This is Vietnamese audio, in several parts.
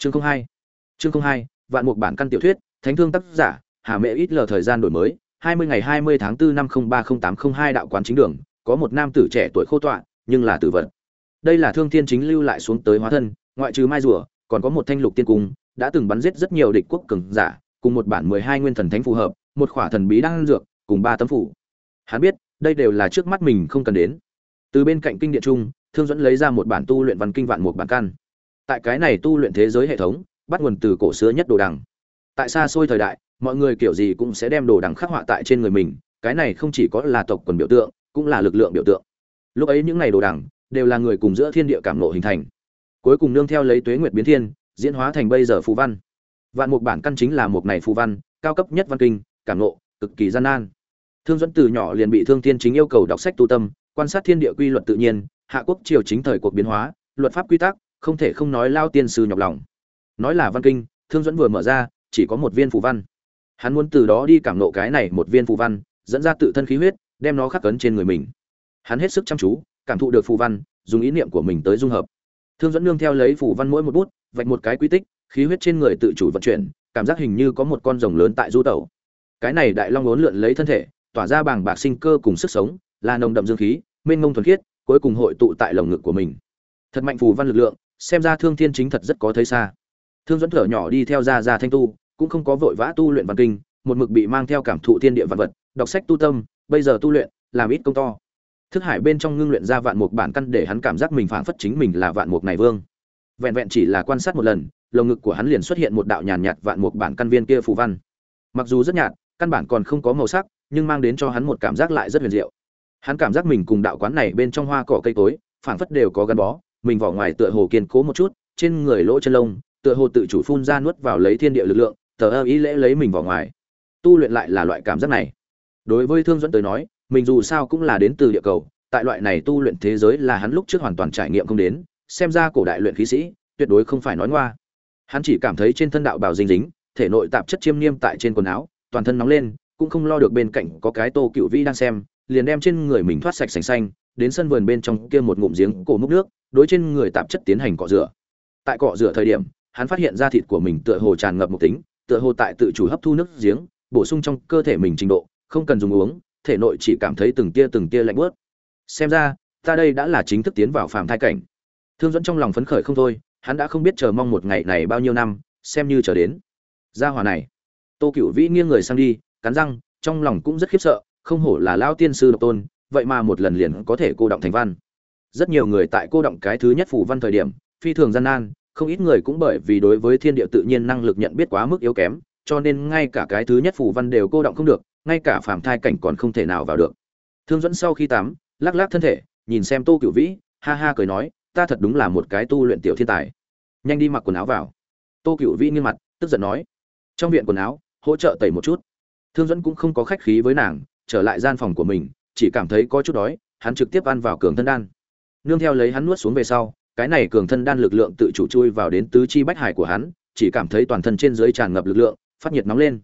chương không hai. Chương không hai, vạn mục bản căn tiểu thuyết, thánh thương tác giả, hà mẹ ít lờ thời gian đổi mới, hai mươi ngày hai mươi tháng 4 năm không ba không tám không hai đạo quán chính đường, có một nam tử trẻ tuổi khô tọa, nhưng là tử vật. Đây là thương thiên chính lưu lại xuống tới hóa thân, ngoại trừ mai rùa, còn có một thanh lục tiên cung, đã từng bắn giết rất nhiều địch quốc cường giả, cùng một bản mười hai nguyên thần thánh phù hợp, một khỏa thần bí đang dược, cùng ba tấm phủ. Hắn biết, đây đều là trước mắt mình không cần đến. Từ bên cạnh kinh địa trung, thương dẫn lấy ra một bản tu luyện văn kinh vạn một bản căn tại cái này tu luyện thế giới hệ thống, bắt nguồn từ cổ xưa nhất đồ đằng. Tại xa xôi thời đại, mọi người kiểu gì cũng sẽ đem đồ đằng khắc họa tại trên người mình, cái này không chỉ có là tộc quần biểu tượng, cũng là lực lượng biểu tượng. Lúc ấy những ngày đồ đằng, đều là người cùng giữa thiên địa cảm nộ hình thành. Cuối cùng nương theo lấy tuế nguyệt biến thiên, diễn hóa thành bây giờ phù văn. Vạn mục bản căn chính là một này phù văn, cao cấp nhất văn kinh, cảm nộ cực kỳ gian nan. Thương dẫn từ nhỏ liền bị thương thiên chính yêu cầu đọc sách tu tâm, quan sát thiên địa quy luật tự nhiên, hạ quốc triều chính thời cuộc biến hóa, luật pháp quy tắc không thể không nói lao tiên sư nhọc lòng. Nói là văn kinh, thương dẫn vừa mở ra, chỉ có một viên phù văn. Hắn muốn từ đó đi cảm nộ cái này một viên phù văn, dẫn ra tự thân khí huyết, đem nó khắc cấn trên người mình. Hắn hết sức chăm chú, cảm thụ được phù văn, dùng ý niệm của mình tới dung hợp. Thương dẫn nương theo lấy phù văn mỗi một bút, vạch một cái quy tích, khí huyết trên người tự chủ vận chuyển, cảm giác hình như có một con rồng lớn tại du tẩu. Cái này đại long ốn lượn lấy thân thể, tỏa ra bàng bạc sinh cơ cùng sức sống, là nồng đậm dương khí, mênh mông thuần khiết, cuối cùng hội tụ tại lồng ngực của mình. Thật mạnh phù văn lực lượng xem ra thương thiên chính thật rất có thấy xa. Thương dẫn thở nhỏ đi theo gia gia thanh tu, cũng không có vội vã tu luyện văn kinh, một mực bị mang theo cảm thụ thiên địa vật vật, đọc sách tu tâm, bây giờ tu luyện, làm ít công to. Thức hải bên trong ngưng luyện ra vạn mục bản căn để hắn cảm giác mình phảng phất chính mình là vạn mục này vương. Vẹn vẹn chỉ là quan sát một lần, lồng ngực của hắn liền xuất hiện một đạo nhàn nhạt vạn mục bản căn viên kia phù văn. Mặc dù rất nhạt, căn bản còn không có màu sắc, nhưng mang đến cho hắn một cảm giác lại rất huyền diệu. Hắn cảm giác mình cùng đạo quán này bên trong hoa cỏ cây cối phảng phất đều có gắn bó mình vỏ ngoài tựa hồ kiên cố một chút, trên người lỗ chân lông, tựa hồ tự chủ phun ra nuốt vào lấy thiên địa lực lượng, tờ ơ ý lễ lấy mình vỏ ngoài. Tu luyện lại là loại cảm giác này. Đối với thương dẫn tới nói, mình dù sao cũng là đến từ địa cầu, tại loại này tu luyện thế giới là hắn lúc trước hoàn toàn trải nghiệm không đến, xem ra cổ đại luyện khí sĩ, tuyệt đối không phải nói ngoa. Hắn chỉ cảm thấy trên thân đạo bào dinh dính, thể nội tạp chất chiêm niêm tại trên quần áo, toàn thân nóng lên, cũng không lo được bên cạnh có cái tô cựu vĩ đang xem, liền đem trên người mình thoát sạch sành xanh, đến sân vườn bên trong kia một ngụm giếng cổ múc nước đối trên người tạp chất tiến hành cọ rửa. Tại cọ rửa thời điểm, hắn phát hiện da thịt của mình tựa hồ tràn ngập một tính, tựa hồ tại tự chủ hấp thu nước giếng, bổ sung trong cơ thể mình trình độ, không cần dùng uống, thể nội chỉ cảm thấy từng tia từng tia lạnh bớt xem ra, ta đây đã là chính thức tiến vào phàm thai cảnh. Thương dẫn trong lòng phấn khởi không thôi, hắn đã không biết chờ mong một ngày này bao nhiêu năm, xem như chờ đến. Gia hòa này. Tô cựu vĩ nghiêng người sang đi, cắn răng, trong lòng cũng rất khiếp sợ, không hổ là lao tiên sư độc tôn, vậy mà một lần liền có thể cô động thành văn rất nhiều người tại cô động cái thứ nhất phủ văn thời điểm, phi thường gian nan, không ít người cũng bởi vì đối với thiên địa tự nhiên năng lực nhận biết quá mức yếu kém, cho nên ngay cả cái thứ nhất phủ văn đều cô động không được, ngay cả phàm thai cảnh còn không thể nào vào được. Thương dẫn sau khi tắm, lắc lắc thân thể, nhìn xem tô cửu vĩ, ha ha cười nói, ta thật đúng là một cái tu luyện tiểu thiên tài. Nhanh đi mặc quần áo vào. Tô cửu vĩ nghiêm mặt, tức giận nói, trong viện quần áo, hỗ trợ tẩy một chút. Thương dẫn cũng không có khách khí với nàng, trở lại gian phòng của mình, chỉ cảm thấy có chút đói, hắn trực tiếp ăn vào cường thân đan nương theo lấy hắn nuốt xuống về sau, cái này cường thân đan lực lượng tự chủ chui vào đến tứ chi bách hải của hắn, chỉ cảm thấy toàn thân trên dưới tràn ngập lực lượng, phát nhiệt nóng lên.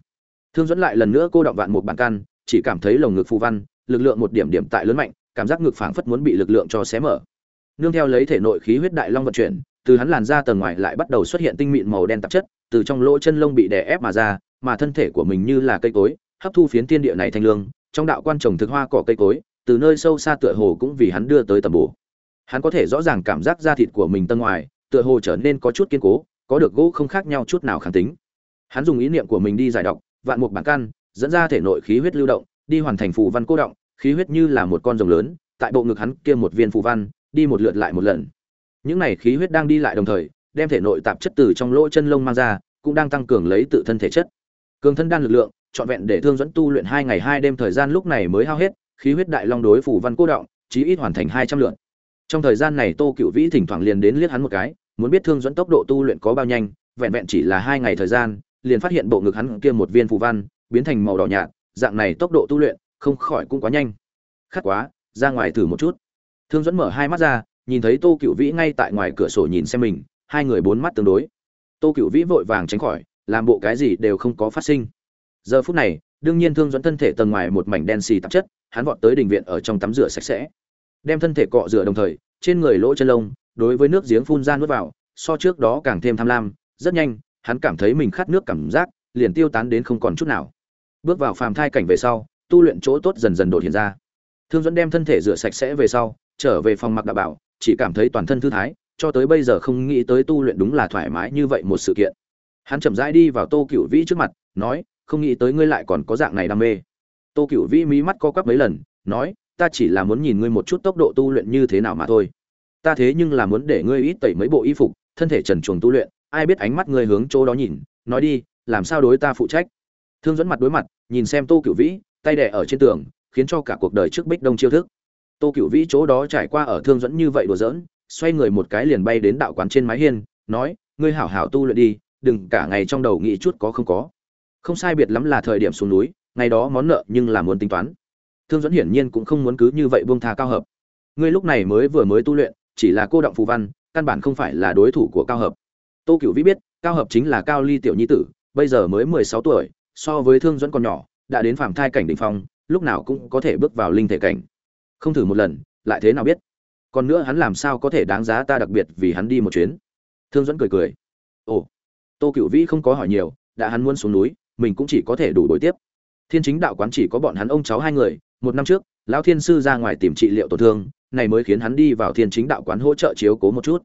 Thương dẫn lại lần nữa cô động vạn một bản căn, chỉ cảm thấy lồng ngực phù văn, lực lượng một điểm điểm tại lớn mạnh, cảm giác ngực phảng phất muốn bị lực lượng cho xé mở. Nương theo lấy thể nội khí huyết đại long vận chuyển, từ hắn làn ra tầng ngoài lại bắt đầu xuất hiện tinh mịn màu đen tạp chất, từ trong lỗ chân lông bị đè ép mà ra, mà thân thể của mình như là cây cối, hấp thu phiến tiên địa này thanh lương, trong đạo quan trồng thực hoa cỏ cây cối, từ nơi sâu xa tựa hồ cũng vì hắn đưa tới tầm bổ hắn có thể rõ ràng cảm giác da thịt của mình tân ngoài, tựa hồ trở nên có chút kiên cố, có được gỗ không khác nhau chút nào kháng tính. Hắn dùng ý niệm của mình đi giải độc, vạn mục bản căn, dẫn ra thể nội khí huyết lưu động, đi hoàn thành phù văn cô động, khí huyết như là một con rồng lớn, tại bộ ngực hắn kia một viên phù văn, đi một lượt lại một lần. Những này khí huyết đang đi lại đồng thời, đem thể nội tạp chất từ trong lỗ chân lông mang ra, cũng đang tăng cường lấy tự thân thể chất. Cường thân đan lực lượng, trọn vẹn để thương dẫn tu luyện hai ngày hai đêm thời gian lúc này mới hao hết, khí huyết đại long đối phủ văn cô động, chí ít hoàn thành hai trăm lượt trong thời gian này tô cựu vĩ thỉnh thoảng liền đến liếc hắn một cái, muốn biết thương dẫn tốc độ tu luyện có bao nhanh, vẹn vẹn chỉ là hai ngày thời gian, liền phát hiện bộ ngực hắn kia một viên phù văn, biến thành màu đỏ nhạt, dạng này tốc độ tu luyện, không khỏi cũng quá nhanh. Khát quá, ra ngoài thử một chút. Thương dẫn mở hai mắt ra, nhìn thấy tô cựu vĩ ngay tại ngoài cửa sổ nhìn xem mình, hai người bốn mắt tương đối. Tô cựu vĩ vội vàng tránh khỏi, làm bộ cái gì đều không có phát sinh. Giờ phút này, đương nhiên thương dẫn thân thể tầng ngoài một mảnh đen xì tạp chất, hắn vọt tới đình viện ở trong tắm rửa sạch sẽ đem thân thể cọ rửa đồng thời, trên người lỗ chân lông, đối với nước giếng phun ra nuốt vào, so trước đó càng thêm tham lam. Rất nhanh, hắn cảm thấy mình khát nước cảm giác liền tiêu tán đến không còn chút nào. Bước vào phàm thai cảnh về sau, tu luyện chỗ tốt dần dần đột hiện ra. Thương dẫn đem thân thể rửa sạch sẽ về sau, trở về phòng mặc đạo bảo, chỉ cảm thấy toàn thân thư thái, cho tới bây giờ không nghĩ tới tu luyện đúng là thoải mái như vậy một sự kiện. Hắn chậm rãi đi vào tô cựu vĩ trước mặt, nói, không nghĩ tới ngươi lại còn có dạng này đam mê. Tô cựu vĩ mí mắt co quắp mấy lần, nói ta chỉ là muốn nhìn ngươi một chút tốc độ tu luyện như thế nào mà thôi. Ta thế nhưng là muốn để ngươi ít tẩy mấy bộ y phục, thân thể trần truồng tu luyện, ai biết ánh mắt ngươi hướng chỗ đó nhìn, nói đi, làm sao đối ta phụ trách? Thương dẫn mặt đối mặt, nhìn xem tô cựu vĩ, tay đẻ ở trên tường, khiến cho cả cuộc đời trước bích đông chiêu thức. Tô cựu vĩ chỗ đó trải qua ở thương dẫn như vậy đùa giỡn, xoay người một cái liền bay đến đạo quán trên mái hiên, nói, ngươi hảo hảo tu luyện đi, đừng cả ngày trong đầu nghĩ chút có không có. Không sai biệt lắm là thời điểm xuống núi, ngày đó món nợ nhưng là muốn tính toán thương dẫn hiển nhiên cũng không muốn cứ như vậy buông tha cao hợp. Ngươi lúc này mới vừa mới tu luyện, chỉ là cô động phù văn, căn bản không phải là đối thủ của cao hợp. Tô cựu vĩ biết, cao hợp chính là cao ly tiểu nhi tử, bây giờ mới mười sáu tuổi, so với thương dẫn còn nhỏ, đã đến phàm thai cảnh đỉnh phong, lúc nào cũng có thể bước vào linh thể cảnh. Không thử một lần, lại thế nào biết? Còn nữa hắn làm sao có thể đáng giá ta đặc biệt vì hắn đi một chuyến? Thương dẫn cười cười. Ồ, tô cựu vĩ không có hỏi nhiều, đã hắn muốn xuống núi, mình cũng chỉ có thể đủ đối tiếp. Thiên chính đạo quán chỉ có bọn hắn ông cháu hai người một năm trước, lão thiên sư ra ngoài tìm trị liệu tổn thương, này mới khiến hắn đi vào thiên chính đạo quán hỗ trợ chiếu cố một chút.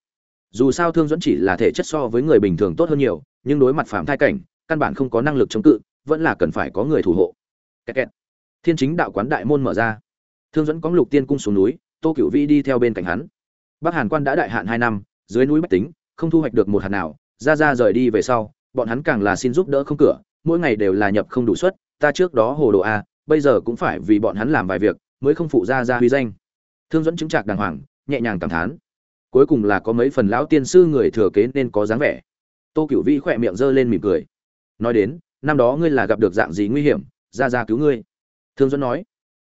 Dù sao thương dẫn chỉ là thể chất so với người bình thường tốt hơn nhiều, nhưng đối mặt phạm thai cảnh, căn bản không có năng lực chống cự, vẫn là cần phải có người thủ hộ. Kẹt kẹt. thiên chính đạo quán đại môn mở ra. Thương dẫn có lục tiên cung xuống núi, tô cửu vi đi theo bên cạnh hắn. Bắc hàn quan đã đại hạn hai năm, dưới núi bách tính, không thu hoạch được một hạt nào, ra ra rời đi về sau, bọn hắn càng là xin giúp đỡ không cửa, mỗi ngày đều là nhập không đủ suất, ta trước đó hồ đồ a bây giờ cũng phải vì bọn hắn làm vài việc, mới không phụ ra ra huy danh. Thương dẫn chứng trạc đàng hoàng, nhẹ nhàng cảm thán. Cuối cùng là có mấy phần lão tiên sư người thừa kế nên có dáng vẻ. Tô cửu vi khỏe miệng giơ lên mỉm cười. Nói đến, năm đó ngươi là gặp được dạng gì nguy hiểm ra ra cứu ngươi. Thương dẫn nói.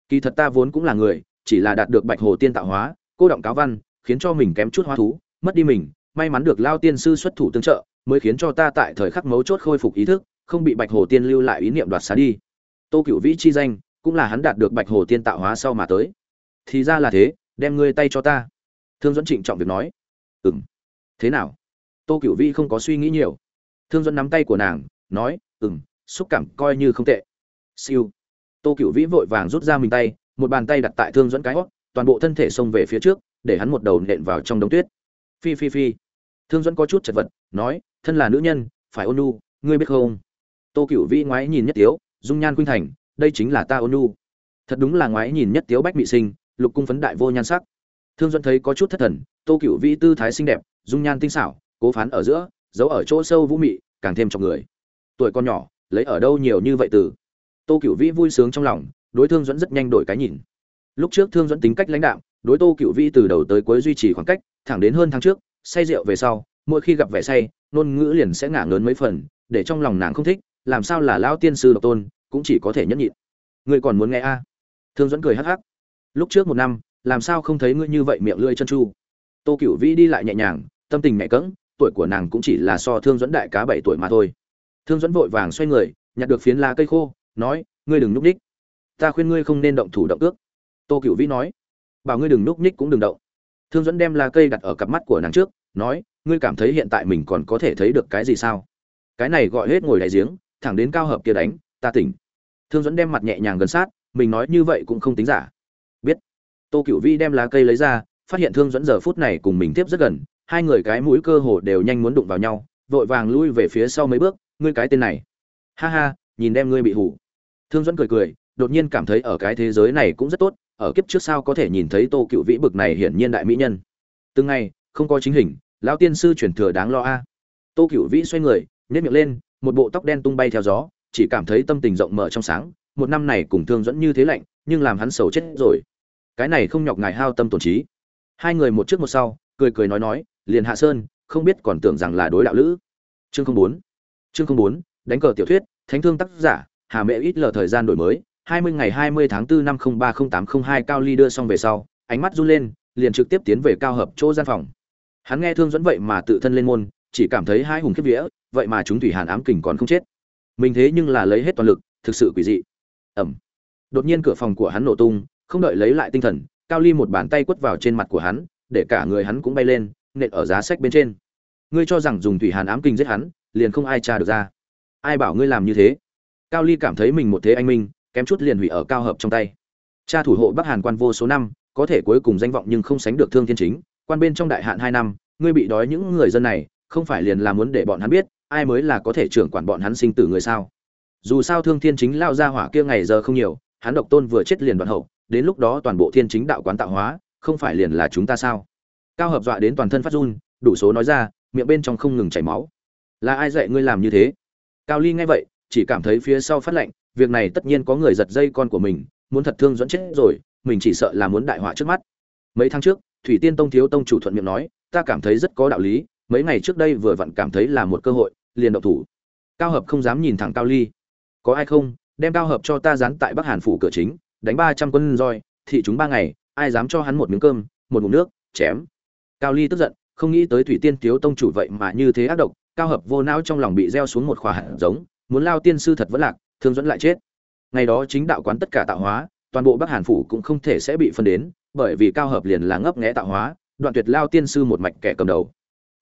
Kỳ thật ta vốn cũng là người, chỉ là đạt được bạch hồ tiên tạo hóa, cô động cáo văn, khiến cho mình kém chút hóa thú, mất đi mình, may mắn được lao tiên sư xuất thủ tương trợ, mới khiến cho ta tại thời khắc mấu chốt khôi phục ý thức, không bị bạch hồ tiên lưu lại ý niệm đoạt xá đi tô cựu vĩ chi danh, cũng là hắn đạt được bạch hồ tiên tạo hóa sau mà tới. Thì ra là thế, đem ngươi tay cho ta. Thương dẫn trịnh trọng việc nói. Ừng thế nào? Tô cựu vĩ không có suy nghĩ nhiều. Thương dẫn nắm tay của nàng, nói ừng xúc cảm coi như không tệ. Siêu. Tô cựu vĩ vội vàng rút ra mình tay, một bàn tay đặt tại thương dẫn cái hót, toàn bộ thân thể xông về phía trước, để hắn một đầu nện vào trong đống tuyết. Phi phi phi. Thương dẫn có chút chật vật, nói, thân là nữ nhân, phải ôn nhu, ngươi biết không? Tô cựu vĩ ngoái nhìn nhất tiếu dung nhan khuynh thành, đây chính là ta ôn nhu. Thật đúng là ngoái nhìn nhất tiếu bách mị sinh, lục cung phấn đại vô nhan sắc. Thương dẫn thấy có chút thất thần, tô cửu vĩ tư thái xinh đẹp, dung nhan tinh xảo, cố phán ở giữa, giấu ở chỗ sâu vũ mị, càng thêm trong người. Tuổi con nhỏ, lấy ở đâu nhiều như vậy từ? Tô cửu vĩ vui sướng trong lòng, đối thương dẫn rất nhanh đổi cái nhìn. Lúc trước thương dẫn tính cách lãnh đạo đối tô cửu vĩ từ đầu tới cuối duy trì khoảng cách, thẳng đến hơn tháng trước, say rượu về sau, mỗi khi gặp vẻ say, ngôn ngữ liền sẽ ngả lớn mấy phần, để trong lòng nàng không thích làm sao là lão tiên sư độc tôn, cũng chỉ có thể nhẫn nhịn. Ngươi còn muốn nghe a? Thương dẫn cười hắc hắc. Lúc trước một năm, làm sao không thấy ngươi như vậy miệng lưỡi chân chu? Tô cửu vĩ đi lại nhẹ nhàng, tâm tình nhẹ cẫng, tuổi của nàng cũng chỉ là so thương dẫn đại cá bảy tuổi mà thôi. Thương dẫn vội vàng xoay người, nhặt được phiến lá cây khô, nói, ngươi đừng núp ních. Ta khuyên ngươi không nên động thủ động ước. Tô cửu vĩ nói, bảo ngươi đừng núp ních cũng đừng động. Thương dẫn đem lá cây đặt ở cặp mắt của nàng trước, nói, ngươi cảm thấy hiện tại mình còn có thể thấy được cái gì sao? Cái này gọi hết ngồi đại giếng thẳng đến cao hợp kia đánh, ta tỉnh. Thương dẫn đem mặt nhẹ nhàng gần sát, mình nói như vậy cũng không tính giả. Biết. Tô cửu vi đem lá cây lấy ra, phát hiện thương dẫn giờ phút này cùng mình tiếp rất gần, hai người cái mũi cơ hồ đều nhanh muốn đụng vào nhau, vội vàng lui về phía sau mấy bước, ngươi cái tên này. Ha ha, nhìn đem ngươi bị hủ. Thương dẫn cười cười, đột nhiên cảm thấy ở cái thế giới này cũng rất tốt, ở kiếp trước sao có thể nhìn thấy tô cựu vĩ bực này hiển nhiên đại mỹ nhân. Từng ngày, không có chính hình, lão tiên sư chuyển thừa đáng lo a. Tô cựu vĩ xoay người nhét miệng lên một bộ tóc đen tung bay theo gió, chỉ cảm thấy tâm tình rộng mở trong sáng, một năm này cùng thương dẫn như thế lạnh, nhưng làm hắn sầu chết rồi. Cái này không nhọc ngài hao tâm tổn trí. Hai người một trước một sau, cười cười nói nói, liền hạ sơn, không biết còn tưởng rằng là đối đạo lữ. Chương không bốn. Chương không bốn, đánh cờ tiểu thuyết, thánh thương tác giả, hà mẹ ít lờ thời gian đổi mới, hai mươi ngày hai mươi tháng 4 năm không ba không tám không hai cao ly đưa xong về sau, ánh mắt run lên, liền trực tiếp tiến về cao hợp chỗ gian phòng. Hắn nghe thương dẫn vậy mà tự thân lên môn, chỉ cảm thấy hai hùng kiếp vía vậy mà chúng thủy hàn ám kình còn không chết. Mình thế nhưng là lấy hết toàn lực, thực sự quỷ dị. Ẩm đột nhiên cửa phòng của hắn nổ tung, không đợi lấy lại tinh thần, cao ly một bàn tay quất vào trên mặt của hắn, để cả người hắn cũng bay lên, nện ở giá sách bên trên. Ngươi cho rằng dùng thủy hàn ám kinh giết hắn, liền không ai tra được ra. Ai bảo ngươi làm như thế? Cao ly cảm thấy mình một thế anh minh, kém chút liền hủy ở cao hợp trong tay. Cha thủ hộ bắc hàn quan vô số năm, có thể cuối cùng danh vọng nhưng không sánh được thương thiên chính. Quan bên trong đại hạn hai năm, ngươi bị đói những người dân này, không phải liền là muốn để bọn hắn biết ai mới là có thể trưởng quản bọn hắn sinh tử người sao? Dù sao thương thiên chính lao ra hỏa kia ngày giờ không nhiều, hắn độc tôn vừa chết liền đoạn hậu, đến lúc đó toàn bộ thiên chính đạo quán tạo hóa, không phải liền là chúng ta sao? Cao hợp dọa đến toàn thân phát run, đủ số nói ra, miệng bên trong không ngừng chảy máu. Là ai dạy ngươi làm như thế? Cao ly nghe vậy, chỉ cảm thấy phía sau phát lạnh việc này tất nhiên có người giật dây con của mình, muốn thật thương dẫn chết rồi, mình chỉ sợ là muốn đại họa trước mắt. Mấy tháng trước, thủy tiên tông thiếu tông chủ thuận miệng nói, ta cảm thấy rất có đạo lý, mấy ngày trước đây vừa vặn cảm thấy là một cơ hội liền động thủ. Cao hợp không dám nhìn thẳng cao ly. Có ai không? Đem cao hợp cho ta dán tại bắc hàn phủ cửa chính, đánh ba trăm quân roi, thị chúng ba ngày, ai dám cho hắn một miếng cơm, một ngụm nước, chém? Cao ly tức giận, không nghĩ tới thủy tiên thiếu tông chủ vậy mà như thế ác độc, cao hợp vô não trong lòng bị gieo xuống một khỏa hạt giống, muốn lao tiên sư thật vẫn lạc, thương dẫn lại chết. Ngày đó chính đạo quán tất cả tạo hóa, toàn bộ bắc hàn phủ cũng không thể sẽ bị phân đến, bởi vì cao hợp liền là ngấp nghẽ tạo hóa, đoạn tuyệt lao tiên sư một mạch kẻ cầm đầu.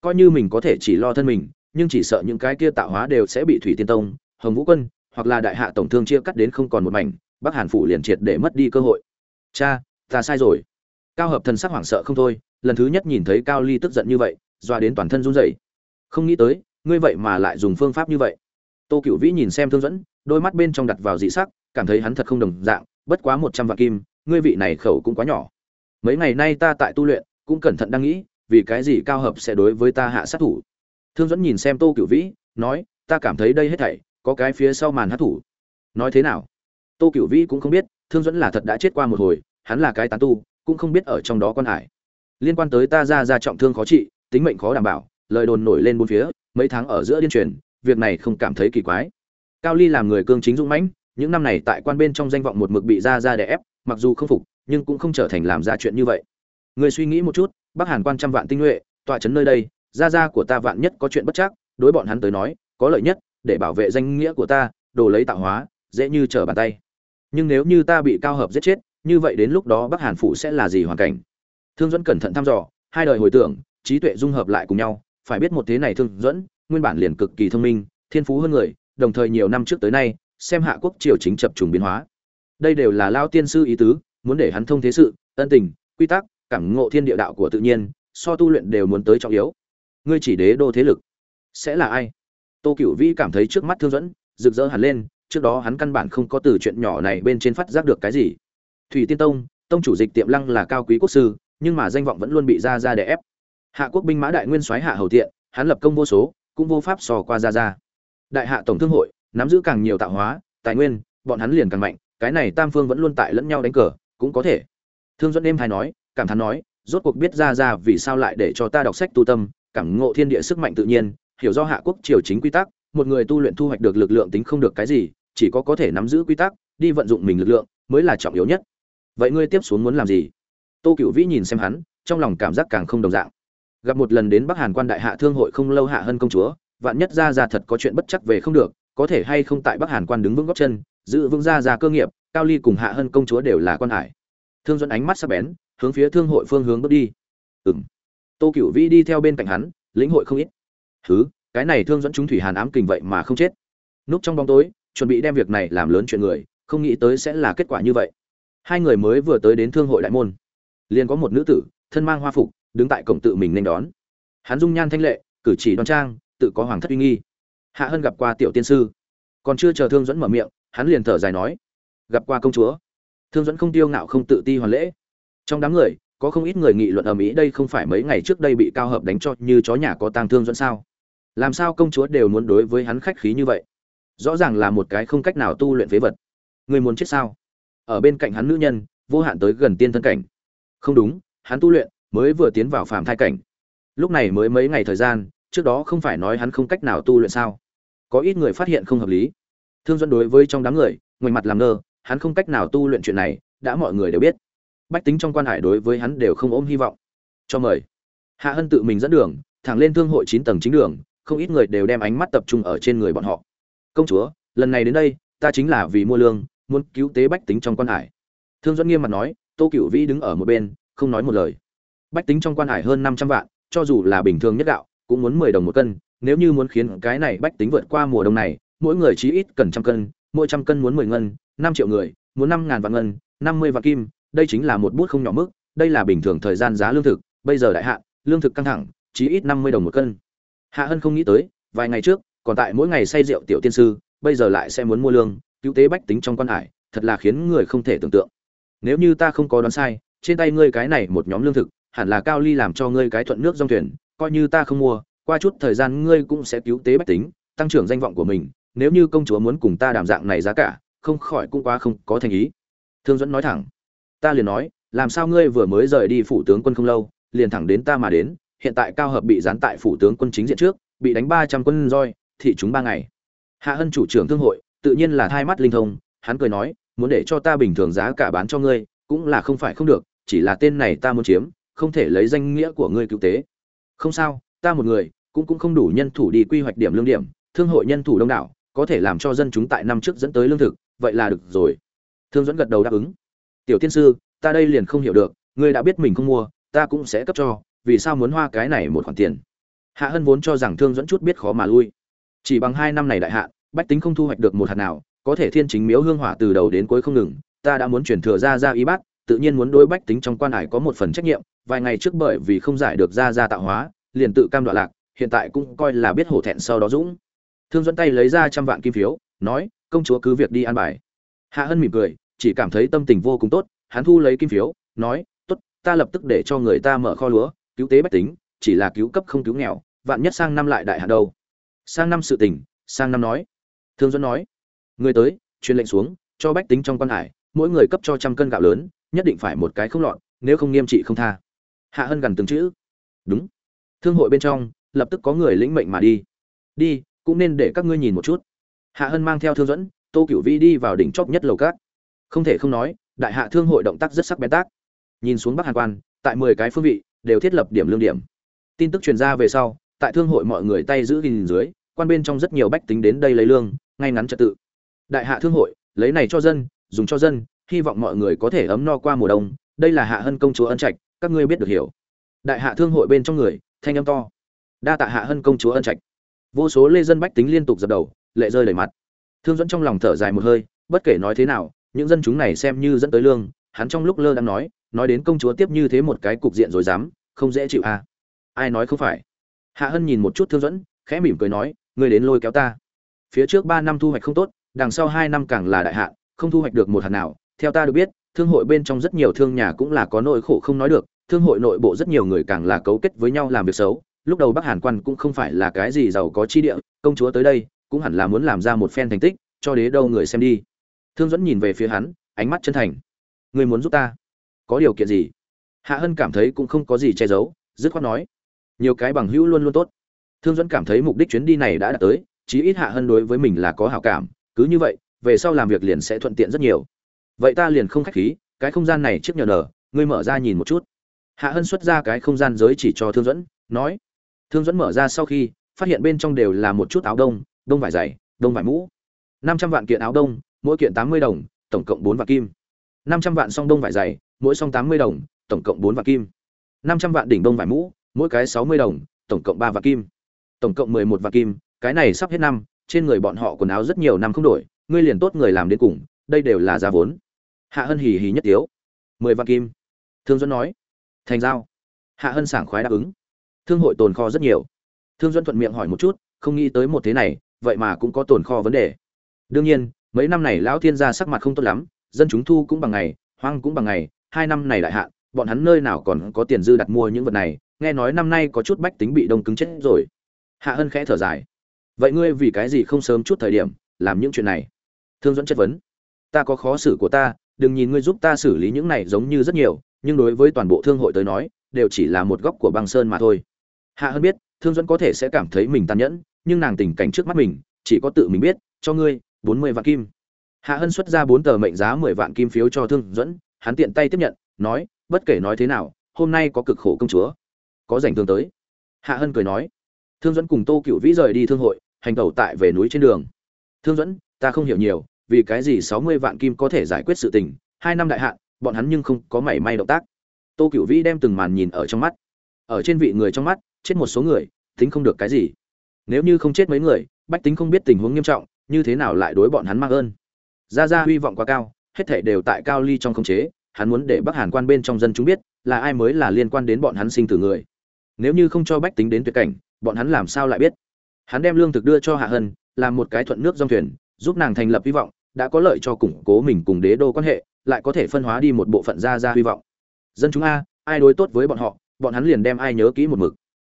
Coi như mình có thể chỉ lo thân mình nhưng chỉ sợ những cái kia tạo hóa đều sẽ bị thủy tiên tông, hồng vũ quân, hoặc là đại hạ tổng thương chia cắt đến không còn một mảnh, bắc hàn phủ liền triệt để mất đi cơ hội. Cha, ta sai rồi. Cao hợp thần sắc hoảng sợ không thôi, lần thứ nhất nhìn thấy cao ly tức giận như vậy, doa đến toàn thân run rẩy. Không nghĩ tới, ngươi vậy mà lại dùng phương pháp như vậy. Tô cựu vĩ nhìn xem thương dẫn đôi mắt bên trong đặt vào dị sắc, cảm thấy hắn thật không đồng dạng, bất quá một trăm vạn kim, ngươi vị này khẩu cũng quá nhỏ. Mấy ngày nay ta tại tu luyện, cũng cẩn thận đang nghĩ, vì cái gì cao hợp sẽ đối với ta hạ sát thủ? Thương dẫn nhìn xem tô cựu vĩ, nói, ta cảm thấy đây hết thảy, có cái phía sau màn hát thủ. Nói thế nào? Tô cựu vĩ cũng không biết, thương dẫn là thật đã chết qua một hồi, hắn là cái tán tu, cũng không biết ở trong đó con hải. Liên quan tới ta ra ra trọng thương khó trị, tính mệnh khó đảm bảo, lời đồn nổi lên bốn phía, mấy tháng ở giữa điên truyền, việc này không cảm thấy kỳ quái. Cao ly làm người cương chính dũng mãnh, những năm này tại quan bên trong danh vọng một mực bị ra ra đè ép, mặc dù không phục, nhưng cũng không trở thành làm ra chuyện như vậy. Người suy nghĩ một chút, bắc hàn quan trăm vạn tinh nhuệ, tọa trấn nơi đây gia gia của ta vạn nhất có chuyện bất chắc, đối bọn hắn tới nói, có lợi nhất, để bảo vệ danh nghĩa của ta, đồ lấy tạo hóa, dễ như trở bàn tay. Nhưng nếu như ta bị cao hợp giết chết, như vậy đến lúc đó bắc hàn phủ sẽ là gì hoàn cảnh? Thương dẫn cẩn thận thăm dò, hai đời hồi tưởng, trí tuệ dung hợp lại cùng nhau, phải biết một thế này thương dẫn nguyên bản liền cực kỳ thông minh, thiên phú hơn người, đồng thời nhiều năm trước tới nay, xem hạ quốc triều chính chập trùng biến hóa. Đây đều là lao tiên sư ý tứ, muốn để hắn thông thế sự, ân tình, quy tắc, cảm ngộ thiên địa đạo của tự nhiên, so tu luyện đều muốn tới trọng yếu ngươi chỉ đế đô thế lực. Sẽ là ai? Tô cựu vĩ cảm thấy trước mắt thương dẫn, rực rỡ hẳn lên, trước đó hắn căn bản không có từ chuyện nhỏ này bên trên phát giác được cái gì. Thủy tiên tông tông chủ dịch tiệm lăng là cao quý quốc sư, nhưng mà danh vọng vẫn luôn bị ra ra đè ép. Hạ quốc binh mã đại nguyên soái hạ hầu tiện, hắn lập công vô số, cũng vô pháp sò qua ra ra đại hạ tổng thương hội, nắm giữ càng nhiều tạo hóa, tài nguyên, bọn hắn liền càng mạnh, cái này tam phương vẫn luôn tại lẫn nhau đánh cờ, cũng có thể. Thương dẫn đêm hay nói, cảm thán nói, rốt cuộc biết ra ra vì sao lại để cho ta đọc sách tu tâm cảm ngộ thiên địa sức mạnh tự nhiên, hiểu do hạ quốc triều chính quy tắc, một người tu luyện thu hoạch được lực lượng tính không được cái gì, chỉ có có thể nắm giữ quy tắc, đi vận dụng mình lực lượng, mới là trọng yếu nhất. Vậy ngươi tiếp xuống muốn làm gì? Tô Cửu vĩ nhìn xem hắn, trong lòng cảm giác càng không đồng dạng. Gặp một lần đến bắc hàn quan đại hạ thương hội không lâu hạ hơn công chúa, vạn nhất ra ra thật có chuyện bất chắc về không được, có thể hay không tại bắc hàn quan đứng vững gót chân, giữ vững ra ra cơ nghiệp, cao ly cùng hạ hơn công chúa đều là quan hải. Thương dẫn ánh mắt sắc bén, hướng phía thương hội phương hướng bước đi. Ừm tô cựu vĩ đi theo bên cạnh hắn, lĩnh hội không ít. Thứ cái này thương dẫn chúng thủy hàn ám kình vậy mà không chết. Núp trong bóng tối, chuẩn bị đem việc này làm lớn chuyện người, không nghĩ tới sẽ là kết quả như vậy. Hai người mới vừa tới đến thương hội đại môn. Liền có một nữ tử, thân mang hoa phục, đứng tại cổng tự mình nên đón. Hắn dung nhan thanh lệ, cử chỉ đoan trang, tự có hoàng thất uy nghi. Hạ hân gặp qua tiểu tiên sư. Còn chưa chờ thương dẫn mở miệng, hắn liền thở dài nói, gặp qua công chúa. Thương dẫn không tiêu ngạo không tự ti hoàn lễ. Trong đám người có không ít người nghị luận ở mỹ đây không phải mấy ngày trước đây bị cao hợp đánh cho như chó nhà có tang thương dẫn sao? Làm sao công chúa đều muốn đối với hắn khách khí như vậy? Rõ ràng là một cái không cách nào tu luyện phế vật. Người muốn chết sao? Ở bên cạnh hắn nữ nhân, vô hạn tới gần tiên thân cảnh. Không đúng, hắn tu luyện mới vừa tiến vào phàm thai cảnh. Lúc này mới mấy ngày thời gian, trước đó không phải nói hắn không cách nào tu luyện sao? Có ít người phát hiện không hợp lý. Thương dẫn đối với trong đám người ngoảnh mặt làm ngơ, hắn không cách nào tu luyện chuyện này, đã mọi người đều biết bách tính trong quan hải đối với hắn đều không ôm hy vọng. Cho mời. Hạ hân tự mình dẫn đường, thẳng lên thương hội chín tầng chính đường, không ít người đều đem ánh mắt tập trung ở trên người bọn họ. Công chúa, lần này đến đây, ta chính là vì mua lương, muốn cứu tế bách tính trong quan hải. Thương dẫn nghiêm mặt nói, tô cựu vĩ đứng ở một bên, không nói một lời. Bách tính trong quan hải hơn năm trăm vạn, cho dù là bình thường nhất đạo, cũng muốn mười đồng một cân, nếu như muốn khiến cái này bách tính vượt qua mùa đông này, mỗi người chí ít cần trăm cân, mỗi trăm cân muốn mười ngân, năm triệu người, muốn năm ngàn vạn ngân, năm mươi vạn kim đây chính là một bút không nhỏ mức, đây là bình thường thời gian giá lương thực, bây giờ đại hạn, lương thực căng thẳng, chí ít năm mươi đồng một cân. Hạ hân không nghĩ tới, vài ngày trước, còn tại mỗi ngày say rượu tiểu tiên sư, bây giờ lại sẽ muốn mua lương, cứu tế bách tính trong quan hải, thật là khiến người không thể tưởng tượng. Nếu như ta không có đoán sai, trên tay ngươi cái này một nhóm lương thực, hẳn là cao ly làm cho ngươi cái thuận nước dòng thuyền, coi như ta không mua, qua chút thời gian ngươi cũng sẽ cứu tế bách tính, tăng trưởng danh vọng của mình, nếu như công chúa muốn cùng ta đàm dạng này giá cả, không khỏi cũng quá không có thành ý. Thương dẫn nói thẳng ta liền nói, làm sao ngươi vừa mới rời đi phủ tướng quân không lâu, liền thẳng đến ta mà đến, hiện tại cao hợp bị gián tại phủ tướng quân chính diện trước, bị đánh ba trăm quân roi, thị chúng ba ngày. Hạ hân chủ trưởng thương hội, tự nhiên là thai mắt linh thông, hắn cười nói, muốn để cho ta bình thường giá cả bán cho ngươi, cũng là không phải không được, chỉ là tên này ta muốn chiếm, không thể lấy danh nghĩa của ngươi cứu tế. Không sao, ta một người, cũng cũng không đủ nhân thủ đi quy hoạch điểm lương điểm, thương hội nhân thủ đông đảo, có thể làm cho dân chúng tại năm trước dẫn tới lương thực, vậy là được rồi. Thương dẫn gật đầu đáp ứng tiểu tiên sư, ta đây liền không hiểu được, ngươi đã biết mình không mua, ta cũng sẽ cấp cho, vì sao muốn hoa cái này một khoản tiền? Hạ hân vốn cho rằng thương dẫn chút biết khó mà lui. Chỉ bằng hai năm này đại hạ, bách tính không thu hoạch được một hạt nào, có thể thiên chính miếu hương hỏa từ đầu đến cuối không ngừng, ta đã muốn chuyển thừa ra ra y bát, tự nhiên muốn đối bách tính trong quan hải có một phần trách nhiệm, vài ngày trước bởi vì không giải được ra ra tạo hóa, liền tự cam đoạn lạc, hiện tại cũng coi là biết hổ thẹn sau đó dũng. Thương dẫn tay lấy ra trăm vạn kim phiếu, nói, công chúa cứ việc đi an bài. Hạ hân mỉm cười chỉ cảm thấy tâm tình vô cùng tốt, hắn thu lấy kim phiếu, nói, tốt, ta lập tức để cho người ta mở kho lúa, cứu tế bách tính, chỉ là cứu cấp không cứu nghèo, vạn nhất sang năm lại đại hạ đâu. Sang năm sự tình, sang năm nói. Thương dẫn nói, người tới, truyền lệnh xuống, cho bách tính trong quan hải, mỗi người cấp cho trăm cân gạo lớn, nhất định phải một cái không lọt, nếu không nghiêm trị không tha. Hạ hân gần từng chữ. Đúng. Thương hội bên trong, lập tức có người lĩnh mệnh mà đi. Đi, cũng nên để các ngươi nhìn một chút. Hạ hân mang theo thương dẫn tô cửu vi đi vào đỉnh chóp nhất lầu cát không thể không nói, đại hạ thương hội động tác rất sắc bén tác. Nhìn xuống bắc hàn quan, tại mười cái phương vị, đều thiết lập điểm lương điểm. Tin tức truyền ra về sau, tại thương hội mọi người tay giữ gìn dưới, quan bên trong rất nhiều bách tính đến đây lấy lương, ngay ngắn trật tự. Đại hạ thương hội, lấy này cho dân, dùng cho dân, hy vọng mọi người có thể ấm no qua mùa đông. Đây là hạ hân công chúa ân trạch, các ngươi biết được hiểu. Đại hạ thương hội bên trong người, thanh âm to. Đa tạ hạ hân công chúa ân trạch. Vô số lê dân bách tính liên tục dập đầu, lệ rơi đầy mặt. Thương dẫn trong lòng thở dài một hơi, bất kể nói thế nào những dân chúng này xem như dẫn tới lương, hắn trong lúc lơ đang nói nói đến công chúa tiếp như thế một cái cục diện rồi dám, không dễ chịu à. Ai nói không phải? Hạ hân nhìn một chút thương dẫn, khẽ mỉm cười nói, ngươi đến lôi kéo ta. Phía trước ba năm thu hoạch không tốt, đằng sau hai năm càng là đại hạn, không thu hoạch được một hạt nào. Theo ta được biết, thương hội bên trong rất nhiều thương nhà cũng là có nỗi khổ không nói được, thương hội nội bộ rất nhiều người càng là cấu kết với nhau làm việc xấu. Lúc đầu bắc hàn quan cũng không phải là cái gì giàu có chi địa, công chúa tới đây, cũng hẳn là muốn làm ra một phen thành tích, cho đế đâu người xem đi thương dẫn nhìn về phía hắn, ánh mắt chân thành. Người muốn giúp ta? Có điều kiện gì? Hạ hân cảm thấy cũng không có gì che giấu, dứt khoát nói, nhiều cái bằng hữu luôn luôn tốt. Thương dẫn cảm thấy mục đích chuyến đi này đã đạt tới, chí ít hạ hân đối với mình là có hảo cảm, cứ như vậy, về sau làm việc liền sẽ thuận tiện rất nhiều. Vậy ta liền không khách khí, cái không gian này trước nhờ nở ngươi mở ra nhìn một chút. Hạ hân xuất ra cái không gian giới chỉ cho thương dẫn nói, thương dẫn mở ra sau khi, phát hiện bên trong đều là một chút áo đông đông vải dày, đông vải mũ, năm trăm vạn kiện áo đông mỗi kiện tám mươi đồng, tổng cộng bốn vạn kim. năm trăm vạn song đông vải dày, mỗi song tám mươi đồng, tổng cộng bốn vạn kim. năm trăm vạn đỉnh đông vải mũ, mỗi cái sáu mươi đồng, tổng cộng ba vạn kim. Tổng cộng mười một vạn kim, cái này sắp hết năm, trên người bọn họ quần áo rất nhiều năm không đổi, ngươi liền tốt người làm đến cùng, đây đều là giá vốn. Hạ hân hì hì nhất tiếu. mười vạn kim. Thương duẫn nói. Thành giao. Hạ hân sảng khoái đáp ứng. Thương hội tồn kho rất nhiều. Thương duẫn thuận miệng hỏi một chút, không nghĩ tới một thế này, vậy mà cũng có tồn kho vấn đề. Đương nhiên mấy năm này lão thiên gia sắc mặt không tốt lắm, dân chúng thu cũng bằng ngày, hoang cũng bằng ngày, hai năm này lại hạn, bọn hắn nơi nào còn có tiền dư đặt mua những vật này, nghe nói năm nay có chút bách tính bị đông cứng chết rồi. Hạ hân khẽ thở dài. Vậy ngươi vì cái gì không sớm chút thời điểm, làm những chuyện này? Thương dẫn chất vấn. Ta có khó xử của ta, đừng nhìn ngươi giúp ta xử lý những này giống như rất nhiều, nhưng đối với toàn bộ thương hội tới nói, đều chỉ là một góc của băng sơn mà thôi. Hạ hân biết, thương dẫn có thể sẽ cảm thấy mình tàn nhẫn, nhưng nàng tình cảnh trước mắt mình, chỉ có tự mình biết, cho ngươi bốn mươi vạn kim. Hạ hân xuất ra bốn tờ mệnh giá mười vạn kim phiếu cho thương dẫn hắn tiện tay tiếp nhận, nói, bất kể nói thế nào, hôm nay có cực khổ công chúa. Có dành thương tới. Hạ hân cười nói, thương dẫn cùng tô cựu vĩ rời đi thương hội, hành tẩu tại về núi trên đường. Thương dẫn ta không hiểu nhiều, vì cái gì sáu mươi vạn kim có thể giải quyết sự tình, hai năm đại hạn, bọn hắn nhưng không có mảy may động tác. Tô cựu vĩ đem từng màn nhìn ở trong mắt. Ở trên vị người trong mắt, chết một số người, tính không được cái gì. Nếu như không chết mấy người, bách tính không biết tình huống nghiêm trọng như thế nào lại đối bọn hắn mang ơn? Ra ra hy vọng quá cao, hết thảy đều tại cao ly trong khống chế, hắn muốn để bắc hàn quan bên trong dân chúng biết là ai mới là liên quan đến bọn hắn sinh tử người. Nếu như không cho bách tính đến tuyệt cảnh, bọn hắn làm sao lại biết? Hắn đem lương thực đưa cho hạ hân, làm một cái thuận nước dòng thuyền, giúp nàng thành lập hy vọng, đã có lợi cho củng cố mình cùng đế đô quan hệ, lại có thể phân hóa đi một bộ phận ra ra hy vọng. Dân chúng a, ai đối tốt với bọn họ, bọn hắn liền đem ai nhớ kỹ một mực.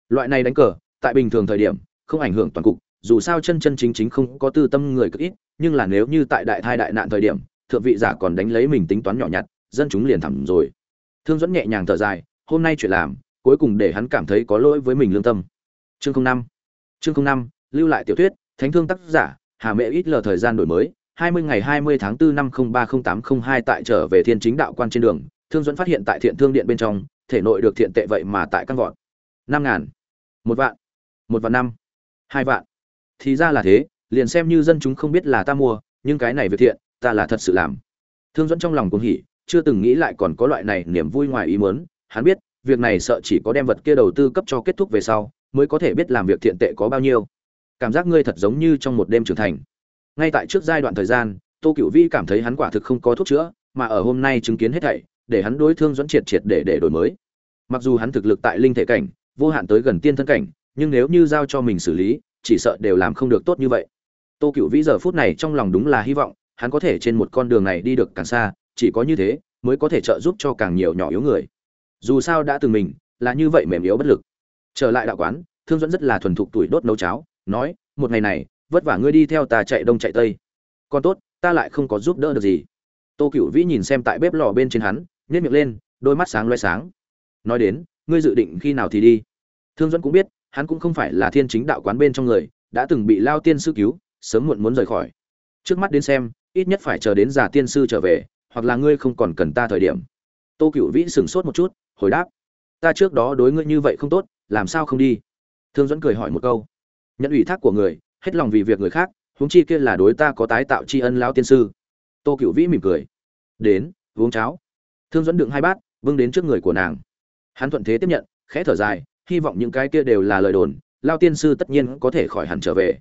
Loại này đánh cờ, tại bình thường thời điểm, không ảnh hưởng toàn cục dù sao chân chân chính chính không có tư tâm người cực ít, nhưng là nếu như tại đại thai đại nạn thời điểm, thượng vị giả còn đánh lấy mình tính toán nhỏ nhặt, dân chúng liền thẳng rồi. Thương dẫn nhẹ nhàng thở dài, hôm nay chuyện làm, cuối cùng để hắn cảm thấy có lỗi với mình lương tâm. Chương năm chương năm, lưu lại tiểu thuyết, thánh thương tác giả, hà mẹ ít lờ thời gian đổi mới 20 ngày 20 tháng 4 năm 030802 tại trở về thiên chính đạo quan trên đường, thương dẫn phát hiện tại thiện thương điện bên trong, thể nội được thiện tệ vậy mà tại căn vọt. năm ngàn, một vạn một vạn năm, hai vạn thì ra là thế, liền xem như dân chúng không biết là ta mua, nhưng cái này việc thiện, ta là thật sự làm. Thương dẫn trong lòng cũng hỉ, chưa từng nghĩ lại còn có loại này niềm vui ngoài ý muốn. Hắn biết, việc này sợ chỉ có đem vật kia đầu tư cấp cho kết thúc về sau, mới có thể biết làm việc thiện tệ có bao nhiêu. Cảm giác ngươi thật giống như trong một đêm trưởng thành. Ngay tại trước giai đoạn thời gian, tô cựu vi cảm thấy hắn quả thực không có thuốc chữa, mà ở hôm nay chứng kiến hết thảy, để hắn đối thương dẫn triệt triệt để để đổi mới. Mặc dù hắn thực lực tại linh thể cảnh, vô hạn tới gần tiên thân cảnh, nhưng nếu như giao cho mình xử lý chỉ sợ đều làm không được tốt như vậy. Tô cựu vĩ giờ phút này trong lòng đúng là hy vọng, hắn có thể trên một con đường này đi được càng xa, chỉ có như thế mới có thể trợ giúp cho càng nhiều nhỏ yếu người. Dù sao đã từng mình, là như vậy mềm yếu bất lực. Trở lại đạo quán, thương dẫn rất là thuần thục tuổi đốt nấu cháo, nói, một ngày này, vất vả ngươi đi theo ta chạy đông chạy tây. Còn tốt, ta lại không có giúp đỡ được gì. Tô cựu vĩ nhìn xem tại bếp lò bên trên hắn nhét miệng lên, đôi mắt sáng loay sáng. Nói đến, ngươi dự định khi nào thì đi? Thương dẫn cũng biết hắn cũng không phải là thiên chính đạo quán bên trong người, đã từng bị lao tiên sư cứu, sớm muộn muốn rời khỏi. Trước mắt đến xem, ít nhất phải chờ đến già tiên sư trở về, hoặc là ngươi không còn cần ta thời điểm. Tô cựu vĩ sửng sốt một chút, hồi đáp, ta trước đó đối ngươi như vậy không tốt, làm sao không đi? Thương dẫn cười hỏi một câu, nhận ủy thác của người, hết lòng vì việc người khác, huống chi kia là đối ta có tái tạo tri ân lao tiên sư. Tô cựu vĩ mỉm cười, đến, uống cháo. Thương dẫn đựng hai bát vâng đến trước người của nàng. Hắn thuận thế tiếp nhận, khẽ thở dài hy vọng những cái kia đều là lời đồn, lao tiên sư tất nhiên có thể khỏi hẳn trở về.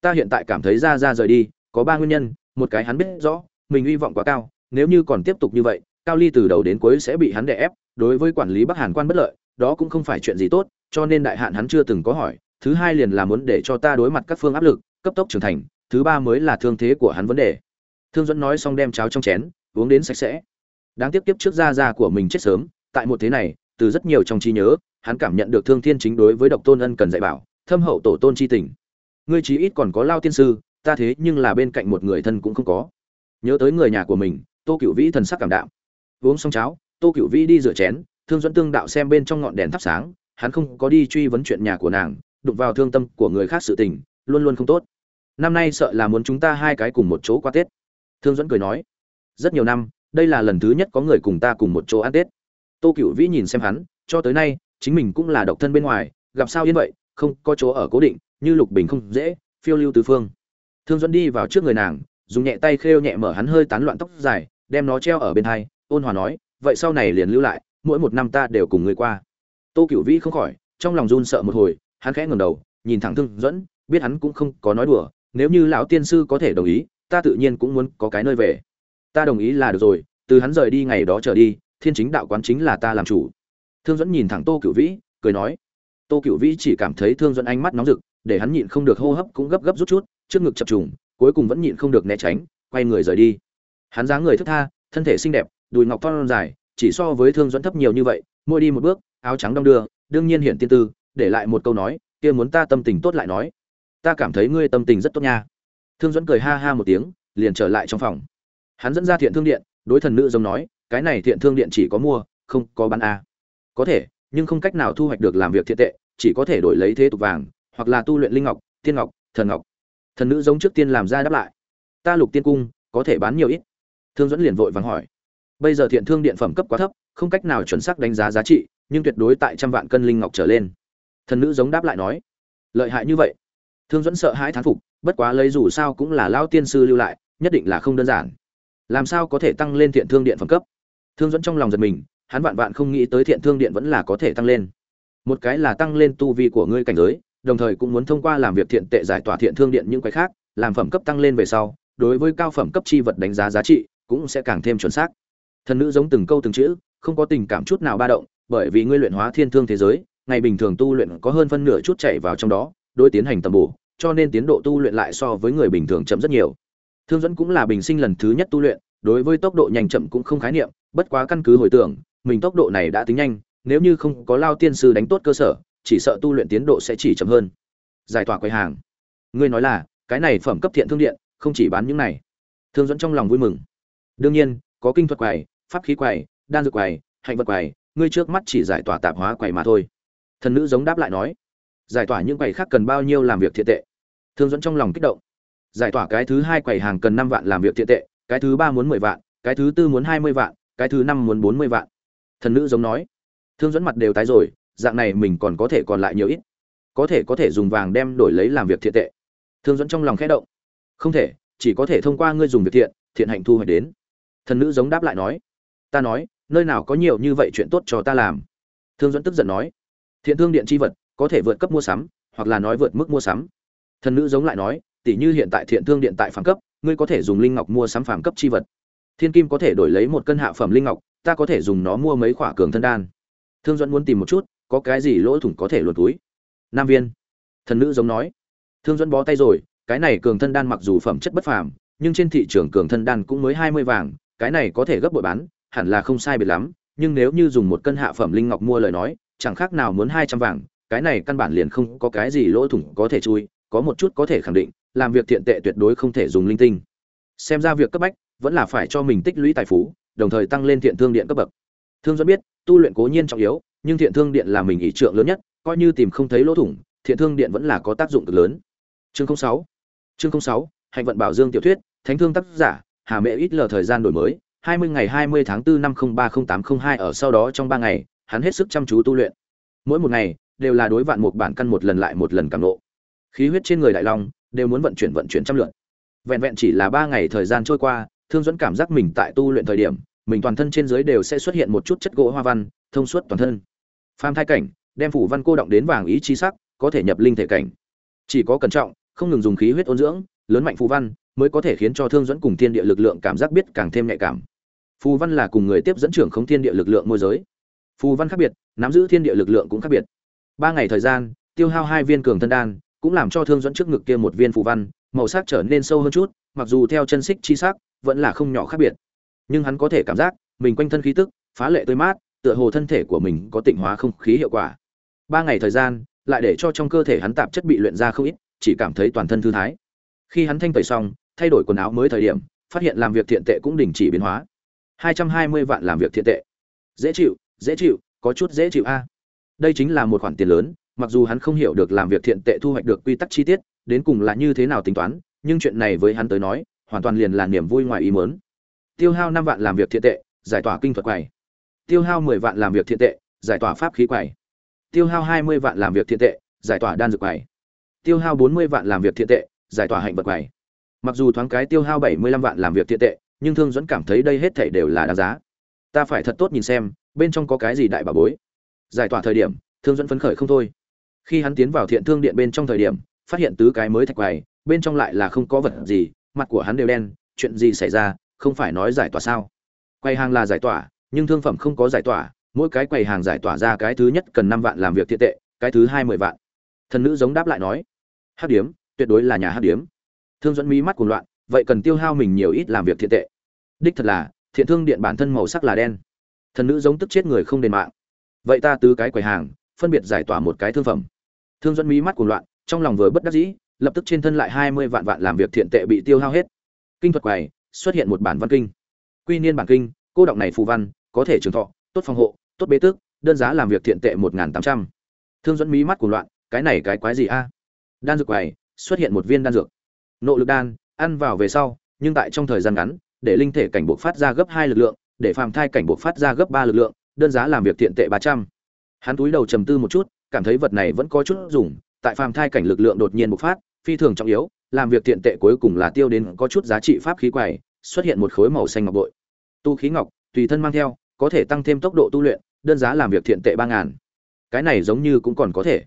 Ta hiện tại cảm thấy ra ra rời đi, có ba nguyên nhân, một cái hắn biết rõ, mình hy vọng quá cao, nếu như còn tiếp tục như vậy, cao ly từ đầu đến cuối sẽ bị hắn đè ép, đối với quản lý bắc hàn quan bất lợi, đó cũng không phải chuyện gì tốt, cho nên đại hạn hắn chưa từng có hỏi, thứ hai liền là muốn để cho ta đối mặt các phương áp lực, cấp tốc trưởng thành, thứ ba mới là thương thế của hắn vấn đề. Thương dẫn nói xong đem cháo trong chén, uống đến sạch sẽ. Đáng tiếc tiếp trước Ra Ra của mình chết sớm, tại một thế này, từ rất nhiều trong trí nhớ hắn cảm nhận được thương thiên chính đối với độc tôn ân cần dạy bảo, thâm hậu tổ tôn chi tình. Ngươi chí ít còn có lao tiên sư, ta thế nhưng là bên cạnh một người thân cũng không có. Nhớ tới người nhà của mình, tô cựu vĩ thần sắc cảm đạm. Uống xong cháo, tô cựu vĩ đi rửa chén, thương dẫn tương đạo xem bên trong ngọn đèn thắp sáng, hắn không có đi truy vấn chuyện nhà của nàng, đụng vào thương tâm của người khác sự tình, luôn luôn không tốt. Năm nay sợ là muốn chúng ta hai cái cùng một chỗ qua tết. Thương dẫn cười nói, rất nhiều năm, đây là lần thứ nhất có người cùng ta cùng một chỗ ăn tết. Tô cựu vĩ nhìn xem hắn, cho tới nay chính mình cũng là độc thân bên ngoài, gặp sao yên vậy, không có chỗ ở cố định, như lục bình không dễ, phiêu lưu tứ phương. Thương dẫn đi vào trước người nàng, dùng nhẹ tay khêu nhẹ mở hắn hơi tán loạn tóc dài, đem nó treo ở bên hai, ôn hòa nói, vậy sau này liền lưu lại, mỗi một năm ta đều cùng người qua. Tô cựu vĩ không khỏi, trong lòng run sợ một hồi, hắn khẽ ngầm đầu, nhìn thẳng thương dẫn biết hắn cũng không có nói đùa, nếu như lão tiên sư có thể đồng ý, ta tự nhiên cũng muốn có cái nơi về. Ta đồng ý là được rồi, từ hắn rời đi ngày đó trở đi, thiên chính đạo quán chính là ta làm chủ thương dẫn nhìn thẳng tô cựu vĩ, cười nói, tô cựu vĩ chỉ cảm thấy thương dẫn ánh mắt nóng rực, để hắn nhịn không được hô hấp cũng gấp gấp rút chút, trước ngực chập trùng, cuối cùng vẫn nhịn không được né tránh, quay người rời đi. Hắn dáng người thức tha, thân thể xinh đẹp, đùi ngọc thon dài, chỉ so với thương dẫn thấp nhiều như vậy môi đi một bước, áo trắng đong đưa, đương nhiên hiện tiên tư, để lại một câu nói, kia muốn ta tâm tình tốt lại nói. Ta cảm thấy ngươi tâm tình rất tốt nha. Thương dẫn cười ha ha một tiếng, liền trở lại trong phòng. Hắn dẫn ra thiện thương điện, đối thần nữ giống nói, cái này thiện thương điện chỉ có mua, không có bán a có thể, nhưng không cách nào thu hoạch được làm việc thiện tệ, chỉ có thể đổi lấy thế tục vàng, hoặc là tu luyện linh ngọc, thiên ngọc, thần ngọc. Thần nữ giống trước tiên làm ra đáp lại. Ta lục tiên cung, có thể bán nhiều ít. Thương dẫn liền vội vàng hỏi. Bây giờ thiện thương điện phẩm cấp quá thấp, không cách nào chuẩn xác đánh giá giá trị, nhưng tuyệt đối tại trăm vạn cân linh ngọc trở lên. Thần nữ giống đáp lại nói. Lợi hại như vậy. Thương dẫn sợ hãi thán phục, bất quá lấy dù sao cũng là lao tiên sư lưu lại, nhất định là không đơn giản. Làm sao có thể tăng lên thiện thương điện phẩm cấp? Thương dẫn trong lòng giật mình hắn vạn vạn không nghĩ tới thiện thương điện vẫn là có thể tăng lên. Một cái là tăng lên tu vi của ngươi cảnh giới, đồng thời cũng muốn thông qua làm việc thiện tệ giải tỏa thiện thương điện những cái khác, làm phẩm cấp tăng lên về sau, đối với cao phẩm cấp chi vật đánh giá giá trị cũng sẽ càng thêm chuẩn xác. Thần nữ giống từng câu từng chữ, không có tình cảm chút nào ba động, bởi vì ngươi luyện hóa thiên thương thế giới, ngày bình thường tu luyện có hơn phân nửa chút chảy vào trong đó, đối tiến hành tầm bổ, cho nên tiến độ tu luyện lại so với người bình thường chậm rất nhiều. Thương dẫn cũng là bình sinh lần thứ nhất tu luyện, đối với tốc độ nhanh chậm cũng không khái niệm, bất quá căn cứ hồi tưởng mình tốc độ này đã tính nhanh, nếu như không có lao tiên sư đánh tốt cơ sở, chỉ sợ tu luyện tiến độ sẽ chỉ chậm hơn. Giải tỏa quầy hàng. Ngươi nói là, cái này phẩm cấp thiện thương điện, không chỉ bán những này. Thương dẫn trong lòng vui mừng. Đương nhiên, có kinh thuật quầy, pháp khí quầy, đan dược quầy, hạnh vật quầy, ngươi trước mắt chỉ giải tỏa tạp hóa quầy mà thôi. Thần nữ giống đáp lại nói, giải tỏa những quầy khác cần bao nhiêu làm việc thiện tệ. Thương dẫn trong lòng kích động. Giải tỏa cái thứ hai quầy hàng cần năm vạn làm việc thiện tệ, cái thứ ba muốn mười vạn, cái thứ tư muốn hai mươi vạn, cái thứ năm muốn bốn mươi vạn thần nữ giống nói. Thương dẫn mặt đều tái rồi, dạng này mình còn có thể còn lại nhiều ít. Có thể có thể dùng vàng đem đổi lấy làm việc thiện tệ. Thương dẫn trong lòng khẽ động. Không thể, chỉ có thể thông qua ngươi dùng việc thiện thiện hạnh thu hoạch đến. Thần nữ giống đáp lại nói. Ta nói, nơi nào có nhiều như vậy chuyện tốt cho ta làm. Thương dẫn tức giận nói. Thiện thương điện chi vật, có thể vượt cấp mua sắm, hoặc là nói vượt mức mua sắm. Thần nữ giống lại nói tỷ như hiện tại thiện thương điện tại phản cấp, ngươi có thể dùng linh ngọc mua sắm phản cấp chi vật. Thiên kim có thể đổi lấy một cân hạ phẩm linh ngọc ta có thể dùng nó mua mấy khỏa cường thân đan. Thương dẫn muốn tìm một chút, có cái gì lỗ thủng có thể luồn túi? Nam viên. Thần nữ giống nói. Thương dẫn bó tay rồi, cái này cường thân đan mặc dù phẩm chất bất phàm, nhưng trên thị trường cường thân đan cũng mới hai mươi vàng, cái này có thể gấp bội bán, hẳn là không sai biệt lắm, nhưng nếu như dùng một cân hạ phẩm linh ngọc mua lời nói, chẳng khác nào muốn hai trăm vàng, cái này căn bản liền không có cái gì lỗ thủng có thể chui, có một chút có thể khẳng định, làm việc thiện tệ tuyệt đối không thể dùng linh tinh. Xem ra việc cấp bách vẫn là phải cho mình tích lũy tài phú đồng thời tăng lên thiện thương điện cấp bậc. Thương dẫn biết tu luyện cố nhiên trọng yếu nhưng thiện thương điện là mình ý trượng lớn nhất coi như tìm không thấy lỗ thủng thiện thương điện vẫn là có tác dụng cực lớn. Chương 06, chương 06, hạnh vận bảo dương tiểu thuyết thánh thương tác giả hà mẹ ít lờ thời gian đổi mới hai mươi ngày hai mươi tháng 4 năm 030802 ở sau đó trong ba ngày hắn hết sức chăm chú tu luyện. Mỗi một ngày đều là đối vạn một bản căn một lần lại một lần càng nộ. Khí huyết trên người đại long đều muốn vận chuyển vận chuyển trăm lượt. Vẹn vẹn chỉ là ba ngày thời gian trôi qua thương dẫn cảm giác mình tại tu luyện thời điểm, mình toàn thân trên dưới đều sẽ xuất hiện một chút chất gỗ hoa văn, thông suốt toàn thân. Phan thai cảnh, đem phủ văn cô động đến vàng ý chi sắc, có thể nhập linh thể cảnh. Chỉ có cẩn trọng, không ngừng dùng khí huyết ôn dưỡng, lớn mạnh phù văn, mới có thể khiến cho thương dẫn cùng thiên địa lực lượng cảm giác biết càng thêm nhạy cảm. Phù văn là cùng người tiếp dẫn trưởng không thiên địa lực lượng môi giới. Phù văn khác biệt, nắm giữ thiên địa lực lượng cũng khác biệt. Ba ngày thời gian, tiêu hao hai viên cường thân đan, cũng làm cho thương dẫn trước ngực kia một viên phù văn, màu sắc trở nên sâu hơn chút, mặc dù theo chân xích chi sắc vẫn là không nhỏ khác biệt. Nhưng hắn có thể cảm giác, mình quanh thân khí tức, phá lệ tươi mát, tựa hồ thân thể của mình có tịnh hóa không khí hiệu quả. Ba ngày thời gian, lại để cho trong cơ thể hắn tạp chất bị luyện ra không ít, chỉ cảm thấy toàn thân thư thái. Khi hắn thanh tẩy xong, thay đổi quần áo mới thời điểm, phát hiện làm việc thiện tệ cũng đình chỉ biến hóa. Hai trăm hai mươi vạn làm việc thiện tệ. Dễ chịu dễ chịu, có chút dễ chịu a. Đây chính là một khoản tiền lớn, mặc dù hắn không hiểu được làm việc thiện tệ thu hoạch được quy tắc chi tiết, đến cùng là như thế nào tính toán, nhưng chuyện này với hắn tới nói hoàn toàn liền là niềm vui ngoài ý muốn. tiêu hao năm vạn làm việc thiện tệ, giải tỏa kinh thuật quầy. Tiêu hao mười vạn làm việc thiện tệ, giải tỏa pháp khí quầy. Tiêu hao hai mươi vạn làm việc thiện tệ, giải tỏa đan dược quầy. Tiêu hao bốn mươi vạn làm việc thiện tệ, giải tỏa hạnh vật quầy. Mặc dù thoáng cái tiêu hao bảy mươi lăm vạn làm việc thiện tệ, nhưng thương dẫn cảm thấy đây hết thảy đều là đáng giá. Ta phải thật tốt nhìn xem, bên trong có cái gì đại bà bối. Giải tỏa thời điểm, thương dẫn phấn khởi không thôi. Khi hắn tiến vào thiện thương điện bên trong thời điểm, phát hiện tứ cái mới thạch quầy, bên trong lại là không có vật gì mặt của hắn đều đen, chuyện gì xảy ra, không phải nói giải tỏa sao? Quầy hàng là giải tỏa, nhưng thương phẩm không có giải tỏa, mỗi cái quầy hàng giải tỏa ra cái thứ nhất cần năm vạn làm việc thiện tệ, cái thứ hai mười vạn. Thần nữ giống đáp lại nói hát điếm, tuyệt đối là nhà hát điếm. Thương dẫn mỹ mắt cuồng loạn, vậy cần tiêu hao mình nhiều ít làm việc thiện tệ. Đích thật là, thiện thương điện bản thân màu sắc là đen. Thần nữ giống tức chết người không đền mạng. Vậy ta tứ cái quầy hàng, phân biệt giải tỏa một cái thương phẩm. Thương dẫn mỹ mắt cuồng loạn, trong lòng vừa bất đắc dĩ lập tức trên thân lại hai mươi vạn vạn làm việc thiện tệ bị tiêu hao hết. Kinh thuật quầy, xuất hiện một bản văn kinh. Quy niên bản kinh, cô động này phù văn, có thể trường thọ, tốt phòng hộ, tốt bế tước, đơn giá làm việc thiện tệ một tám trăm. Thương dẫn mí mắt cuồng loạn, cái này cái quái gì a? Đan dược quầy, xuất hiện một viên đan dược. Nộ lực đan, ăn vào về sau, nhưng tại trong thời gian ngắn, để linh thể cảnh buộc phát ra gấp hai lực lượng, để phàm thai cảnh buộc phát ra gấp ba lực lượng, đơn giá làm việc thiện tệ ba trăm. Hắn túi đầu trầm tư một chút, cảm thấy vật này vẫn có chút dùng, tại phàm thai cảnh lực lượng đột nhiên bộc phát phi thường trọng yếu, làm việc tiện tệ cuối cùng là tiêu đến có chút giá trị pháp khí quầy, xuất hiện một khối màu xanh ngọc bội. Tu khí ngọc, tùy thân mang theo, có thể tăng thêm tốc độ tu luyện, đơn giá làm việc thiện tệ ba ngàn. Cái này giống như cũng còn có thể.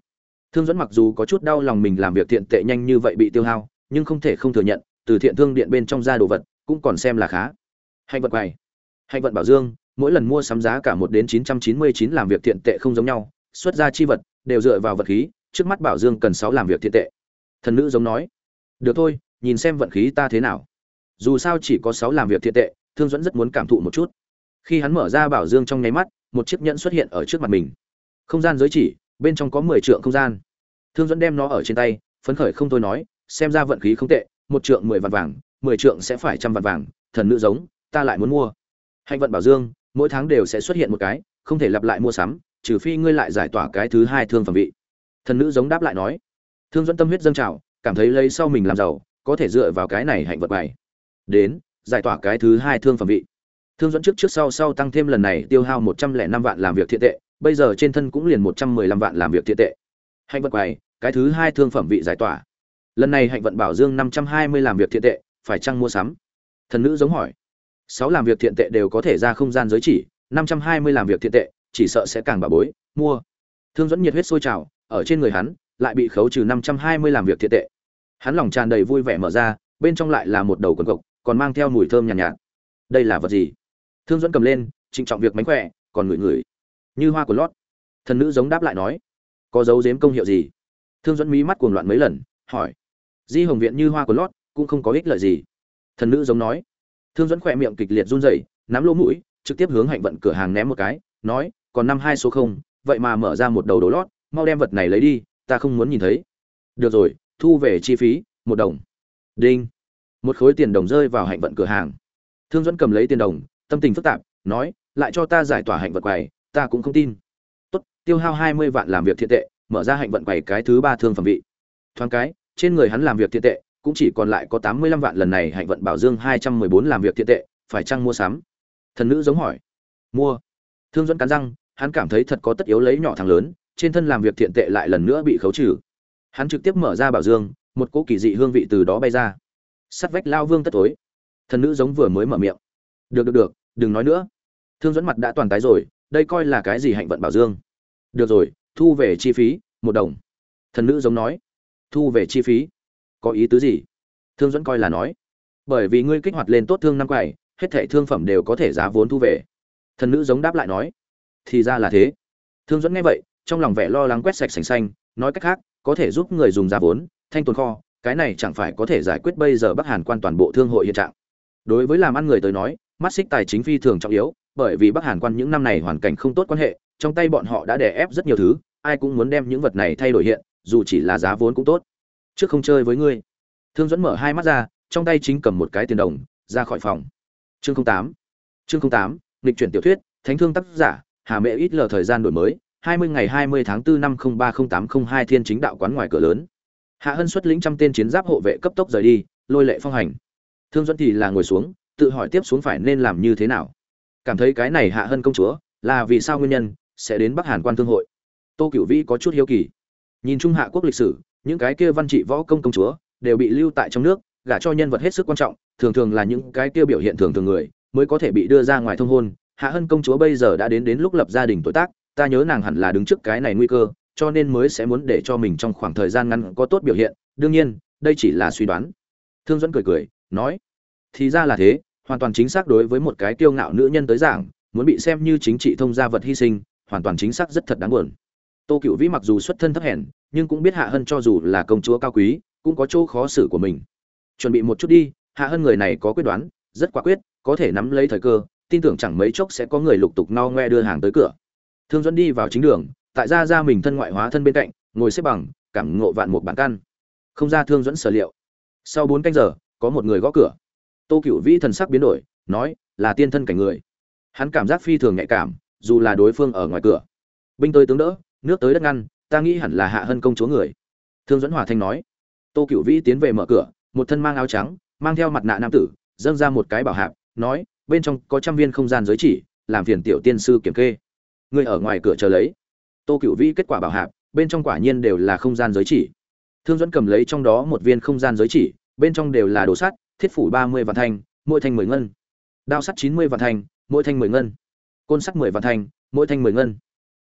Thương dẫn mặc dù có chút đau lòng mình làm việc thiện tệ nhanh như vậy bị tiêu hao, nhưng không thể không thừa nhận, từ thiện thương điện bên trong ra đồ vật, cũng còn xem là khá. Hạnh vận quầy. Hạnh vận bảo dương, mỗi lần mua sắm giá cả một đến chín trăm chín mươi chín làm việc thiện tệ không giống nhau, xuất ra chi vật, đều dựa vào vật khí, trước mắt bảo dương cần sáu làm việc thiện tệ thần nữ giống nói, được thôi, nhìn xem vận khí ta thế nào. Dù sao chỉ có sáu làm việc thiện tệ, thương dẫn rất muốn cảm thụ một chút. Khi hắn mở ra bảo dương trong nháy mắt, một chiếc nhẫn xuất hiện ở trước mặt mình. Không gian giới chỉ, bên trong có mười trượng không gian. Thương dẫn đem nó ở trên tay, phấn khởi không thôi nói, xem ra vận khí không tệ, một trượng mười vạn vàng, mười trượng sẽ phải trăm vạn vàng, thần nữ giống, ta lại muốn mua. Hạnh vận bảo dương, mỗi tháng đều sẽ xuất hiện một cái, không thể lặp lại mua sắm, trừ phi ngươi lại giải tỏa cái thứ hai thương phẩm vị. Thần nữ giống đáp lại nói thương dẫn tâm huyết dâng trào, cảm thấy lấy sau mình làm giàu, có thể dựa vào cái này hạnh vận bày đến, giải tỏa cái thứ hai thương phẩm vị. Thương dẫn trước trước sau sau tăng thêm lần này, tiêu hao một trăm lẻ năm vạn làm việc thiện tệ, bây giờ trên thân cũng liền một trăm mười lăm vạn làm việc thiện tệ. Hạnh vận bày cái thứ hai thương phẩm vị giải tỏa. Lần này hạnh vận bảo dương năm trăm hai mươi làm việc thiện tệ, phải chăng mua sắm? Thần nữ giống hỏi. Sáu làm việc thiện tệ đều có thể ra không gian giới chỉ, năm trăm hai mươi làm việc thiện tệ, chỉ sợ sẽ càng bà bối, mua. Thương dẫn nhiệt huyết sôi trào, ở trên người hắn lại bị khấu trừ năm trăm hai mươi làm việc thiệt tệ. Hắn lòng tràn đầy vui vẻ mở ra bên trong lại là một đầu quần cộc còn mang theo mùi thơm nhàn nhạt, nhạt. Đây là vật gì? Thương dẫn cầm lên trịnh trọng việc mánh khỏe còn ngửi ngửi. Như hoa của lót. Thần nữ giống đáp lại nói có dấu dếm công hiệu gì? Thương dẫn mí mắt cuồng loạn mấy lần hỏi di hồng viện như hoa của lót cũng không có ích lợi gì. Thần nữ giống nói thương dẫn khỏe miệng kịch liệt run rẩy nắm lỗ mũi trực tiếp hướng hạnh vận cửa hàng ném một cái nói còn năm hai số không vậy mà mở ra một đầu đồ lót mau đem vật này lấy đi ta không muốn nhìn thấy. Được rồi, thu về chi phí, một đồng. Đinh. Một khối tiền đồng rơi vào hạnh vận cửa hàng. Thương dẫn cầm lấy tiền đồng, tâm tình phức tạp, nói, lại cho ta giải tỏa hạnh vận quầy, ta cũng không tin. Tốt, tiêu hao hai mươi vạn làm việc thiện tệ, mở ra hạnh vận quầy cái thứ ba thương phẩm vị. Thoáng cái, trên người hắn làm việc thiện tệ, cũng chỉ còn lại có tám mươi lăm vạn lần này hạnh vận bảo dương hai trăm mười bốn làm việc thiện tệ, phải chăng mua sắm? Thần nữ giống hỏi. Mua. Thương dẫn cắn răng, hắn cảm thấy thật có tất yếu lấy nhỏ thằng lớn trên thân làm việc thiện tệ lại lần nữa bị khấu trừ. Hắn trực tiếp mở ra bảo dương, một cỗ kỳ dị hương vị từ đó bay ra. Sắt vách lao vương tất tối thần nữ giống vừa mới mở miệng. Được được được, đừng nói nữa. Thương dẫn mặt đã toàn tái rồi, đây coi là cái gì hạnh vận bảo dương? Được rồi, thu về chi phí, một đồng. Thần nữ giống nói. Thu về chi phí? Có ý tứ gì? Thương dẫn coi là nói. Bởi vì ngươi kích hoạt lên tốt thương năm quầy, hết thảy thương phẩm đều có thể giá vốn thu về. Thần nữ giống đáp lại nói. Thì ra là thế. Thương dẫn nghe vậy trong lòng vẻ lo lắng quét sạch sành xanh nói cách khác có thể giúp người dùng giá vốn thanh tồn kho cái này chẳng phải có thể giải quyết bây giờ bắc hàn quan toàn bộ thương hội hiện trạng. Đối với làm ăn người tới nói mắt xích tài chính phi thường trọng yếu bởi vì bắc hàn quan những năm này hoàn cảnh không tốt quan hệ trong tay bọn họ đã đè ép rất nhiều thứ ai cũng muốn đem những vật này thay đổi hiện dù chỉ là giá vốn cũng tốt. Trước không chơi với ngươi. Thương dẫn mở hai mắt ra trong tay chính cầm một cái tiền đồng ra khỏi phòng. Chương 08, chương 08, nghịch chuyển tiểu thuyết thánh thương tác giả hà mẹ ít lờ thời gian đổi mới hai mươi ngày hai mươi tháng 4 năm ba tám hai thiên chính đạo quán ngoài cửa lớn. Hạ hân xuất lĩnh trăm tên chiến giáp hộ vệ cấp tốc rời đi, lôi lệ phong hành. Thương Duẫn thì là ngồi xuống, tự hỏi tiếp xuống phải nên làm như thế nào. Cảm thấy cái này hạ hân công chúa, là vì sao nguyên nhân, sẽ đến bắc hàn quan thương hội. Tô cửu vĩ có chút hiếu kỳ. Nhìn chung hạ quốc lịch sử, những cái kia văn trị võ công công chúa, đều bị lưu tại trong nước, gả cho nhân vật hết sức quan trọng, thường thường là những cái kia biểu hiện thường thường người, mới có thể bị đưa ra ngoài thông hôn. Hạ hân công chúa bây giờ đã đến đến lúc lập gia đình tuổi tác ta nhớ nàng hẳn là đứng trước cái này nguy cơ, cho nên mới sẽ muốn để cho mình trong khoảng thời gian ngắn có tốt biểu hiện. Đương nhiên, đây chỉ là suy đoán. Thương dẫn cười cười, nói, thì ra là thế, hoàn toàn chính xác đối với một cái kiêu ngạo nữ nhân tới giảng, muốn bị xem như chính trị thông gia vật hy sinh, hoàn toàn chính xác rất thật đáng buồn. Tô cựu vĩ mặc dù xuất thân thấp hèn, nhưng cũng biết hạ hân cho dù là công chúa cao quý, cũng có chỗ khó xử của mình. Chuẩn bị một chút đi, hạ hân người này có quyết đoán, rất quả quyết, có thể nắm lấy thời cơ, tin tưởng chẳng mấy chốc sẽ có người lục tục no ngoe đưa hàng tới cửa thương dẫn đi vào chính đường, tại ra ra mình thân ngoại hóa thân bên cạnh, ngồi xếp bằng, cảm ngộ vạn một bản căn. Không ra thương dẫn sở liệu. Sau bốn canh giờ, có một người gõ cửa. Tô cựu vĩ thần sắc biến đổi, nói, là tiên thân cảnh người. Hắn cảm giác phi thường nhạy cảm, dù là đối phương ở ngoài cửa. Binh tới tướng đỡ, nước tới đất ngăn, ta nghĩ hẳn là hạ hân công chúa người. Thương dẫn hòa thanh nói. Tô cựu vĩ tiến về mở cửa, một thân mang áo trắng, mang theo mặt nạ nam tử, dâng ra một cái bảo hạp, nói, bên trong có trăm viên không gian giới chỉ, làm phiền tiểu tiên sư kiểm kê. Ngươi ở ngoài cửa chờ lấy. Tô cựu vĩ kết quả bảo hạp, bên trong quả nhiên đều là không gian giới chỉ. Thương dẫn cầm lấy trong đó một viên không gian giới chỉ, bên trong đều là đồ sắt, thiết phủ ba mươi vạn thanh, mỗi thanh mười ngân. Đao sắt chín mươi vạn thanh, mỗi thanh mười ngân. Côn sắt mười vạn thanh, mỗi thanh mười ngân.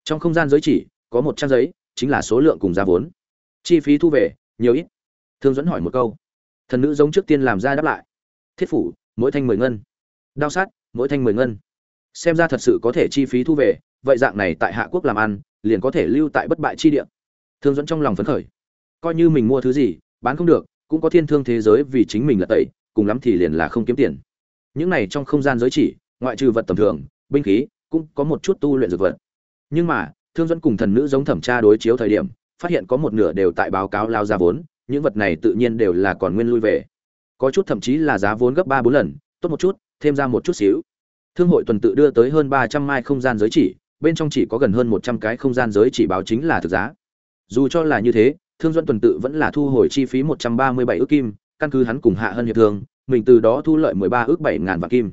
Trong không gian giới chỉ, có một trang giấy, chính là số lượng cùng giá vốn. Chi phí thu về, nhiều ít. Thương dẫn hỏi một câu. Thần nữ giống trước tiên làm ra đáp lại. Thiết phủ, mỗi thanh mười ngân. Đao sát mỗi thanh mười ngân. Xem ra thật sự có thể chi phí thu về vậy dạng này tại hạ quốc làm ăn, liền có thể lưu tại bất bại chi địa. Thương dẫn trong lòng phấn khởi. Coi như mình mua thứ gì, bán không được, cũng có thiên thương thế giới vì chính mình là tẩy, cùng lắm thì liền là không kiếm tiền. Những này trong không gian giới chỉ, ngoại trừ vật tầm thường, binh khí, cũng có một chút tu luyện dược vật. Nhưng mà, thương dẫn cùng thần nữ giống thẩm tra đối chiếu thời điểm, phát hiện có một nửa đều tại báo cáo lao ra vốn, những vật này tự nhiên đều là còn nguyên lui về. Có chút thậm chí là giá vốn gấp ba bốn lần, tốt một chút, thêm ra một chút xíu. Thương hội tuần tự đưa tới hơn ba trăm mai không gian giới chỉ bên trong chỉ có gần hơn một trăm cái không gian giới chỉ báo chính là thực giá. Dù cho là như thế, thương duẫn tuần tự vẫn là thu hồi chi phí một trăm ba mươi bảy ước kim, căn cứ hắn cùng hạ hơn hiệp thương, mình từ đó thu lợi mười ba ước bảy ngàn vạn kim.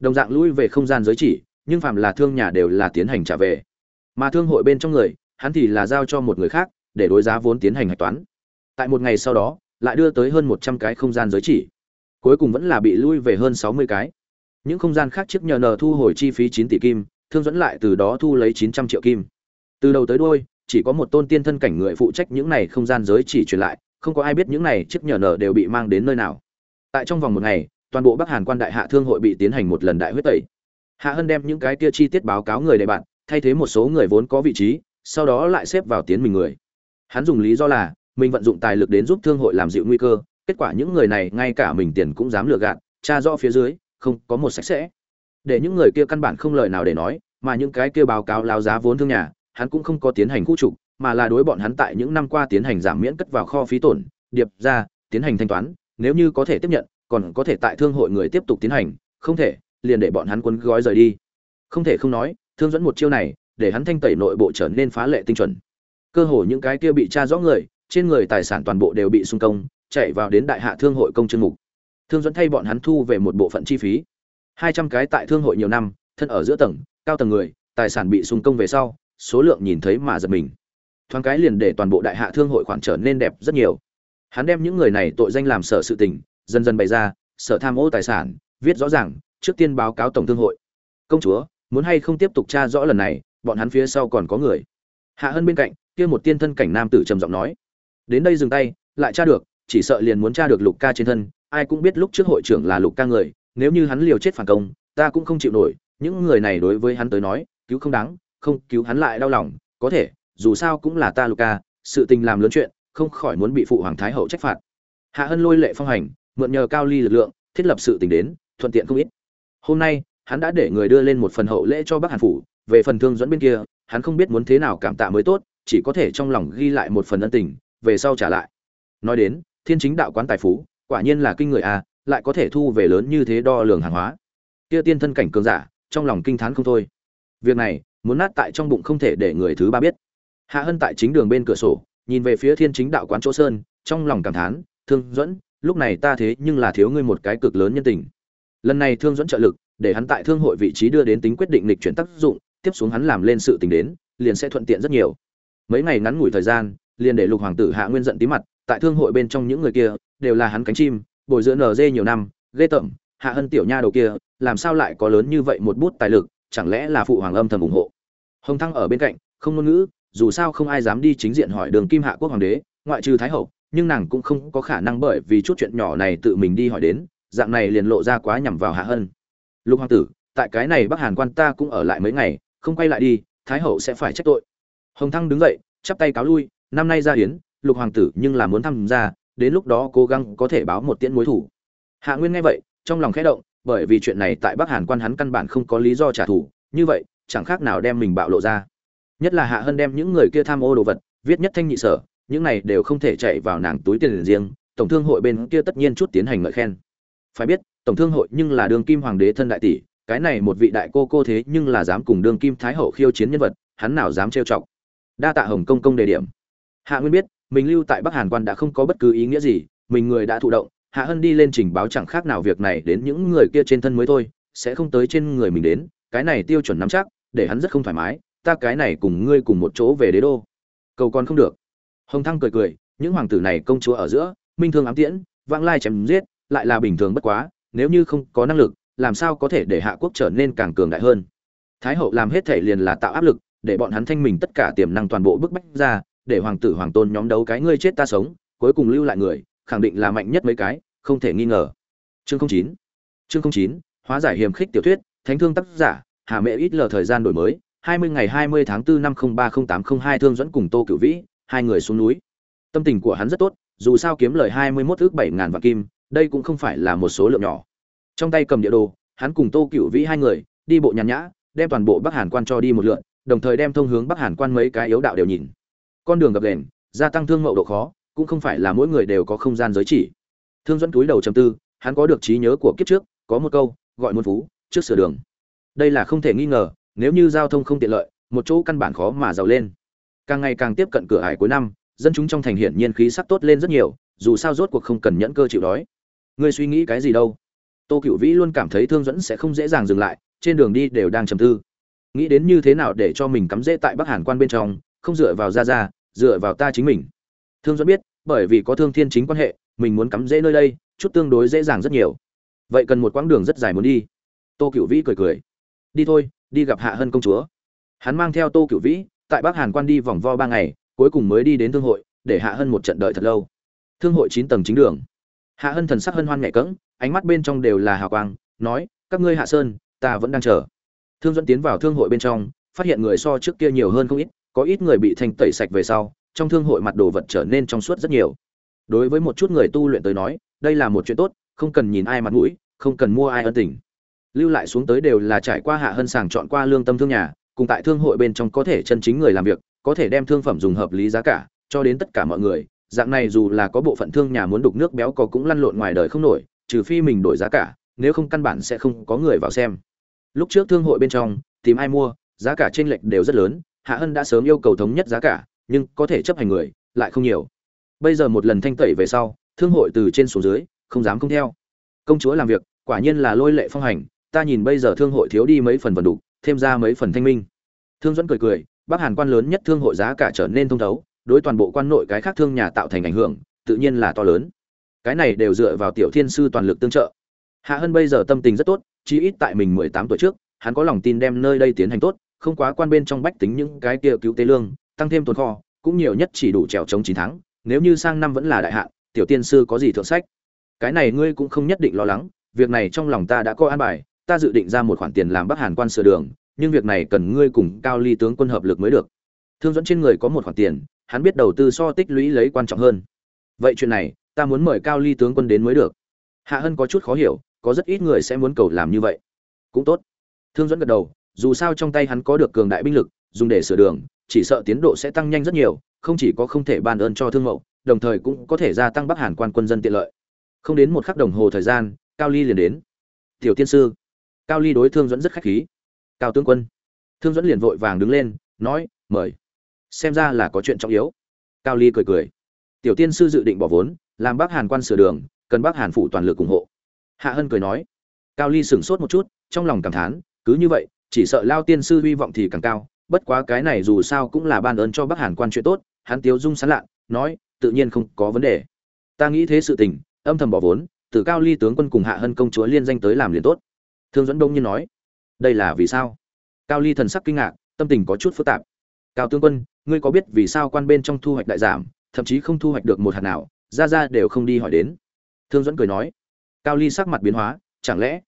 Đồng dạng lui về không gian giới chỉ, nhưng phạm là thương nhà đều là tiến hành trả về. Mà thương hội bên trong người, hắn thì là giao cho một người khác, để đối giá vốn tiến hành hạch toán. Tại một ngày sau đó, lại đưa tới hơn một trăm cái không gian giới chỉ. Cuối cùng vẫn là bị lui về hơn sáu mươi cái. Những không gian khác trước nhờ nờ thu hồi chi phí chín tỷ kim thương dẫn lại từ đó thu lấy chín trăm triệu kim. Từ đầu tới đôi chỉ có một tôn tiên thân cảnh người phụ trách những này không gian giới chỉ truyền lại, không có ai biết những này chiếc nhờ nở đều bị mang đến nơi nào. Tại trong vòng một ngày, toàn bộ bắc hàn quan đại hạ thương hội bị tiến hành một lần đại huyết tẩy. Hạ hân đem những cái kia chi tiết báo cáo người đại bạn, thay thế một số người vốn có vị trí, sau đó lại xếp vào tiến mình người. Hắn dùng lý do là, mình vận dụng tài lực đến giúp thương hội làm dịu nguy cơ, kết quả những người này ngay cả mình tiền cũng dám lừa gạt, tra rõ phía dưới, không có một sạch sẽ để những người kia căn bản không lời nào để nói, mà những cái kia báo cáo lao giá vốn thương nhà, hắn cũng không có tiến hành khu trục, mà là đối bọn hắn tại những năm qua tiến hành giảm miễn cất vào kho phí tổn, điệp ra, tiến hành thanh toán, nếu như có thể tiếp nhận, còn có thể tại thương hội người tiếp tục tiến hành, không thể, liền để bọn hắn quấn gói rời đi. Không thể không nói, thương dẫn một chiêu này, để hắn thanh tẩy nội bộ trở nên phá lệ tinh chuẩn. Cơ hồ những cái kia bị tra rõ người, trên người tài sản toàn bộ đều bị xung công, chạy vào đến đại hạ thương hội công chương mục. Thương dẫn thay bọn hắn thu về một bộ phận chi phí hai trăm cái tại thương hội nhiều năm, thân ở giữa tầng, cao tầng người, tài sản bị xung công về sau, số lượng nhìn thấy mà giật mình. Thoáng cái liền để toàn bộ đại hạ thương hội khoản trở nên đẹp rất nhiều. Hắn đem những người này tội danh làm sở sự tình, dần dần bày ra, sở tham ô tài sản, viết rõ ràng, trước tiên báo cáo tổng thương hội. Công chúa, muốn hay không tiếp tục tra rõ lần này, bọn hắn phía sau còn có người. Hạ hơn bên cạnh, kia một tiên thân cảnh nam tử trầm giọng nói. Đến đây dừng tay, lại tra được, chỉ sợ liền muốn tra được lục ca trên thân, ai cũng biết lúc trước hội trưởng là lục ca người nếu như hắn liều chết phản công ta cũng không chịu nổi những người này đối với hắn tới nói cứu không đáng không cứu hắn lại đau lòng có thể dù sao cũng là ta Luca, sự tình làm lớn chuyện, không khỏi muốn bị phụ hoàng thái hậu trách phạt. Hạ Hân lôi lệ phong hành, mượn nhờ cao ly lực lượng, thiết lập sự tình đến, thuận tiện không ít. Hôm nay, hắn đã để người đưa lên một phần hậu lễ cho Bắc Hàn phủ, về phần thương dẫn bên kia, hắn không biết muốn thế nào cảm tạ mới tốt, chỉ có thể trong lòng ghi lại một phần ân tình, về sau trả lại. Nói đến, Thiên Chính đạo quán tài phú, quả nhiên là kinh người a, lại có thể thu về lớn như thế đo lường hàng hóa. Kia tiên thân cảnh cường giả, trong lòng kinh thán không thôi. Việc này, muốn nát tại trong bụng không thể để người thứ ba biết hạ hân tại chính đường bên cửa sổ nhìn về phía thiên chính đạo quán chỗ sơn trong lòng cảm thán thương dẫn lúc này ta thế nhưng là thiếu ngươi một cái cực lớn nhân tình lần này thương dẫn trợ lực để hắn tại thương hội vị trí đưa đến tính quyết định lịch chuyển tác dụng tiếp xuống hắn làm lên sự tình đến liền sẽ thuận tiện rất nhiều mấy ngày ngắn ngủi thời gian liền để lục hoàng tử hạ nguyên giận tí mặt tại thương hội bên trong những người kia đều là hắn cánh chim bồi dưỡng nở nhiều năm, ghê tởm, hạ hân tiểu nha đầu kia, làm sao lại có lớn như vậy một bút tài lực, chẳng lẽ là phụ hoàng âm thầm ủng hộ? Hồng thăng ở bên cạnh, không ngôn ngữ, dù sao không ai dám đi chính diện hỏi đường kim hạ quốc hoàng đế, ngoại trừ thái hậu, nhưng nàng cũng không có khả năng bởi vì chút chuyện nhỏ này tự mình đi hỏi đến, dạng này liền lộ ra quá nhằm vào hạ hân. Lục hoàng tử, tại cái này bắc hàn quan ta cũng ở lại mấy ngày, không quay lại đi, thái hậu sẽ phải trách tội. Hồng thăng đứng dậy, chắp tay cáo lui, năm nay ra hiến, lục hoàng tử nhưng là muốn tham gia đến lúc đó cố gắng có thể báo một tiễn mối thủ. Hạ nguyên nghe vậy, trong lòng khẽ động, bởi vì chuyện này tại bắc hàn quan hắn căn bản không có lý do trả thù, như vậy, chẳng khác nào đem mình bạo lộ ra. Nhất là hạ hân đem những người kia tham ô đồ vật, viết nhất thanh nhị sở, những này đều không thể chạy vào nàng túi tiền riêng, tổng thương hội bên kia tất nhiên chút tiến hành ngợi khen. Phải biết, tổng thương hội nhưng là đường kim hoàng đế thân đại tỷ, cái này một vị đại cô cô thế nhưng là dám cùng đường kim thái hậu khiêu chiến nhân vật, hắn nào dám trêu chọc. Đa tạ hồng công công đề điểm. Hạ nguyên biết mình lưu tại bắc hàn quan đã không có bất cứ ý nghĩa gì, mình người đã thụ động, hạ hân đi lên trình báo chẳng khác nào việc này đến những người kia trên thân mới thôi, sẽ không tới trên người mình đến, cái này tiêu chuẩn nắm chắc, để hắn rất không thoải mái, ta cái này cùng ngươi cùng một chỗ về đế đô. Cầu còn không được. Hồng thăng cười cười, những hoàng tử này công chúa ở giữa, minh thương ám tiễn, vãng lai chém giết, lại là bình thường bất quá, nếu như không có năng lực, làm sao có thể để hạ quốc trở nên càng cường đại hơn? Thái hậu làm hết thể liền là tạo áp lực, để bọn hắn thanh mình tất cả tiềm năng toàn bộ bức bách ra để hoàng tử hoàng tôn nhóm đấu cái ngươi chết ta sống, cuối cùng lưu lại người, khẳng định là mạnh nhất mấy cái, không thể nghi ngờ. Chương chín. Chương chín, hóa giải hiểm khích tiểu thuyết, thánh thương tác giả, hà mẹ ít lờ thời gian đổi mới, hai mươi ngày hai mươi tháng 4 năm ba tám hai thương dẫn cùng tô cửu vĩ, hai người xuống núi. Tâm tình của hắn rất tốt, dù sao kiếm lời hai mươi 21 ước bảy ngàn vạn kim, đây cũng không phải là một số lượng nhỏ. Trong tay cầm địa đồ, hắn cùng tô cửu vĩ hai người, đi bộ nhàn nhã, đem toàn bộ bắc hàn quan cho đi một lượn, đồng thời đem thông hướng bắc hàn quan mấy cái yếu đạo đều nhìn con đường gập ghềnh gia tăng thương mậu độ khó, cũng không phải là mỗi người đều có không gian giới chỉ. Thương dẫn túi đầu trầm tư, hắn có được trí nhớ của kiếp trước, có một câu, gọi muôn phú, trước sửa đường. Đây là không thể nghi ngờ, nếu như giao thông không tiện lợi, một chỗ căn bản khó mà giàu lên. Càng ngày càng tiếp cận cửa ải cuối năm, dân chúng trong thành hiển nhiên khí sắc tốt lên rất nhiều, dù sao rốt cuộc không cần nhẫn cơ chịu đói. Ngươi suy nghĩ cái gì đâu? Tô cựu vĩ luôn cảm thấy thương dẫn sẽ không dễ dàng dừng lại, trên đường đi đều đang trầm tư. Nghĩ đến như thế nào để cho mình cắm rễ tại bắc hàn quan bên trong không dựa vào ra ra dựa vào ta chính mình. Thương dẫn biết, bởi vì có thương thiên chính quan hệ, mình muốn cắm dễ nơi đây, chút tương đối dễ dàng rất nhiều. Vậy cần một quãng đường rất dài muốn đi. Tô cựu vĩ cười cười. Đi thôi, đi gặp hạ hân công chúa. Hắn mang theo tô cựu vĩ, tại bắc hàn quan đi vòng vo ba ngày, cuối cùng mới đi đến thương hội, để hạ hân một trận đợi thật lâu. Thương hội chín tầng chính đường. Hạ hân thần sắc hân hoan nhẹ cỡng ánh mắt bên trong đều là hào quang, nói, các ngươi hạ sơn, ta vẫn đang chờ. Thương dẫn tiến vào thương hội bên trong, phát hiện người so trước kia nhiều hơn không ít có ít người bị thanh tẩy sạch về sau, trong thương hội mặt đồ vật trở nên trong suốt rất nhiều. Đối với một chút người tu luyện tới nói, đây là một chuyện tốt, không cần nhìn ai mặt mũi, không cần mua ai ân tình. Lưu lại xuống tới đều là trải qua hạ hân sàng chọn qua lương tâm thương nhà, cùng tại thương hội bên trong có thể chân chính người làm việc, có thể đem thương phẩm dùng hợp lý giá cả, cho đến tất cả mọi người, dạng này dù là có bộ phận thương nhà muốn đục nước béo có cũng lăn lộn ngoài đời không nổi, trừ phi mình đổi giá cả, nếu không căn bản sẽ không có người vào xem. Lúc trước thương hội bên trong, tìm ai mua, giá cả trên lệch đều rất lớn hạ hân đã sớm yêu cầu thống nhất giá cả, nhưng có thể chấp hành người, lại không nhiều. Bây giờ một lần thanh tẩy về sau, thương hội từ trên xuống dưới, không dám không theo. Công chúa làm việc, quả nhiên là lôi lệ phong hành, ta nhìn bây giờ thương hội thiếu đi mấy phần vần đục, thêm ra mấy phần thanh minh. Thương dẫn cười cười, bắc hàn quan lớn nhất thương hội giá cả trở nên thông thấu, đối toàn bộ quan nội cái khác thương nhà tạo thành ảnh hưởng, tự nhiên là to lớn. Cái này đều dựa vào tiểu thiên sư toàn lực tương trợ. Hạ hân bây giờ tâm tình rất tốt, chí ít tại mình mười tám tuổi trước, hắn có lòng tin đem nơi đây tiến hành tốt không quá quan bên trong bách tính những cái kia cứu tế lương, tăng thêm tồn kho, cũng nhiều nhất chỉ đủ trèo chống chín tháng, nếu như sang năm vẫn là đại hạn, tiểu tiên sư có gì thượng sách? Cái này ngươi cũng không nhất định lo lắng, việc này trong lòng ta đã có an bài, ta dự định ra một khoản tiền làm bắc hàn quan sửa đường, nhưng việc này cần ngươi cùng cao ly tướng quân hợp lực mới được. Thương dẫn trên người có một khoản tiền, hắn biết đầu tư so tích lũy lấy quan trọng hơn. Vậy chuyện này, ta muốn mời cao ly tướng quân đến mới được. Hạ hân có chút khó hiểu, có rất ít người sẽ muốn cầu làm như vậy. Cũng tốt. Thương dẫn gật đầu dù sao trong tay hắn có được cường đại binh lực, dùng để sửa đường, chỉ sợ tiến độ sẽ tăng nhanh rất nhiều, không chỉ có không thể ban ơn cho thương mẫu đồng thời cũng có thể gia tăng bắc hàn quan quân dân tiện lợi. Không đến một khắc đồng hồ thời gian, cao ly liền đến. Tiểu tiên sư. Cao ly đối thương dẫn rất khách khí. Cao tướng quân. Thương dẫn liền vội vàng đứng lên, nói, mời. Xem ra là có chuyện trọng yếu. Cao ly cười cười. Tiểu tiên sư dự định bỏ vốn, làm bác hàn quan sửa đường, cần bác hàn phủ toàn lực ủng hộ. Hạ hân cười nói. Cao ly sửng sốt một chút, trong lòng cảm thán, cứ như vậy chỉ sợ lao tiên sư hy vọng thì càng cao, bất quá cái này dù sao cũng là ban ơn cho bác hàn quan chuyện tốt, hắn tiếu dung sán lạ nói, tự nhiên không có vấn đề. Ta nghĩ thế sự tình, âm thầm bỏ vốn, từ cao ly tướng quân cùng hạ hân công chúa liên danh tới làm liền tốt. Thương dẫn đông nhiên nói, đây là vì sao? Cao ly thần sắc kinh ngạc, tâm tình có chút phức tạp. Cao tướng quân, ngươi có biết vì sao quan bên trong thu hoạch đại giảm, thậm chí không thu hoạch được một hạt nào, ra ra đều không đi hỏi đến. Thương dẫn cười nói, cao ly sắc mặt biến hóa, chẳng lẽ?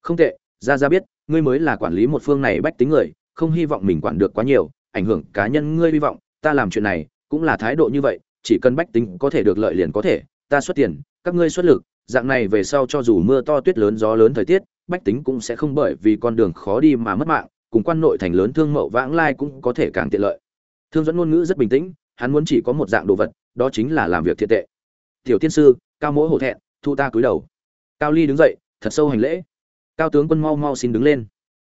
Không tệ, ra ra biết ngươi mới là quản lý một phương này bách tính người, không hy vọng mình quản được quá nhiều, ảnh hưởng cá nhân ngươi hy vọng, ta làm chuyện này cũng là thái độ như vậy, chỉ cần bách tính có thể được lợi liền có thể, ta xuất tiền, các ngươi xuất lực, dạng này về sau cho dù mưa to tuyết lớn gió lớn thời tiết, bách tính cũng sẽ không bởi vì con đường khó đi mà mất mạng, cùng quan nội thành lớn thương mậu vãng lai cũng có thể càng tiện lợi. Thương dẫn ngôn ngữ rất bình tĩnh, hắn muốn chỉ có một dạng đồ vật, đó chính là làm việc thiện tệ. Tiểu tiên sư, cao mỗi hổ thẹn, thu ta cúi đầu. Cao ly đứng dậy, thật sâu hành lễ cao tướng quân mau mau xin đứng lên.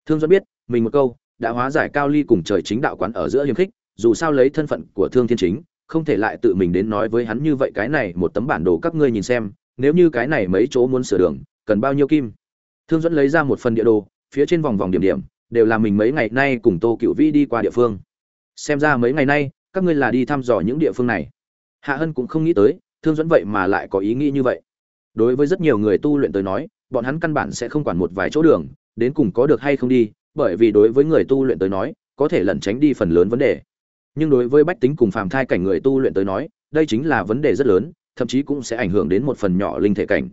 Thương dẫn biết, mình một câu, đã hóa giải cao ly cùng trời chính đạo quán ở giữa hiềm khích, dù sao lấy thân phận của thương thiên chính, không thể lại tự mình đến nói với hắn như vậy cái này một tấm bản đồ các ngươi nhìn xem, nếu như cái này mấy chỗ muốn sửa đường, cần bao nhiêu kim? Thương dẫn lấy ra một phần địa đồ, phía trên vòng vòng điểm điểm, đều là mình mấy ngày nay cùng tô cựu vĩ đi qua địa phương. Xem ra mấy ngày nay, các ngươi là đi thăm dò những địa phương này. Hạ hân cũng không nghĩ tới, thương dẫn vậy mà lại có ý nghĩ như vậy. Đối với rất nhiều người tu luyện tới nói bọn hắn căn bản sẽ không quản một vài chỗ đường, đến cùng có được hay không đi, bởi vì đối với người tu luyện tới nói, có thể lẩn tránh đi phần lớn vấn đề. Nhưng đối với bách tính cùng phàm thai cảnh người tu luyện tới nói, đây chính là vấn đề rất lớn, thậm chí cũng sẽ ảnh hưởng đến một phần nhỏ linh thể cảnh.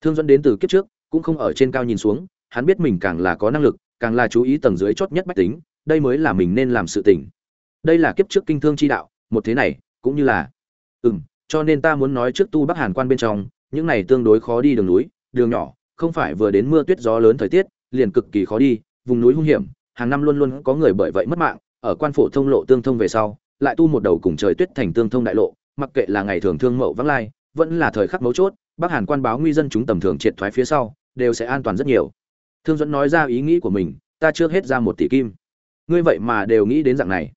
Thương dẫn đến từ kiếp trước, cũng không ở trên cao nhìn xuống, hắn biết mình càng là có năng lực, càng là chú ý tầng dưới chót nhất bách tính, đây mới là mình nên làm sự tình. Đây là kiếp trước kinh thương chi đạo, một thế này, cũng như là, ừm, cho nên ta muốn nói trước tu bắc hàn quan bên trong, những này tương đối khó đi đường núi, đường nhỏ không phải vừa đến mưa tuyết gió lớn thời tiết, liền cực kỳ khó đi, vùng núi hung hiểm, hàng năm luôn luôn có người bởi vậy mất mạng, ở quan phổ thông lộ tương thông về sau, lại tu một đầu cùng trời tuyết thành tương thông đại lộ, mặc kệ là ngày thường thương mậu vắng lai, vẫn là thời khắc mấu chốt, bắc hàn quan báo nguy dân chúng tầm thường triệt thoái phía sau, đều sẽ an toàn rất nhiều. Thương dẫn nói ra ý nghĩ của mình, ta chưa hết ra một tỷ kim. Ngươi vậy mà đều nghĩ đến dạng này.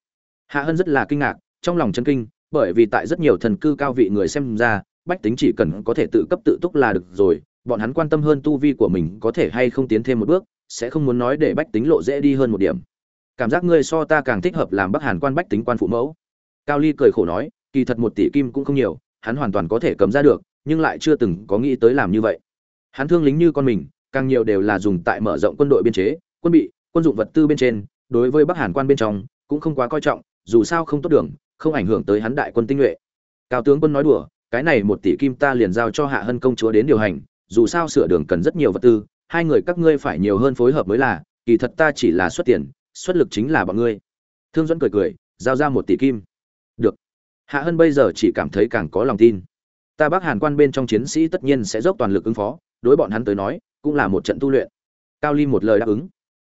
Hạ hân rất là kinh ngạc, trong lòng chân kinh, bởi vì tại rất nhiều thần cư cao vị người xem ra, bách tính chỉ cần có thể tự cấp tự túc là được rồi bọn hắn quan tâm hơn tu vi của mình có thể hay không tiến thêm một bước, sẽ không muốn nói để bách tính lộ dễ đi hơn một điểm. Cảm giác ngươi so ta càng thích hợp làm bắc hàn quan bách tính quan phụ mẫu. Cao ly cười khổ nói, kỳ thật một tỷ kim cũng không nhiều, hắn hoàn toàn có thể cầm ra được, nhưng lại chưa từng có nghĩ tới làm như vậy. Hắn thương lính như con mình, càng nhiều đều là dùng tại mở rộng quân đội biên chế, quân bị, quân dụng vật tư bên trên, đối với bắc hàn quan bên trong, cũng không quá coi trọng, dù sao không tốt đường, không ảnh hưởng tới hắn đại quân tinh nhuệ. Cao tướng quân nói đùa, cái này một tỷ kim ta liền giao cho hạ hân công chúa đến điều hành dù sao sửa đường cần rất nhiều vật tư, hai người các ngươi phải nhiều hơn phối hợp mới là, kỳ thật ta chỉ là xuất tiền, xuất lực chính là bọn ngươi. Thương dẫn cười cười, giao ra một tỷ kim. Được. Hạ hân bây giờ chỉ cảm thấy càng có lòng tin. Ta bắc hàn quan bên trong chiến sĩ tất nhiên sẽ dốc toàn lực ứng phó, đối bọn hắn tới nói, cũng là một trận tu luyện. Cao ly một lời đáp ứng.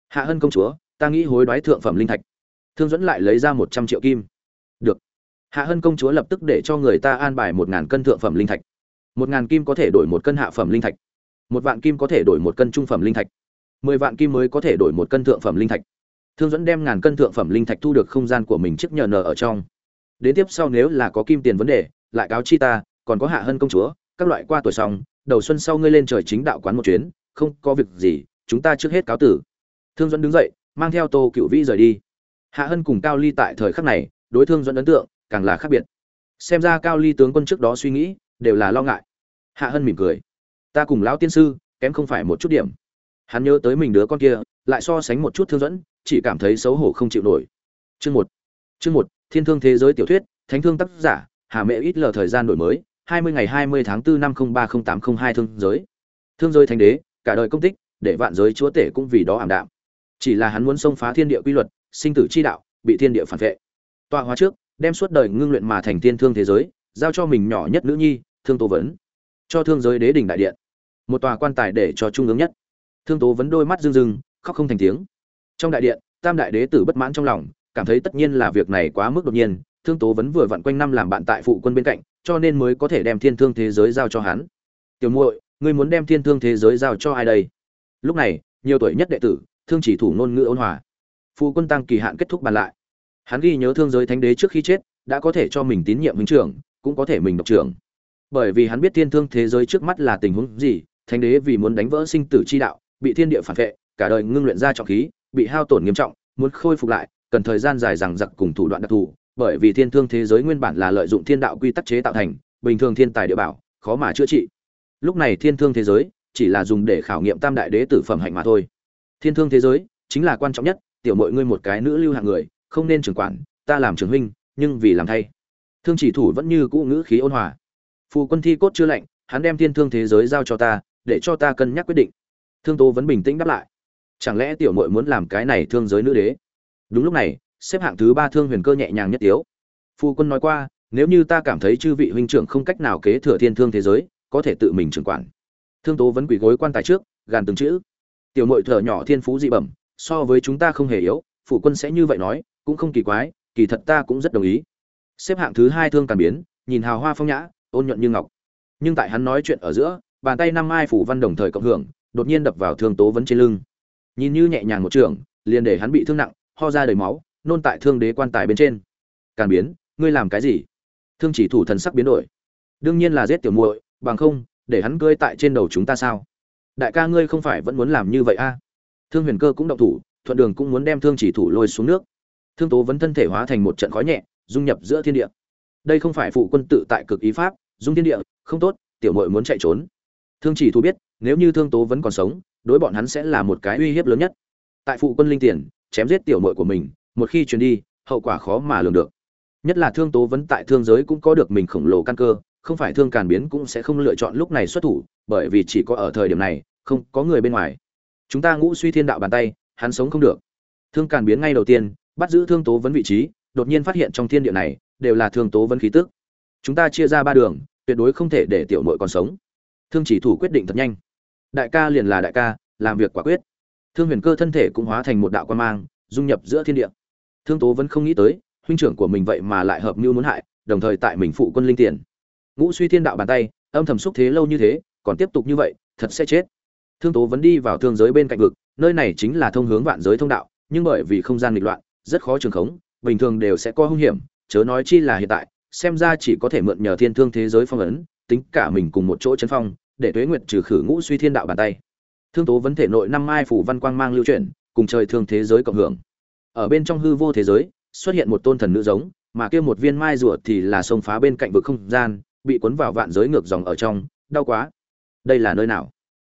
Hạ hân công chúa, ta nghĩ hối đoái thượng phẩm linh thạch. Thương dẫn lại lấy ra một trăm triệu kim. Được. Hạ hân công chúa lập tức để cho người ta an bài một ngàn cân thượng phẩm linh thạch một ngàn kim có thể đổi một cân hạ phẩm linh thạch. Một vạn kim có thể đổi một cân trung phẩm linh thạch. Mười vạn kim mới có thể đổi một cân thượng phẩm linh thạch. Thương dẫn đem ngàn cân thượng phẩm linh thạch thu được không gian của mình trước nhờ nở ở trong. Đến tiếp sau nếu là có kim tiền vấn đề, lại cáo chi ta, còn có hạ hân công chúa, các loại qua tuổi xong, đầu xuân sau ngươi lên trời chính đạo quán một chuyến, không có việc gì, chúng ta trước hết cáo tử. Thương dẫn đứng dậy, mang theo tô cựu vĩ rời đi. Hạ hân cùng cao ly tại thời khắc này, đối thương dẫn ấn tượng càng là khác biệt. Xem ra cao ly tướng quân trước đó suy nghĩ đều là lo ngại. Hạ hân mỉm cười. Ta cùng lão tiên sư, kém không phải một chút điểm. Hắn nhớ tới mình đứa con kia, lại so sánh một chút thương dẫn, chỉ cảm thấy xấu hổ không chịu nổi. Chương một. Chương một, thiên thương thế giới tiểu thuyết, thánh thương tác giả, hà mẹ ít lờ thời gian đổi mới, hai mươi ngày hai mươi tháng 4 năm không ba không tám không hai thương giới. Thương giới thánh đế, cả đời công tích, để vạn giới chúa tể cũng vì đó ảm đạm. Chỉ là hắn muốn xông phá thiên địa quy luật, sinh tử chi đạo, bị thiên địa phản vệ. Tọa hóa trước, đem suốt đời ngưng luyện mà thành thiên thương thế giới, giao cho mình nhỏ nhất nữ nhi thương tố vấn. Cho thương giới đế đỉnh đại điện. Một tòa quan tài để cho trung ương nhất. Thương tố vấn đôi mắt rưng rưng, khóc không thành tiếng. Trong đại điện, tam đại đế tử bất mãn trong lòng, cảm thấy tất nhiên là việc này quá mức đột nhiên. Thương tố vấn vừa vặn quanh năm làm bạn tại phụ quân bên cạnh, cho nên mới có thể đem thiên thương thế giới giao cho hắn. Tiểu muội, ngươi muốn đem thiên thương thế giới giao cho ai đây? Lúc này, nhiều tuổi nhất đệ tử, thương chỉ thủ ngôn ngữ ôn hòa. Phụ quân tăng kỳ hạn kết thúc bàn lại. Hắn ghi nhớ thương giới thánh đế trước khi chết, đã có thể cho mình tín nhiệm huynh trưởng, cũng có thể mình độc trưởng bởi vì hắn biết thiên thương thế giới trước mắt là tình huống gì, thánh đế vì muốn đánh vỡ sinh tử chi đạo, bị thiên địa phản vệ, cả đời ngưng luyện ra trọng khí, bị hao tổn nghiêm trọng, muốn khôi phục lại, cần thời gian dài rằng giặc cùng thủ đoạn đặc thù, bởi vì thiên thương thế giới nguyên bản là lợi dụng thiên đạo quy tắc chế tạo thành, bình thường thiên tài địa bảo, khó mà chữa trị. Lúc này thiên thương thế giới chỉ là dùng để khảo nghiệm tam đại đế tử phẩm hạnh mà thôi. Thiên thương thế giới chính là quan trọng nhất, tiểu mọi ngươi một cái nữ lưu hạng người, không nên trưởng quản, ta làm trưởng huynh, nhưng vì làm thay. Thương chỉ thủ vẫn như cũ ngữ khí ôn hòa phù quân thi cốt chưa lạnh, hắn đem thiên thương thế giới giao cho ta, để cho ta cân nhắc quyết định. Thương tố vẫn bình tĩnh đáp lại. Chẳng lẽ tiểu mội muốn làm cái này thương giới nữ đế? Đúng lúc này, xếp hạng thứ ba thương huyền cơ nhẹ nhàng nhất tiếu. Phu quân nói qua, nếu như ta cảm thấy chư vị huynh trưởng không cách nào kế thừa thiên thương thế giới, có thể tự mình trưởng quản. Thương tố vẫn quỳ gối quan tài trước, gàn từng chữ. Tiểu mội thở nhỏ thiên phú dị bẩm, so với chúng ta không hề yếu phụ quân sẽ như vậy nói, cũng không kỳ quái, kỳ thật ta cũng rất đồng ý. Xếp hạng thứ hai thương càn biến, nhìn hào hoa phong nhã ôn nhuận như ngọc. Nhưng tại hắn nói chuyện ở giữa, bàn tay năm ai phủ văn đồng thời cộng hưởng, đột nhiên đập vào thương tố vấn trên lưng. Nhìn như nhẹ nhàng một trường, liền để hắn bị thương nặng, ho ra đầy máu, nôn tại thương đế quan tài bên trên. Càn biến, ngươi làm cái gì? Thương chỉ thủ thần sắc biến đổi. Đương nhiên là giết tiểu muội, bằng không, để hắn cưỡi tại trên đầu chúng ta sao? Đại ca ngươi không phải vẫn muốn làm như vậy a à? thương huyền cơ cũng động thủ, thuận đường cũng muốn đem thương chỉ thủ lôi xuống nước. Thương tố vấn thân thể hóa thành một trận khói nhẹ, dung nhập giữa thiên địa. Đây không phải phụ quân tự tại cực ý pháp dung thiên địa, không tốt, tiểu mội muốn chạy trốn. Thương chỉ thu biết, nếu như thương tố vẫn còn sống, đối bọn hắn sẽ là một cái uy hiếp lớn nhất. Tại phụ quân linh tiền, chém giết tiểu mội của mình, một khi truyền đi, hậu quả khó mà lường được. Nhất là thương tố vẫn tại thương giới cũng có được mình khổng lồ căn cơ, không phải thương càn biến cũng sẽ không lựa chọn lúc này xuất thủ, bởi vì chỉ có ở thời điểm này, không có người bên ngoài. Chúng ta ngũ suy thiên đạo bàn tay, hắn sống không được. Thương càn biến ngay đầu tiên, bắt giữ thương tố vấn vị trí, đột nhiên phát hiện trong thiên địa này, đều là thương tố vấn khí tức chúng ta chia ra ba đường, tuyệt đối không thể để tiểu nội còn sống. Thương chỉ thủ quyết định thật nhanh. Đại ca liền là đại ca, làm việc quả quyết. Thương huyền cơ thân thể cũng hóa thành một đạo quan mang, dung nhập giữa thiên địa. Thương tố vẫn không nghĩ tới, huynh trưởng của mình vậy mà lại hợp mưu muốn hại, đồng thời tại mình phụ quân linh tiền. Ngũ suy thiên đạo bàn tay, âm thầm xúc thế lâu như thế, còn tiếp tục như vậy, thật sẽ chết. Thương tố vẫn đi vào thương giới bên cạnh vực, nơi này chính là thông hướng vạn giới thông đạo, nhưng bởi vì không gian nghịch loạn, rất khó trường khống, bình thường đều sẽ có hung hiểm, chớ nói chi là hiện tại xem ra chỉ có thể mượn nhờ thiên thương thế giới phong ấn, tính cả mình cùng một chỗ chấn phong, để tuế nguyệt trừ khử ngũ suy thiên đạo bàn tay. Thương tố vấn thể nội năm mai phủ văn quang mang lưu chuyển, cùng trời thương thế giới cộng hưởng. Ở bên trong hư vô thế giới, xuất hiện một tôn thần nữ giống, mà kia một viên mai rùa thì là sông phá bên cạnh vực không gian, bị cuốn vào vạn giới ngược dòng ở trong, đau quá. Đây là nơi nào?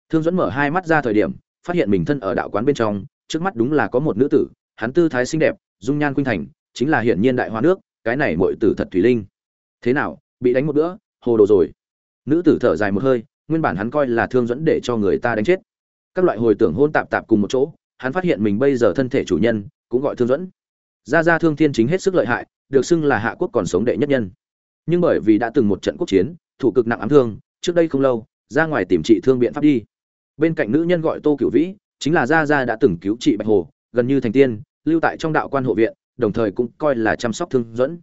Thương dẫn mở hai mắt ra thời điểm, phát hiện mình thân ở đạo quán bên trong, trước mắt đúng là có một nữ tử, hắn tư thái xinh đẹp, dung nhan khuynh thành, chính là hiển nhiên đại hoa nước, cái này muội tử thật thủy linh thế nào, bị đánh một bữa, hồ đồ rồi. Nữ tử thở dài một hơi, nguyên bản hắn coi là thương dẫn để cho người ta đánh chết. Các loại hồi tưởng hôn tạp tạp cùng một chỗ, hắn phát hiện mình bây giờ thân thể chủ nhân cũng gọi thương dẫn. Gia gia thương thiên chính hết sức lợi hại, được xưng là hạ quốc còn sống đệ nhất nhân. Nhưng bởi vì đã từng một trận quốc chiến, thủ cực nặng ám thương, trước đây không lâu, ra ngoài tìm trị thương biện pháp đi. Bên cạnh nữ nhân gọi tô cửu vĩ, chính là gia gia đã từng cứu trị bạch hồ, gần như thành tiên, lưu tại trong đạo quan hộ viện, đồng thời cũng coi là chăm sóc thương dẫn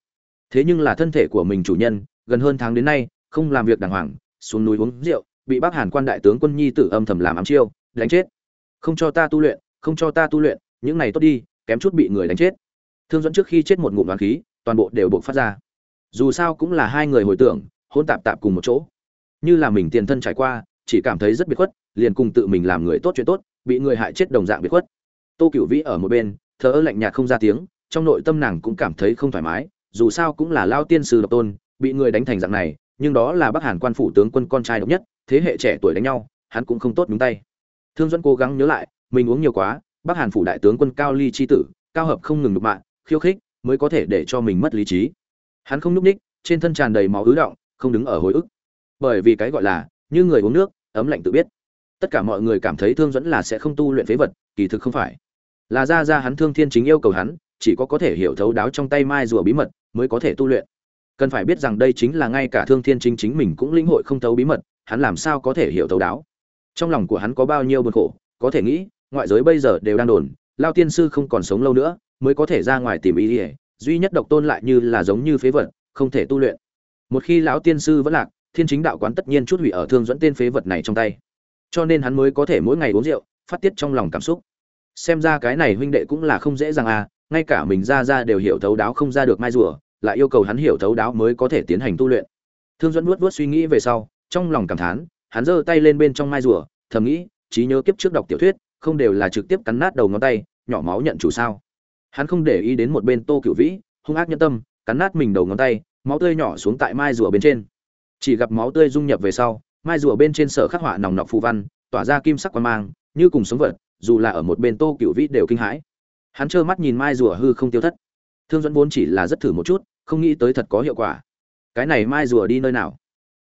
thế nhưng là thân thể của mình chủ nhân, gần hơn tháng đến nay, không làm việc đàng hoàng, xuống núi uống rượu, bị bác hàn quan đại tướng quân nhi tử âm thầm làm ám chiêu, đánh chết. Không cho ta tu luyện, không cho ta tu luyện, những này tốt đi, kém chút bị người đánh chết. Thương dẫn trước khi chết một ngụm đoán khí, toàn bộ đều buộc phát ra. Dù sao cũng là hai người hồi tưởng hôn tạp tạp cùng một chỗ. Như là mình tiền thân trải qua, chỉ cảm thấy rất biệt khuất, liền cùng tự mình làm người tốt chuyện tốt, bị người hại chết đồng dạng biệt khuất. Tô cựu vĩ ở một bên, thờ ơ lạnh nhạt không ra tiếng, trong nội tâm nàng cũng cảm thấy không thoải mái dù sao cũng là lao tiên sư độc tôn, bị người đánh thành dạng này, nhưng đó là bắc hàn quan phủ tướng quân con trai độc nhất, thế hệ trẻ tuổi đánh nhau, hắn cũng không tốt nhúng tay. Thương dẫn cố gắng nhớ lại, mình uống nhiều quá, bắc hàn phủ đại tướng quân cao ly chi tử, cao hợp không ngừng đục mạng, khiêu khích, mới có thể để cho mình mất lý trí. Hắn không núp ních trên thân tràn đầy máu ứ động, không đứng ở hồi ức. Bởi vì cái gọi là, như người uống nước, ấm lạnh tự biết. Tất cả mọi người cảm thấy thương dẫn là sẽ không tu luyện phế vật, kỳ thực không phải. Là ra ra hắn thương thiên chính yêu cầu hắn chỉ có có thể hiểu thấu đáo trong tay mai rùa bí mật mới có thể tu luyện. Cần phải biết rằng đây chính là ngay cả thương thiên chính chính mình cũng lĩnh hội không thấu bí mật, hắn làm sao có thể hiểu thấu đáo? Trong lòng của hắn có bao nhiêu buồn khổ, có thể nghĩ, ngoại giới bây giờ đều đang đồn, lao tiên sư không còn sống lâu nữa, mới có thể ra ngoài tìm ý ỉa duy nhất độc tôn lại như là giống như phế vật, không thể tu luyện. Một khi lão tiên sư vẫn lạc, thiên chính đạo quán tất nhiên chút hủy ở thương dẫn tên phế vật này trong tay. Cho nên hắn mới có thể mỗi ngày uống rượu, phát tiết trong lòng cảm xúc. Xem ra cái này huynh đệ cũng là không dễ dàng à ngay cả mình ra ra đều hiểu thấu đáo không ra được mai rùa, lại yêu cầu hắn hiểu thấu đáo mới có thể tiến hành tu luyện. Thương dẫn nuốt nuốt suy nghĩ về sau, trong lòng cảm thán, hắn giơ tay lên bên trong mai rùa, thầm nghĩ, trí nhớ kiếp trước đọc tiểu thuyết, không đều là trực tiếp cắn nát đầu ngón tay, nhỏ máu nhận chủ sao. Hắn không để ý đến một bên tô cửu vĩ, hung ác nhân tâm, cắn nát mình đầu ngón tay, máu tươi nhỏ xuống tại mai rùa bên trên. Chỉ gặp máu tươi dung nhập về sau, mai rùa bên trên sở khắc họa nòng nọc phù văn, tỏa ra kim sắc quan mang, như cùng sống vật, dù là ở một bên tô cửu vĩ đều kinh hãi hắn trơ mắt nhìn mai rùa hư không tiêu thất. Thương dẫn vốn chỉ là rất thử một chút, không nghĩ tới thật có hiệu quả. Cái này mai rùa đi nơi nào?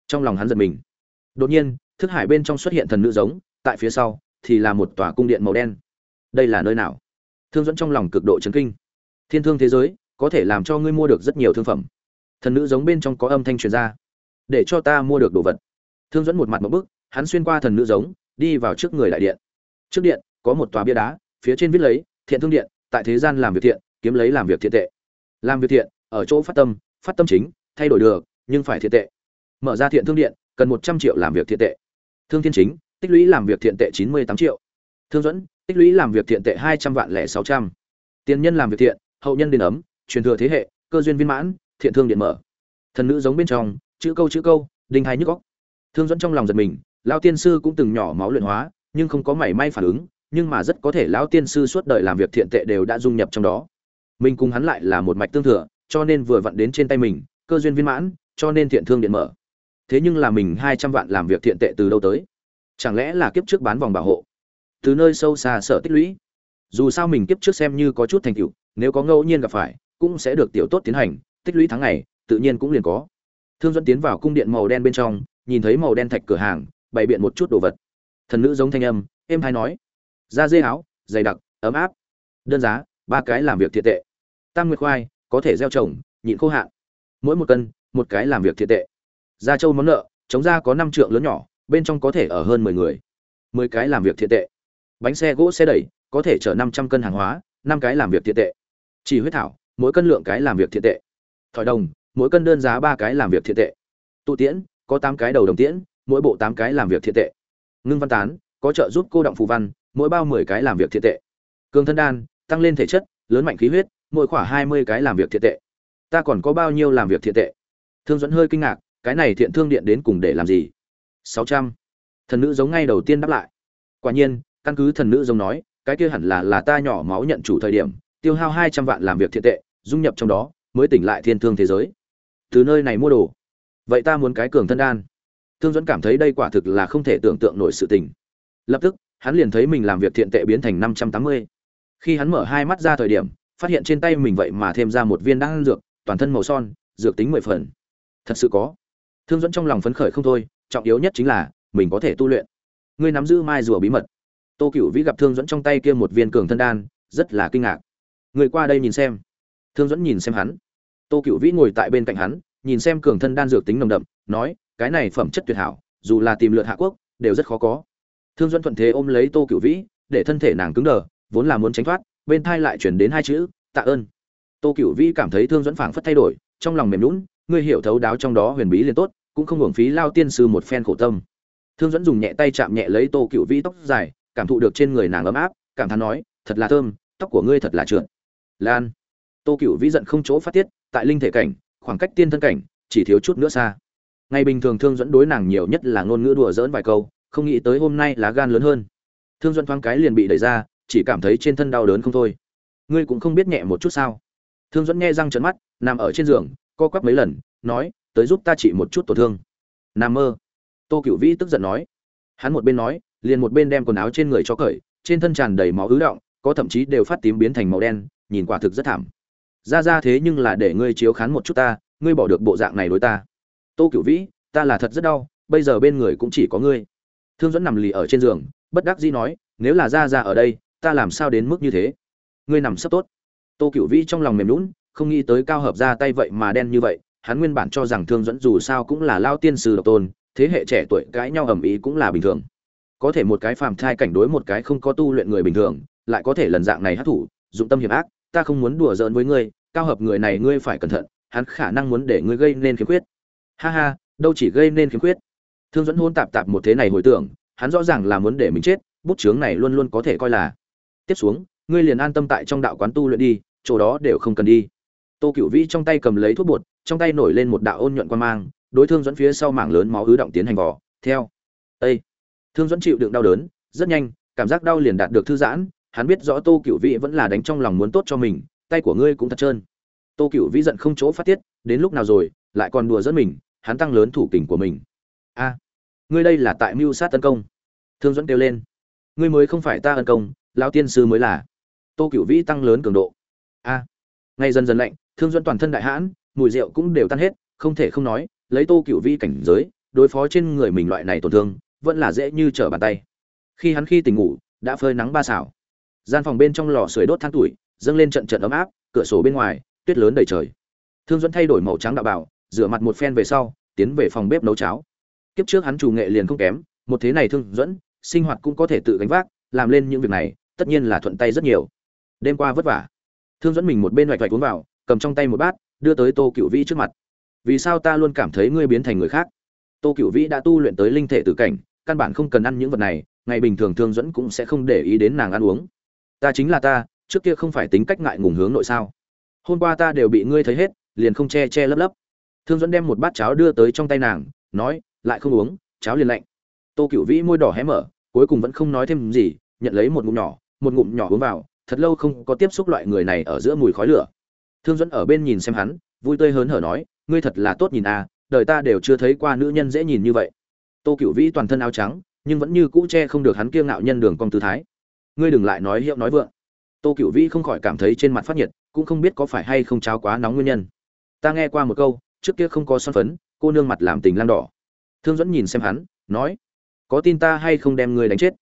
Trong lòng hắn giật mình. Đột nhiên, thức hải bên trong xuất hiện thần nữ giống, tại phía sau thì là một tòa cung điện màu đen. Đây là nơi nào? Thương dẫn trong lòng cực độ chấn kinh. Thiên thương thế giới, có thể làm cho ngươi mua được rất nhiều thương phẩm. Thần nữ giống bên trong có âm thanh truyền ra. Để cho ta mua được đồ vật. Thương dẫn một mặt một bước hắn xuyên qua thần nữ giống, đi vào trước người đại điện. Trước điện, có một tòa bia đá, phía trên viết lấy, thiện thương điện tại thế gian làm việc thiện, kiếm lấy làm việc thiện tệ. Làm việc thiện, ở chỗ phát tâm phát tâm chính, thay đổi được, nhưng phải thiện tệ. Mở ra thiện thương điện, cần một trăm triệu làm việc thiện tệ. Thương thiên chính, tích lũy làm việc thiện tệ chín mươi tám triệu. Thương dẫn tích lũy làm việc thiện tệ hai trăm vạn lẻ sáu trăm. Tiền nhân làm việc thiện, hậu nhân đền ấm, truyền thừa thế hệ, cơ duyên viên mãn, thiện thương điện mở. Thần nữ giống bên trong, chữ câu chữ câu, đinh hai nhức góc thương dẫn trong lòng giật mình, lao tiên sư cũng từng nhỏ máu luyện hóa, nhưng không có mảy may phản ứng nhưng mà rất có thể lão tiên sư suốt đời làm việc thiện tệ đều đã dung nhập trong đó. Mình cùng hắn lại là một mạch tương thừa, cho nên vừa vặn đến trên tay mình, cơ duyên viên mãn, cho nên thiện thương điện mở. Thế nhưng là mình hai trăm vạn làm việc thiện tệ từ đâu tới? Chẳng lẽ là kiếp trước bán vòng bảo hộ? Từ nơi sâu xa sở tích lũy. Dù sao mình kiếp trước xem như có chút thành tựu, nếu có ngẫu nhiên gặp phải, cũng sẽ được tiểu tốt tiến hành, tích lũy tháng ngày, tự nhiên cũng liền có. Thương dẫn tiến vào cung điện màu đen bên trong, nhìn thấy màu đen thạch cửa hàng, bày biện một chút đồ vật. Thần nữ giống thanh âm, êm hay nói da dê áo, dày đặc, ấm áp. Đơn giá, ba cái làm việc thiệt tệ. Tam nguyệt khoai, có thể gieo trồng, nhịn khô hạn. Mỗi một cân, một cái làm việc thiệt tệ. Da trâu món nợ chống da có năm trượng lớn nhỏ, bên trong có thể ở hơn mười người. Mười cái làm việc thiệt tệ. Bánh xe gỗ xe đẩy, có thể chở năm trăm cân hàng hóa, năm cái làm việc thiệt tệ. Chỉ huyết thảo, mỗi cân lượng cái làm việc thiệt tệ. Thỏi đồng, mỗi cân đơn giá ba cái làm việc thiệt tệ. Tụ tiễn, có tám cái đầu đồng tiễn, mỗi bộ tám cái làm việc thiệt tệ. Ngưng văn tán, có trợ giúp cô động phù văn mỗi bao mười cái làm việc thiệt tệ. Cường thân đan, tăng lên thể chất, lớn mạnh khí huyết, mỗi khoảng hai mươi cái làm việc thiệt tệ. Ta còn có bao nhiêu làm việc thiệt tệ? Thương dẫn hơi kinh ngạc, cái này thiện thương điện đến cùng để làm gì? Sáu trăm. Thần nữ giống ngay đầu tiên đáp lại. Quả nhiên, căn cứ thần nữ giống nói, cái kia hẳn là là ta nhỏ máu nhận chủ thời điểm, tiêu hao hai trăm vạn làm việc thiện tệ, dung nhập trong đó, mới tỉnh lại thiên thương thế giới. Từ nơi này mua đồ. Vậy ta muốn cái cường thân đan. Thương dẫn cảm thấy đây quả thực là không thể tưởng tượng nổi sự tình. Lập tức hắn liền thấy mình làm việc thiện tệ biến thành năm trăm tám mươi. Khi hắn mở hai mắt ra thời điểm, phát hiện trên tay mình vậy mà thêm ra một viên đan dược, toàn thân màu son, dược tính mười phần. Thật sự có. Thương dẫn trong lòng phấn khởi không thôi, trọng yếu nhất chính là, mình có thể tu luyện. Ngươi nắm giữ mai rùa bí mật. Tô cựu vĩ gặp thương dẫn trong tay kia một viên cường thân đan, rất là kinh ngạc. Người qua đây nhìn xem. Thương dẫn nhìn xem hắn. Tô cựu vĩ ngồi tại bên cạnh hắn, nhìn xem cường thân đan dược tính nồng đậm, nói, cái này phẩm chất tuyệt hảo, dù là tìm lượt hạ quốc, đều rất khó có thương Duẫn thuận thế ôm lấy tô cựu vĩ, để thân thể nàng cứng đờ, vốn là muốn tránh thoát, bên thai lại chuyển đến hai chữ, tạ ơn. Tô cựu vĩ cảm thấy thương Duẫn phảng phất thay đổi, trong lòng mềm lún ngươi hiểu thấu đáo trong đó huyền bí liền tốt, cũng không hưởng phí lao tiên sư một phen khổ tâm. Thương Duẫn dùng nhẹ tay chạm nhẹ lấy tô cựu vĩ tóc dài, cảm thụ được trên người nàng ấm áp, cảm thán nói, thật là thơm, tóc của ngươi thật là trượt. Lan. Tô cựu vĩ giận không chỗ phát tiết, tại linh thể cảnh, khoảng cách tiên thân cảnh, chỉ thiếu chút nữa xa. Ngày bình thường thương dẫn đối nàng nhiều nhất là ngôn ngữ đùa dỡn vài câu không nghĩ tới hôm nay lá gan lớn hơn. Thương Duẫn thoáng cái liền bị đẩy ra, chỉ cảm thấy trên thân đau đớn không thôi. Ngươi cũng không biết nhẹ một chút sao? Thương Duẫn nghe răng trận mắt, nằm ở trên giường, co quắp mấy lần, nói, tới giúp ta chỉ một chút tổn thương. Nằm mơ. Tô cựu vĩ tức giận nói. Hắn một bên nói, liền một bên đem quần áo trên người cho cởi, trên thân tràn đầy máu ứ động, có thậm chí đều phát tím biến thành màu đen, nhìn quả thực rất thảm. Ra ra thế nhưng là để ngươi chiếu khán một chút ta, ngươi bỏ được bộ dạng này đối ta. Tô Cựu vĩ, ta là thật rất đau, bây giờ bên người cũng chỉ có ngươi thương dẫn nằm lì ở trên giường, bất đắc dĩ nói, nếu là ra ra ở đây, ta làm sao đến mức như thế? Ngươi nằm sắp tốt. Tô cựu vĩ trong lòng mềm lún không nghĩ tới cao hợp ra tay vậy mà đen như vậy, hắn nguyên bản cho rằng thương dẫn dù sao cũng là lao tiên sư độc tôn, thế hệ trẻ tuổi cãi nhau ầm ĩ cũng là bình thường. Có thể một cái phàm thai cảnh đối một cái không có tu luyện người bình thường, lại có thể lần dạng này hát thủ dụng tâm hiểm ác, ta không muốn đùa giỡn với ngươi, cao hợp người này ngươi phải cẩn thận, hắn khả năng muốn để ngươi gây nên khiếm khuyết. Ha ha, đâu chỉ gây nên khiếm khuyết thương dẫn hôn tạp tạp một thế này hồi tưởng, hắn rõ ràng là muốn để mình chết, bút chướng này luôn luôn có thể coi là. Tiếp xuống, ngươi liền an tâm tại trong đạo quán tu luyện đi, chỗ đó đều không cần đi. Tô cựu vĩ trong tay cầm lấy thuốc bột, trong tay nổi lên một đạo ôn nhuận quan mang, đối thương dẫn phía sau mảng lớn máu ứ động tiến hành vỏ theo. Ây thương dẫn chịu đựng đau đớn, rất nhanh, cảm giác đau liền đạt được thư giãn, hắn biết rõ tô cựu vĩ vẫn là đánh trong lòng muốn tốt cho mình, tay của ngươi cũng thật trơn. Tô cựu vĩ giận không chỗ phát tiết, đến lúc nào rồi, lại còn đùa dẫn mình, hắn tăng lớn thủ kình của mình a ngươi đây là tại mưu sát tấn công. Thương dẫn kêu lên. Ngươi mới không phải ta tấn công, lão tiên sư mới là. Tô cựu vĩ tăng lớn cường độ. A ngay dần dần lạnh, thương dẫn toàn thân đại hãn, mùi rượu cũng đều tan hết, không thể không nói, lấy tô cựu vĩ cảnh giới, đối phó trên người mình loại này tổn thương, vẫn là dễ như trở bàn tay. Khi hắn khi tỉnh ngủ, đã phơi nắng ba xảo. Gian phòng bên trong lò sưởi đốt than tuổi, dâng lên trận trận ấm áp, cửa sổ bên ngoài, tuyết lớn đầy trời. Thương dẫn thay đổi màu trắng đạo bảo rửa mặt một phen về sau, tiến về phòng bếp nấu cháo kiếp trước hắn chủ nghệ liền không kém, một thế này thương dẫn, sinh hoạt cũng có thể tự gánh vác, làm lên những việc này, tất nhiên là thuận tay rất nhiều. Đêm qua vất vả, thương dẫn mình một bên hoạch hoạch uống vào, cầm trong tay một bát, đưa tới tô cựu vĩ trước mặt. Vì sao ta luôn cảm thấy ngươi biến thành người khác? Tô cựu vĩ đã tu luyện tới linh thể tử cảnh, căn bản không cần ăn những vật này, ngày bình thường thương dẫn cũng sẽ không để ý đến nàng ăn uống. Ta chính là ta, trước kia không phải tính cách ngại ngùng hướng nội sao? Hôm qua ta đều bị ngươi thấy hết, liền không che che lấp lấp. Thương dẫn đem một bát cháo đưa tới trong tay nàng, nói lại không uống, cháo liền lạnh. Tô cựu vĩ môi đỏ hé mở, cuối cùng vẫn không nói thêm gì, nhận lấy một ngụm nhỏ, một ngụm nhỏ uống vào, thật lâu không có tiếp xúc loại người này ở giữa mùi khói lửa. Thương dẫn ở bên nhìn xem hắn, vui tươi hớn hở nói, ngươi thật là tốt nhìn à đời ta đều chưa thấy qua nữ nhân dễ nhìn như vậy. Tô cựu vĩ toàn thân áo trắng, nhưng vẫn như cũ che không được hắn kiêng ngạo nhân đường cong tư thái. Ngươi đừng lại nói hiệu nói vượng. Tô cựu vĩ không khỏi cảm thấy trên mặt phát nhiệt, cũng không biết có phải hay không cháo quá nóng nguyên nhân. Ta nghe qua một câu, trước kia không có son phấn, cô nương mặt làm tình lang đỏ thương dẫn nhìn xem hắn, nói, có tin ta hay không đem ngươi đánh chết?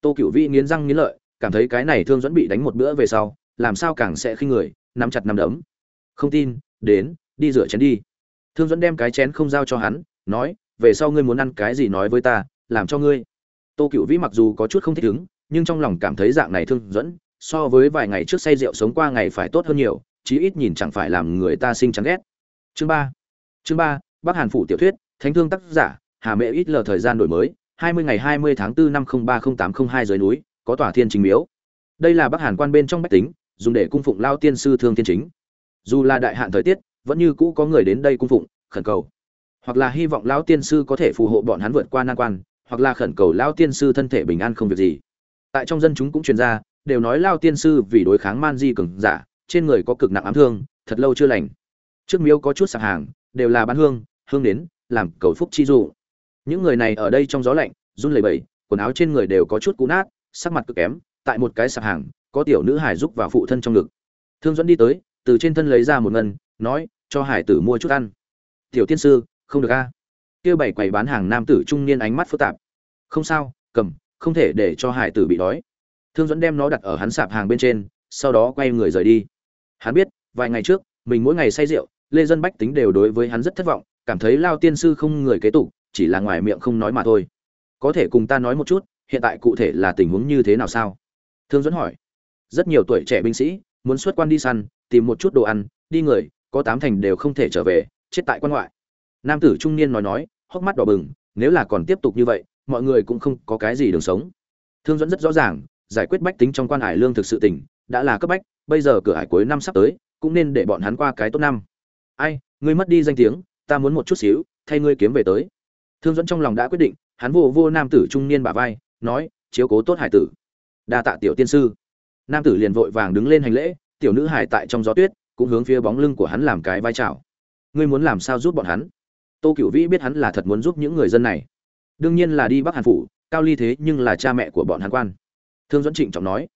Tô cựu vĩ nghiến răng nghiến lợi, cảm thấy cái này thương dẫn bị đánh một bữa về sau, làm sao càng sẽ khi người, nắm chặt nắm đấm. Không tin, đến, đi rửa chén đi. Thương dẫn đem cái chén không giao cho hắn, nói, về sau ngươi muốn ăn cái gì nói với ta, làm cho ngươi. Tô cựu vĩ mặc dù có chút không thích ứng, nhưng trong lòng cảm thấy dạng này thương dẫn so với vài ngày trước say rượu sống qua ngày phải tốt hơn nhiều, chí ít nhìn chẳng phải làm người ta sinh chán ghét. Chương ba chương ba, bắc hàn phủ tiểu thuyết, thánh thương tác giả hà mẹ ít lờ thời gian đổi mới, hai mươi ngày hai mươi tháng 4 năm ba tám hai dưới núi, có tòa thiên chính miếu. Đây là bắc hàn quan bên trong bách tính, dùng để cung phụng lao tiên sư thương tiên chính. Dù là đại hạn thời tiết, vẫn như cũ có người đến đây cung phụng, khẩn cầu. Hoặc là hy vọng lão tiên sư có thể phù hộ bọn hắn vượt qua nan quan, hoặc là khẩn cầu Lão tiên sư thân thể bình an không việc gì. Tại trong dân chúng cũng truyền ra, đều nói Lão tiên sư vì đối kháng man di cường giả, trên người có cực nặng ám thương, thật lâu chưa lành. Trước miếu có chút sạp hàng, đều là bán hương hương đến, làm cầu phúc chi dụ những người này ở đây trong gió lạnh, run lẩy bẩy, quần áo trên người đều có chút cũ nát, sắc mặt cực kém, tại một cái sạp hàng, có tiểu nữ hải giúp vào phụ thân trong ngực. Thương dẫn đi tới, từ trên thân lấy ra một ngân, nói, cho hải tử mua chút ăn. Tiểu tiên sư, không được a. Kia bảy quầy bán hàng nam tử trung niên ánh mắt phức tạp. Không sao, cầm, không thể để cho hải tử bị đói. Thương dẫn đem nó đặt ở hắn sạp hàng bên trên, sau đó quay người rời đi. Hắn biết, vài ngày trước, mình mỗi ngày say rượu, lê dân bách tính đều đối với hắn rất thất vọng, cảm thấy lao tiên sư không người kế tục chỉ là ngoài miệng không nói mà thôi. Có thể cùng ta nói một chút, hiện tại cụ thể là tình huống như thế nào sao? Thương dẫn hỏi. Rất nhiều tuổi trẻ binh sĩ, muốn xuất quan đi săn, tìm một chút đồ ăn, đi người, có tám thành đều không thể trở về, chết tại quan ngoại. Nam tử trung niên nói nói, hốc mắt đỏ bừng, nếu là còn tiếp tục như vậy, mọi người cũng không có cái gì đường sống. Thương dẫn rất rõ ràng, giải quyết bách tính trong quan hải lương thực sự tỉnh đã là cấp bách, bây giờ cửa hải cuối năm sắp tới, cũng nên để bọn hắn qua cái tốt năm. Ai, ngươi mất đi danh tiếng, ta muốn một chút xíu, thay ngươi kiếm về tới thương dẫn trong lòng đã quyết định, hắn vô vô nam tử trung niên bả vai, nói, chiếu cố tốt hải tử. Đa tạ tiểu tiên sư. Nam tử liền vội vàng đứng lên hành lễ, tiểu nữ hải tại trong gió tuyết, cũng hướng phía bóng lưng của hắn làm cái vai chào. Ngươi muốn làm sao giúp bọn hắn? Tô cửu vĩ biết hắn là thật muốn giúp những người dân này. Đương nhiên là đi bắc hàn phủ, cao ly thế nhưng là cha mẹ của bọn hắn quan. Thương dẫn trịnh trọng nói,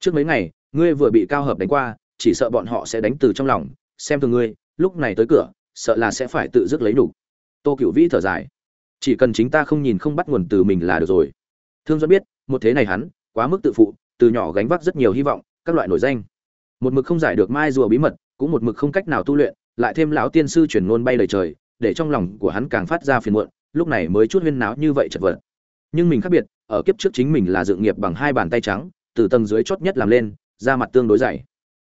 trước mấy ngày, ngươi vừa bị cao hợp đánh qua, chỉ sợ bọn họ sẽ đánh từ trong lòng, xem thường ngươi, lúc này tới cửa, sợ là sẽ phải tự dứt lấy đủ. tô cửu vĩ thở dài chỉ cần chính ta không nhìn không bắt nguồn từ mình là được rồi. Thương dẫn biết, một thế này hắn, quá mức tự phụ, từ nhỏ gánh vác rất nhiều hy vọng, các loại nổi danh. Một mực không giải được mai rùa bí mật, cũng một mực không cách nào tu luyện, lại thêm lão tiên sư chuyển ngôn bay lời trời, để trong lòng của hắn càng phát ra phiền muộn, lúc này mới chút huyên náo như vậy chật vật. Nhưng mình khác biệt, ở kiếp trước chính mình là dự nghiệp bằng hai bàn tay trắng, từ tầng dưới chót nhất làm lên, da mặt tương đối dày.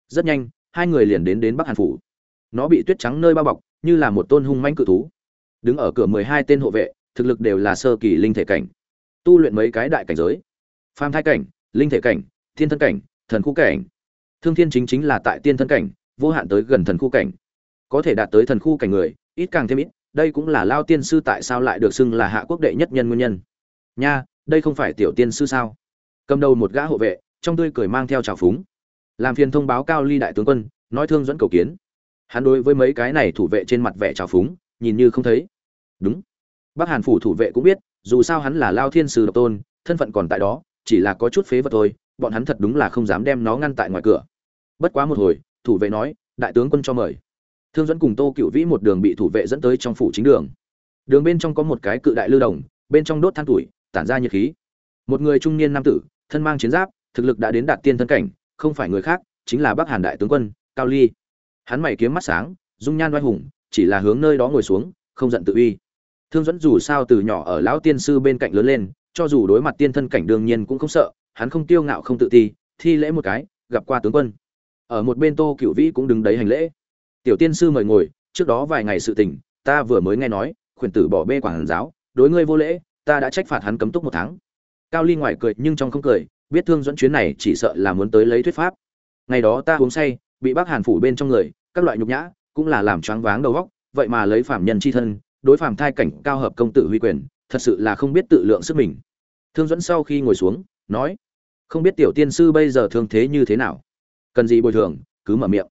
Rất nhanh, hai người liền đến đến bắc hàn phủ. Nó bị tuyết trắng nơi bao bọc, như là một tôn hung manh cự thú. Đứng ở cửa mười hai tên hộ vệ thực lực đều là sơ kỳ linh thể cảnh. Tu luyện mấy cái đại cảnh giới. Phàm thai cảnh, linh thể cảnh, thiên thân cảnh, thần khu cảnh. Thương thiên chính chính là tại tiên thân cảnh, vô hạn tới gần thần khu cảnh. Có thể đạt tới thần khu cảnh người, ít càng thêm ít, đây cũng là lao tiên sư tại sao lại được xưng là hạ quốc đệ nhất nhân nguyên nhân. Nha, đây không phải tiểu tiên sư sao? Cầm đầu một gã hộ vệ, trong tươi cười mang theo trào phúng. Làm phiền thông báo cao ly đại tướng quân, nói thương dẫn cầu kiến. Hắn đối với mấy cái này thủ vệ trên mặt vẻ trào phúng, nhìn như không thấy. Đúng bắc hàn phủ thủ vệ cũng biết, dù sao hắn là lao thiên sư độc tôn, thân phận còn tại đó, chỉ là có chút phế vật thôi, bọn hắn thật đúng là không dám đem nó ngăn tại ngoài cửa. Bất quá một hồi, thủ vệ nói, đại tướng quân cho mời. Thương dẫn cùng tô cựu vĩ một đường bị thủ vệ dẫn tới trong phủ chính đường. Đường bên trong có một cái cự đại lưu đồng, bên trong đốt than tuổi, tản ra nhiệt khí. Một người trung niên nam tử, thân mang chiến giáp, thực lực đã đến đạt tiên thân cảnh, không phải người khác, chính là bắc hàn đại tướng quân, cao ly. Hắn mày kiếm mắt sáng, dung nhan oai hùng, chỉ là hướng nơi đó ngồi xuống, không giận tự uy thương dẫn dù sao từ nhỏ ở lão tiên sư bên cạnh lớn lên, cho dù đối mặt tiên thân cảnh đương nhiên cũng không sợ, hắn không tiêu ngạo không tự ti, thi lễ một cái, gặp qua tướng quân. Ở một bên tô cựu vĩ cũng đứng đấy hành lễ. Tiểu tiên sư mời ngồi, trước đó vài ngày sự tình, ta vừa mới nghe nói, khuyển tử bỏ bê quản giáo, đối ngươi vô lễ, ta đã trách phạt hắn cấm túc một tháng. Cao ly ngoài cười nhưng trong không cười, biết thương dẫn chuyến này chỉ sợ là muốn tới lấy thuyết pháp. Ngày đó ta uống say, bị bác hàn phủ bên trong người, các loại nhục nhã, cũng là làm choáng váng đầu óc, vậy mà lấy phạm nhân chi thân đối phàm thai cảnh cao hợp công tử huy quyền, thật sự là không biết tự lượng sức mình. Thương dẫn sau khi ngồi xuống, nói, không biết tiểu tiên sư bây giờ thương thế như thế nào? Cần gì bồi thường, cứ mở miệng.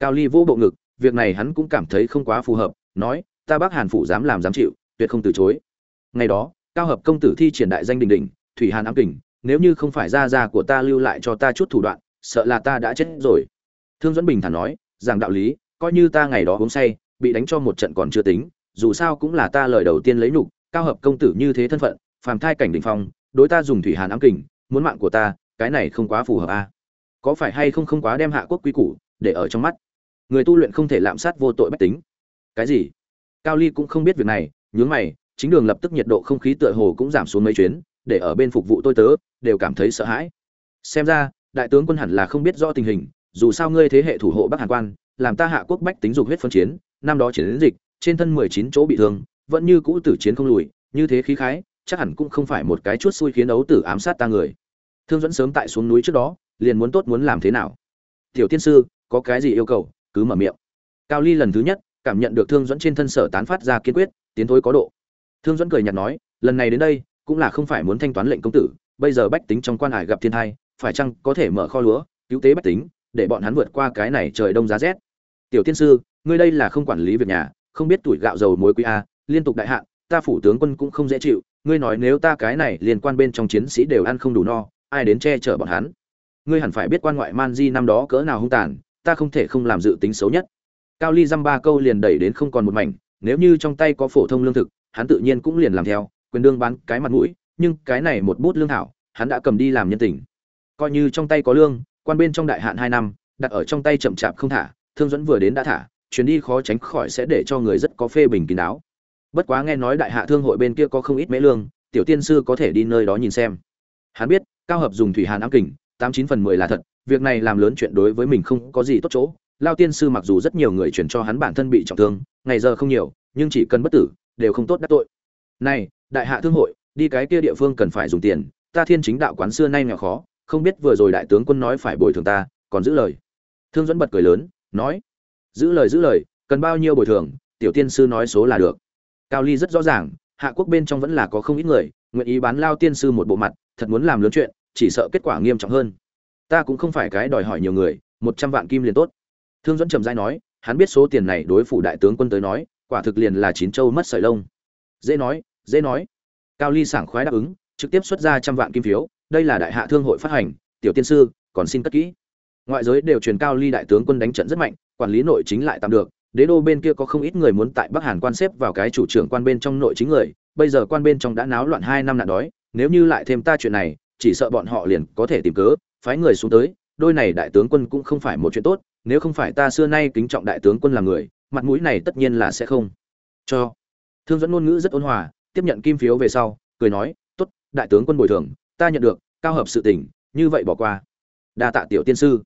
Cao ly vô bộ ngực, việc này hắn cũng cảm thấy không quá phù hợp, nói, ta bác hàn phụ dám làm dám chịu, tuyệt không từ chối. Ngày đó, cao hợp công tử thi triển đại danh đình đình, thủy hàn ám kình, nếu như không phải gia gia của ta lưu lại cho ta chút thủ đoạn, sợ là ta đã chết rồi. Thương dẫn bình thản nói rằng đạo lý, coi như ta ngày đó uống say, bị đánh cho một trận còn chưa tính dù sao cũng là ta lời đầu tiên lấy nhục, cao hợp công tử như thế thân phận, phàm thai cảnh đỉnh phong, đối ta dùng thủy hàn ám kình, muốn mạng của ta, cái này không quá phù hợp a. À? có phải hay không không quá đem hạ quốc quy củ, để ở trong mắt? Người tu luyện không thể lạm sát vô tội bách tính. Cái gì? Cao ly cũng không biết việc này, nhướng mày, chính đường lập tức nhiệt độ không khí tựa hồ cũng giảm xuống mấy chuyến, để ở bên phục vụ tôi tớ, đều cảm thấy sợ hãi. Xem ra, đại tướng quân hẳn là không biết rõ tình hình, dù sao ngươi thế hệ thủ hộ bắc hàn quan, làm ta hạ quốc bách tính dục huyết phân chiến, năm đó chiến dịch trên thân mười chín chỗ bị thương, vẫn như cũ tử chiến không lùi, như thế khí khái, chắc hẳn cũng không phải một cái chuốt xui khiến ấu tử ám sát ta người. Thương dẫn sớm tại xuống núi trước đó, liền muốn tốt muốn làm thế nào? Tiểu tiên sư, có cái gì yêu cầu? Cứ mở miệng. Cao ly lần thứ nhất, cảm nhận được thương dẫn trên thân sở tán phát ra kiên quyết, tiến thối có độ. Thương dẫn cười nhạt nói, lần này đến đây, cũng là không phải muốn thanh toán lệnh công tử, bây giờ bách tính trong quan hải gặp thiên tai phải chăng có thể mở kho lúa, cứu tế bách tính, để bọn hắn vượt qua cái này trời đông giá rét? Tiểu tiên sư, ngươi đây là không quản lý việc nhà không biết tuổi gạo dầu muối quý a, liên tục đại hạn, ta phủ tướng quân cũng không dễ chịu, ngươi nói nếu ta cái này liên quan bên trong chiến sĩ đều ăn không đủ no, ai đến che chở bọn hắn? Ngươi hẳn phải biết quan ngoại man di năm đó cỡ nào hung tàn, ta không thể không làm dự tính xấu nhất. Cao ly dăm ba câu liền đẩy đến không còn một mảnh, nếu như trong tay có phổ thông lương thực, hắn tự nhiên cũng liền làm theo, quyền đương bán cái mặt mũi, nhưng cái này một bút lương thảo, hắn đã cầm đi làm nhân tình. Coi như trong tay có lương, quan bên trong đại hạn hai năm, đặt ở trong tay chậm chạp không thả, thương dẫn vừa đến đã thả chuyến đi khó tránh khỏi sẽ để cho người rất có phê bình kín đáo. Bất quá nghe nói đại hạ thương hội bên kia có không ít mễ lương, tiểu tiên sư có thể đi nơi đó nhìn xem. Hắn biết, cao hợp dùng thủy hàn ám kình, tám chín phần mười là thật, việc này làm lớn chuyện đối với mình không có gì tốt chỗ. Lao tiên sư mặc dù rất nhiều người chuyển cho hắn bản thân bị trọng thương, ngày giờ không nhiều, nhưng chỉ cần bất tử, đều không tốt đắc tội. Này, đại hạ thương hội, đi cái kia địa phương cần phải dùng tiền, ta thiên chính đạo quán xưa nay nghèo khó, không biết vừa rồi đại tướng quân nói phải bồi thường ta, còn giữ lời. Thương dẫn bật cười lớn, nói giữ lời giữ lời, cần bao nhiêu bồi thường, tiểu tiên sư nói số là được. Cao ly rất rõ ràng, hạ quốc bên trong vẫn là có không ít người, nguyện ý bán lao tiên sư một bộ mặt, thật muốn làm lớn chuyện, chỉ sợ kết quả nghiêm trọng hơn. Ta cũng không phải cái đòi hỏi nhiều người, một trăm vạn kim liền tốt. Thương dẫn trầm dai nói, hắn biết số tiền này đối phủ đại tướng quân tới nói, quả thực liền là chín châu mất sợi lông. Dễ nói dễ nói. Cao ly sảng khoái đáp ứng, trực tiếp xuất ra trăm vạn kim phiếu, đây là đại hạ thương hội phát hành, tiểu tiên sư, còn xin cất kỹ. Ngoại giới đều truyền cao ly đại tướng quân đánh trận rất mạnh quản lý nội chính lại tạm được. Đế đô bên kia có không ít người muốn tại bắc hàn quan xếp vào cái chủ trưởng quan bên trong nội chính người, bây giờ quan bên trong đã náo loạn hai năm nạn đói, nếu như lại thêm ta chuyện này, chỉ sợ bọn họ liền có thể tìm cớ, phái người xuống tới, đôi này đại tướng quân cũng không phải một chuyện tốt, nếu không phải ta xưa nay kính trọng đại tướng quân là người, mặt mũi này tất nhiên là sẽ không. Cho. Thương dẫn ngôn ngữ rất ôn hòa, tiếp nhận kim phiếu về sau, cười nói, tốt, đại tướng quân bồi thường, ta nhận được, cao hợp sự tình, như vậy bỏ qua. Đa tạ tiểu tiên sư.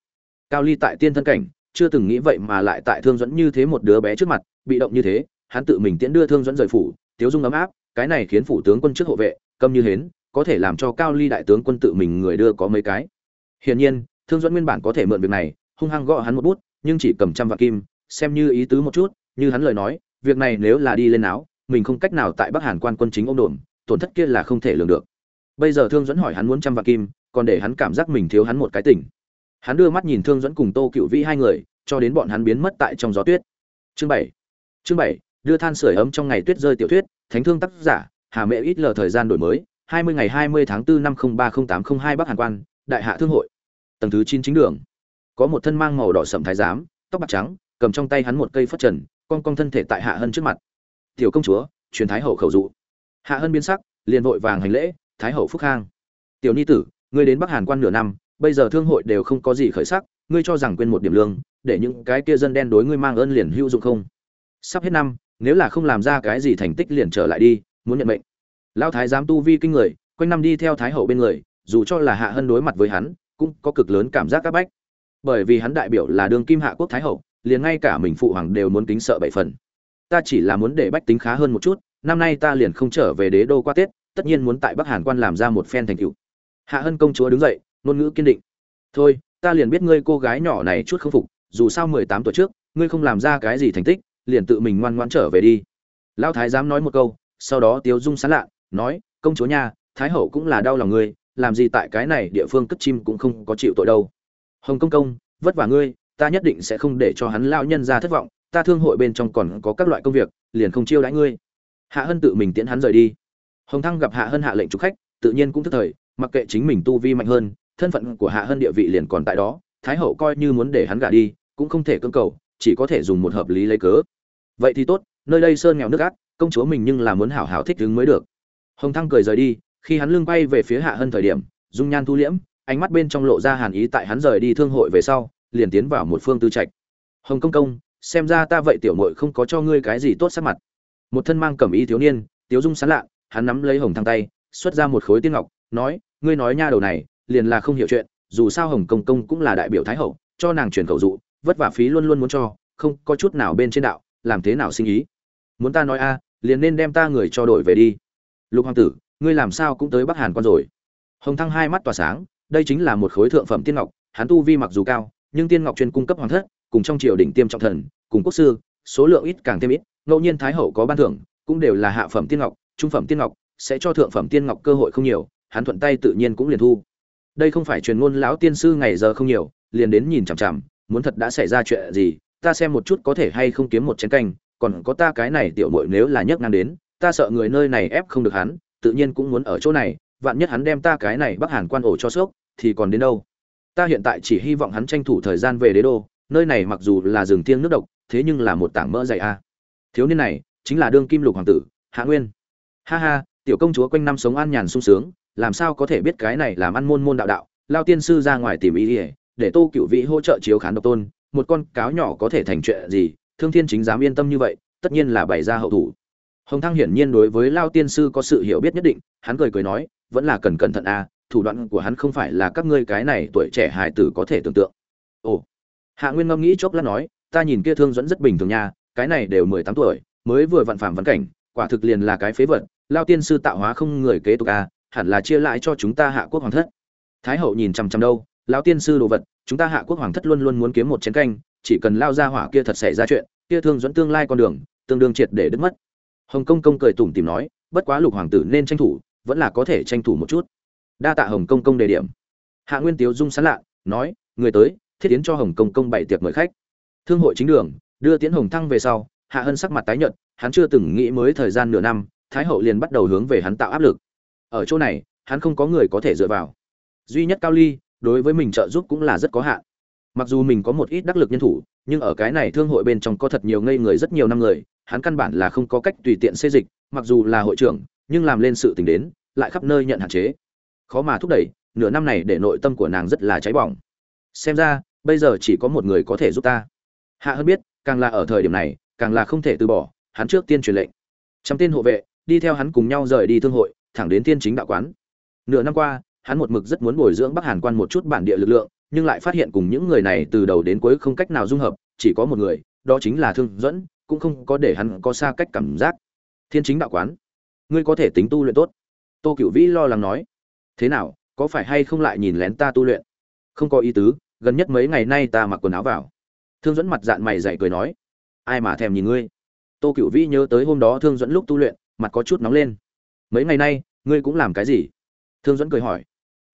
Cao ly tại tiên thân cảnh chưa từng nghĩ vậy mà lại tại thương dẫn như thế một đứa bé trước mặt, bị động như thế, hắn tự mình tiễn đưa thương dẫn rời phủ, tiếu dung ấm áp, cái này khiến phủ tướng quân trước hộ vệ, câm như hến, có thể làm cho cao ly đại tướng quân tự mình người đưa có mấy cái. Hiển nhiên, thương dẫn nguyên bản có thể mượn việc này, hung hăng gõ hắn một bút, nhưng chỉ cầm trăm vạn kim, xem như ý tứ một chút, như hắn lời nói, việc này nếu là đi lên áo, mình không cách nào tại bắc hàn quan quân chính ông đồn tổn thất kia là không thể lường được. Bây giờ thương dẫn hỏi hắn muốn trăm vạn kim, còn để hắn cảm giác mình thiếu hắn một cái tỉnh hắn đưa mắt nhìn thương dẫn cùng tô cựu vĩ hai người cho đến bọn hắn biến mất tại trong gió tuyết chương bảy chương bảy đưa than sửa ấm trong ngày tuyết rơi tiểu thuyết thánh thương tác giả hà mẹ ít lờ thời gian đổi mới hai mươi ngày hai mươi tháng 4 năm ba tám hai Bắc Hàn Quan, Đại Hạ Thương hội. Tầng thứ chín chính đường. Có một thân mang màu đỏ sẫm thái giám, tóc bạc trắng, cầm trong tay hắn một cây phất trần, con cong thân thể tại Hạ Hân trước mặt. "Tiểu công chúa, truyền thái hậu khẩu dụ." Hạ Hân biến sắc, liền vội vàng hành lễ, "Thái hậu phúc khang." "Tiểu ni tử, ngươi đến Bắc Hàn Quan nửa năm, bây giờ thương hội đều không có gì khởi sắc, ngươi cho rằng quên một điểm lương, để những cái kia dân đen đối ngươi mang ơn liền hữu dụng không? Sắp hết năm, nếu là không làm ra cái gì thành tích liền trở lại đi, muốn nhận mệnh." Lão thái giám tu vi kinh người, quanh năm đi theo thái hậu bên người, dù cho là Hạ Hân đối mặt với hắn, cũng có cực lớn cảm giác các bách. Bởi vì hắn đại biểu là đường kim hạ quốc thái hậu, liền ngay cả mình phụ hoàng đều muốn kính sợ bảy phần. Ta chỉ là muốn để bách tính khá hơn một chút, năm nay ta liền không trở về đế đô qua Tết, tất nhiên muốn tại Bắc Hàn quan làm ra một phen thành cựu Hạ Hân công chúa đứng dậy, ngôn ngữ kiên định. "Thôi, ta liền biết ngươi cô gái nhỏ này chút không phục, dù sao mười tám tuổi trước, ngươi không làm ra cái gì thành tích, liền tự mình ngoan ngoãn trở về đi." Lão thái giám nói một câu, sau đó Tiếu Dung sán lạ, nói công chúa nha thái hậu cũng là đau lòng ngươi làm gì tại cái này địa phương cất chim cũng không có chịu tội đâu hồng công công vất vả ngươi ta nhất định sẽ không để cho hắn lao nhân ra thất vọng ta thương hội bên trong còn có các loại công việc liền không chiêu đãi ngươi hạ hân tự mình tiễn hắn rời đi hồng thăng gặp hạ hân hạ lệnh trục khách tự nhiên cũng thức thời mặc kệ chính mình tu vi mạnh hơn thân phận của hạ hân địa vị liền còn tại đó, thái hậu coi như muốn để hắn gả đi, cũng không thể cưỡng cầu, chỉ có thể dùng một hợp lý lấy cớ. Vậy thì tốt, nơi đây sơn nghèo nước ác, công chúa mình nhưng là muốn hảo hảo thích ứng mới được. Hồng thăng cười rời đi, khi hắn lưng bay về phía hạ hân thời điểm, dung nhan thu liễm, ánh mắt bên trong lộ ra hàn ý tại hắn rời đi thương hội về sau, liền tiến vào một phương tư trạch. Hồng công công, xem ra ta vậy tiểu muội không có cho ngươi cái gì tốt sắc mặt. Một thân mang cẩm y thiếu niên, tiếu dung sán lạ, hắn nắm lấy hồng thăng tay, xuất ra một khối tiên ngọc, nói, ngươi nói nha đầu này liền là không hiểu chuyện, dù sao hồng công công cũng là đại biểu thái hậu, cho nàng truyền cầu dụ, vất vả phí luôn luôn muốn cho, không có chút nào bên trên đạo, làm thế nào sinh ý? Muốn ta nói a, liền nên đem ta người cho đổi về đi. Lục hoàng tử, ngươi làm sao cũng tới bắc hàn con rồi. Hồng thăng hai mắt tỏa sáng, đây chính là một khối thượng phẩm tiên ngọc, hắn tu vi mặc dù cao, nhưng tiên ngọc chuyên cung cấp hoàng thất, cùng trong triều đỉnh tiêm trọng thần, cùng quốc sư, số lượng ít càng thêm ít, ngẫu nhiên thái hậu có ban thưởng, cũng đều là hạ phẩm tiên ngọc, trung phẩm tiên ngọc, sẽ cho thượng phẩm tiên ngọc cơ hội không nhiều, hắn thuận tay tự nhiên cũng liền thu đây không phải truyền ngôn lão tiên sư ngày giờ không nhiều, liền đến nhìn chằm chằm, muốn thật đã xảy ra chuyện gì, ta xem một chút có thể hay không kiếm một chén canh, còn có ta cái này tiểu muội nếu là nhấc ngang đến, ta sợ người nơi này ép không được hắn, tự nhiên cũng muốn ở chỗ này, vạn nhất hắn đem ta cái này bắc hàn quan ổ cho sốc, thì còn đến đâu? Ta hiện tại chỉ hy vọng hắn tranh thủ thời gian về đế đô, nơi này mặc dù là rừng thiêng nước độc, thế nhưng là một tảng mỡ dày a. Thiếu niên này chính là đương kim lục hoàng tử, hạ nguyên. Ha ha, tiểu công chúa quanh năm sống an nhàn sung sướng làm sao có thể biết cái này làm ăn môn môn đạo đạo, lao tiên sư ra ngoài tìm ý ỉa để tô cựu vĩ hỗ trợ chiếu khán độc tôn, một con cáo nhỏ có thể thành chuyện gì, thương thiên chính dám yên tâm như vậy, tất nhiên là bày ra hậu thủ. Hồng thăng hiển nhiên đối với lao tiên sư có sự hiểu biết nhất định, hắn cười cười nói, vẫn là cần cẩn thận à thủ đoạn của hắn không phải là các ngươi cái này tuổi trẻ hài tử có thể tưởng tượng. Ồ. Hạ nguyên ngâm nghĩ chốc lát nói, ta nhìn kia thương dẫn rất bình thường nha, cái này đều mười tám tuổi, mới vừa vặn phạm văn cảnh, quả thực liền là cái phế vật, lao tiên sư tạo hóa không người kế tục à hẳn là chia lại cho chúng ta hạ quốc hoàng thất. Thái hậu nhìn chằm chằm đâu, lão tiên sư đồ vật, chúng ta hạ quốc hoàng thất luôn luôn muốn kiếm một chén canh, chỉ cần lao ra hỏa kia thật xảy ra chuyện, kia thương dẫn tương lai con đường, tương đương triệt để đứt mất. Hồng công công cười tủm tìm nói, bất quá lục hoàng tử nên tranh thủ, vẫn là có thể tranh thủ một chút. Đa tạ hồng công công đề điểm. Hạ nguyên tiếu dung sán lạ, nói, người tới, thiết tiến cho hồng công công bày tiệc mời khách. Thương hội chính đường, đưa tiến hồng thăng về sau, hạ hân sắc mặt tái nhợt, hắn chưa từng nghĩ mới thời gian nửa năm, thái hậu liền bắt đầu hướng về hắn tạo áp lực ở chỗ này, hắn không có người có thể dựa vào. Duy nhất cao ly, đối với mình trợ giúp cũng là rất có hạn. Mặc dù mình có một ít đắc lực nhân thủ, nhưng ở cái này thương hội bên trong có thật nhiều ngây người rất nhiều năm người, hắn căn bản là không có cách tùy tiện xây dịch, mặc dù là hội trưởng, nhưng làm lên sự tình đến, lại khắp nơi nhận hạn chế. Khó mà thúc đẩy, nửa năm này để nội tâm của nàng rất là cháy bỏng. Xem ra, bây giờ chỉ có một người có thể giúp ta. Hạ hơn biết, càng là ở thời điểm này, càng là không thể từ bỏ, hắn trước tiên truyền lệnh. Trăm tên hộ vệ, đi theo hắn cùng nhau rời đi thương hội thẳng đến thiên chính đạo quán. Nửa năm qua, hắn một mực rất muốn bồi dưỡng bắc hàn quan một chút bản địa lực lượng, nhưng lại phát hiện cùng những người này từ đầu đến cuối không cách nào dung hợp, chỉ có một người, đó chính là thương dẫn cũng không có để hắn có xa cách cảm giác. Thiên chính đạo quán, ngươi có thể tính tu luyện tốt. Tô cửu vĩ lo lắng nói. Thế nào, có phải hay không lại nhìn lén ta tu luyện? Không có ý tứ, gần nhất mấy ngày nay ta mặc quần áo vào. Thương dẫn mặt dạng mày dày cười nói. Ai mà thèm nhìn ngươi? Tô cửu vĩ nhớ tới hôm đó thương dẫn lúc tu luyện, mặt có chút nóng lên mấy ngày nay, ngươi cũng làm cái gì? Thương dẫn cười hỏi.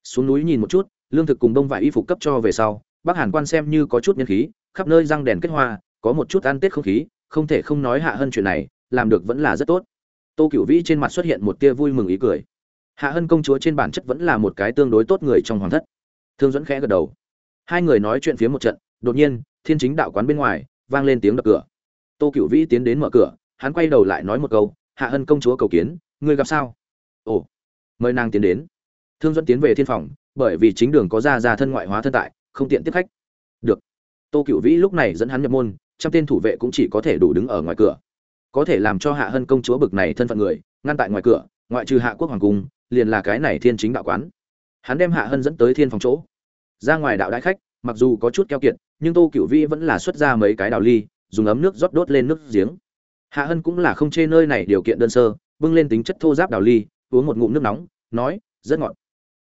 Xuống núi nhìn một chút, lương thực cùng đông vải y phục cấp cho về sau, Bác hàn quan xem như có chút nhân khí, khắp nơi răng đèn kết hoa, có một chút ăn tết không khí, không thể không nói hạ hơn chuyện này, làm được vẫn là rất tốt. Tô cửu vĩ trên mặt xuất hiện một tia vui mừng ý cười. Hạ hân công chúa trên bản chất vẫn là một cái tương đối tốt người trong hoàng thất. Thương dẫn khẽ gật đầu. Hai người nói chuyện phía một trận, đột nhiên, thiên chính đạo quán bên ngoài, vang lên tiếng đập cửa. Tô cửu vĩ tiến đến mở cửa, hắn quay đầu lại nói một câu, hạ hân công chúa cầu kiến ngươi gặp sao? Ồ, mời nàng tiến đến. Thương dẫn tiến về thiên phòng, bởi vì chính đường có ra ra thân ngoại hóa thân tại, không tiện tiếp khách. Được. Tô cựu vĩ lúc này dẫn hắn nhập môn, trăm tên thủ vệ cũng chỉ có thể đủ đứng ở ngoài cửa. Có thể làm cho hạ hân công chúa bực này thân phận người, ngăn tại ngoài cửa, ngoại trừ hạ quốc hoàng cung, liền là cái này thiên chính đạo quán. Hắn đem hạ hân dẫn tới thiên phòng chỗ. Ra ngoài đạo đại khách, mặc dù có chút keo kiệt, nhưng tô cựu vĩ vẫn là xuất ra mấy cái đào ly, dùng ấm nước rót đốt lên nước giếng. Hạ hân cũng là không chê nơi này điều kiện đơn sơ bưng lên tính chất thô giáp đào ly, uống một ngụm nước nóng, nói, rất ngọt.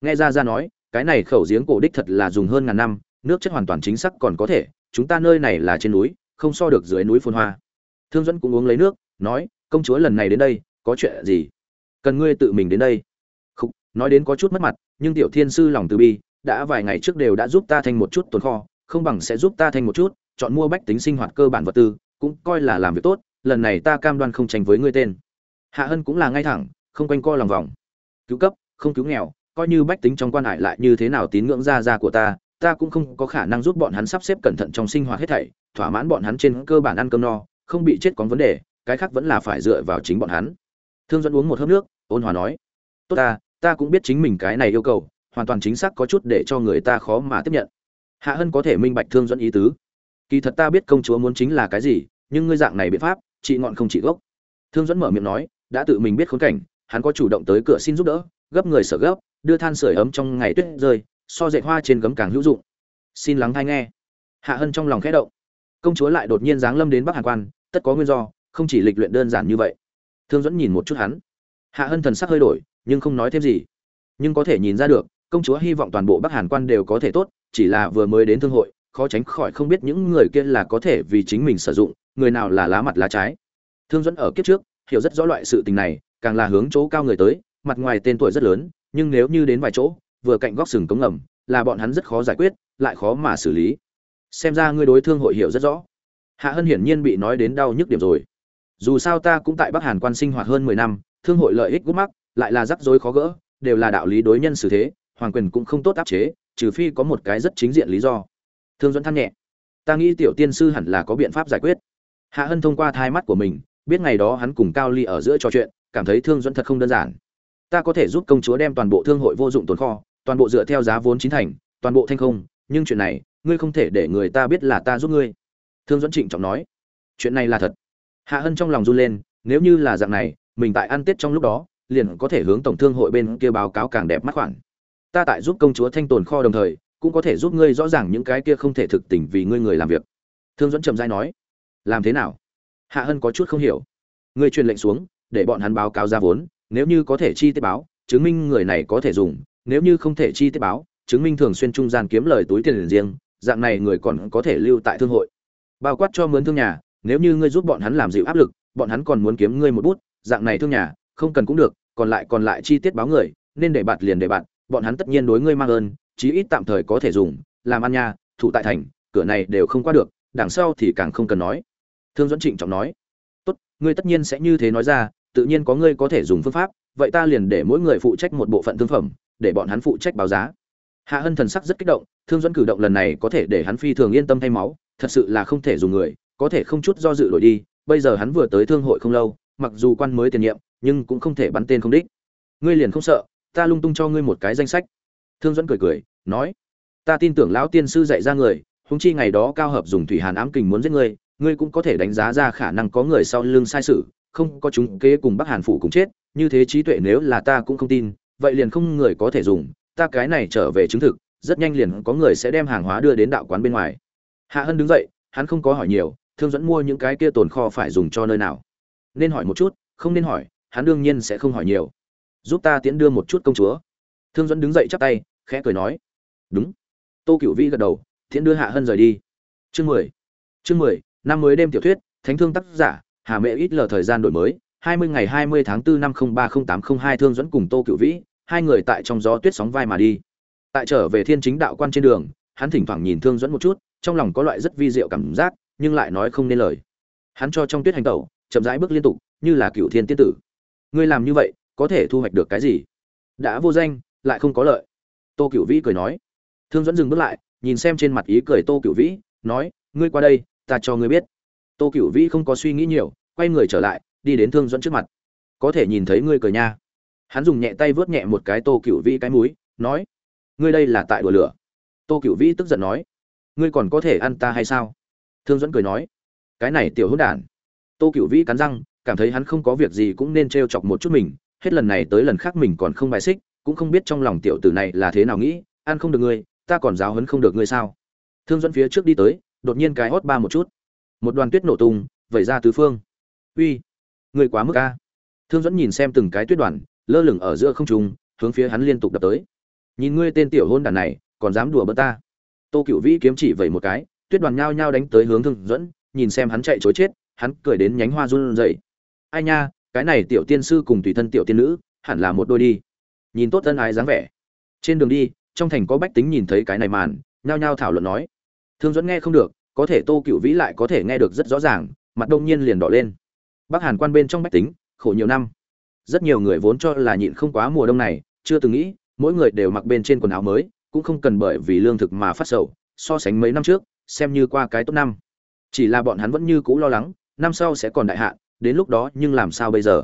Nghe ra ra nói, cái này khẩu giếng cổ đích thật là dùng hơn ngàn năm, nước chất hoàn toàn chính xác còn có thể, chúng ta nơi này là trên núi, không so được dưới núi phồn hoa. Thương dẫn cũng uống lấy nước, nói, công chúa lần này đến đây, có chuyện gì? Cần ngươi tự mình đến đây. Không nói đến có chút mất mặt, nhưng tiểu thiên sư lòng từ bi, đã vài ngày trước đều đã giúp ta thành một chút tồn kho, không bằng sẽ giúp ta thành một chút, chọn mua bách tính sinh hoạt cơ bản vật tư, cũng coi là làm việc tốt, lần này ta cam đoan không tranh với ngươi tên hạ hân cũng là ngay thẳng, không quanh co lòng vòng. Cứu cấp, không cứu nghèo, coi như bách tính trong quan hải lại như thế nào tín ngưỡng ra ra của ta ta cũng không có khả năng giúp bọn hắn sắp xếp cẩn thận trong sinh hoạt hết thảy, thỏa mãn bọn hắn trên cơ bản ăn cơm no, không bị chết có vấn đề, cái khác vẫn là phải dựa vào chính bọn hắn. Thương dẫn uống một hớp nước, ôn hòa nói, tốt ta ta cũng biết chính mình cái này yêu cầu, hoàn toàn chính xác có chút để cho người ta khó mà tiếp nhận. Hạ hân có thể minh bạch thương dẫn ý tứ. Kỳ thật ta biết công chúa muốn chính là cái gì, nhưng ngươi dạng này biện pháp, trị ngọn không trị gốc. Thương dẫn mở miệng nói đã tự mình biết khốn cảnh, hắn có chủ động tới cửa xin giúp đỡ, gấp người sở gấp, đưa than sửa ấm trong ngày tuyết rơi, so dệt hoa trên gấm càng hữu dụng. Xin lắng hay nghe. Hạ hân trong lòng khẽ động. Công chúa lại đột nhiên giáng lâm đến bắc hàn quan, tất có nguyên do, không chỉ lịch luyện đơn giản như vậy. Thương dẫn nhìn một chút hắn. Hạ hân thần sắc hơi đổi, nhưng không nói thêm gì. Nhưng có thể nhìn ra được, công chúa hy vọng toàn bộ bắc hàn quan đều có thể tốt, chỉ là vừa mới đến thương hội, khó tránh khỏi không biết những người kia là có thể vì chính mình sử dụng, người nào là lá mặt lá trái. Thương dẫn ở kiếp trước hiểu rất rõ loại sự tình này, càng là hướng chỗ cao người tới, mặt ngoài tên tuổi rất lớn, nhưng nếu như đến vài chỗ, vừa cạnh góc sừng cống ngầm, là bọn hắn rất khó giải quyết, lại khó mà xử lý. Xem ra ngươi đối thương hội hiểu rất rõ. Hạ hân hiển nhiên bị nói đến đau nhức điểm rồi. Dù sao ta cũng tại bắc hàn quan sinh hoạt hơn mười năm, thương hội lợi ích gút mắc, lại là rắc rối khó gỡ, đều là đạo lý đối nhân xử thế, hoàng quyền cũng không tốt áp chế, trừ phi có một cái rất chính diện lý do. Thương dẫn than nhẹ. Ta nghĩ tiểu tiên sư hẳn là có biện pháp giải quyết. Hạ hân thông qua thai mắt của mình biết ngày đó hắn cùng cao ly ở giữa trò chuyện, cảm thấy thương dẫn thật không đơn giản. Ta có thể giúp công chúa đem toàn bộ thương hội vô dụng tồn kho, toàn bộ dựa theo giá vốn chính thành, toàn bộ thanh không, nhưng chuyện này, ngươi không thể để người ta biết là ta giúp ngươi. Thương dẫn trịnh trọng nói. Chuyện này là thật. Hạ hân trong lòng run lên, nếu như là dạng này, mình tại ăn tết trong lúc đó, liền có thể hướng tổng thương hội bên kia báo cáo càng đẹp mắt khoản. Ta tại giúp công chúa thanh tồn kho đồng thời, cũng có thể giúp ngươi rõ ràng những cái kia không thể thực tình vì ngươi người làm việc. Thương dẫn trầm dai nói. Làm thế nào? Hạ hân có chút không hiểu. Ngươi truyền lệnh xuống, để bọn hắn báo cáo ra vốn, nếu như có thể chi tiết báo, chứng minh người này có thể dùng, nếu như không thể chi tiết báo, chứng minh thường xuyên trung gian kiếm lời túi tiền riêng, dạng này người còn có thể lưu tại thương hội. Bao quát cho mướn thương nhà, nếu như ngươi giúp bọn hắn làm dịu áp lực, bọn hắn còn muốn kiếm ngươi một bút, dạng này thương nhà, không cần cũng được, còn lại còn lại chi tiết báo người, nên để bạt liền để bạn bọn hắn tất nhiên đối ngươi mang ơn, chí ít tạm thời có thể dùng, làm ăn nha, thủ tại thành, cửa này đều không qua được, đằng sau thì càng không cần nói thương dẫn trịnh trọng nói. Tốt, ngươi tất nhiên sẽ như thế nói ra, tự nhiên có ngươi có thể dùng phương pháp, vậy ta liền để mỗi người phụ trách một bộ phận thương phẩm, để bọn hắn phụ trách báo giá. Hạ hân thần sắc rất kích động, thương dẫn cử động lần này có thể để hắn phi thường yên tâm thay máu, thật sự là không thể dùng người, có thể không chút do dự đổi đi, bây giờ hắn vừa tới thương hội không lâu, mặc dù quan mới tiền nhiệm, nhưng cũng không thể bắn tên không đích. Ngươi liền không sợ, ta lung tung cho ngươi một cái danh sách. Thương dẫn cười cười, nói. Ta tin tưởng lão tiên sư dạy ra người húng chi ngày đó cao hợp dùng thủy hàn ám kình muốn giết ngươi ngươi cũng có thể đánh giá ra khả năng có người sau lưng sai sự, không có chúng kế cùng bắc hàn phụ cùng chết, như thế trí tuệ nếu là ta cũng không tin, vậy liền không người có thể dùng, ta cái này trở về chứng thực, rất nhanh liền có người sẽ đem hàng hóa đưa đến đạo quán bên ngoài. Hạ hân đứng dậy, hắn không có hỏi nhiều, thương dẫn mua những cái kia tồn kho phải dùng cho nơi nào. Nên hỏi một chút, không nên hỏi, hắn đương nhiên sẽ không hỏi nhiều. Giúp ta tiễn đưa một chút công chúa. Thương dẫn đứng dậy chắp tay, khẽ cười nói. Đúng. Tô Cửu Vi gật đầu, tiễn đưa hạ hân rời đi. Chương mười. Chương mười năm mới đêm tiểu thuyết, thánh thương tác giả, hà mẹ ít lờ thời gian đổi mới, hai mươi ngày hai mươi tháng 4 năm không ba không tám không hai thương dẫn cùng tô cựu vĩ, hai người tại trong gió tuyết sóng vai mà đi. Tại trở về thiên chính đạo quan trên đường, hắn thỉnh thoảng nhìn thương dẫn một chút, trong lòng có loại rất vi diệu cảm giác, nhưng lại nói không nên lời. Hắn cho trong tuyết hành tẩu, chậm rãi bước liên tục, như là cựu thiên tiên tử. Ngươi làm như vậy, có thể thu hoạch được cái gì? Đã vô danh, lại không có lợi. Tô cựu vĩ cười nói. Thương dẫn dừng bước lại, nhìn xem trên mặt ý cười tô cựu vĩ, nói, ngươi qua đây ta cho ngươi biết. Tô cựu vĩ không có suy nghĩ nhiều, quay người trở lại, đi đến thương dẫn trước mặt. Có thể nhìn thấy ngươi cười nha. Hắn dùng nhẹ tay vớt nhẹ một cái tô cựu vĩ cái múi nói, ngươi đây là tại đùa lửa. Tô cựu vĩ tức giận nói, ngươi còn có thể ăn ta hay sao? Thương dẫn cười nói, cái này tiểu hữu đản. Tô cựu vĩ cắn răng, cảm thấy hắn không có việc gì cũng nên t r e o chọc một chút mình, hết lần này tới lần khác mình còn không bài xích, cũng không biết trong lòng tiểu tử này là thế nào nghĩ, ăn không được ngươi, ta còn giáo hấn không được ngươi sao? Thương dẫn phía trước đi tới đột nhiên cái hót ba một chút. Một đoàn tuyết nổ tung, vẩy ra tứ phương. Uy, người quá mức a. thương dẫn nhìn xem từng cái tuyết đoàn, lơ lửng ở giữa không trung, hướng phía hắn liên tục đập tới. Nhìn ngươi tên tiểu hôn đàn này, còn dám đùa bỡ ta? Tô cựu vĩ kiếm chỉ vẩy một cái, tuyết đoàn nhao nhao đánh tới hướng thương dẫn nhìn xem hắn chạy chối chết, hắn cười đến nhánh hoa run rẩy. Ai nha, cái này tiểu tiên sư cùng tùy thân tiểu tiên nữ, hẳn là một đôi đi. Nhìn tốt tân ái dáng vẻ. Trên đường đi, trong thành có bách tính nhìn thấy cái này màn, nhao nhao thảo luận nói thương dẫn nghe không được, có thể tô cựu vĩ lại có thể nghe được rất rõ ràng, mặt đông nhiên liền đỏ lên. Bắc hàn quan bên trong bách tính, khổ nhiều năm. Rất nhiều người vốn cho là nhịn không quá mùa đông này, chưa từng nghĩ, mỗi người đều mặc bên trên quần áo mới, cũng không cần bởi vì lương thực mà phát sầu, so sánh mấy năm trước, xem như qua cái tốt năm. Chỉ là bọn hắn vẫn như cũ lo lắng, năm sau sẽ còn đại hạn, đến lúc đó nhưng làm sao bây giờ?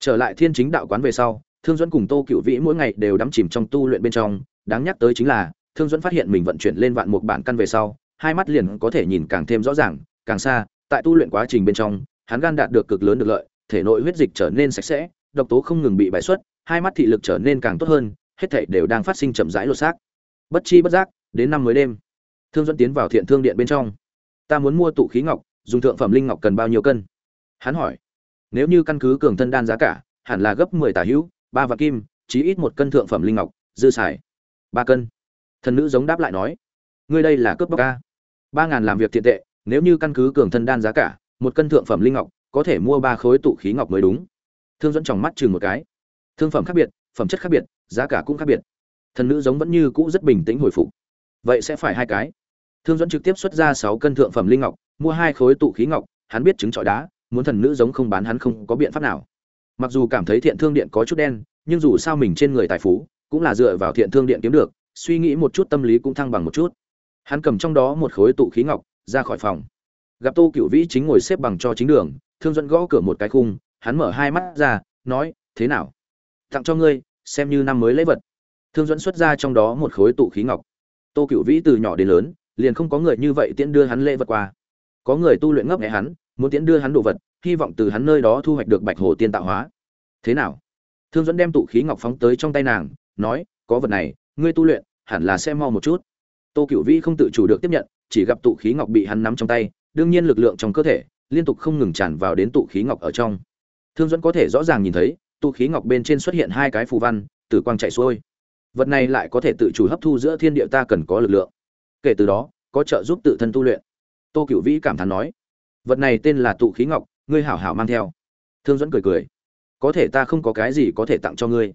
Trở lại thiên chính đạo quán về sau, thương dẫn cùng tô cựu vĩ mỗi ngày đều đắm chìm trong tu luyện bên trong. Đáng nhắc tới chính là, thương dẫn phát hiện mình vận chuyển lên vạn một bản căn về sau hai mắt liền có thể nhìn càng thêm rõ ràng, càng xa, tại tu luyện quá trình bên trong, hắn gan đạt được cực lớn được lợi, thể nội huyết dịch trở nên sạch sẽ, độc tố không ngừng bị bài xuất, hai mắt thị lực trở nên càng tốt hơn, hết thảy đều đang phát sinh chậm rãi lột xác. Bất chi bất giác, đến năm mới đêm, thương dẫn tiến vào thiện thương điện bên trong. Ta muốn mua tụ khí ngọc, dùng thượng phẩm linh ngọc cần bao nhiêu cân? Hắn hỏi. Nếu như căn cứ cường thân đan giá cả, hẳn là gấp mười tả hữu, ba vạn kim, chí ít một cân thượng phẩm linh ngọc, dư xài ba cân. Thần nữ giống đáp lại nói. Ngươi đây là cướp bóc ca ba ngàn làm việc thiện tệ, nếu như căn cứ cường thân đan giá cả, một cân thượng phẩm linh ngọc, có thể mua ba khối tụ khí ngọc mới đúng. Thương dẫn tròng mắt chừng một cái. Thương phẩm khác biệt, phẩm chất khác biệt, giá cả cũng khác biệt. Thần nữ giống vẫn như cũ rất bình tĩnh hồi phục. Vậy sẽ phải hai cái. Thương dẫn trực tiếp xuất ra sáu cân thượng phẩm linh ngọc, mua hai khối tụ khí ngọc, hắn biết chứng trọi đá, muốn thần nữ giống không bán hắn không có biện pháp nào. Mặc dù cảm thấy thiện thương điện có chút đen, nhưng dù sao mình trên người tài phú, cũng là dựa vào thiện thương điện kiếm được, suy nghĩ một chút tâm lý cũng thăng bằng một chút hắn cầm trong đó một khối tụ khí ngọc, ra khỏi phòng. Gặp tô cựu vĩ chính ngồi xếp bằng cho chính đường, thương dẫn gõ cửa một cái khung, hắn mở hai mắt ra, nói, thế nào? Tặng cho ngươi, xem như năm mới lễ vật. Thương dẫn xuất ra trong đó một khối tụ khí ngọc. Tô cựu vĩ từ nhỏ đến lớn, liền không có người như vậy tiễn đưa hắn lễ vật qua. Có người tu luyện ngấp nghẽ hắn, muốn tiễn đưa hắn đồ vật, hy vọng từ hắn nơi đó thu hoạch được bạch hồ tiên tạo hóa. Thế nào? Thương dẫn đem tụ khí ngọc phóng tới trong tay nàng, nói, có vật này, ngươi tu luyện, hẳn là sẽ mau một chút tô cựu vĩ không tự chủ được tiếp nhận, chỉ gặp tụ khí ngọc bị hắn nắm trong tay, đương nhiên lực lượng trong cơ thể liên tục không ngừng tràn vào đến tụ khí ngọc ở trong. Thương dẫn có thể rõ ràng nhìn thấy, tụ khí ngọc bên trên xuất hiện hai cái phù văn, tử quang chạy xuôi. Vật này lại có thể tự chủ hấp thu giữa thiên địa ta cần có lực lượng. Kể từ đó, có trợ giúp tự thân tu luyện. Tô cựu vĩ cảm thán nói, vật này tên là tụ khí ngọc, ngươi hảo hảo mang theo. Thương dẫn cười cười, có thể ta không có cái gì có thể tặng cho ngươi.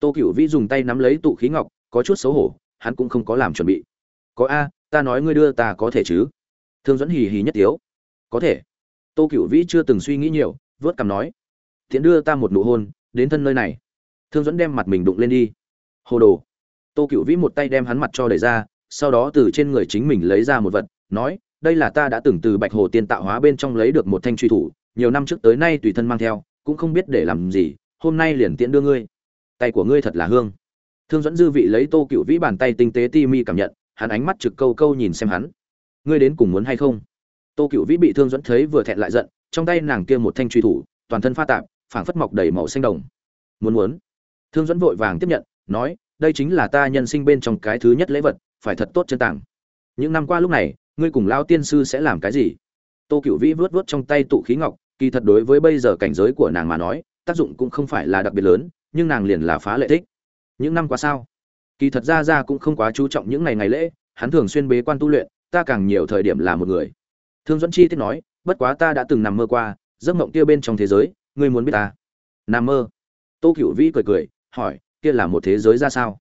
Tô cựu vĩ dùng tay nắm lấy tụ khí ngọc, có chút xấu hổ, hắn cũng không có làm chuẩn bị có a, ta nói ngươi đưa ta có thể chứ? Thương dẫn hì hì nhất tiếu. Có thể. Tô cựu vĩ chưa từng suy nghĩ nhiều, vớt cằm nói. Thiện đưa ta một nụ hôn, đến thân nơi này. Thương dẫn đem mặt mình đụng lên đi. Hồ đồ. Tô cựu vĩ một tay đem hắn mặt cho đẩy ra, sau đó từ trên người chính mình lấy ra một vật, nói, đây là ta đã từng từ bạch hồ tiên tạo hóa bên trong lấy được một thanh truy thủ, nhiều năm trước tới nay tùy thân mang theo, cũng không biết để làm gì, hôm nay liền tiễn đưa ngươi. Tay của ngươi thật là hương. Thương dẫn dư vị lấy tô cựu vĩ bàn tay tinh tế ti mi cảm nhận hắn ánh mắt trực câu câu nhìn xem hắn. Ngươi đến cùng muốn hay không? Tô cựu vĩ bị thương dẫn thấy vừa thẹn lại giận, trong tay nàng kia một thanh truy thủ, toàn thân pha tạp, phảng phất mọc đầy màu xanh đồng. Muốn muốn. Thương dẫn vội vàng tiếp nhận, nói, đây chính là ta nhân sinh bên trong cái thứ nhất lễ vật, phải thật tốt chân tảng. những năm qua lúc này, ngươi cùng lao tiên sư sẽ làm cái gì? Tô cựu vĩ vớt vớt trong tay tụ khí ngọc, kỳ thật đối với bây giờ cảnh giới của nàng mà nói, tác dụng cũng không phải là đặc biệt lớn, nhưng nàng liền là phá lệ thích. Những năm qua sao? Kỳ thật ra ra cũng không quá chú trọng những ngày ngày lễ, hắn thường xuyên bế quan tu luyện, ta càng nhiều thời điểm là một người. Thương dẫn chi tiết nói, bất quá ta đã từng nằm mơ qua, giấc mộng kia bên trong thế giới, ngươi muốn biết ta? Nằm mơ? Tô cựu vĩ cười cười, hỏi, kia là một thế giới ra sao?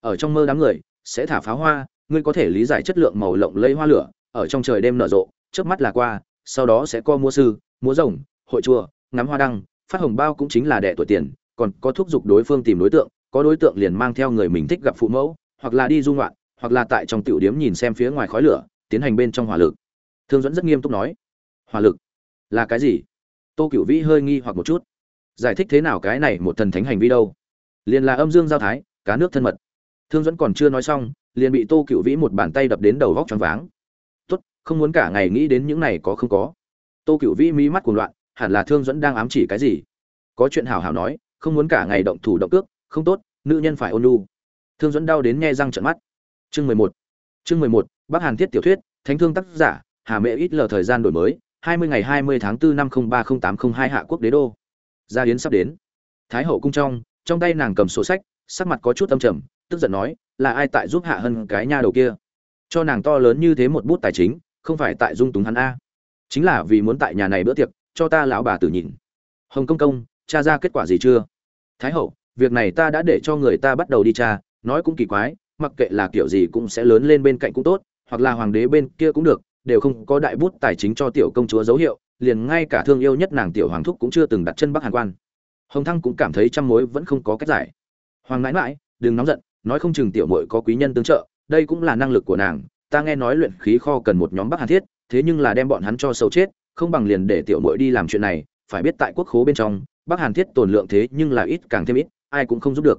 Ở trong mơ đám người, sẽ thả pháo hoa, ngươi có thể lý giải chất lượng màu lộng lây hoa lửa, ở trong trời đêm nở rộ trước mắt là qua, sau đó sẽ co mua sư, múa rồng, hội chùa, ngắm hoa đăng, phát hồng bao cũng chính là đẻ tuổi tiền, còn có thúc giục đối phương tìm đối tượng có đối tượng liền mang theo người mình thích gặp phụ mẫu, hoặc là đi du ngoạn, hoặc là tại trong tiểu điếm nhìn xem phía ngoài khói lửa, tiến hành bên trong hỏa lực. Thương dẫn rất nghiêm túc nói, hỏa lực? Là cái gì? Tô cửu vĩ hơi nghi hoặc một chút. Giải thích thế nào cái này một thần thánh hành vi đâu? Liền là âm dương giao thái, cá nước thân mật. Thương dẫn còn chưa nói xong, liền bị tô cửu vĩ một bàn tay đập đến đầu vóc tròn váng. Tốt, không muốn cả ngày nghĩ đến những này có không có. Tô cửu vĩ mí mắt cuồng loạn, hẳn là thương dẫn đang ám chỉ cái gì? Có chuyện hào hào nói, không muốn cả ngày động thủ động cước không tốt, nữ nhân phải ôn nhu. Thương dẫn đau đến nghe răng trợn mắt. Chương mười một. Chương mười một, bắc hàn thiết tiểu thuyết, thánh thương tác giả, hà mẹ ít lờ thời gian đổi mới, hai mươi ngày hai mươi tháng 4 năm không ba không tám không hai hạ quốc đế đô. Gia yến sắp đến. Thái hậu cung trong trong tay nàng cầm sổ sách, sắc mặt có chút âm trầm, tức giận nói, là ai tại giúp hạ hân cái nha đầu kia? Cho nàng to lớn như thế một bút tài chính, không phải tại dung túng hắn a. Chính là vì muốn tại nhà này bữa tiệc, cho ta lão bà tử nhìn. Hồng công công, tra ra kết quả gì chưa? Thái hậu việc này ta đã để cho người ta bắt đầu đi tra, nói cũng kỳ quái, mặc kệ là kiểu gì cũng sẽ lớn lên bên cạnh cũng tốt, hoặc là hoàng đế bên kia cũng được, đều không có đại bút tài chính cho tiểu công chúa dấu hiệu, liền ngay cả thương yêu nhất nàng tiểu hoàng thúc cũng chưa từng đặt chân bắc hàn quan. Hồng thăng cũng cảm thấy trăm mối vẫn không có cách giải. Hoàng mãi mãi, đừng nóng giận, nói không chừng tiểu muội có quý nhân tương trợ, đây cũng là năng lực của nàng, ta nghe nói luyện khí kho cần một nhóm bắc hàn thiết, thế nhưng là đem bọn hắn cho sâu chết, không bằng liền để tiểu muội đi làm chuyện này, phải biết tại quốc khố bên trong, bắc hàn thiết tồn lượng thế nhưng là ít càng thêm ít ai cũng không giúp được.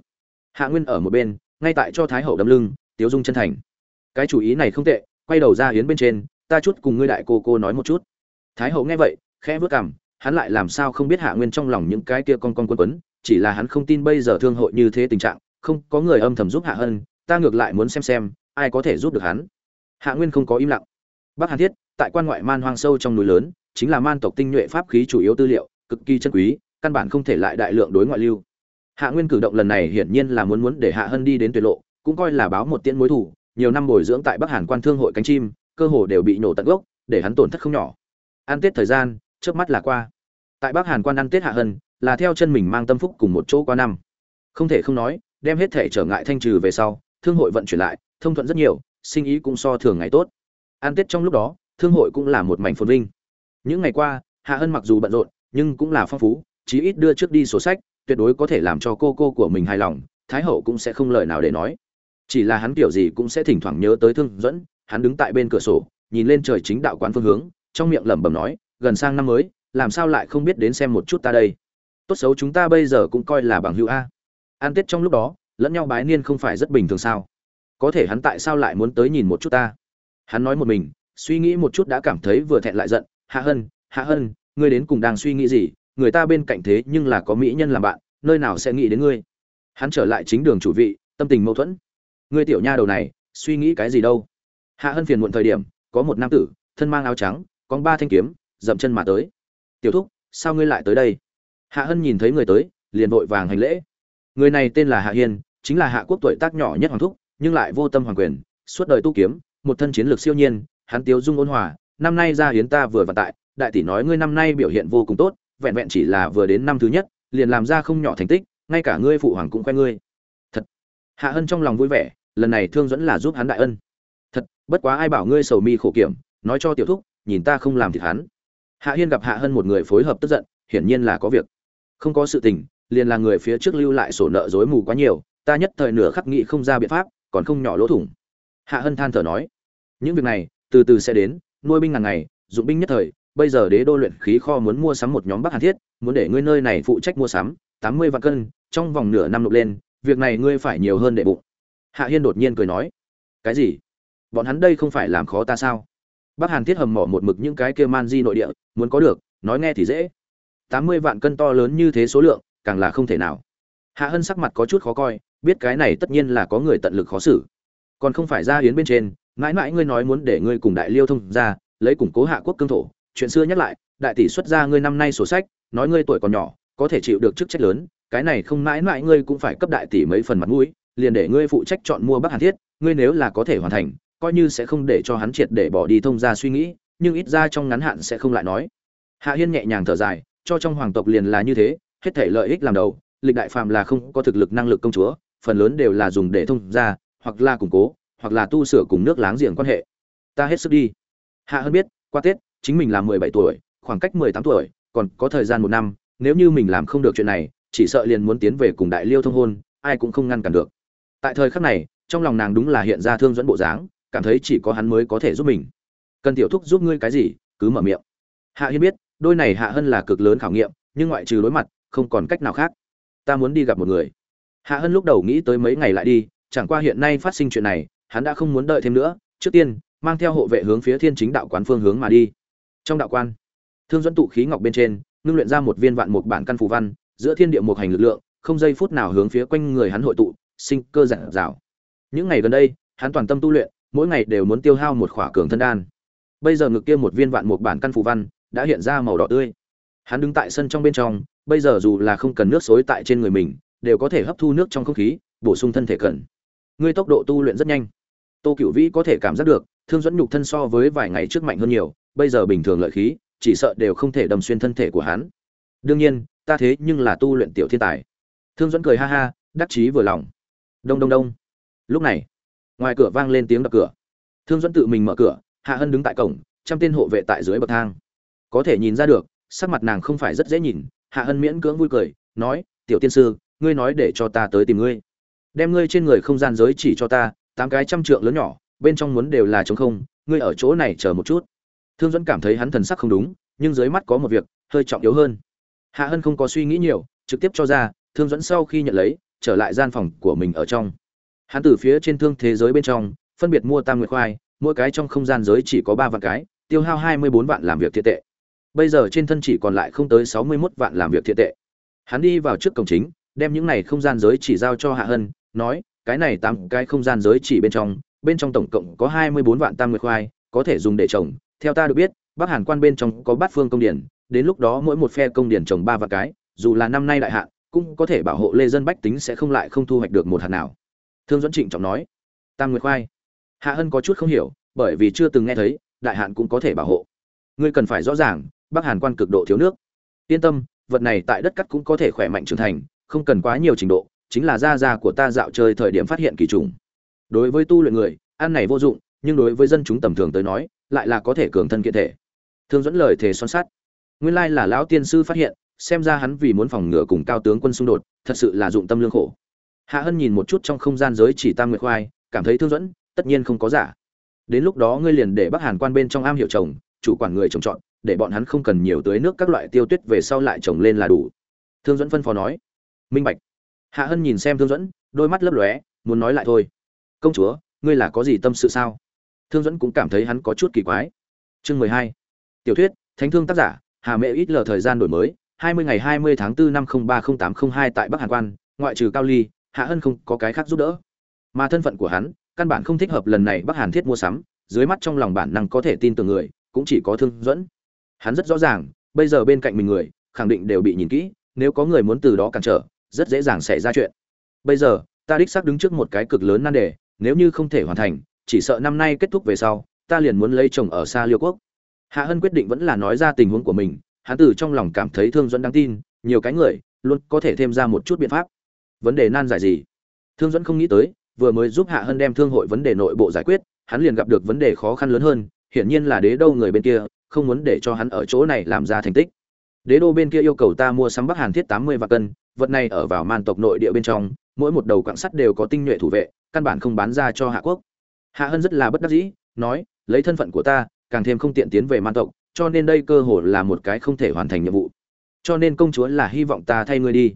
Hạ nguyên ở một bên, ngay tại cho thái hậu đấm lưng, tiếu dung chân thành. Cái chủ ý này không tệ, quay đầu ra hiến bên trên, ta chút cùng ngươi đại cô cô nói một chút. Thái hậu nghe vậy, khẽ vớt cảm hắn lại làm sao không biết hạ nguyên trong lòng những cái kia con con quân quấn, chỉ là hắn không tin bây giờ thương hội như thế tình trạng, không có người âm thầm giúp hạ hân, ta ngược lại muốn xem xem, ai có thể giúp được hắn. Hạ nguyên không có im lặng. Bắc hàn thiết, tại quan ngoại man hoang sâu trong núi lớn, chính là man tộc tinh nhuệ pháp khí chủ yếu tư liệu, cực kỳ chân quý, căn bản không thể lại đại lượng đối ngoại lưu hạ nguyên cử động lần này hiển nhiên là muốn muốn để hạ hân đi đến tuyệt lộ, cũng coi là báo một tiễn mối thủ nhiều năm bồi dưỡng tại bắc hàn quan thương hội cánh chim, cơ hồ đều bị nổ tận gốc, để hắn tổn thất không nhỏ. Ăn tết thời gian trước mắt là qua. Tại bắc hàn quan ăn tết hạ hân, là theo chân mình mang tâm phúc cùng một chỗ qua năm. Không thể không nói, đem hết thể trở ngại thanh trừ về sau, thương hội vận chuyển lại, thông thuận rất nhiều, sinh ý cũng so thường ngày tốt. Ăn tết trong lúc đó, thương hội cũng là một mảnh phồn vinh. Những ngày qua, hạ hân mặc dù bận rộn, nhưng cũng là phong phú, chí ít đưa trước đi sổ sách tuyệt đối có thể làm cho cô cô của mình hài lòng, thái hậu cũng sẽ không lời nào để nói. Chỉ là hắn kiểu gì cũng sẽ thỉnh thoảng nhớ tới thương dẫn hắn đứng tại bên cửa sổ, nhìn lên trời chính đạo quán phương hướng, trong miệng lẩm bẩm nói, gần sang năm mới, làm sao lại không biết đến xem một chút ta đây? Tốt xấu chúng ta bây giờ cũng coi là bằng hữu a. An tết trong lúc đó, lẫn nhau bái niên không phải rất bình thường sao? Có thể hắn tại sao lại muốn tới nhìn một chút ta? Hắn nói một mình, suy nghĩ một chút đã cảm thấy vừa thẹn lại giận, hạ hân hạ hân, ngươi đến cùng đang suy nghĩ gì? Người ta bên cạnh thế nhưng là có mỹ nhân làm bạn, nơi nào sẽ nghĩ đến ngươi? Hắn trở lại chính đường chủ vị, tâm tình mâu thuẫn. Ngươi tiểu nha đầu này, suy nghĩ cái gì đâu? Hạ hân phiền muộn thời điểm, có một nam tử, thân mang áo trắng, có ba thanh kiếm, dậm chân mà tới. Tiểu thúc, sao ngươi lại tới đây? Hạ hân nhìn thấy người tới, liền vội vàng hành lễ. Người này tên là hạ hiên, chính là hạ quốc tuổi tác nhỏ nhất hoàng thúc, nhưng lại vô tâm hoàng quyền, suốt đời tu kiếm, một thân chiến lược siêu nhiên, hắn tiêu dung ôn hòa, năm nay ra hiến ta vừa vận tại, đại tỷ nói ngươi năm nay biểu hiện vô cùng tốt vẹn vẹn chỉ là vừa đến năm thứ nhất, liền làm ra không nhỏ thành tích, ngay cả ngươi phụ hoàng cũng khoe ngươi. Thật. Hạ hân trong lòng vui vẻ, lần này thương dẫn là giúp hắn đại ân. Thật, bất quá ai bảo ngươi sầu mi khổ kiểm, nói cho tiểu thúc, nhìn ta không làm thịt hắn. Hạ hiên gặp hạ hân một người phối hợp tức giận, hiển nhiên là có việc. Không có sự tình, liền là người phía trước lưu lại sổ nợ dối mù quá nhiều, ta nhất thời nửa khắc nghị không ra biện pháp, còn không nhỏ lỗ thủng. Hạ hân than thở nói, những việc này, từ từ sẽ đến, nuôi binh ngàn ngày, dụng binh nhất thời bây giờ đế đô luyện khí kho muốn mua sắm một nhóm bắc hàn thiết, muốn để ngươi nơi này phụ trách mua sắm, tám mươi vạn cân, trong vòng nửa năm nộp lên, việc này ngươi phải nhiều hơn đệ bụng. Hạ hiên đột nhiên cười nói. Cái gì? Bọn hắn đây không phải làm khó ta sao? Bắc hàn thiết hầm mỏ một mực những cái kia man di nội địa, muốn có được, nói nghe thì dễ. Tám mươi vạn cân to lớn như thế số lượng, càng là không thể nào. Hạ hân sắc mặt có chút khó coi, biết cái này tất nhiên là có người tận lực khó xử. Còn không phải ra hiến bên trên, mãi mãi ngươi nói muốn để ngươi cùng đại liêu thông ra lấy củng cố hạ quốc cương thổ chuyện xưa nhắc lại, đại tỷ xuất ra ngươi năm nay sổ sách, nói ngươi tuổi còn nhỏ, có thể chịu được chức trách lớn, cái này không mãi mãi ngươi cũng phải cấp đại tỷ mấy phần mặt mũi, liền để ngươi phụ trách chọn mua bắc hàn thiết, ngươi nếu là có thể hoàn thành, coi như sẽ không để cho hắn triệt để bỏ đi thông ra suy nghĩ, nhưng ít ra trong ngắn hạn sẽ không lại nói. Hạ hiên nhẹ nhàng thở dài, cho trong hoàng tộc liền là như thế, hết thể lợi ích làm đầu, lịch đại phàm là không có thực lực năng lực công chúa, phần lớn đều là dùng để thông ra hoặc là củng cố, hoặc là tu sửa cùng nước láng giềng quan hệ. Ta hết sức đi. Hạ hơn biết, qua tết chính mình là mười bảy tuổi, khoảng cách mười tám tuổi, còn có thời gian một năm, nếu như mình làm không được chuyện này, chỉ sợ liền muốn tiến về cùng đại liêu thông hôn, ai cũng không ngăn cản được. Tại thời khắc này, trong lòng nàng đúng là hiện ra thương dẫn bộ dáng, cảm thấy chỉ có hắn mới có thể giúp mình. Cần tiểu thúc giúp ngươi cái gì? Cứ mở miệng. Hạ hiên biết, đôi này hạ hân là cực lớn khảo nghiệm, nhưng ngoại trừ đối mặt, không còn cách nào khác. Ta muốn đi gặp một người. Hạ hân lúc đầu nghĩ tới mấy ngày lại đi, chẳng qua hiện nay phát sinh chuyện này, hắn đã không muốn đợi thêm nữa, trước tiên, mang theo hộ vệ hướng phía thiên chính đạo quán phương hướng mà đi trong đạo quan, thương dẫn tụ khí ngọc bên trên, ngưng luyện ra một viên vạn một bản căn phù văn, giữa thiên địa một hành lực lượng, không giây phút nào hướng phía quanh người hắn hội tụ, sinh cơ giản dào. Những ngày gần đây, hắn toàn tâm tu luyện, mỗi ngày đều muốn tiêu hao một khỏa cường thân đan. Bây giờ ngực kia một viên vạn một bản căn phù văn đã hiện ra màu đỏ tươi. Hắn đứng tại sân trong bên trong, bây giờ dù là không cần nước xối tại trên người mình, đều có thể hấp thu nước trong không khí, bổ sung thân thể cần ngươi tốc độ tu luyện rất nhanh. Tô cựu vĩ có thể cảm giác được, thương dẫn nhục thân so với vài ngày trước mạnh hơn nhiều bây giờ bình thường lợi khí, chỉ sợ đều không thể đâm xuyên thân thể của hắn. Đương nhiên, ta thế nhưng là tu luyện tiểu thiên tài. Thương dẫn cười ha ha, đắc chí vừa lòng. Đông đông đông. Lúc này, ngoài cửa vang lên tiếng đập cửa. Thương dẫn tự mình mở cửa, hạ hân đứng tại cổng, trăm tên hộ vệ tại dưới bậc thang. Có thể nhìn ra được, sắc mặt nàng không phải rất dễ nhìn, hạ hân miễn cưỡng vui cười, nói, tiểu tiên sư, ngươi nói để cho ta tới tìm ngươi. Đem ngươi trên người không gian giới chỉ cho ta, tám cái trăm trượng lớn nhỏ, bên trong muốn đều là trống không, ngươi ở chỗ này chờ một chút thương dẫn cảm thấy hắn thần sắc không đúng, nhưng dưới mắt có một việc hơi trọng yếu hơn. Hạ hân không có suy nghĩ nhiều, trực tiếp cho ra, thương dẫn sau khi nhận lấy, trở lại gian phòng của mình ở trong. Hắn từ phía trên thương thế giới bên trong, phân biệt mua tam nguyệt khoai, mỗi cái trong không gian giới chỉ có ba vạn cái, tiêu hao hai mươi bốn vạn làm việc thiện tệ. Bây giờ trên thân chỉ còn lại không tới sáu mươi 61 vạn làm việc thiện tệ. Hắn đi vào trước cổng chính, đem những này không gian giới chỉ giao cho hạ hân, nói, cái này tám cái không gian giới chỉ bên trong bên trong tổng cộng có hai mươi bốn vạn tam nguyệt khoai, có thể dùng để trồng theo ta được biết, bắc hàn quan bên trong có bát phương công điển, đến lúc đó mỗi một phe công điển trồng ba và cái, dù là năm nay đại hạn, cũng có thể bảo hộ lê dân bách tính sẽ không lại không thu hoạch được một hạt nào. Thương dẫn trịnh trọng nói. Tam nguyệt khoai. Hạ hân có chút không hiểu, bởi vì chưa từng nghe thấy, đại hạn cũng có thể bảo hộ. Ngươi cần phải rõ ràng, bắc hàn quan cực độ thiếu nước. Yên tâm, vật này tại đất cắt cũng có thể khỏe mạnh trưởng thành, không cần quá nhiều trình độ, chính là da da của ta dạo chơi thời điểm phát hiện kỳ trùng. Đối với tu luyện người, ăn này vô dụng, nhưng đối với dân chúng tầm thường tới nói lại là có thể cường thân kiện thể. Thương dẫn lời thề son sắt, nguyên lai là lão tiên sư phát hiện xem ra hắn vì muốn phòng ngừa cùng cao tướng quân xung đột thật sự là dụng tâm lương khổ. Hạ hân nhìn một chút trong không gian giới chỉ tam nguyệt khoai cảm thấy thương dẫn tất nhiên không có giả. Đến lúc đó ngươi liền để bắc hàn quan bên trong am hiệu trồng chủ quản người trồng trọt để bọn hắn không cần nhiều tưới nước các loại tiêu tuyết về sau lại trồng lên là đủ. Thương dẫn phân phó nói. Minh bạch. Hạ hân nhìn xem thương dẫn đôi mắt lấp lóe muốn nói lại thôi. Công chúa ngươi là có gì tâm sự sao? Thương dẫn cũng cảm thấy hắn có chút kỳ quái. Chương mười hai. Tiểu thuyết, thánh thương tác giả, hà mẹ ít lờ thời gian đổi mới, hai mươi ngày hai mươi tháng 4 năm không ba không tám không hai tại bắc hàn quan, ngoại trừ cao ly, hạ hân không có cái khác giúp đỡ. Mà thân phận của hắn, căn bản không thích hợp lần này bắc hàn thiết mua sắm, dưới mắt trong lòng bản năng có thể tin tưởng người, cũng chỉ có thương dẫn hắn rất rõ ràng, bây giờ bên cạnh mình người, khẳng định đều bị nhìn kỹ, nếu có người muốn từ đó cản trở, rất dễ dàng xảy ra chuyện. Bây giờ, ta đích xác đứng trước một cái cực lớn nan đề, nếu như không thể hoàn thành chỉ sợ năm nay kết thúc về sau, ta liền muốn lấy chồng ở xa liêu quốc. Hạ hân quyết định vẫn là nói ra tình huống của mình, hắn từ trong lòng cảm thấy thương dẫn đáng tin, nhiều cái người, luôn có thể thêm ra một chút biện pháp. Vấn đề nan giải gì? Thương dẫn không nghĩ tới, vừa mới giúp hạ hân đem thương hội vấn đề nội bộ giải quyết, hắn liền gặp được vấn đề khó khăn lớn hơn, hiển nhiên là đế đô người bên kia, không muốn để cho hắn ở chỗ này làm ra thành tích. Đế đô bên kia yêu cầu ta mua sắm bắc hàn thiết tám mươi vạn cân, vật này ở vào man tộc nội địa bên trong, mỗi một đầu quặng sắt đều có tinh nhuệ thủ vệ, căn bản không bán ra cho hạ quốc hạ hân rất là bất đắc dĩ, nói, lấy thân phận của ta, càng thêm không tiện tiến về man tộc, cho nên đây cơ hội là một cái không thể hoàn thành nhiệm vụ. Cho nên công chúa là hy vọng ta thay ngươi đi.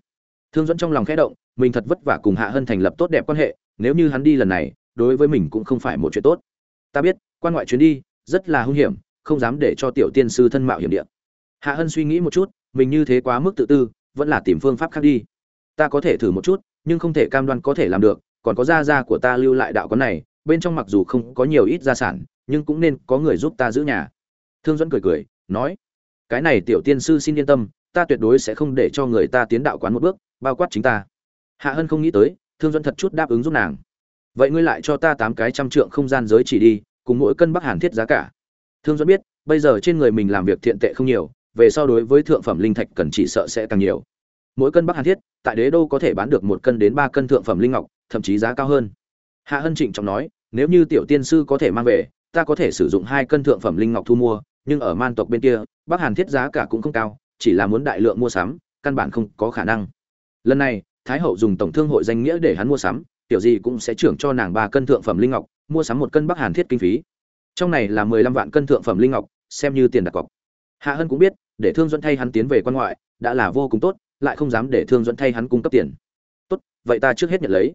Thương dẫn trong lòng khẽ động, mình thật vất vả cùng hạ hân thành lập tốt đẹp quan hệ, nếu như hắn đi lần này, đối với mình cũng không phải một chuyện tốt. Ta biết, quan ngoại chuyến đi, rất là hung hiểm, không dám để cho tiểu tiên sư thân mạo hiểm địa. Hạ hân suy nghĩ một chút, mình như thế quá mức tự tư, vẫn là tìm phương pháp khác đi. Ta có thể thử một chút, nhưng không thể cam đoan có thể làm được, còn có gia gia của ta lưu lại đạo quán này bên trong mặc dù không có nhiều ít gia sản, nhưng cũng nên có người giúp ta giữ nhà. Thương dẫn cười cười, nói, cái này tiểu tiên sư xin yên tâm, ta tuyệt đối sẽ không để cho người ta tiến đạo quán một bước, bao quát chính ta. Hạ hân không nghĩ tới, thương dẫn thật chút đáp ứng giúp nàng. Vậy ngươi lại cho ta tám cái trăm trượng không gian giới chỉ đi, cùng mỗi cân bắc hàn thiết giá cả. Thương dẫn biết, bây giờ trên người mình làm việc thiện tệ không nhiều, về so đối với thượng phẩm linh thạch cần chỉ sợ sẽ càng nhiều. Mỗi cân bắc hàn thiết, tại đế đô có thể bán được một cân đến ba cân thượng phẩm linh ngọc, thậm chí giá cao hơn. Hạ hân trịnh trọng nói nếu như tiểu tiên sư có thể mang về, ta có thể sử dụng hai cân thượng phẩm linh ngọc thu mua, nhưng ở man tộc bên kia, bắc hàn thiết giá cả cũng không cao, chỉ là muốn đại lượng mua sắm, căn bản không có khả năng. Lần này, thái hậu dùng tổng thương hội danh nghĩa để hắn mua sắm, tiểu gì cũng sẽ trưởng cho nàng ba cân thượng phẩm linh ngọc, mua sắm một cân bắc hàn thiết kinh phí. Trong này là mười lăm vạn cân thượng phẩm linh ngọc, xem như tiền đặt cọc. Hạ hân cũng biết, để thương dẫn thay hắn tiến về quan ngoại, đã là vô cùng tốt, lại không dám để thương dẫn thay hắn cung cấp tiền. Tốt, vậy ta trước hết nhận lấy.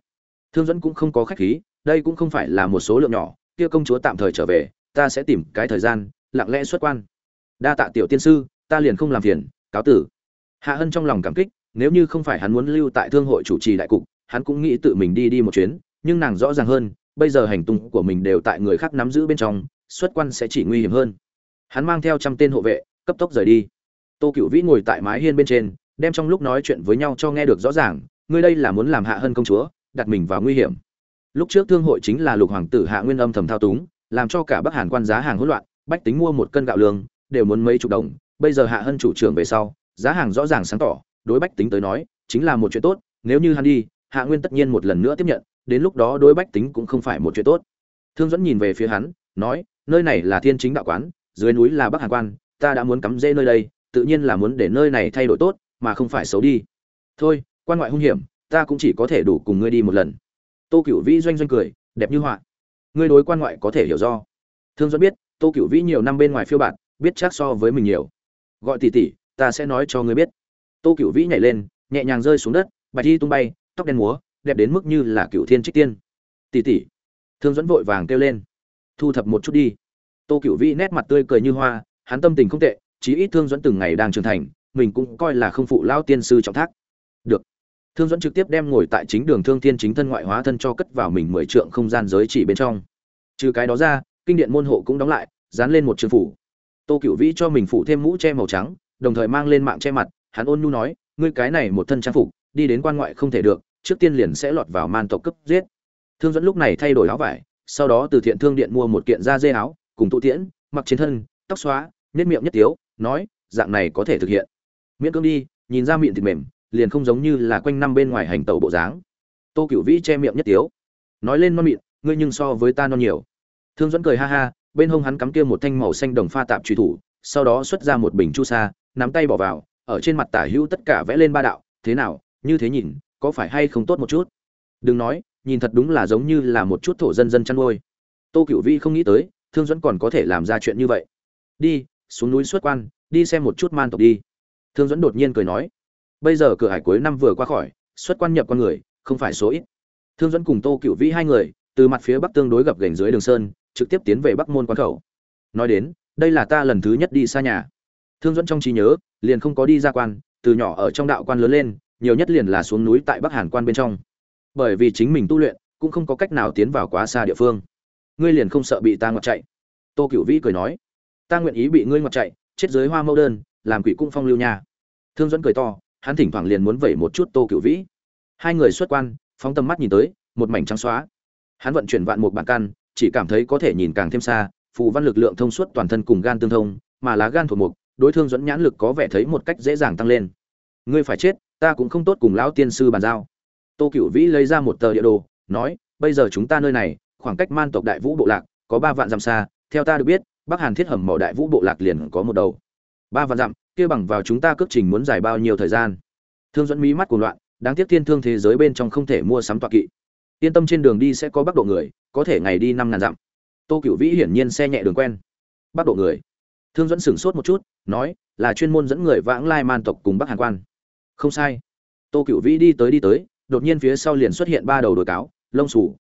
Thương dẫn cũng không có khách khí đây cũng không phải là một số lượng nhỏ, kia công chúa tạm thời trở về, ta sẽ tìm cái thời gian, lặng lẽ xuất quan. Đa tạ tiểu tiên sư, ta liền không làm phiền, cáo tử. Hạ hân trong lòng cảm kích, nếu như không phải hắn muốn lưu tại thương hội chủ trì đại cục, hắn cũng nghĩ tự mình đi đi một chuyến, nhưng nàng rõ ràng hơn, bây giờ hành tung của mình đều tại người khác nắm giữ bên trong, xuất quan sẽ chỉ nguy hiểm hơn. Hắn mang theo trăm tên hộ vệ, cấp tốc rời đi. Tô cựu vĩ ngồi tại mái hiên bên trên, đem trong lúc nói chuyện với nhau cho nghe được rõ ràng, ngươi đây là muốn làm hạ hơn công chúa, đặt mình vào nguy hiểm lúc trước thương hội chính là lục hoàng tử hạ nguyên âm thầm thao túng, làm cho cả bắc hàn quan giá hàng hỗn loạn, bách tính mua một cân gạo lương, đều muốn mấy chục đồng, bây giờ hạ hân chủ trường về sau, giá hàng rõ ràng sáng tỏ, đối bách tính tới nói, chính là một chuyện tốt, nếu như hắn đi, hạ nguyên tất nhiên một lần nữa tiếp nhận, đến lúc đó đối bách tính cũng không phải một chuyện tốt. Thương dẫn nhìn về phía hắn, nói, nơi này là thiên chính đạo quán, dưới núi là bắc hàn quan, ta đã muốn cắm rễ nơi đây, tự nhiên là muốn để nơi này thay đổi tốt, mà không phải xấu đi. Thôi, quan ngoại hung hiểm, ta cũng chỉ có thể đủ cùng ngươi đi một lần tô cựu vĩ doanh doanh cười, đẹp như họa. Ngươi đối quan ngoại có thể hiểu do. Thương dẫn biết, tô cựu vĩ nhiều năm bên ngoài phiêu bạt, biết chắc so với mình nhiều. Gọi tỷ tỷ, ta sẽ nói cho ngươi biết. Tô cựu vĩ nhảy lên, nhẹ nhàng rơi xuống đất, bạch đi tung bay, tóc đen múa, đẹp đến mức như là cựu thiên trích tiên. Tỷ tỷ. Thương dẫn vội vàng kêu lên. Thu thập một chút đi. Tô cựu vĩ nét mặt tươi cười như hoa, hắn tâm tình không tệ, chí ít thương dẫn từng ngày đang trưởng thành, mình cũng coi là không phụ lao tiên sư trọng thác. Được thương dẫn trực tiếp đem ngồi tại chính đường thương thiên chính thân ngoại hóa thân cho cất vào mình mười trượng không gian giới chỉ bên trong. Trừ cái đó ra, kinh điện môn hộ cũng đóng lại, dán lên một trường phủ. Tô Cửu vĩ cho mình phủ thêm mũ che màu trắng, đồng thời mang lên mạng che mặt, hắn ôn nhu nói, ngươi cái này một thân trang phục, đi đến quan ngoại không thể được, trước tiên liền sẽ lọt vào man tộc cấp giết. Thương dẫn lúc này thay đổi áo vải, sau đó từ thiện thương điện mua một kiện da dê áo, cùng tụ tiễn, mặc trên thân, tóc xóa nhất miệng nhất tiếu, nói, dạng này có thể thực hiện. Miễn cưỡng đi, nhìn ra miệng thịt mềm liền không giống như là quanh năm bên ngoài hành tẩu bộ dáng. Tô cựu vĩ che miệng nhất tiếu. Nói lên non miệng ngươi nhưng so với ta non nhiều. Thương dẫn cười ha ha, bên hông hắn cắm kia một thanh màu xanh đồng pha tạp truy thủ, sau đó xuất ra một bình chu sa, nắm tay bỏ vào, ở trên mặt tả hữu tất cả vẽ lên ba đạo, thế nào, như thế nhìn, có phải hay không tốt một chút? Đừng nói, nhìn thật đúng là giống như là một chút thổ dân dân chăn nuôi. Tô cựu vi không nghĩ tới, thương dẫn còn có thể làm ra chuyện như vậy. Đi, xuống núi xuất quan, đi xem một chút man tộc đi. Thương dẫn đột nhiên cười nói bây giờ cửa hải cuối năm vừa qua khỏi, xuất quan nhập con người, không phải số ít. Thương dẫn cùng tô cựu vĩ hai người, từ mặt phía bắc tương đối gập gành dưới đường sơn, trực tiếp tiến về bắc môn quan khẩu. Nói đến, đây là ta lần thứ nhất đi xa nhà. Thương dẫn trong trí nhớ, liền không có đi ra quan, từ nhỏ ở trong đạo quan lớn lên, nhiều nhất liền là xuống núi tại bắc hàn quan bên trong. Bởi vì chính mình tu luyện, cũng không có cách nào tiến vào quá xa địa phương. Ngươi liền không sợ bị ta ngọt chạy. Tô cựu vĩ cười nói, ta nguyện ý bị ngươi ngọt chạy, chết dưới hoa mẫu đơn, làm quỷ cung phong lưu nha. Thương dẫn cười to hắn thỉnh thoảng liền muốn vẩy một chút tô cựu vĩ. Hai người xuất quan, phóng tầm mắt nhìn tới, một mảnh trắng xóa. Hắn vận chuyển vạn một bản căn, chỉ cảm thấy có thể nhìn càng thêm xa, phù văn lực lượng thông suốt toàn thân cùng gan tương thông, mà lá gan thuộc mục, đối thương dẫn nhãn lực có vẻ thấy một cách dễ dàng tăng lên. Ngươi phải chết, ta cũng không tốt cùng lão tiên sư bàn giao. Tô cựu vĩ lấy ra một tờ địa đồ, nói, bây giờ chúng ta nơi này, khoảng cách man tộc đại vũ bộ lạc có ba vạn dặm xa, theo ta được biết, bắc hàn thiết hầm mỏ đại vũ bộ lạc liền có một đầu. Ba vạn dặm kia bằng vào chúng ta cước trình muốn dài bao nhiêu thời gian? Thương dẫn mí mắt của loạn, đáng tiếc thiên thương thế giới bên trong không thể mua sắm tọa kỵ. Yên tâm trên đường đi sẽ có bắc độ người, có thể ngày đi năm ngàn dặm. Tô cựu vĩ hiển nhiên xe nhẹ đường quen. Bắc độ người. Thương dẫn sửng sốt một chút, nói, là chuyên môn dẫn người vãng lai man tộc cùng bắc hàn quan. Không sai. Tô cựu vĩ đi tới đi tới, đột nhiên phía sau liền xuất hiện ba đầu đồi cáo, lông xù.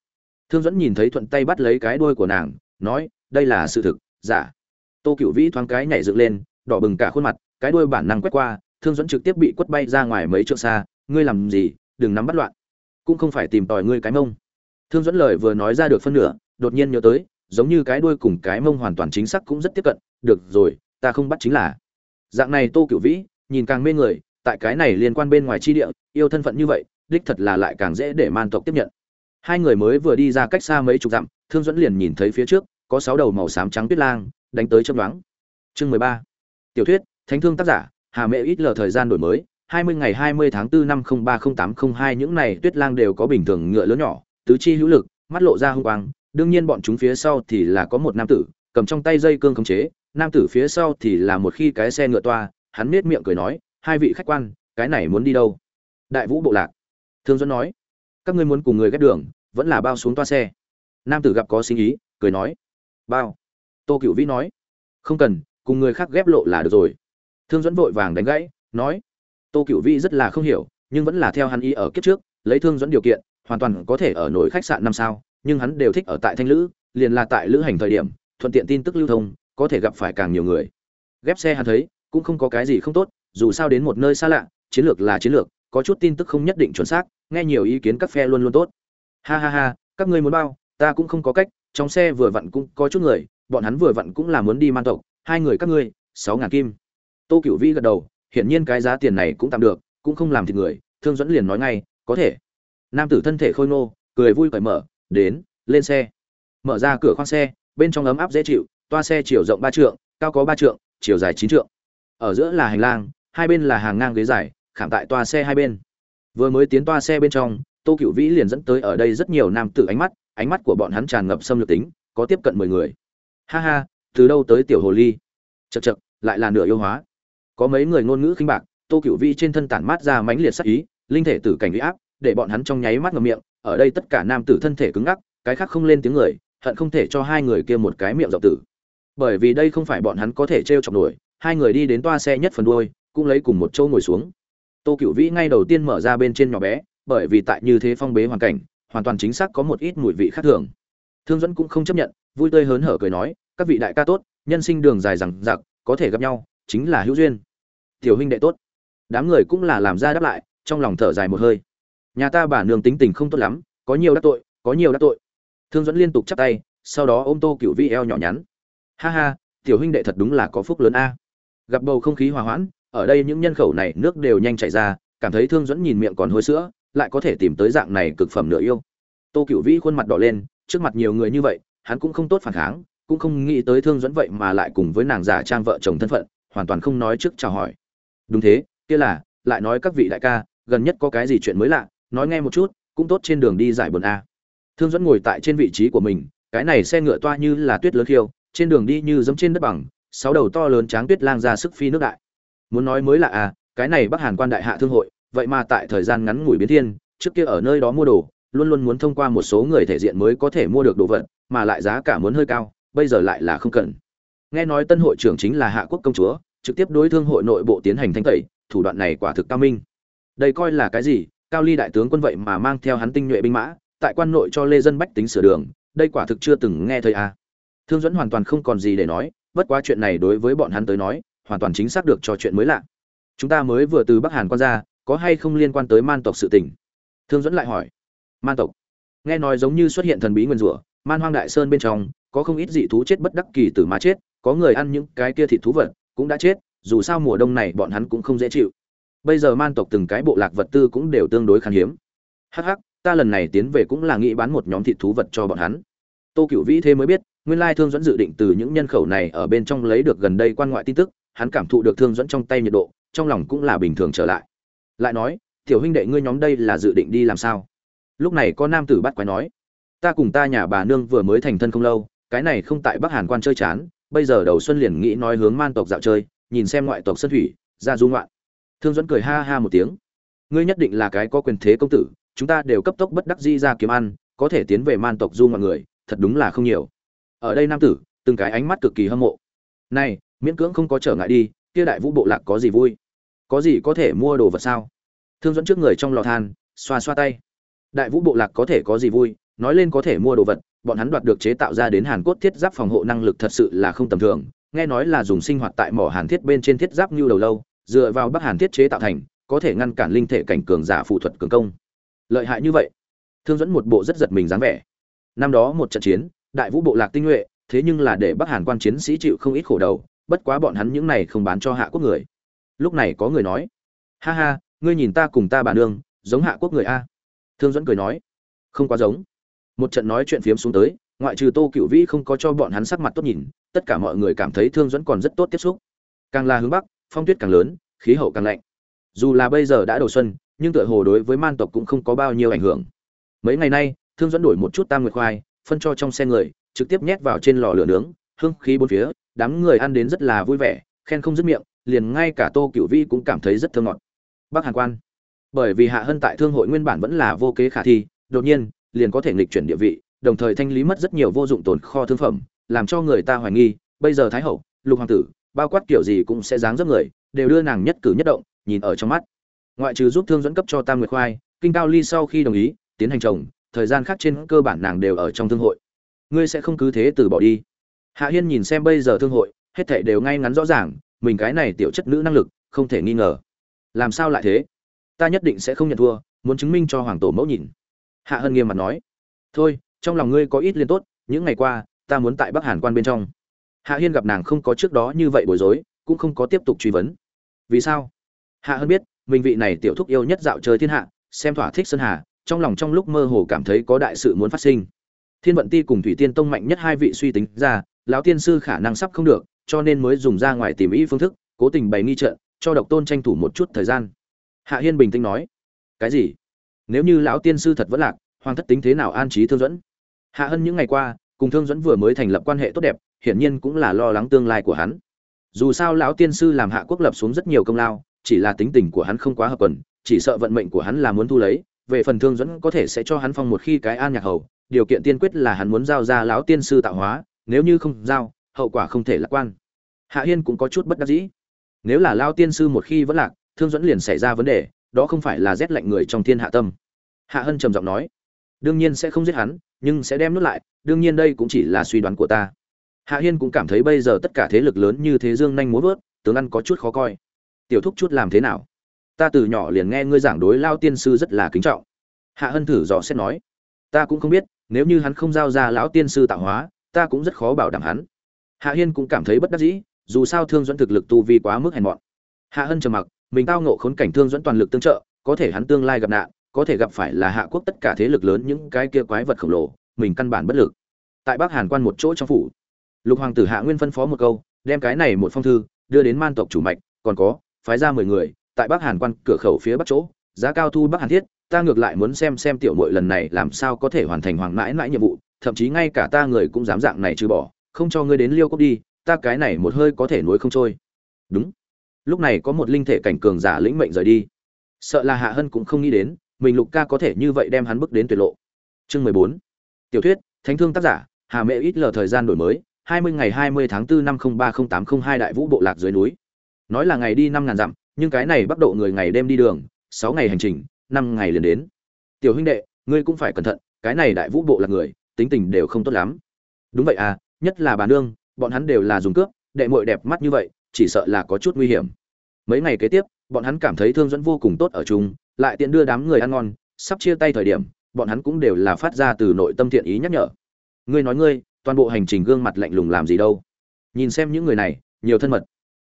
Thương dẫn nhìn thấy thuận tay bắt lấy cái đuôi của nàng, nói, đây là sự thực, giả. Tô cựu vĩ thoáng cái nhảy dựng lên, đỏ bừng cả khuôn mặt cái đuôi bản năng quét qua, thương dẫn trực tiếp bị quất bay ra ngoài mấy trượng xa, ngươi làm gì? Đừng nắm bắt loạn. Cũng không phải tìm tòi ngươi cái mông. Thương dẫn lời vừa nói ra được phân nửa, đột nhiên nhớ tới, giống như cái đuôi cùng cái mông hoàn toàn chính xác cũng rất tiếp cận, được rồi, ta không bắt chính là. Dạng này tô cựu vĩ, nhìn càng mê người, tại cái này liên quan bên ngoài chi địa, yêu thân phận như vậy, đích thật là lại càng dễ để man tộc tiếp nhận. Hai người mới vừa đi ra cách xa mấy chục dặm, thương dẫn liền nhìn thấy phía trước, có sáu đầu màu xám trắng tuyết lang, đánh tới chấm đoán chương mười ba. Tiểu thuyết thánh thương tác giả, hà mẹ ít lờ thời gian đổi mới, hai mươi ngày hai mươi tháng 4 năm không ba không tám không hai, những này tuyết lang đều có bình thường ngựa lớn nhỏ, tứ chi hữu lực, mắt lộ ra hung quang, đương nhiên bọn chúng phía sau thì là có một nam tử, cầm trong tay dây cương khống chế, nam tử phía sau thì là một khi cái xe ngựa toa, hắn nết miệng cười nói, hai vị khách quan, cái này muốn đi đâu? Đại vũ bộ lạc. Thương dẫn nói, các ngươi muốn cùng người ghét đường, vẫn là bao xuống toa xe. Nam tử gặp có sinh ý, cười nói, bao. Tô cựu vĩ nói, không cần, cùng người khác ghép lộ là được rồi thương dẫn vội vàng đánh gãy, nói, tô cựu vĩ rất là không hiểu, nhưng vẫn là theo hắn Y ở kiếp trước, lấy thương dẫn điều kiện, hoàn toàn có thể ở nổi khách sạn năm sao, nhưng hắn đều thích ở tại thanh lữ, liền là tại lữ hành thời điểm, thuận tiện tin tức lưu thông, có thể gặp phải càng nhiều người. Ghép xe hắn thấy, cũng không có cái gì không tốt, dù sao đến một nơi xa lạ, chiến lược là chiến lược, có chút tin tức không nhất định chuẩn xác, nghe nhiều ý kiến các phe luôn luôn tốt. Ha ha ha, các ngươi muốn bao, ta cũng không có cách, trong xe vừa vặn cũng có chút người, bọn hắn vừa vặn cũng là muốn đi man tộc, hai người các ngươi, sáu ngàn kim tô cửu vĩ gật đầu, hiển nhiên cái giá tiền này cũng tạm được, cũng không làm thịt người, thương dẫn liền nói ngay, có thể. Nam tử thân thể khôi ngô, cười vui cởi mở, đến, lên xe. Mở ra cửa khoang xe, bên trong ấm áp dễ chịu, toa xe chiều rộng ba trượng, cao có ba trượng, chiều dài chín trượng. Ở giữa là hành lang, hai bên là hàng ngang ghế dài, khảm tại toa xe hai bên. Vừa mới tiến toa xe bên trong, tô cựu vĩ liền dẫn tới ở đây rất nhiều nam tử ánh mắt ánh mắt của bọn hắn tràn ngập xâm lược tính, có tiếp cận mười người. Ha ha, từ đâu tới tiểu hồ ly? Chật chật lại là nửa yêu hóa có mấy người ngôn ngữ khinh bạc, tô cựu vĩ trên thân tản mát ra mãnh liệt sắc ý, linh thể tử cảnh huy áp, để bọn hắn trong nháy mắt ngậm miệng, ở đây tất cả nam tử thân thể cứng ngắc, cái khác không lên tiếng người, hận không thể cho hai người kia một cái miệng dọc tử. Bởi vì đây không phải bọn hắn có thể t r e o chọc nổi, hai người đi đến toa xe nhất phần đuôi, cũng lấy cùng một chỗ ngồi xuống. Tô cựu vĩ ngay đầu tiên mở ra bên trên nhỏ bé, bởi vì tại như thế phong bế hoàn cảnh, hoàn toàn chính xác có một ít mùi vị khác thường. Thương dẫn cũng không chấp nhận, vui tươi hớn hở cười nói, các vị đại ca tốt, nhân sinh đường dài rằng giặc có thể gặp nhau chính là hữu duyên. Tiểu huynh đệ tốt. Đám người cũng là làm ra đáp lại, trong lòng thở dài một hơi. Nhà ta bà nương tính tình không tốt lắm, có nhiều đắc tội, có nhiều đắc tội. Thương dẫn liên tục chắp tay, sau đó ôm tô cựu vi eo nhỏ nhắn. Ha ha, tiểu huynh đệ thật đúng là có phúc lớn a. Gặp bầu không khí hòa hoãn, ở đây những nhân khẩu này nước đều nhanh chảy ra, cảm thấy thương dẫn nhìn miệng còn hôi sữa, lại có thể tìm tới dạng này cực phẩm nửa yêu. Tô cựu vĩ khuôn mặt đỏ lên, trước mặt nhiều người như vậy, hắn cũng không tốt phản kháng, cũng không nghĩ tới thương dẫn vậy mà lại cùng với nàng giả trang vợ chồng thân phận hoàn toàn không nói trước chào hỏi. Đúng thế, kia là, lại nói các vị đại ca, gần nhất có cái gì chuyện mới lạ, nói nghe một chút, cũng tốt trên đường đi giải buồn a. Thương dẫn ngồi tại trên vị trí của mình, cái này xe ngựa toa như là tuyết lớn khiêu, trên đường đi như giống trên đất bằng, sáu đầu to lớn tráng tuyết lang ra sức phi nước đại. Muốn nói mới lạ à cái này bắc hàn quan đại hạ thương hội, vậy mà tại thời gian ngắn ngủi biến thiên, trước kia ở nơi đó mua đồ, luôn luôn muốn thông qua một số người thể diện mới có thể mua được đồ vật, mà lại giá cả muốn hơi cao, bây giờ lại là không cần nghe nói tân hội trưởng chính là hạ quốc công chúa, trực tiếp đối thương hội nội bộ tiến hành thanh tẩy, thủ đoạn này quả thực cao minh. Đây coi là cái gì? Cao ly đại tướng quân vậy mà mang theo hắn tinh nhuệ binh mã, tại quan nội cho lê dân bách tính sửa đường, đây quả thực chưa từng nghe thấy à. thương dẫn hoàn toàn không còn gì để nói, bất quá chuyện này đối với bọn hắn tới nói, hoàn toàn chính xác được cho chuyện mới lạ. Chúng ta mới vừa từ bắc hàn quan ra, có hay không liên quan tới man tộc sự tình? Thương dẫn lại hỏi. Man tộc? Nghe nói giống như xuất hiện thần bí nguyên rủa, man hoang đại sơn bên trong, có không ít dị thú chết bất đắc kỳ từ mà chết có người ăn những cái kia thịt thú vật, cũng đã chết, dù sao mùa đông này bọn hắn cũng không dễ chịu. Bây giờ man tộc từng cái bộ lạc vật tư cũng đều tương đối khan hiếm. Hắc hắc, ta lần này tiến về cũng là nghĩ bán một nhóm thịt thú vật cho bọn hắn. Tô cựu vĩ thế mới biết, nguyên lai thương dẫn dự định từ những nhân khẩu này ở bên trong lấy được gần đây quan ngoại tin tức, hắn cảm thụ được thương dẫn trong tay nhiệt độ, trong lòng cũng là bình thường trở lại. Lại nói, tiểu huynh đệ ngươi nhóm đây là dự định đi làm sao? Lúc này có nam tử bắt quái nói, ta cùng ta nhà bà nương vừa mới thành thân không lâu, cái này không tại bắc hàn quan chơi chán bây giờ đầu xuân liền nghĩ nói hướng man tộc dạo chơi, nhìn xem ngoại tộc sơn thủy, ra du ngoạn. Thương dẫn cười ha ha một tiếng. Ngươi nhất định là cái có quyền thế công tử, chúng ta đều cấp tốc bất đắc di ra kiếm ăn, có thể tiến về man tộc du ngoạn người, thật đúng là không nhiều. Ở đây nam tử, từng cái ánh mắt cực kỳ hâm mộ. Này, miễn cưỡng không có trở ngại đi, kia đại vũ bộ lạc có gì vui? Có gì có thể mua đồ vật sao? Thương dẫn trước người trong lò than, xoa xoa tay. Đại vũ bộ lạc có thể có gì vui? Nói lên có thể mua đồ vật, bọn hắn đoạt được chế tạo ra đến hàn cốt thiết giáp phòng hộ năng lực thật sự là không tầm thường, nghe nói là dùng sinh hoạt tại mỏ hàn thiết bên trên thiết giáp như đầu lâu, dựa vào bắc hàn thiết chế tạo thành, có thể ngăn cản linh thể cảnh cường giả phụ thuật cường công. Lợi hại như vậy, thương dẫn một bộ rất giật mình dáng vẻ. Năm đó một trận chiến, đại vũ bộ lạc tinh nhuệ, thế nhưng là để bắc hàn quan chiến sĩ chịu không ít khổ đầu, bất quá bọn hắn những này không bán cho hạ quốc người. Lúc này có người nói, ha ha, ngươi nhìn ta cùng ta bà nương, giống hạ quốc người a. Thương dẫn cười nói, không quá giống một trận nói chuyện phiếm xuống tới, ngoại trừ tô cựu vĩ không có cho bọn hắn sắc mặt tốt nhìn, tất cả mọi người cảm thấy thương dẫn còn rất tốt tiếp xúc. Càng là hướng bắc, phong tuyết càng lớn, khí hậu càng lạnh. Dù là bây giờ đã đầu xuân, nhưng tựa hồ đối với man tộc cũng không có bao nhiêu ảnh hưởng. Mấy ngày nay, thương dẫn đổi một chút tam nguyệt khoai, phân cho trong xe người, trực tiếp nhét vào trên lò lửa nướng, hương khí bốn phía, đám người ăn đến rất là vui vẻ, khen không dứt miệng, liền ngay cả tô cựu vi cũng cảm thấy rất thơ ngọt. Bắc hàn quan. Bởi vì hạ hân tại thương hội nguyên bản vẫn là vô kế khả thi, đột nhiên liền có thể nghịch chuyển địa vị, đồng thời thanh lý mất rất nhiều vô dụng tồn kho thương phẩm, làm cho người ta hoài nghi, bây giờ thái hậu, lục hoàng tử, bao quát kiểu gì cũng sẽ dáng dấp người, đều đưa nàng nhất cử nhất động, nhìn ở trong mắt. Ngoại trừ giúp thương dẫn cấp cho tam nguyệt khoai, kinh cao ly sau khi đồng ý, tiến hành trồng, thời gian khác trên cơ bản nàng đều ở trong thương hội. Ngươi sẽ không cứ thế từ bỏ đi. Hạ hiên nhìn xem bây giờ thương hội, hết thảy đều ngay ngắn rõ ràng, mình cái này tiểu chất nữ năng lực, không thể nghi ngờ. Làm sao lại thế? Ta nhất định sẽ không nhận thua, muốn chứng minh cho hoàng tổ mẫu nhìn hạ hân nghiêm mặt nói, thôi, trong lòng ngươi có ít liên tốt, những ngày qua, ta muốn tại bắc hàn quan bên trong. Hạ hiên gặp nàng không có trước đó như vậy bối rối, cũng không có tiếp tục truy vấn. Vì sao? Hạ hân biết, mình vị này tiểu thúc yêu nhất dạo chơi thiên hạ, xem thỏa thích sơn hà, trong lòng trong lúc mơ hồ cảm thấy có đại sự muốn phát sinh. Thiên vận ti cùng thủy tiên tông mạnh nhất hai vị suy tính ra, lão tiên sư khả năng sắp không được, cho nên mới dùng ra ngoài tìm ý phương thức, cố tình bày nghi trận, cho độc tôn tranh thủ một chút thời gian. Hạ hiên bình tĩnh nói, cái gì? Nếu như lão tiên sư thật vẫn lạc, hoàng thất tính thế nào an trí thương dẫn hạ hân những ngày qua, cùng thương dẫn vừa mới thành lập quan hệ tốt đẹp, hiển nhiên cũng là lo lắng tương lai của hắn. Dù sao lão tiên sư làm hạ quốc lập xuống rất nhiều công lao, chỉ là tính tình của hắn không quá hợp quần, chỉ sợ vận mệnh của hắn là muốn thu lấy, về phần thương dẫn có thể sẽ cho hắn phong một khi cái an nhạc hầu, điều kiện tiên quyết là hắn muốn giao ra lão tiên sư tạo hóa, nếu như không giao, hậu quả không thể lạc quan. Hạ hiên cũng có chút bất đắc dĩ. Nếu là lao tiên sư một khi vẫn lạc, thương dẫn liền xảy ra vấn đề đó không phải là rét lạnh người trong thiên hạ tâm. Hạ hân trầm giọng nói, đương nhiên sẽ không giết hắn, nhưng sẽ đem nuốt lại, đương nhiên đây cũng chỉ là suy đoán của ta. Hạ hiên cũng cảm thấy bây giờ tất cả thế lực lớn như thế dương nhanh muốn vớt, tướng ăn có chút khó coi. Tiểu thúc chút làm thế nào? Ta từ nhỏ liền nghe ngươi giảng đối lao tiên sư rất là kính trọng. Hạ hân thử dò xét nói, ta cũng không biết, nếu như hắn không giao ra lão tiên sư tạo hóa, ta cũng rất khó bảo đảm hắn. Hạ hiên cũng cảm thấy bất đắc dĩ, dù sao thương dẫn thực lực tu vi quá mức hèn mọn. Hạ hân trầm mặc mình tao ngộ khốn cảnh thương dẫn toàn lực tương trợ, có thể hắn tương lai gặp nạn, có thể gặp phải là hạ quốc tất cả thế lực lớn những cái kia quái vật khổng lồ, mình căn bản bất lực. Tại bắc hàn quan một chỗ trong phủ, lục hoàng tử hạ nguyên phân phó một câu, đem cái này một phong thư đưa đến man tộc chủ mạch, còn có, phái ra mười người, tại bắc hàn quan cửa khẩu phía bắc chỗ, giá cao thu bắc hàn thiết, ta ngược lại muốn xem xem tiểu muội lần này làm sao có thể hoàn thành hoàng mãi mãi nhiệm vụ, thậm chí ngay cả ta người cũng dám dạng này trừ bỏ, không cho ngươi đến liêu cốc đi, ta cái này một hơi có thể nuối không trôi. Đúng lúc này có một linh thể cảnh cường giả lĩnh mệnh rời đi. Sợ là hạ hân cũng không nghĩ đến, mình lục ca có thể như vậy đem hắn bước đến tuyệt lộ. Chương mười bốn. Tiểu thuyết, thánh thương tác giả, hà mẹ ít lờ thời gian đổi mới, hai mươi ngày hai mươi tháng 4 năm không ba không tám không hai đại vũ bộ lạc dưới núi. Nói là ngày đi năm ngàn dặm, nhưng cái này bắt độ người ngày đêm đi đường, sáu ngày hành trình, năm ngày liền đến. Tiểu huynh đệ, ngươi cũng phải cẩn thận, cái này đại vũ bộ lạc người, tính tình đều không tốt lắm. Đúng vậy à nhất là bà nương, bọn hắn đều là dùng cướp, đệ muội đẹp mắt như vậy chỉ sợ là có chút nguy hiểm. Mấy ngày kế tiếp, bọn hắn cảm thấy thương dẫn vô cùng tốt ở chung, lại tiện đưa đám người ăn ngon, sắp chia tay thời điểm, bọn hắn cũng đều là phát ra từ nội tâm thiện ý nhắc nhở. Ngươi nói ngươi, toàn bộ hành trình gương mặt lạnh lùng làm gì đâu? Nhìn xem những người này, nhiều thân mật.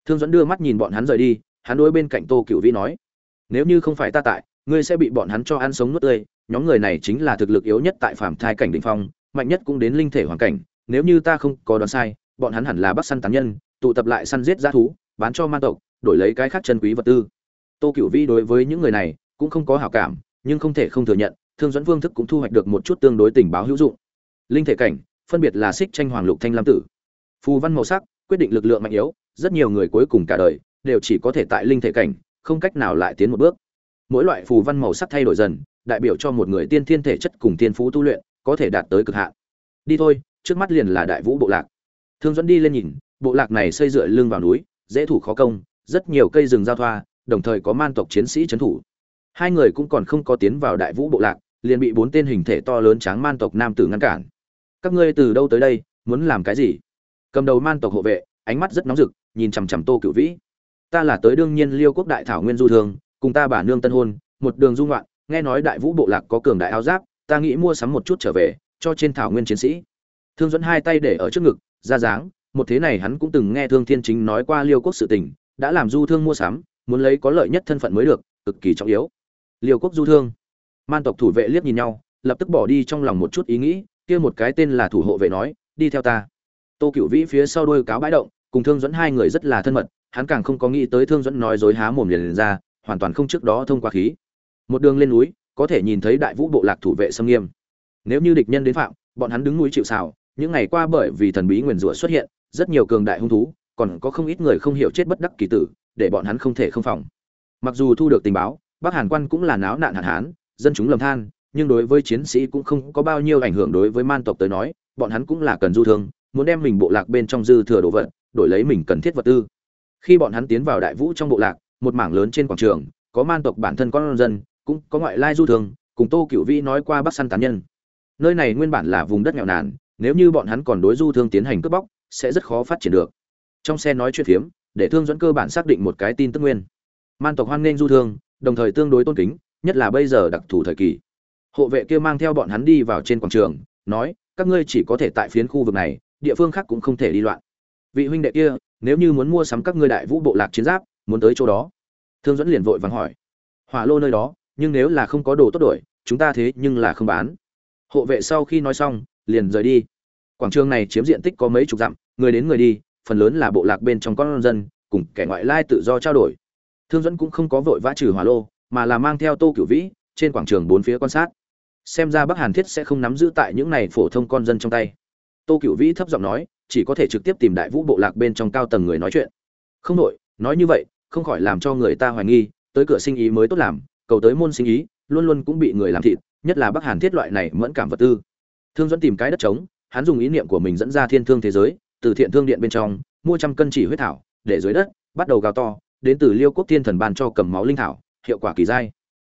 Thương dẫn đưa mắt nhìn bọn hắn rời đi, hắn đối bên cạnh tô cựu vĩ nói, nếu như không phải ta tại, ngươi sẽ bị bọn hắn cho ăn sống nuốt tươi. Nhóm người này chính là thực lực yếu nhất tại phạm thai cảnh đ ỉ n h phong, mạnh nhất cũng đến linh thể hoàn cảnh. Nếu như ta không có đoán sai, bọn hắn hẳn là bắt săn tán nhân tụ tập lại săn giết g thú, bán cho man tộc, đổi lấy cái khác chân quý vật tư. Tô cựu vĩ đối với những người này cũng không có hảo cảm, nhưng không thể không thừa nhận, thương dẫn vương thức cũng thu hoạch được một chút tương đối tình báo hữu dụng. Linh thể cảnh, phân biệt là xích tranh hoàng lục thanh lam tử. Phù văn màu sắc, quyết định lực lượng mạnh yếu, rất nhiều người cuối cùng cả đời đều chỉ có thể tại linh thể cảnh, không cách nào lại tiến một bước. Mỗi loại phù văn màu sắc thay đổi dần, đại biểu cho một người tiên thiên thể chất cùng tiên phú tu luyện có thể đạt tới cực hạn. Đi thôi, trước mắt liền là đại vũ bộ lạc. Thương dẫn đi lên nhìn bộ lạc này xây dựa lưng vào núi, dễ thủ khó công, rất nhiều cây rừng giao thoa, đồng thời có man tộc chiến sĩ trấn thủ. Hai người cũng còn không có tiến vào đại vũ bộ lạc, liền bị bốn tên hình thể to lớn tráng man tộc nam tử ngăn cản. Các ngươi từ đâu tới đây, muốn làm cái gì? Cầm đầu man tộc hộ vệ, ánh mắt rất nóng rực, nhìn chằm chằm tô cựu vĩ. Ta là tới đương nhiên liêu quốc đại thảo nguyên du thường, cùng ta bà nương tân hôn, một đường dung loạn nghe nói đại vũ bộ lạc có cường đại áo giáp, ta nghĩ mua sắm một chút trở về, cho trên thảo nguyên chiến sĩ. Thương dẫn hai tay để ở trước ngực, ra dáng một thế này hắn cũng từng nghe thương thiên chính nói qua liêu quốc sự tình đã làm du thương mua sắm muốn lấy có lợi nhất thân phận mới được cực kỳ trọng yếu. Liêu quốc du thương. Man tộc thủ vệ liếc nhìn nhau lập tức bỏ đi trong lòng một chút ý nghĩ kia một cái tên là thủ hộ vệ nói đi theo ta. Tô cựu vĩ phía sau đôi cáo bãi động cùng thương dẫn hai người rất là thân mật hắn càng không có nghĩ tới thương dẫn nói dối há mồm liền, liền ra hoàn toàn không trước đó thông qua khí. Một đường lên núi có thể nhìn thấy đại vũ bộ lạc thủ vệ xâm nghiêm. Nếu như địch nhân đến phạm bọn hắn đứng núi chịu xào những ngày qua bởi vì thần bí nguyền rủa xuất hiện rất nhiều cường đại hung thú còn có không ít người không hiểu chết bất đắc kỳ tử để bọn hắn không thể không phòng. Mặc dù thu được tình báo bắc hàn quan cũng là náo nạn hạn hán dân chúng lầm than nhưng đối với chiến sĩ cũng không có bao nhiêu ảnh hưởng đối với man tộc tới nói bọn hắn cũng là cần du thương muốn đem mình bộ lạc bên trong dư thừa đồ vật đổi lấy mình cần thiết vật tư. Khi bọn hắn tiến vào đại vũ trong bộ lạc một mảng lớn trên quảng trường có man tộc bản thân con dân cũng có ngoại lai du thương, cùng tô cửu vĩ nói qua bắc săn tán nhân. Nơi này nguyên bản là vùng đất nghèo nàn nếu như bọn hắn còn đối du thương tiến hành cướp bóc sẽ rất khó phát triển được. Trong xe nói chuyện phiếm, để thương dẫn cơ bản xác định một cái tin tức nguyên. Man tộc hoan nghênh du thương, đồng thời tương đối tôn kính, nhất là bây giờ đặc thù thời kỳ. Hộ vệ kia mang theo bọn hắn đi vào trên quảng trường, nói, các ngươi chỉ có thể tại phiến khu vực này, địa phương khác cũng không thể đi loạn. Vị huynh đệ kia, nếu như muốn mua sắm các ngươi đại vũ bộ lạc chiến giáp, muốn tới chỗ đó. Thương dẫn liền vội vắng hỏi, hỏa lô nơi đó, nhưng nếu là không có đồ tốt đổi, chúng ta thế nhưng là không bán. Hộ vệ sau khi nói xong, liền rời đi quảng trường này chiếm diện tích có mấy chục dặm, người đến người đi, phần lớn là bộ lạc bên trong con dân, cùng kẻ ngoại lai tự do trao đổi. Thương dẫn cũng không có vội vã trừ hỏa lô, mà là mang theo tô cửu vĩ, trên quảng trường bốn phía quan sát. Xem ra bắc hàn thiết sẽ không nắm giữ tại những này phổ thông con dân trong tay. Tô cửu vĩ thấp giọng nói, chỉ có thể trực tiếp tìm đại vũ bộ lạc bên trong cao tầng người nói chuyện. Không đội nói như vậy, không khỏi làm cho người ta hoài nghi, tới cửa sinh ý mới tốt làm, cầu tới môn sinh ý, luôn luôn cũng bị người làm thịt, nhất là bắc hàn thiết loại này mẫn cảm vật tư. Thương dẫn tìm cái đất trống hắn dùng ý niệm của mình dẫn ra thiên thương thế giới, từ thiện thương điện bên trong, mua trăm cân chỉ huyết thảo, để dưới đất, bắt đầu gào to, đến từ liêu quốc thiên thần ban cho cầm máu linh thảo, hiệu quả kỳ dai.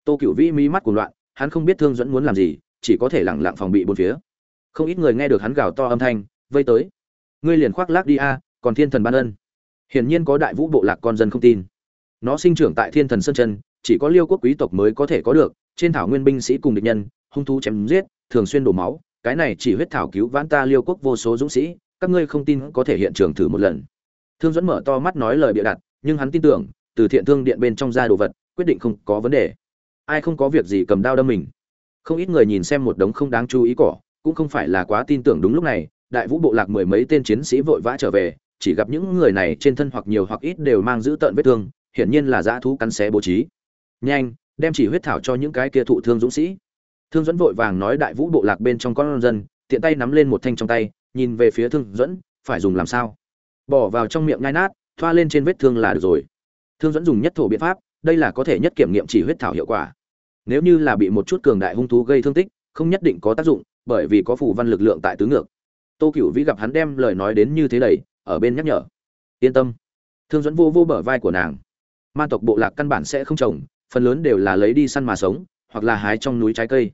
Tô cựu vĩ mí mắt cuồng loạn, hắn không biết thương dẫn muốn làm gì, chỉ có thể lẳng lặng phòng bị bốn phía. Không ít người nghe được hắn gào to âm thanh, vây tới. Ngươi liền khoác lác đi a, còn thiên thần ban ân. Hiển nhiên có đại vũ bộ lạc con dân không tin. Nó sinh trưởng tại thiên thần sơn chân chỉ có liêu quốc quý tộc mới có thể có được, trên thảo nguyên binh sĩ cùng địch nhân, hung thú chém giết, thường xuyên đổ máu cái này chỉ huyết thảo cứu vãn ta liêu quốc vô số dũng sĩ, các ngươi không tin có thể hiện trường thử một lần. Thương dẫn mở to mắt nói lời bịa đặt, nhưng hắn tin tưởng, từ thiện thương điện bên trong ra đồ vật, quyết định không có vấn đề. Ai không có việc gì cầm đao đâm mình. Không ít người nhìn xem một đống không đáng chú ý cỏ, cũng không phải là quá tin tưởng đúng lúc này, đại vũ bộ lạc mười mấy tên chiến sĩ vội vã trở về, chỉ gặp những người này trên thân hoặc nhiều hoặc ít đều mang giữ tợn vết thương, hiển nhiên là dã thú cắn xé bố trí. Nhanh, đem chỉ huyết thảo cho những cái kia thụ thương dũng sĩ thương dẫn vội vàng nói đại vũ bộ lạc bên trong con dân, tiện tay nắm lên một thanh trong tay, nhìn về phía thương dẫn phải dùng làm sao? Bỏ vào trong miệng nhai nát, thoa lên trên vết thương là được rồi. Thương dẫn dùng nhất thổ biện pháp, đây là có thể nhất kiểm nghiệm chỉ huyết thảo hiệu quả. Nếu như là bị một chút cường đại hung thú gây thương tích, không nhất định có tác dụng, bởi vì có phù văn lực lượng tại tứ ngược. Tô cửu vĩ gặp hắn đem lời nói đến như thế đầy, ở bên nhắc nhở. Yên tâm. Thương dẫn vô vô bờ vai của nàng. Man tộc bộ lạc căn bản sẽ không trồng, phần lớn đều là lấy đi săn mà sống, hoặc là hái trong núi trái cây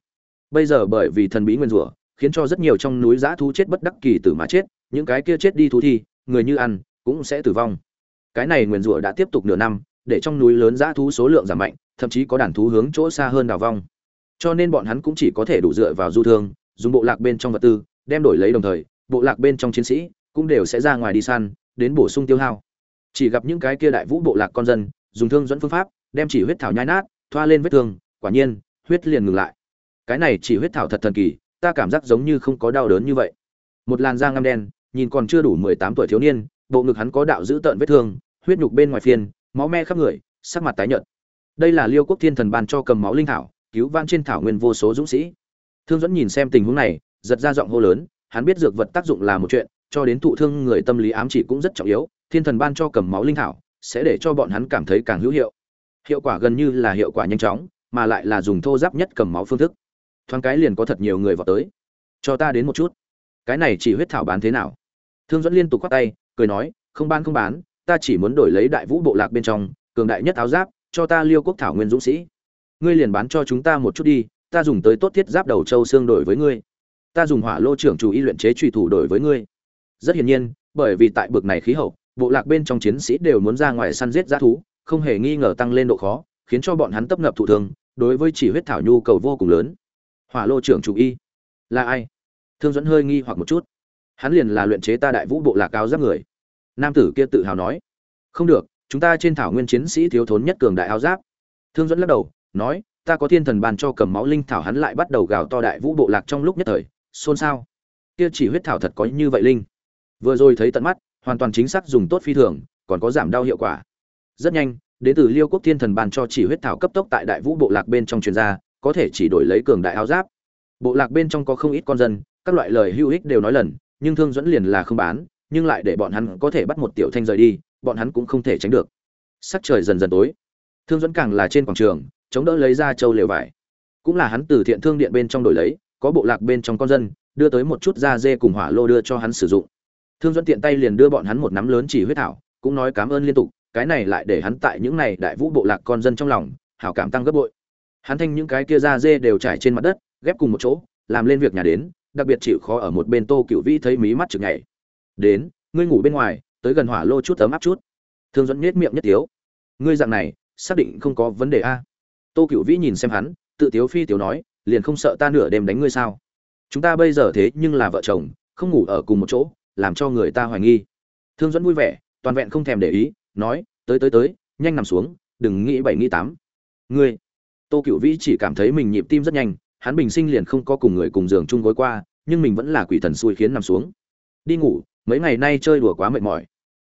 bây giờ bởi vì thần bí nguyên rủa, khiến cho rất nhiều trong núi giã thú chết bất đắc kỳ tử mà chết, những cái kia chết đi thú thi, người như ăn, cũng sẽ tử vong. Cái này nguyên rủa đã tiếp tục nửa năm, để trong núi lớn giã thú số lượng giảm mạnh, thậm chí có đàn thú hướng chỗ xa hơn đào vong. Cho nên bọn hắn cũng chỉ có thể đủ dựa vào du thương, dùng bộ lạc bên trong vật tư, đem đổi lấy đồng thời, bộ lạc bên trong chiến sĩ cũng đều sẽ ra ngoài đi săn, đến bổ sung tiêu hao. Chỉ gặp những cái kia đại vũ bộ lạc con dân, dùng thương dẫn phương pháp, đem chỉ huyết thảo nhai nát, thoa lên vết thương, quả nhiên, huyết liền ngừng lại cái này chỉ huyết thảo thật thần kỳ, ta cảm giác giống như không có đau đớn như vậy. Một làn da ngăm đen, nhìn còn chưa đủ mười tám tuổi thiếu niên, bộ ngực hắn có đạo dữ tợn vết thương, huyết nhục bên ngoài phiên, máu me khắp người, sắc mặt tái nhợt. Đây là liêu quốc thiên thần ban cho cầm máu linh thảo, cứu van trên thảo nguyên vô số dũng sĩ. Thương dẫn nhìn xem tình huống này, giật ra giọng hô lớn, hắn biết dược vật tác dụng là một chuyện, cho đến thụ thương người tâm lý ám chỉ cũng rất trọng yếu, thiên thần ban cho cầm máu linh thảo, sẽ để cho bọn hắn cảm thấy càng hữu hiệu. Hiệu quả gần như là hiệu quả nhanh chóng, mà lại là dùng thô giáp nhất cầm máu phương thức thoáng cái liền có thật nhiều người vào tới. Cho ta đến một chút. Cái này chỉ huyết thảo bán thế nào? Thương dẫn liên tục khoát tay, cười nói, không bán không bán, ta chỉ muốn đổi lấy đại vũ bộ lạc bên trong, cường đại nhất áo giáp, cho ta liêu quốc thảo nguyên dũng sĩ. Ngươi liền bán cho chúng ta một chút đi, ta dùng tới tốt thiết giáp đầu châu xương đổi với ngươi. Ta dùng hỏa lô trưởng chủ y luyện chế truy thủ đổi với ngươi. Rất hiển nhiên, bởi vì tại bực này khí hậu, bộ lạc bên trong chiến sĩ đều muốn ra ngoài săn giết g thú, không hề nghi ngờ tăng lên độ khó, khiến cho bọn hắn tấp nập thụ thương, đối với chỉ huyết thảo nhu cầu vô cùng lớn hỏa lô trưởng chủ y. Là ai? Thương dẫn hơi nghi hoặc một chút. Hắn liền là luyện chế ta đại vũ bộ lạc áo giáp người. Nam tử kia tự hào nói. Không được, chúng ta trên thảo nguyên chiến sĩ thiếu thốn nhất cường đại áo giáp. Thương dẫn lắc đầu, nói, ta có thiên thần bàn cho cầm máu linh thảo hắn lại bắt đầu gào to đại vũ bộ lạc trong lúc nhất thời. Xôn xao. Kia chỉ huyết thảo thật có như vậy linh. Vừa rồi thấy tận mắt, hoàn toàn chính xác dùng tốt phi thường, còn có giảm đau hiệu quả. Rất nhanh, đến từ liêu quốc thiên thần bàn cho chỉ huyết thảo cấp tốc tại đại vũ bộ lạc bên trong truyền ra có thể chỉ đổi lấy cường đại áo giáp. Bộ lạc bên trong có không ít con dân, các loại lời hữu ích đều nói lần, nhưng thương dẫn liền là không bán, nhưng lại để bọn hắn có thể bắt một tiểu thanh rời đi, bọn hắn cũng không thể tránh được. Sắc trời dần dần tối. Thương dẫn càng là trên quảng trường, chống đỡ lấy ra châu lều vải. Cũng là hắn từ thiện thương điện bên trong đổi lấy, có bộ lạc bên trong con dân, đưa tới một chút da dê cùng hỏa lô đưa cho hắn sử dụng. Thương dẫn tiện tay liền đưa bọn hắn một nắm lớn chỉ huyết thảo, cũng nói cảm ơn liên tục, cái này lại để hắn tại những này đại vũ bộ lạc con dân trong lòng, hảo cảm tăng gấp bội hắn thanh những cái kia da dê đều trải trên mặt đất, ghép cùng một chỗ, làm lên việc nhà đến, đặc biệt chịu khó ở một bên tô cựu vĩ thấy mí mắt chực nhảy. Đến, ngươi ngủ bên ngoài, tới gần hỏa lô chút ấm áp chút. Thương dẫn nhếch miệng nhất tiếu. Ngươi dạng này, xác định không có vấn đề a? Tô cựu vĩ nhìn xem hắn, tự tiếu phi tiếu nói, liền không sợ ta nửa đêm đánh ngươi sao? Chúng ta bây giờ thế nhưng là vợ chồng, không ngủ ở cùng một chỗ, làm cho người ta hoài nghi. Thương dẫn vui vẻ, toàn vẹn không thèm để ý, nói, tới tới tới, nhanh nằm xuống, đừng nghĩ bảy, nghĩ tám. Ngươi tô cựu vĩ chỉ cảm thấy mình nhịp tim rất nhanh, hắn bình sinh liền không có cùng người cùng giường chung gối qua, nhưng mình vẫn là quỷ thần xui khiến nằm xuống. Đi ngủ, mấy ngày nay chơi đùa quá mệt mỏi.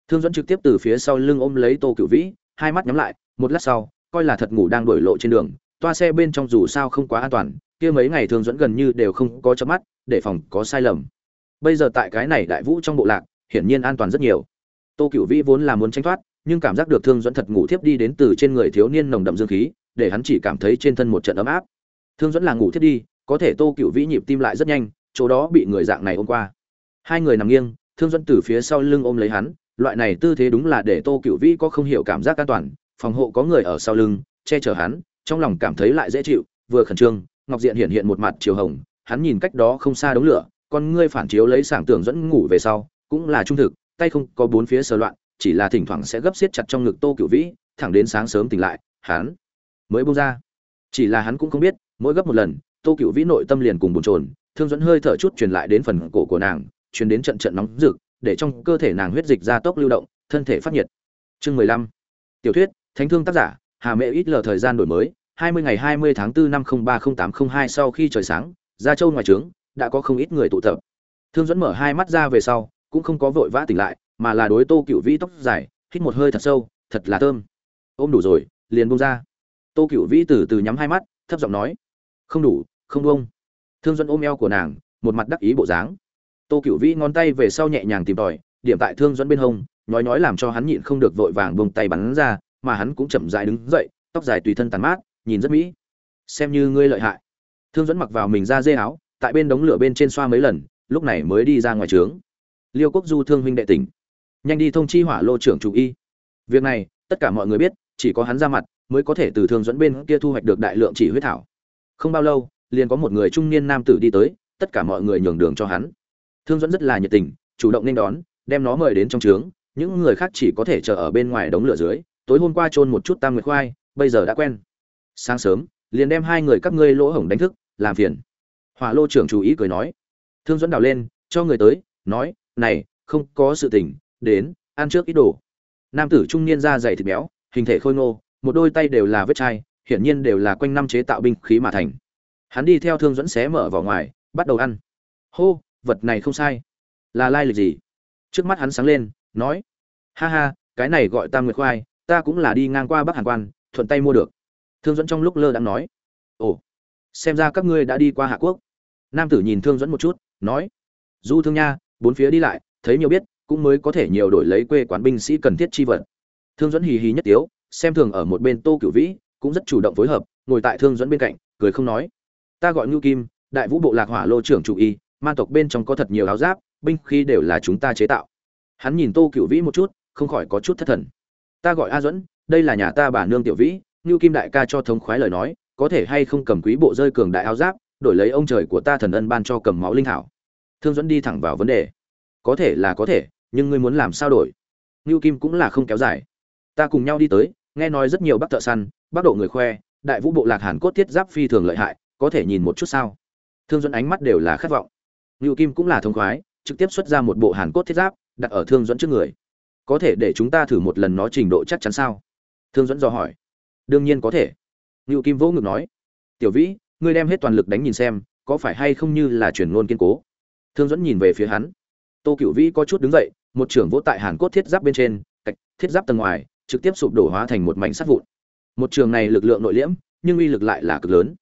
Thương dẫn trực tiếp từ phía sau lưng ôm lấy tô cựu vĩ, hai mắt nhắm lại, một lát sau, coi là thật ngủ đang đổi lộ trên đường, toa xe bên trong dù sao không quá an toàn, kia mấy ngày thương dẫn gần như đều không có chớp mắt, để phòng có sai lầm. Bây giờ tại cái này đại vũ trong bộ lạc, hiển nhiên an toàn rất nhiều. Tô cựu vĩ vốn là muốn tranh thoát, nhưng cảm giác được thương dẫn thật ngủ thiếp đi đến từ trên người thiếu niên nồng đậm dương khí để hắn chỉ cảm thấy trên thân một trận ấm áp. Thương dẫn là ngủ thiết đi, có thể tô cựu vĩ nhịp tim lại rất nhanh, chỗ đó bị người dạng này ôm qua. Hai người nằm nghiêng, thương dẫn từ phía sau lưng ôm lấy hắn, loại này tư thế đúng là để tô cựu vĩ có không hiểu cảm giác an toàn, phòng hộ có người ở sau lưng, che chở hắn, trong lòng cảm thấy lại dễ chịu, vừa khẩn trương, ngọc diện hiện hiện một mặt chiều hồng, hắn nhìn cách đó không xa đống lửa, con ngươi phản chiếu lấy sảng tưởng dẫn ngủ về sau, cũng là trung thực, tay không có bốn phía sờ loạn, chỉ là thỉnh thoảng sẽ gấp xiết chặt trong ngực tô cựu vĩ, thẳng đến sáng sớm tỉnh lại, hắn mới bung ra. Chỉ là hắn cũng không biết, mỗi gấp một lần, tô cựu vĩ nội tâm liền cùng bồn trồn thương dẫn hơi thở chút truyền lại đến phần cổ của nàng, truyền đến trận trận nóng rực, để trong cơ thể nàng huyết dịch ra tốc lưu động, thân thể phát nhiệt. Chương mười lăm. Tiểu thuyết, thánh thương tác giả, hà mẹ ít lờ thời gian đổi mới, hai mươi ngày hai mươi tháng 4 năm không ba không tám không hai sau khi trời sáng ra châu ngoài trướng, đã có không ít người tụ tập. Thương dẫn mở hai mắt ra về sau, cũng không có vội vã tỉnh lại, mà là đối tô cựu vĩ tóc dài, hít một hơi thật sâu, thật là thơm. Ôm đủ rồi, liền bông ra tô cựu vĩ từ từ nhắm hai mắt, thấp giọng nói, không đủ, không bông thương dẫn ôm eo của nàng, một mặt đắc ý bộ dáng. Tô cựu vĩ ngón tay về sau nhẹ nhàng tìm tòi, điểm tại thương dẫn bên hông nói nói làm cho hắn nhịn không được vội vàng buông tay bắn ra, mà hắn cũng chậm dại đứng dậy, tóc dài tùy thân tàn mát, nhìn rất mỹ. Xem như ngươi lợi hại. Thương dẫn mặc vào mình ra dê áo, tại bên đống lửa bên trên xoa mấy lần, lúc này mới đi ra ngoài trướng. Liêu quốc du thương huynh đệ tỉnh. Nhanh đi thông chi hỏa lô trưởng chủ y. Việc này, tất cả mọi người biết, chỉ có hắn ra mặt mới có thể từ thương dẫn bên kia thu hoạch được đại lượng chỉ huyết thảo. Không bao lâu, liền có một người trung niên nam tử đi tới, tất cả mọi người nhường đường cho hắn. Thương dẫn rất là nhiệt tình, chủ động nên đón, đem nó mời đến trong trướng, những người khác chỉ có thể chờ ở bên ngoài đống lửa dưới. Tối hôm qua trôn một chút tam nguyệt khoai, bây giờ đã quen. Sáng sớm, liền đem hai người các ngươi lỗ hổng đánh thức, làm phiền. Hỏa lô trưởng chú ý cười nói. Thương dẫn đào lên, cho người tới, nói, này, không có sự tình, đến, ăn trước ít đồ. Nam tử trung niên da dày thịt béo, hình thể khôi ngô một đôi tay đều là vết chai, hiển nhiên đều là quanh năm chế tạo binh khí mà thành. Hắn đi theo thương dẫn xé mở vào ngoài, bắt đầu ăn. Hô, vật này không sai. Là lai lịch gì? Trước mắt hắn sáng lên, nói, ha ha, cái này gọi tam nguyệt khoai, ta cũng là đi ngang qua bắc hàn quan, thuận tay mua được. Thương dẫn trong lúc lơ đang nói, ồ, xem ra các ngươi đã đi qua hạ quốc. Nam tử nhìn thương dẫn một chút, nói, du thương nha, bốn phía đi lại, thấy nhiều biết, cũng mới có thể nhiều đổi lấy quê quán binh sĩ cần thiết chi vật. Thương dẫn hì hì nhất tiếu xem thường ở một bên tô cửu vĩ, cũng rất chủ động phối hợp, ngồi tại thương dẫn bên cạnh, cười không nói. Ta gọi ngưu kim, đại vũ bộ lạc hỏa lô trưởng chủ y man tộc bên trong có thật nhiều áo giáp, binh khí đều là chúng ta chế tạo. Hắn nhìn tô cửu vĩ một chút, không khỏi có chút thất thần. Ta gọi a duẫn, đây là nhà ta bà nương tiểu vĩ, ngưu kim đại ca cho thống khoái lời nói, có thể hay không cầm quý bộ rơi cường đại áo giáp, đổi lấy ông trời của ta thần ân ban cho cầm máu linh thảo thương dẫn đi thẳng vào vấn đề. Có thể là có thể, nhưng ngươi muốn làm sao đổi? Ngưu kim cũng là không kéo dài ta cùng nhau đi tới, nghe nói rất nhiều bác thợ săn, bác độ người khoe, đại vũ bộ lạc hàn cốt thiết giáp phi thường lợi hại, có thể nhìn một chút sao? Thương dẫn ánh mắt đều là khát vọng. Ngưu kim cũng là thông khoái, trực tiếp xuất ra một bộ hàn cốt thiết giáp, đặt ở thương dẫn trước người. Có thể để chúng ta thử một lần nó trình độ chắc chắn sao? Thương dẫn dò hỏi. Đương nhiên có thể. Ngưu kim vỗ ngực nói. Tiểu vĩ, ngươi đem hết toàn lực đánh nhìn xem, có phải hay không như là chuyển ngôn kiên cố? Thương dẫn nhìn về phía hắn. Tô cựu vĩ có chút đứng dậy, một trưởng vỗ tại hàn cốt thiết giáp bên trên, cạch, thiết giáp tầng ngoài trực tiếp sụp đổ hóa thành một mảnh sắt vụn. Một trường này lực lượng nội liễm, nhưng uy lực lại là cực lớn.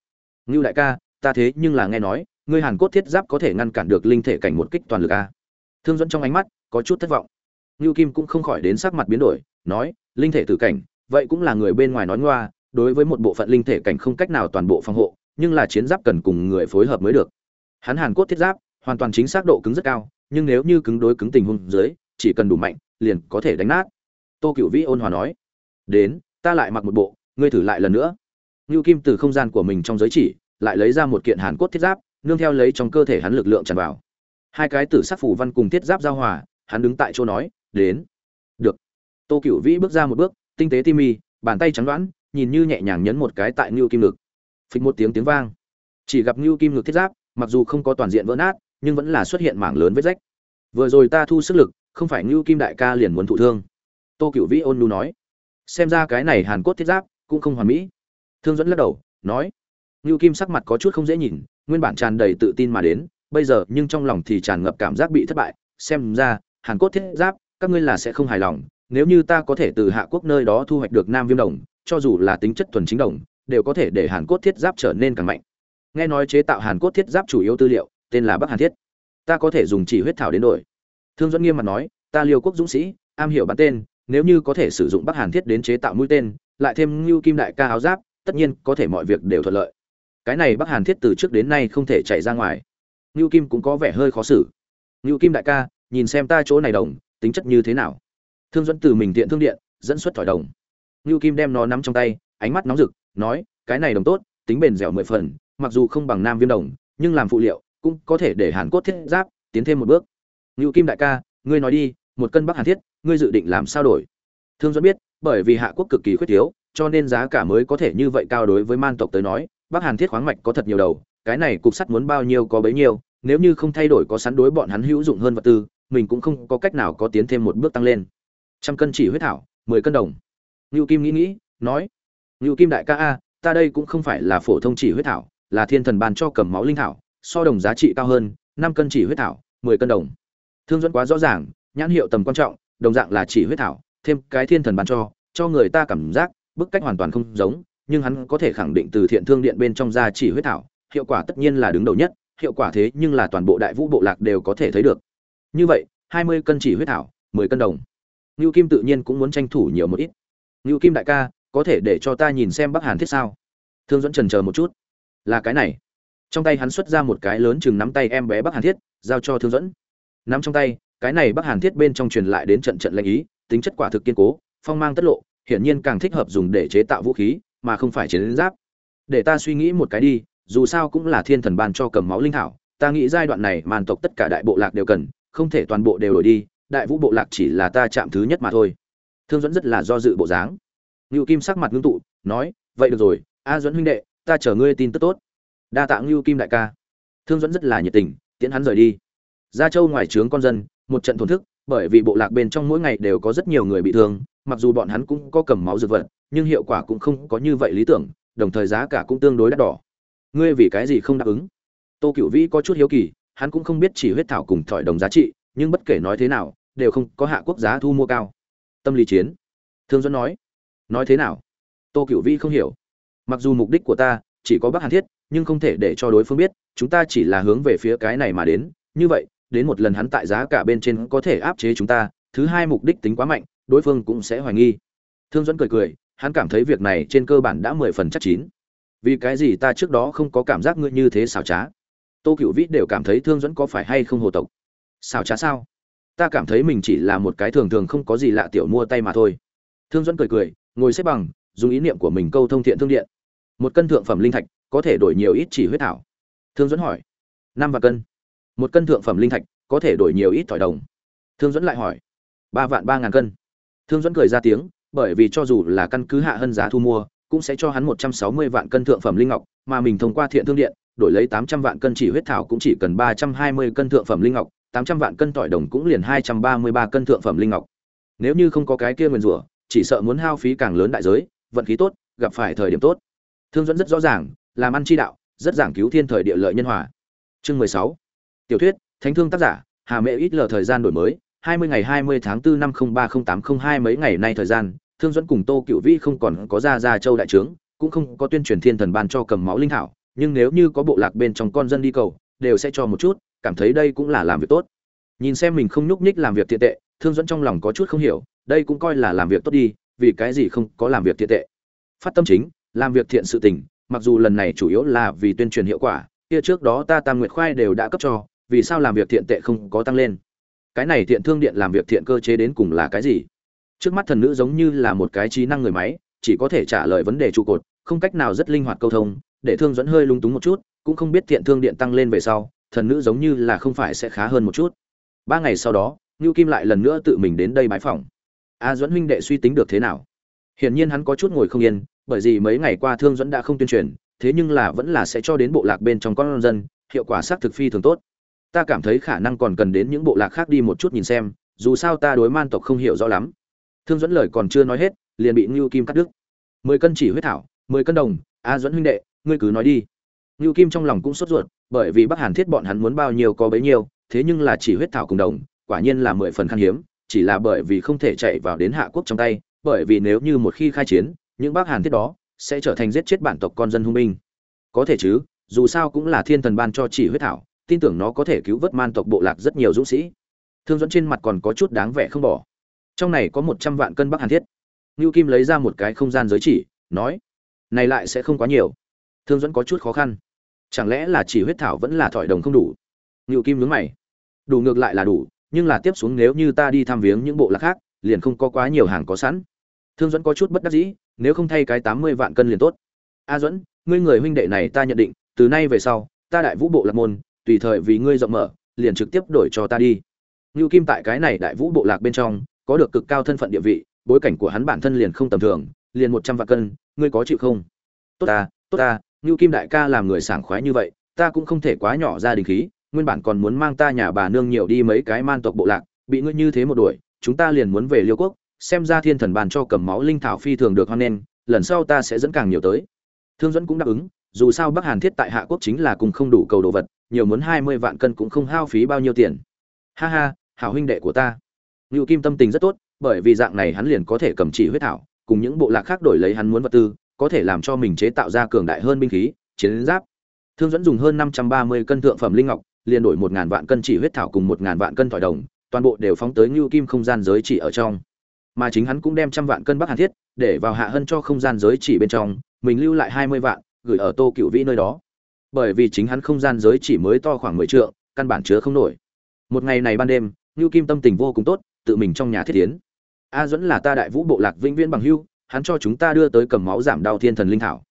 Ngưu đại ca, ta thế nhưng là nghe nói, ngươi hàn cốt thiết giáp có thể ngăn cản được linh thể cảnh một kích toàn lực a. Thương dẫn trong ánh mắt, có chút thất vọng. Ngưu kim cũng không khỏi đến sắc mặt biến đổi, nói, linh thể tử cảnh, vậy cũng là người bên ngoài nói ngoa, đối với một bộ phận linh thể cảnh không cách nào toàn bộ phòng hộ, nhưng là chiến giáp cần cùng người phối hợp mới được. Hắn hàn cốt thiết giáp, hoàn toàn chính xác độ cứng rất cao, nhưng nếu như cứng đối cứng tình huống dưới, chỉ cần đủ mạnh, liền có thể đánh nát tô cựu vĩ ôn hòa nói, đến, ta lại mặc một bộ, ngươi thử lại lần nữa. Ngưu kim từ không gian của mình trong giới chỉ, lại lấy ra một kiện hàn cốt thiết giáp, nương theo lấy trong cơ thể hắn lực lượng tràn vào. Hai cái tử sắc phủ văn cùng thiết giáp giao hòa, hắn đứng tại chỗ nói, đến. Được. Tô cựu vĩ bước ra một bước, tinh tế tim mi bàn tay trắng đoán, nhìn như nhẹ nhàng nhấn một cái tại ngưu kim ngực. Phịch một tiếng tiếng vang. Chỉ gặp ngưu kim ngực thiết giáp, mặc dù không có toàn diện vỡ nát, nhưng vẫn là xuất hiện mảng lớn vết rách. Vừa rồi ta thu sức lực, không phải ngưu kim đại ca liền muốn thụ thương tô cựu vĩ ôn nu nói, xem ra cái này hàn cốt thiết giáp cũng không hoàn mỹ. Thương dẫn lắc đầu, nói, ngưu kim sắc mặt có chút không dễ nhìn, nguyên bản tràn đầy tự tin mà đến, bây giờ nhưng trong lòng thì tràn ngập cảm giác bị thất bại. Xem ra, hàn cốt thiết giáp, các ngươi là sẽ không hài lòng, nếu như ta có thể từ hạ quốc nơi đó thu hoạch được nam viêm đồng, cho dù là tính chất thuần chính đồng, đều có thể để hàn cốt thiết giáp trở nên càng mạnh. Nghe nói chế tạo hàn cốt thiết giáp chủ yếu tư liệu, tên là bắc hàn thiết. Ta có thể dùng chỉ huyết thảo đến đổi. Thương dẫn nghiêm mặt nói, ta liều quốc dũng sĩ, am hiểu bắn tên nếu như có thể sử dụng bắc hàn thiết đến chế tạo mũi tên, lại thêm ngưu kim đại ca áo giáp, tất nhiên có thể mọi việc đều thuận lợi. Cái này bắc hàn thiết từ trước đến nay không thể chạy ra ngoài. Ngưu kim cũng có vẻ hơi khó xử. Ngưu kim đại ca, nhìn xem ta chỗ này đồng, tính chất như thế nào? Thương dẫn từ mình tiện thương điện, dẫn xuất thỏi đồng. Ngưu kim đem nó nắm trong tay, ánh mắt nóng rực, nói, cái này đồng tốt, tính bền dẻo mười phần, mặc dù không bằng nam viêm đồng, nhưng làm phụ liệu, cũng có thể để hàn cốt thiết giáp tiến thêm một bước. Ngưu kim đại ca, ngươi nói đi một cân bắc hàn thiết, ngươi dự định làm sao đổi? Thương dẫn biết, bởi vì hạ quốc cực kỳ khuyết thiếu, cho nên giá cả mới có thể như vậy cao đối với man tộc tới nói, bắc hàn thiết khoáng mạch có thật nhiều đầu, cái này cục sắt muốn bao nhiêu có bấy nhiêu, nếu như không thay đổi có sắn đối bọn hắn hữu dụng hơn vật tư, mình cũng không có cách nào có tiến thêm một bước tăng lên. Trăm cân chỉ huyết thảo, mười cân đồng. Ngưu kim nghĩ nghĩ, nói, ngưu kim đại ca a, ta đây cũng không phải là phổ thông chỉ huyết thảo, là thiên thần ban cho cầm máu linh thảo, so đồng giá trị cao hơn, năm cân chỉ huyết thảo, mười cân đồng. Thương dẫn quá rõ ràng nhãn hiệu tầm quan trọng, đồng dạng là chỉ huyết thảo, thêm cái thiên thần ban cho cho người ta cảm giác bức cách hoàn toàn không giống, nhưng hắn có thể khẳng định từ thiện thương điện bên trong ra chỉ huyết thảo, hiệu quả tất nhiên là đứng đầu nhất, hiệu quả thế nhưng là toàn bộ đại vũ bộ lạc đều có thể thấy được. Như vậy, hai mươi cân chỉ huyết thảo, mười cân đồng. Ngưu kim tự nhiên cũng muốn tranh thủ nhiều một ít. Ngưu kim đại ca, có thể để cho ta nhìn xem bắc hàn thiết sao? Thương dẫn trần chờ một chút. Là cái này. Trong tay hắn xuất ra một cái lớn chừng nắm tay em bé bắc hàn thiết, giao cho thương dẫn nắm trong tay cái này bắc hàn thiết bên trong truyền lại đến trận trận lệnh ý, tính chất quả thực kiên cố, phong mang tất lộ, hiển nhiên càng thích hợp dùng để chế tạo vũ khí, mà không phải chiến giáp. Để ta suy nghĩ một cái đi, dù sao cũng là thiên thần ban cho cầm máu linh thảo, ta nghĩ giai đoạn này màn tộc tất cả đại bộ lạc đều cần, không thể toàn bộ đều đổi đi, đại vũ bộ lạc chỉ là ta chạm thứ nhất mà thôi. Thương dẫn rất là do dự bộ dáng. Ngưu kim sắc mặt ngưng tụ, nói, vậy được rồi, a dẫn huynh đệ, ta chờ ngươi tin tức tốt. Đa tạ ngưu kim đại ca. Thương dẫn rất là nhiệt tình, tiễn hắn rời đi. Gia châu ngoài trướng con dân một trận thổn thức, bởi vì bộ lạc bên trong mỗi ngày đều có rất nhiều người bị thương, mặc dù bọn hắn cũng có cầm máu dược vật, nhưng hiệu quả cũng không có như vậy lý tưởng, đồng thời giá cả cũng tương đối đắt đỏ. Ngươi vì cái gì không đáp ứng? Tô cựu vĩ có chút hiếu kỳ, hắn cũng không biết chỉ huyết thảo cùng thỏi đồng giá trị, nhưng bất kể nói thế nào, đều không có hạ quốc giá thu mua cao. Tâm lý chiến. Thương dẫn nói. Nói thế nào? Tô cựu vĩ không hiểu. Mặc dù mục đích của ta chỉ có bắc hàn thiết, nhưng không thể để cho đối phương biết, chúng ta chỉ là hướng về phía cái này mà đến, như vậy đến một lần hắn tại giá cả bên trên có thể áp chế chúng ta, thứ hai mục đích tính quá mạnh, đối phương cũng sẽ hoài nghi. Thương dẫn cười cười, hắn cảm thấy việc này trên cơ bản đã mười phần chắc chín. Vì cái gì ta trước đó không có cảm giác ngươi như thế xảo trá? Tô cựu vĩ đều cảm thấy thương dẫn có phải hay không hồ tộc? Xảo trá sao? Ta cảm thấy mình chỉ là một cái thường thường không có gì lạ tiểu mua tay mà thôi. Thương dẫn cười cười, ngồi xếp bằng, dùng ý niệm của mình câu thông thiện thương điện. Một cân thượng phẩm linh thạch, có thể đổi nhiều ít chỉ huyết thảo. Thương dẫn hỏi. Năm vạn cân một cân thượng phẩm linh thạch, có thể đổi nhiều ít thỏi đồng. Thương dẫn lại hỏi, ba vạn ba ngàn cân. Thương dẫn cười ra tiếng, bởi vì cho dù là căn cứ hạ hơn giá thu mua, cũng sẽ cho hắn một trăm sáu mươi vạn cân thượng phẩm linh ngọc, mà mình thông qua thiện thương điện, đổi lấy tám trăm vạn cân chỉ huyết thảo cũng chỉ cần ba trăm hai mươi cân thượng phẩm linh ngọc, tám trăm vạn cân tỏi đồng cũng liền hai trăm ba mươi ba cân thượng phẩm linh ngọc. Nếu như không có cái kia nguyên rủa, chỉ sợ muốn hao phí càng lớn đại giới, vận khí tốt, gặp phải thời điểm tốt. Thương dẫn rất rõ ràng, làm ăn chi đạo, rất giảng cứu thiên thời địa lợi nhân hòa. Chương mười sáu tiểu thuyết, thánh thương tác giả, hà mẹ ít lờ thời gian đổi mới, hai mươi ngày hai mươi tháng 4 năm không ba không tám không hai mấy ngày nay thời gian, thương dẫn cùng tô cựu vĩ không còn có ra ra châu đại trướng, cũng không có tuyên truyền thiên thần ban cho cầm máu linh thảo, nhưng nếu như có bộ lạc bên trong con dân đi cầu, đều sẽ cho một chút, cảm thấy đây cũng là làm việc tốt. Nhìn xem mình không nhúc nhích làm việc tiện tệ, thương dẫn trong lòng có chút không hiểu, đây cũng coi là làm việc tốt đi, vì cái gì không có làm việc tiện tệ. Phát tâm chính, làm việc thiện sự tình, mặc dù lần này chủ yếu là vì tuyên truyền hiệu quả, kia trước đó ta tam nguyệt khoai đều đã cấp cho vì sao làm việc thiện tệ không có tăng lên? Cái này thiện thương điện làm việc thiện cơ chế đến cùng là cái gì? Trước mắt thần nữ giống như là một cái trí năng người máy, chỉ có thể trả lời vấn đề trụ cột, không cách nào rất linh hoạt câu thông, để thương dẫn hơi lung túng một chút, cũng không biết thiện thương điện tăng lên về sau, thần nữ giống như là không phải sẽ khá hơn một chút. Ba ngày sau đó, ngưu kim lại lần nữa tự mình đến đây bãi phòng a dẫn huynh đệ suy tính được thế nào? Hiển nhiên hắn có chút ngồi không yên, bởi vì mấy ngày qua thương dẫn đã không tuyên truyền, thế nhưng là vẫn là sẽ cho đến bộ lạc bên trong con dân, hiệu quả xác thực phi thường tốt ta cảm thấy khả năng còn cần đến những bộ lạc khác đi một chút nhìn xem, dù sao ta đối man tộc không hiểu rõ lắm. Thương dẫn lời còn chưa nói hết, liền bị ngưu kim cắt đứt. Mười cân chỉ huyết thảo, mười cân đồng, a dẫn huynh đệ, ngươi cứ nói đi. Ngưu kim trong lòng cũng sốt ruột, bởi vì bắc hàn thiết bọn hắn muốn bao nhiêu có bấy nhiêu, thế nhưng là chỉ huyết thảo cùng đồng, quả nhiên là mười phần khan hiếm, chỉ là bởi vì không thể chạy vào đến hạ quốc trong tay, bởi vì nếu như một khi khai chiến, những bắc hàn thiết đó sẽ trở thành giết chết bản tộc con dân hung binh. Có thể chứ, dù sao cũng là thiên thần ban cho chỉ huyết thảo tin tưởng nó có thể cứu vớt man tộc bộ lạc rất nhiều dũng sĩ. Thương dẫn trên mặt còn có chút đáng vẻ không bỏ. Trong này có một trăm vạn cân bắc hàn thiết. Ngưu kim lấy ra một cái không gian giới chỉ, nói, này lại sẽ không quá nhiều. Thương dẫn có chút khó khăn. Chẳng lẽ là chỉ huyết thảo vẫn là thỏi đồng không đủ? Ngưu kim nhướng mày. Đủ ngược lại là đủ, nhưng là tiếp xuống nếu như ta đi thăm viếng những bộ lạc khác, liền không có quá nhiều hàng có sẵn. Thương dẫn có chút bất đắc dĩ, nếu không thay cái tám mươi vạn cân liền tốt. A dẫn ngươi người huynh đệ này ta nhận định, từ nay về sau, ta đại vũ bộ lạc môn tùy thời vì ngươi rộng mở, liền trực tiếp đổi cho ta đi. Ngưu kim tại cái này đại vũ bộ lạc bên trong, có được cực cao thân phận địa vị, bối cảnh của hắn bản thân liền không tầm thường, liền một trăm vạn cân, ngươi có chịu không? Tốt ta tốt ta, ngưu kim đại ca làm người sảng khoái như vậy, ta cũng không thể quá nhỏ ra đình khí, nguyên bản còn muốn mang ta nhà bà nương nhiều đi mấy cái man tộc bộ lạc, bị ngươi như thế một đuổi, chúng ta liền muốn về liêu quốc, xem ra thiên thần bàn cho cầm máu linh thảo phi thường được hoan nghênh, lần sau ta sẽ dẫn càng nhiều tới. Thương dẫn cũng đáp ứng, dù sao bắc hàn thiết tại hạ quốc chính là cùng không đủ cầu đồ vật nhiều muốn hai mươi vạn cân cũng không hao phí bao nhiêu tiền. Ha ha, hảo huynh đệ của ta. Ngưu kim tâm tình rất tốt, bởi vì dạng này hắn liền có thể cầm chỉ huyết thảo, cùng những bộ lạc khác đổi lấy hắn muốn vật tư, có thể làm cho mình chế tạo ra cường đại hơn binh khí, chiến giáp. Thương dẫn dùng hơn năm trăm ba mươi cân thượng phẩm linh ngọc, liền đổi một ngàn vạn cân chỉ huyết thảo cùng một ngàn vạn cân thỏi đồng, toàn bộ đều phóng tới ngưu kim không gian giới chỉ ở trong. Mà chính hắn cũng đem trăm vạn cân bắc hàn thiết để vào hạ hân cho không gian giới chỉ bên trong, mình lưu lại hai mươi vạn, gửi ở tô cựu vĩ nơi đó bởi vì chính hắn không gian giới chỉ mới to khoảng mười trượng, căn bản chứa không nổi. Một ngày này ban đêm Nưu kim tâm tình vô cùng tốt, tự mình trong nhà thiết tiến a Duẫn là ta đại vũ bộ lạc vĩnh viễn bằng hưu, hắn cho chúng ta đưa tới cầm máu giảm đau thiên thần linh thảo.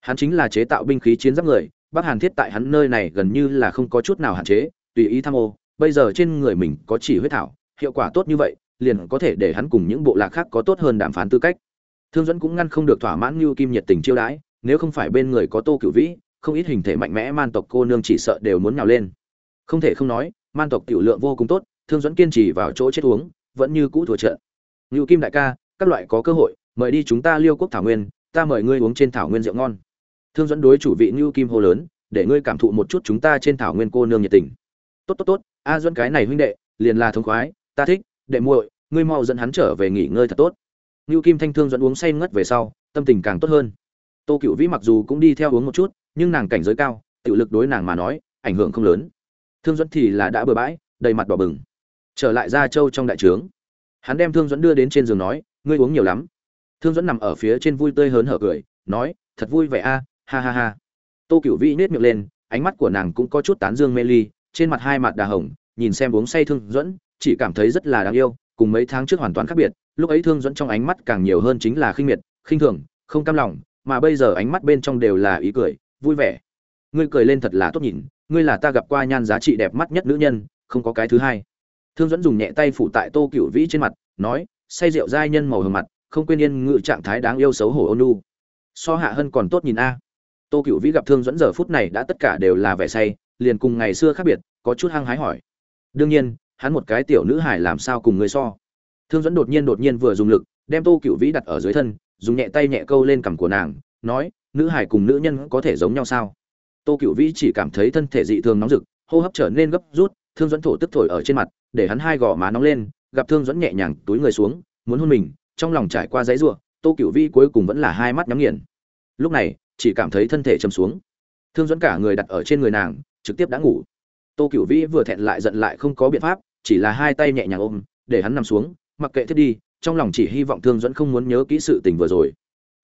Hắn chính là chế tạo binh khí chiến giáp người, bắc hàn thiết tại hắn nơi này gần như là không có chút nào hạn chế, tùy ý tham ô, bây giờ trên người mình có chỉ huyết thảo, hiệu quả tốt như vậy, liền có thể để hắn cùng những bộ lạc khác có tốt hơn đàm phán tư cách. Thương dẫn cũng ngăn không được thỏa mãn Nưu kim nhiệt tình chiêu đãi, nếu không phải bên người có tô cửu vĩ không ít hình thể mạnh mẽ man tộc cô nương chỉ sợ đều muốn nhào lên. Không thể không nói, man tộc tiểu lượng vô cùng tốt, thương dẫn kiên trì vào chỗ chết uống, vẫn như cũ thua trận. Như kim đại ca, các loại có cơ hội, mời đi chúng ta liêu quốc thảo nguyên, ta mời ngươi uống trên thảo nguyên rượu ngon. Thương dẫn đối chủ vị như kim hô lớn, để ngươi cảm thụ một chút chúng ta trên thảo nguyên cô nương nhiệt tình. Tốt tốt tốt, a dẫn cái này huynh đệ, liền là thống khoái, ta thích, đệ muội, ngươi mau dẫn hắn trở về nghỉ ngơi thật tốt. Như kim thanh thương dẫn uống say ngất về sau, tâm tình càng tốt hơn. Tô cựu vĩ mặc dù cũng đi theo uống một chút nhưng nàng cảnh giới cao tự lực đối nàng mà nói, ảnh hưởng không lớn. Thương dẫn thì là đã bừa bãi, đầy mặt đỏ bừng. Trở lại ra châu trong đại trướng. Hắn đem thương dẫn đưa đến trên giường nói, ngươi uống nhiều lắm. Thương dẫn nằm ở phía trên vui tươi hớn hở cười, nói, thật vui vẻ a, ha ha ha tô cựu vĩ nết miệng lên, ánh mắt của nàng cũng có chút tán dương mê ly, trên mặt hai mặt đà hồng, nhìn xem uống say thương dẫn chỉ cảm thấy rất là đáng yêu, cùng mấy tháng trước hoàn toàn khác biệt. Lúc ấy thương dẫn trong ánh mắt càng nhiều hơn chính là khinh miệt, khinh thường, không cam lòng, mà bây giờ ánh mắt bên trong đều là ý cười vui vẻ. Ngươi cười lên thật là tốt nhìn, ngươi là ta gặp qua nhan giá trị đẹp mắt nhất nữ nhân, không có cái thứ hai. Thương dẫn dùng nhẹ tay phủ tại tô cựu vĩ trên mặt, nói, say rượu giai nhân màu hồng mặt, không quên yên ngự trạng thái đáng yêu xấu hổ ôn nu so hạ hơn còn tốt nhìn a. Tô cựu vĩ gặp thương dẫn giờ phút này đã tất cả đều là vẻ say, liền cùng ngày xưa khác biệt, có chút hăng hái hỏi. Đương nhiên, hắn một cái tiểu nữ hải làm sao cùng người so? Thương dẫn đột nhiên đột nhiên vừa dùng lực, đem tô cựu vĩ đặt ở dưới thân, dùng nhẹ tay nhẹ câu lên cằm của nàng, nói nữ hải cùng nữ nhân có thể giống nhau sao? Tô cựu vĩ chỉ cảm thấy thân thể dị thường nóng rực, hô hấp trở nên gấp rút, thương dẫn thổ tức thổi ở trên mặt, để hắn hai gò má nóng lên, gặp thương dẫn nhẹ nhàng túi người xuống, muốn hôn mình, trong lòng trải qua giấy ruộng tô cựu vĩ cuối cùng vẫn là hai mắt nhắm nghiền. Lúc này, chỉ cảm thấy thân thể châm xuống. Thương dẫn cả người đặt ở trên người nàng, trực tiếp đã ngủ. Tô cựu vĩ vừa thẹn lại giận lại không có biện pháp, chỉ là hai tay nhẹ nhàng ôm, để hắn nằm xuống, mặc kệ thiết đi, trong lòng chỉ hy vọng thương dẫn không muốn nhớ kỹ sự tình vừa rồi.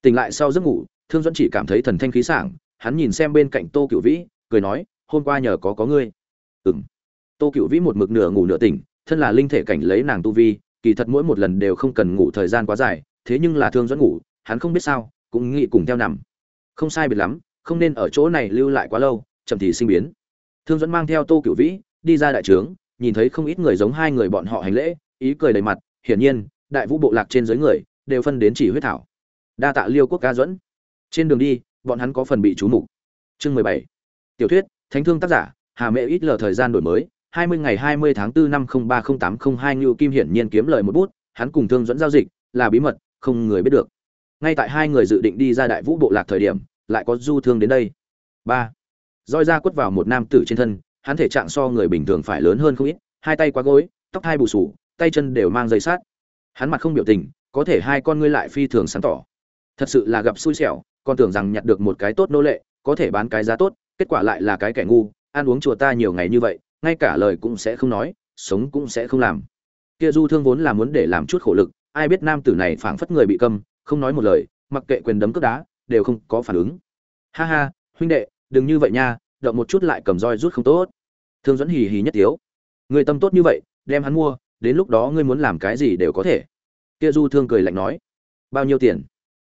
Tỉnh lại sau giấc ngủ thương dẫn chỉ cảm thấy thần thanh khí sảng, hắn nhìn xem bên cạnh tô cựu vĩ, cười nói, hôm qua nhờ có có ngươi. Ừng tô cựu vĩ một mực nửa ngủ nửa tỉnh, thân là linh thể cảnh lấy nàng tu vi, kỳ thật mỗi một lần đều không cần ngủ thời gian quá dài, thế nhưng là thương dẫn ngủ, hắn không biết sao, cũng nghĩ cùng theo nằm. Không sai biệt lắm, không nên ở chỗ này lưu lại quá lâu, chậm thì sinh biến. Thương dẫn mang theo tô cựu vĩ, đi ra đại trướng, nhìn thấy không ít người giống hai người bọn họ hành lễ, ý cười đầy mặt, hiển nhiên, đại vũ bộ lạc trên dưới người, đều phân đến chỉ huyết thảo. Đa tạ liêu quốc ca dẫn trên đường đi bọn hắn có phần bị chú mục. Chương mười bảy. Tiểu thuyết thánh thương tác giả hà mẹ ít lờ thời gian đổi mới hai mươi ngày hai mươi tháng 4 năm không ba không tám không hai Ngưu Kim hiển nhiên kiếm lời một bút, hắn cùng Thương dẫn giao dịch là bí mật, không người biết được. Ngay tại hai người dự định đi ra Đại Vũ bộ lạc thời điểm, lại có Du Thương đến đây. ba. Roi ra quất vào một nam tử trên thân hắn thể trạng so người bình thường phải lớn hơn không ít hai tay quá gối tóc hai bù sù tay chân đều mang dây sát hắn mặt không biểu tình có thể hai con ngươi lại phi thường sáng tỏ. Thật sự là gặp xui xẻo con tưởng rằng nhặt được một cái tốt nô lệ, có thể bán cái giá tốt, kết quả lại là cái kẻ ngu, ăn uống chùa ta nhiều ngày như vậy, ngay cả lời cũng sẽ không nói, sống cũng sẽ không làm. Kia du thương vốn là muốn để làm chút khổ lực, ai biết nam tử này phảng phất người bị câm, không nói một lời, mặc kệ quyền đấm cướp đá, đều không có phản ứng. Ha ha, huynh đệ, đừng như vậy nha, động một chút lại cầm roi rút không tốt. Thương dẫn hì hì nhất thiếu người tâm tốt như vậy, đem hắn mua, đến lúc đó ngươi muốn làm cái gì đều có thể. Kia du thương cười lạnh nói. Bao nhiêu tiền?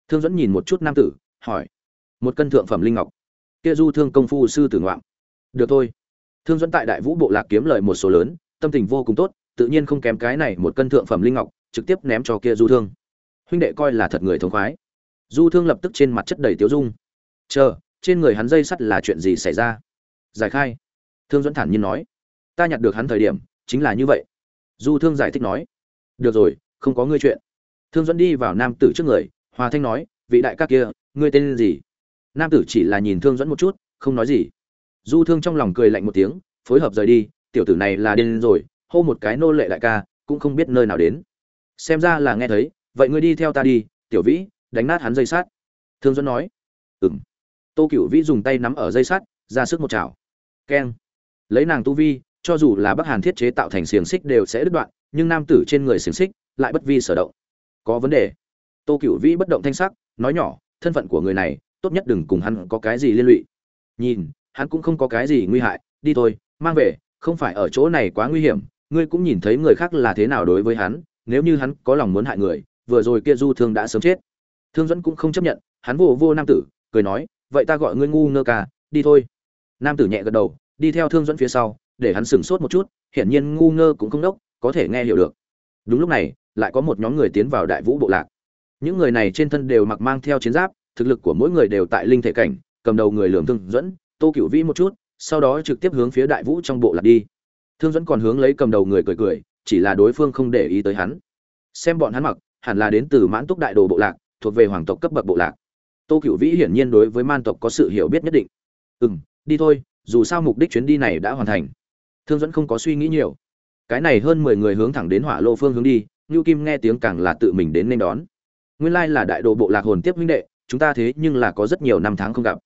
Thương dẫn nhìn một chút nam tử hỏi. Một cân thượng phẩm linh ngọc. Kia du thương công phu sư tử ngoạm. Được thôi. Thương dẫn tại đại vũ bộ lạc kiếm lời một số lớn, tâm tình vô cùng tốt, tự nhiên không kém cái này một cân thượng phẩm linh ngọc, trực tiếp ném cho kia du thương. Huynh đệ coi là thật người thống khoái. Du thương lập tức trên mặt chất đầy tiếu dung. Chờ, trên người hắn dây sắt là chuyện gì xảy ra? Giải khai. Thương dẫn thản nhiên nói. Ta nhặt được hắn thời điểm, chính là như vậy. Du thương giải thích nói. Được rồi, không có ngươi chuyện. Thương dẫn đi vào nam tử trước người, hòa thanh nói, vị đại ca kia ngươi tên gì? Nam tử chỉ là nhìn thương dẫn một chút, không nói gì. Du thương trong lòng cười lạnh một tiếng, phối hợp rời đi, tiểu tử này là điên rồi, hô một cái nô lệ đại ca, cũng không biết nơi nào đến. Xem ra là nghe thấy, vậy ngươi đi theo ta đi, tiểu vĩ, đánh nát hắn dây sát thương dẫn nói. Ừ m tô cựu vĩ dùng tay nắm ở dây sắt, ra sức một chảo. Keng. Lấy nàng tu vi, cho dù là bắc hàn thiết chế tạo thành xiềng xích đều sẽ đứt đoạn, nhưng nam tử trên người xiềng xích lại bất vi sở động. Có vấn đề. Tô cựu vĩ bất động thanh sắc, nói nhỏ thân phận của người này, tốt nhất đừng cùng hắn có cái gì liên lụy. Nhìn, hắn cũng không có cái gì nguy hại, đi thôi, mang về, không phải ở chỗ này quá nguy hiểm, ngươi cũng nhìn thấy người khác là thế nào đối với hắn, nếu như hắn có lòng muốn hại người, vừa rồi kia du thương đã sớm chết. Thương dẫn cũng không chấp nhận, hắn vô vô nam tử, cười nói, vậy ta gọi ngươi ngu ngơ ca, đi thôi. Nam tử nhẹ gật đầu, đi theo thương dẫn phía sau, để hắn sửng sốt một chút, hiển nhiên ngu ngơ cũng không đốc, có thể nghe hiểu được. Đúng lúc này, lại có một nhóm người tiến vào đại vũ bộ lạc những người này trên thân đều mặc mang theo chiến giáp, thực lực của mỗi người đều tại linh thể cảnh, cầm đầu người lường thương dẫn, tô cựu vĩ một chút, sau đó trực tiếp hướng phía đại vũ trong bộ lạc đi. Thương dẫn còn hướng lấy cầm đầu người cười cười, chỉ là đối phương không để ý tới hắn. Xem bọn hắn mặc, hẳn là đến từ mãn túc đại đồ bộ lạc, thuộc về hoàng tộc cấp bậc bộ lạc. Tô cựu vĩ hiển nhiên đối với man tộc có sự hiểu biết nhất định. Ừ m đi thôi, dù sao mục đích chuyến đi này đã hoàn thành. Thương dẫn không có suy nghĩ nhiều. Cái này hơn mười người hướng thẳng đến hỏa lô phương hướng đi, ngưu kim nghe tiếng càng là tự mình đến nên đón nguyên lai là đại đồ bộ lạc hồn tiếp minh đệ, chúng ta thế nhưng là có rất nhiều năm tháng không gặp.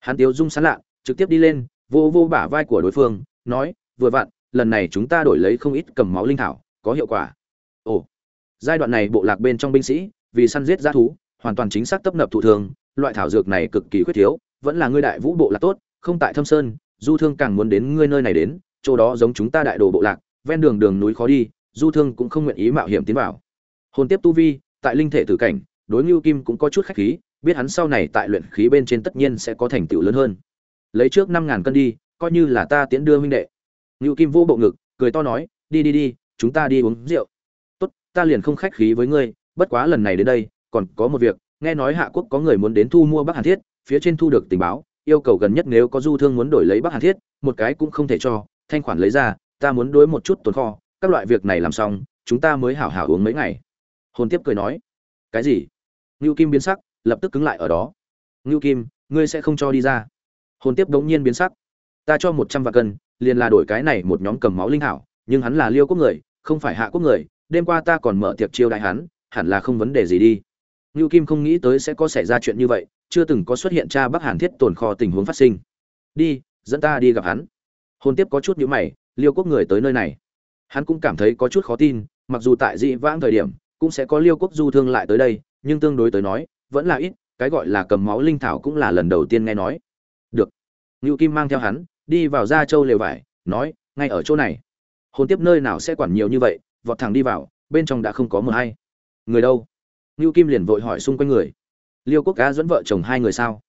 Hắn tiếu dung sán lạ, trực tiếp đi lên, vô vô bả vai của đối phương, nói, vừa vặn, lần này chúng ta đổi lấy không ít cầm máu linh thảo, có hiệu quả. Ồ. Giai đoạn này bộ lạc bên trong binh sĩ, vì săn giết g thú, hoàn toàn chính xác tấp nập thụ thường loại thảo dược này cực kỳ khuyết thiếu, vẫn là ngươi đại vũ bộ lạc tốt, không tại thâm sơn, du thương càng muốn đến ngươi nơi này đến, chỗ đó giống chúng ta đại đồ bộ lạc, ven đường đường núi khó đi, du thương cũng không nguyện ý mạo hiểm tiến vào. Hồn tiếp tu vi tại linh thể tử cảnh, đối ngưu kim cũng có chút khách khí, biết hắn sau này tại luyện khí bên trên tất nhiên sẽ có thành tựu lớn hơn. Lấy trước năm ngàn cân đi, coi như là ta tiễn đưa huynh đệ. Ngưu kim vô bộ ngực, cười to nói, đi đi đi, chúng ta đi uống rượu. Tốt, ta liền không khách khí với ngươi, bất quá lần này đến đây, còn có một việc, nghe nói hạ quốc có người muốn đến thu mua bắc hàn thiết, phía trên thu được tình báo, yêu cầu gần nhất nếu có du thương muốn đổi lấy bắc hàn thiết, một cái cũng không thể cho, thanh khoản lấy ra, ta muốn đối một chút tồn kho, các loại việc này làm xong, chúng ta mới hảo hảo uống mấy ngày hồn tiếp cười nói, cái gì? Ngưu kim biến sắc, lập tức cứng lại ở đó. Ngưu kim, ngươi sẽ không cho đi ra. Hồn tiếp đống nhiên biến sắc. Ta cho một trăm vạn cân, liền là đổi cái này một nhóm cầm máu linh hảo nhưng hắn là liêu quốc người, không phải hạ quốc người, đêm qua ta còn mở tiệc chiêu đại hắn, hẳn là không vấn đề gì đi. Ngưu kim không nghĩ tới sẽ có xảy ra chuyện như vậy, chưa từng có xuất hiện cha bắc hàn thiết tồn kho tình huống phát sinh. Đi, dẫn ta đi gặp hắn. Hồn tiếp có chút nhữ mày, liêu quốc người tới nơi này. Hắn cũng cảm thấy có chút khó tin, mặc dù tại dị vãng thời điểm cũng sẽ có liêu quốc du thương lại tới đây, nhưng tương đối tới nói, vẫn là ít, cái gọi là cầm máu linh thảo cũng là lần đầu tiên nghe nói. Được. Ngưu kim mang theo hắn, đi vào gia châu lều vải, nói, ngay ở chỗ này. Hồn tiếp nơi nào sẽ quản nhiều như vậy, vọt thẳng đi vào, bên trong đã không có mờ hay người đâu? Ngưu kim liền vội hỏi xung quanh người. Liêu quốc cá dẫn vợ chồng hai người sao?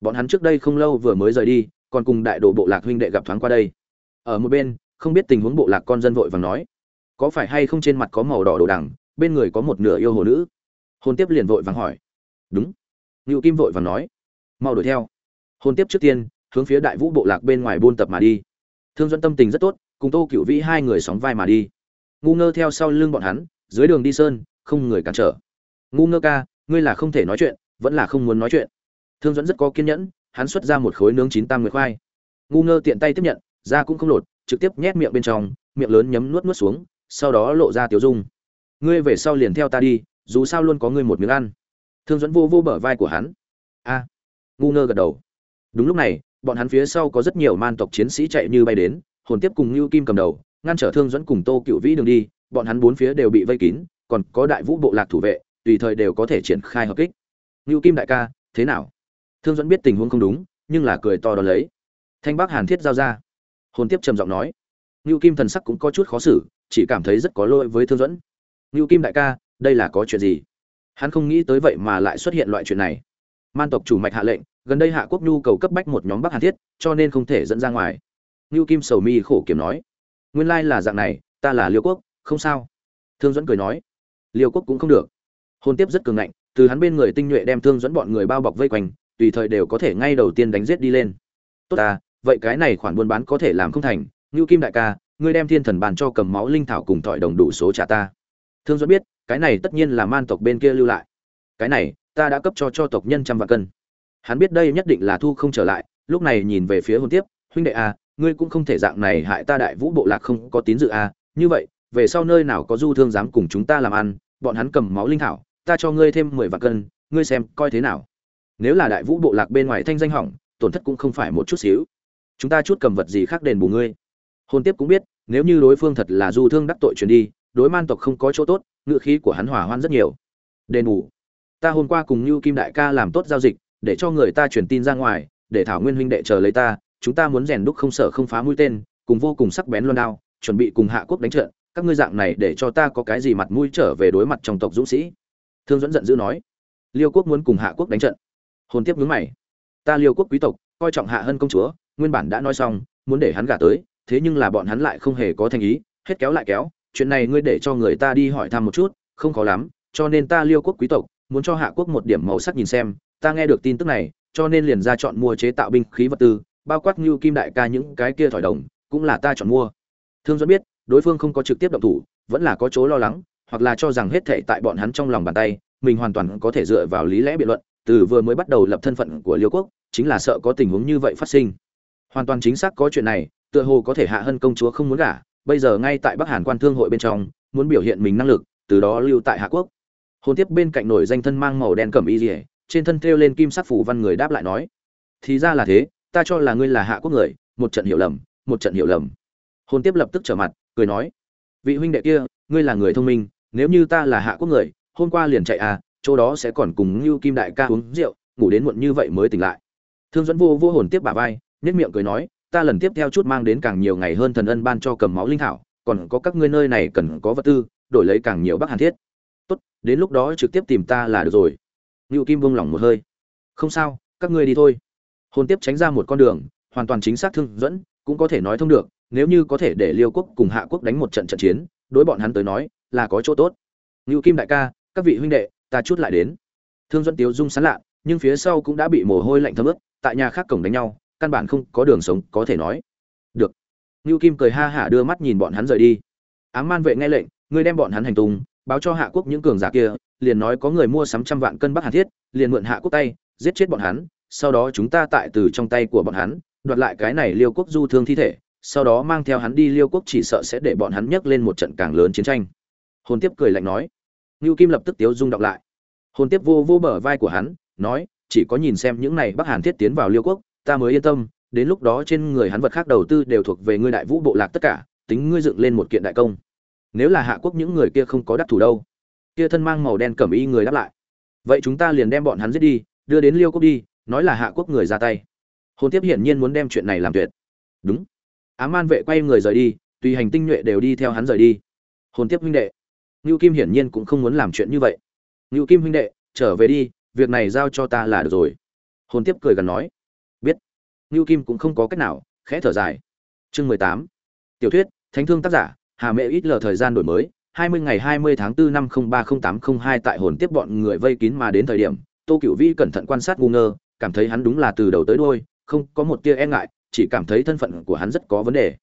Bọn hắn trước đây không lâu vừa mới rời đi, còn cùng đại đồ bộ lạc huynh đệ gặp thoáng qua đây. Ở một bên, không biết tình huống bộ lạc con dân vội vàng nói, có phải hay không trên mặt có màu đỏ đồ đằng bên người có một nửa yêu hồ nữ. Hôn tiếp liền vội vàng hỏi. Đúng. Ngự kim vội vàng nói. Mau đuổi theo. Hôn tiếp trước tiên, hướng phía đại vũ bộ lạc bên ngoài buôn tập mà đi. Thương dẫn tâm tình rất tốt, cùng tô cựu vĩ hai người sóng vai mà đi. Ngu ngơ theo sau lưng bọn hắn, dưới đường đi sơn, không người cản trở. Ngu ngơ ca, ngươi là không thể nói chuyện, vẫn là không muốn nói chuyện. Thương dẫn rất có kiên nhẫn, hắn xuất ra một khối nướng chín tam nguyệt khoai. Ngu ngơ tiện tay tiếp nhận, da cũng không lột, trực tiếp nhét miệng bên trong, miệng lớn nhấm nuốt nuốt xuống, sau đó lộ ra tiểu dung ngươi về sau liền theo ta đi dù sao luôn có ngươi một miếng ăn. Thương dẫn vô vô bờ vai của hắn. A. Ngu ngơ gật đầu. Đúng lúc này bọn hắn phía sau có rất nhiều man tộc chiến sĩ chạy như bay đến hồn tiếp cùng ngưu kim cầm đầu ngăn trở thương dẫn cùng tô cựu vĩ đường đi bọn hắn bốn phía đều bị vây kín còn có đại vũ bộ lạc thủ vệ tùy thời đều có thể triển khai hợp kích. Ngưu kim đại ca thế nào? Thương dẫn biết tình huống không đúng nhưng là cười to đón lấy. Thanh Bác hàn thiết giao ra. Hồn tiếp trầm giọng nói. Ngưu Kim thần sắc cũng có chút khó xử, chỉ cảm thấy rất có lỗi với Thương dẫn ngưu Kim đại ca, đây là có chuyện gì? Hắn không nghĩ tới vậy mà lại xuất hiện loại chuyện này. Man tộc chủ mạch hạ lệnh gần đây hạ quốc nhu cầu cấp bách một nhóm bắc hàn thiết cho nên không thể dẫn ra ngoài. Ngưu kim sầu mi khổ kiểm nói nguyên lai là dạng này ta là liêu quốc không sao. Thương dẫn cười nói liêu quốc cũng không được. Hôn tiếp rất cường ngạnh từ hắn bên người tinh nhuệ đem thương dẫn bọn người bao bọc vây quanh tùy thời đều có thể ngay đầu tiên đánh giết đi lên. Tốt ta vậy cái này khoản buôn bán có thể làm không thành. Ngưu kim đại ca ngươi đem thiên thần bàn cho cầm máu linh thảo cùng thỏi đồng đủ số trả ta thương duẫn biết cái này tất nhiên là man tộc bên kia lưu lại. Cái này ta đã cấp cho cho tộc nhân trăm vạn cân. Hắn biết đây nhất định là thu không trở lại lúc này nhìn về phía hôn tiếp huynh đệ a à, ngươi cũng không thể dạng này hại ta đại vũ bộ lạc không có tín dự a à. như vậy về sau nơi nào có du thương dám cùng chúng ta làm ăn bọn hắn cầm máu linh thảo ta cho ngươi thêm mười vạn cân ngươi xem coi thế nào. Nếu là đại vũ bộ lạc bên ngoài thanh danh hỏng tổn thất cũng không phải một chút xíu. Chúng ta chút cầm vật gì khác đền bù ngươi? Hôn tiếp cũng biết nếu như đối phương thật là du thương đắc tội truyền đi đối man tộc không có chỗ tốt, ngựa khí của hắn hỏa hoan rất nhiều. Đền bù. Ta hôm qua cùng như kim đại ca làm tốt giao dịch, để cho người ta truyền tin ra ngoài, để thảo nguyên huynh đệ chờ lấy ta, chúng ta muốn rèn đúc không sợ không phá mũi tên, cùng vô cùng sắc bén loan đao, chuẩn bị cùng hạ quốc đánh trận, các ngươi dạng này để cho ta có cái gì mặt mũi trở về đối mặt trong tộc dũng sĩ. Thương dẫn giận dữ nói. Liêu quốc muốn cùng hạ quốc đánh trận. Hồn tiếp nhướng mày. Ta liêu quốc quý tộc, coi trọng hạ hơn công chúa, nguyên bản đã nói xong, muốn để hắn gả tới, thế nhưng là bọn hắn lại không hề có thành ý, hết kéo lại kéo chuyện này ngươi để cho người ta đi hỏi thăm một chút, không khó lắm, cho nên ta liêu quốc quý tộc, muốn cho hạ quốc một điểm màu sắc nhìn xem, ta nghe được tin tức này, cho nên liền ra chọn mua chế tạo binh khí vật tư, bao quát như kim đại ca những cái kia thỏi đồng, cũng là ta chọn mua. Thương dẫn biết, đối phương không có trực tiếp động thủ, vẫn là có chỗ lo lắng, hoặc là cho rằng hết thệ tại bọn hắn trong lòng bàn tay, mình hoàn toàn có thể dựa vào lý lẽ biện luận, từ vừa mới bắt đầu lập thân phận của liêu quốc, chính là sợ có tình huống như vậy phát sinh. Hoàn toàn chính xác có chuyện này, tựa hồ có thể hạ hân công chúa không muốn gả bây giờ ngay tại bắc hàn quan thương hội bên trong, muốn biểu hiện mình năng lực, từ đó lưu tại hạ quốc. Hôn tiếp bên cạnh nổi danh thân mang màu đen cẩm y rỉa trên thân thêu lên kim sắc phủ văn người đáp lại nói, thì ra là thế, ta cho là ngươi là hạ quốc người, một trận hiểu lầm, một trận hiểu lầm. Hôn tiếp lập tức trở mặt, cười nói, vị huynh đệ kia, ngươi là người thông minh, nếu như ta là hạ quốc người, hôm qua liền chạy à chỗ đó sẽ còn cùng như kim đại ca uống rượu, ngủ đến muộn như vậy mới tỉnh lại. Thương dẫn vô vô hồn tiếp bà vai nhất miệng cười nói ta lần tiếp theo chút mang đến càng nhiều ngày hơn thần ân ban cho cầm máu linh thảo, còn có các ngươi nơi này cần có vật tư, đổi lấy càng nhiều bắc hàn thiết. Tốt, đến lúc đó trực tiếp tìm ta là được rồi. Ngưu kim buông lỏng một hơi. Không sao, các ngươi đi thôi. Hồn tiếp tránh ra một con đường, hoàn toàn chính xác thương dẫn, cũng có thể nói thông được, nếu như có thể để liêu quốc cùng hạ quốc đánh một trận trận chiến, đối bọn hắn tới nói, là có chỗ tốt. Ngưu kim đại ca, các vị huynh đệ, ta chút lại đến. Thương dẫn tiếu dung sán lạ, nhưng phía sau cũng đã bị mồ hôi lạnh thấm ướt, tại nhà khác cổng đánh nhau căn bản không có đường sống có thể nói. Được. Ngưu kim cười ha hả đưa mắt nhìn bọn hắn rời đi. Ám man vệ nghe lệnh, ngươi đem bọn hắn hành tung, báo cho hạ quốc những cường giả kia, liền nói có người mua sắm trăm vạn cân bắc Hà thiết, liền mượn hạ quốc tay, giết chết bọn hắn, sau đó chúng ta tại từ trong tay của bọn hắn, đoạt lại cái này liêu quốc du thương thi thể, sau đó mang theo hắn đi liêu quốc chỉ sợ sẽ để bọn hắn nhấc lên một trận càng lớn chiến tranh. Hồn tiếp cười lạnh nói. Ngưu kim lập tức tiếu rung đọc lại. Hồn tiếp vô vô bờ vai của hắn, nói, chỉ có nhìn xem những này bắc hàn thiết tiến vào liêu quốc ta mới yên tâm, đến lúc đó trên người hắn vật khác đầu tư đều thuộc về ngươi đại vũ bộ lạc tất cả, tính ngươi dựng lên một kiện đại công. Nếu là hạ quốc những người kia không có đắc thủ đâu. Kia thân mang màu đen cẩm y người đáp lại. Vậy chúng ta liền đem bọn hắn giết đi, đưa đến liêu quốc đi, nói là hạ quốc người ra tay. Hồn tiếp hiển nhiên muốn đem chuyện này làm tuyệt. Đúng. Ám an vệ quay người rời đi, tùy hành tinh nhuệ đều đi theo hắn rời đi. Hồn tiếp huynh đệ. Ngưu kim hiển nhiên cũng không muốn làm chuyện như vậy. Ngưu kim huynh đệ, trở về đi, việc này giao cho ta là được rồi. Hồn tiếp cười gần nói. Nưu ngưu kim cũng không có cách nào khẽ thở dài. Chương mười tám. Tiểu thuyết thánh thương tác giả hà mẹ ít lờ thời gian đổi mới hai mươi ngày hai mươi tháng 4 năm ba tám hai tại hồn tiếp bọn người vây kín mà đến thời điểm tô Cửu vi cẩn thận quan sát ngu ngơ cảm thấy hắn đúng là từ đầu tới đuôi, không có một tia e ngại chỉ cảm thấy thân phận của hắn rất có vấn đề.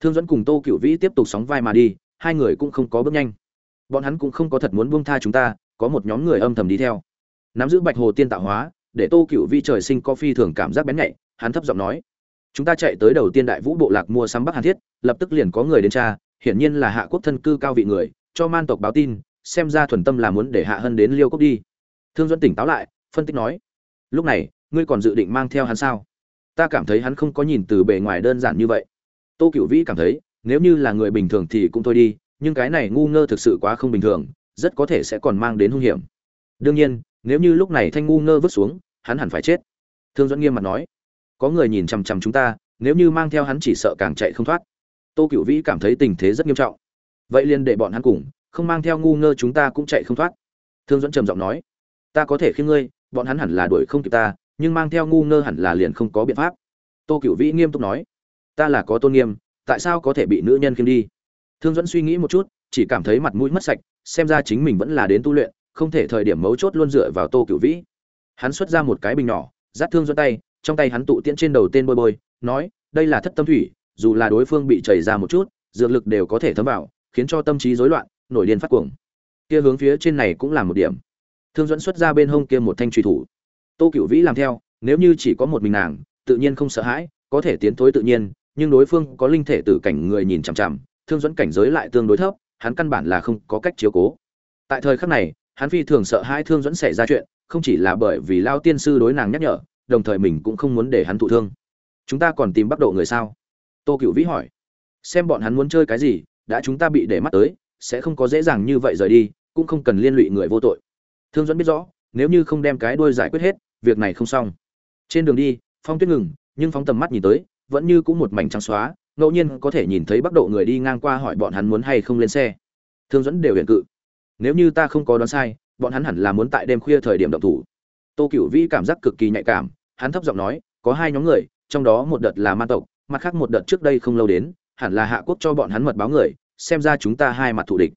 Thương dẫn cùng tô Cửu vĩ tiếp tục sóng vai mà đi hai người cũng không có bước nhanh. Bọn hắn cũng không có thật muốn buông tha chúng ta có một nhóm người âm thầm đi theo. Nắm giữ bạch hồ tiên tạo hóa để tô Cửu vi trời sinh có phi thường cảm giác bén nhạy hắn thấp giọng nói, chúng ta chạy tới đầu tiên đại vũ bộ lạc mua sắm bắc hàn thiết, lập tức liền có người đến tra, hiển nhiên là hạ quốc thân cư cao vị người, cho man tộc báo tin, xem ra thuần tâm là muốn để hạ hân đến liêu cốc đi. Thương dẫn tỉnh táo lại, phân tích nói, lúc này, ngươi còn dự định mang theo hắn sao? Ta cảm thấy hắn không có nhìn từ bề ngoài đơn giản như vậy. Tô cựu vĩ cảm thấy, nếu như là người bình thường thì cũng thôi đi, nhưng cái này ngu ngơ thực sự quá không bình thường, rất có thể sẽ còn mang đến hung hiểm. Đương nhiên, nếu như lúc này thanh ngu ngơ vứt xuống, hắn hẳn phải chết. Thương dẫn nghiêm mặt nói có người nhìn chằm chằm chúng ta, nếu như mang theo hắn chỉ sợ càng chạy không thoát. Tô cựu vĩ cảm thấy tình thế rất nghiêm trọng. Vậy liền để bọn hắn cùng, không mang theo ngu ngơ chúng ta cũng chạy không thoát. Thương dẫn trầm giọng nói, ta có thể khiêng ngươi, bọn hắn hẳn là đuổi không kịp ta, nhưng mang theo ngu ngơ hẳn là liền không có biện pháp. Tô cựu vĩ nghiêm túc nói, ta là có tôn nghiêm, tại sao có thể bị nữ nhân khiêng đi? Thương dẫn suy nghĩ một chút, chỉ cảm thấy mặt mũi mất sạch, xem ra chính mình vẫn là đến tu luyện, không thể thời điểm mấu chốt luôn dựa vào tô cựu vĩ. Hắn xuất ra một cái bình nhỏ, dắt thương dẫn tay trong tay hắn tụ tiễn trên đầu tên bôi bôi, nói, đây là thất tâm thủy, dù là đối phương bị chảy ra một chút, dược lực đều có thể thấm vào, khiến cho tâm trí rối loạn, nổi điên phát cuồng. Kia hướng phía trên này cũng là một điểm. Thương dẫn xuất ra bên hông kia một thanh truy thủ. Tô cựu vĩ làm theo, nếu như chỉ có một mình nàng, tự nhiên không sợ hãi, có thể tiến thối tự nhiên, nhưng đối phương có linh thể tử cảnh người nhìn chằm chằm, thương dẫn cảnh giới lại tương đối thấp, hắn căn bản là không có cách chiếu cố. Tại thời khắc này, hắn phi thường sợ hai thương dẫn xảy ra chuyện, không chỉ là bởi vì lao tiên sư đối nàng nhắc nhở đồng thời mình cũng không muốn để hắn thụ thương. Chúng ta còn tìm bắc độ người sao? Tô cựu vĩ hỏi. Xem bọn hắn muốn chơi cái gì, đã chúng ta bị để mắt tới, sẽ không có dễ dàng như vậy rời đi, cũng không cần liên lụy người vô tội. Thương dẫn biết rõ, nếu như không đem cái đuôi giải quyết hết, việc này không xong. Trên đường đi, phong tuyết ngừng, nhưng phóng tầm mắt nhìn tới, vẫn như cũng một mảnh trắng xóa, ngẫu nhiên có thể nhìn thấy bắc độ người đi ngang qua hỏi bọn hắn muốn hay không lên xe. Thương dẫn đều hiện cự. Nếu như ta không có đoán sai, bọn hắn hẳn là muốn tại đêm khuya thời điểm động thủ tô cựu vĩ cảm giác cực kỳ nhạy cảm, hắn thấp giọng nói, có hai nhóm người, trong đó một đợt là man tộc, mặt khác một đợt trước đây không lâu đến, hẳn là hạ quốc cho bọn hắn mật báo người, xem ra chúng ta hai mặt thù địch.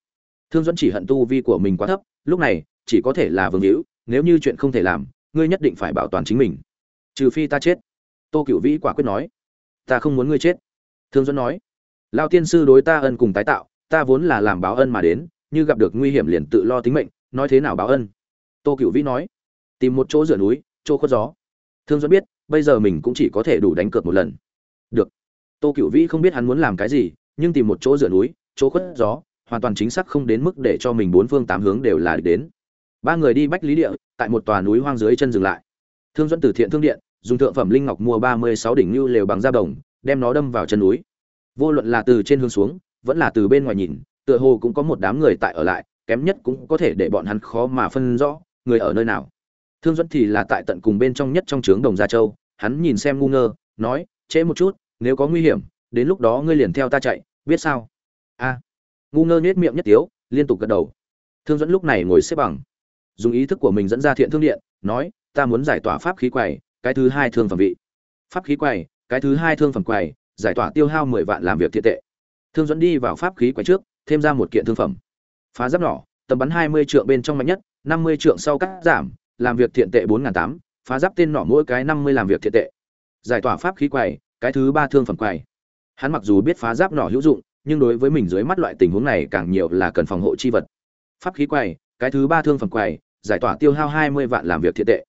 Thương dẫn chỉ hận tu vi của mình quá thấp, lúc này, chỉ có thể là vương hữu, nếu như chuyện không thể làm, ngươi nhất định phải bảo toàn chính mình. Trừ phi ta chết. Tô cựu vĩ quả quyết nói. Ta không muốn ngươi chết. Thương dẫn nói. Lao tiên sư đối ta ân cùng tái tạo, ta vốn là làm báo ân mà đến, như gặp được nguy hiểm liền tự lo tính mệnh, nói thế nào báo ân? Tô cựu vĩ nói tìm một chỗ rửa núi, chỗ khuất gió. Thương duẫn biết, bây giờ mình cũng chỉ có thể đủ đánh cược một lần. Được. Tô cựu vĩ không biết hắn muốn làm cái gì, nhưng tìm một chỗ rửa núi, chỗ khuất gió, hoàn toàn chính xác không đến mức để cho mình bốn phương tám hướng đều là đến. Ba người đi bách lý địa, tại một tòa núi hoang dưới chân dừng lại. Thương duẫn từ thiện thương điện, dùng thượng phẩm linh ngọc mua ba mươi sáu đỉnh lưu lều bằng da đồng, đem nó đâm vào chân núi. Vô luận là từ trên hướng xuống, vẫn là từ bên ngoài nhìn, tựa hồ cũng có một đám người tại ở lại, kém nhất cũng có thể để bọn hắn khó mà phân rõ, người ở nơi nào thương dẫn thì là tại tận cùng bên trong nhất trong trướng đồng gia châu, hắn nhìn xem ngu ngơ, nói, trễ một chút, nếu có nguy hiểm, đến lúc đó ngươi liền theo ta chạy, biết sao? A. Ngu ngơ nhếch miệng nhất tiếu, liên tục gật đầu. Thương dẫn lúc này ngồi xếp bằng, dùng ý thức của mình dẫn ra thiện thương điện, nói, ta muốn giải tỏa pháp khí quầy, cái thứ hai thương phẩm vị. Pháp khí quầy, cái thứ hai thương phẩm quầy, giải tỏa tiêu hao mười vạn làm việc thiện tệ. Thương dẫn đi vào pháp khí quầy trước, thêm ra một kiện thương phẩm. Phá giáp nỏ tầm bắn hai mươi trượng bên trong mạnh nhất, năm mươi trượng sau cắt giảm làm việc thiện tệ bốn tám, phá giáp tên nỏ mỗi cái năm mươi làm việc thiện tệ. Giải tỏa pháp khí quầy, cái thứ ba thương phẩm quầy. Hắn mặc dù biết phá giáp nỏ hữu dụng, nhưng đối với mình dưới mắt loại tình huống này càng nhiều là cần phòng hộ chi vật. Pháp khí quầy, cái thứ ba thương phẩm quầy, giải tỏa tiêu hao hai mươi vạn làm việc thiện tệ.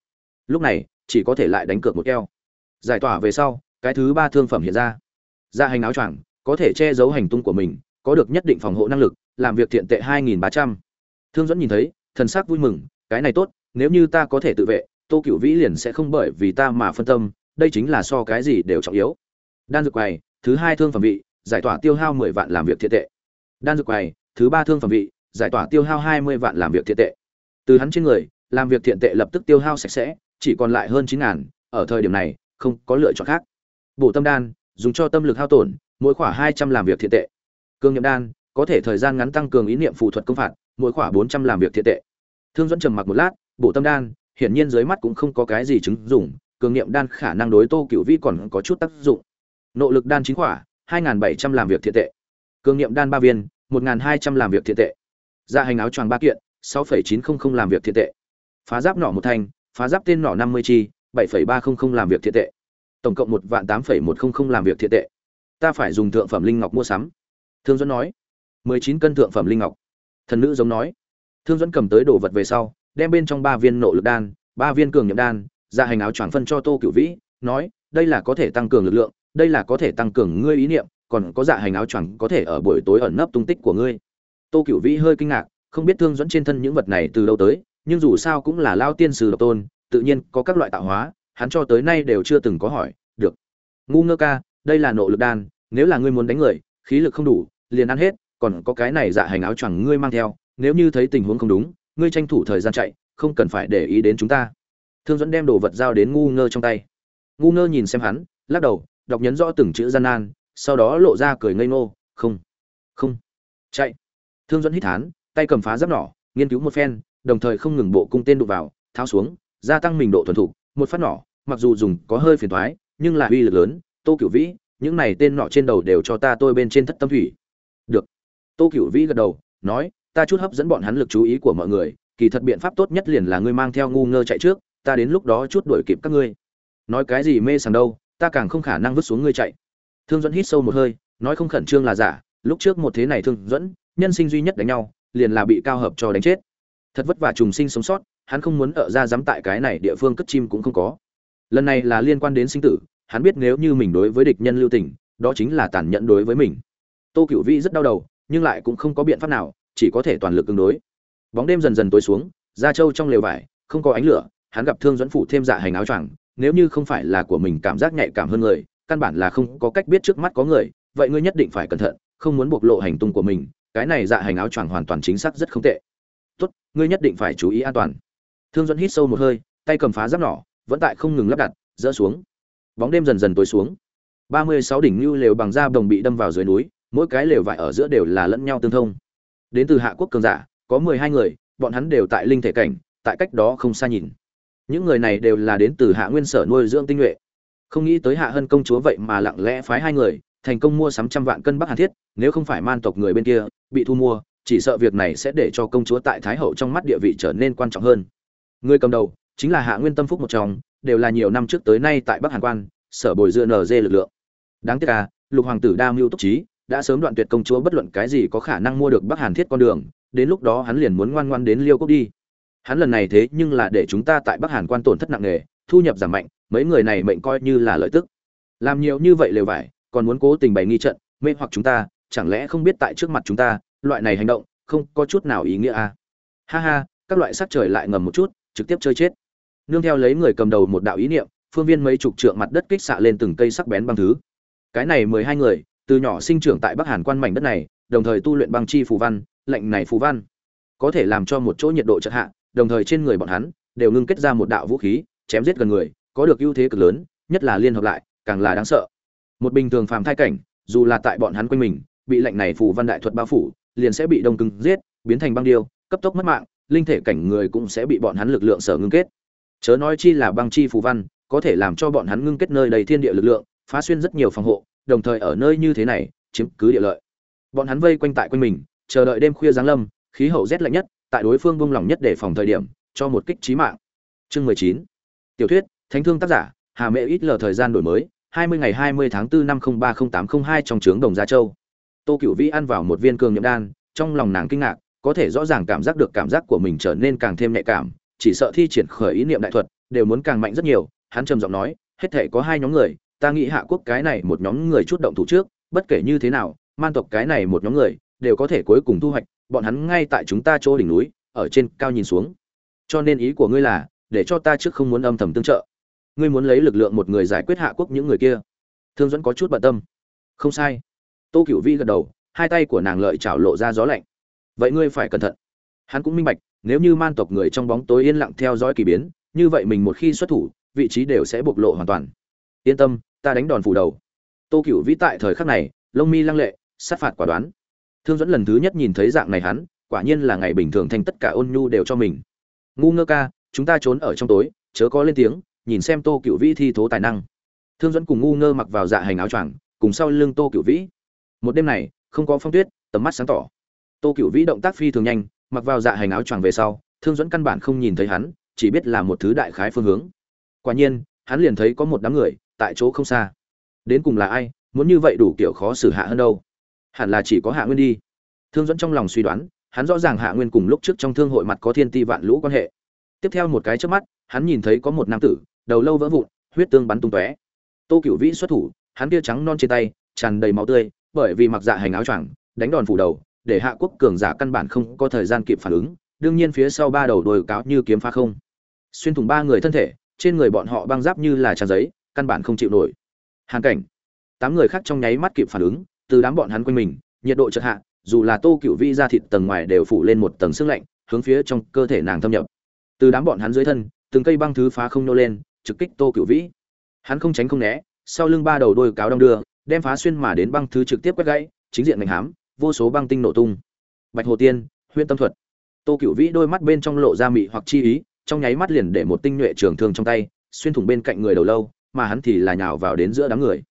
Lúc này, chỉ có thể lại đánh cược một keo. Giải tỏa về sau, cái thứ ba thương phẩm hiện ra. Ra hành áo choàng, có thể che giấu hành tung của mình, có được nhất định phòng hộ năng lực, làm việc thiện tệ hai nghìn ba trăm. Thương dẫn nhìn thấy, thần sắc vui mừng, cái này tốt nếu như ta có thể tự vệ, tô cựu vĩ liền sẽ không bởi vì ta mà phân tâm, đây chính là so cái gì đều trọng yếu. Đan dược quầy, thứ hai thương phẩm vị, giải tỏa tiêu hao mười vạn làm việc thiện tệ. Đan dược quầy, thứ ba thương phẩm vị, giải tỏa tiêu hao hai mươi vạn làm việc thiện tệ. Từ hắn trên người, làm việc thiện tệ lập tức tiêu hao sạch sẽ, chỉ còn lại hơn chín ngàn, ở thời điểm này, không có lựa chọn khác. Bổ tâm đan, dùng cho tâm lực hao tổn, mỗi khoảng hai trăm làm việc thiện tệ. Cương nhậm đan, có thể thời gian ngắn tăng cường ý niệm phù thuật công phạt, mỗi khoảng bốn trăm làm việc thiện tệ. Thương dẫn trầm mặc một lát bổ tâm đan, hiển nhiên dưới mắt cũng không có cái gì chứng dụng, cường niệm đan khả năng đối tô cựu vi còn có chút tác dụng. Nộ lực đan chính quả hai bảy trăm làm việc thiện tệ. Cường niệm đan ba viên, một hai trăm làm việc thiện tệ. Gia hành áo choàng ba kiện, sáu chín trăm linh làm việc thiện tệ. Phá giáp nỏ một thanh phá giáp tên nỏ năm mươi chi, bảy ba trăm linh làm việc thiện tệ. Tổng cộng một vạn tám một trăm linh làm việc thiện tệ. Ta phải dùng thượng phẩm linh ngọc mua sắm. Thương dẫn nói. mười chín cân thượng phẩm linh ngọc. Thần nữ giống nói. Thương dẫn cầm tới đồ vật về sau đem bên trong ba viên nộ lực đan, ba viên cường nhậm đan ra hành áo choàng phân cho tô cửu vĩ, nói, đây là có thể tăng cường lực lượng, đây là có thể tăng cường ngươi ý niệm, còn có dạ hành áo choàng có thể ở buổi tối ẩn nấp tung tích của ngươi. Tô cửu vĩ hơi kinh ngạc, không biết thương dẫn trên thân những vật này từ đâu tới, nhưng dù sao cũng là lao tiên sư độc tôn, tự nhiên có các loại tạo hóa, hắn cho tới nay đều chưa từng có hỏi, được, ngu ngơ ca, đây là nộ lực đan, nếu là ngươi muốn đánh người, khí lực không đủ, liền ăn hết, còn có cái này dạ hành áo choàng ngươi mang theo, nếu như thấy tình huống không đúng ngươi tranh thủ thời gian chạy, không cần phải để ý đến chúng ta. Thương dẫn đem đồ vật giao đến ngu ngơ trong tay. Ngu ngơ nhìn xem hắn, lắc đầu, đọc nhấn rõ từng chữ gian nan, sau đó lộ ra cười ngây ngô, không không, chạy. Thương dẫn hít thán tay cầm phá giáp nỏ, nghiên cứu một phen, đồng thời không ngừng bộ cung tên đụng vào, tháo xuống, gia tăng mình độ thuần thục. Một phát nỏ, mặc dù dùng có hơi phiền thoái nhưng là uy lực lớn, tô cửu vĩ, những này tên nọ trên đầu đều cho ta tôi bên trên thất tâm thủy. Được. Tô cửu vĩ gật đầu, nói ta chút hấp dẫn bọn hắn lực chú ý của mọi người, kỳ thật biện pháp tốt nhất liền là ngươi mang theo ngu ngơ chạy trước, ta đến lúc đó chút đuổi kịp các ngươi. Nói cái gì mê sảng đâu, ta càng không khả năng vứt xuống ngươi chạy. Thương dẫn hít sâu một hơi, nói không khẩn trương là giả, lúc trước một thế này thương dẫn nhân sinh duy nhất đánh nhau, liền là bị cao hợp cho đánh chết. Thật vất vả trùng sinh sống sót, hắn không muốn ở ra dám tại cái này địa phương cất chim cũng không có. Lần này là liên quan đến sinh tử, hắn biết nếu như mình đối với địch nhân lưu tình, đó chính là tàn nhẫn đối với mình. Tô cựu vĩ rất đau đầu, nhưng lại cũng không có biện pháp nào chỉ có thể toàn lực ứng đối. Bóng đêm dần dần tối xuống ra châu trong lều vải, không có ánh lửa, hắn gặp thương dẫn phụ thêm dạ hành áo choàng, nếu như không phải là của mình cảm giác nhạy cảm hơn người, căn bản là không có cách biết trước mắt có người, vậy ngươi nhất định phải cẩn thận, không muốn bộc lộ hành tung của mình, cái này dạ hành áo choàng hoàn toàn chính xác rất không tệ. Tốt, ngươi nhất định phải chú ý an toàn. Thương dẫn hít sâu một hơi, tay cầm phá giáp nỏ, vẫn tại không ngừng lắp đặt, dỡ xuống. Bóng đêm dần dần tối xuống. Ba mươi sáu đỉnh lưu lều bằng da đồng bị đâm vào dưới núi, mỗi cái lều vải ở giữa đều là lẫn nhau tương thông đến từ hạ quốc cường giả, có mười hai người, bọn hắn đều tại linh thể cảnh, tại cách đó không xa nhìn. Những người này đều là đến từ hạ nguyên sở nuôi dưỡng tinh nhuệ. Không nghĩ tới hạ hân công chúa vậy mà lặng lẽ phái hai người, thành công mua sắm trăm vạn cân bắc hàn thiết, nếu không phải man tộc người bên kia bị thu mua, chỉ sợ việc này sẽ để cho công chúa tại thái hậu trong mắt địa vị trở nên quan trọng hơn. Người cầm đầu chính là hạ nguyên tâm phúc một trong, đều là nhiều năm trước tới nay tại bắc hàn quan, sở bồi dựa nz lực lượng. Đáng tiếc là lục hoàng tử đa mưu túc trí đã sớm đoạn tuyệt công chúa bất luận cái gì có khả năng mua được bắc hàn thiết con đường, đến lúc đó hắn liền muốn ngoan ngoan đến liêu cốc đi. Hắn lần này thế nhưng là để chúng ta tại bắc hàn quan tổn thất nặng nề, thu nhập giảm mạnh, mấy người này mệnh coi như là lợi tức. Làm nhiều như vậy lều vải, còn muốn cố tình bày nghi trận, mê hoặc chúng ta, chẳng lẽ không biết tại trước mặt chúng ta, loại này hành động, không có chút nào ý nghĩa à? Ha ha, các loại sắc trời lại ngầm một chút, trực tiếp chơi chết. Nương theo lấy người cầm đầu một đạo ý niệm, phương viên mấy chục trượng mặt đất kích xạ lên từng cây sắc bén băng thứ. Cái này mười hai người từ nhỏ sinh trưởng tại bắc hàn quan mảnh đất này, đồng thời tu luyện băng chi phù văn, lệnh này phù văn có thể làm cho một chỗ nhiệt độ chợt hạ, đồng thời trên người bọn hắn đều ngưng kết ra một đạo vũ khí, chém giết gần người, có được ưu thế cực lớn, nhất là liên hợp lại, càng là đáng sợ. Một bình thường phàm thai cảnh, dù là tại bọn hắn quanh mình, bị lệnh này phù văn đại thuật bao phủ, liền sẽ bị đông cứng giết, biến thành băng điêu, cấp tốc mất mạng, linh thể cảnh người cũng sẽ bị bọn hắn lực lượng sở ngưng kết. Chớ nói chi là băng chi phù văn, có thể làm cho bọn hắn ngưng kết nơi đầy thiên địa lực lượng, phá xuyên rất nhiều phòng hộ đồng thời ở nơi như thế này, chiếm cứ địa lợi. Bọn hắn vây quanh tại quanh mình, chờ đợi đêm khuya giáng lâm, khí hậu rét lạnh nhất, tại đối phương buông lỏng nhất để phòng thời điểm, cho một kích trí mạng. Chương mười chín. Tiểu thuyết, thánh thương tác giả, hà mẹ ít lờ thời gian đổi mới, hai mươi ngày hai mươi tháng 4 năm không ba không tám không hai trong trướng đồng gia châu. Tô cửu vĩ ăn vào một viên cường nhậm đan, trong lòng nàng kinh ngạc, có thể rõ ràng cảm giác được cảm giác của mình trở nên càng thêm nhạy cảm, chỉ sợ thi triển khởi ý niệm đại thuật, đều muốn càng mạnh rất nhiều, hắn trầm giọng nói, hết thể có hai nhóm người ta nghĩ hạ quốc cái này một nhóm người chút động thủ trước, bất kể như thế nào, man tộc cái này một nhóm người, đều có thể cuối cùng thu hoạch, bọn hắn ngay tại chúng ta chỗ đỉnh núi, ở trên cao nhìn xuống. Cho nên ý của ngươi là, để cho ta trước không muốn âm thầm tương trợ. Ngươi muốn lấy lực lượng một người giải quyết hạ quốc những người kia. Thương dẫn có chút bận tâm. Không sai. Tô cựu vi gật đầu, hai tay của nàng lợi chảo lộ ra gió lạnh. Vậy ngươi phải cẩn thận. Hắn cũng minh bạch, nếu như man tộc người trong bóng tối yên lặng theo dõi kỳ biến, như vậy mình một khi xuất thủ, vị trí đều sẽ bộc lộ hoàn toàn. Yên tâm ta đánh đòn phủ đầu. Tô cửu vĩ tại thời khắc này, lông mi lăng lệ, sát phạt quả đoán. Thương dẫn lần thứ nhất nhìn thấy dạng này hắn, quả nhiên là ngày bình thường thành tất cả ôn nhu đều cho mình. Ngu ngơ ca, chúng ta trốn ở trong tối, chớ có lên tiếng, nhìn xem tô cửu vĩ thi thố tài năng. Thương dẫn cùng ngu ngơ mặc vào dạ hành áo choàng, cùng sau lưng tô cửu vĩ. Một đêm này, không có phong tuyết, tầm mắt sáng tỏ. Tô cửu vĩ động tác phi thường nhanh, mặc vào dạ hành áo choàng về sau, thương dẫn căn bản không nhìn thấy hắn, chỉ biết là một thứ đại khái phương hướng. Quả nhiên, hắn liền thấy có một đám người tại chỗ không xa. Đến cùng là ai, muốn như vậy đủ kiểu khó xử hạ hơn đâu? Hẳn là chỉ có hạ nguyên đi. Thương dẫn trong lòng suy đoán, hắn rõ ràng hạ nguyên cùng lúc trước trong thương hội mặt có thiên ti vạn lũ quan hệ. Tiếp theo một cái trước mắt, hắn nhìn thấy có một nam tử, đầu lâu vỡ vụn, huyết tương bắn tung tóe. Tô cửu vĩ xuất thủ, hắn kia trắng non trên tay, tràn đầy máu tươi, bởi vì mặc dạ hành áo choàng, đánh đòn phủ đầu, để hạ quốc cường giả căn bản không có thời gian kịp phản ứng, đương nhiên phía sau ba đầu đồi cáo như kiếm phá không. Xuyên thủng ba người thân thể, trên người bọn họ băng giáp như là tràn giấy căn bản không chịu nổi. Hàn cảnh. Tám người khác trong nháy mắt kịp phản ứng, từ đám bọn hắn quanh mình, nhiệt độ chợt hạ, dù là tô cựu vi ra thịt tầng ngoài đều phủ lên một tầng sương lạnh, hướng phía trong cơ thể nàng thâm nhập. Từ đám bọn hắn dưới thân, từng cây băng thứ phá không nô lên, trực kích tô cựu vĩ. Hắn không tránh không né, sau lưng ba đầu đôi cáo đong đưa, đem phá xuyên mà đến băng thứ trực tiếp quét gãy, chính diện ngành hám, vô số băng tinh nổ tung. Bạch hồ tiên, huyễn tâm thuật. Tô cựu vĩ đôi mắt bên trong lộ ra mị hoặc chi ý, trong nháy mắt liền để một tinh nhuệ trường thương trong tay, xuyên thủng bên cạnh người đầu lâu mà hắn thì là nhào vào đến giữa đám người.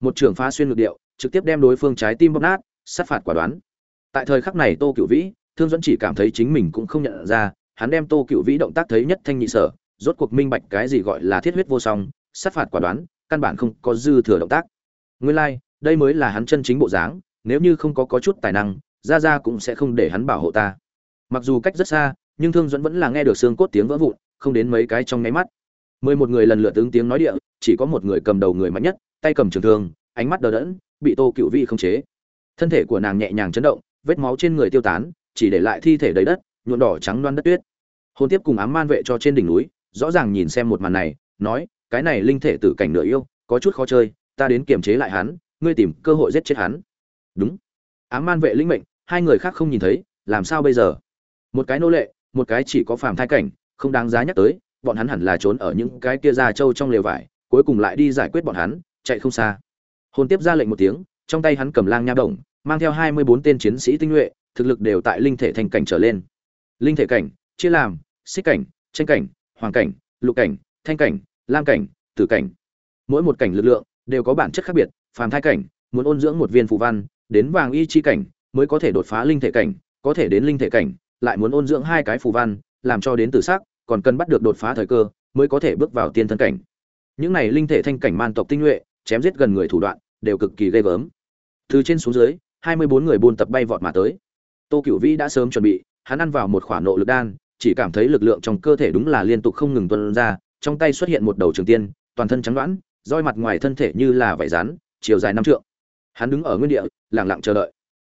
Một trường phá xuyên ngược điệu trực tiếp đem đối phương trái tim bóp nát sát phạt quả đoán. Tại thời khắc này tô cựu vĩ thương dẫn chỉ cảm thấy chính mình cũng không nhận ra hắn đem tô cựu vĩ động tác thấy nhất thanh nhị sở rốt cuộc minh bạch cái gì gọi là thiết huyết vô song sát phạt quả đoán căn bản không có dư thừa động tác. Nguyên lai like, đây mới là hắn chân chính bộ dáng nếu như không có có chút tài năng ra ra cũng sẽ không để hắn bảo hộ ta. Mặc dù cách rất xa nhưng thương dẫn vẫn là nghe được xương cốt tiếng vỡ vụn không đến mấy cái trong nháy mắt mười một người lần lượt ứng tiếng nói địa, chỉ có một người cầm đầu người mạnh nhất, tay cầm trường thương, ánh mắt đờ đẫn, bị tô cựu vi không chế. Thân thể của nàng nhẹ nhàng chấn động, vết máu trên người tiêu tán, chỉ để lại thi thể đầy đất nhuộn đỏ trắng loan đất tuyết. Hôn tiếp cùng ám man vệ cho trên đỉnh núi, rõ ràng nhìn xem một màn này, nói, cái này linh thể tử cảnh nửa yêu, có chút khó chơi, ta đến kiềm chế lại hắn, ngươi tìm cơ hội giết chết hắn. Đúng. Ám man vệ linh mệnh, hai người khác không nhìn thấy, làm sao bây giờ? Một cái nô lệ, một cái chỉ có phàm thai cảnh, không đáng giá nhắc tới bọn hắn hẳn là trốn ở những cái kia ra trâu trong lều vải, cuối cùng lại đi giải quyết bọn hắn, chạy không xa. Hồn tiếp ra lệnh một tiếng, trong tay hắn cầm lang nha động mang theo hai mươi bốn tên chiến sĩ tinh nhuệ, thực lực đều tại linh thể thành cảnh trở lên. Linh thể cảnh, chia làm, xích cảnh, tranh cảnh, hoàng cảnh, lục cảnh, thanh cảnh, lam cảnh, tử cảnh. Mỗi một cảnh lực lượng đều có bản chất khác biệt, phàm thai cảnh, muốn ôn dưỡng một viên phù văn, đến vàng y chi cảnh mới có thể đột phá linh thể cảnh, có thể đến linh thể cảnh, lại muốn ôn dưỡng hai cái phù văn, làm cho đến tử sắc còn cần bắt được đột phá thời cơ mới có thể bước vào tiên thân cảnh. Những này linh thể thanh cảnh man tộc tinh nhuệ, chém giết gần người thủ đoạn, đều cực kỳ ghê gớm. Từ trên xuống dưới, hai mươi bốn người buôn tập bay vọt mà tới. Tô cửu vĩ đã sớm chuẩn bị, hắn ăn vào một khoản nộ lực đan, chỉ cảm thấy lực lượng trong cơ thể đúng là liên tục không ngừng tuôn ra, trong tay xuất hiện một đầu trường tiên, toàn thân trắng đoán, roi mặt ngoài thân thể như là vải rán chiều dài năm trượng. Hắn đứng ở nguyên địa, lặng lặng chờ đợi.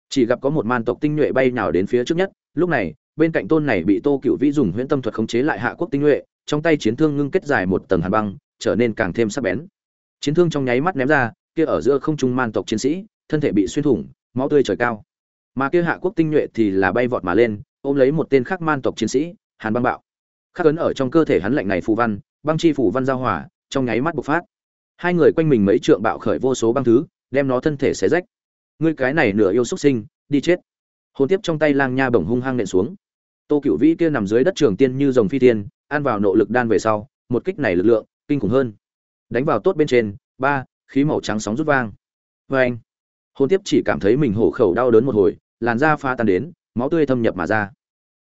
Chỉ gặp có một man tộc tinh nhuệ bay nào đến phía trước nhất, lúc này bên cạnh tôn này bị tô cựu vĩ dùng huyễn tâm thuật khống chế lại hạ quốc tinh nhuệ, trong tay chiến thương ngưng kết dài một tầng hàn băng, trở nên càng thêm sắc bén. Chiến thương trong nháy mắt ném ra, kia ở giữa không trung man tộc chiến sĩ, thân thể bị xuyên thủng, máu tươi trời cao. Mà kia hạ quốc tinh nhuệ thì là bay vọt mà lên, ôm lấy một tên khác man tộc chiến sĩ, hàn băng bạo. Khắc ấn ở trong cơ thể hắn lạnh này phù văn, băng chi phủ văn giao hỏa trong nháy mắt bộc phát. Hai người quanh mình mấy trượng bạo khởi vô số băng thứ, đem nó thân thể xé rách. Ngươi cái này nửa yêu xuất sinh, đi chết. Hồn tiếp trong tay lang nha bổng hung hăng nện xuống tô cựu vĩ kia nằm dưới đất trường tiên như dòng phi tiên ăn vào nộ lực đan về sau, một kích này lực lượng kinh khủng hơn. Đánh vào tốt bên trên, ba, khí màu trắng sóng rút vang. Vê anh hồn tiếp chỉ cảm thấy mình hổ khẩu đau đớn một hồi, làn da pha tan đến, máu tươi thâm nhập mà ra.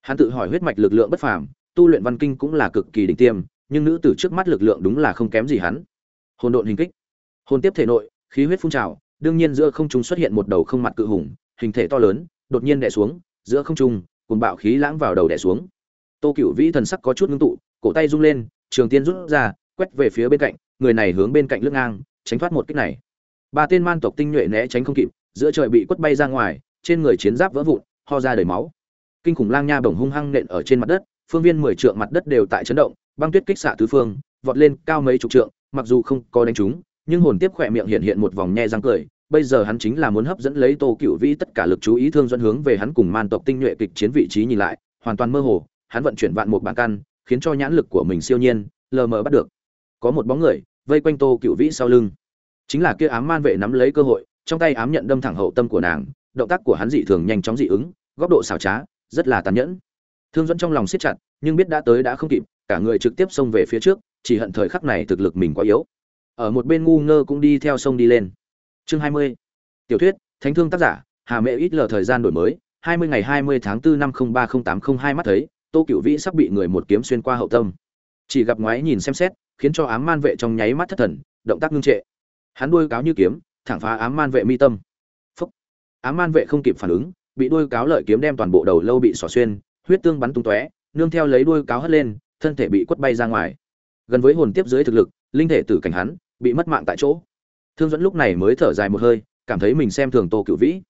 Hắn tự hỏi huyết mạch lực lượng bất phàm, tu luyện văn kinh cũng là cực kỳ đỉnh tiêm, nhưng nữ tử trước mắt lực lượng đúng là không kém gì hắn. Hồn độn hình kích. Hồn tiếp thể nội, khí huyết phun trào, đương nhiên giữa không trung xuất hiện một đầu không mặt cự hùng, hình thể to lớn, đột nhiên đè xuống, giữa không trung cùng bạo khí lãng vào đầu đè xuống. Tô cựu vĩ thần sắc có chút ngưng tụ, cổ tay rung lên, trường tiên rút ra, quét về phía bên cạnh, người này hướng bên cạnh lưng ngang, tránh thoát một kích này. Ba tên man tộc tinh nhuệ né tránh không kịp, giữa trời bị quất bay ra ngoài, trên người chiến giáp vỡ vụn, ho ra đầy máu. Kinh khủng lang nha bổng hung hăng nện ở trên mặt đất, phương viên mười trượng mặt đất đều tại chấn động, băng tuyết kích xạ tứ phương, vọt lên cao mấy chục trượng, mặc dù không có đánh trúng, nhưng hồn tiếp khỏe miệng hiện hiện một vòng nhe răng cười bây giờ hắn chính là muốn hấp dẫn lấy tô cựu vĩ tất cả lực chú ý thương dẫn hướng về hắn cùng man tộc tinh nhuệ kịch chiến vị trí nhìn lại, hoàn toàn mơ hồ, hắn vận chuyển vạn một bản căn, khiến cho nhãn lực của mình siêu nhiên, lờ mờ bắt được. Có một bóng người, vây quanh tô cựu vĩ sau lưng. Chính là kia ám man vệ nắm lấy cơ hội, trong tay ám nhận đâm thẳng hậu tâm của nàng, động tác của hắn dị thường nhanh chóng dị ứng, góc độ xảo trá, rất là tàn nhẫn. Thương dẫn trong lòng siết chặt, nhưng biết đã tới đã không kịp, cả người trực tiếp xông về phía trước, chỉ hận thời khắc này thực lực mình quá yếu. Ở một bên ngu ngơ cũng đi theo sông đi lên chương hai mươi. Tiểu thuyết, thánh thương tác giả, hà mẹ ít lờ thời gian đổi mới, hai mươi ngày hai mươi tháng 4 năm không ba không tám không hai mắt thấy, tô cựu vĩ sắp bị người một kiếm xuyên qua hậu tâm. Chỉ gặp ngoái nhìn xem xét, khiến cho ám man vệ trong nháy mắt thất thần, động tác ngưng trệ. Hắn đuôi cáo như kiếm, thẳng phá ám man vệ mi tâm. Phúc. Ám man vệ không kịp phản ứng, bị đuôi cáo lợi kiếm đem toàn bộ đầu lâu bị xỏ xuyên, huyết tương bắn tung tóe, nương theo lấy đuôi cáo hất lên, thân thể bị quất bay ra ngoài. Gần với hồn tiếp dưới thực lực, linh thể tử cảnh hắn, bị mất mạng tại chỗ thương dẫn lúc này mới thở dài một hơi, cảm thấy mình xem thường tô Cựu vĩ.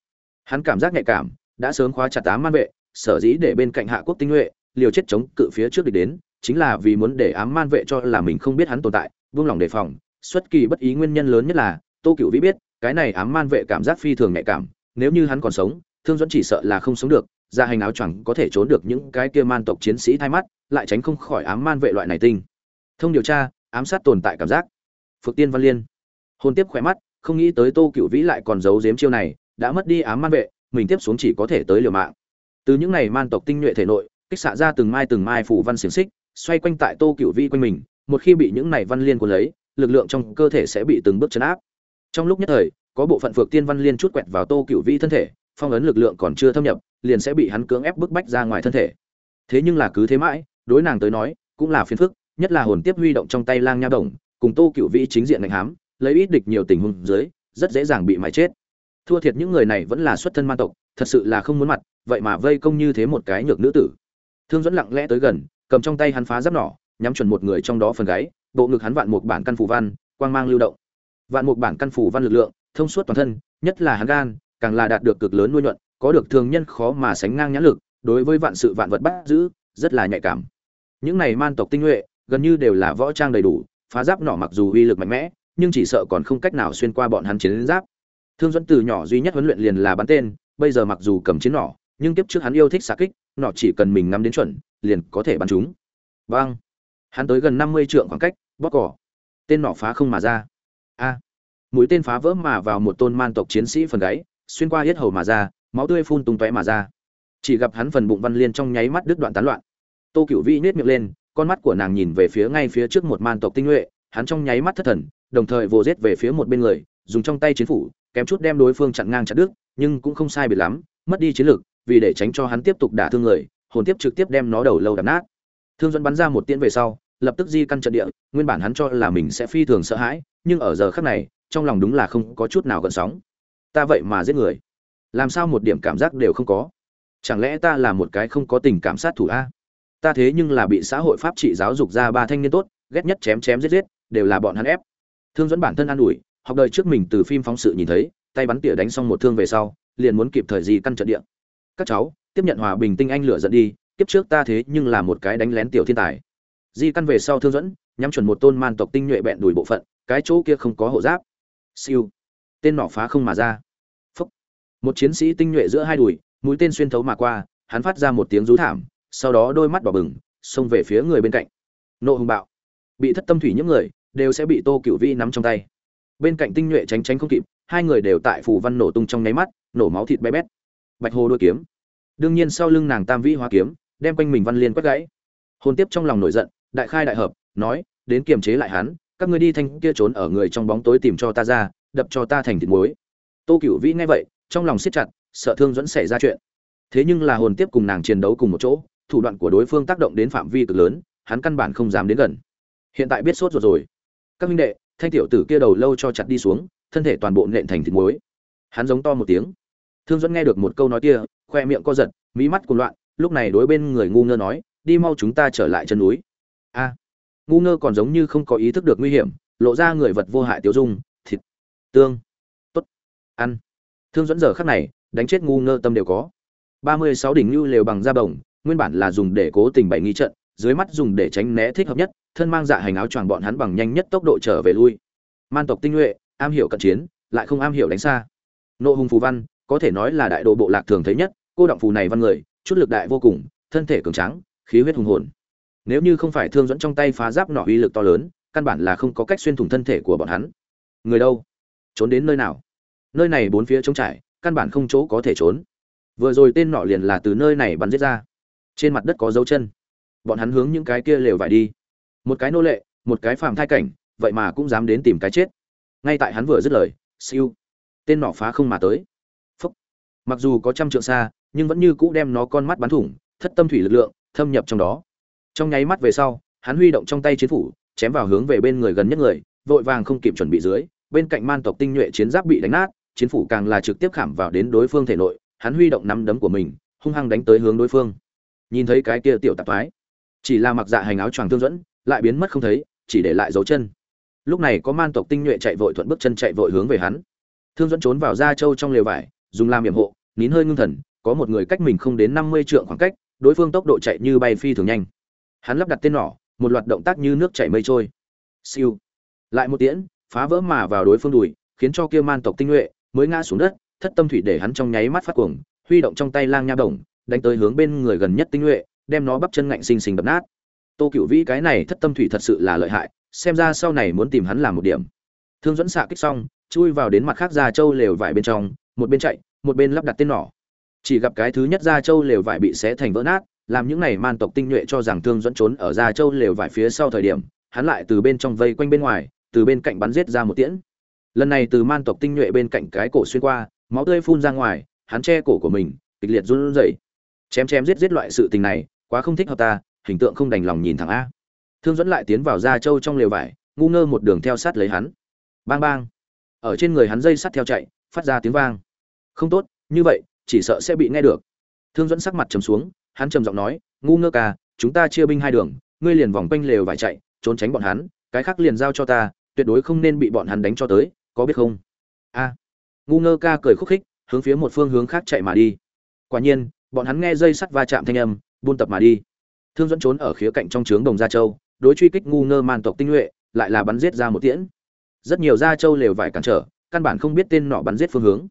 Hắn cảm giác nhạy cảm, đã sớm khóa chặt ám man vệ, sở dĩ để bên cạnh hạ quốc tinh nhuệ, liều chết chống cự phía trước địch đến, chính là vì muốn để ám man vệ cho là mình không biết hắn tồn tại vương lòng đề phòng. Xuất kỳ bất ý nguyên nhân lớn nhất là, tô Cựu vĩ biết, cái này ám man vệ cảm giác phi thường nhạy cảm, nếu như hắn còn sống, thương dẫn chỉ sợ là không sống được, ra hành áo choàng có thể trốn được những cái kia man tộc chiến sĩ thay mắt, lại tránh không khỏi ám man vệ loại này tinh. Thông điều tra, ám sát tồn tại cảm giác. Phượng tiên văn liên hồn tiếp khỏe mắt, không nghĩ tới tô cựu vĩ lại còn giấu giếm chiêu này, đã mất đi ám man vệ, mình tiếp xuống chỉ có thể tới liều mạng. Từ những này man tộc tinh nhuệ thể nội, kích xạ ra từng mai từng mai phủ văn xiềng xích, xoay quanh tại tô cựu vĩ quanh mình, một khi bị những này văn liên cuốn lấy, lực lượng trong cơ thể sẽ bị từng bước chấn áp. Trong lúc nhất thời, có bộ phận phược tiên văn liên chút quẹt vào tô cựu vĩ thân thể, phong ấn lực lượng còn chưa thâm nhập, liền sẽ bị hắn cưỡng ép bức bách ra ngoài thân thể. Thế nhưng là cứ thế mãi, đối nàng tới nói, cũng là phiền phức, nhất là hồn tiếp huy động trong tay lang nha đồng, cùng tô cựu vĩ chính diện ngành hám lấy ít địch nhiều tình huống dưới, rất dễ dàng bị mài chết. Thua thiệt những người này vẫn là xuất thân man tộc, thật sự là không muốn mặt, vậy mà vây công như thế một cái nhược nữ tử. Thương dẫn lặng lẽ tới gần, cầm trong tay hắn phá giáp nỏ, nhắm chuẩn một người trong đó phần gáy, bộ ngực hắn vạn một bản căn phủ văn, quang mang lưu động. Vạn một bản căn phủ văn lực lượng, thông suốt toàn thân, nhất là hắn gan, càng là đạt được cực lớn nuôi nhuận, có được thường nhân khó mà sánh ngang nhãn lực, đối với vạn sự vạn vật bắt giữ, rất là nhạy cảm. Những này man tộc tinh nhuệ, gần như đều là võ trang đầy đủ, phá giáp nỏ mặc dù uy lực mạnh mẽ nhưng chỉ sợ còn không cách nào xuyên qua bọn hắn chiến giáp. Thương dẫn từ nhỏ duy nhất huấn luyện liền là bắn tên, bây giờ mặc dù cầm chiến nỏ, nhưng tiếp trước hắn yêu thích xạ kích, nỏ chỉ cần mình ngắm đến chuẩn, liền có thể bắn chúng. Vâng. Hắn tới gần năm mươi trượng khoảng cách, bóp cỏ. Tên nỏ phá không mà ra. A. Mũi tên phá vỡ mà vào một tôn man tộc chiến sĩ phần gáy, xuyên qua hết hầu mà ra, máu tươi phun tung tóe mà ra. Chỉ gặp hắn phần bụng văn liên trong nháy mắt đứt đoạn tán loạn. Tô Cửu vĩ nhếch miệng lên, con mắt của nàng nhìn về phía ngay phía trước một man tộc tinh nhuệ, hắn trong nháy mắt thất thần đồng thời vồ rết về phía một bên người, dùng trong tay chiến phủ, kém chút đem đối phương chặn ngang chặn đứt, nhưng cũng không sai biệt lắm, mất đi chiến lược vì để tránh cho hắn tiếp tục đả thương người, hồn tiếp trực tiếp đem nó đầu lâu đập nát. Thương dẫn bắn ra một tiễn về sau, lập tức di căn trận địa, nguyên bản hắn cho là mình sẽ phi thường sợ hãi, nhưng ở giờ khắc này, trong lòng đúng là không có chút nào gợn sóng. Ta vậy mà giết người. Làm sao một điểm cảm giác đều không có? Chẳng lẽ ta là một cái không có tình cảm sát thủ a? Ta thế nhưng là bị xã hội pháp trị giáo dục ra ba thanh niên tốt, ghét nhất chém chém giết giết, đều là bọn hắn ép thương dẫn bản thân an ủi, học đời trước mình từ phim phóng sự nhìn thấy, tay bắn tỉa đánh xong một thương về sau, liền muốn kịp thời gì căn trận địa. Các cháu, tiếp nhận hòa bình tinh anh lửa dẫn đi, kiếp trước ta thế nhưng là một cái đánh lén tiểu thiên tài. Di căn về sau thương dẫn, nhắm chuẩn một tôn man tộc tinh nhuệ bẹn đùi bộ phận, cái chỗ kia không có hộ giáp. Siêu. Tên nỏ phá không mà ra. Phúc. Một chiến sĩ tinh nhuệ giữa hai đùi, mũi tên xuyên thấu mà qua, hắn phát ra một tiếng rú thảm, sau đó đôi mắt đỏ bừng, xông về phía người bên cạnh. Nộ hùng bạo. Bị thất tâm thủy những người đều sẽ bị tô cựu vi nắm trong tay. Bên cạnh tinh nhuệ tránh tránh không kịp, hai người đều tại phù văn nổ tung trong nháy mắt, nổ máu thịt bé bét. Bạch hồ đôi kiếm. Đương nhiên sau lưng nàng tam vĩ hoa kiếm, đem quanh mình văn liên quét gãy. Hồn tiếp trong lòng nổi giận, đại khai đại hợp, nói, đến kiềm chế lại hắn, các ngươi đi thanh kia trốn ở người trong bóng tối tìm cho ta ra, đập cho ta thành thịt muối. Tô cửu vĩ nghe vậy, trong lòng siết chặt, sợ thương dẫn xảy ra chuyện. Thế nhưng là hồn tiếp cùng nàng chiến đấu cùng một chỗ, thủ đoạn của đối phương tác động đến phạm vi cực lớn, hắn căn bản không dám đến gần. Hiện tại biết sốt ruột rồi các minh đệ, thanh tiểu tử kia đầu lâu cho chặt đi xuống, thân thể toàn bộ nện thành thịt muối. Hắn giống to một tiếng. Thương dẫn nghe được một câu nói kia, khoe miệng co giật, mí mắt cuồng loạn, lúc này đối bên người ngu ngơ nói, đi mau chúng ta trở lại chân núi. A. Ngu ngơ còn giống như không có ý thức được nguy hiểm, lộ ra người vật vô hại tiêu dung, thịt, tương, tốt, ăn. Thương dẫn giờ khắc này, đánh chết ngu ngơ tâm đều có. Ba mươi sáu đỉnh lưu lều bằng da bồng, nguyên bản là dùng để cố tình bày nghi trận, dưới mắt dùng để tránh né thích hợp nhất thân mang dạ hành áo choàng bọn hắn bằng nhanh nhất tốc độ trở về lui. Man tộc tinh nhuệ, am hiểu cận chiến, lại không am hiểu đánh xa. Nộ hùng phù văn, có thể nói là đại độ bộ lạc thường thấy nhất, cô động phù này văn người, chút lực đại vô cùng, thân thể cường tráng, khí huyết hùng hồn. Nếu như không phải thương dẫn trong tay phá giáp nỏ uy lực to lớn, căn bản là không có cách xuyên thủng thân thể của bọn hắn. Người đâu? Trốn đến nơi nào? Nơi này bốn phía trống trải, căn bản không chỗ có thể trốn. Vừa rồi tên nọ liền là từ nơi này bắn giết ra. Trên mặt đất có dấu chân. Bọn hắn hướng những cái kia lều vải đi một cái nô lệ, một cái phàm thai cảnh, vậy mà cũng dám đến tìm cái chết. Ngay tại hắn vừa dứt lời, siêu, tên nọ phá không mà tới. Phúc. Mặc dù có trăm trượng xa, nhưng vẫn như cũ đem nó con mắt bắn thủng, thất tâm thủy lực lượng, thâm nhập trong đó. Trong nháy mắt về sau, hắn huy động trong tay chiến phủ, chém vào hướng về bên người gần nhất người, vội vàng không kịp chuẩn bị dưới, bên cạnh man tộc tinh nhuệ chiến giáp bị đánh nát, chiến phủ càng là trực tiếp khảm vào đến đối phương thể nội, hắn huy động nắm đấm của mình, hung hăng đánh tới hướng đối phương. Nhìn thấy cái kia tiểu tạp thoái, chỉ là mặc dạ hành áo choàng thương dẫn lại biến mất không thấy, chỉ để lại dấu chân. Lúc này có man tộc tinh nhuệ chạy vội thuận bước chân chạy vội hướng về hắn. Thương dẫn trốn vào da châu trong lều vải, dùng làm nhiệm hộ, nín hơi ngưng thần, có một người cách mình không đến năm mươi trượng khoảng cách, đối phương tốc độ chạy như bay phi thường nhanh. Hắn lắp đặt tên nỏ, một loạt động tác như nước chảy mây trôi. Siêu. Lại một tiễn, phá vỡ mà vào đối phương đùi, khiến cho kia man tộc tinh nhuệ mới ngã xuống đất, thất tâm thủy để hắn trong nháy mắt phát cuồng, huy động trong tay lang nha đồng đánh tới hướng bên người gần nhất tinh nhuệ, đem nó bắp chân ngạnh xinh xinh đập nát tô cựu vĩ cái này thất tâm thủy thật sự là lợi hại, xem ra sau này muốn tìm hắn làm một điểm. Thương dẫn xạ kích xong, chui vào đến mặt khác ra châu lều vải bên trong, một bên chạy, một bên lắp đặt tên nỏ. Chỉ gặp cái thứ nhất Ra châu lều vải bị xé thành vỡ nát, làm những này man tộc tinh nhuệ cho rằng thương dẫn trốn ở Ra châu lều vải phía sau thời điểm, hắn lại từ bên trong vây quanh bên ngoài, từ bên cạnh bắn giết ra một tiễn. Lần này từ man tộc tinh nhuệ bên cạnh cái cổ xuyên qua, máu tươi phun ra ngoài, hắn che cổ của mình, kịch liệt run rẩy. Chém chém giết giết loại sự tình này, quá không thích hợp ta hình tượng không đành lòng nhìn thẳng a. Thương dẫn lại tiến vào gia châu trong lều vải, ngu ngơ một đường theo sát lấy hắn. Bang bang. Ở trên người hắn dây sắt theo chạy, phát ra tiếng vang. Không tốt, như vậy, chỉ sợ sẽ bị nghe được. Thương dẫn sắc mặt trầm xuống, hắn trầm giọng nói, ngu ngơ ca, chúng ta chia binh hai đường, ngươi liền vòng quanh lều vải chạy, trốn tránh bọn hắn, cái khác liền giao cho ta, tuyệt đối không nên bị bọn hắn đánh cho tới, có biết không? A. Ngu ngơ ca cười khúc khích, hướng phía một phương hướng khác chạy mà đi. Quả nhiên, bọn hắn nghe dây sắt va chạm thanh âm, buôn tập mà đi thương dẫn trốn ở khía cạnh trong trướng đồng gia châu, đối truy kích ngu ngơ man tộc tinh nhuệ, lại là bắn giết ra một tiễn. Rất nhiều gia châu lều vải cản trở, căn bản không biết tên nọ bắn giết phương hướng.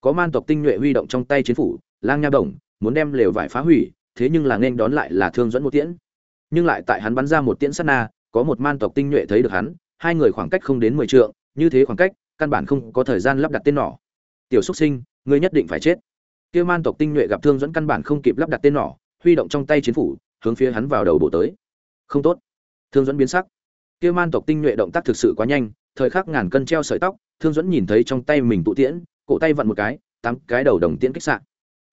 Có man tộc tinh nhuệ huy động trong tay chiến phủ, lang nha đồng, muốn đem lều vải phá hủy, thế nhưng là nên đón lại là thương dẫn một tiễn. Nhưng lại tại hắn bắn ra một tiễn sát na, có một man tộc tinh nhuệ thấy được hắn, hai người khoảng cách không đến mười trượng, như thế khoảng cách, căn bản không có thời gian lắp đặt tên nỏ. Tiểu xúc sinh, ngươi nhất định phải chết. Kia man tộc tinh nhuệ gặp thương dẫn căn bản không kịp lắp đặt tên nỏ, huy động trong tay chiến phủ hướng phía hắn vào đầu bộ tới. Không tốt. Thương dẫn biến sắc. Kia man tộc tinh nhuệ động tác thực sự quá nhanh, thời khắc ngàn cân treo sợi tóc, thương dẫn nhìn thấy trong tay mình tụ tiễn, cổ tay vặn một cái, tám cái đầu đồng tiễn kích sạn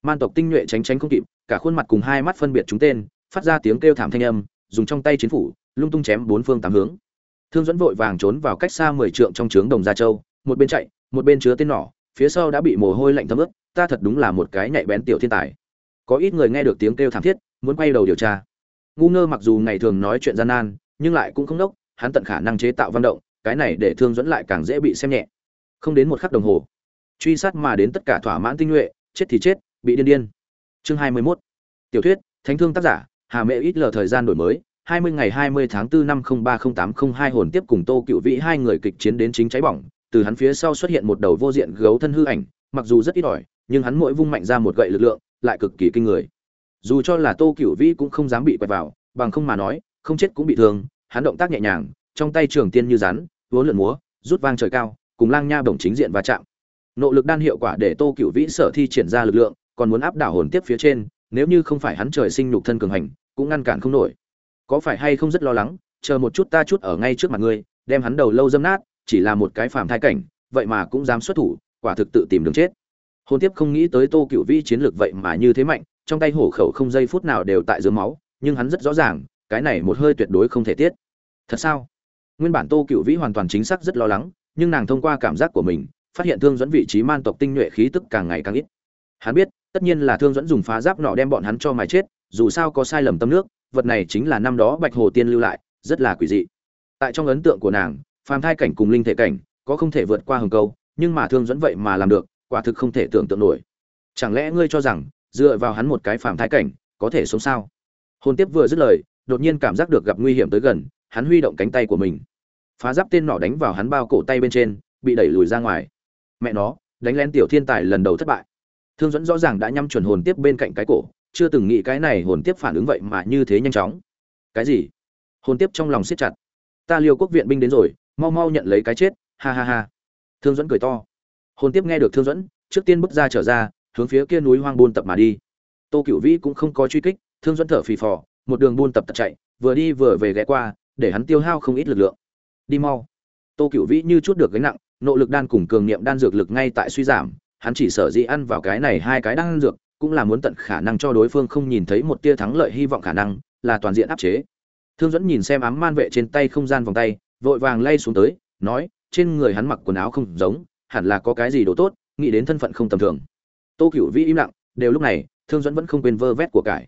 man tộc tinh nhuệ tránh tránh không kịp, cả khuôn mặt cùng hai mắt phân biệt chúng tên, phát ra tiếng kêu thảm thanh âm, dùng trong tay chiến phủ, lung tung chém bốn phương tám hướng. Thương dẫn vội vàng trốn vào cách xa mười trượng trong trướng đồng gia châu, một bên chạy, một bên chứa tên nỏ, phía sau đã bị mồ hôi lạnh thấm ướt, ta thật đúng là một cái nhạy bén tiểu thiên tài. Có ít người nghe được tiếng kêu thảm thiết muốn quay đầu điều tra ngu ngơ mặc dù ngày thường nói chuyện gian nan nhưng lại cũng không đốc hắn tận khả năng chế tạo văn động cái này để thương dẫn lại càng dễ bị xem nhẹ không đến một khắc đồng hồ truy sát mà đến tất cả thỏa mãn tinh nhuệ chết thì chết bị điên điên chương hai mươi 21. tiểu thuyết thánh thương tác giả hà mẹ ít lờ thời gian đổi mới 20 ngày 20 tháng 4 năm 030802 hồn tiếp cùng Tô Cựu Vĩ hai người kịch chiến đến chính cháy bỏng, từ hắn phía sau xuất hiện một đầu vô diện gấu thân hư ảnh, mặc dù rất ít ỏi, nhưng hắn mỗi vung mạnh ra một gậy lực lượng, lại cực kỳ kinh người. Dù cho là Tô cửu Vĩ cũng không dám bị quẹt vào, bằng không mà nói, không chết cũng bị thương, hắn động tác nhẹ nhàng, trong tay trường tiên như rắn, vốn lượn múa, rút vang trời cao, cùng Lang Nha bổng chính diện va chạm. Nỗ lực đan hiệu quả để Tô cửu Vĩ sở thi triển ra lực lượng, còn muốn áp đảo hồn tiếp phía trên, nếu như không phải hắn trời sinh nhục thân cường hành, cũng ngăn cản không nổi có phải hay không rất lo lắng chờ một chút ta chút ở ngay trước mặt ngươi đem hắn đầu lâu dâm nát chỉ là một cái phàm thai cảnh vậy mà cũng dám xuất thủ quả thực tự tìm đường chết Hồn tiếp không nghĩ tới tô cựu vĩ chiến lược vậy mà như thế mạnh trong tay hổ khẩu không giây phút nào đều tại dưới máu, nhưng hắn rất rõ ràng, cái này một hơi tuyệt đối không thể tiết. Thật sao? Nguyên bản tô cựu vĩ hoàn toàn chính xác rất lo lắng, nhưng nàng thông qua cảm giác của mình, phát hiện thương dẫn vị trí man tộc tinh nhuệ khí tức càng ngày càng ít. Hắn biết, tất nhiên là thương dẫn dùng phá giáp nọ đem bọn hắn cho mài chết, dù sao có sai lầm tâm nước, vật này chính là năm đó bạch hồ tiên lưu lại, rất là quỷ dị. Tại trong ấn tượng của nàng, phàm thai cảnh cùng linh thể cảnh, có không thể vượt qua hừng câu, nhưng mà thương dẫn vậy mà làm được, quả thực không thể tưởng tượng nổi. Chẳng lẽ ngươi cho rằng dựa vào hắn một cái phàm thái cảnh, có thể sống sao? Hồn tiếp vừa dứt lời, đột nhiên cảm giác được gặp nguy hiểm tới gần, hắn huy động cánh tay của mình. Phá giáp tên nỏ đánh vào hắn bao cổ tay bên trên, bị đẩy lùi ra ngoài. Mẹ nó, đánh lén tiểu thiên tài lần đầu thất bại. Thương dẫn rõ ràng đã nhắm chuẩn hồn tiếp bên cạnh cái cổ, chưa từng nghĩ cái này hồn tiếp phản ứng vậy mà như thế nhanh chóng. Cái gì? Hồn tiếp trong lòng siết chặt. Ta liêu quốc viện binh đến rồi, mau mau nhận lấy cái chết, ha ha ha. Thương dẫn cười to. Hồn tiếp nghe được thương dẫn trước tiên bước ra trở ra hướng phía kia núi hoang buôn tập mà đi. Tô cửu vĩ cũng không có truy kích, thương dẫn thở phì phò, một đường buôn tập tật chạy, vừa đi vừa về ghé qua, để hắn tiêu hao không ít lực lượng. Đi mau. Tô cửu vĩ như chút được gánh nặng, nỗ lực đan cùng cường niệm đan dược lực ngay tại suy giảm, hắn chỉ sợ dĩ ăn vào cái này hai cái đan dược, cũng là muốn tận khả năng cho đối phương không nhìn thấy một tia thắng lợi hy vọng khả năng, là toàn diện áp chế. Thương dẫn nhìn xem ám man vệ trên tay không gian vòng tay, vội vàng lay xuống tới, nói, trên người hắn mặc quần áo không giống, hẳn là có cái gì đồ tốt, nghĩ đến thân phận không tầm thường tô cựu vĩ im lặng, đều lúc này, thương dẫn vẫn không quên vơ vét của cải.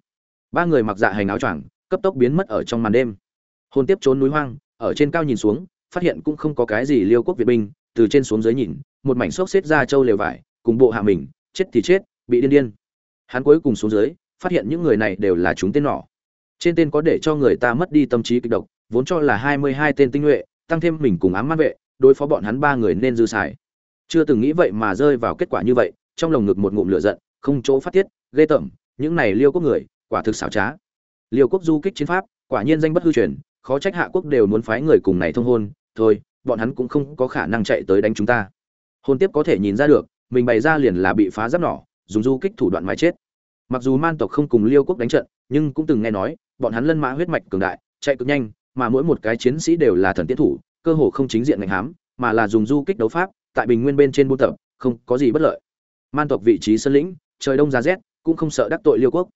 Ba người mặc dạ hành áo choàng, cấp tốc biến mất ở trong màn đêm. Hôn tiếp trốn núi hoang, ở trên cao nhìn xuống, phát hiện cũng không có cái gì liêu quốc việt binh, từ trên xuống dưới nhìn, một mảnh xốc xếp ra châu lều vải, cùng bộ hạ mình, chết thì chết, bị điên điên. Hắn cuối cùng xuống dưới, phát hiện những người này đều là chúng tên nỏ trên tên có để cho người ta mất đi tâm trí kịch độc, vốn cho là hai mươi hai tên tinh nhuệ, tăng thêm mình cùng ám mắt vệ, đối phó bọn hắn ba người nên dư xài. Chưa từng nghĩ vậy mà rơi vào kết quả như vậy trong lồng ngực một ngụm lửa giận, không chỗ phát tiết, ghê tởm, những này liêu quốc người, quả thực xảo trá. Liêu quốc du kích chiến pháp, quả nhiên danh bất hư truyền, khó trách hạ quốc đều muốn phái người cùng này thông hôn, thôi, bọn hắn cũng không có khả năng chạy tới đánh chúng ta. Hôn tiếp có thể nhìn ra được, mình bày ra liền là bị phá giáp nỏ, dùng du kích thủ đoạn mái chết. Mặc dù man tộc không cùng liêu quốc đánh trận, nhưng cũng từng nghe nói, bọn hắn lân mã huyết mạch cường đại, chạy cực nhanh, mà mỗi một cái chiến sĩ đều là thần tiến thủ, cơ hồ không chính diện ngành hám, mà là dùng du kích đấu pháp, tại bình nguyên bên trên buôn tập, không có gì bất lợi man tộc vị trí sân lĩnh, trời đông giá rét, cũng không sợ đắc tội liêu quốc.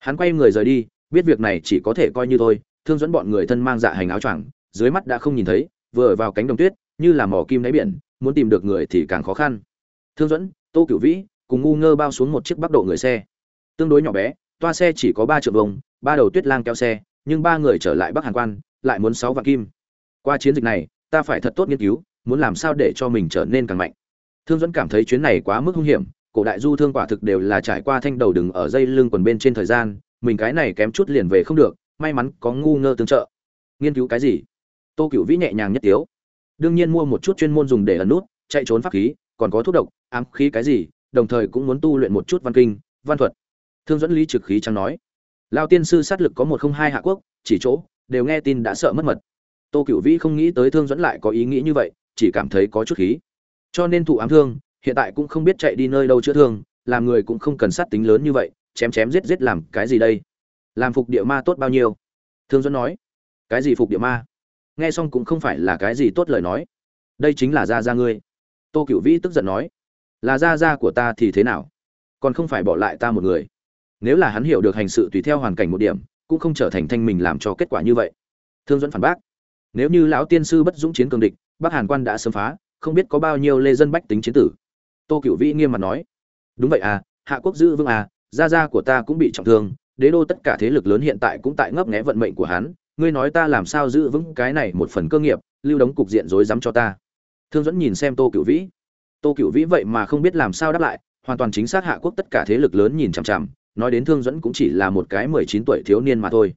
Hắn quay người rời đi, biết việc này chỉ có thể coi như thôi, thương dẫn bọn người thân mang dạ hành áo choàng, dưới mắt đã không nhìn thấy, vừa vào cánh đồng tuyết, như là mỏ kim đáy biển, muốn tìm được người thì càng khó khăn. Thương dẫn, tô cửu vĩ, cùng ngu ngơ bao xuống một chiếc bắc độ người xe. Tương đối nhỏ bé, toa xe chỉ có ba triệu vông ba đầu tuyết lang kéo xe, nhưng ba người trở lại bắc hàn quan, lại muốn sáu vạn kim. Qua chiến dịch này, ta phải thật tốt nghiên cứu, muốn làm sao để cho mình trở nên càng mạnh. Thương dẫn cảm thấy chuyến này quá mức hung hiểm cổ đại du thương quả thực đều là trải qua thanh đầu đừng ở dây lưng quần bên trên thời gian, mình cái này kém chút liền về không được, may mắn có ngu ngơ tương trợ. Nghiên cứu cái gì? Tô cựu vĩ nhẹ nhàng nhất tiếu. Đương nhiên mua một chút chuyên môn dùng để ẩn nút, chạy trốn pháp khí, còn có thuốc độc, ám khí cái gì, đồng thời cũng muốn tu luyện một chút văn kinh, văn thuật. Thương dẫn lý trực khí chẳng nói. Lao tiên sư sát lực có một không hai hạ quốc, chỉ chỗ, đều nghe tin đã sợ mất mật. Tô cựu vĩ không nghĩ tới thương dẫn lại có ý nghĩ như vậy, chỉ cảm thấy có chút khí. Cho nên thụ ám thương hiện tại cũng không biết chạy đi nơi đâu chữa thương, làm người cũng không cần sát tính lớn như vậy, chém chém giết giết làm cái gì đây? Làm phục địa ma tốt bao nhiêu? Thương dẫn nói. Cái gì phục địa ma? Nghe xong cũng không phải là cái gì tốt lời nói. Đây chính là gia gia ngươi. Tô cựu vĩ tức giận nói. Là gia gia của ta thì thế nào? Còn không phải bỏ lại ta một người. Nếu là hắn hiểu được hành sự tùy theo hoàn cảnh một điểm, cũng không trở thành thanh mình làm cho kết quả như vậy. Thương dẫn phản bác. Nếu như lão tiên sư bất dũng chiến cường địch, bắc hàn quan đã xâm phá, không biết có bao nhiêu lê dân bách tính chiến tử tô cựu vĩ nghiêm mặt nói, đúng vậy à hạ quốc giữ vương à gia gia của ta cũng bị trọng thương, đế đô tất cả thế lực lớn hiện tại cũng tại ngấp nghé vận mệnh của hắn, ngươi nói ta làm sao giữ vững cái này một phần cơ nghiệp, lưu đóng cục diện rối rắm cho ta. Thương dẫn nhìn xem tô cựu vĩ. Tô cựu vĩ vậy mà không biết làm sao đáp lại, hoàn toàn chính xác hạ quốc tất cả thế lực lớn nhìn chằm chằm, nói đến thương dẫn cũng chỉ là một cái mười chín tuổi thiếu niên mà thôi.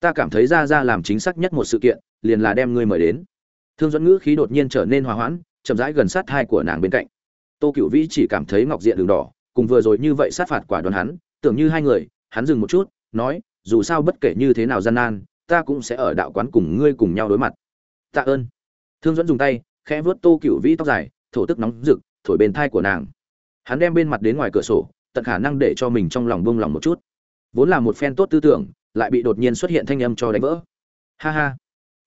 Ta cảm thấy ra ra làm chính xác nhất một sự kiện, liền là đem ngươi mời đến. Thương dẫn ngữ khí đột nhiên trở nên hòa hoãn, chậm rãi gần sát hai của nàng bên cạnh tô cựu vĩ chỉ cảm thấy ngọc diện đường đỏ, cùng vừa rồi như vậy sát phạt quả đoán hắn, tưởng như hai người, hắn dừng một chút, nói, dù sao bất kể như thế nào gian nan, ta cũng sẽ ở đạo quán cùng ngươi cùng nhau đối mặt. Tạ ơn. Thương dẫn dùng tay, khẽ vuốt tô cựu vĩ tóc dài, thổ tức nóng rực, thổi bên thai của nàng. Hắn đem bên mặt đến ngoài cửa sổ, tận khả năng để cho mình trong lòng bông lòng một chút. Vốn là một phen tốt tư tưởng, lại bị đột nhiên xuất hiện thanh âm cho đánh vỡ. Ha ha.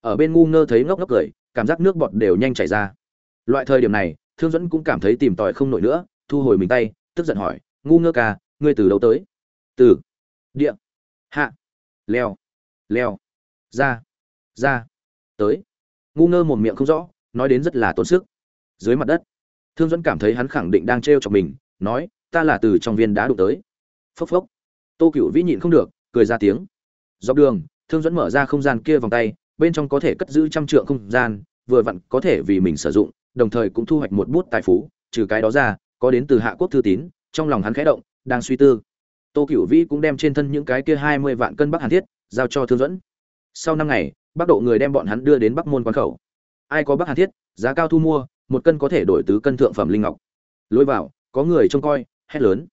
Ở bên ngu ngơ thấy ngốc ngốc cười, cảm giác nước bọt đều nhanh chảy ra. Loại thời điểm này thương dẫn cũng cảm thấy tìm tòi không nổi nữa, thu hồi mình tay, tức giận hỏi, ngu ngơ ca, ngươi từ đâu tới? Từ. Địa. Hạ. Leo. Leo. Ra. Ra. Tới. Ngu ngơ một miệng không rõ, nói đến rất là tốn sức. Dưới mặt đất, thương dẫn cảm thấy hắn khẳng định đang trêu chọc mình, nói, ta là từ trong viên đá đụng tới. Phốc phốc. Tô cựu vĩ nhịn không được, cười ra tiếng. Dọc đường, thương dẫn mở ra không gian kia vòng tay, bên trong có thể cất giữ trăm trượng không gian, vừa vặn có thể vì mình sử dụng đồng thời cũng thu hoạch một bút tài phú, trừ cái đó ra, có đến từ hạ quốc thư tín, trong lòng hắn khẽ động, đang suy tư. Tô Cửu vĩ cũng đem trên thân những cái kia hai mươi vạn cân bắc hàn thiết giao cho thương dẫn sau năm ngày, bắc độ người đem bọn hắn đưa đến bắc môn quán khẩu. Ai có bắc hàn thiết, giá cao thu mua, một cân có thể đổi tứ cân thượng phẩm linh ngọc. Lối vào, có người trông coi, hét lớn.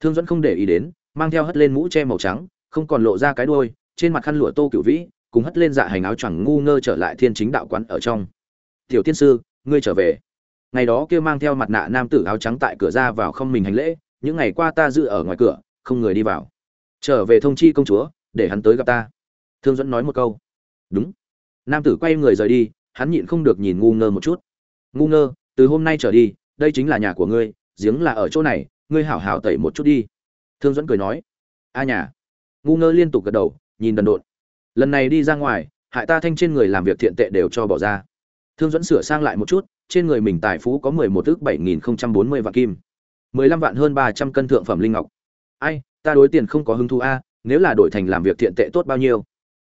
Thương dẫn không để ý đến, mang theo hất lên mũ che màu trắng, không còn lộ ra cái đuôi, trên mặt khăn lụa tô cửu vĩ, cùng hất lên dạ hành áo choàng ngu ngơ trở lại thiên chính đạo quán ở trong. Tiểu tiên sư ngươi trở về. Ngày đó kia mang theo mặt nạ nam tử áo trắng tại cửa ra vào không mình hành lễ, những ngày qua ta dự ở ngoài cửa, không người đi vào. Trở về thông chi công chúa, để hắn tới gặp ta. Thương dẫn nói một câu. Đúng. Nam tử quay người rời đi, hắn nhịn không được nhìn ngu ngơ một chút. Ngu ngơ, từ hôm nay trở đi, đây chính là nhà của ngươi, giếng là ở chỗ này, ngươi hảo hảo tẩy một chút đi. Thương dẫn cười nói. A nhà. Ngu ngơ liên tục gật đầu, nhìn đần độn. Lần này đi ra ngoài, hại ta thanh trên người làm việc thiện tệ đều cho bỏ ra thương dẫn sửa sang lại một chút, trên người mình tài phú có mười một ước bảy nghìn không trăm bốn mươi vạn kim. mười lăm vạn hơn ba trăm cân thượng phẩm linh ngọc. Ai, ta đối tiền không có hứng thú a, nếu là đổi thành làm việc thiện tệ tốt bao nhiêu?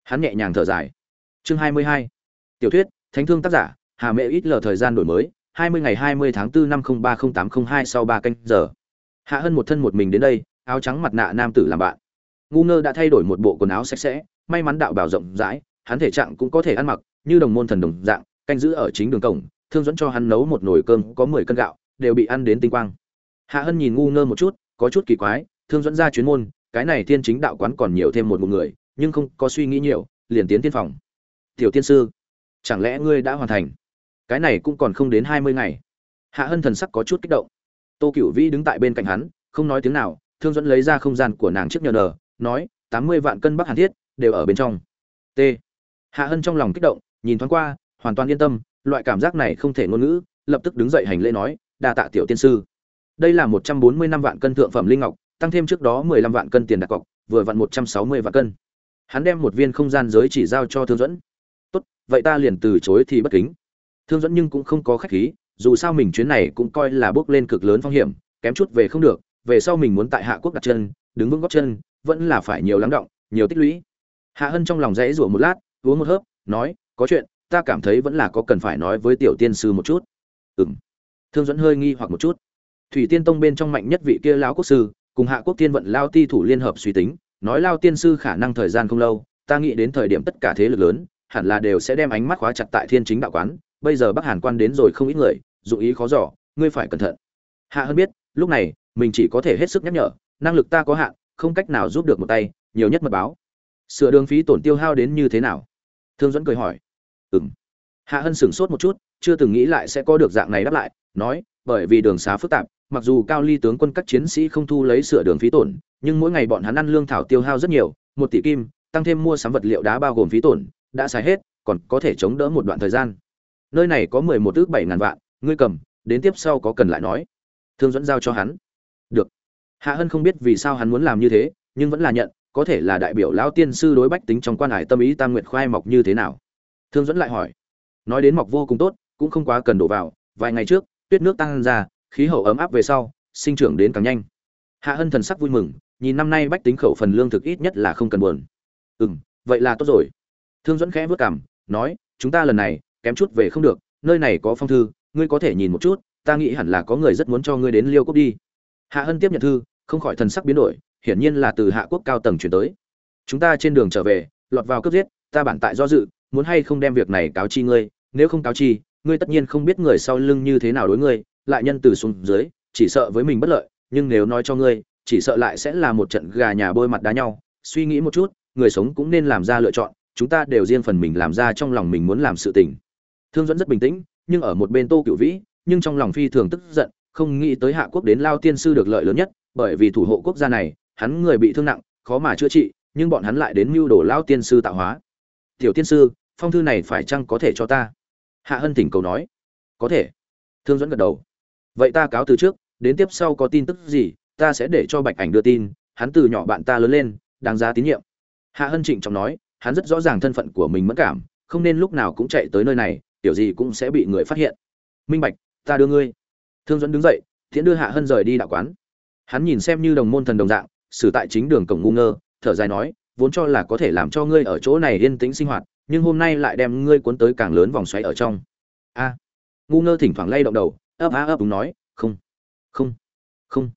Hắn nhẹ nhàng thở dài. Chương hai mươi hai. Tiểu thuyết, thánh thương tác giả, hà mẹ ít lờ thời gian đổi mới, hai mươi ngày hai mươi tháng 4 năm không ba không tám không hai sau ba canh giờ. Hạ hân một thân một mình đến đây, áo trắng mặt nạ nam tử làm bạn. Ngu ngơ đã thay đổi một bộ quần áo sạch sẽ, may mắn đạo bảo rộng rãi, hắn thể trạng cũng có thể ăn mặc, như đồng môn thần đồng dạng canh giữ ở chính đường cổng, thương dẫn cho hắn nấu một nồi cơm có mười cân gạo, đều bị ăn đến tinh quang. Hạ hân nhìn ngu ngơ một chút, có chút kỳ quái, thương dẫn ra chuyến môn, cái này thiên chính đạo quán còn nhiều thêm một một người, nhưng không có suy nghĩ nhiều, liền tiến tiên phòng. Tiểu tiên sư, chẳng lẽ ngươi đã hoàn thành? Cái này cũng còn không đến hai mươi ngày. Hạ hân thần sắc có chút kích động. Tô cựu vĩ đứng tại bên cạnh hắn, không nói tiếng nào, thương dẫn lấy ra không gian của nàng trước nhờ nờ, nói, tám mươi vạn cân bắc hàn thiết, đều ở bên trong. T. Hạ hân trong lòng kích động, nhìn thoáng qua hoàn toàn yên tâm, loại cảm giác này không thể ngôn ngữ, lập tức đứng dậy hành lễ nói, đa tạ tiểu tiên sư. Đây là một trăm bốn mươi năm vạn cân thượng phẩm linh ngọc, tăng thêm trước đó mười lăm vạn cân tiền đặt cọc, vừa vặn một trăm sáu mươi vạn cân. Hắn đem một viên không gian giới chỉ giao cho thương dẫn tốt, vậy ta liền từ chối thì bất kính. Thương dẫn nhưng cũng không có khách khí, dù sao mình chuyến này cũng coi là bước lên cực lớn phong hiểm, kém chút về không được, về sau mình muốn tại hạ quốc đặt chân, đứng vững góc chân, vẫn là phải nhiều lắng động, nhiều tích lũy. Hạ hân trong lòng rẽ rủa một lát, uống một hớp, nói, có chuyện ta cảm thấy vẫn là có cần phải nói với tiểu tiên sư một chút. Ừ m thương dẫn hơi nghi hoặc một chút. Thủy tiên tông bên trong mạnh nhất vị kia lão quốc sư, cùng hạ quốc tiên vận lao ti thủ liên hợp suy tính, nói lao tiên sư khả năng thời gian không lâu, ta nghĩ đến thời điểm tất cả thế lực lớn, hẳn là đều sẽ đem ánh mắt khóa chặt tại thiên chính đạo quán, bây giờ bắc hàn quan đến rồi không ít người, dụng ý khó giỏ ngươi phải cẩn thận. Hạ hơn biết, lúc này, mình chỉ có thể hết sức nhắc nhở, năng lực ta có hạn, không cách nào giúp được một tay, nhiều nhất mật báo. Sửa đường phí tổn tiêu hao đến như thế nào? Thương dẫn cười hỏi ừng hạ hân sửng sốt một chút, chưa từng nghĩ lại sẽ có được dạng này đáp lại, nói, bởi vì đường xá phức tạp, mặc dù cao ly tướng quân các chiến sĩ không thu lấy sửa đường phí tổn, nhưng mỗi ngày bọn hắn ăn lương thảo tiêu hao rất nhiều, một tỷ kim, tăng thêm mua sắm vật liệu đá bao gồm phí tổn, đã xài hết, còn có thể chống đỡ một đoạn thời gian. Nơi này có mười một ước bảy ngàn vạn, ngươi cầm, đến tiếp sau có cần lại nói. Thương dẫn giao cho hắn. Được. Hạ hân không biết vì sao hắn muốn làm như thế, nhưng vẫn là nhận, có thể là đại biểu lão tiên sư đối bách tính trong quan hải tâm ý tam nguyệt khoai mọc như thế nào thương dẫn lại hỏi, nói đến mọc vô cùng tốt, cũng không quá cần đổ vào, vài ngày trước, tuyết nước tăng ra, khí hậu ấm áp về sau, sinh trưởng đến càng nhanh. Hạ hân thần sắc vui mừng, nhìn năm nay bách tính khẩu phần lương thực ít nhất là không cần buồn. Ừ m vậy là tốt rồi. Thương dẫn khẽ vất cảm nói, chúng ta lần này, kém chút về không được, nơi này có phong thư, ngươi có thể nhìn một chút, ta nghĩ hẳn là có người rất muốn cho ngươi đến liêu cốc đi. Hạ hân tiếp nhận thư, không khỏi thần sắc biến đổi, hiển nhiên là từ hạ quốc cao tầng chuyển tới. Chúng ta trên đường trở về, lọt vào cướp giết, ta bản tại do dự muốn hay không đem việc này cáo chi ngươi, nếu không cáo chi, ngươi tất nhiên không biết người sau lưng như thế nào đối ngươi, lại nhân từ xuống dưới, chỉ sợ với mình bất lợi, nhưng nếu nói cho ngươi, chỉ sợ lại sẽ là một trận gà nhà bôi mặt đá nhau. Suy nghĩ một chút, người sống cũng nên làm ra lựa chọn, chúng ta đều riêng phần mình làm ra trong lòng mình muốn làm sự tình. Thương dẫn rất bình tĩnh, nhưng ở một bên tô cựu vĩ, nhưng trong lòng phi thường tức giận, không nghĩ tới hạ quốc đến lao tiên sư được lợi lớn nhất, bởi vì thủ hộ quốc gia này, hắn người bị thương nặng, khó mà chữa trị, nhưng bọn hắn lại đến mưu đồ lao tiên sư tạo hóa. Tiểu tiên sư phong thư này phải chăng có thể cho ta? Hạ hân thỉnh cầu nói. Có thể. Thương dẫn gật đầu. Vậy ta cáo từ trước, đến tiếp sau có tin tức gì, ta sẽ để cho bạch ảnh đưa tin, hắn từ nhỏ bạn ta lớn lên, đáng giá tín nhiệm. Hạ hân trịnh trọng nói, hắn rất rõ ràng thân phận của mình mất cảm, không nên lúc nào cũng chạy tới nơi này tiểu gì cũng sẽ bị người phát hiện. Minh bạch, ta đưa ngươi. Thương dẫn đứng dậy thiện đưa hạ hân rời đi đạo quán. Hắn nhìn xem như đồng môn thần đồng dạng, xử tại chính đường cổng ngu ngơ, thở dài nói vốn cho là có thể làm cho ngươi ở chỗ này yên tĩnh sinh hoạt, nhưng hôm nay lại đem ngươi cuốn tới càng lớn vòng xoáy ở trong. A. Ngu ngơ thỉnh thoảng lay động đầu, ấp á ấp đúng nói, không không không.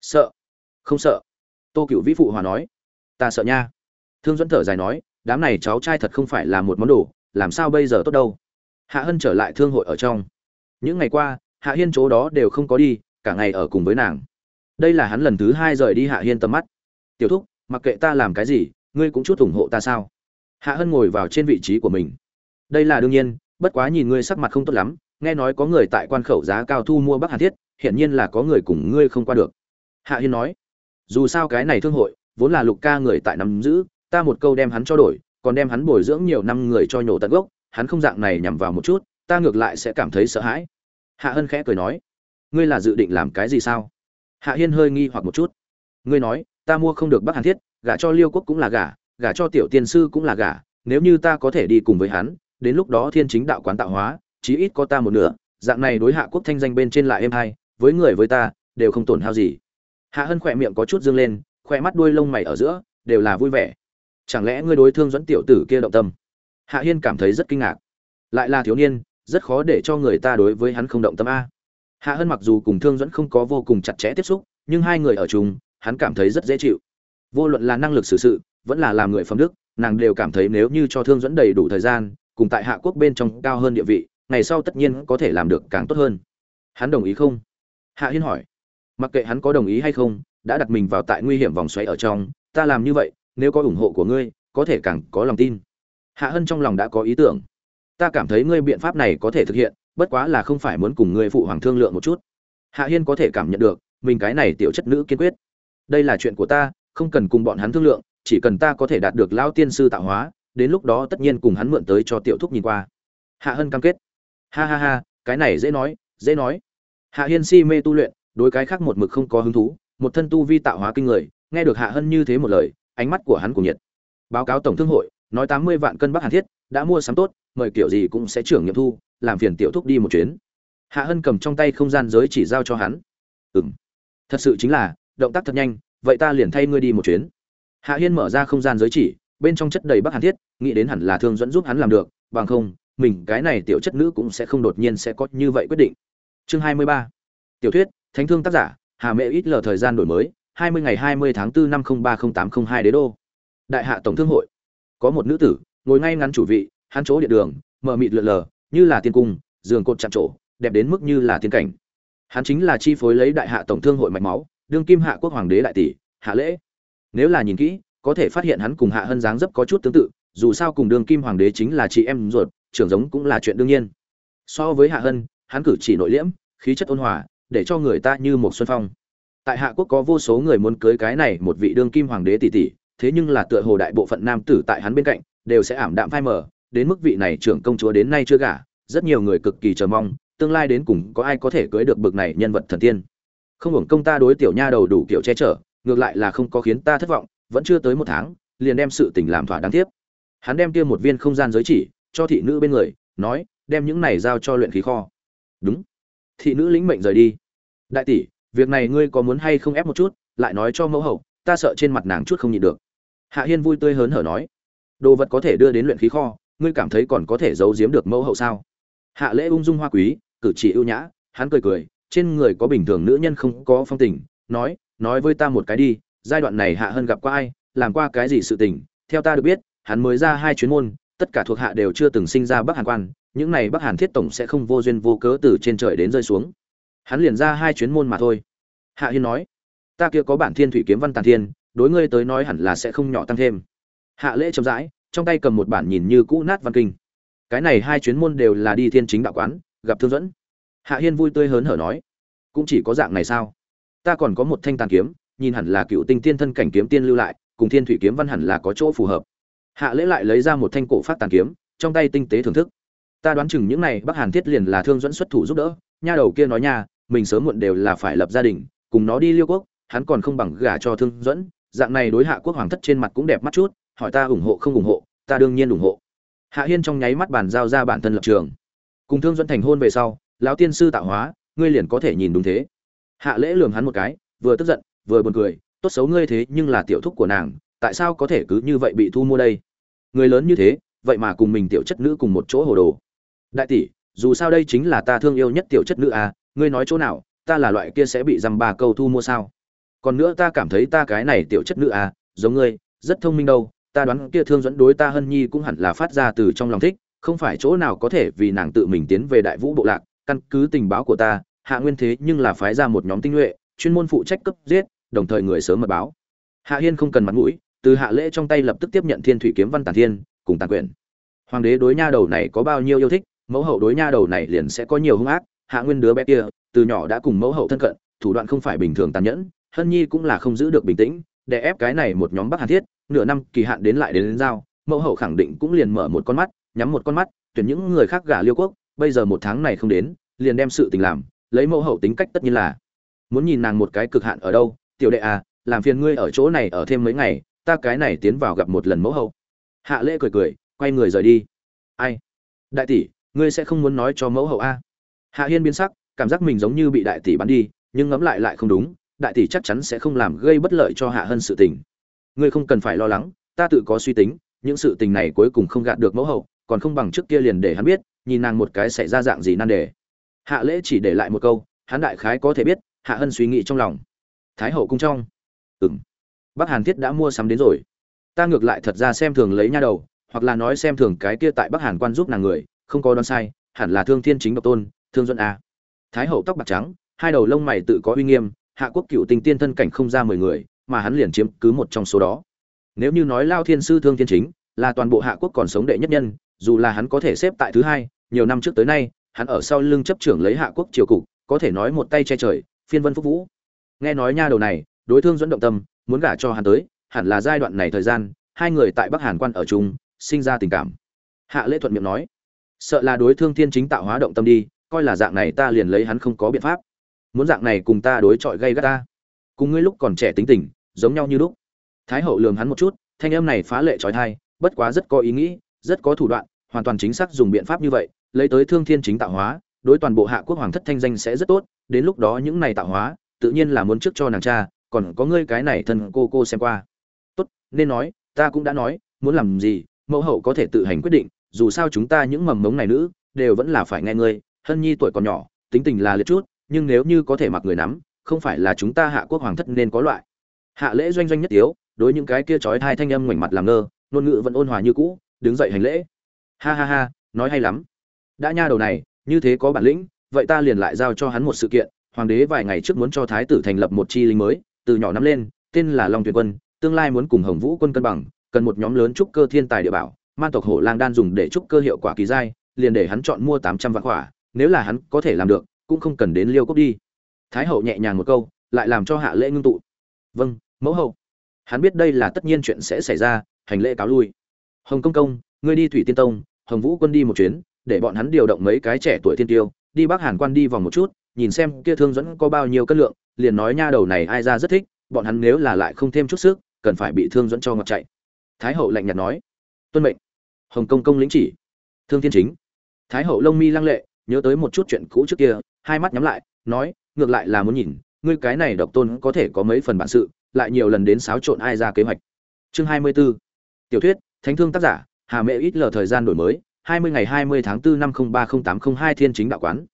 Sợ không sợ. Tô cựu vĩ phụ hòa nói, ta sợ nha. Thương dẫn thở dài nói, đám này cháu trai thật không phải là một món đồ, làm sao bây giờ tốt đâu? Hạ hân trở lại thương hội ở trong. Những ngày qua, hạ hiên chỗ đó đều không có đi, cả ngày ở cùng với nàng. Đây là hắn lần thứ hai rời đi hạ hiên tầm mắt. Tiểu thúc, mặc kệ ta làm cái gì ngươi cũng chút ủng hộ ta sao? Hạ hân ngồi vào trên vị trí của mình. Đây là đương nhiên, bất quá nhìn ngươi sắc mặt không tốt lắm, nghe nói có người tại quan khẩu giá cao thu mua bắc hàn thiết, hiển nhiên là có người cùng ngươi không qua được. Hạ hiên nói, dù sao cái này thương hội, vốn là lục ca người tại nắm giữ, ta một câu đem hắn cho đổi, còn đem hắn bồi dưỡng nhiều năm người cho nhổ tận gốc, hắn không dạng này nhằm vào một chút, ta ngược lại sẽ cảm thấy sợ hãi. Hạ hân khẽ cười nói, ngươi là dự định làm cái gì sao? Hạ hiên hơi nghi hoặc một chút. Ngươi nói, ta mua không được bắc hàn thiết gả cho liêu quốc cũng là gả gả cho tiểu tiên sư cũng là gả, nếu như ta có thể đi cùng với hắn, đến lúc đó thiên chính đạo quán tạo hóa, chí ít có ta một nửa, dạng này đối hạ quốc thanh danh bên trên lại êm hai với người với ta, đều không tổn hao gì. Hạ hân khỏe miệng có chút dương lên, khỏe mắt đuôi lông mày ở giữa, đều là vui vẻ. Chẳng lẽ ngươi đối thương dẫn tiểu tử kia động tâm? Hạ hiên cảm thấy rất kinh ngạc. Lại là thiếu niên, rất khó để cho người ta đối với hắn không động tâm a. Hạ hân mặc dù cùng thương dẫn không có vô cùng chặt chẽ tiếp xúc, nhưng hai người ở chung, hắn cảm thấy rất dễ chịu vô luận là năng lực xử sự, vẫn là làm người phẩm đức, nàng đều cảm thấy nếu như cho thương dẫn đầy đủ thời gian, cùng tại hạ quốc bên trong cao hơn địa vị, ngày sau tất nhiên có thể làm được càng tốt hơn. Hắn đồng ý không? Hạ hiên hỏi. Mặc kệ hắn có đồng ý hay không, đã đặt mình vào tại nguy hiểm vòng xoáy ở trong, ta làm như vậy, nếu có ủng hộ của ngươi, có thể càng có lòng tin. Hạ hân trong lòng đã có ý tưởng. Ta cảm thấy ngươi biện pháp này có thể thực hiện, bất quá là không phải muốn cùng ngươi phụ hoàng thương lượng một chút. Hạ hiên có thể cảm nhận được, mình cái này tiểu chất nữ kiên quyết. Đây là chuyện của ta không cần cùng bọn hắn thương lượng, chỉ cần ta có thể đạt được Lão tiên sư tạo hóa, đến lúc đó tất nhiên cùng hắn mượn tới cho tiểu thúc nhìn qua. Hạ hân cam kết. Ha ha ha, cái này dễ nói dễ nói. Hạ hiên si mê tu luyện, đối cái khác một mực không có hứng thú, một thân tu vi tạo hóa kinh người, nghe được hạ hân như thế một lời, ánh mắt của hắn cùng nhiệt. Báo cáo tổng thương hội, nói tám mươi vạn cân bắc hàn thiết, đã mua sắm tốt, mời kiểu gì cũng sẽ trưởng nghiệm thu, làm phiền tiểu thúc đi một chuyến. Hạ hân cầm trong tay không gian giới chỉ giao cho hắn. Ừm. Thật sự chính là, động tác thật nhanh vậy ta liền thay ngươi đi một chuyến. Hạ hiên mở ra không gian giới chỉ, bên trong chất đầy bắc hàn thiết, nghĩ đến hẳn là thương dẫn giúp hắn làm được, bằng không, mình cái này tiểu chất nữ cũng sẽ không đột nhiên sẽ có như vậy quyết định. Chương hai mươi ba. Tiểu thuyết, thánh thương tác giả, hà mẹ ít lờ thời gian đổi mới, hai mươi ngày hai mươi tháng 4 năm ba tám hai đế đô. Đại hạ tổng thương hội. Có một nữ tử, ngồi ngay ngắn chủ vị, hắn chỗ điện đường mở mịt lượn lờ, như là tiên cung, giường cột chạm trổ, đẹp đến mức như là tiên cảnh. Hắn chính là chi phối lấy đại hạ tổng thương hội mạch máu đương kim hạ quốc hoàng đế đại tỷ, hạ lễ. Nếu là nhìn kỹ, có thể phát hiện hắn cùng hạ hân dáng dấp có chút tương tự, dù sao cùng đương kim hoàng đế chính là chị em ruột, trưởng giống cũng là chuyện đương nhiên. So với hạ hân, hắn cử chỉ nội liễm, khí chất ôn hòa, để cho người ta như một xuân phong. Tại hạ quốc có vô số người muốn cưới cái này một vị đương kim hoàng đế tỷ tỷ, thế nhưng là tựa hồ đại bộ phận nam tử tại hắn bên cạnh, đều sẽ ảm đạm phai mờ, đến mức vị này trưởng công chúa đến nay chưa gả, rất nhiều người cực kỳ chờ mong, tương lai đến cùng có ai có thể cưới được bực này nhân vật thần tiên không hưởng công ta đối tiểu nha đầu đủ kiểu che chở, ngược lại là không có khiến ta thất vọng, vẫn chưa tới một tháng, liền đem sự tình làm thỏa đáng tiếp. Hắn đem kia một viên không gian giới chỉ cho thị nữ bên người, nói, đem những này giao cho luyện khí kho. Đúng. Thị nữ lĩnh mệnh rời đi. Đại tỷ, việc này ngươi có muốn hay không ép một chút, lại nói cho mẫu hậu, ta sợ trên mặt nàng chút không nhịn được. Hạ hiên vui tươi hớn hở nói, đồ vật có thể đưa đến luyện khí kho, ngươi cảm thấy còn có thể giấu giếm được mẫu hậu sao? Hạ lễ ung dung hoa quý, cử chỉ ưu nhã, hắn cười cười trên người có bình thường nữ nhân không có phong tình, nói nói với ta một cái đi, giai đoạn này hạ hân gặp qua ai, làm qua cái gì sự tình, theo ta được biết, hắn mới ra hai chuyến môn, tất cả thuộc hạ đều chưa từng sinh ra bắc hàn quan, những này bắc hàn thiết tổng sẽ không vô duyên vô cớ từ trên trời đến rơi xuống. Hắn liền ra hai chuyến môn mà thôi. Hạ hiên nói, ta kia có bản thiên thủy kiếm văn tàn thiên, đối ngươi tới nói hẳn là sẽ không nhỏ tăng thêm. Hạ lễ chậm rãi, trong tay cầm một bản nhìn như cũ nát văn kinh. Cái này hai chuyến môn đều là đi thiên chính đạo quán, gặp thương dẫn hạ hiên vui tươi hớn hở nói, cũng chỉ có dạng này sao? Ta còn có một thanh tàn kiếm, nhìn hẳn là cựu tinh tiên thân cảnh kiếm tiên lưu lại, cùng thiên thủy kiếm văn hẳn là có chỗ phù hợp. Hạ lễ lại lấy ra một thanh cổ phát tàn kiếm, trong tay tinh tế thưởng thức. Ta đoán chừng những này bắc hàn thiết liền là thương dẫn xuất thủ giúp đỡ. Nha đầu kia nói nha, mình sớm muộn đều là phải lập gia đình, cùng nó đi liêu quốc, hắn còn không bằng gả cho thương dẫn. Dạng này đối hạ quốc hoàng thất trên mặt cũng đẹp mắt chút, hỏi ta ủng hộ không ủng hộ, ta đương nhiên ủng hộ. Hạ hiên trong nháy mắt bàn giao ra bản thân lập trường. Cùng thương dẫn thành hôn về sau lão tiên sư tạo hóa, ngươi liền có thể nhìn đúng thế. Hạ lễ lườm hắn một cái, vừa tức giận, vừa buồn cười, tốt xấu ngươi thế nhưng là tiểu thúc của nàng, tại sao có thể cứ như vậy bị thu mua đây? Người lớn như thế, vậy mà cùng mình tiểu chất nữ cùng một chỗ hồ đồ. Đại tỷ, dù sao đây chính là ta thương yêu nhất tiểu chất nữ à ngươi nói chỗ nào, ta là loại kia sẽ bị dăm ba câu thu mua sao? Còn nữa ta cảm thấy ta cái này tiểu chất nữ à giống ngươi, rất thông minh đâu, ta đoán kia thương dẫn đối ta hân nhi cũng hẳn là phát ra từ trong lòng thích, không phải chỗ nào có thể vì nàng tự mình tiến về đại vũ bộ lạc căn cứ tình báo của ta hạ nguyên thế nhưng là phái ra một nhóm tinh nhuệ chuyên môn phụ trách cấp giết đồng thời người sớm mật báo. Hạ hiên không cần mặt mũi từ hạ lễ trong tay lập tức tiếp nhận thiên thủy kiếm văn tản thiên cùng tàn quyền hoàng đế đối nha đầu này có bao nhiêu yêu thích mẫu hậu đối nha đầu này liền sẽ có nhiều hung ác hạ nguyên đứa bé kia từ nhỏ đã cùng mẫu hậu thân cận thủ đoạn không phải bình thường tàn nhẫn hân nhi cũng là không giữ được bình tĩnh để ép cái này một nhóm bắc hàn thiết nửa năm kỳ hạn đến lại đến, đến giao mẫu hậu khẳng định cũng liền mở một con mắt nhắm một con mắt tuyển những người khác gả liêu quốc bây giờ một tháng này không đến, liền đem sự tình làm, lấy mẫu hậu tính cách tất nhiên là. Muốn nhìn nàng một cái cực hạn ở đâu, tiểu đệ à làm phiền ngươi ở chỗ này ở thêm mấy ngày, ta cái này tiến vào gặp một lần mẫu hậu. Hạ lễ cười cười, quay người rời đi. Ai? Đại tỷ, ngươi sẽ không muốn nói cho mẫu hậu a à? hạ hiên biến sắc, cảm giác mình giống như bị đại tỷ bắn đi, nhưng ngẫm lại lại không đúng, đại tỷ chắc chắn sẽ không làm gây bất lợi cho hạ hân sự tình. Ngươi không cần phải lo lắng, ta tự có suy tính, những sự tình này cuối cùng không gạt được mẫu hậu, còn không bằng trước kia liền để hắn biết nhìn nàng một cái xảy ra dạng gì nan đề. Hạ lễ chỉ để lại một câu, hắn đại khái có thể biết, hạ hân suy nghĩ trong lòng. Thái hậu cung trong. Ừ m bắc hàn thiết đã mua sắm đến rồi. Ta ngược lại thật ra xem thường lấy nha đầu, hoặc là nói xem thường cái kia tại bắc hàn quan giúp nàng người, không có đoán sai, hẳn là thương thiên chính độc tôn, thương duân a. Thái hậu tóc bạc trắng, hai đầu lông mày tự có uy nghiêm, hạ quốc cựu tình tiên thân cảnh không ra mười người, mà hắn liền chiếm cứ một trong số đó. Nếu như nói lao thiên sư thương thiên chính, là toàn bộ hạ quốc còn sống đệ nhất nhân, dù là hắn có thể xếp tại thứ hai nhiều năm trước tới nay, hắn ở sau lưng chấp trưởng lấy hạ quốc triều cục, có thể nói một tay che trời, phiên vân phúc vũ. Nghe nói nha đầu này, đối thương dẫn động tâm, muốn gả cho hắn tới, hẳn là giai đoạn này thời gian, hai người tại bắc hàn quan ở chung, sinh ra tình cảm. Hạ lễ thuận miệng nói, sợ là đối thương thiên chính tạo hóa động tâm đi, coi là dạng này ta liền lấy hắn không có biện pháp. Muốn dạng này cùng ta đối chọi gây gắt ta. Cùng ngươi lúc còn trẻ tính tình, giống nhau như lúc. Thái hậu lường hắn một chút, thanh âm này phá lệ trói thai, bất quá rất có ý nghĩ, rất có thủ đoạn, hoàn toàn chính xác dùng biện pháp như vậy lấy tới thương thiên chính tạo hóa, đối toàn bộ hạ quốc hoàng thất thanh danh sẽ rất tốt, đến lúc đó những này tạo hóa, tự nhiên là muốn trước cho nàng cha, còn có ngươi cái này thân cô cô xem qua. Tốt, nên nói, ta cũng đã nói, muốn làm gì, mẫu hậu có thể tự hành quyết định, dù sao chúng ta những mầm mống này nữ, đều vẫn là phải nghe ngươi, hân nhi tuổi còn nhỏ, tính tình là liệt chút, nhưng nếu như có thể mặc người nắm, không phải là chúng ta hạ quốc hoàng thất nên có loại. Hạ lễ doanh doanh nhất yếu đối những cái kia trói thai thanh âm ngoảnh mặt làm ngơ, ngôn ngữ vẫn ôn hòa như cũ, đứng dậy hành lễ. Ha ha ha, nói hay lắm đã nha đầu này, như thế có bản lĩnh, vậy ta liền lại giao cho hắn một sự kiện, hoàng đế vài ngày trước muốn cho thái tử thành lập một chi linh mới, từ nhỏ năm lên, tên là long tuyệt quân, tương lai muốn cùng hồng vũ quân cân bằng, cần một nhóm lớn trúc cơ thiên tài địa bảo man tộc hổ lang đan dùng để trúc cơ hiệu quả kỳ giai, liền để hắn chọn mua tám trăm vạn quả nếu là hắn có thể làm được, cũng không cần đến liêu cốc đi. Thái hậu nhẹ nhàng một câu, lại làm cho hạ lễ ngưng tụ. Vâng mẫu hậu. Hắn biết đây là tất nhiên chuyện sẽ xảy ra, hành lễ cáo lui. Hồng công công, ngươi đi thủy tiên tông, hồng vũ quân đi một chuyến để bọn hắn điều động mấy cái trẻ tuổi thiên tiêu, đi bắc hàn quan đi vòng một chút, nhìn xem kia thương dẫn có bao nhiêu cân lượng, liền nói nha đầu này ai ra rất thích, bọn hắn nếu là lại không thêm chút sức, cần phải bị thương dẫn cho ngọt chạy. Thái hậu lạnh nhạt nói, tuân mệnh. Hồng công công lĩnh chỉ, thương thiên chính. Thái hậu lông mi lăng lệ, nhớ tới một chút chuyện cũ trước kia, hai mắt nhắm lại, nói, ngược lại là muốn nhìn, ngươi cái này độc tôn có thể có mấy phần bản sự, lại nhiều lần đến xáo trộn ai ra kế hoạch. Chương hai mươi 24. tiểu thuyết, thánh thương tác giả, hà mẹ ít lờ thời gian đổi mới hai mươi ngày hai mươi tháng 4 năm ba tám hai thiên chính đạo quán.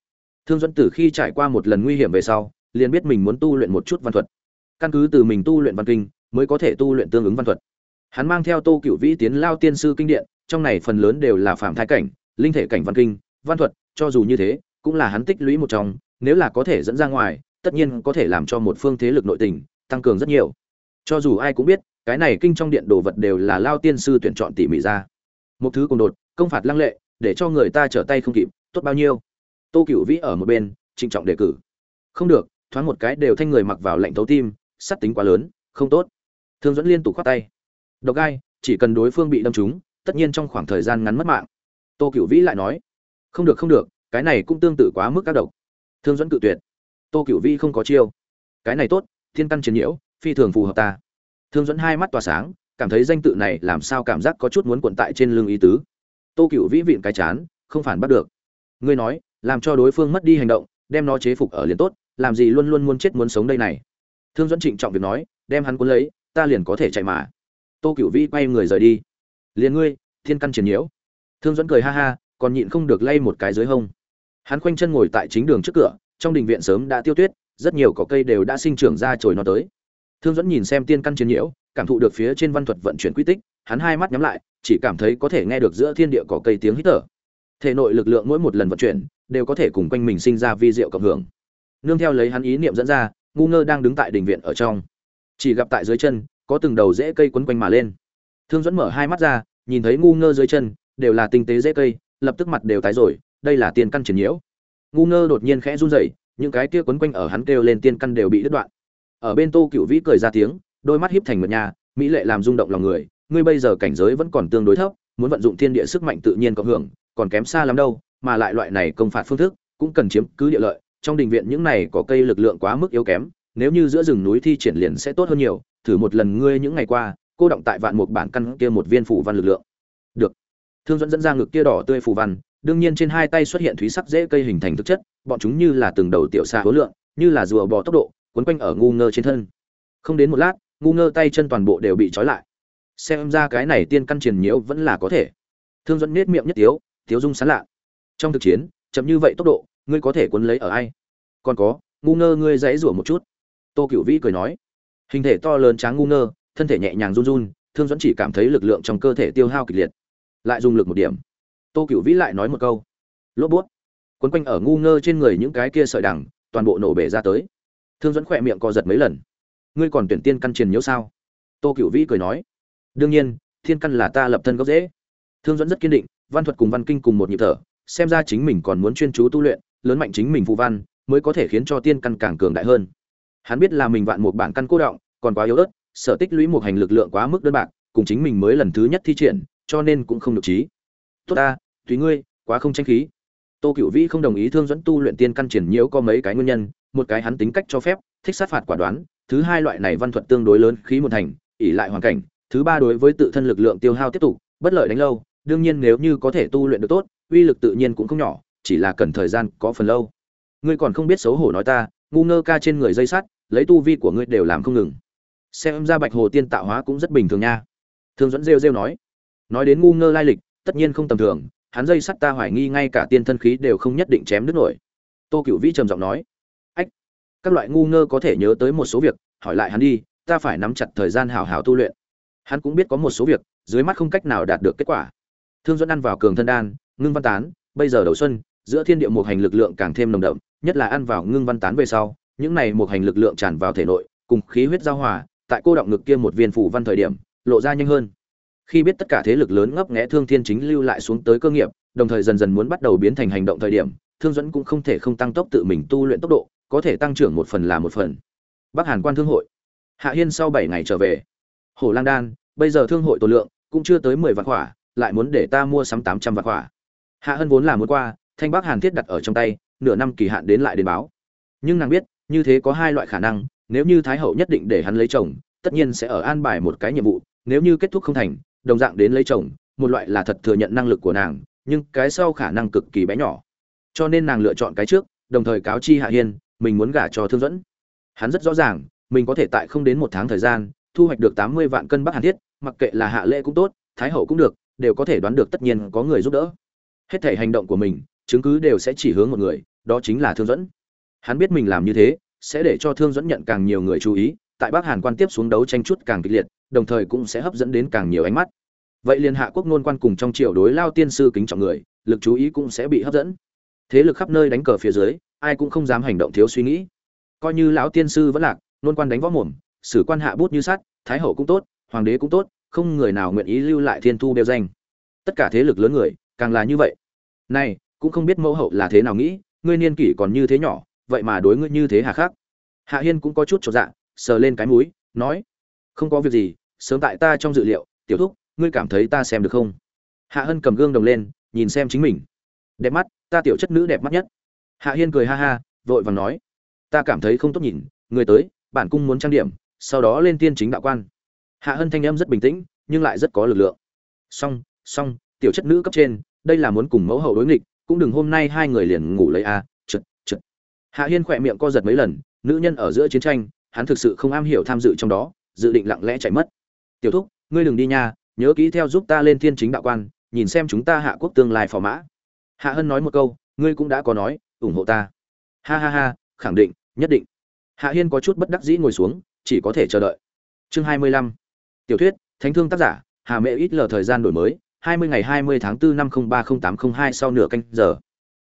Thương dẫn tử khi trải qua một lần nguy hiểm về sau, liền biết mình muốn tu luyện một chút văn thuật. Căn cứ từ mình tu luyện văn kinh, mới có thể tu luyện tương ứng văn thuật. Hắn mang theo tô cựu vĩ tiến lao tiên sư kinh điện, trong này phần lớn đều là phạm thái cảnh, linh thể cảnh văn kinh, văn thuật, cho dù như thế, cũng là hắn tích lũy một trong, nếu là có thể dẫn ra ngoài, tất nhiên có thể làm cho một phương thế lực nội tình, tăng cường rất nhiều. Cho dù ai cũng biết, cái này kinh trong điện đồ vật đều là lao tiên sư tuyển chọn tỉ mỉ ra. Một thứ cùng đột công phạt lăng lệ, để cho người ta trở tay không kịp, tốt bao nhiêu? Tô cửu vĩ ở một bên, trịnh trọng đề cử. Không được, thoáng một cái đều thanh người mặc vào lệnh thấu tim, sắt tính quá lớn, không tốt. Thương dẫn liên tục khoát tay. Độc gai chỉ cần đối phương bị đâm trúng, tất nhiên trong khoảng thời gian ngắn mất mạng. Tô cửu vĩ lại nói. Không được không được, cái này cũng tương tự quá mức các độc. Thương dẫn cự tuyệt. Tô cửu vĩ không có chiêu. Cái này tốt, thiên căn chiến nhiễu, phi thường phù hợp ta. Thương dẫn hai mắt tỏa sáng, cảm thấy danh tự này làm sao cảm giác có chút muốn cuộn tại trên lưng ý tứ tô cựu vĩ vịn cái chán, không phản bắt được. Ngươi nói, làm cho đối phương mất đi hành động, đem nó chế phục ở liền tốt, làm gì luôn luôn muốn chết muốn sống đây này? Thương dẫn trịnh trọng việc nói, đem hắn cuốn lấy, ta liền có thể chạy mà. Tô cựu vĩ quay người rời đi. Liền ngươi, thiên căn triển nhiễu. Thương dẫn cười ha ha, còn nhịn không được lay một cái dưới hông. Hắn khoanh chân ngồi tại chính đường trước cửa, trong đình viện sớm đã tiêu tuyết, rất nhiều cỏ cây đều đã sinh trưởng ra trồi nó tới. Thương dẫn nhìn xem tiên căn chiến nhiễu, cảm thụ được phía trên văn thuật vận chuyển quy tích, hắn hai mắt nhắm lại chỉ cảm thấy có thể nghe được giữa thiên địa có cây tiếng hít thở. Thể nội lực lượng mỗi một lần vận chuyển, đều có thể cùng quanh mình sinh ra vi diệu cộng hưởng. Nương theo lấy hắn ý niệm dẫn ra, ngu ngơ đang đứng tại đình viện ở trong. Chỉ gặp tại dưới chân, có từng đầu rễ cây quấn quanh mà lên. Thương dẫn mở hai mắt ra, nhìn thấy ngu ngơ dưới chân, đều là tinh tế rễ cây, lập tức mặt đều tái rồi, đây là tiên căn triển nhiễu. Ngu ngơ đột nhiên khẽ run rẩy, những cái kia quấn quanh ở hắn kêu lên tiên căn đều bị đứt đoạn. Ở bên tô cựu vĩ cười ra tiếng, đôi mắt híp thành một nhà, mỹ lệ làm rung động lòng người ngươi bây giờ cảnh giới vẫn còn tương đối thấp, muốn vận dụng thiên địa sức mạnh tự nhiên cộng hưởng, còn kém xa lắm đâu, mà lại loại này công phạt phương thức cũng cần chiếm cứ địa lợi, trong đình viện những này có cây lực lượng quá mức yếu kém, nếu như giữa rừng núi thi triển liền sẽ tốt hơn nhiều, thử một lần ngươi những ngày qua, cô động tại vạn một bản căn kia một viên phủ văn lực lượng. Được. Thương dẫn dẫn ra ngực kia đỏ tươi phủ văn, đương nhiên trên hai tay xuất hiện thúy sắc dễ cây hình thành thực chất, bọn chúng như là từng đầu tiểu xa hối lượng, như là rùa bò tốc độ, quấn quanh ở ngu ngơ trên thân. Không đến một lát, ngu ngơ tay chân toàn bộ đều bị trói lại xem ra cái này tiên căn truyền nhiễu vẫn là có thể. Thương dẫn nết miệng nhất tiếu tiếu dung sán lạ. Trong thực chiến, chậm như vậy tốc độ, ngươi có thể cuốn lấy ở ai? Còn có, ngu ngơ ngươi dãy rủa một chút. Tô cựu vĩ cười nói. Hình thể to lớn tráng ngu ngơ, thân thể nhẹ nhàng run run, thương dẫn chỉ cảm thấy lực lượng trong cơ thể tiêu hao kịch liệt. Lại dùng lực một điểm. Tô cựu vĩ lại nói một câu. Lốp bút. Quấn quanh ở ngu ngơ trên người những cái kia sợi đằng, toàn bộ nổ bể ra tới. Thương dẫn khỏe miệng co giật mấy lần. Ngươi còn tuyển tiên căn truyền nhiễu sao? Tô cựu vĩ cười nói đương nhiên, thiên căn là ta lập thân gốc dễ thương dẫn rất kiên định, văn thuật cùng văn kinh cùng một nhịp thở, xem ra chính mình còn muốn chuyên chú tu luyện, lớn mạnh chính mình phụ văn, mới có thể khiến cho tiên căn càng cường đại hơn. Hắn biết là mình vạn một bản căn cô động, còn quá yếu ớt, sở tích lũy một hành lực lượng quá mức đơn bạc, cùng chính mình mới lần thứ nhất thi triển, cho nên cũng không được trí. Tốt ta, tùy ngươi, quá không tranh khí. Tô cựu vĩ không đồng ý thương dẫn tu luyện tiên căn triển nhiễu có mấy cái nguyên nhân, một cái hắn tính cách cho phép, thích sát phạt quả đoán, thứ hai loại này văn thuật tương đối lớn, khí một thành ỉ lại hoàn cảnh thứ ba đối với tự thân lực lượng tiêu hao tiếp tục, bất lợi đánh lâu, đương nhiên nếu như có thể tu luyện được tốt, uy lực tự nhiên cũng không nhỏ, chỉ là cần thời gian có phần lâu. Ngươi còn không biết xấu hổ nói ta, ngu ngơ ca trên người dây sắt, lấy tu vi của ngươi đều làm không ngừng. Xem ra bạch hồ tiên tạo hóa cũng rất bình thường nha. Thương dẫn rêu rêu nói. Nói đến ngu ngơ lai lịch, tất nhiên không tầm thường, hắn dây sắt ta hoài nghi ngay cả tiên thân khí đều không nhất định chém đứt nổi. Tô cựu vĩ trầm giọng nói. Ách, các loại ngu ngơ có thể nhớ tới một số việc, hỏi lại hắn đi, ta phải nắm chặt thời gian hào hào tu luyện hắn cũng biết có một số việc, dưới mắt không cách nào đạt được kết quả. Thương dẫn ăn vào cường thân đan, ngưng văn tán, bây giờ đầu xuân, giữa thiên địa một hành lực lượng càng thêm nồng đậm, nhất là ăn vào ngưng văn tán về sau, những này một hành lực lượng tràn vào thể nội, cùng khí huyết giao hòa, tại cô động ngực kia một viên phủ văn thời điểm, lộ ra nhanh hơn. Khi biết tất cả thế lực lớn ngấp nghé thương thiên chính lưu lại xuống tới cơ nghiệp, đồng thời dần dần muốn bắt đầu biến thành hành động thời điểm, thương dẫn cũng không thể không tăng tốc tự mình tu luyện tốc độ, có thể tăng trưởng một phần là một phần. Bắc hàn quan thương hội. Hạ hiên sau bảy ngày trở về Hổ lang đan bây giờ thương hội tổ lượng cũng chưa tới mười vạn quả, lại muốn để ta mua sắm tám trăm vạn quả. hạ hân vốn là muốn qua thanh bắc hàn thiết đặt ở trong tay nửa năm kỳ hạn đến lại đến báo. Nhưng nàng biết như thế có hai loại khả năng nếu như thái hậu nhất định để hắn lấy chồng tất nhiên sẽ ở an bài một cái nhiệm vụ nếu như kết thúc không thành đồng dạng đến lấy chồng một loại là thật thừa nhận năng lực của nàng nhưng cái sau khả năng cực kỳ bé nhỏ. Cho nên nàng lựa chọn cái trước đồng thời cáo chi hạ hiên mình muốn gả cho thương dẫn hắn rất rõ ràng mình có thể tại không đến một tháng thời gian thu hoạch được tám mươi vạn cân bắc hàn thiết, mặc kệ là hạ lễ cũng tốt, thái hậu cũng được, đều có thể đoán được tất nhiên có người giúp đỡ. Hết thể hành động của mình, chứng cứ đều sẽ chỉ hướng một người, đó chính là thương dẫn hắn biết mình làm như thế, sẽ để cho thương dẫn nhận càng nhiều người chú ý, tại bắc hàn quan tiếp xuống đấu tranh chút càng kịch liệt, đồng thời cũng sẽ hấp dẫn đến càng nhiều ánh mắt. Vậy liên hạ quốc nôn quan cùng trong triều đối lao tiên sư kính trọng người, lực chú ý cũng sẽ bị hấp dẫn. Thế lực khắp nơi đánh cờ phía dưới, ai cũng không dám hành động thiếu suy nghĩ. Coi như lão tiên sư vẫn lạc nôn quan đánh võ mồm sử quan hạ bút như sắt, thái hậu cũng tốt, hoàng đế cũng tốt, không người nào nguyện ý lưu lại thiên thu đeo danh. Tất cả thế lực lớn người, càng là như vậy. Này, cũng không biết mẫu hậu là thế nào nghĩ, ngươi niên kỷ còn như thế nhỏ, vậy mà đối ngươi như thế hà khắc. Hạ hiên cũng có chút cho dạ sờ lên cái mũi, nói, không có việc gì, sớm tại ta trong dự liệu, tiểu thúc, ngươi cảm thấy ta xem được không? Hạ hân cầm gương đồng lên, nhìn xem chính mình. Đẹp mắt, ta tiểu chất nữ đẹp mắt nhất. Hạ hiên cười ha ha, vội vàng nói, ta cảm thấy không tốt nhìn, người tới, bản cung muốn trang điểm sau đó lên tiên chính đạo quan. Hạ hân thanh em rất bình tĩnh nhưng lại rất có lực lượng. Song song tiểu chất nữ cấp trên đây là muốn cùng mẫu hậu đối nghịch cũng đừng hôm nay hai người liền ngủ lấy a à, chật chật. Hạ hiên khỏe miệng co giật mấy lần nữ nhân ở giữa chiến tranh hắn thực sự không am hiểu tham dự trong đó dự định lặng lẽ chạy mất. Tiểu thúc ngươi đừng đi nha nhớ kỹ theo giúp ta lên thiên chính đạo quan nhìn xem chúng ta hạ quốc tương lai phò mã. Hạ hân nói một câu ngươi cũng đã có nói ủng hộ ta. Ha ha ha khẳng định nhất định. Hạ hiên có chút bất đắc dĩ ngồi xuống chỉ có thể chờ đợi. Chương hai mươi lăm. Tiểu thuyết, thánh thương tác giả, hà mẹ ít lờ thời gian đổi mới, hai mươi ngày hai mươi tháng 4 năm không ba không tám không hai sau nửa canh giờ.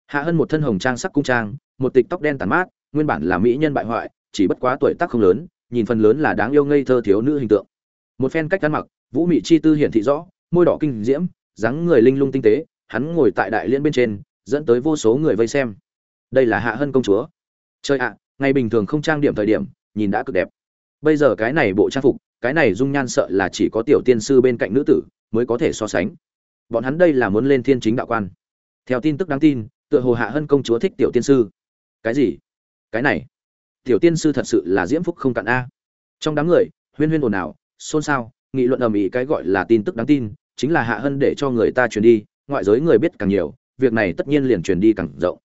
Hạ hân một thân hồng trang sắc cung trang, một tịch tóc đen tàn mát, nguyên bản là mỹ nhân bại hoại, chỉ bất quá tuổi tác không lớn, nhìn phần lớn là đáng yêu ngây thơ thiếu nữ hình tượng. Một phen cách ăn mặc, vũ mị chi tư hiển thị rõ, môi đỏ kinh diễm, dáng người linh lung tinh tế, hắn ngồi tại đại liên bên trên, dẫn tới vô số người vây xem. Đây là hạ hân công chúa. Chơi ạ, ngày bình thường không trang điểm thời điểm, nhìn đã cực đẹp bây giờ cái này bộ trang phục, cái này dung nhan sợ là chỉ có tiểu tiên sư bên cạnh nữ tử mới có thể so sánh. Bọn hắn đây là muốn lên thiên chính đạo quan. Theo tin tức đáng tin, tựa hồ hạ hân công chúa thích tiểu tiên sư. Cái gì? Cái này? Tiểu tiên sư thật sự là diễm phúc không cạn a. Trong đám người, huyên huyên ồn ào, xôn xao, nghị luận ầm ĩ cái gọi là tin tức đáng tin, chính là hạ hân để cho người ta truyền đi, ngoại giới người biết càng nhiều, việc này tất nhiên liền truyền đi càng rộng.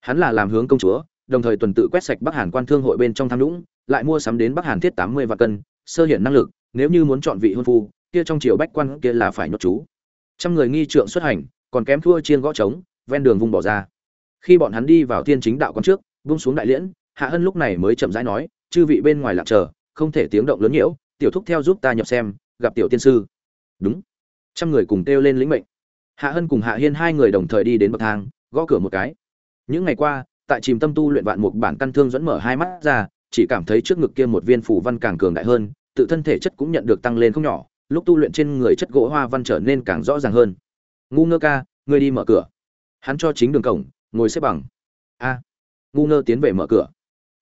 Hắn là làm hướng công chúa đồng thời tuần tự quét sạch bắc hàn quan thương hội bên trong tham nhũng, lại mua sắm đến bắc hàn thiết tám mươi vạn cân, sơ hiện năng lực, nếu như muốn chọn vị hôn phu, kia trong triều bách quan kia là phải nhốt chú. Trăm người nghi trượng xuất hành, còn kém thua chiên gõ trống, ven đường vung bỏ ra. Khi bọn hắn đi vào thiên chính đạo quán trước buông xuống đại liễn, hạ hân lúc này mới chậm rãi nói, chư vị bên ngoài lặng chờ, không thể tiếng động lớn nhiễu, tiểu thúc theo giúp ta nhập xem, gặp tiểu tiên sư. Đúng. Trăm người cùng kêu lên lĩnh mệnh. Hạ hân cùng hạ hiên hai người đồng thời đi đến bậc thang, gõ cửa một cái. Những ngày qua tại chìm tâm tu luyện vạn mục bản căn thương dẫn mở hai mắt ra, chỉ cảm thấy trước ngực kia một viên phủ văn càng cường đại hơn, tự thân thể chất cũng nhận được tăng lên không nhỏ, lúc tu luyện trên người chất gỗ hoa văn trở nên càng rõ ràng hơn. Ngu ngơ ca, ngươi đi mở cửa. Hắn cho chính đường cổng, ngồi xếp bằng. A. Ngu ngơ tiến về mở cửa.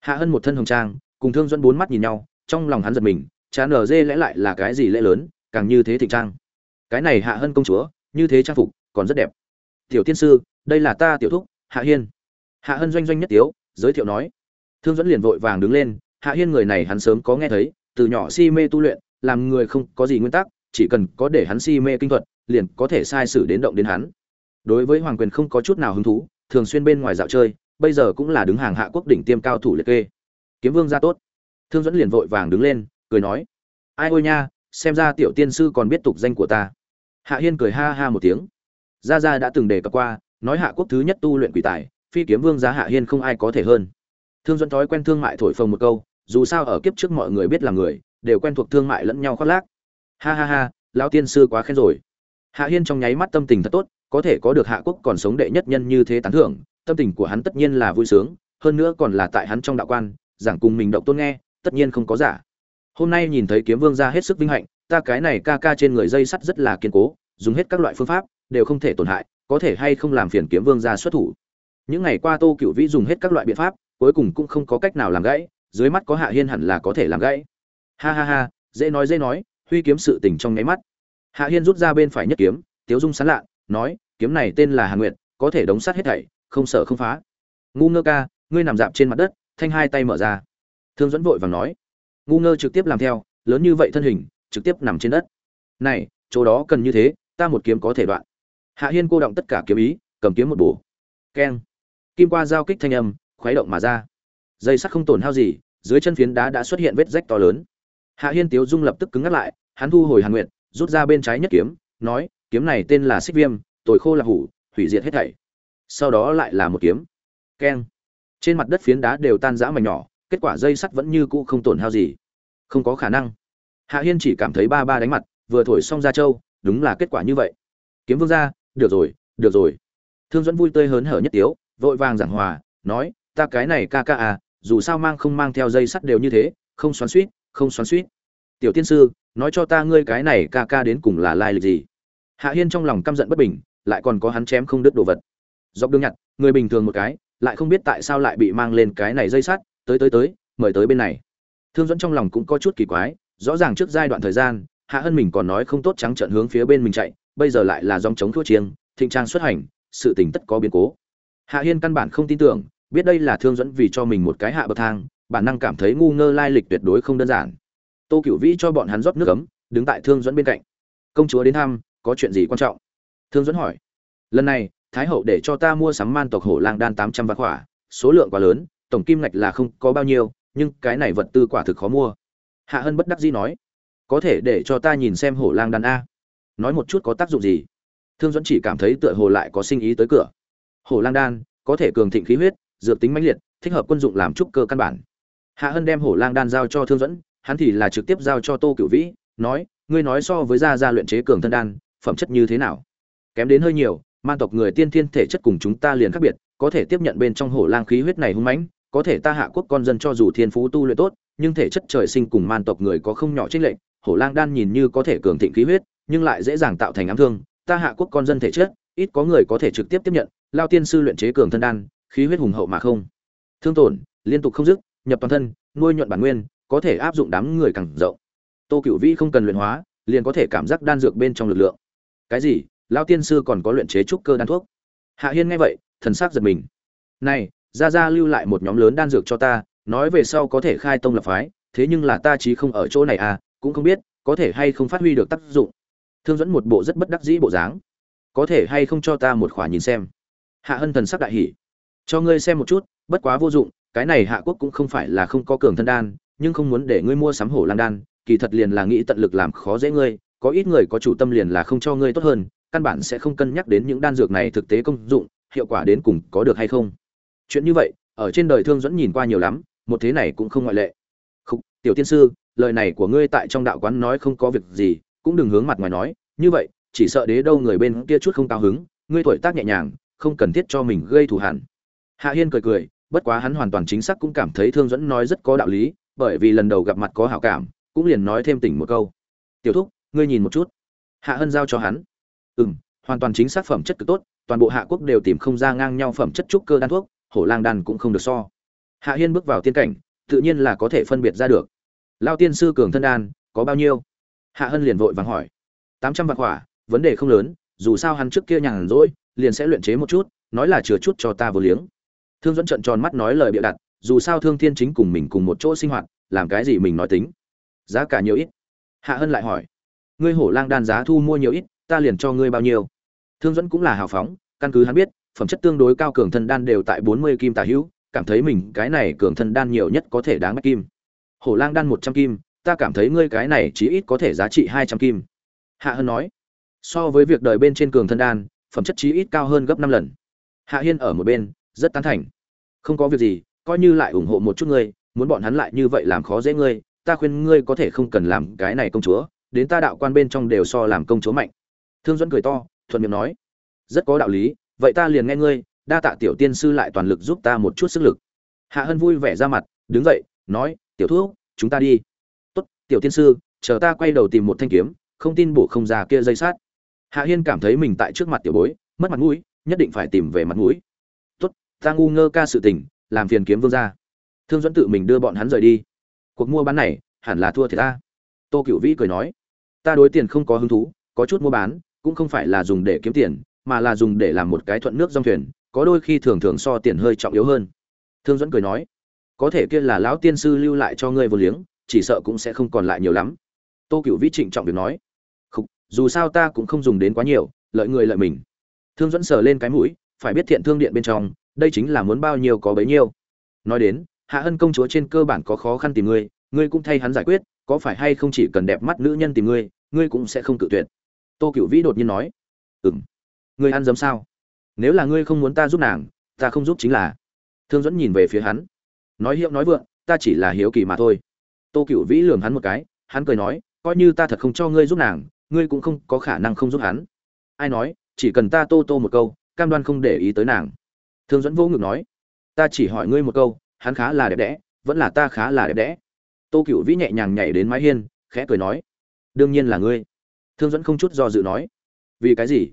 Hạ hân một thân hồng trang, cùng thương dẫn bốn mắt nhìn nhau, trong lòng hắn giật mình chán ở dê lẽ lại là cái gì lễ lớn, càng như thế thịnh trang. Cái này hạ hân công chúa, như thế trang phục, còn rất đẹp. Tiểu tiên sư, đây là ta tiểu thúc, hạ hiên hạ hân doanh doanh nhất tiếu, giới thiệu nói. Thương dẫn liền vội vàng đứng lên, hạ hiên người này hắn sớm có nghe thấy, từ nhỏ si mê tu luyện, làm người không có gì nguyên tắc, chỉ cần có để hắn si mê kinh thuật, liền có thể sai sử đến động đến hắn. Đối với hoàng quyền không có chút nào hứng thú, thường xuyên bên ngoài dạo chơi, bây giờ cũng là đứng hàng hạ quốc đỉnh tiêm cao thủ liệt kê. Kiếm vương ra tốt. Thương dẫn liền vội vàng đứng lên, cười nói. Ai ôi nha, xem ra tiểu tiên sư còn biết tục danh của ta. Hạ hiên cười ha ha một tiếng. Gia gia đã từng đề cập qua, nói hạ quốc thứ nhất tu luyện quỷ tài phi kiếm vương giá hạ hiên không ai có thể hơn. Thương dẫn thói quen thương mại thổi phồng một câu, dù sao ở kiếp trước mọi người biết là người, đều quen thuộc thương mại lẫn nhau khoác lác. Ha ha ha, lão tiên sư quá khen rồi. Hạ hiên trong nháy mắt tâm tình thật tốt, có thể có được hạ quốc còn sống đệ nhất nhân như thế tán thưởng, tâm tình của hắn tất nhiên là vui sướng, hơn nữa còn là tại hắn trong đạo quan, giảng cùng mình động tôn nghe, tất nhiên không có giả. Hôm nay nhìn thấy kiếm vương ra hết sức vinh hạnh, ta cái này ca ca trên người dây sắt rất là kiên cố, dùng hết các loại phương pháp, đều không thể tổn hại, có thể hay không làm phiền kiếm vương ra xuất thủ những ngày qua tô cựu vĩ dùng hết các loại biện pháp, cuối cùng cũng không có cách nào làm gãy, dưới mắt có hạ hiên hẳn là có thể làm gãy. Ha ha ha, dễ nói dễ nói, huy kiếm sự tình trong nháy mắt. Hạ hiên rút ra bên phải nhất kiếm, tiếu dung sán lạ, nói, kiếm này tên là hà nguyện có thể đóng sát hết thảy, không sợ không phá. Ngu ngơ ca, ngươi nằm dạp trên mặt đất, thanh hai tay mở ra. Thương dẫn vội vàng nói. Ngu ngơ trực tiếp làm theo, lớn như vậy thân hình, trực tiếp nằm trên đất. Này, chỗ đó cần như thế, ta một kiếm có thể đoạn. Hạ hiên cô động tất cả kiếm ý, cầm kiếm một bổ. Keng kim qua giao kích thanh âm, khuấy động mà ra. Dây sắt không tổn hao gì, dưới chân phiến đá đã xuất hiện vết rách to lớn. Hạ hiên tiếu dung lập tức cứng ngắt lại, hắn thu hồi hàn nguyện rút ra bên trái nhất kiếm, nói, kiếm này tên là xích viêm, tồi khô là hủ, hủy diệt hết thảy. Sau đó lại là một kiếm. Keng. Trên mặt đất phiến đá đều tan rã mảnh nhỏ, kết quả dây sắt vẫn như cũ không tổn hao gì. Không có khả năng. Hạ hiên chỉ cảm thấy ba ba đánh mặt, vừa thổi xong ra châu đúng là kết quả như vậy. Kiếm vương ra được rồi được rồi. Thương dẫn vui tươi hớn hở nhất tiếu vội vàng giảng hòa, nói, ta cái này ca ca à dù sao mang không mang theo dây sắt đều như thế, không xoắn suýt không xoắn suýt tiểu tiên sư, nói cho ta ngươi cái này ca ca đến cùng là lai lịch gì? Hạ hiên trong lòng căm giận bất bình, lại còn có hắn chém không đứt đồ vật. Dọc đường nhặt, người bình thường một cái, lại không biết tại sao lại bị mang lên cái này dây sắt, tới tới tới, mời tới bên này. Thương dẫn trong lòng cũng có chút kỳ quái, rõ ràng trước giai đoạn thời gian, hạ hân mình còn nói không tốt trắng trận hướng phía bên mình chạy, bây giờ lại là dòng chống thua chiêng, thịnh trang xuất hành, sự tình tất có biến cố hạ hiên căn bản không tin tưởng, biết đây là thương dẫn vì cho mình một cái hạ bậc thang, bản năng cảm thấy ngu ngơ lai lịch tuyệt đối không đơn giản. Tô cựu vĩ cho bọn hắn rót nước ấm, đứng tại thương dẫn bên cạnh. Công chúa đến thăm, có chuyện gì quan trọng? Thương dẫn hỏi. Lần này, thái hậu để cho ta mua sắm man tộc hổ lang đan tám trăm vạn khỏa, số lượng quá lớn, tổng kim ngạch là không có bao nhiêu, nhưng cái này vật tư quả thực khó mua. Hạ hân bất đắc dĩ nói. Có thể để cho ta nhìn xem hổ lang đan a? Nói một chút có tác dụng gì? Thương dẫn chỉ cảm thấy tựa hồ lại có sinh ý tới cửa hổ lang đan, có thể cường thịnh khí huyết, dược tính mãnh liệt, thích hợp quân dụng làm trúc cơ căn bản. Hạ hân đem hổ lang đan giao cho thương dẫn hắn thì là trực tiếp giao cho tô cửu vĩ, nói, ngươi nói so với gia gia luyện chế cường thân đan, phẩm chất như thế nào? Kém đến hơi nhiều, man tộc người tiên thiên thể chất cùng chúng ta liền khác biệt, có thể tiếp nhận bên trong hổ lang khí huyết này hung mãnh, có thể ta hạ quốc con dân cho dù thiên phú tu luyện tốt, nhưng thể chất trời sinh cùng man tộc người có không nhỏ trích lệnh hổ lang đan nhìn như có thể cường thịnh khí huyết, nhưng lại dễ dàng tạo thành ám thương, ta hạ quốc con dân thể chất ít có người có thể trực tiếp tiếp nhận, lao tiên sư luyện chế cường thân đan, khí huyết hùng hậu mà không. Thương tổn, liên tục không dứt, nhập toàn thân, nuôi nhuận bản nguyên, có thể áp dụng đám người càng rộng. Tô cựu vĩ không cần luyện hóa, liền có thể cảm giác đan dược bên trong lực lượng. Cái gì? Lao tiên sư còn có luyện chế trúc cơ đan thuốc? Hạ hiên nghe vậy, thần sắc giật mình. Này, ra ra lưu lại một nhóm lớn đan dược cho ta, nói về sau có thể khai tông lập phái, thế nhưng là ta chí không ở chỗ này à cũng không biết, có thể hay không phát huy được tác dụng. Thương dẫn một bộ rất bất đắc dĩ bộ dáng có thể hay không cho ta một khỏa nhìn xem? Hạ hân thần sắc đại hỉ. Cho ngươi xem một chút, bất quá vô dụng, cái này hạ quốc cũng không phải là không có cường thân đan, nhưng không muốn để ngươi mua sắm hổ lang đan, kỳ thật liền là nghĩ tận lực làm khó dễ ngươi, có ít người có chủ tâm liền là không cho ngươi tốt hơn, căn bản sẽ không cân nhắc đến những đan dược này thực tế công dụng, hiệu quả đến cùng có được hay không. Chuyện như vậy, ở trên đời thương dẫn nhìn qua nhiều lắm, một thế này cũng không ngoại lệ. Không tiểu tiên sư, lời này của ngươi tại trong đạo quán nói không có việc gì, cũng đừng hướng mặt ngoài nói, như vậy chỉ sợ đế đâu người bên kia chút không cao hứng, ngươi tuổi tác nhẹ nhàng, không cần thiết cho mình gây thù hẳn hạ hiên cười cười, bất quá hắn hoàn toàn chính xác cũng cảm thấy thương dẫn nói rất có đạo lý, bởi vì lần đầu gặp mặt có hảo cảm, cũng liền nói thêm tỉnh một câu. Tiểu thúc, ngươi nhìn một chút. Hạ hân giao cho hắn. Ừ m hoàn toàn chính xác phẩm chất cực tốt, toàn bộ hạ quốc đều tìm không ra ngang nhau phẩm chất trúc cơ đan thuốc, hổ lang đan cũng không được so. Hạ hiên bước vào tiên cảnh, tự nhiên là có thể phân biệt ra được. Lao tiên sư cường thân đan, có bao nhiêu? Hạ hân liền vội vàng hỏi. Tám trăm vạn quả vấn đề không lớn, dù sao hắn trước kia nhàn rỗi, liền sẽ luyện chế một chút, nói là chừa chút cho ta vô liếng. Thương dẫn trận tròn mắt nói lời bịa đặt, dù sao thương thiên chính cùng mình cùng một chỗ sinh hoạt, làm cái gì mình nói tính. Giá cả nhiều ít. Hạ hân lại hỏi, ngươi hổ lang đan giá thu mua nhiều ít, ta liền cho ngươi bao nhiêu? Thương dẫn cũng là hào phóng, căn cứ hắn biết, phẩm chất tương đối cao cường thân đan đều tại bốn mươi kim tà hữu, cảm thấy mình cái này cường thân đan nhiều nhất có thể đáng mất kim. Hổ lang đan một trăm kim, ta cảm thấy ngươi cái này chí ít có thể giá trị hai trăm kim. Hạ hân nói so với việc đời bên trên cường thân đan, phẩm chất chí ít cao hơn gấp năm lần. Hạ hiên ở một bên, rất tán thành. Không có việc gì, coi như lại ủng hộ một chút ngươi, muốn bọn hắn lại như vậy làm khó dễ ngươi, ta khuyên ngươi có thể không cần làm cái này công chúa, đến ta đạo quan bên trong đều so làm công chúa mạnh. Thương dẫn cười to, thuận miệng nói, rất có đạo lý, vậy ta liền nghe ngươi, đa tạ tiểu tiên sư lại toàn lực giúp ta một chút sức lực. Hạ hân vui vẻ ra mặt, đứng dậy, nói, tiểu thuốc chúng ta đi. Tốt, tiểu tiên sư, chờ ta quay đầu tìm một thanh kiếm, không tin bổ không già kia dây sát hạ hiên cảm thấy mình tại trước mặt tiểu bối, mất mặt mũi, nhất định phải tìm về mặt mũi. Tốt, ta ngu ngơ ca sự tình, làm phiền kiếm vương gia thương dẫn tự mình đưa bọn hắn rời đi. Cuộc mua bán này, hẳn là thua thiệt ta. Tô cựu vĩ cười nói, ta đối tiền không có hứng thú, có chút mua bán, cũng không phải là dùng để kiếm tiền, mà là dùng để làm một cái thuận nước dòng thuyền, có đôi khi thường thường so tiền hơi trọng yếu hơn. Thương dẫn cười nói, có thể kia là lão tiên sư lưu lại cho ngươi vô liếng, chỉ sợ cũng sẽ không còn lại nhiều lắm. Tô cựu vĩ trịnh trọng việc nói dù sao ta cũng không dùng đến quá nhiều, lợi người lợi mình. Thương dẫn sờ lên cái mũi, phải biết thiện thương điện bên trong, đây chính là muốn bao nhiêu có bấy nhiêu. Nói đến, hạ hân công chúa trên cơ bản có khó khăn tìm ngươi ngươi cũng thay hắn giải quyết, có phải hay không chỉ cần đẹp mắt nữ nhân tìm ngươi ngươi cũng sẽ không cự tuyệt. Tô cựu vĩ đột nhiên nói ừng ngươi ăn dấm sao? Nếu là ngươi không muốn ta giúp nàng, ta không giúp chính là. Thương dẫn nhìn về phía hắn, nói hiệu nói vượng, ta chỉ là hiếu kỳ mà thôi. Tô cựu vĩ lường hắn một cái, hắn cười nói, coi như ta thật không cho ngươi giúp nàng ngươi cũng không có khả năng không giúp hắn. Ai nói, chỉ cần ta tô tô một câu, cam đoan không để ý tới nàng. Thương dẫn vô ngực nói, ta chỉ hỏi ngươi một câu, hắn khá là đẹp đẽ, vẫn là ta khá là đẹp đẽ. Tô cựu vĩ nhẹ nhàng nhảy đến mái hiên, khẽ cười nói, đương nhiên là ngươi. Thương dẫn không chút do dự nói, vì cái gì?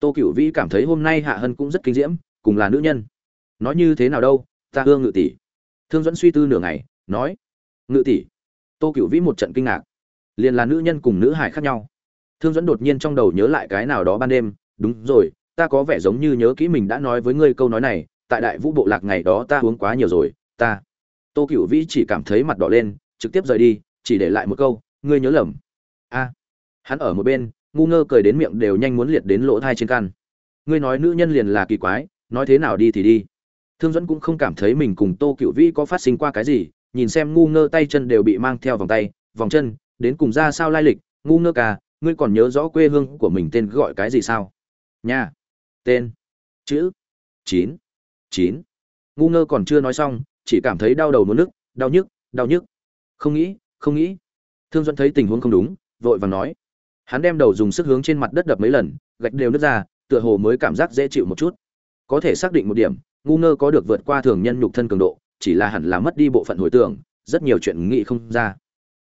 Tô cựu vĩ cảm thấy hôm nay hạ hân cũng rất kinh diễm, cùng là nữ nhân. Nói như thế nào đâu, ta ưa ngự tỷ. Thương dẫn suy tư nửa ngày, nói, ngự tỷ. Tô cựu vĩ một trận kinh ngạc. Liền là nữ nhân cùng nữ hải khác nhau thương dẫn đột nhiên trong đầu nhớ lại cái nào đó ban đêm, đúng rồi, ta có vẻ giống như nhớ kỹ mình đã nói với ngươi câu nói này, tại đại vũ bộ lạc ngày đó ta uống quá nhiều rồi, ta. Tô cựu vĩ chỉ cảm thấy mặt đỏ lên, trực tiếp rời đi, chỉ để lại một câu, ngươi nhớ lầm. A. Hắn ở một bên, ngu ngơ cười đến miệng đều nhanh muốn liệt đến lỗ thai trên căn. Ngươi nói nữ nhân liền là kỳ quái, nói thế nào đi thì đi. Thương dẫn cũng không cảm thấy mình cùng tô cựu vĩ có phát sinh qua cái gì, nhìn xem ngu ngơ tay chân đều bị mang theo vòng tay, vòng chân, đến cùng ra sao lai lịch, ngu ngơ ca ngươi còn nhớ rõ quê hương của mình tên gọi cái gì sao? Nha. Tên. Chữ. Chín. Chín. Ngu ngơ còn chưa nói xong, chỉ cảm thấy đau đầu muốn nức đau nhức đau nhức. Không nghĩ không nghĩ. Thương duẫn thấy tình huống không đúng, vội vàng nói. Hắn đem đầu dùng sức hướng trên mặt đất đập mấy lần, gạch đều nứt ra, tựa hồ mới cảm giác dễ chịu một chút. Có thể xác định một điểm, ngu ngơ có được vượt qua thường nhân nhục thân cường độ, chỉ là hẳn là mất đi bộ phận hồi tưởng, rất nhiều chuyện nghĩ không ra.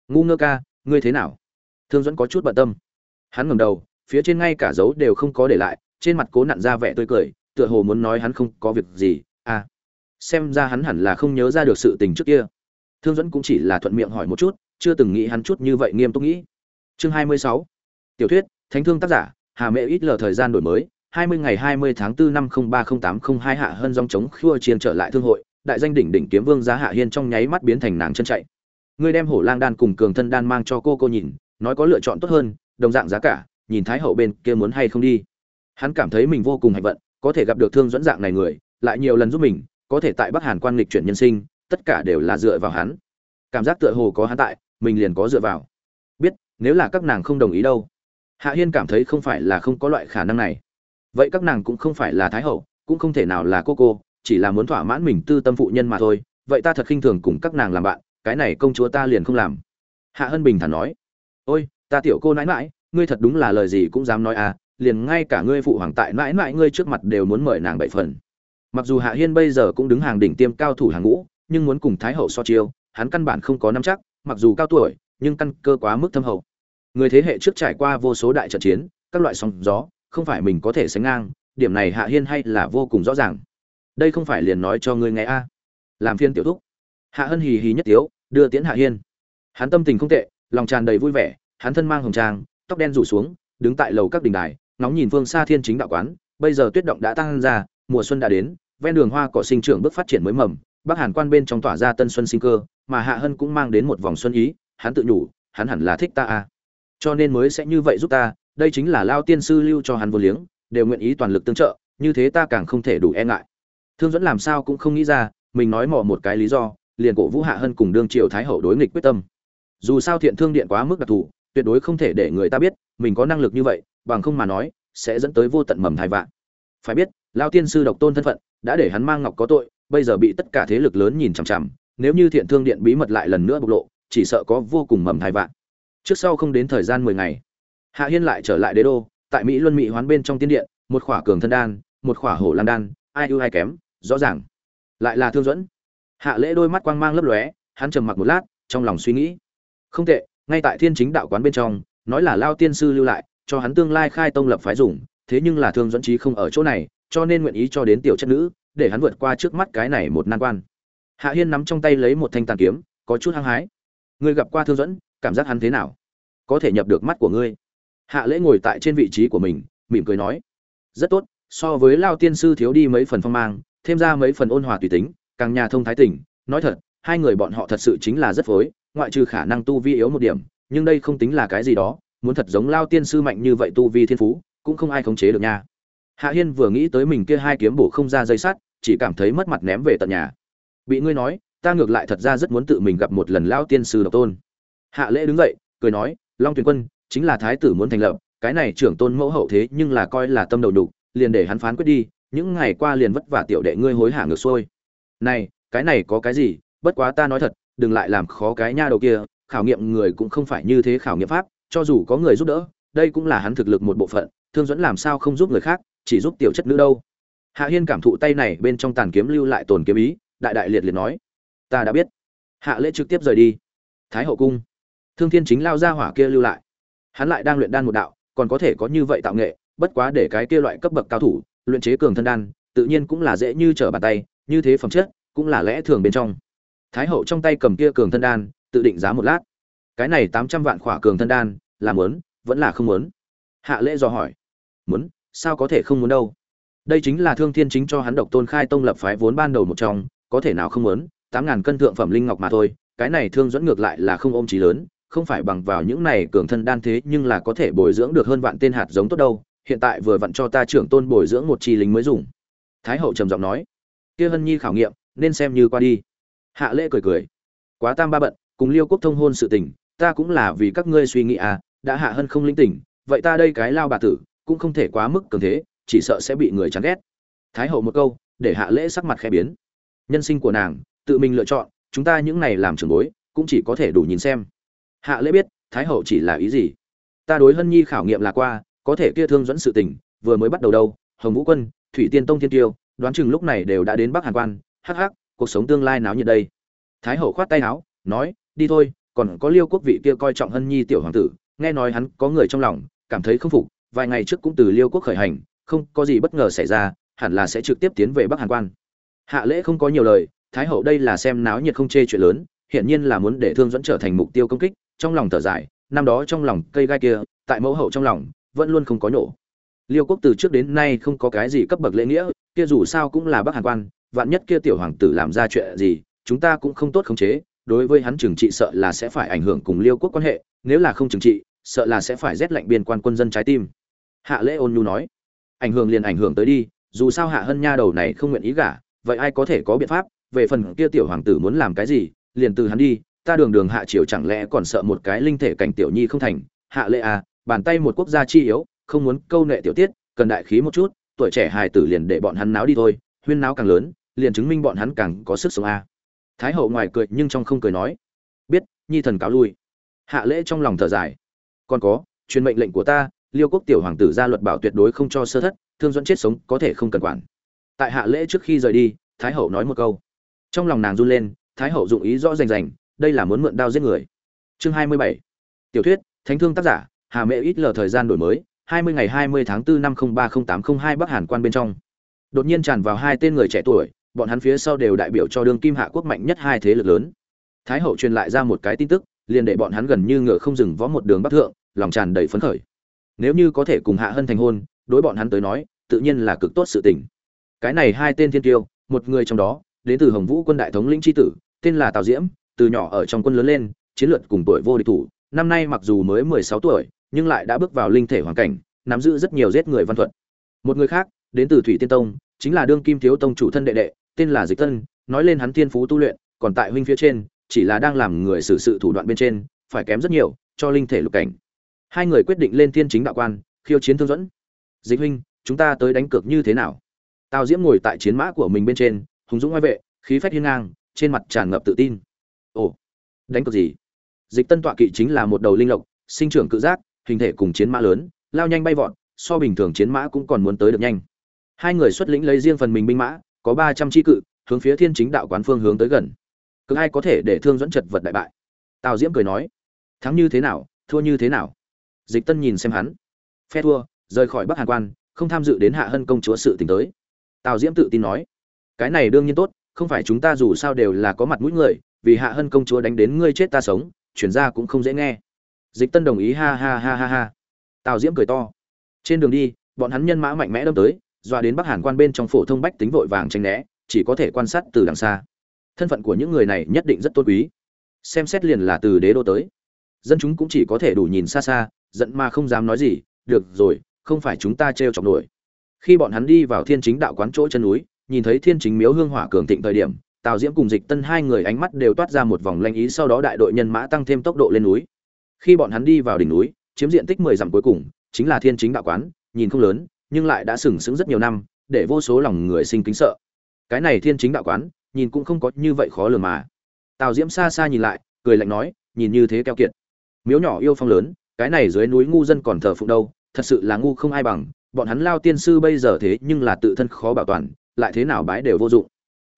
Ngu ngơ ca, ngươi thế nào? Thương dẫn có chút bận tâm hắn ngẩng đầu, phía trên ngay cả dấu đều không có để lại, trên mặt cố nặn ra vẻ tươi cười, tựa hồ muốn nói hắn không có việc gì à. Xem ra hắn hẳn là không nhớ ra được sự tình trước kia. Thương dẫn cũng chỉ là thuận miệng hỏi một chút, chưa từng nghĩ hắn chút như vậy nghiêm túc nghĩ. Chương hai mươi sáu. Tiểu thuyết, thánh thương tác giả, hà mẹ ít lờ thời gian đổi mới, hai mươi ngày hai mươi tháng 4 năm 030802 hạ hơn dòng chống khua chiên trở lại thương hội, đại danh đỉnh đỉnh kiếm vương giá hạ hiên trong nháy mắt biến thành nàng chân chạy. Ngươi đem hổ lang đan cùng cường thân đan mang cho cô cô nhìn, nói có lựa chọn tốt hơn đồng dạng giá cả, nhìn thái hậu bên kia muốn hay không đi. Hắn cảm thấy mình vô cùng hạnh vận, có thể gặp được thương dẫn dạng này người, lại nhiều lần giúp mình, có thể tại bắc hàn quan lịch chuyển nhân sinh, tất cả đều là dựa vào hắn. Cảm giác tựa hồ có hắn tại, mình liền có dựa vào. Biết, nếu là các nàng không đồng ý đâu. Hạ hiên cảm thấy không phải là không có loại khả năng này. Vậy các nàng cũng không phải là thái hậu, cũng không thể nào là cô cô, chỉ là muốn thỏa mãn mình tư tâm phụ nhân mà thôi. Vậy ta thật khinh thường cùng các nàng làm bạn, cái này công chúa ta liền không làm. Hạ hân bình thản nói. Ôi ta tiểu cô nãi nãi, ngươi thật đúng là lời gì cũng dám nói à liền ngay cả ngươi phụ hoàng tại nãi nãi ngươi trước mặt đều muốn mời nàng bảy phần. Mặc dù hạ hiên bây giờ cũng đứng hàng đỉnh tiêm cao thủ hàng ngũ nhưng muốn cùng thái hậu so chiêu hắn căn bản không có nắm chắc mặc dù cao tuổi nhưng căn cơ quá mức thâm hậu. Người thế hệ trước trải qua vô số đại trận chiến các loại sóng gió không phải mình có thể sánh ngang điểm này hạ hiên hay là vô cùng rõ ràng. Đây không phải liền nói cho ngươi nghe a làm phiên tiểu thúc. Hạ hân hì hì nhất tiếu đưa tiễn hạ hiên. Hắn tâm tình không tệ lòng tràn đầy vui vẻ hắn thân mang hồng trang, tóc đen rủ xuống, đứng tại lầu các đình đài, ngóng nhìn phương xa thiên chính đạo quán, bây giờ tuyết động đã tăng ra, mùa xuân đã đến, ven đường hoa cỏ sinh trưởng bước phát triển mới mầm, bắc hàn quan bên trong tỏa ra tân xuân sinh cơ, mà hạ hân cũng mang đến một vòng xuân ý, hắn tự nhủ, hắn hẳn là thích ta à. cho nên mới sẽ như vậy giúp ta, đây chính là lao tiên sư lưu cho hắn vô liếng, đều nguyện ý toàn lực tương trợ, như thế ta càng không thể đủ e ngại thương dẫn làm sao cũng không nghĩ ra, mình nói mò một cái lý do, liền cổ vũ hạ hân cùng đương triều thái hậu đối nghịch quyết tâm dù sao thiện thương điện quá mức đặc thù tuyệt đối không thể để người ta biết mình có năng lực như vậy, bằng không mà nói, sẽ dẫn tới vô tận mầm thai vạn. Phải biết, lao tiên sư độc tôn thân phận, đã để hắn mang ngọc có tội, bây giờ bị tất cả thế lực lớn nhìn chằm chằm, nếu như thiện thương điện bí mật lại lần nữa bộc lộ, chỉ sợ có vô cùng mầm thai vạn. Trước sau không đến thời gian mười ngày, hạ hiên lại trở lại đế đô, tại mỹ luân mỹ hoán bên trong tiên điện, một khỏa cường thân đan, một khỏa hổ lan đan, ai ưu ai kém, rõ ràng. Lại là thương dẫn hạ lễ đôi mắt quang mang lấp lóe, hắn trầm mặc một lát, trong lòng suy nghĩ. Không tệ ngay tại thiên chính đạo quán bên trong, nói là lao tiên sư lưu lại, cho hắn tương lai khai tông lập phái dùng, thế nhưng là thương dẫn trí không ở chỗ này, cho nên nguyện ý cho đến tiểu chất nữ, để hắn vượt qua trước mắt cái này một nan quan. Hạ hiên nắm trong tay lấy một thanh tàn kiếm, có chút hăng hái. Ngươi gặp qua thương dẫn cảm giác hắn thế nào? Có thể nhập được mắt của ngươi. Hạ lễ ngồi tại trên vị trí của mình, mỉm cười nói. Rất tốt, so với lao tiên sư thiếu đi mấy phần phong mang, thêm ra mấy phần ôn hòa tùy tính, càng nhà thông thái tỉnh nói thật, hai người bọn họ thật sự chính là rất phối ngoại trừ khả năng tu vi yếu một điểm, nhưng đây không tính là cái gì đó, muốn thật giống lao tiên sư mạnh như vậy tu vi thiên phú, cũng không ai khống chế được nha. Hạ hiên vừa nghĩ tới mình kia hai kiếm bổ không ra dây sắt, chỉ cảm thấy mất mặt ném về tận nhà. Bị ngươi nói, ta ngược lại thật ra rất muốn tự mình gặp một lần lao tiên sư độc tôn. Hạ lễ đứng dậy, cười nói, long tuyền quân, chính là thái tử muốn thành lập, cái này trưởng tôn mẫu hậu thế nhưng là coi là tâm đầu đục liền để hắn phán quyết đi, những ngày qua liền vất vả tiểu đệ ngươi hối hả ngược xuôi. Này, cái này có cái gì, bất quá ta nói thật đừng lại làm khó cái nha đầu kia, khảo nghiệm người cũng không phải như thế khảo nghiệm pháp, cho dù có người giúp đỡ, đây cũng là hắn thực lực một bộ phận, thương dẫn làm sao không giúp người khác, chỉ giúp tiểu chất nữ đâu. Hạ hiên cảm thụ tay này bên trong tàn kiếm lưu lại tồn kiếm ý, đại đại liệt liệt nói, ta đã biết. Hạ lễ trực tiếp rời đi. Thái hậu cung. Thương thiên chính lao ra hỏa kia lưu lại. Hắn lại đang luyện đan một đạo, còn có thể có như vậy tạo nghệ, bất quá để cái kia loại cấp bậc cao thủ, luyện chế cường thân đan, tự nhiên cũng là dễ như trở bàn tay, như thế phẩm chất, cũng là lẽ thường bên trong thái hậu trong tay cầm kia cường thân đan, tự định giá một lát. Cái này tám trăm vạn khỏa cường thân đan, là muốn, vẫn là không muốn? Hạ lễ dò hỏi. Muốn, sao có thể không muốn đâu? Đây chính là thương thiên chính cho hắn độc tôn khai tông lập phái vốn ban đầu một trong, có thể nào không muốn? Tám ngàn cân thượng phẩm linh ngọc mà thôi, cái này thương dẫn ngược lại là không ôm trí lớn, không phải bằng vào những này cường thân đan thế nhưng là có thể bồi dưỡng được hơn vạn tên hạt giống tốt đâu, hiện tại vừa vặn cho ta trưởng tôn bồi dưỡng một chi lính mới dùng. Thái hậu trầm giọng nói. Kia hân nhi khảo nghiệm, nên xem như qua đi hạ lễ cười cười. Quá tam ba bận, cùng liêu quốc thông hôn sự tình, ta cũng là vì các ngươi suy nghĩ à đã hạ hân không linh tỉnh, vậy ta đây cái lao bà tử, cũng không thể quá mức cường thế, chỉ sợ sẽ bị người chán ghét. Thái hậu một câu, để hạ lễ sắc mặt khẽ biến. Nhân sinh của nàng, tự mình lựa chọn, chúng ta những này làm trường bối, cũng chỉ có thể đủ nhìn xem. Hạ lễ biết, thái hậu chỉ là ý gì? Ta đối hân nhi khảo nghiệm là qua, có thể kia thương dẫn sự tình, vừa mới bắt đầu đâu, hồng vũ quân, thủy tiên tông thiên tiêu, đoán chừng lúc này đều đã đến bắc hàn quan, hắc hắc cuộc sống tương lai náo nhiệt đây. Thái hậu khoát tay áo, nói, đi thôi, còn có liêu quốc vị kia coi trọng hân nhi tiểu hoàng tử, nghe nói hắn có người trong lòng, cảm thấy không phục, vài ngày trước cũng từ liêu quốc khởi hành, không có gì bất ngờ xảy ra, hẳn là sẽ trực tiếp tiến về bắc hàn quan. Hạ lễ không có nhiều lời, thái hậu đây là xem náo nhiệt không chê chuyện lớn, hiển nhiên là muốn để thương dẫn trở thành mục tiêu công kích, trong lòng thở dài, năm đó trong lòng cây gai kia, tại mẫu hậu trong lòng, vẫn luôn không có nhổ. Liêu quốc từ trước đến nay không có cái gì cấp bậc lễ nghĩa, kia dù sao cũng là bắc hàn quan vạn nhất kia tiểu hoàng tử làm ra chuyện gì, chúng ta cũng không tốt khống chế, đối với hắn trừng trị sợ là sẽ phải ảnh hưởng cùng liêu quốc quan hệ, nếu là không trừng trị, sợ là sẽ phải rét lạnh biên quan quân dân trái tim. Hạ lễ ôn nhu nói. Ảnh hưởng liền ảnh hưởng tới đi, dù sao hạ hân nha đầu này không nguyện ý gả, vậy ai có thể có biện pháp? Về phần kia tiểu hoàng tử muốn làm cái gì, liền từ hắn đi, ta đường đường hạ triều chẳng lẽ còn sợ một cái linh thể cảnh tiểu nhi không thành? Hạ lệ à bàn tay một quốc gia chi yếu, không muốn câu nệ tiểu tiết, cần đại khí một chút, tuổi trẻ hài tử liền để bọn hắn náo đi thôi, huyên náo càng lớn liền chứng minh bọn hắn càng có sức sống a. Thái hậu ngoài cười nhưng trong không cười nói, biết, nhi thần cáo lui. Hạ lễ trong lòng thở dài, còn có, truyền mệnh lệnh của ta, liêu quốc tiểu hoàng tử ra luật bảo tuyệt đối không cho sơ thất, thương dẫn chết sống có thể không cần quản. Tại hạ lễ trước khi rời đi, thái hậu nói một câu. Trong lòng nàng run lên, thái hậu dụng ý rõ rành rành, đây là muốn mượn đao giết người. Chương hai mươi bảy. Tiểu thuyết, thánh thương tác giả, hà mẹ ít lờ thời gian đổi mới, hai mươi ngày hai mươi tháng 4 năm không ba không tám không hai bắc hàn quan bên trong. Đột nhiên tràn vào hai tên người trẻ tuổi bọn hắn phía sau đều đại biểu cho đương kim hạ quốc mạnh nhất hai thế lực lớn. Thái hậu truyền lại ra một cái tin tức, liền để bọn hắn gần như ngựa không dừng võ một đường bắc thượng, lòng tràn đầy phấn khởi. Nếu như có thể cùng hạ hân thành hôn, đối bọn hắn tới nói, tự nhiên là cực tốt sự tình. Cái này hai tên thiên tiêu, một người trong đó, đến từ hồng vũ quân đại thống lĩnh tri tử, tên là tào diễm, từ nhỏ ở trong quân lớn lên, chiến lược cùng tuổi vô địch thủ, năm nay mặc dù mới mười sáu tuổi, nhưng lại đã bước vào linh thể hoàn cảnh, nắm giữ rất nhiều giết người văn thuật. Một người khác, đến từ thủy tiên tông, chính là đương kim thiếu tông chủ thân đệ đệ tên là dịch tân, nói lên hắn thiên phú tu luyện, còn tại huynh phía trên, chỉ là đang làm người xử sự thủ đoạn bên trên, phải kém rất nhiều, cho linh thể lục cảnh. Hai người quyết định lên thiên chính đạo quan, khiêu chiến thương dẫn. Dịch huynh, chúng ta tới đánh cược như thế nào? Tào diễm ngồi tại chiến mã của mình bên trên, hùng dũng oai vệ, khí phách hiên ngang, trên mặt tràn ngập tự tin. Ồ, đánh cược gì? Dịch tân tọa kỵ chính là một đầu linh lộc, sinh trưởng cự giác, hình thể cùng chiến mã lớn, lao nhanh bay vọt, so bình thường chiến mã cũng còn muốn tới được nhanh. Hai người xuất lĩnh lấy riêng phần mình binh mã có ba trăm tri cự, hướng phía thiên chính đạo quán phương hướng tới gần. Cực ai có thể để thương dẫn chật vật đại bại? Tào diễm cười nói, thắng như thế nào, thua như thế nào? Dịch tân nhìn xem hắn, phe thua, rời khỏi bắc hàn quan, không tham dự đến hạ hân công chúa sự t tới. Tào diễm tự tin nói, cái này đương nhiên tốt, không phải chúng ta dù sao đều là có mặt mũi người, vì hạ hân công chúa đánh đến ngươi chết ta sống, chuyển ra cũng không dễ nghe. Dịch tân đồng ý, ha ha ha ha ha. Tào diễm cười to, trên đường đi, bọn hắn nhân mã mạnh mẽ đâm tới dọa đến bắc hàn quan bên trong phổ thông bách tính vội vàng tranh né, chỉ có thể quan sát từ đằng xa. Thân phận của những người này nhất định rất tôn quý. Xem xét liền là từ đế đô tới. Dân chúng cũng chỉ có thể đủ nhìn xa xa, giận mà không dám nói gì, được rồi, không phải chúng ta trêu chọc nổi. Khi bọn hắn đi vào thiên chính đạo quán chỗ chân núi, nhìn thấy thiên chính miếu hương hỏa cường thịnh thời điểm, tào diễm cùng dịch tân hai người ánh mắt đều toát ra một vòng lanh ý, sau đó đại đội nhân mã tăng thêm tốc độ lên núi. Khi bọn hắn đi vào đỉnh núi, chiếm diện tích mười dặm cuối cùng, chính là thiên chính đạo quán, nhìn không lớn nhưng lại đã sừng sững rất nhiều năm, để vô số lòng người sinh kính sợ. Cái này thiên chính đạo quán, nhìn cũng không có như vậy khó lường mà. Tào diễm xa xa nhìn lại, cười lạnh nói, nhìn như thế keo kiệt. Miếu nhỏ yêu phong lớn, cái này dưới núi ngu dân còn thờ phụng đâu, thật sự là ngu không ai bằng, bọn hắn lao tiên sư bây giờ thế nhưng là tự thân khó bảo toàn, lại thế nào bái đều vô dụng.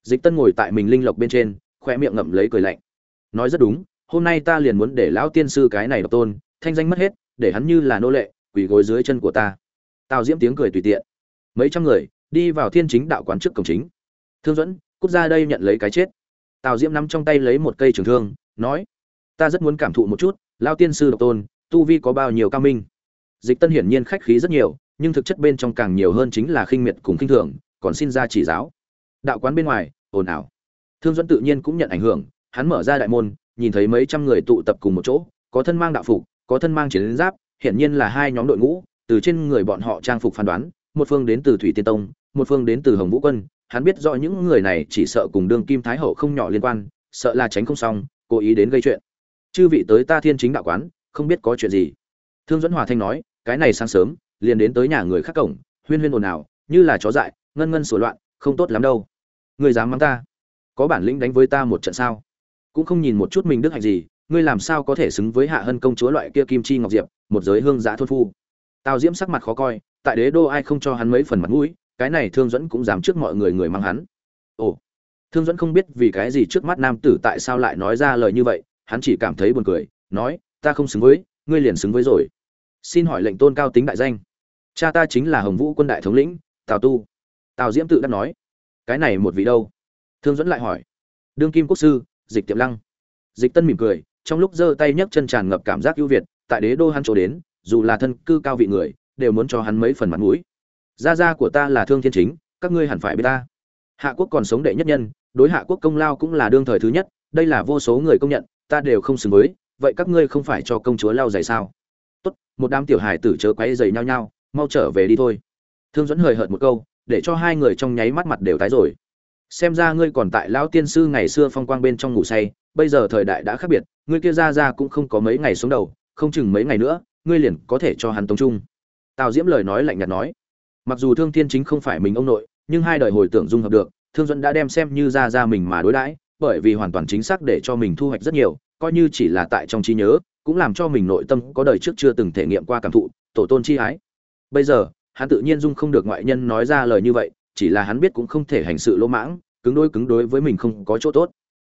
Dịch tân ngồi tại mình linh lộc bên trên, khoe miệng ngậm lấy cười lạnh. Nói rất đúng, hôm nay ta liền muốn để lão tiên sư cái này độc tôn, thanh danh mất hết, để hắn như là nô lệ, quỳ gối dưới chân của ta tào diễm tiếng cười tùy tiện. Mấy trăm người đi vào thiên chính đạo quán trước cổng chính. Thương dẫn cút ra đây nhận lấy cái chết. Tào diễm nắm trong tay lấy một cây trường thương, nói, ta rất muốn cảm thụ một chút, lao tiên sư độc tôn, tu vi có bao nhiêu cao minh. Dịch tân hiển nhiên khách khí rất nhiều, nhưng thực chất bên trong càng nhiều hơn chính là khinh miệt cùng khinh thường, còn xin ra chỉ giáo. Đạo quán bên ngoài, ồn ào. Thương dẫn tự nhiên cũng nhận ảnh hưởng, hắn mở ra đại môn, nhìn thấy mấy trăm người tụ tập cùng một chỗ, có thân mang đạo phục, có thân mang chiến giáp, hiển nhiên là hai nhóm đội ngũ từ trên người bọn họ trang phục phán đoán, một phương đến từ thủy tiên tông, một phương đến từ hồng vũ quân, hắn biết rõ những người này chỉ sợ cùng đương kim thái hậu không nhỏ liên quan, sợ là tránh không xong, cố ý đến gây chuyện. Chư vị tới ta thiên chính đạo quán, không biết có chuyện gì. Thương dẫn hòa thanh nói, cái này sáng sớm, liền đến tới nhà người khác cổng, huyên huyên ồn ào, như là chó dại, ngân ngân sổ loạn, không tốt lắm đâu. Người dám mắng ta? Có bản lĩnh đánh với ta một trận sao? Cũng không nhìn một chút mình đức hạnh gì, ngươi làm sao có thể xứng với hạ hân công chúa loại kia kim chi ngọc diệp, một giới hương giã thôn phu? Tào diễm sắc mặt khó coi, tại đế đô ai không cho hắn mấy phần mặt mũi, cái này thương dẫn cũng dám trước mọi người người mang hắn. Ồ, thương dẫn không biết vì cái gì trước mắt nam tử tại sao lại nói ra lời như vậy, hắn chỉ cảm thấy buồn cười, nói, ta không xứng với, ngươi liền xứng với rồi. Xin hỏi lệnh tôn cao tính đại danh. Cha ta chính là hồng vũ quân đại thống lĩnh, tào tu. Tào diễm tự đắc nói. Cái này một vị đâu? Thương dẫn lại hỏi. Đương kim quốc sư, dịch tiệm lăng. Dịch tân mỉm cười, trong lúc giơ tay nhấc chân tràn ngập cảm giác ưu việt, tại đế đô hắn chỗ đến dù là thân cư cao vị người, đều muốn cho hắn mấy phần mặt mũi. Gia gia của ta là thương thiên chính, các ngươi hẳn phải biết ta. Hạ quốc còn sống đệ nhất nhân, đối hạ quốc công lao cũng là đương thời thứ nhất, đây là vô số người công nhận, ta đều không xứng với, vậy các ngươi không phải cho công chúa lao giày sao? Tốt, một đám tiểu hài tử chớ quấy giày nhau nhau, mau trở về đi thôi. Thương dẫn hời hợt một câu, để cho hai người trong nháy mắt mặt đều tái rồi. Xem ra ngươi còn tại lão tiên sư ngày xưa phong quang bên trong ngủ say, bây giờ thời đại đã khác biệt, ngươi kia ra ra cũng không có mấy ngày sống đầu, không chừng mấy ngày nữa ngươi liền có thể cho hắn tống trung tào diễm lời nói lạnh nhạt nói, mặc dù thương thiên chính không phải mình ông nội, nhưng hai đời hồi tưởng dung hợp được, thương dẫn đã đem xem như ra ra mình mà đối đãi, bởi vì hoàn toàn chính xác để cho mình thu hoạch rất nhiều, coi như chỉ là tại trong trí nhớ, cũng làm cho mình nội tâm có đời trước chưa từng thể nghiệm qua cảm thụ, tổ tôn chi ái. Bây giờ, hắn tự nhiên dung không được ngoại nhân nói ra lời như vậy, chỉ là hắn biết cũng không thể hành sự lỗ mãng, cứng đôi cứng đối với mình không có chỗ tốt.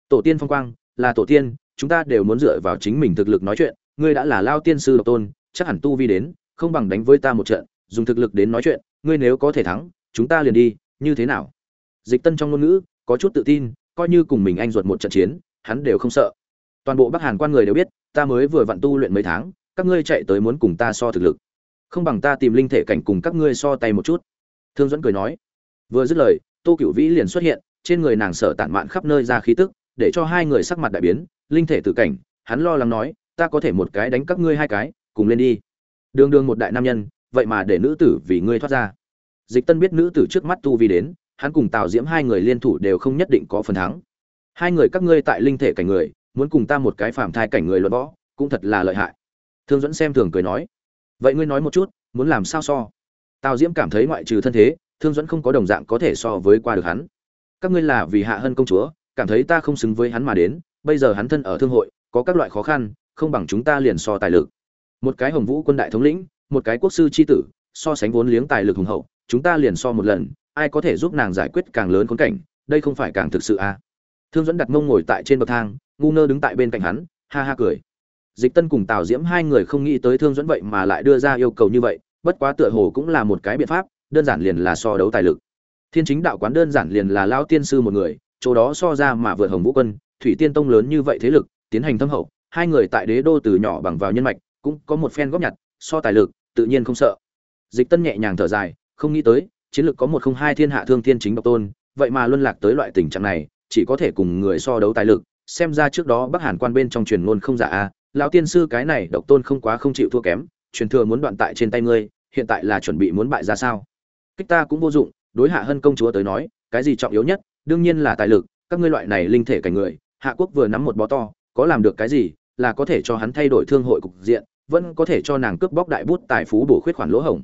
Tổ tiên phong quang, là tổ tiên, chúng ta đều muốn dựa vào chính mình thực lực nói chuyện, ngươi đã là lao tiên sư độc tôn chắc hẳn tu vi đến, không bằng đánh với ta một trận, dùng thực lực đến nói chuyện, ngươi nếu có thể thắng, chúng ta liền đi, như thế nào? Dịch tân trong ngôn ngữ, có chút tự tin, coi như cùng mình anh ruột một trận chiến, hắn đều không sợ. Toàn bộ bắc hàn quan người đều biết, ta mới vừa vặn tu luyện mấy tháng, các ngươi chạy tới muốn cùng ta so thực lực. Không bằng ta tìm linh thể cảnh cùng các ngươi so tay một chút. Thương dẫn cười nói. Vừa dứt lời, tô Cựu vĩ liền xuất hiện, trên người nàng sở tản mạn khắp nơi ra khí tức, để cho hai người sắc mặt đại biến, linh thể tử cảnh, hắn lo lắng nói, ta có thể một cái đánh các ngươi hai cái cùng lên đi. Đường đường một đại nam nhân, vậy mà để nữ tử vì ngươi thoát ra. Dịch tân biết nữ tử trước mắt tu vi đến, hắn cùng tào diễm hai người liên thủ đều không nhất định có phần thắng. Hai người các ngươi tại linh thể cảnh người, muốn cùng ta một cái phàm thai cảnh người luận võ, cũng thật là lợi hại. Thương dẫn xem thường cười nói, vậy ngươi nói một chút, muốn làm sao so? Tào diễm cảm thấy ngoại trừ thân thế, thương dẫn không có đồng dạng có thể so với qua được hắn. Các ngươi là vì hạ hân công chúa, cảm thấy ta không xứng với hắn mà đến, bây giờ hắn thân ở thương hội, có các loại khó khăn, không bằng chúng ta liền so tài lực một cái hồng vũ quân đại thống lĩnh, một cái quốc sư c h i tử, so sánh vốn liếng tài lực hùng hậu, chúng ta liền so một lần, ai có thể giúp nàng giải quyết càng lớn khốn cảnh, đây không phải càng thực sự à. thương dẫn đặt mông ngồi tại trên bậc thang, ngu ngơ đứng tại bên cạnh hắn, ha ha cười dịch tân cùng tào diễm hai người không nghĩ tới thương dẫn vậy mà lại đưa ra yêu cầu như vậy, bất quá tựa hồ cũng là một cái biện pháp, đơn giản liền là so đấu tài lực thiên chính đạo quán đơn giản liền là lao tiên sư một người, chỗ đó so ra mà vượt hồng vũ quân, thủy tiên tông lớn như vậy thế lực, tiến hành thâm hậu, hai người tại đế đô từ nhỏ bằng vào nhân mạch cũng có một phen góp nhặt, so tài lực, tự nhiên không sợ. Dịch tân nhẹ nhàng thở dài, không nghĩ tới, chiến lược có một không hai thiên hạ thương thiên chính độc tôn, vậy mà luân lạc tới loại tình trạng này, chỉ có thể cùng người so đấu tài lực, xem ra trước đó bắc hàn quan bên trong truyền ngôn không giả a, lão tiên sư cái này độc tôn không quá không chịu thua kém, truyền thừa muốn đoạn tại trên tay ngươi, hiện tại là chuẩn bị muốn bại ra sao? Kích ta cũng vô dụng, đối hạ hân công chúa tới nói, cái gì trọng yếu nhất, đương nhiên là tài lực, các ngươi loại này linh thể cảnh người, hạ quốc vừa nắm một bó to, có làm được cái gì là có thể cho hắn thay đổi thương hội cục diện, vẫn có thể cho nàng cướp bóc đại bút tài phú bổ khuyết khoản lỗ hổng.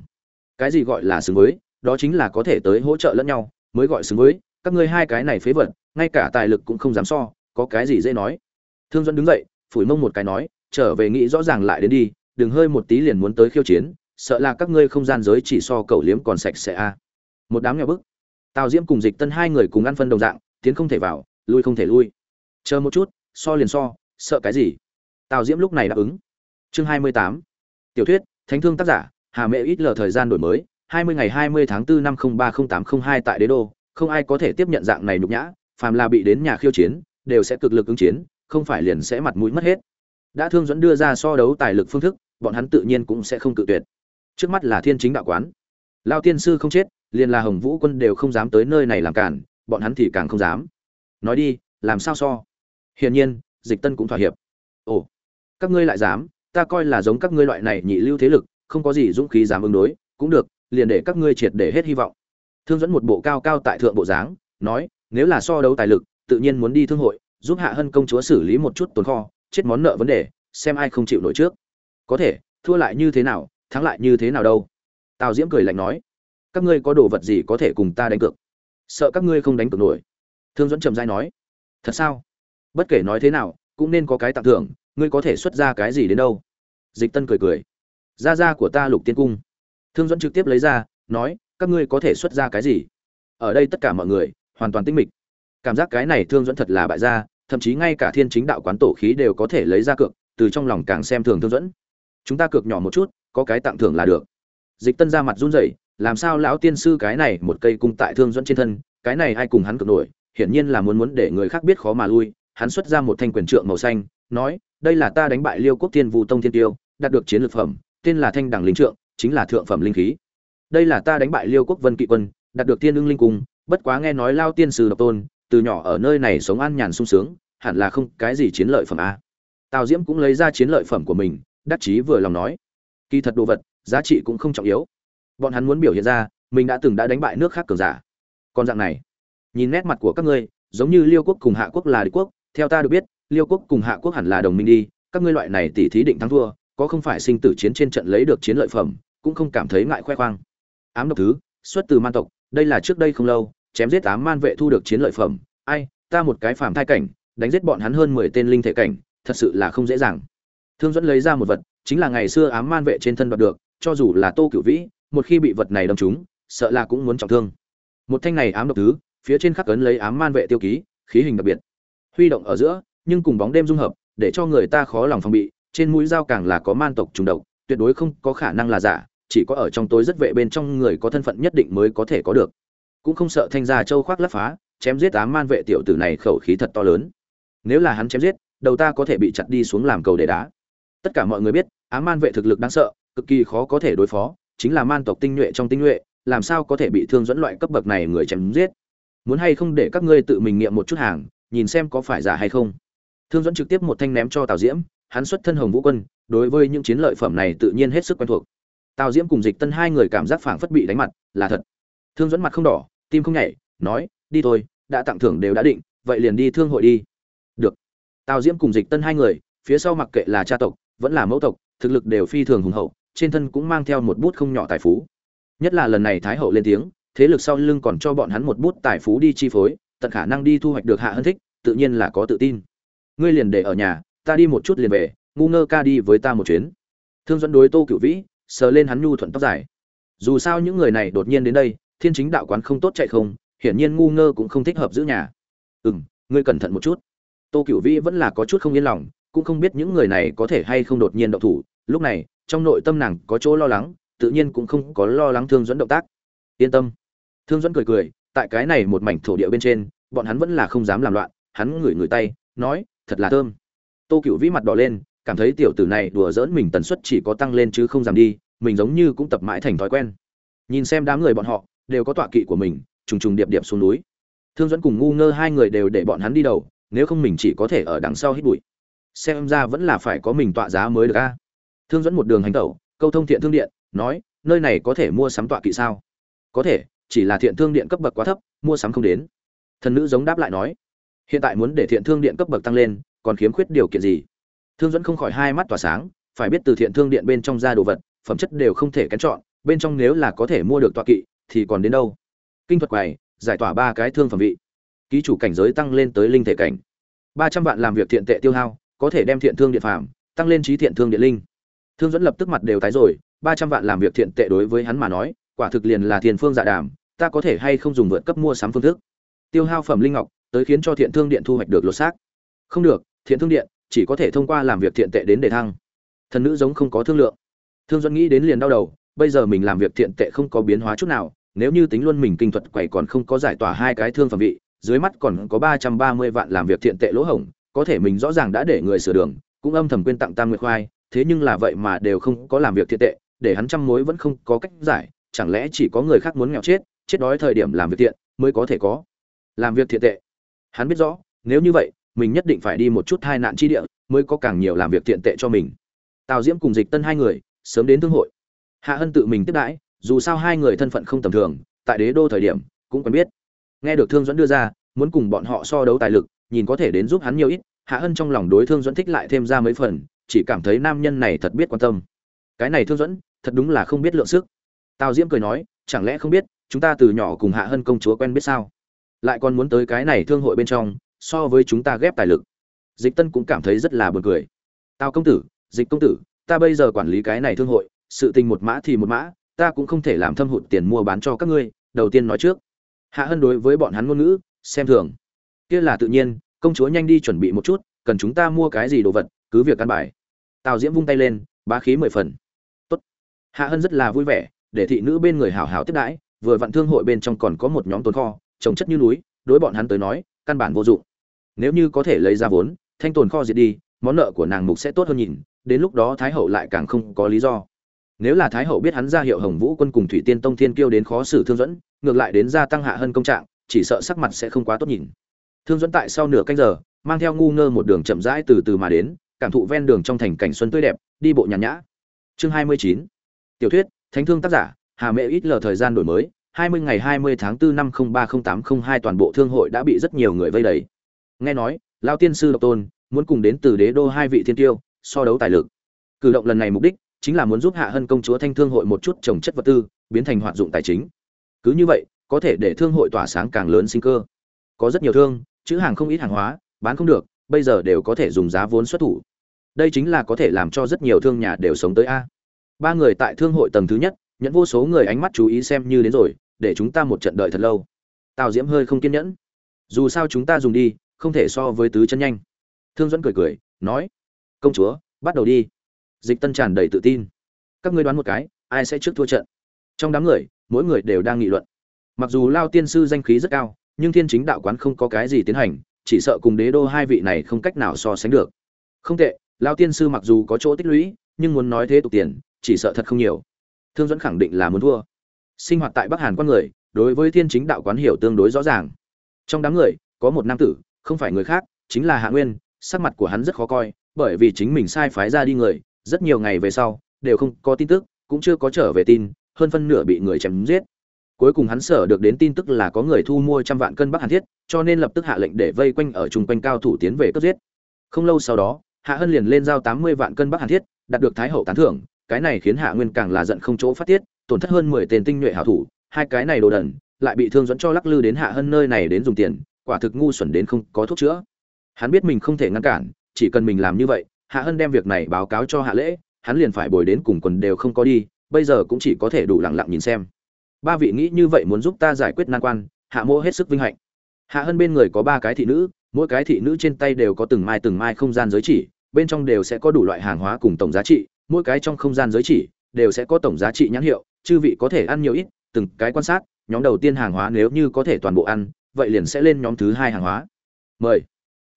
Cái gì gọi là xứng với, đó chính là có thể tới hỗ trợ lẫn nhau, mới gọi xứng với, các ngươi hai cái này phế vật, ngay cả tài lực cũng không dám so, có cái gì dễ nói. Thương dẫn đứng dậy, phủi mông một cái nói, trở về nghĩ rõ ràng lại đến đi, đừng hơi một tí liền muốn tới khiêu chiến, sợ là các ngươi không gian giới chỉ so cẩu liếm còn sạch sẽ a. Một đám nghèo bức. Tào diễm cùng dịch tân hai người cùng ăn phân đồng dạng, tiến không thể vào, lui không thể lui. Chờ một chút, so liền so, sợ cái gì? Tào diễm lúc này đáp ứng. Chương hai mươi tám. Tiểu thuyết, thánh thương tác giả, hà mẹ ít lờ thời gian đổi mới, hai mươi ngày hai mươi tháng 4 năm không ba không tám không hai tại đế đô. Không ai có thể tiếp nhận dạng này nhục nhã, phàm là bị đến nhà khiêu chiến, đều sẽ cực lực ứng chiến, không phải liền sẽ mặt mũi mất hết. Đã thương dẫn đưa ra so đấu tài lực phương thức, bọn hắn tự nhiên cũng sẽ không cự tuyệt. Trước mắt là thiên chính đạo quán. Lao tiên sư không chết, liền là hồng vũ quân đều không dám tới nơi này làm cản, bọn hắn thì càng không dám. Nói đi, làm sao so? Hiển nhiên, dịch tân cũng thỏa hiệp. Ồ các ngươi lại dám, ta coi là giống các ngươi loại này nhị lưu thế lực, không có gì dũng khí dám ứng đối, cũng được, liền để các ngươi triệt để hết hy vọng. Thương dẫn một bộ cao cao tại thượng bộ dáng, nói, nếu là so đấu tài lực, tự nhiên muốn đi thương hội, giúp hạ hân công chúa xử lý một chút tồn kho, chết món nợ vấn đề, xem ai không chịu nổi trước. Có thể, thua lại như thế nào, thắng lại như thế nào đâu? Tào diễm cười lạnh nói, các ngươi có đồ vật gì có thể cùng ta đánh cược? Sợ các ngươi không đánh cược nổi. Thương dẫn trầm dai nói, thật sao? Bất kể nói thế nào, cũng nên có cái tặng thưởng ngươi có thể xuất ra cái gì đến đâu? Dịch tân cười cười. Ra ra của ta lục tiên cung. Thương dẫn trực tiếp lấy ra, nói, các ngươi có thể xuất ra cái gì? Ở đây tất cả mọi người, hoàn toàn tinh mịch. Cảm giác cái này thương dẫn thật là bại gia, thậm chí ngay cả thiên chính đạo quán tổ khí đều có thể lấy ra cược, từ trong lòng càng xem thường thương dẫn chúng ta cược nhỏ một chút, có cái tặng thưởng là được. Dịch tân ra mặt run rẩy, làm sao lão tiên sư cái này một cây cung tại thương dẫn trên thân, cái này ai cùng hắn cược nổi, hiển nhiên là muốn muốn để người khác biết khó mà lui, hắn xuất ra một thanh quyền trượng màu xanh nói, đây là ta đánh bại liêu quốc thiên vũ tông thiên tiêu, đạt được chiến lược phẩm, tên là thanh đẳng linh trượng, chính là thượng phẩm linh khí. Đây là ta đánh bại liêu quốc vân kỵ quân, đạt được thiên ưng linh cung, bất quá nghe nói lao tiên sư độc tôn, từ nhỏ ở nơi này sống an nhàn sung sướng, hẳn là không cái gì chiến lợi phẩm a. Tào diễm cũng lấy ra chiến lợi phẩm của mình, đắc chí vừa lòng nói, kỳ thật đồ vật, giá trị cũng không trọng yếu. Bọn hắn muốn biểu hiện ra, mình đã từng đã đánh bại nước khác cường giả. Còn dạng này, nhìn nét mặt của các ngươi, giống như liêu quốc cùng hạ quốc là đế quốc, theo ta được biết liêu quốc cùng hạ quốc hẳn là đồng minh đi, các ngươi loại này tỉ thí định thắng thua, có không phải sinh tử chiến trên trận lấy được chiến lợi phẩm, cũng không cảm thấy ngại khoe khoang. Ám độc thứ, xuất từ man tộc, đây là trước đây không lâu, chém giết ám man vệ thu được chiến lợi phẩm. Ai, ta một cái phàm thai cảnh, đánh giết bọn hắn hơn mười tên linh thể cảnh, thật sự là không dễ dàng. Thương dẫn lấy ra một vật, chính là ngày xưa ám man vệ trên thân đoạt được, cho dù là tô cửu vĩ, một khi bị vật này đâm trúng, sợ là cũng muốn trọng thương. Một thanh này ám độc thứ, phía trên khắc ấn lấy ám man vệ tiêu ký, khí hình đặc biệt. Huy động ở giữa nhưng cùng bóng đêm dung hợp, để cho người ta khó lòng phòng bị, trên mũi dao càng là có man tộc trùng độc, tuyệt đối không có khả năng là giả, chỉ có ở trong tối rất vệ bên trong người có thân phận nhất định mới có thể có được. Cũng không sợ thanh gia châu khoác lắp phá, chém giết ám man vệ tiểu tử này khẩu khí thật to lớn. Nếu là hắn chém giết, đầu ta có thể bị chặt đi xuống làm cầu để đá. Tất cả mọi người biết, ám man vệ thực lực đáng sợ, cực kỳ khó có thể đối phó, chính là man tộc tinh nhuệ trong tinh nhuệ, làm sao có thể bị thương dẫn loại cấp bậc này người chém giết. Muốn hay không để các ngươi tự mình nghiệm một chút hàng, nhìn xem có phải giả hay không thương dẫn trực tiếp một thanh ném cho tào diễm, hắn xuất thân hồng vũ quân, đối với những chiến lợi phẩm này tự nhiên hết sức quen thuộc. Tào diễm cùng dịch tân hai người cảm giác phảng phất bị đánh mặt, là thật. Thương dẫn mặt không đỏ, tim không nhảy, nói, đi thôi, đã tặng thưởng đều đã định, vậy liền đi thương hội đi. Được. Tào diễm cùng dịch tân hai người, phía sau mặc kệ là cha tộc, vẫn là mẫu tộc, thực lực đều phi thường hùng hậu, trên thân cũng mang theo một bút không nhỏ tài phú. Nhất là lần này thái hậu lên tiếng, thế lực sau lưng còn cho bọn hắn một bút tài phú đi chi phối, tận khả năng đi thu hoạch được hạ hơn thích, tự nhiên là có tự tin ngươi liền để ở nhà, ta đi một chút liền về, ngu ngơ ca đi với ta một chuyến. Thương dẫn đối tô cựu vĩ, sờ lên hắn nhu thuận tóc dài. Dù sao những người này đột nhiên đến đây, thiên chính đạo quán không tốt chạy không, hiển nhiên ngu ngơ cũng không thích hợp giữ nhà. Ừ m ngươi cẩn thận một chút. Tô cựu vĩ vẫn là có chút không yên lòng, cũng không biết những người này có thể hay không đột nhiên động thủ. Lúc này, trong nội tâm nàng có chỗ lo lắng, tự nhiên cũng không có lo lắng thương dẫn động tác. Yên tâm. Thương dẫn cười cười, tại cái này một mảnh thổ địa bên trên, bọn hắn vẫn là không dám làm loạn. Hắn ngửi ngửi tay, nói thật là thơm. Tô cựu vĩ mặt đỏ lên, cảm thấy tiểu tử này đùa giỡn mình tần suất chỉ có tăng lên chứ không giảm đi, mình giống như cũng tập mãi thành thói quen. Nhìn xem đám người bọn họ, đều có tọa kỵ của mình, trùng trùng điệp điệp xuống núi. Thương dẫn cùng ngu ngơ hai người đều để bọn hắn đi đầu, nếu không mình chỉ có thể ở đằng sau hít bụi. Xem ra vẫn là phải có mình tọa giá mới được a. Thương dẫn một đường hành tẩu, câu thông thiện thương điện, nói, nơi này có thể mua sắm tọa kỵ sao? Có thể, chỉ là thiện thương điện cấp bậc quá thấp, mua sắm không đến. Thần nữ giống đáp lại nói hiện tại muốn để thiện thương điện cấp bậc tăng lên, còn khiếm khuyết điều kiện gì? Thương dẫn không khỏi hai mắt tỏa sáng, phải biết từ thiện thương điện bên trong ra đồ vật, phẩm chất đều không thể kén chọn, bên trong nếu là có thể mua được tọa kỵ, thì còn đến đâu? Kinh thuật quầy, giải tỏa ba cái thương phẩm vị. Ký chủ cảnh giới tăng lên tới linh thể cảnh. Ba trăm vạn làm việc thiện tệ tiêu hao, có thể đem thiện thương điện phạm tăng lên trí thiện thương điện linh. Thương dẫn lập tức mặt đều tái rồi, ba trăm vạn làm việc thiện tệ đối với hắn mà nói, quả thực liền là thiền phương dạ đàm, ta có thể hay không dùng vượt cấp mua sắm phương thức? Tiêu hao phẩm linh ngọc tới khiến cho thiện thương điện thu hoạch được lột xác. Không được, thiện thương điện chỉ có thể thông qua làm việc thiện tệ đến để thăng. Thần nữ giống không có thương lượng. Thương dẫn nghĩ đến liền đau đầu, bây giờ mình làm việc thiện tệ không có biến hóa chút nào, nếu như tính luôn mình kinh thuật quẩy còn không có giải tỏa hai cái thương phẩm vị, dưới mắt còn có ba trăm ba mươi vạn làm việc thiện tệ lỗ hổng, có thể mình rõ ràng đã để người sửa đường, cũng âm thầm quên tặng tam nguyệt khoai, thế nhưng là vậy mà đều không có làm việc thiện tệ, để hắn trăm mối vẫn không có cách giải, chẳng lẽ chỉ có người khác muốn nghèo chết chết đói thời điểm làm việc thiện mới có thể có. Làm việc thiện tệ hắn biết rõ, nếu như vậy, mình nhất định phải đi một chút hai nạn chi địa, mới có càng nhiều làm việc tiện tệ cho mình. Tào diễm cùng dịch tân hai người, sớm đến thương hội. Hạ hân tự mình tiếp đãi, dù sao hai người thân phận không tầm thường, tại đế đô thời điểm, cũng quen biết. Nghe được thương dẫn đưa ra, muốn cùng bọn họ so đấu tài lực, nhìn có thể đến giúp hắn nhiều ít, hạ hân trong lòng đối thương dẫn thích lại thêm ra mấy phần, chỉ cảm thấy nam nhân này thật biết quan tâm. Cái này thương dẫn thật đúng là không biết lượng sức. Tào diễm cười nói, chẳng lẽ không biết, chúng ta từ nhỏ cùng hạ hân công chúa quen biết sao? Lại còn muốn tới cái này thương hội bên trong, so với chúng ta ghép tài lực. Dịch tân cũng cảm thấy rất là buồn cười. Tào công tử, dịch công tử, ta bây giờ quản lý cái này thương hội, sự tình một mã thì một mã, ta cũng không thể làm thâm hụt tiền mua bán cho các ngươi, đầu tiên nói trước. Hạ hân đối với bọn hắn ngôn ngữ, xem thường. Kia là tự nhiên, công chúa nhanh đi chuẩn bị một chút, cần chúng ta mua cái gì đồ vật, cứ việc căn bài. Tào diễm vung tay lên, bá khí mười phần. Tốt. hạ hân rất là vui vẻ, để thị nữ bên người hảo hảo tiếp đãi, vừa vặn thương hội bên trong còn có một nhóm tồn kho trồng chất như núi, đối bọn hắn tới nói, căn bản vô dụng. Nếu như có thể lấy ra vốn, thanh tồn kho diệt đi, món nợ của nàng mục sẽ tốt hơn nhìn, đến lúc đó thái hậu lại càng không có lý do. Nếu là thái hậu biết hắn ra hiệu hồng vũ quân cùng thủy tiên tông thiên kiêu đến khó xử thương dẫn ngược lại đến gia tăng hạ hơn công trạng, chỉ sợ sắc mặt sẽ không quá tốt nhìn. Thương dẫn tại sau nửa canh giờ, mang theo ngu ngơ một đường chậm rãi từ từ mà đến, cảm thụ ven đường trong thành cảnh xuân tươi đẹp, đi bộ nhàn nhã. Chương hai mươi chín. Tiểu thuyết, thánh thương tác giả, hà mẹ ít lờ thời gian đổi mới hai mươi ngày hai mươi tháng 4 năm ba tám hai toàn bộ thương hội đã bị rất nhiều người vây đầy. Nghe nói lão tiên sư độc tôn muốn cùng đến từ đế đô hai vị thiên tiêu so đấu tài lực. Cử động lần này mục đích chính là muốn giúp hạ hân công chúa thanh thương hội một chút trồng chất vật tư, biến thành hoạt dụng tài chính. Cứ như vậy, có thể để thương hội tỏa sáng càng lớn sinh cơ. Có rất nhiều thương, chữ hàng không ít hàng hóa, bán không được, bây giờ đều có thể dùng giá vốn xuất thủ. Đây chính là có thể làm cho rất nhiều thương nhà đều sống tới a. Ba người tại thương hội tầng thứ nhất, nhận vô số người ánh mắt chú ý xem như đến rồi để chúng ta một trận đợi thật lâu. Tào diễm hơi không kiên nhẫn. Dù sao chúng ta dùng đi, không thể so với tứ chân nhanh. Thương dẫn cười cười, nói, công chúa, bắt đầu đi. Dịch tân tràn đầy tự tin. Các ngươi đoán một cái, ai sẽ trước thua trận? Trong đám người, mỗi người đều đang nghị luận. Mặc dù lao tiên sư danh khí rất cao, nhưng thiên chính đạo quán không có cái gì tiến hành, chỉ sợ cùng đế đô hai vị này không cách nào so sánh được. Không tệ, lao tiên sư mặc dù có chỗ tích lũy, nhưng muốn nói thế tục tiền, chỉ sợ thật không nhiều. Thương dẫn khẳng định là muốn thua sinh hoạt tại bắc hàn con người, đối với thiên chính đạo quán hiểu tương đối rõ ràng. Trong đám người, có một nam tử, không phải người khác, chính là hạ nguyên, sắc mặt của hắn rất khó coi, bởi vì chính mình sai phái ra đi người, rất nhiều ngày về sau, đều không có tin tức, cũng chưa có trở về tin, hơn phân nửa bị người chém giết. Cuối cùng hắn sở được đến tin tức là có người thu mua trăm vạn cân bắc hàn thiết, cho nên lập tức hạ lệnh để vây quanh ở chung quanh cao thủ tiến về cướp giết. Không lâu sau đó, hạ hân liền lên giao tám mươi vạn cân bắc hàn thiết, đạt được thái hậu tán thưởng, cái này khiến hạ nguyên càng là giận không chỗ phát tiết tổn thất hơn mười tên tinh nhuệ hảo thủ, hai cái này đồ đần, lại bị thương dẫn cho lắc lư đến hạ hân nơi này đến dùng tiền, quả thực ngu xuẩn đến không có thuốc chữa. Hắn biết mình không thể ngăn cản, chỉ cần mình làm như vậy, hạ hân đem việc này báo cáo cho hạ lễ, hắn liền phải bồi đến cùng quần đều không có đi, bây giờ cũng chỉ có thể đủ lặng lặng nhìn xem. Ba vị nghĩ như vậy muốn giúp ta giải quyết nan quan, hạ mô hết sức vinh hạnh. Hạ hân bên người có ba cái thị nữ, mỗi cái thị nữ trên tay đều có từng mai từng mai không gian giới chỉ, bên trong đều sẽ có đủ loại hàng hóa cùng tổng giá trị, mỗi cái trong không gian giới chỉ đều sẽ có tổng giá trị nhãn hiệu chư vị có thể ăn nhiều ít, từng cái quan sát, nhóm đầu tiên hàng hóa nếu như có thể toàn bộ ăn, vậy liền sẽ lên nhóm thứ hai hàng hóa. Mời.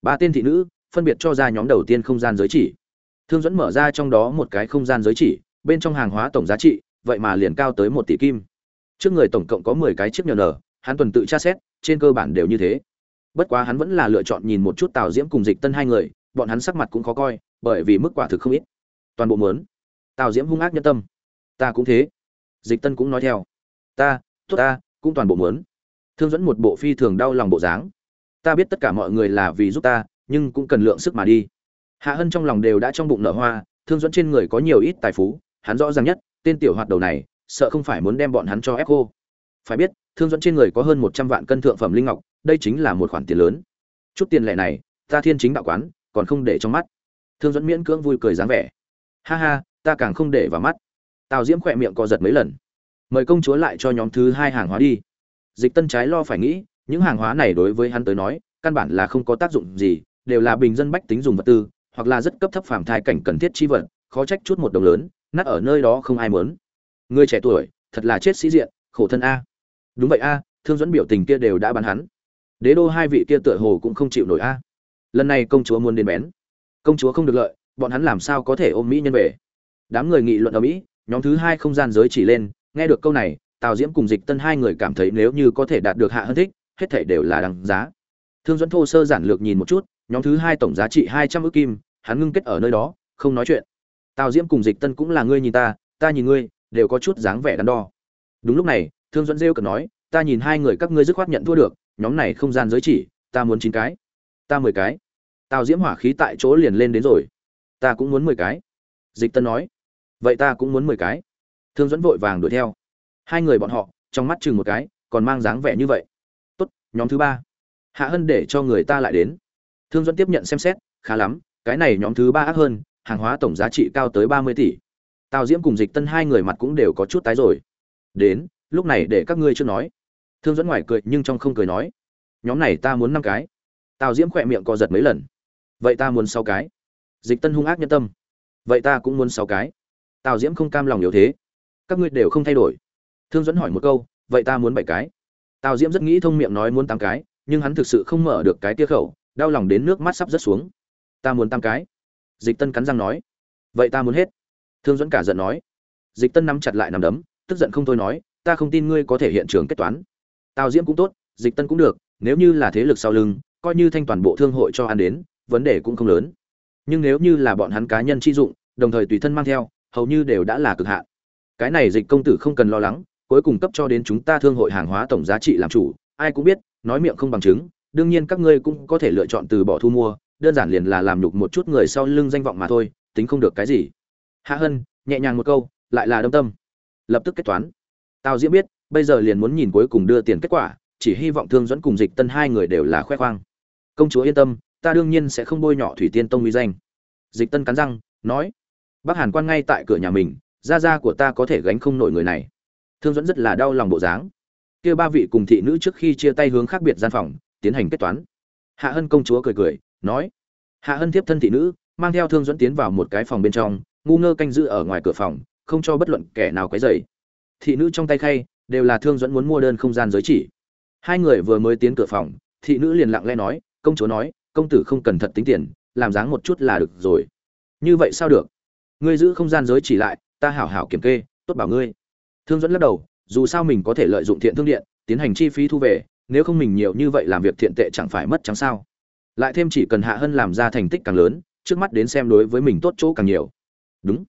Ba tên thị nữ, phân biệt cho ra nhóm đầu tiên không gian giới chỉ. Thương dẫn mở ra trong đó một cái không gian giới chỉ, bên trong hàng hóa tổng giá trị, vậy mà liền cao tới một tỷ kim. Trước người tổng cộng có mười cái chiếc nhờ nở, hắn tuần tự tra xét, trên cơ bản đều như thế. Bất quá hắn vẫn là lựa chọn nhìn một chút tào diễm cùng dịch tân hai người, bọn hắn sắc mặt cũng khó coi, bởi vì mức quả thực không ít. Toàn bộ mớn tào diễm hung ác nhân tâm. Ta cũng thế dịch tân cũng nói theo. Ta tốt ta cũng toàn bộ muốn, thương dẫn một bộ phi thường đau lòng bộ dáng. Ta biết tất cả mọi người là vì giúp ta nhưng cũng cần lượng sức mà đi. Hạ hân trong lòng đều đã trong bụng nở hoa thương dẫn trên người có nhiều ít tài phú hắn rõ ràng nhất tên tiểu hoạt đầu này sợ không phải muốn đem bọn hắn cho ép cô phải biết thương dẫn trên người có hơn một trăm vạn cân thượng phẩm linh ngọc đây chính là một khoản tiền lớn. Chút tiền lệ này ta thiên chính đạo quán còn không để trong mắt. Thương dẫn miễn cưỡng vui cười dáng vẻ. Ha ha ta càng không để vào mắt tào diễm khỏe miệng co giật mấy lần. Mời công chúa lại cho nhóm thứ hai hàng hóa đi. Dịch tân trái lo phải nghĩ, những hàng hóa này đối với hắn tới nói, căn bản là không có tác dụng gì, đều là bình dân bách tính dùng vật tư, hoặc là rất cấp thấp phàm thai cảnh cần thiết chi vật, khó trách chút một đồng lớn, nát ở nơi đó không ai muốn. Người trẻ tuổi, thật là chết sĩ diện, khổ thân a. Đúng vậy a, thương dẫn biểu tình kia đều đã bán hắn. Đế đô hai vị kia tựa hồ cũng không chịu nổi a. Lần này công chúa muốn đến bén. Công chúa không được lợi, bọn hắn làm sao có thể ôm mỹ nhân về? Đám người nghị luận ở mỹ nhóm thứ hai không gian giới chỉ lên, nghe được câu này, tào diễm cùng dịch tân hai người cảm thấy nếu như có thể đạt được hạ hơn thích, hết thể đều là đằng giá. Thương dẫn thô sơ giản lược nhìn một chút, nhóm thứ hai tổng giá trị hai trăm ước kim, hắn ngưng kết ở nơi đó, không nói chuyện. Tào diễm cùng dịch tân cũng là ngươi nhìn ta ta nhìn ngươi, đều có chút dáng vẻ đắn đo. Đúng lúc này, thương dẫn rêu cần nói, ta nhìn hai người các ngươi dứt khoát nhận thua được, nhóm này không gian giới chỉ, ta muốn chín cái. Ta mười cái. Tào diễm hỏa khí tại chỗ liền lên đến rồi. Ta cũng muốn mười cái. Dịch tân nói vậy ta cũng muốn mười cái. Thương dẫn vội vàng đuổi theo. Hai người bọn họ, trong mắt chừng một cái, còn mang dáng vẻ như vậy. Tốt, nhóm thứ ba. Hạ hân để cho người ta lại đến. Thương dẫn tiếp nhận xem xét, khá lắm, cái này nhóm thứ ba ác hơn, hàng hóa tổng giá trị cao tới ba mươi tỷ. Tào diễm cùng dịch tân hai người mặt cũng đều có chút tái rồi. Đến, lúc này để các ngươi chưa nói. Thương dẫn ngoài cười nhưng trong không cười nói. Nhóm này ta muốn năm cái. Tào diễm khỏe miệng co giật mấy lần. Vậy ta muốn sáu cái. Dịch tân hung ác nhân tâm. Vậy ta cũng muốn sáu cái tào diễm không cam lòng yếu thế. Các ngươi đều không thay đổi. Thương dẫn hỏi một câu, vậy ta muốn bảy cái. Tào diễm rất nghĩ thông miệng nói muốn tám cái, nhưng hắn thực sự không mở được cái tia khẩu, đau lòng đến nước mắt sắp rớt xuống. Ta muốn tám cái. Dịch tân cắn răng nói. Vậy ta muốn hết. Thương dẫn cả giận nói. Dịch tân nắm chặt lại nằm đấm, tức giận không thôi nói, ta không tin ngươi có thể hiện trường kết toán. Tào diễm cũng tốt, dịch tân cũng được, nếu như là thế lực sau lưng, coi như thanh toàn bộ thương hội cho ăn đến, vấn đề cũng không lớn. Nhưng nếu như là bọn hắn cá nhân chi dụng, đồng thời tùy thân mang theo hầu như đều đã là cực hạn. Cái này dịch công tử không cần lo lắng, cuối cùng cấp cho đến chúng ta thương hội hàng hóa tổng giá trị làm chủ, ai cũng biết, nói miệng không bằng chứng, đương nhiên các ngươi cũng có thể lựa chọn từ bỏ thu mua, đơn giản liền là làm nhục một chút người sau lưng danh vọng mà thôi, tính không được cái gì. Hạ hân, nhẹ nhàng một câu, lại là đâm tâm. Lập tức kết toán. Tào diễm biết, bây giờ liền muốn nhìn cuối cùng đưa tiền kết quả, chỉ hy vọng thương dẫn cùng dịch tân hai người đều là khoe khoang. Công chúa yên tâm, ta đương nhiên sẽ không bôi nhọ thủy tiên tông uy danh. Dịch tân cắn răng, nói bác hàn quan ngay tại cửa nhà mình, gia gia của ta có thể gánh không nổi người này. Thương dẫn rất là đau lòng bộ dáng. Kia ba vị cùng thị nữ trước khi chia tay hướng khác biệt gian phòng, tiến hành kết toán. Hạ hân công chúa cười cười, nói, hạ hân tiếp thân thị nữ, mang theo thương dẫn tiến vào một cái phòng bên trong, ngu ngơ canh giữ ở ngoài cửa phòng, không cho bất luận kẻ nào quấy rầy. Thị nữ trong tay khay, đều là thương dẫn muốn mua đơn không gian giới chỉ. Hai người vừa mới tiến cửa phòng, thị nữ liền lặng lẽ nói, công chúa nói, công tử không cần thật tính tiền, làm dáng một chút là được rồi. Như vậy sao được? Ngươi giữ không gian giới chỉ lại, ta hảo hảo kiểm kê, tốt bảo ngươi. Thương dẫn lắc đầu, dù sao mình có thể lợi dụng thiện thương điện, tiến hành chi phí thu về, nếu không mình nhiều như vậy làm việc thiện tệ chẳng phải mất trắng sao. Lại thêm chỉ cần hạ hân làm ra thành tích càng lớn, trước mắt đến xem đối với mình tốt chỗ càng nhiều. Đúng.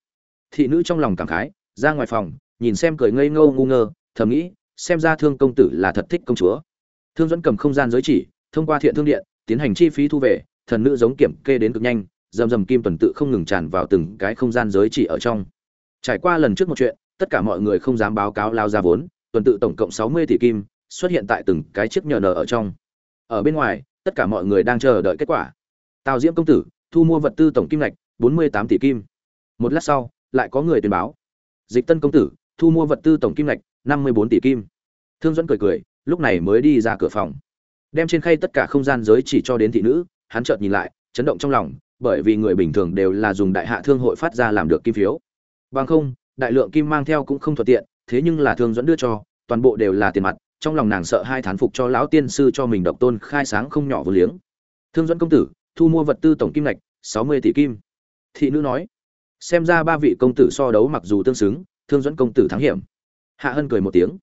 Thị nữ trong lòng cảm khái, ra ngoài phòng, nhìn xem cười ngây ngô ngu ngơ, thầm nghĩ, xem ra thương công tử là thật thích công chúa. Thương dẫn cầm không gian giới chỉ, thông qua thiện thương điện, tiến hành chi phí thu về, thần nữ giống kiểm kê đến cực nhanh rầm rầm kim tuần tự không ngừng tràn vào từng cái không gian giới chỉ ở trong. Trải qua lần trước một chuyện, tất cả mọi người không dám báo cáo lao ra vốn, tuần tự tổng cộng sáu mươi tỷ kim, xuất hiện tại từng cái chiếc nhờ nở ở trong. Ở bên ngoài, tất cả mọi người đang chờ đợi kết quả. Tào diễm công tử, thu mua vật tư tổng kim ngạch bốn mươi tám tỷ kim. Một lát sau, lại có người tuyên báo. Dịch tân công tử, thu mua vật tư tổng kim ngạch năm mươi bốn tỷ kim. Thương dẫn cười cười, lúc này mới đi ra cửa phòng. Đem trên khay tất cả không gian giới chỉ cho đến thị nữ, hắn chợt nhìn lại, chấn động trong lòng bởi vì người bình thường đều là dùng đại hạ thương hội phát ra làm được kim phiếu. Bằng không, đại lượng kim mang theo cũng không thuận tiện, thế nhưng là thương dẫn đưa cho, toàn bộ đều là tiền mặt, trong lòng nàng sợ hai thán phục cho lão tiên sư cho mình độc tôn khai sáng không nhỏ vô liếng. Thương dẫn công tử, thu mua vật tư tổng kim ngạch, sáu mươi tỷ kim. Thị nữ nói, xem ra ba vị công tử so đấu mặc dù tương xứng, thương dẫn công tử thắng hiểm. Hạ hân cười một tiếng,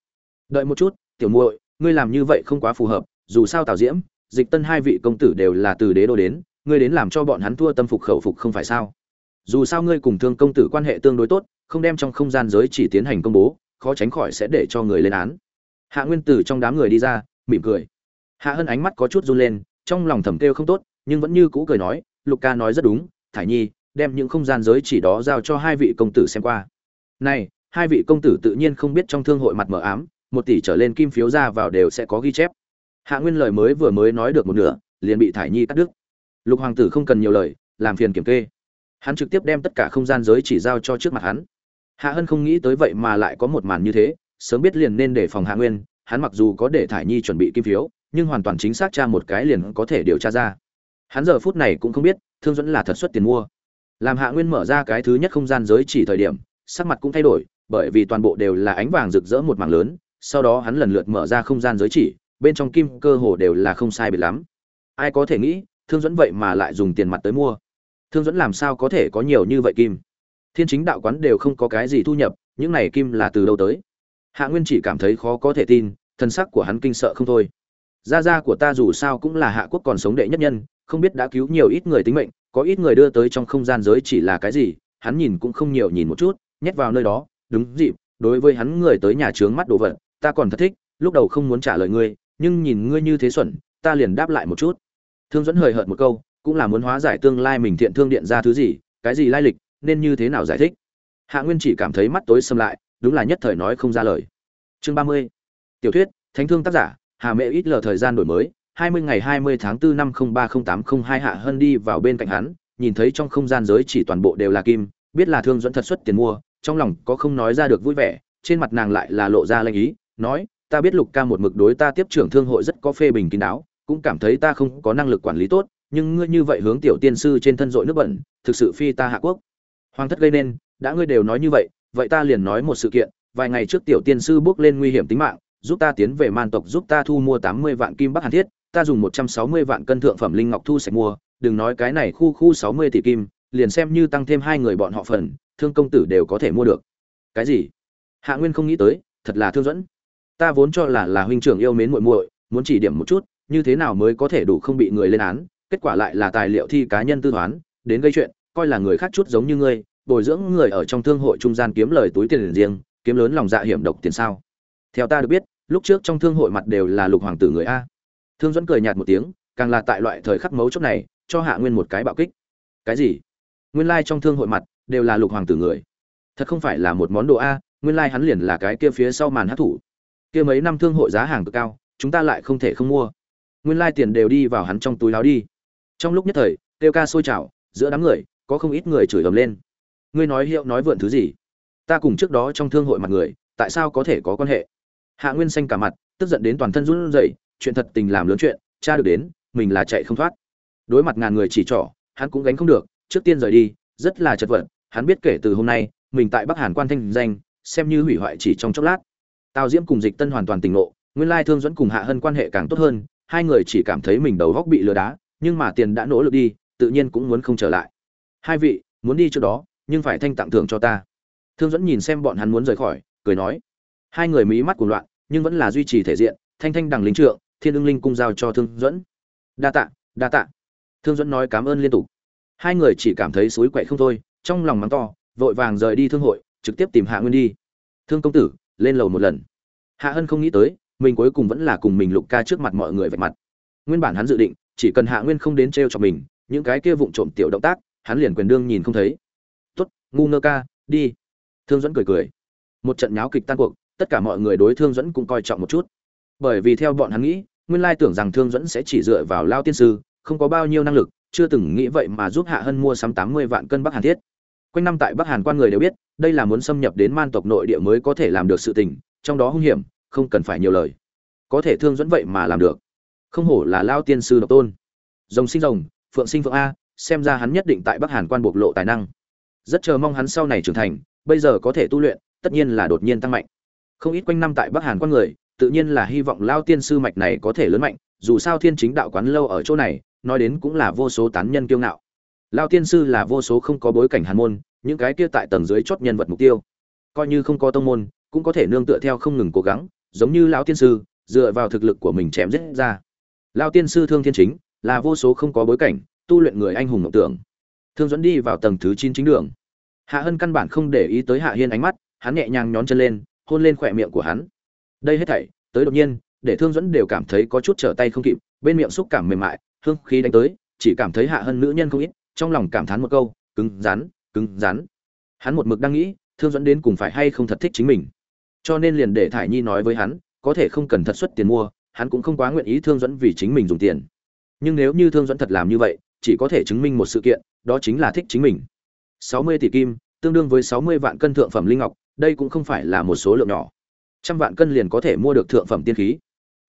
đợi một chút, tiểu muội, ngươi làm như vậy không quá phù hợp, dù sao tào diễm, dịch tân hai vị công tử đều là từ đế đô đến ngươi đến làm cho bọn hắn thua tâm phục khẩu phục không phải sao? Dù sao ngươi cùng thương công tử quan hệ tương đối tốt, không đem trong không gian giới chỉ tiến hành công bố, khó tránh khỏi sẽ để cho người lên án. Hạ nguyên tử trong đám người đi ra, mỉm cười. Hạ hân ánh mắt có chút run lên, trong lòng thầm kêu không tốt, nhưng vẫn như cũ cười nói, lục ca nói rất đúng, thải nhi, đem những không gian giới chỉ đó giao cho hai vị công tử xem qua. Này, hai vị công tử tự nhiên không biết trong thương hội mặt mờ ám, một tỷ trở lên kim phiếu ra vào đều sẽ có ghi chép. Hạ nguyên lời mới vừa mới nói được một nửa, liền bị thải nhi cắt đứt lục hoàng tử không cần nhiều lời, làm phiền kiểm kê. Hắn trực tiếp đem tất cả không gian giới chỉ giao cho trước mặt hắn. Hạ hân không nghĩ tới vậy mà lại có một màn như thế, sớm biết liền nên để phòng hạ nguyên, hắn mặc dù có để thải nhi chuẩn bị kim phiếu, nhưng hoàn toàn chính xác tra một cái liền có thể điều tra ra. Hắn giờ phút này cũng không biết, thương dẫn là thật xuất tiền mua. Làm hạ nguyên mở ra cái thứ nhất không gian giới chỉ thời điểm, sắc mặt cũng thay đổi, bởi vì toàn bộ đều là ánh vàng rực rỡ một mảng lớn, sau đó hắn lần lượt mở ra không gian giới chỉ, bên trong kim cơ hồ đều là không sai biệt lắm. Ai có thể nghĩ thương dẫn vậy mà lại dùng tiền mặt tới mua. Thương dẫn làm sao có thể có nhiều như vậy kim? Thiên chính đạo quán đều không có cái gì thu nhập, những này kim là từ đâu tới? Hạ nguyên chỉ cảm thấy khó có thể tin, thân sắc của hắn kinh sợ không thôi. Gia gia của ta dù sao cũng là hạ quốc còn sống đệ nhất nhân, không biết đã cứu nhiều ít người tính mệnh, có ít người đưa tới trong không gian giới chỉ là cái gì, hắn nhìn cũng không nhiều nhìn một chút, nhét vào nơi đó, đúng dịp, đối với hắn người tới nhà trướng mắt đồ vật, ta còn thật thích, lúc đầu không muốn trả lời ngươi, nhưng nhìn ngươi như thế xuẩn, ta liền đáp lại một chút thương dẫn hời hợt một câu, cũng là muốn hóa giải tương lai mình thiện thương điện ra thứ gì, cái gì lai lịch, nên như thế nào giải thích? Hạ nguyên chỉ cảm thấy mắt tối xâm lại, đúng là nhất thời nói không ra lời. Chương ba mươi. Tiểu thuyết, thánh thương tác giả, hà mẹ ít lờ thời gian đổi mới, hai mươi ngày hai mươi tháng 4 năm không ba không tám không hai hạ hân đi vào bên cạnh hắn, nhìn thấy trong không gian giới chỉ toàn bộ đều là kim, biết là thương dẫn thật xuất tiền mua, trong lòng có không nói ra được vui vẻ, trên mặt nàng lại là lộ ra lanh ý, nói, ta biết lục ca một mực đối ta tiếp trưởng thương hội rất có phê bình kín đáo cũng cảm thấy ta không có năng lực quản lý tốt, nhưng ngươi như vậy hướng tiểu tiên sư trên thân dội nước bẩn, thực sự phi ta hạ quốc. Hoàng thất gây nên, đã ngươi đều nói như vậy vậy ta liền nói một sự kiện, vài ngày trước tiểu tiên sư bước lên nguy hiểm tính mạng, giúp ta tiến về man tộc giúp ta thu mua tám mươi vạn kim bắc hàn thiết, ta dùng một trăm sáu mươi vạn cân thượng phẩm linh ngọc thu sạch mua, đừng nói cái này khu khu sáu mươi tỷ kim, liền xem như tăng thêm hai người bọn họ phần, thương công tử đều có thể mua được. Cái gì? Hạ nguyên không nghĩ tới, thật là thương dẫn ta vốn cho là là huynh trưởng yêu mến muội muội, muốn chỉ điểm một chút như thế nào mới có thể đủ không bị người lên án, kết quả lại là tài liệu thi cá nhân tư toán, đến gây chuyện, coi là người khác chút giống như ngươi, bồi dưỡng người ở trong thương hội trung gian kiếm lời túi tiền riêng, kiếm lớn lòng dạ hiểm độc tiền sao. Theo ta được biết, lúc trước trong thương hội mặt đều là lục hoàng tử người a. Thương dẫn cười nhạt một tiếng, càng là tại loại thời khắc mấu chốt này, cho hạ nguyên một cái bạo kích. Cái gì? Nguyên lai trong thương hội mặt đều là lục hoàng tử người. Thật không phải là một món đồ a, nguyên lai hắn liền là cái kia phía sau màn hát thủ. Kia mấy năm thương hội giá hàng cực cao, chúng ta lại không thể không mua nguyên lai tiền đều đi vào hắn trong túi láo đi. Trong lúc nhất thời, kêu ca sôi trào, giữa đám người, có không ít người chửi ầm lên. Ngươi nói hiệu nói vượn thứ gì? Ta cùng trước đó trong thương hội mặt người, tại sao có thể có quan hệ? Hạ nguyên xanh cả mặt, tức giận đến toàn thân run rẩy, chuyện thật tình làm lớn chuyện, cha được đến, mình là chạy không thoát. Đối mặt ngàn người chỉ trỏ, hắn cũng gánh không được, trước tiên rời đi, rất là chật vật, hắn biết kể từ hôm nay, mình tại bắc hàn quan thanh danh, xem như hủy hoại chỉ trong chốc lát. Tào diễm cùng dịch tân hoàn toàn tỉnh ngộ, nguyên lai thương dẫn cùng hạ hân quan hệ càng tốt hơn hai người chỉ cảm thấy mình đầu góc bị lừa đá, nhưng mà tiền đã nỗ lực đi, tự nhiên cũng muốn không trở lại. Hai vị, muốn đi chỗ đó, nhưng phải thanh tặng thưởng cho ta. Thương dẫn nhìn xem bọn hắn muốn rời khỏi, cười nói. Hai người mí mắt cuồng loạn, nhưng vẫn là duy trì thể diện, thanh thanh đằng lính trượng, thiên ưng linh cung giao cho thương dẫn đa tạ đa tạ. Thương dẫn nói cảm ơn liên tục. Hai người chỉ cảm thấy suối quậy không thôi, trong lòng mắng to, vội vàng rời đi thương hội, trực tiếp tìm hạ nguyên đi. Thương công tử, lên lầu một lần. Hạ hân không nghĩ tới mình cuối cùng vẫn là cùng mình lục ca trước mặt mọi người vạch mặt. Nguyên bản hắn dự định, chỉ cần hạ nguyên không đến t r e o cho mình, những cái kia vụng trộm tiểu động tác, hắn liền quyền đương nhìn không thấy. Tuất ngu ngơ ca, đi. Thương dẫn cười cười. Một trận nháo kịch tan cuộc, tất cả mọi người đối thương dẫn cũng coi trọng một chút. Bởi vì theo bọn hắn nghĩ, nguyên lai tưởng rằng thương dẫn sẽ chỉ dựa vào lao tiên sư, không có bao nhiêu năng lực, chưa từng nghĩ vậy mà giúp hạ hân mua sắm tám mươi vạn cân bắc hàn thiết. Quanh năm tại bắc hàn quan người đều biết, đây là muốn xâm nhập đến man tộc nội địa mới có thể làm được sự tình, trong đó hung hiểm không cần phải nhiều lời. Có thể thương dẫn vậy mà làm được. Không hổ là lao tiên sư độc tôn. Rồng sinh rồng, phượng sinh phượng a, xem ra hắn nhất định tại bắc hàn quan bộc lộ tài năng. Rất chờ mong hắn sau này trưởng thành, bây giờ có thể tu luyện, tất nhiên là đột nhiên tăng mạnh. Không ít quanh năm tại bắc hàn quan người, tự nhiên là hy vọng lao tiên sư mạch này có thể lớn mạnh, dù sao thiên chính đạo quán lâu ở chỗ này, nói đến cũng là vô số tán nhân kiêu ngạo. Lao tiên sư là vô số không có bối cảnh hàn môn, những cái kia tại tầng dưới chót nhân vật mục tiêu. Coi như không có tông môn, cũng có thể nương tựa theo không ngừng cố gắng giống như lão tiên sư, dựa vào thực lực của mình chém giết ra. Lao tiên sư thương thiên chính là vô số không có bối cảnh, tu luyện người anh hùng mộng tưởng. Thương dẫn đi vào tầng thứ chín chính đường. Hạ hân căn bản không để ý tới hạ hiên ánh mắt, hắn nhẹ nhàng nhón chân lên, hôn lên khỏe miệng của hắn. Đây hết thảy, tới đột nhiên, để thương dẫn đều cảm thấy có chút trở tay không kịp, bên miệng xúc cảm mềm mại, hương khí đánh tới, chỉ cảm thấy hạ hân nữ nhân không ít, trong lòng cảm thán một câu, cứng rắn cứng rắn. Hắn một mực đang nghĩ, thương dẫn đến cùng phải hay không thật thích chính mình cho nên liền để thải nhi nói với hắn, có thể không cần thật xuất tiền mua, hắn cũng không quá nguyện ý thương dẫn vì chính mình dùng tiền. Nhưng nếu như thương dẫn thật làm như vậy, chỉ có thể chứng minh một sự kiện, đó chính là thích chính mình. Sáu mươi tỷ kim, tương đương với sáu mươi vạn cân thượng phẩm linh ngọc, đây cũng không phải là một số lượng nhỏ. Trăm vạn cân liền có thể mua được thượng phẩm tiên khí.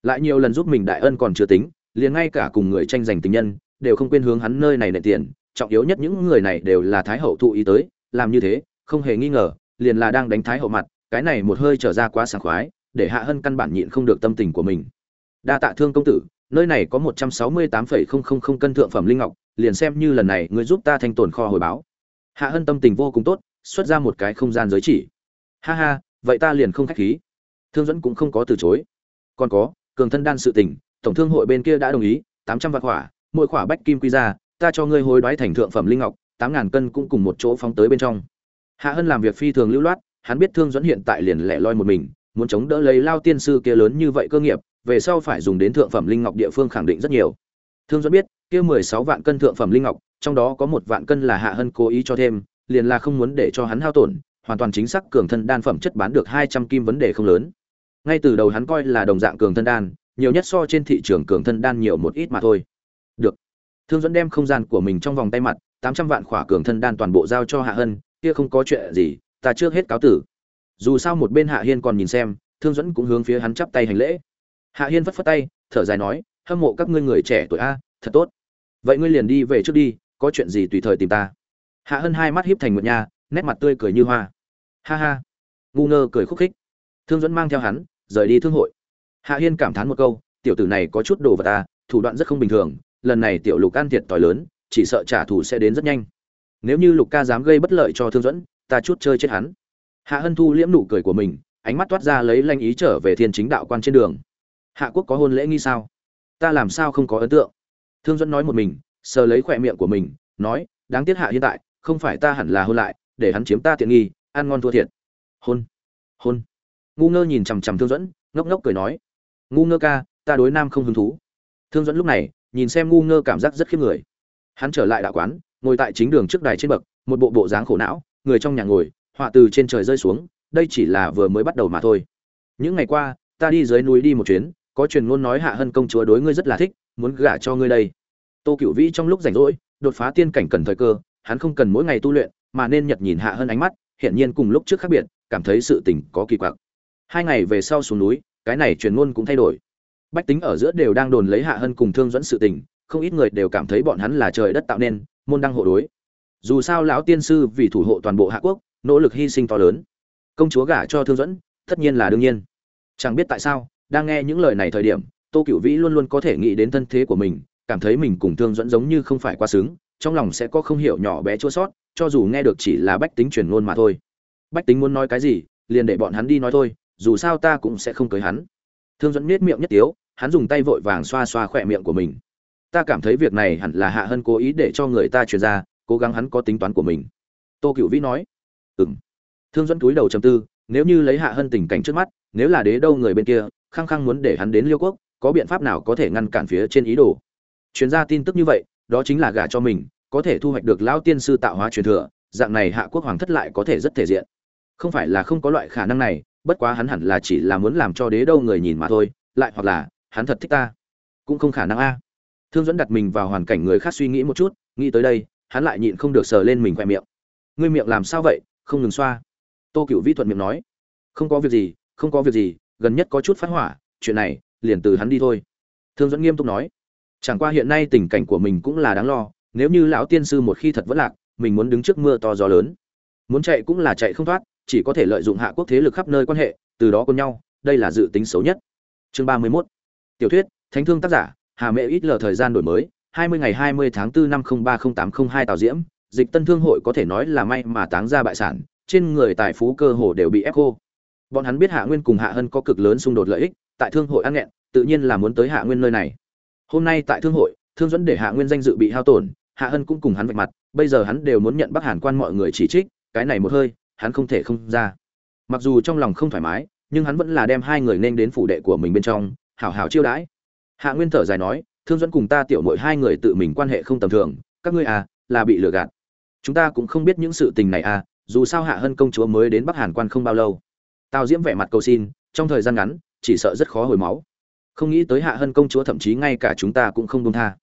Lại nhiều lần giúp mình đại ân còn chưa tính, liền ngay cả cùng người tranh giành tình nhân, đều không quên hướng hắn nơi này nệ tiền. Trọng yếu nhất những người này đều là thái hậu thụ ý tới, làm như thế, không hề nghi ngờ, liền là đang đánh thái hậu mặt cái này một hơi trở ra quá sảng khoái, để hạ hân căn bản nhịn không được tâm tình của mình. Đa tạ thương công tử, nơi này có một trăm sáu mươi tám phẩy không không không cân thượng phẩm linh ngọc, liền xem như lần này ngươi giúp ta thanh tổn kho hồi báo. Hạ hân tâm tình vô cùng tốt, xuất ra một cái không gian giới chỉ. Ha ha, vậy ta liền không khách khí. Thương dẫn cũng không có từ chối. Còn có, cường thân đan sự tình, tổng thương hội bên kia đã đồng ý, tám trăm vạn khỏa, mỗi khỏa bách kim quy ra, ta cho ngươi hối đoái thành thượng phẩm linh ngọc, tám ngàn cân cũng cùng một chỗ phóng tới bên trong. Hạ hân làm việc phi thường lưu loát hắn biết thương dẫn hiện tại liền lẻ loi một mình, muốn chống đỡ lấy lao tiên sư kia lớn như vậy cơ nghiệp, về sau phải dùng đến thượng phẩm linh ngọc địa phương khẳng định rất nhiều. Thương dẫn biết, kia mười sáu vạn cân thượng phẩm linh ngọc, trong đó có một vạn cân là hạ hân cố ý cho thêm, liền là không muốn để cho hắn hao tổn, hoàn toàn chính xác cường thân đan phẩm chất bán được hai trăm kim vấn đề không lớn. Ngay từ đầu hắn coi là đồng dạng cường thân đan, nhiều nhất so trên thị trường cường thân đan nhiều một ít mà thôi. Được. Thương dẫn đem không gian của mình trong vòng tay mặt, tám trăm vạn khỏa cường thân đan toàn bộ giao cho hạ hân, kia không có chuyện gì ta trước hết cáo tử. Dù sao một bên hạ hiên còn nhìn xem, thương dẫn cũng hướng phía hắn chắp tay hành lễ. Hạ hiên phất phất tay, thở dài nói, hâm mộ các ngươi người trẻ tuổi a, thật tốt. Vậy ngươi liền đi về trước đi, có chuyện gì tùy thời tìm ta. Hạ hân hai mắt híp thành một nhà nét mặt tươi cười như hoa. Ha ha. Ngu ngơ cười khúc khích. Thương dẫn mang theo hắn, rời đi thương hội. Hạ hiên cảm thán một câu, tiểu tử này có chút đồ vật ta thủ đoạn rất không bình thường, lần này tiểu lục can thiệt t lớn, chỉ sợ trả thù sẽ đến rất nhanh. Nếu như lục ca dám gây bất lợi cho thương dẫn ta chút chơi chết hắn. Hạ hân thu liễm nụ cười của mình, ánh mắt toát ra lấy lanh ý trở về thiên chính đạo quan trên đường. Hạ quốc có hôn lễ nghi sao? Ta làm sao không có ấn tượng? Thương dẫn nói một mình, sờ lấy khỏe miệng của mình, nói, đáng tiếc hạ hiện tại, không phải ta hẳn là hôn lại, để hắn chiếm ta tiện nghi, ăn ngon thua thiệt. Hôn hôn. Ngu ngơ nhìn chằm chằm thương dẫn ngốc ngốc cười nói. Ngu ngơ ca, ta đối nam không hứng thú. Thương dẫn lúc này, nhìn xem ngu ngơ cảm giác rất khiếp người. Hắn trở lại đạo quán, ngồi tại chính đường trước đài trên bậc, một bộ bộ dáng khổ não người trong nhà ngồi, họa từ trên trời rơi xuống, đây chỉ là vừa mới bắt đầu mà thôi. Những ngày qua, ta đi dưới núi đi một chuyến, có truyền ngôn nói hạ hân công chúa đối ngươi rất là thích, muốn gả cho ngươi đây. Tô cựu vĩ trong lúc rảnh rỗi, đột phá tiên cảnh cần thời cơ, hắn không cần mỗi ngày tu luyện, mà nên nhật nhìn hạ hân ánh mắt, hiển nhiên cùng lúc trước khác biệt, cảm thấy sự tình có kỳ quặc. Hai ngày về sau xuống núi, cái này truyền ngôn cũng thay đổi. Bách tính ở giữa đều đang đồn lấy hạ hân cùng thương dẫn sự tình, không ít người đều cảm thấy bọn hắn là trời đất tạo nên, môn đăng hộ đối dù sao lão tiên sư vì thủ hộ toàn bộ hạ quốc, nỗ lực hy sinh to lớn. Công chúa gả cho thương dẫn tất nhiên là đương nhiên. Chẳng biết tại sao, đang nghe những lời này thời điểm, tô cựu vĩ luôn luôn có thể nghĩ đến thân thế của mình, cảm thấy mình cùng thương dẫn giống như không phải quá xứng, trong lòng sẽ có không hiểu nhỏ bé chua sót, cho dù nghe được chỉ là bách tính truyền ngôn mà thôi. Bách tính muốn nói cái gì, liền để bọn hắn đi nói thôi, dù sao ta cũng sẽ không cưới hắn. Thương dẫn nết miệng nhất tiếu, hắn dùng tay vội vàng xoa xoa khỏe miệng của mình. Ta cảm thấy việc này hẳn là hạ hân cố ý để cho người ta truyền ra cố gắng hắn có tính toán của mình. Tô cựu vĩ nói ừng thương dẫn cúi đầu chầm tư, nếu như lấy hạ hân tình cảnh trước mắt, nếu là đế đâu người bên kia khăng khăng muốn để hắn đến liêu quốc, có biện pháp nào có thể ngăn cản phía trên ý đồ? Chuyên gia tin tức như vậy, đó chính là gả cho mình, có thể thu hoạch được lão tiên sư tạo hóa truyền thừa, dạng này hạ quốc hoàng thất lại có thể rất thể diện. Không phải là không có loại khả năng này, bất quá hắn hẳn là chỉ là muốn làm cho đế đâu người nhìn mà thôi, lại hoặc là, hắn thật thích ta. Cũng không khả năng a. Thương dẫn đặt mình vào hoàn cảnh người khác suy nghĩ một chút, nghĩ tới đây hắn lại nhịn không được sờ lên mình khoe miệng. Ngươi miệng làm sao vậy? Không ngừng xoa. Tô cựu vĩ thuận miệng nói. Không có việc gì, không có việc gì, gần nhất có chút phát hỏa, chuyện này liền từ hắn đi thôi. Thương dẫn nghiêm túc nói. Chẳng qua hiện nay tình cảnh của mình cũng là đáng lo, nếu như lão tiên sư một khi thật vẫn lạc, mình muốn đứng trước mưa to gió lớn. Muốn chạy cũng là chạy không thoát, chỉ có thể lợi dụng hạ quốc thế lực khắp nơi quan hệ, từ đó cùng nhau, đây là dự tính xấu nhất. Chương ba mươi 31. tiểu thuyết, thánh thương tác giả, hà mẹ ít lờ thời gian đổi mới hai mươi ngày hai mươi tháng 4 năm không ba không tám không hai tào diễm, dịch tân thương hội có thể nói là may mà táng ra bại sản, trên người tài phú cơ hồ đều bị ép khô. Bọn hắn biết hạ nguyên cùng hạ hân có cực lớn xung đột lợi ích, tại thương hội ăn nghẹn, tự nhiên là muốn tới hạ nguyên nơi này. Hôm nay tại thương hội, thương dẫn để hạ nguyên danh dự bị hao tổn, hạ hân cũng cùng hắn vạch mặt, bây giờ hắn đều muốn nhận bắc hàn quan mọi người chỉ trích, cái này một hơi, hắn không thể không ra. Mặc dù trong lòng không thoải mái, nhưng hắn vẫn là đem hai người nên đến phủ đệ của mình bên trong, hảo hảo chiêu đãi. Hạ nguyên thở dài nói thương dẫn cùng ta tiểu mội hai người tự mình quan hệ không tầm thường, các ngươi à là bị lừa gạt. Chúng ta cũng không biết những sự tình này à dù sao hạ hân công chúa mới đến bắc hàn quan không bao lâu. Tào diễm vẻ mặt cầu xin, trong thời gian ngắn, chỉ sợ rất khó hồi máu. Không nghĩ tới hạ hân công chúa thậm chí ngay cả chúng ta cũng không đông tha.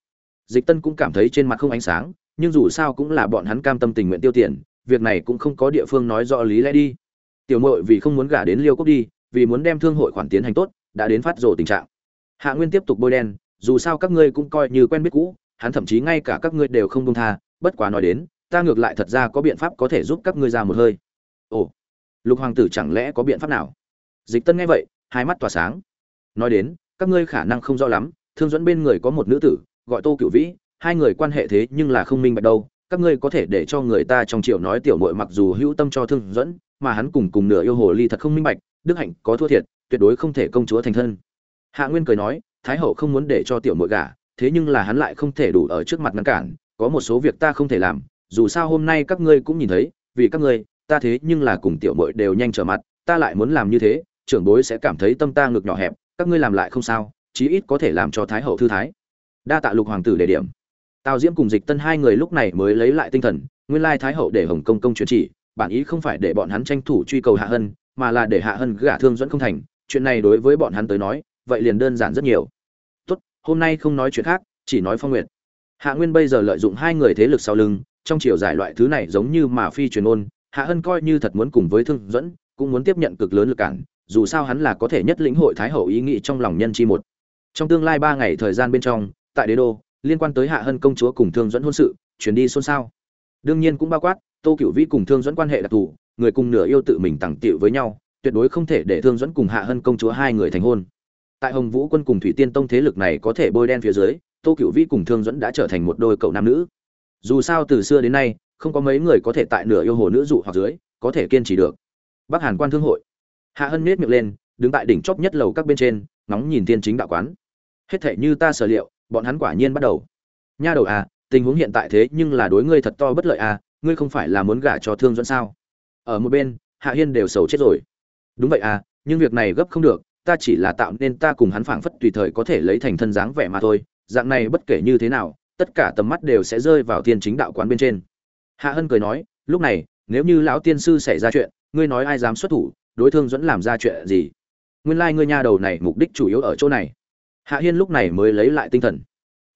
Dịch tân cũng cảm thấy trên mặt không ánh sáng, nhưng dù sao cũng là bọn hắn cam tâm tình nguyện tiêu tiền, việc này cũng không có địa phương nói rõ lý lẽ đi. Tiểu mội vì không muốn gả đến liêu cốc đi, vì muốn đem thương hội khoản tiến hành tốt, đã đến phát rồ tình trạng. Hạ nguyên tiếp tục bôi đen dù sao các ngươi cũng coi như quen biết cũ, hắn thậm chí ngay cả các ngươi đều không đông tha, bất quá nói đến, ta ngược lại thật ra có biện pháp có thể giúp các ngươi ra một hơi. Ồ, lục hoàng tử chẳng lẽ có biện pháp nào? Dịch tân nghe vậy, hai mắt tỏa sáng. Nói đến, các ngươi khả năng không rõ lắm, thương dẫn bên người có một nữ tử, gọi tô cựu vĩ, hai người quan hệ thế nhưng là không minh bạch đâu, các ngươi có thể để cho người ta trong triệu nói tiểu muội mặc dù hữu tâm cho thương dẫn mà hắn cùng cùng nửa yêu hồ ly thật không minh bạch, đức hạnh có thua thiệt, tuyệt đối không thể công chúa thành thân. Hạ nguyên cười nói thái hậu không muốn để cho tiểu muội gả, thế nhưng là hắn lại không thể đủ ở trước mặt ngăn cản, có một số việc ta không thể làm, dù sao hôm nay các ngươi cũng nhìn thấy, vì các ngươi, ta thế nhưng là cùng tiểu muội đều nhanh trở mặt, ta lại muốn làm như thế, trưởng bối sẽ cảm thấy tâm ta ngực nhỏ hẹp, các ngươi làm lại không sao, chí ít có thể làm cho thái hậu thư thái. Đa tạ lục hoàng tử để điểm. Tào diễm cùng dịch tân hai người lúc này mới lấy lại tinh thần, nguyên lai thái hậu để hồng công công chuyển chỉ, bản ý không phải để bọn hắn tranh thủ truy cầu hạ hân, mà là để hạ hân gả thương dẫn không thành, chuyện này đối với bọn hắn tới nói, vậy liền đơn giản rất nhiều hôm nay không nói chuyện khác, chỉ nói phong nguyệt. Hạ nguyên bây giờ lợi dụng hai người thế lực sau lưng, trong chiều giải loại thứ này giống như mà phi truyền ôn, hạ hân coi như thật muốn cùng với thương dẫn cũng muốn tiếp nhận cực lớn lực cản, dù sao hắn là có thể nhất lĩnh hội thái hậu ý nghĩ trong lòng nhân chi một. Trong tương lai ba ngày thời gian bên trong, tại đế đô, liên quan tới hạ hân công chúa cùng thương dẫn hôn sự, chuyển đi xôn xao. Đương nhiên cũng bao quát, tô cựu vĩ cùng thương dẫn quan hệ đặc thù, người cùng nửa yêu tự mình tặng tiệu với nhau, tuyệt đối không thể để thương dẫn cùng hạ hân công chúa hai người thành hôn tại hồng vũ quân cùng thủy tiên tông thế lực này có thể bôi đen phía dưới, tô cựu vĩ cùng thương dẫn đã trở thành một đôi cậu nam nữ. Dù sao từ xưa đến nay, không có mấy người có thể tại nửa yêu hồ nữ dụ hoặc dưới, có thể kiên trì được. Bắc hàn quan thương hội. Hạ hân nết miệng lên, đứng tại đỉnh chóp nhất lầu các bên trên nóng nhìn tiên chính đạo quán. Hết thể như ta sở liệu, bọn hắn quả nhiên bắt đầu. Nha đầu à tình huống hiện tại thế nhưng là đối ngươi thật to bất lợi à ngươi không phải là muốn gả cho thương dẫn sao? Ở một bên, hạ hiên đều sầu chết rồi. Đúng vậy à nhưng việc này gấp không được ta chỉ là tạo nên ta cùng hắn phảng phất tùy thời có thể lấy thành thân dáng vẻ mà thôi, dạng này bất kể như thế nào, tất cả tầm mắt đều sẽ rơi vào thiên chính đạo quán bên trên. Hạ hân cười nói, lúc này, nếu như lão tiên sư xảy ra chuyện, ngươi nói ai dám xuất thủ, đối thương dẫn làm ra chuyện gì? Nguyên lai ngươi nha đầu này mục đích chủ yếu ở chỗ này. Hạ hiên lúc này mới lấy lại tinh thần.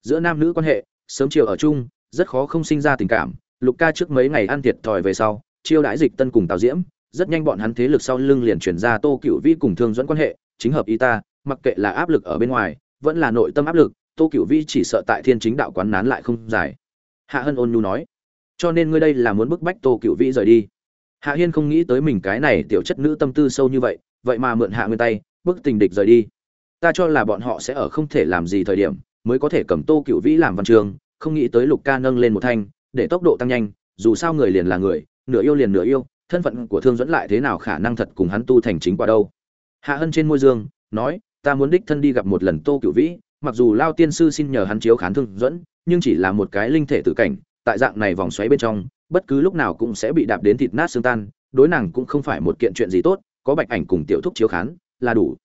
Giữa nam nữ quan hệ, sớm chiều ở chung, rất khó không sinh ra tình cảm. Lục ca trước mấy ngày ăn thiệt thòi về sau, chiêu đãi dịch tân cùng tào diễm, rất nhanh bọn hắn thế lực sau lưng liền chuyển ra tô cựu vi cùng thương dẫn quan hệ chính hợp ý ta, mặc kệ là áp lực ở bên ngoài, vẫn là nội tâm áp lực, tô cựu vi chỉ sợ tại thiên chính đạo quán nán lại không dài hạ hân ôn nhu nói, cho nên ngươi đây là muốn bức bách tô cựu vi rời đi. Hạ hiên không nghĩ tới mình cái này tiểu chất nữ tâm tư sâu như vậy vậy mà mượn hạ nguyên tay, bức tình địch rời đi. Ta cho là bọn họ sẽ ở không thể làm gì thời điểm, mới có thể cầm tô cựu vĩ làm văn trường, không nghĩ tới lục ca nâng lên một thanh, để tốc độ tăng nhanh, dù sao người liền là người, nửa yêu liền nửa yêu, thân phận của thương dẫn lại thế nào khả năng thật cùng hắn tu thành chính quả đâu hạ hân trên môi dương, nói, ta muốn đích thân đi gặp một lần tô cựu vĩ, mặc dù lao tiên sư xin nhờ hắn chiếu khán thương dẫn, nhưng chỉ là một cái linh thể tự cảnh, tại dạng này vòng xoáy bên trong, bất cứ lúc nào cũng sẽ bị đạp đến thịt nát xương tan, đối nàng cũng không phải một kiện chuyện gì tốt, có bạch ảnh cùng tiểu thúc chiếu khán, là đủ.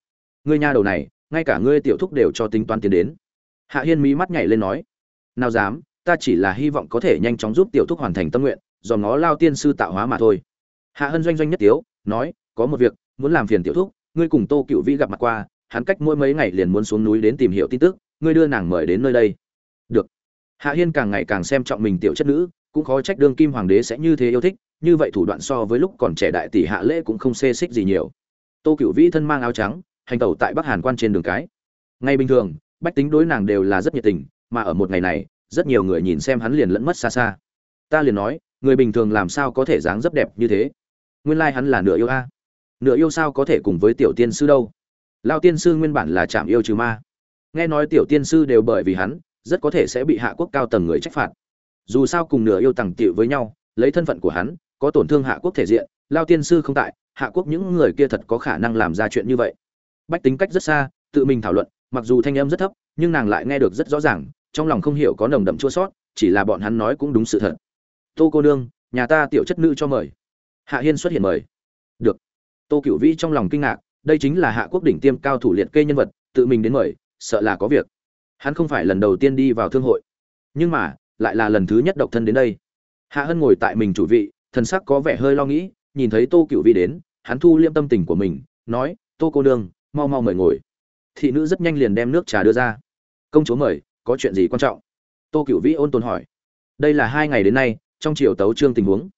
Ngươi nha đầu này, ngay cả ngươi tiểu thúc đều cho tính toán tiến đến. Hạ hiên mí mắt nhảy lên nói, nào dám, ta chỉ là hy vọng có thể nhanh chóng giúp tiểu thúc hoàn thành tâm nguyện, do nó lao tiên sư tạo hóa mà thôi. Hạ hân doanh doanh nhất tiếu, nói, có một việc, muốn làm phiền tiểu thúc ngươi cùng tô cựu vĩ gặp mặt qua, hắn cách mỗi mấy ngày liền muốn xuống núi đến tìm hiểu tin tức, ngươi đưa nàng mời đến nơi đây. Được. Hạ hiên càng ngày càng xem trọng mình tiểu chất nữ, cũng khó trách đương kim hoàng đế sẽ như thế yêu thích, như vậy thủ đoạn so với lúc còn trẻ đại tỷ hạ lễ cũng không xê xích gì nhiều. Tô cựu vĩ thân mang áo trắng, hành tẩu tại bắc hàn quan trên đường cái. Ngay bình thường, bách tính đối nàng đều là rất nhiệt tình, mà ở một ngày này, rất nhiều người nhìn xem hắn liền lẫn mất xa xa. Ta liền nói, người bình thường làm sao có thể dáng dấp đẹp như thế? Nguyên lai hắn là nửa yêu a nửa yêu sao có thể cùng với tiểu tiên sư đâu. Lao tiên sư nguyên bản là chạm yêu trừ ma. Nghe nói tiểu tiên sư đều bởi vì hắn, rất có thể sẽ bị hạ quốc cao tầng người trách phạt. Dù sao cùng nửa yêu tằng tiệu với nhau, lấy thân phận của hắn, có tổn thương hạ quốc thể diện, lao tiên sư không tại, hạ quốc những người kia thật có khả năng làm ra chuyện như vậy. Bách tính cách rất xa, tự mình thảo luận, mặc dù thanh âm rất thấp, nhưng nàng lại nghe được rất rõ ràng, trong lòng không hiểu có nồng đậm chua sót, chỉ là bọn hắn nói cũng đúng sự thật. Tô cô nương, nhà ta tiểu chất nữ cho mời. Hạ hiên xuất hiện mời. Được tô cựu vĩ trong lòng kinh ngạc, đây chính là hạ quốc đỉnh tiêm cao thủ liệt kê nhân vật, tự mình đến mời, sợ là có việc. Hắn không phải lần đầu tiên đi vào thương hội, nhưng mà, lại là lần thứ nhất độc thân đến đây. Hạ hân ngồi tại mình chủ vị, thần sắc có vẻ hơi lo nghĩ, nhìn thấy tô cựu vĩ đến, hắn thu liêm tâm tình của mình, nói, tô cô nương, mau mau mời ngồi. Thị nữ rất nhanh liền đem nước trà đưa ra. Công chúa mời, có chuyện gì quan trọng? Tô cựu vĩ ôn tồn hỏi. Đây là hai ngày đến nay, trong triều tấu trương tình huống.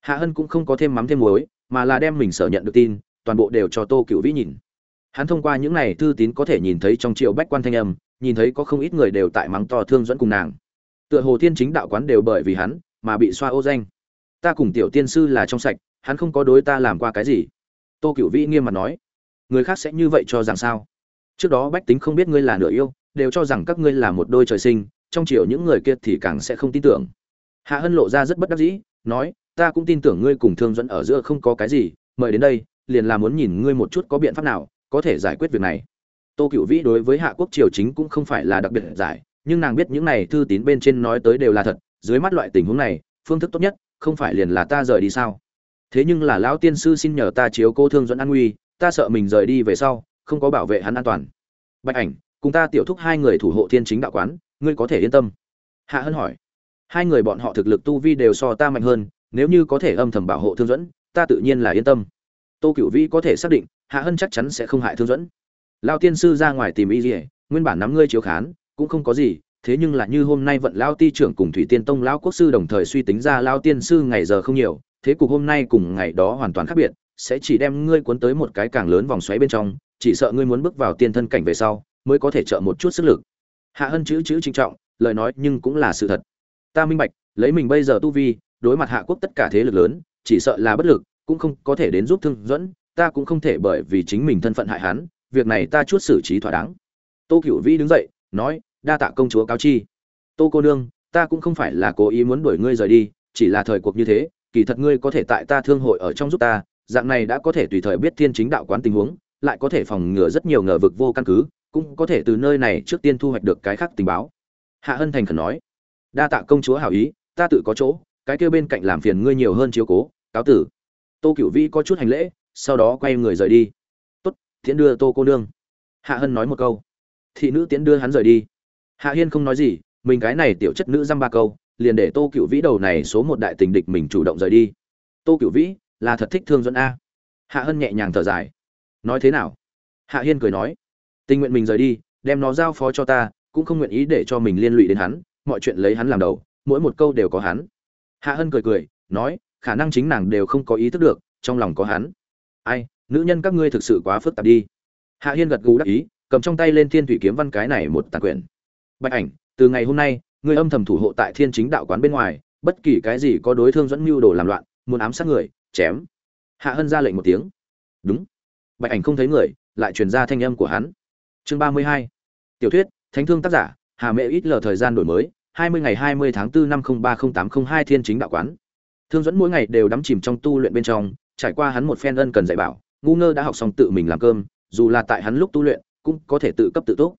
Hạ hân cũng không có thêm mắm thêm muối mà là đem mình sở nhận được tin, toàn bộ đều cho tô cựu vĩ nhìn. Hắn thông qua những n à y thư tín có thể nhìn thấy trong triều bách quan thanh âm, nhìn thấy có không ít người đều tại mắng to thương dẫn cùng nàng. Tựa hồ thiên chính đạo quán đều bởi vì hắn mà bị xoa ô danh. Ta cùng tiểu tiên sư là trong sạch, hắn không có đối ta làm qua cái gì. Tô cựu vĩ nghiêm mặt nói. Người khác sẽ như vậy cho rằng sao? Trước đó bách tính không biết ngươi là nửa yêu, đều cho rằng các ngươi là một đôi trời sinh, trong chiều những người kia thì càng sẽ không tin tưởng. Hạ hân lộ ra rất bất đắc dĩ, nói ta cũng tin tưởng ngươi cùng thương dẫn ở giữa không có cái gì, mời đến đây, liền là muốn nhìn ngươi một chút có biện pháp nào, có thể giải quyết việc này. Tô cựu vĩ đối với hạ quốc triều chính cũng không phải là đặc biệt giải, nhưng nàng biết những này thư tín bên trên nói tới đều là thật, dưới mắt loại tình huống này, phương thức tốt nhất, không phải liền là ta rời đi sao? Thế nhưng là lão tiên sư xin nhờ ta chiếu cô thương dẫn an nguy, ta sợ mình rời đi về sau, không có bảo vệ hắn an toàn. Bạch ảnh, cùng ta tiểu thúc hai người thủ hộ thiên chính đạo quán, ngươi có thể yên tâm. Hạ hân hỏi. Hai người bọn họ thực lực tu vi đều so ta mạnh hơn nếu như có thể âm thầm bảo hộ thương dẫn ta tự nhiên là yên tâm. Tô cửu vĩ có thể xác định, hạ hân chắc chắn sẽ không hại thương dẫn lao tiên sư ra ngoài tìm y dỉa nguyên bản nắm ngươi chiếu khán, cũng không có gì, thế nhưng là như hôm nay vận lao ti trưởng cùng thủy tiên tông lão quốc sư đồng thời suy tính ra lao tiên sư ngày giờ không nhiều, thế cục hôm nay cùng ngày đó hoàn toàn khác biệt, sẽ chỉ đem ngươi cuốn tới một cái càng lớn vòng xoáy bên trong, chỉ sợ ngươi muốn bước vào tiên thân cảnh về sau, mới có thể trợ một chút sức lực. Hạ hân chữ chữ trinh trọng, lời nói nhưng cũng là sự thật. Ta minh bạch, lấy mình bây giờ tu vi đối mặt hạ quốc tất cả thế lực lớn, chỉ sợ là bất lực, cũng không có thể đến giúp thương dẫn ta cũng không thể bởi vì chính mình thân phận hại hắn, việc này ta chút xử trí thỏa đáng. Tô cựu vĩ đứng dậy, nói, đa tạ công chúa cáo chi. Tô cô nương, ta cũng không phải là cố ý muốn đuổi ngươi rời đi, chỉ là thời cuộc như thế, kỳ thật ngươi có thể tại ta thương hội ở trong giúp ta, dạng này đã có thể tùy thời biết thiên chính đạo quán tình huống, lại có thể phòng ngừa rất nhiều ngờ vực vô căn cứ, cũng có thể từ nơi này trước tiên thu hoạch được cái khác tình báo. Hạ hân thành khẩn nói, đa tạ công chúa hảo ý, ta tự có chỗ cái kêu bên cạnh làm phiền ngươi nhiều hơn chiếu cố, cáo tử. Tô cửu vĩ có chút hành lễ, sau đó quay người rời đi. Tốt, tiễn đưa tô cô nương. Hạ hân nói một câu. Thị nữ tiễn đưa hắn rời đi. Hạ hiên không nói gì, mình cái này tiểu chất nữ dăm ba câu, liền để tô cửu vĩ đầu này số một đại tình địch mình chủ động rời đi. Tô cửu vĩ, là thật thích thương dẫn a. Hạ hân nhẹ nhàng thở dài. Nói thế nào? Hạ hiên cười nói. Tình nguyện mình rời đi, đem nó giao phó cho ta, cũng không nguyện ý để cho mình liên lụy đến hắn, mọi chuyện lấy hắn làm đầu, mỗi một câu đều có hắn hạ hân cười cười, nói, khả năng chính nàng đều không có ý thức được, trong lòng có hắn. Ai, nữ nhân các ngươi thực sự quá phức tạp đi. Hạ hiên gật gù đắc ý, cầm trong tay lên thiên thủy kiếm văn cái này một tàn quyển. Bạch ảnh, từ ngày hôm nay, ngươi âm thầm thủ hộ tại thiên chính đạo quán bên ngoài, bất kỳ cái gì có đối thương dẫn mưu đồ làm loạn, muốn ám sát người, chém. Hạ hân ra lệnh một tiếng. Đúng. Bạch ảnh không thấy người, lại truyền ra thanh âm của hắn. Chương ba mươi hai. Tiểu thuyết, thánh thương tác giả, hà mẹ ít lờ thời gian đổi mới hai mươi ngày hai mươi tháng 4 năm ba tám không hai thiên chính đạo quán. Thương dẫn mỗi ngày đều đắm chìm trong tu luyện bên trong, trải qua hắn một phen ân cần dạy bảo, ngu ngơ đã học xong tự mình làm cơm, dù là tại hắn lúc tu luyện, cũng có thể tự cấp tự túc.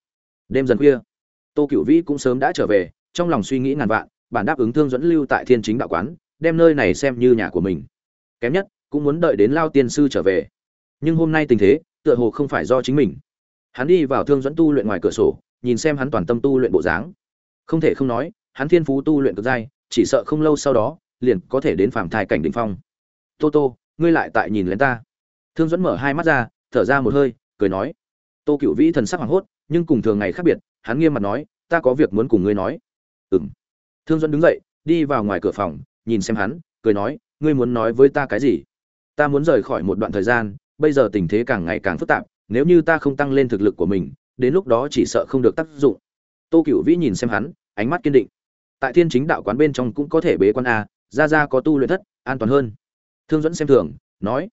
Đêm dần khuya, tô cửu vĩ cũng sớm đã trở về, trong lòng suy nghĩ ngàn vạn, bản đáp ứng thương dẫn lưu tại thiên chính đạo quán, đem nơi này xem như nhà của mình. Kém nhất, cũng muốn đợi đến lao tiên sư trở về. Nhưng hôm nay tình thế, tựa hồ không phải do chính mình. Hắn đi vào thương dẫn tu luyện ngoài cửa sổ, nhìn xem hắn toàn tâm tu luyện bộ dáng không thể không nói, hắn thiên phú tu luyện cực dai, chỉ sợ không lâu sau đó, liền có thể đến phạm thai cảnh đỉnh phong. Tô tô, ngươi lại tại nhìn lên ta. Thương dẫn mở hai mắt ra, thở ra một hơi, cười nói. Tô cựu vĩ thần sắc hoảng hốt, nhưng cùng thường ngày khác biệt, hắn nghiêm mặt nói, ta có việc muốn cùng ngươi nói. Ừ m thương dẫn đứng dậy, đi vào ngoài cửa phòng, nhìn xem hắn, cười nói, ngươi muốn nói với ta cái gì? Ta muốn rời khỏi một đoạn thời gian, bây giờ tình thế càng ngày càng phức tạp, nếu như ta không tăng lên thực lực của mình, đến lúc đó chỉ sợ không được tác dụng tô cựu vĩ nhìn xem hắn, ánh mắt kiên định. Tại thiên chính đạo quán bên trong cũng có thể bế quan a, ra ra có tu luyện thất, an toàn hơn. Thương dẫn xem thường, nói,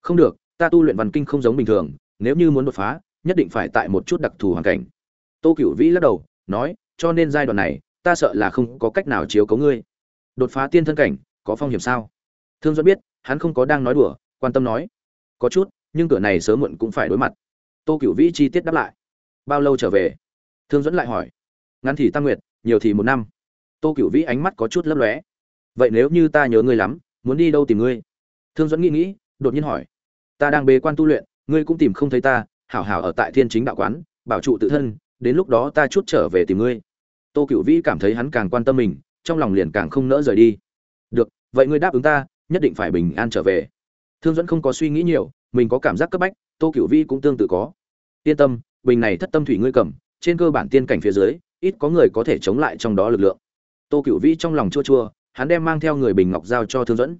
không được, ta tu luyện văn kinh không giống bình thường, nếu như muốn đột phá, nhất định phải tại một chút đặc thù hoàn cảnh. Tô cựu vĩ lắc đầu, nói, cho nên giai đoạn này, ta sợ là không có cách nào chiếu cấu ngươi. Đột phá tiên thân cảnh, có phong hiểm sao? Thương dẫn biết, hắn không có đang nói đùa, quan tâm nói, có chút, nhưng cửa này sớm muộn cũng phải đối mặt. Tô cựu vĩ chi tiết đáp lại, bao lâu trở về? Thương dẫn lại hỏi ngắn thì tăng nguyệt, nhiều thì một năm. Tô cựu vĩ ánh mắt có chút lấp lóe. Vậy nếu như ta nhớ ngươi lắm, muốn đi đâu tìm ngươi? Thương dẫn nghĩ nghĩ, đột nhiên hỏi. Ta đang bế quan tu luyện, ngươi cũng tìm không thấy ta, hảo hảo ở tại thiên chính đạo quán, bảo trụ tự thân, đến lúc đó ta chút trở về tìm ngươi. Tô cựu vĩ cảm thấy hắn càng quan tâm mình, trong lòng liền càng không nỡ rời đi. Được, vậy ngươi đáp ứng ta, nhất định phải bình an trở về. Thương dẫn không có suy nghĩ nhiều, mình có cảm giác cấp bách, tô cựu vĩ cũng tương tự có. Yên tâm, bình này thất tâm thủy ngươi cầm, trên cơ bản tiên cảnh phía dưới ít có người có thể chống lại trong đó lực lượng. Tô cựu vĩ trong lòng chua chua, hắn đem mang theo người bình ngọc giao cho thương dẫn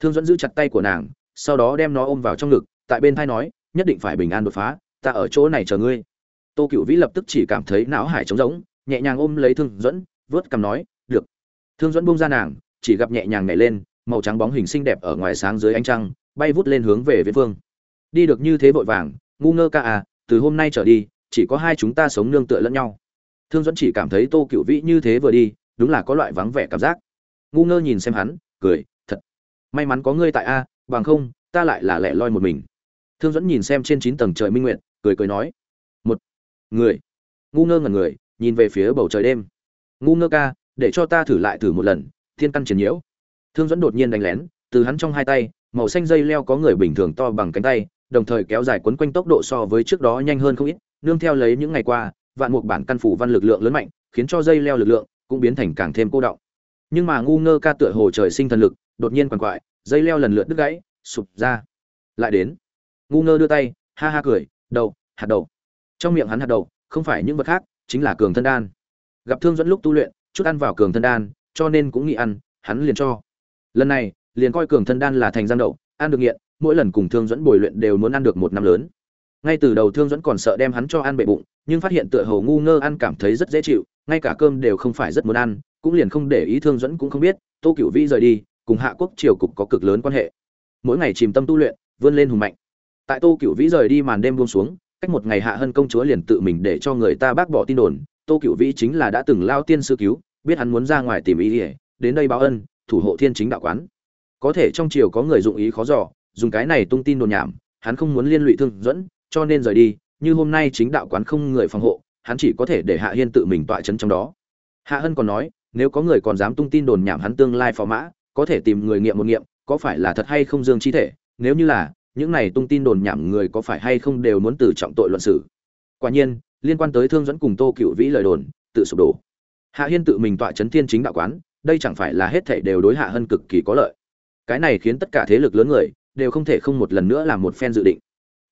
thương dẫn giữ chặt tay của nàng, sau đó đem nó ôm vào trong ngực, tại bên thai nói, nhất định phải bình an đột phá, ta ở chỗ này chờ ngươi. Tô cựu vĩ lập tức chỉ cảm thấy não hải trống rỗng, nhẹ nhàng ôm lấy thương dẫn vớt cằm nói, được. Thương dẫn buông ra nàng, chỉ gặp nhẹ nhàng nhảy lên, màu trắng bóng hình xinh đẹp ở ngoài sáng dưới ánh trăng, bay vút lên hướng về viễn phương. Đi được như thế vội vàng, ngu ngơ ca à từ hôm nay trở đi, chỉ có hai chúng ta sống nương tựa lẫn nhau thương dẫn chỉ cảm thấy tô cựu vĩ như thế vừa đi, đúng là có loại vắng vẻ cảm giác. Ngu ngơ nhìn xem hắn, cười, thật, may mắn có ngươi tại a, bằng không, ta lại là lẻ loi một mình. Thương dẫn nhìn xem trên chín tầng trời minh nguyện cười cười nói, một người. Ngu ngơ ngẩn người, nhìn về phía bầu trời đêm. Ngu ngơ ca, để cho ta thử lại thử một lần, thiên căn triển nhiễu. Thương dẫn đột nhiên đánh lén, từ hắn trong hai tay, màu xanh dây leo có người bình thường to bằng cánh tay, đồng thời kéo dài quấn quanh tốc độ so với trước đó nhanh hơn không ít, nương theo lấy những ngày qua vạn mục bản căn phủ văn lực lượng lớn mạnh, khiến cho dây leo lực lượng cũng biến thành càng thêm cô động nhưng mà ngu ngơ ca tựa hồ trời sinh thần lực, đột nhiên quằn quại, dây leo lần lượt đứt gãy, sụp ra. Lại đến, ngu ngơ đưa tay, ha ha cười, đầu, hạt đầu. Trong miệng hắn hạt đầu, không phải những vật khác, chính là cường thân đan. Gặp thương dẫn lúc tu luyện, chút ăn vào cường thân đan, cho nên cũng nghĩ ăn, hắn liền cho. Lần này, liền coi cường thân đan là thành giang đậu, ăn được nghiện, mỗi lần cùng thương dẫn bồi luyện đều muốn ăn được một năm lớn ngay từ đầu thương dẫn còn sợ đem hắn cho ăn bệ bụng, nhưng phát hiện tựa hồ ngu ngơ ăn cảm thấy rất dễ chịu, ngay cả cơm đều không phải rất muốn ăn, cũng liền không để ý thương dẫn cũng không biết, tô cửu vĩ rời đi, cùng hạ quốc triều cục có cực lớn quan hệ. Mỗi ngày chìm tâm tu luyện, vươn lên hùng mạnh. Tại tô cửu vĩ rời đi màn đêm buông xuống, cách một ngày hạ hân công chúa liền tự mình để cho người ta bác bỏ tin đồn, tô cửu vĩ chính là đã từng lao tiên sư cứu, biết hắn muốn ra ngoài tìm ý ỉa đến đây báo ân, thủ hộ thiên chính đạo quán. Có thể trong triều có người dụng ý khó dò, dùng cái này tung tin đồn nhảm, hắn không muốn liên lụy thương dẫn cho nên rời đi, như hôm nay chính đạo quán không người phòng hộ, hắn chỉ có thể để hạ hiên tự mình tọa chấn trong đó. Hạ hân còn nói, nếu có người còn dám tung tin đồn nhảm hắn tương lai phò mã, có thể tìm người nghiệm một nghiệm, có phải là thật hay không dương chi thể, nếu như là, những này tung tin đồn nhảm người có phải hay không đều muốn từ trọng tội luận xử. Quả nhiên, liên quan tới thương dẫn cùng tô cựu vĩ lời đồn, tự sụp đổ. Hạ hiên tự mình tọa chấn thiên chính đạo quán, đây chẳng phải là hết thảy đều đối hạ hân cực kỳ có lợi. Cái này khiến tất cả thế lực lớn người, đều không thể không một lần nữa làm một phen dự định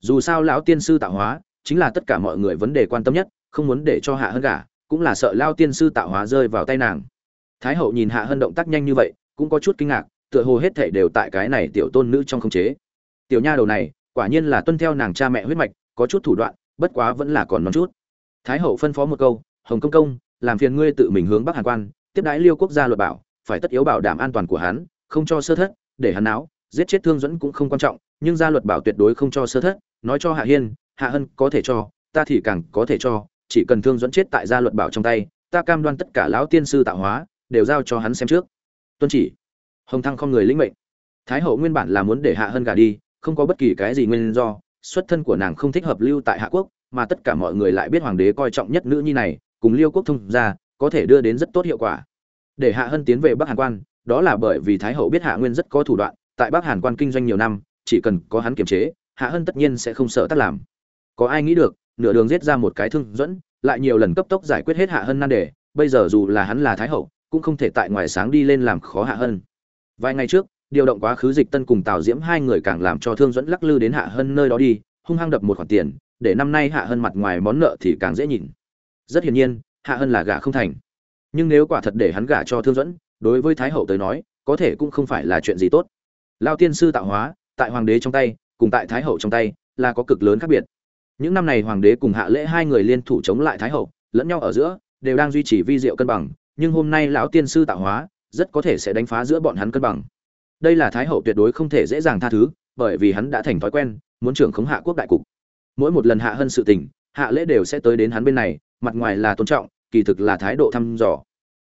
dù sao lão tiên sư tạo hóa, chính là tất cả mọi người vấn đề quan tâm nhất, không muốn để cho hạ hân gả, cũng là sợ lao tiên sư tạo hóa rơi vào tay nàng. Thái hậu nhìn hạ hân động tác nhanh như vậy, cũng có chút kinh ngạc, tựa hồ hết thể đều tại cái này tiểu tôn nữ trong khống chế. Tiểu nha đầu này, quả nhiên là tuân theo nàng cha mẹ huyết mạch, có chút thủ đoạn, bất quá vẫn là còn non chút. Thái hậu phân phó một câu, hồng công công, làm phiền ngươi tự mình hướng bắc hàn quan, tiếp đãi liêu quốc gia luật bảo, phải tất yếu bảo đảm an toàn của hắn, không cho sơ thất, để hắn áo giết chết thương dẫn cũng không quan trọng nhưng gia luật bảo tuyệt đối không cho sơ thất, nói cho hạ hiên, hạ hân có thể cho, ta thì càng có thể cho, chỉ cần thương dẫn chết tại gia luật bảo trong tay, ta cam đoan tất cả lão tiên sư tạo hóa đều giao cho hắn xem trước. Tuân chỉ. Hồng thăng không người lĩnh mệnh. Thái hậu nguyên bản là muốn để hạ hân gả đi, không có bất kỳ cái gì nguyên do, xuất thân của nàng không thích hợp lưu tại hạ quốc, mà tất cả mọi người lại biết hoàng đế coi trọng nhất nữ nhi này, cùng liêu quốc thông ra có thể đưa đến rất tốt hiệu quả. Để hạ hân tiến về bắc hàn quan, đó là bởi vì thái hậu biết hạ nguyên rất có thủ đoạn, tại bắc hàn quan kinh doanh nhiều năm chỉ cần có hắn kiềm chế, hạ hân tất nhiên sẽ không sợ tác làm. Có ai nghĩ được, nửa đường giết ra một cái thương dẫn, lại nhiều lần cấp tốc giải quyết hết hạ hân nan đề, bây giờ dù là hắn là thái hậu, cũng không thể tại ngoài sáng đi lên làm khó hạ hân. Vài ngày trước, điều động quá khứ dịch tân cùng tào diễm hai người càng làm cho thương dẫn lắc lư đến hạ hân nơi đó đi, hung hăng đập một khoản tiền, để năm nay hạ hân mặt ngoài món nợ thì càng dễ nhìn. Rất hiển nhiên, hạ hân là gả không thành. Nhưng nếu quả thật để hắn gả cho thương dẫn, đối với thái hậu tới nói, có thể cũng không phải là chuyện gì tốt. Lao tiên sư tạo hóa tại hoàng đế trong tay, cùng tại thái hậu trong tay, là có cực lớn khác biệt. Những năm này hoàng đế cùng hạ lễ hai người liên thủ chống lại thái hậu, lẫn nhau ở giữa, đều đang duy trì vi diệu cân bằng, nhưng hôm nay lão tiên sư tạo hóa, rất có thể sẽ đánh phá giữa bọn hắn cân bằng. Đây là thái hậu tuyệt đối không thể dễ dàng tha thứ, bởi vì hắn đã thành thói quen, muốn trưởng khống hạ quốc đại cục. Mỗi một lần hạ hân sự tình, hạ lễ đều sẽ tới đến hắn bên này, mặt ngoài là tôn trọng, kỳ thực là thái độ thăm dò.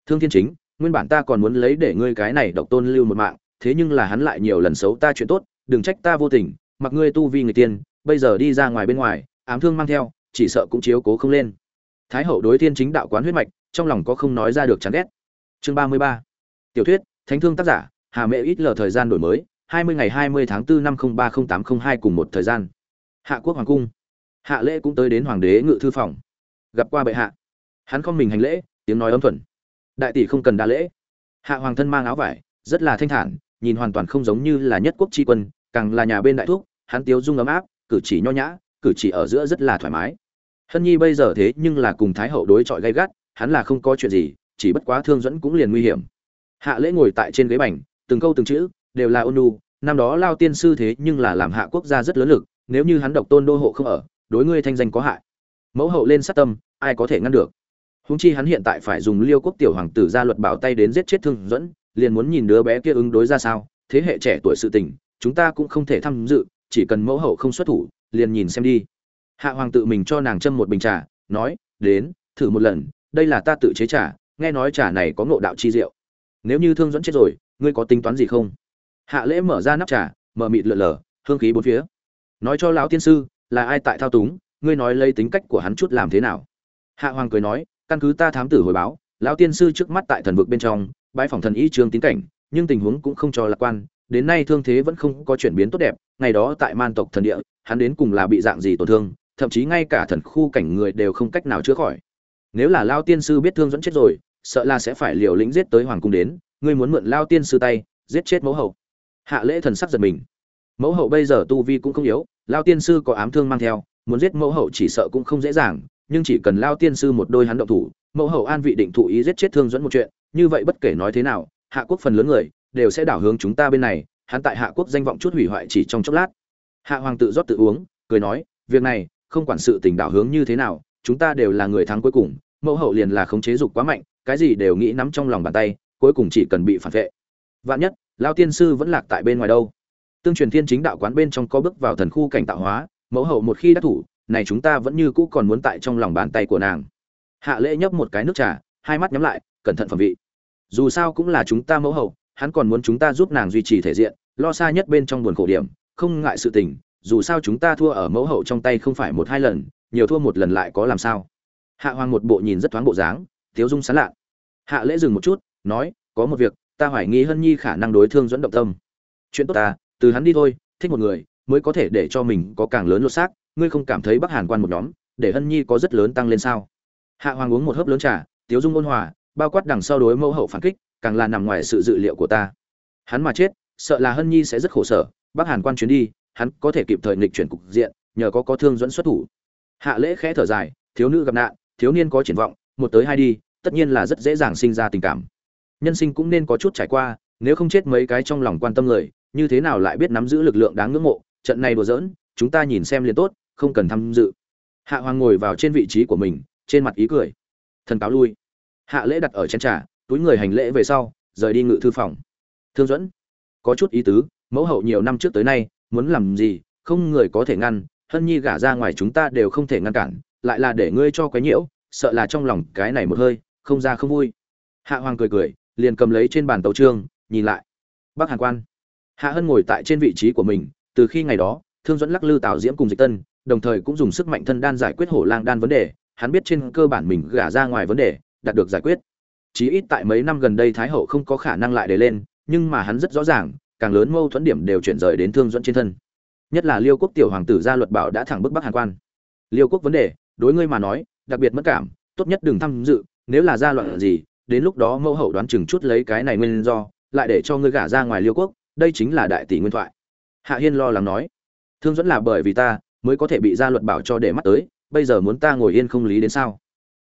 Thương thiên chính, nguyên bản ta còn muốn lấy để ngươi cái này độc tôn lưu một mạng, thế nhưng là hắn lại nhiều lần xấu ta chuyện tốt đừng trách ta vô tình, mặc ngươi tu vi người tiên, bây giờ đi ra ngoài bên ngoài, ám thương mang theo, chỉ sợ cũng chiếu cố không lên. Thái hậu đối thiên chính đạo quán huyết mạch, trong lòng có không nói ra được chán ghét. Chương ba mươi ba. Tiểu thuyết, thánh thương tác giả, hà mẹ ít lờ thời gian đổi mới, hai mươi ngày hai mươi tháng 4 năm ba tám hai cùng một thời gian. Hạ quốc hoàng cung. Hạ lễ cũng tới đến hoàng đế ngự thư phòng. Gặp qua bệ hạ. Hắn không mình hành lễ, tiếng nói ấm thuần. Đại tỷ không cần đa lễ. Hạ hoàng thân mang áo vải, rất là thanh thản nhìn hoàn toàn không giống như là nhất quốc tri quân, càng là nhà bên đại thúc, hắn tiếu dung ấm áp, cử chỉ nho nhã, cử chỉ ở giữa rất là thoải mái. Hân nhi bây giờ thế nhưng là cùng thái hậu đối chọi gay gắt, hắn là không có chuyện gì, chỉ bất quá thương dẫn cũng liền nguy hiểm. Hạ lễ ngồi tại trên ghế bành, từng câu từng chữ, đều là ôn nu năm đó lao tiên sư thế nhưng là làm hạ quốc gia rất lớn lực, nếu như hắn độc tôn đô hộ không ở, đối ngươi thanh danh có hại. Mẫu hậu lên sát tâm, ai có thể ngăn được? Húng chi hắn hiện tại phải dùng liêu quốc tiểu hoàng tử ra luật bảo tay đến giết chết thương dẫn liền muốn nhìn đứa bé kia ứng đối ra sao, thế hệ trẻ tuổi sự tình, chúng ta cũng không thể tham dự, chỉ cần mẫu hậu không xuất thủ, liền nhìn xem đi. Hạ hoàng tự mình cho nàng châm một bình trà, nói, đến, thử một lần, đây là ta tự chế trà, nghe nói trà này có ngộ đạo chi diệu. Nếu như thương dẫn chết rồi, ngươi có tính toán gì không? Hạ lễ mở ra nắp trà, mở mịt lượn lờ, hương khí bốn phía. Nói cho lão tiên sư, là ai tại thao túng, ngươi nói lấy tính cách của hắn chút làm thế nào? Hạ hoàng cười nói, căn cứ ta thám tử hồi báo, lão tiên sư trước mắt tại thần vực bên trong bãi phòng thần y trương tín cảnh, nhưng tình huống cũng không cho lạc quan, đến nay thương thế vẫn không có chuyển biến tốt đẹp, ngày đó tại man tộc thần địa, hắn đến cùng là bị dạng gì tổn thương, thậm chí ngay cả thần khu cảnh người đều không cách nào chữa khỏi. Nếu là lao tiên sư biết thương dẫn chết rồi, sợ là sẽ phải liều lĩnh giết tới hoàng cung đến, ngươi muốn mượn lao tiên sư tay, giết chết mẫu hậu. Hạ lễ thần sắc giật mình. Mẫu hậu bây giờ tu vi cũng không yếu, lao tiên sư có ám thương mang theo, muốn giết mẫu hậu chỉ sợ cũng không dễ dàng, nhưng chỉ cần lao tiên sư một đôi hắn động thủ mẫu hậu an vị định thụ ý giết chết thương dẫn một chuyện, như vậy bất kể nói thế nào, hạ quốc phần lớn người đều sẽ đảo hướng chúng ta bên này, hắn tại hạ quốc danh vọng chút hủy hoại chỉ trong chốc lát. Hạ hoàng tự rót tự uống, cười nói, việc này, không quản sự tình đảo hướng như thế nào, chúng ta đều là người thắng cuối cùng, mẫu hậu liền là khống chế dục quá mạnh, cái gì đều nghĩ nắm trong lòng bàn tay, cuối cùng chỉ cần bị phản vệ. Vạn nhất lao tiên sư vẫn lạc tại bên ngoài đâu? Tương truyền thiên chính đạo quán bên trong có bước vào thần khu cảnh tạo hóa, mẫu hậu một khi đắc thủ, này chúng ta vẫn như cũ còn muốn tại trong lòng bàn tay của nàng hạ lễ nhấp một cái nước trà, hai mắt nhắm lại, cẩn thận phẩm vị. Dù sao cũng là chúng ta mẫu hậu, hắn còn muốn chúng ta giúp nàng duy trì thể diện, lo xa nhất bên trong buồn khổ điểm, không ngại sự tình, dù sao chúng ta thua ở mẫu hậu trong tay không phải một hai lần, nhiều thua một lần lại có làm sao? Hạ hoàng một bộ nhìn rất thoáng bộ dáng tiếu dung sán lạ. Hạ lễ dừng một chút, nói, có một việc, ta hoài nghi hân nhi khả năng đối thương dẫn động tâm. Chuyện tốt ta, từ hắn đi thôi, thích một người, mới có thể để cho mình có càng lớn lột xác, ngươi không cảm thấy bắc hàn quan một nhóm, để hân nhi có rất lớn tăng lên sao? Hạ hoàng uống một hớp lớn trà, tiếu dung ôn hòa, bao quát đằng sau đối mẫu hậu phản kích, càng là nằm ngoài sự dự liệu của ta. Hắn mà chết, sợ là hân nhi sẽ rất khổ sở, bắc hàn quan chuyến đi, hắn có thể kịp thời nghịch chuyển cục diện, nhờ có có thương dẫn xuất thủ. Hạ lễ khẽ thở dài, thiếu nữ gặp nạn, thiếu niên có triển vọng, một tới hai đi, tất nhiên là rất dễ dàng sinh ra tình cảm. Nhân sinh cũng nên có chút trải qua, nếu không chết mấy cái trong lòng quan tâm người, như thế nào lại biết nắm giữ lực lượng đáng ngưỡng mộ, trận này đùa giỡn, chúng ta nhìn xem liền tốt, không cần tham dự. Hạ hoàng ngồi vào trên vị trí của mình trên mặt ý cười. Thần cáo lui. Hạ lễ đặt ở trên trà, túi người hành lễ về sau, rời đi ngự thư phòng. Thương dẫn có chút ý tứ, mẫu hậu nhiều năm trước tới nay, muốn làm gì, không người có thể ngăn, hân nhi gả ra ngoài chúng ta đều không thể ngăn cản, lại là để ngươi cho quấy nhiễu, sợ là trong lòng cái này một hơi, không ra không vui. Hạ hoàng cười cười, liền cầm lấy trên bàn tấu trương, nhìn lại. Bắc hàn quan. Hạ hân ngồi tại trên vị trí của mình, từ khi ngày đó, thương dẫn lắc lư tào diễm cùng dịch tân, đồng thời cũng dùng sức mạnh thân đan giải quyết hổ lang đan vấn đề hắn biết trên cơ bản mình gả ra ngoài vấn đề, đạt được giải quyết. Chí ít tại mấy năm gần đây thái hậu không có khả năng lại để lên, nhưng mà hắn rất rõ ràng, càng lớn mâu thuẫn điểm đều chuyển rời đến thương dẫn trên thân. Nhất là liêu quốc tiểu hoàng tử gia luật bảo đã thẳng bức bắc hàn quan. Liêu quốc vấn đề, đối ngươi mà nói, đặc biệt mất cảm, tốt nhất đừng tham dự, nếu là gia loạn gì, đến lúc đó mẫu hậu đoán chừng chút lấy cái này nguyên do, lại để cho ngươi gả ra ngoài liêu quốc, đây chính là đại tỷ nguyên thoại. Hạ hiên lo lắng nói, thương dẫn là bởi vì ta mới có thể bị gia luật bảo cho để mắt tới bây giờ muốn ta ngồi yên không lý đến sao?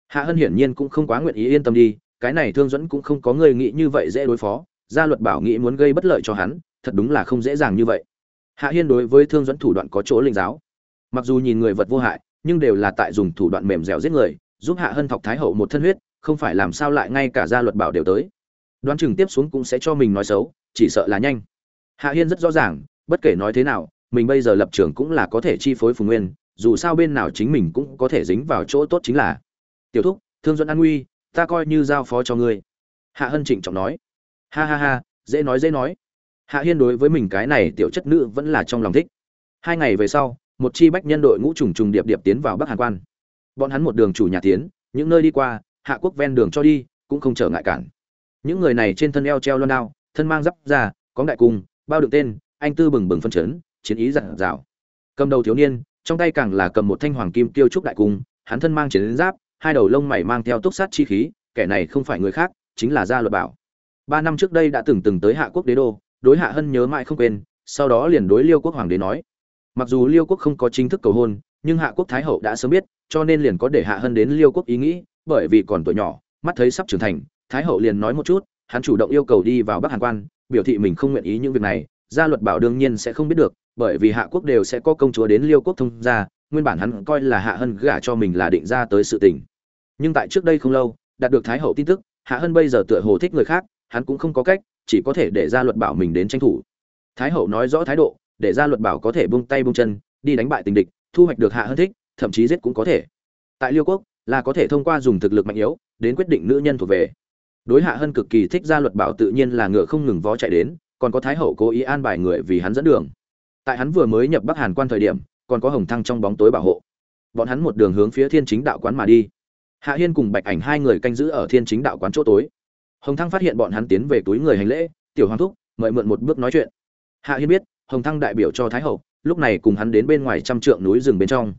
Hạ hân hiển nhiên cũng không quá nguyện ý yên tâm đi, cái này thương dẫn cũng không có người nghĩ như vậy dễ đối phó, gia luật bảo nghĩ muốn gây bất lợi cho hắn, thật đúng là không dễ dàng như vậy. Hạ hiên đối với thương dẫn thủ đoạn có chỗ linh giáo. Mặc dù nhìn người vật vô hại, nhưng đều là tại dùng thủ đoạn mềm dẻo giết người, giúp hạ hân thọc thái hậu một thân huyết, không phải làm sao lại ngay cả gia luật bảo đều tới. Đoán chừng tiếp xuống cũng sẽ cho mình nói xấu, chỉ sợ là nhanh. Hạ hiên rất rõ ràng, bất kể nói thế nào, mình bây giờ lập trường cũng là có thể chi phối phùng nguyên dù sao bên nào chính mình cũng có thể dính vào chỗ tốt chính là. Tiểu thúc, thương dẫn an nguy, ta coi như giao phó cho ngươi. Hạ hân trịnh trọng nói. Ha ha ha, dễ nói dễ nói. Hạ hiên đối với mình cái này tiểu chất nữ vẫn là trong lòng thích. Hai ngày về sau, một chi bách nhân đội ngũ trùng trùng điệp điệp tiến vào bắc hàn quan. Bọn hắn một đường chủ nhà tiến, những nơi đi qua, hạ quốc ven đường cho đi, cũng không trở ngại cản. Những người này trên thân eo treo loan đao, thân mang giáp ra có đại cung, bao được tên, anh tư bừng bừng phân chấn, chiến ý giản dào. Cầm đầu thiếu niên trong tay càng là cầm một thanh hoàng kim tiêu trúc đại cung, hắn thân mang chiến giáp, hai đầu lông mày mang theo túc sát chi khí, kẻ này không phải người khác, chính là gia luật bảo. Ba năm trước đây đã từng từng tới hạ quốc đế đô, đối hạ hân nhớ mãi không quên, sau đó liền đối liêu quốc hoàng đế nói. Mặc dù liêu quốc không có chính thức cầu hôn, nhưng hạ quốc thái hậu đã sớm biết, cho nên liền có để hạ hân đến liêu quốc ý nghĩ, bởi vì còn tuổi nhỏ, mắt thấy sắp trưởng thành, thái hậu liền nói một chút, hắn chủ động yêu cầu đi vào bắc hàn quan, biểu thị mình không nguyện ý những việc này gia luật bảo đương nhiên sẽ không biết được, bởi vì hạ quốc đều sẽ có công chúa đến liêu quốc thông gia. nguyên bản hắn coi là hạ hân gả cho mình là định ra tới sự tình. Nhưng tại trước đây không lâu, đạt được thái hậu tin tức, hạ hân bây giờ tựa hồ thích người khác, hắn cũng không có cách, chỉ có thể để Gia luật bảo mình đến tranh thủ. Thái hậu nói rõ thái độ, để Gia luật bảo có thể buông tay buông chân, đi đánh bại tình địch, thu hoạch được hạ hân thích, thậm chí giết cũng có thể. Tại liêu quốc, là có thể thông qua dùng thực lực mạnh yếu, đến quyết định nữ nhân thuộc về. Đối hạ hân cực kỳ thích Gia luật bảo tự nhiên là ngựa không ngừng vó chạy đến còn có thái hậu cố ý an bài người vì hắn dẫn đường. Tại hắn vừa mới nhập bắc hàn quan thời điểm, còn có hồng thăng trong bóng tối bảo hộ. Bọn hắn một đường hướng phía thiên chính đạo quán mà đi. Hạ hiên cùng bạch ảnh hai người canh giữ ở thiên chính đạo quán chỗ tối. Hồng thăng phát hiện bọn hắn tiến về túi người hành lễ, tiểu hoàng thúc, mời mượn một bước nói chuyện. Hạ hiên biết, hồng thăng đại biểu cho thái hậu, lúc này cùng hắn đến bên ngoài trăm trượng núi rừng bên trong.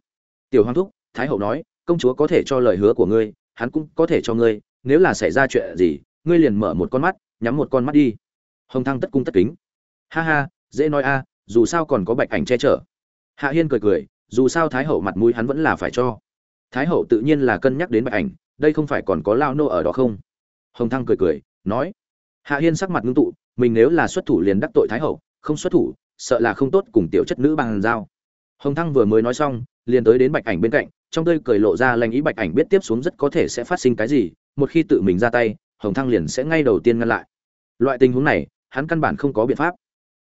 Tiểu hoàng thúc, thái hậu nói, công chúa có thể cho lời hứa của ngươi, hắn cũng có thể cho ngươi, nếu là xảy ra chuyện gì, ngươi liền mở một con mắt, nhắm một con mắt đi hồng thăng tất cung tất kính. Ha ha, dễ nói a, dù sao còn có bạch ảnh che chở. Hạ hiên cười cười, dù sao thái hậu mặt mũi hắn vẫn là phải cho. Thái hậu tự nhiên là cân nhắc đến bạch ảnh, đây không phải còn có lao nô ở đó không? Hồng thăng cười cười, nói. Hạ hiên sắc mặt ngưng tụ, mình nếu là xuất thủ liền đắc tội thái hậu, không xuất thủ, sợ là không tốt cùng tiểu chất nữ bằng giao. Hồng thăng vừa mới nói xong, liền tới đến bạch ảnh bên cạnh, trong tơi cười lộ ra lành ý bạch ảnh biết tiếp xuống rất có thể sẽ phát sinh cái gì, một khi tự mình ra tay, hồng thăng liền sẽ ngay đầu tiên ngăn lại. Loại tình huống này hắn căn bản không có biện pháp.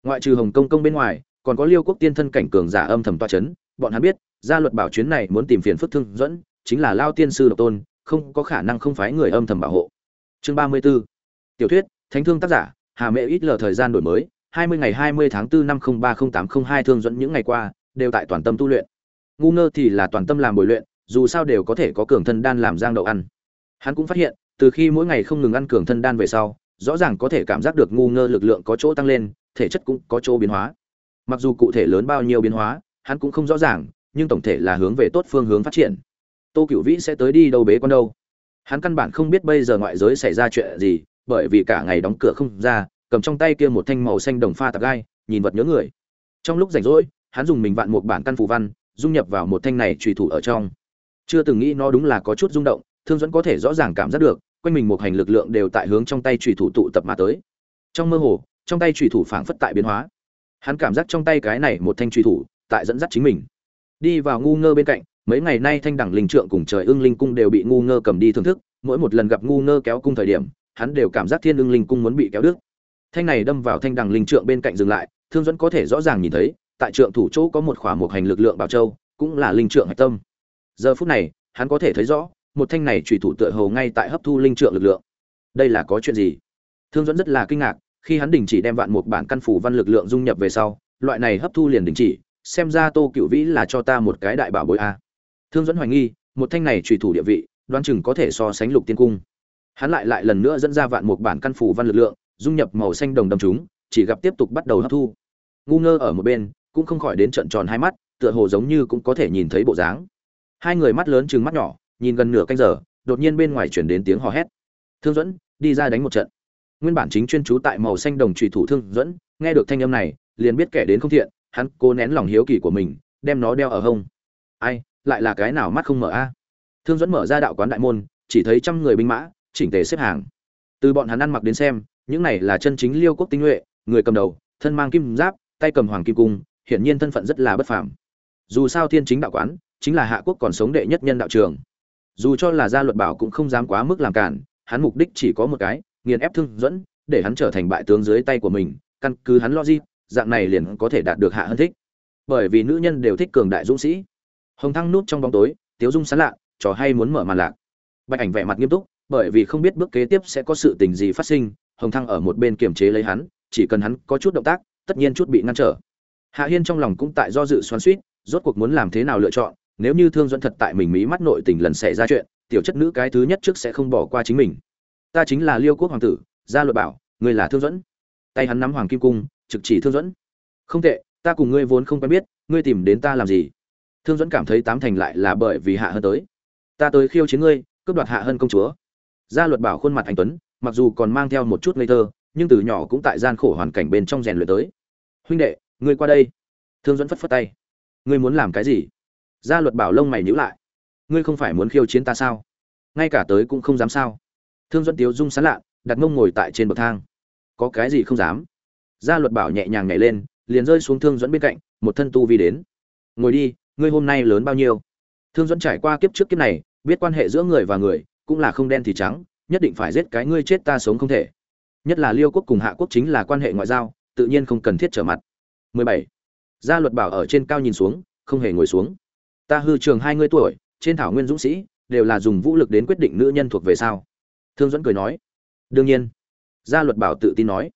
Ngoại trừ hồng công công bên ngoài, còn có liêu quốc tiên thân cảnh cường giả âm thầm toa c h ấ n bọn hắn biết, gia luật bảo chuyến này muốn tìm phiền phức thương dẫn, chính là lao tiên sư độc tôn, không có khả năng không phái người âm thầm bảo hộ. Chương ba mươi b ố tiểu thuyết, thánh thương tác giả, hà mẹ ít lờ thời gian đổi mới, hai mươi ngày hai mươi tháng bốn năm không ba không tám không hai thương dẫn những ngày qua, đều tại toàn tâm tu luyện. Ngu ngơ thì là toàn tâm làm bồi luyện, dù sao đều có thể có cường thân đan làm giang đậu ăn. Hắn cũng phát hiện, từ khi mỗi ngày không ngừng ăn cường thân đan về sau rõ ràng có thể cảm giác được ngu ngơ lực lượng có chỗ tăng lên, thể chất cũng có chỗ biến hóa. Mặc dù cụ thể lớn bao nhiêu biến hóa, hắn cũng không rõ ràng, nhưng tổng thể là hướng về tốt phương hướng phát triển. Tô cựu vĩ sẽ tới đi đâu bế con đâu? Hắn căn bản không biết bây giờ ngoại giới xảy ra chuyện gì, bởi vì cả ngày đóng cửa không ra, cầm trong tay kia một thanh màu xanh đồng pha tạp gai, nhìn vật nhớ người. Trong lúc rảnh rỗi, hắn dùng mình vạn một bản căn phù văn, dung nhập vào một thanh này trùy thủ ở trong. Chưa từng nghĩ nó đúng là có chút rung động, thương dẫn có thể rõ ràng cảm giác được quanh mình một hành lực lượng đều tại hướng trong tay trùy thủ tụ tập mà tới. Trong mơ hồ, trong tay trùy thủ phảng phất tại biến hóa. Hắn cảm giác trong tay cái này một thanh trùy thủ tại dẫn dắt chính mình. Đi vào ngu ngơ bên cạnh, mấy ngày nay thanh đẳng linh trượng cùng trời ưng linh cung đều bị ngu ngơ cầm đi thưởng thức. Mỗi một lần gặp ngu ngơ kéo cung thời điểm, hắn đều cảm giác thiên ưng linh cung muốn bị kéo đứt. Thanh này đâm vào thanh đẳng linh trượng bên cạnh dừng lại, thương dẫn có thể rõ ràng nhìn thấy, tại trượng thủ chỗ có một khỏa một hành lực lượng bảo châu, cũng là linh trượng hạch tâm. Giờ phút này, hắn có thể thấy rõ một thanh này chủy thủ tựa hồ ngay tại hấp thu linh trượng lực lượng. Đây là có chuyện gì? Thương dẫn rất là kinh ngạc, khi hắn đình chỉ đem vạn một bản căn phủ văn lực lượng dung nhập về sau, loại này hấp thu liền đình chỉ, xem ra tô cửu vĩ là cho ta một cái đại bảo bối a. Thương dẫn hoài nghi, một thanh này chủy thủ địa vị, đoán chừng có thể so sánh lục tiên cung. Hắn lại lại lần nữa dẫn ra vạn một bản căn phủ văn lực lượng, dung nhập màu xanh đồng đâm chúng, chỉ gặp tiếp tục bắt đầu hấp thu. Ngu ngơ ở một bên, cũng không khỏi đến trận tròn hai mắt, tựa hồ giống như cũng có thể nhìn thấy bộ dáng. Hai người mắt lớn chừng mắt nhỏ nhìn gần nửa canh giờ, đột nhiên bên ngoài chuyển đến tiếng hò hét. Thương dẫn đi ra đánh một trận. Nguyên bản chính chuyên trú tại màu xanh đồng trùy thủ thương dẫn nghe được thanh âm này, liền biết kẻ đến không thiện, hắn cố nén lòng hiếu kỳ của mình, đem nó đeo ở hông. Ai, lại là cái nào mắt không mở a? Thương dẫn mở ra đạo quán đại môn, chỉ thấy trăm người binh mã, chỉnh tề xếp hàng. Từ bọn hắn ăn mặc đến xem, những này là chân chính liêu quốc tinh nhuệ, người cầm đầu, thân mang kim giáp, tay cầm hoàng kim cung, hiển nhiên thân phận rất là bất phàm. Dù sao thiên chính đạo quán, chính là hạ quốc còn sống đệ nhất nhân đạo trường dù cho là gia luật bảo cũng không dám quá mức làm cản, hắn mục đích chỉ có một cái, nghiền ép thương dẫn, để hắn trở thành bại tướng dưới tay của mình, căn cứ hắn logic, dạng này liền có thể đạt được hạ hơn thích. Bởi vì nữ nhân đều thích cường đại dũng sĩ. Hồng thăng núp trong bóng tối, tiếu dung sán lạ, trò hay muốn mở màn lạc. Bạch ảnh vẻ mặt nghiêm túc, bởi vì không biết bước kế tiếp sẽ có sự tình gì phát sinh, hồng thăng ở một bên kiềm chế lấy hắn, chỉ cần hắn có chút động tác, tất nhiên chút bị ngăn trở. Hạ hiên trong lòng cũng tại do dự xoắn suýt, rốt cuộc muốn làm thế nào lựa chọn nếu như thương dẫn thật tại mình mỹ mắt nội tình lần xảy ra chuyện, tiểu chất nữ cái thứ nhất trước sẽ không bỏ qua chính mình. Ta chính là liêu quốc hoàng tử, gia luật bảo, ngươi là thương dẫn tay hắn nắm hoàng kim cung, trực chỉ thương dẫn không tệ, ta cùng ngươi vốn không quen biết, ngươi tìm đến ta làm gì? Thương dẫn cảm thấy tám thành lại là bởi vì hạ hơn tới. Ta tới khiêu chiến ngươi, cướp đoạt hạ hơn công chúa. Gia luật bảo khuôn mặt anh tuấn, mặc dù còn mang theo một chút ngây thơ, nhưng từ nhỏ cũng tại gian khổ hoàn cảnh bên trong rèn luyện tới. Huynh đệ, ngươi qua đây. Thương dẫn phất phất tay. Ngươi muốn làm cái gì? Gia luật bảo lông mày nhíu lại. Ngươi không phải muốn khiêu chiến ta sao? Ngay cả tới cũng không dám sao? Thương dẫn tiếu dung sán lạ đặt mông ngồi tại trên bậc thang. Có cái gì không dám? Gia luật bảo nhẹ nhàng nhảy lên, liền rơi xuống thương dẫn bên cạnh, một thân tu vi đến. Ngồi đi, ngươi hôm nay lớn bao nhiêu? Thương dẫn trải qua kiếp trước kiếp này, biết quan hệ giữa người và người, cũng là không đen thì trắng, nhất định phải giết cái ngươi chết ta sống không thể. Nhất là liêu quốc cùng hạ quốc chính là quan hệ ngoại giao, tự nhiên không cần thiết trở mặt. 17. gia luật bảo ở trên cao nhìn xuống, không hề ngồi xuống ta hư trường hai mươi tuổi, trên thảo nguyên dũng sĩ, đều là dùng vũ lực đến quyết định nữ nhân thuộc về sao? Thương dẫn cười nói. Đương nhiên. Gia luật bảo tự tin nói.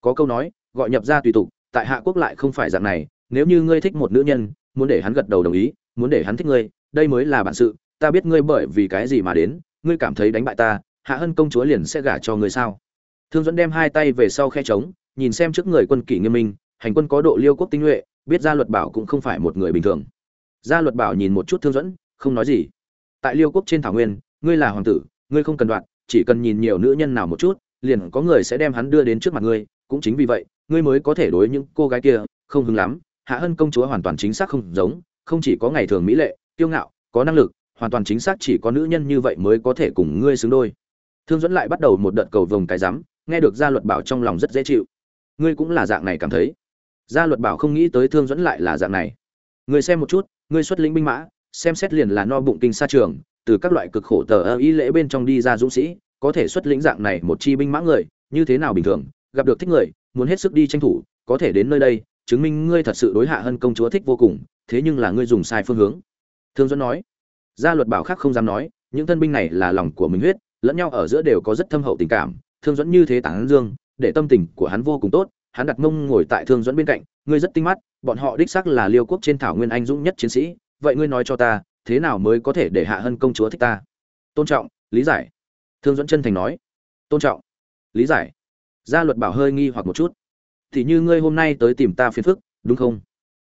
Có câu nói, gọi nhập ra tùy tục, tại hạ quốc lại không phải dạng này, nếu như ngươi thích một nữ nhân, muốn để hắn gật đầu đồng ý, muốn để hắn thích ngươi, đây mới là bản sự, ta biết ngươi bởi vì cái gì mà đến, ngươi cảm thấy đánh bại ta, hạ hân công chúa liền sẽ gả cho ngươi sao? Thương dẫn đem hai tay về sau khe trống, nhìn xem trước người quân kỷ nghiêm minh, hành quân có độ liêu quốc tinh nhuệ, biết gia luật bảo cũng không phải một người bình thường gia luật bảo nhìn một chút thương dẫn, không nói gì. Tại liêu quốc trên thảo nguyên, ngươi là hoàng tử, ngươi không cần đoạn chỉ cần nhìn nhiều nữ nhân nào một chút, liền có người sẽ đem hắn đưa đến trước mặt ngươi, cũng chính vì vậy, ngươi mới có thể đối những cô gái kia không hứng lắm. Hạ hân công chúa hoàn toàn chính xác không giống, không chỉ có ngày thường mỹ lệ, kiêu ngạo, có năng lực, hoàn toàn chính xác chỉ có nữ nhân như vậy mới có thể cùng ngươi xứng đôi. Thương dẫn lại bắt đầu một đợt cầu vồng cái rắm nghe được gia luật bảo trong lòng rất dễ chịu. Ngươi cũng là dạng này cảm thấy. Gia luật bảo không nghĩ tới thương dẫn lại là dạng này. Ngươi xem một chút ngươi xuất lĩnh binh mã, xem xét liền là no bụng kinh sa trường, từ các loại cực khổ tờ ơ ý lễ bên trong đi ra dũng sĩ, có thể xuất lĩnh dạng này một chi binh mã người, như thế nào bình thường, gặp được thích người, muốn hết sức đi tranh thủ, có thể đến nơi đây, chứng minh ngươi thật sự đối hạ hơn công chúa thích vô cùng, thế nhưng là ngươi dùng sai phương hướng. Thương dẫn nói. Gia luật bảo khác không dám nói, những thân binh này là lòng của mình huyết, lẫn nhau ở giữa đều có rất thâm hậu tình cảm, thương dẫn như thế tán dương, để tâm tình của hắn vô cùng tốt hắn đặt mông ngồi tại thương dẫn bên cạnh, ngươi rất tinh mắt, bọn họ đích xác là liêu quốc trên thảo nguyên anh dũng nhất chiến sĩ, vậy ngươi nói cho ta, thế nào mới có thể để hạ hân công chúa thích ta? Tôn trọng, lý giải. Thương dẫn chân thành nói. Tôn trọng, lý giải. Gia luật bảo hơi nghi hoặc một chút. Thì như ngươi hôm nay tới tìm ta phiền phức, đúng không?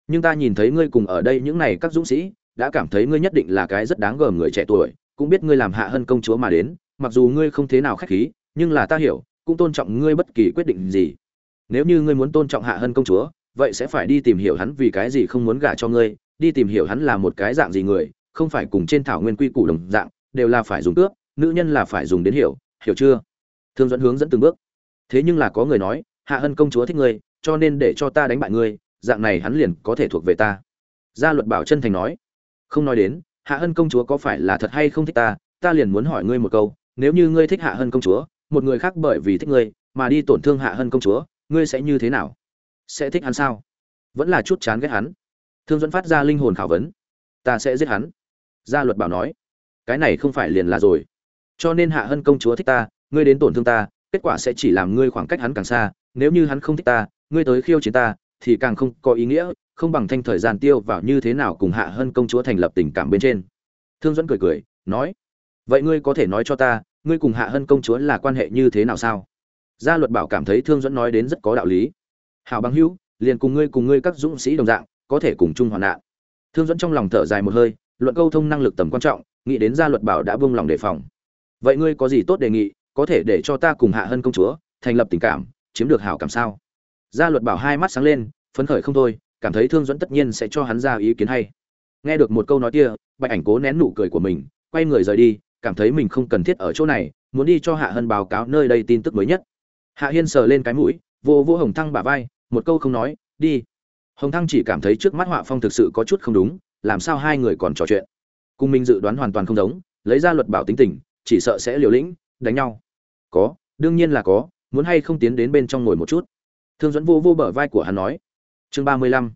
Nhưng ta nhìn thấy ngươi cùng ở đây những này các dũng sĩ, đã cảm thấy ngươi nhất định là cái rất đáng gờm người trẻ tuổi, cũng biết ngươi làm hạ hân công chúa mà đến, mặc dù ngươi không thế nào khách khí, nhưng là ta hiểu, cũng tôn trọng ngươi bất kỳ quyết định gì nếu như ngươi muốn tôn trọng hạ hân công chúa, vậy sẽ phải đi tìm hiểu hắn vì cái gì không muốn gả cho ngươi, đi tìm hiểu hắn là một cái dạng gì người, không phải cùng trên thảo nguyên quy củ đồng dạng, đều là phải dùng cướp nữ nhân là phải dùng đến hiểu hiểu chưa? Thương dẫn hướng dẫn từng bước. Thế nhưng là có người nói, hạ hân công chúa thích ngươi, cho nên để cho ta đánh bại ngươi, dạng này hắn liền có thể thuộc về ta. Gia luật bảo chân thành nói. Không nói đến, hạ hân công chúa có phải là thật hay không thích ta ta liền muốn hỏi ngươi một câu, nếu như ngươi thích hạ hân công chúa, một người khác bởi vì thích ngươi, mà đi tổn thương hạ hân công chúa ngươi sẽ như thế nào? Sẽ thích hắn sao? Vẫn là chút chán ghét hắn. Thương dẫn phát ra linh hồn khảo vấn. Ta sẽ giết hắn. Gia luật bảo nói. Cái này không phải liền là rồi. Cho nên hạ hân công chúa thích ta, ngươi đến tổn thương ta, kết quả sẽ chỉ làm ngươi khoảng cách hắn càng xa. Nếu như hắn không thích ta, ngươi tới khiêu chiến ta, thì càng không có ý nghĩa, không bằng thanh thời gian tiêu vào như thế nào cùng hạ hân công chúa thành lập tình cảm bên trên. Thương dẫn cười cười, nói. Vậy ngươi có thể nói cho ta, ngươi cùng hạ hân công chúa là quan hệ như thế nào sao? Gia luật bảo cảm thấy thương dẫn nói đến rất có đạo lý. Hảo bằng hữu, liền cùng ngươi cùng ngươi các dũng sĩ đồng dạng, có thể cùng chung hoạn nạn. Thương dẫn trong lòng thở dài một hơi, luận câu thông năng lực tầm quan trọng, nghĩ đến gia luật bảo đã buông lòng đề phòng. Vậy ngươi có gì tốt đề nghị, có thể để cho ta cùng hạ hân công chúa thành lập tình cảm, chiếm được hảo cảm sao? Gia luật bảo hai mắt sáng lên, phấn khởi không thôi, cảm thấy thương dẫn tất nhiên sẽ cho hắn ra ý kiến hay. Nghe được một câu nói kia, bạch ảnh cố nén nụ cười của mình, quay người rời đi, cảm thấy mình không cần thiết ở chỗ này, muốn đi cho hạ hân báo cáo nơi đây tin tức mới nhất hạ hiên sờ lên cái mũi, vô vô hồng thăng bả vai, một câu không nói, đi. Hồng thăng chỉ cảm thấy trước mắt họa phong thực sự có chút không đúng, làm sao hai người còn trò chuyện? Cùng mình dự đoán hoàn toàn không giống, lấy ra luật bảo tính tình, chỉ sợ sẽ liều lĩnh, đánh nhau. Có, đương nhiên là có, muốn hay không tiến đến bên trong ngồi một chút. Thương dẫn vô vô bờ vai của hắn nói. Chương ba mươi lăm.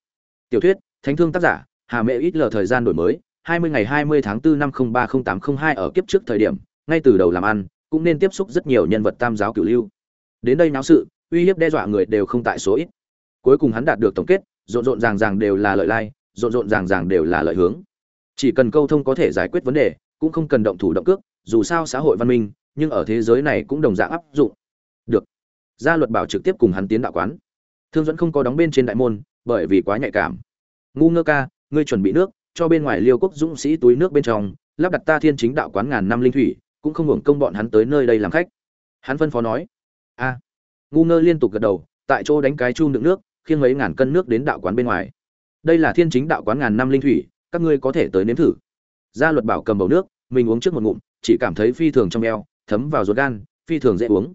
Tiểu thuyết, thánh thương tác giả, hà mẹ ít lờ thời gian đổi mới, hai mươi ngày hai mươi tháng 4 năm không ba không tám không hai ở kiếp trước thời điểm, ngay từ đầu làm ăn, cũng nên tiếp xúc rất nhiều nhân vật tam giáo cửu lưu đến đây náo sự, uy hiếp đe dọa người đều không tại số ít. Cuối cùng hắn đạt được tổng kết, rộn rộn ràng ràng đều là lợi lai, rộn rộn ràng ràng đều là lợi hướng. Chỉ cần câu thông có thể giải quyết vấn đề, cũng không cần động thủ động cước, dù sao xã hội văn minh, nhưng ở thế giới này cũng đồng dạng áp dụng. Được. Gia luật bảo trực tiếp cùng hắn tiến đạo quán. Thương dẫn không có đóng bên trên đại môn, bởi vì quá nhạy cảm. Ngu ngơ ca, ngươi chuẩn bị nước, cho bên ngoài liêu quốc dũng sĩ túi nước bên trong, lắp đặt ta thiên chính đạo quán ngàn năm linh thủy, cũng không hưởng công bọn hắn tới nơi đây làm khách. Hắn phân phó nói a. Ngu ngơ liên tục gật đầu, tại chỗ đánh cái chu đựng nước, khiêng mấy ngàn cân nước đến đạo quán bên ngoài. Đây là thiên chính đạo quán ngàn năm linh thủy, các ngươi có thể tới nếm thử. Gia luật bảo cầm bầu nước, mình uống trước một ngụm, chỉ cảm thấy phi thường trong eo, thấm vào ruột gan, phi thường dễ uống.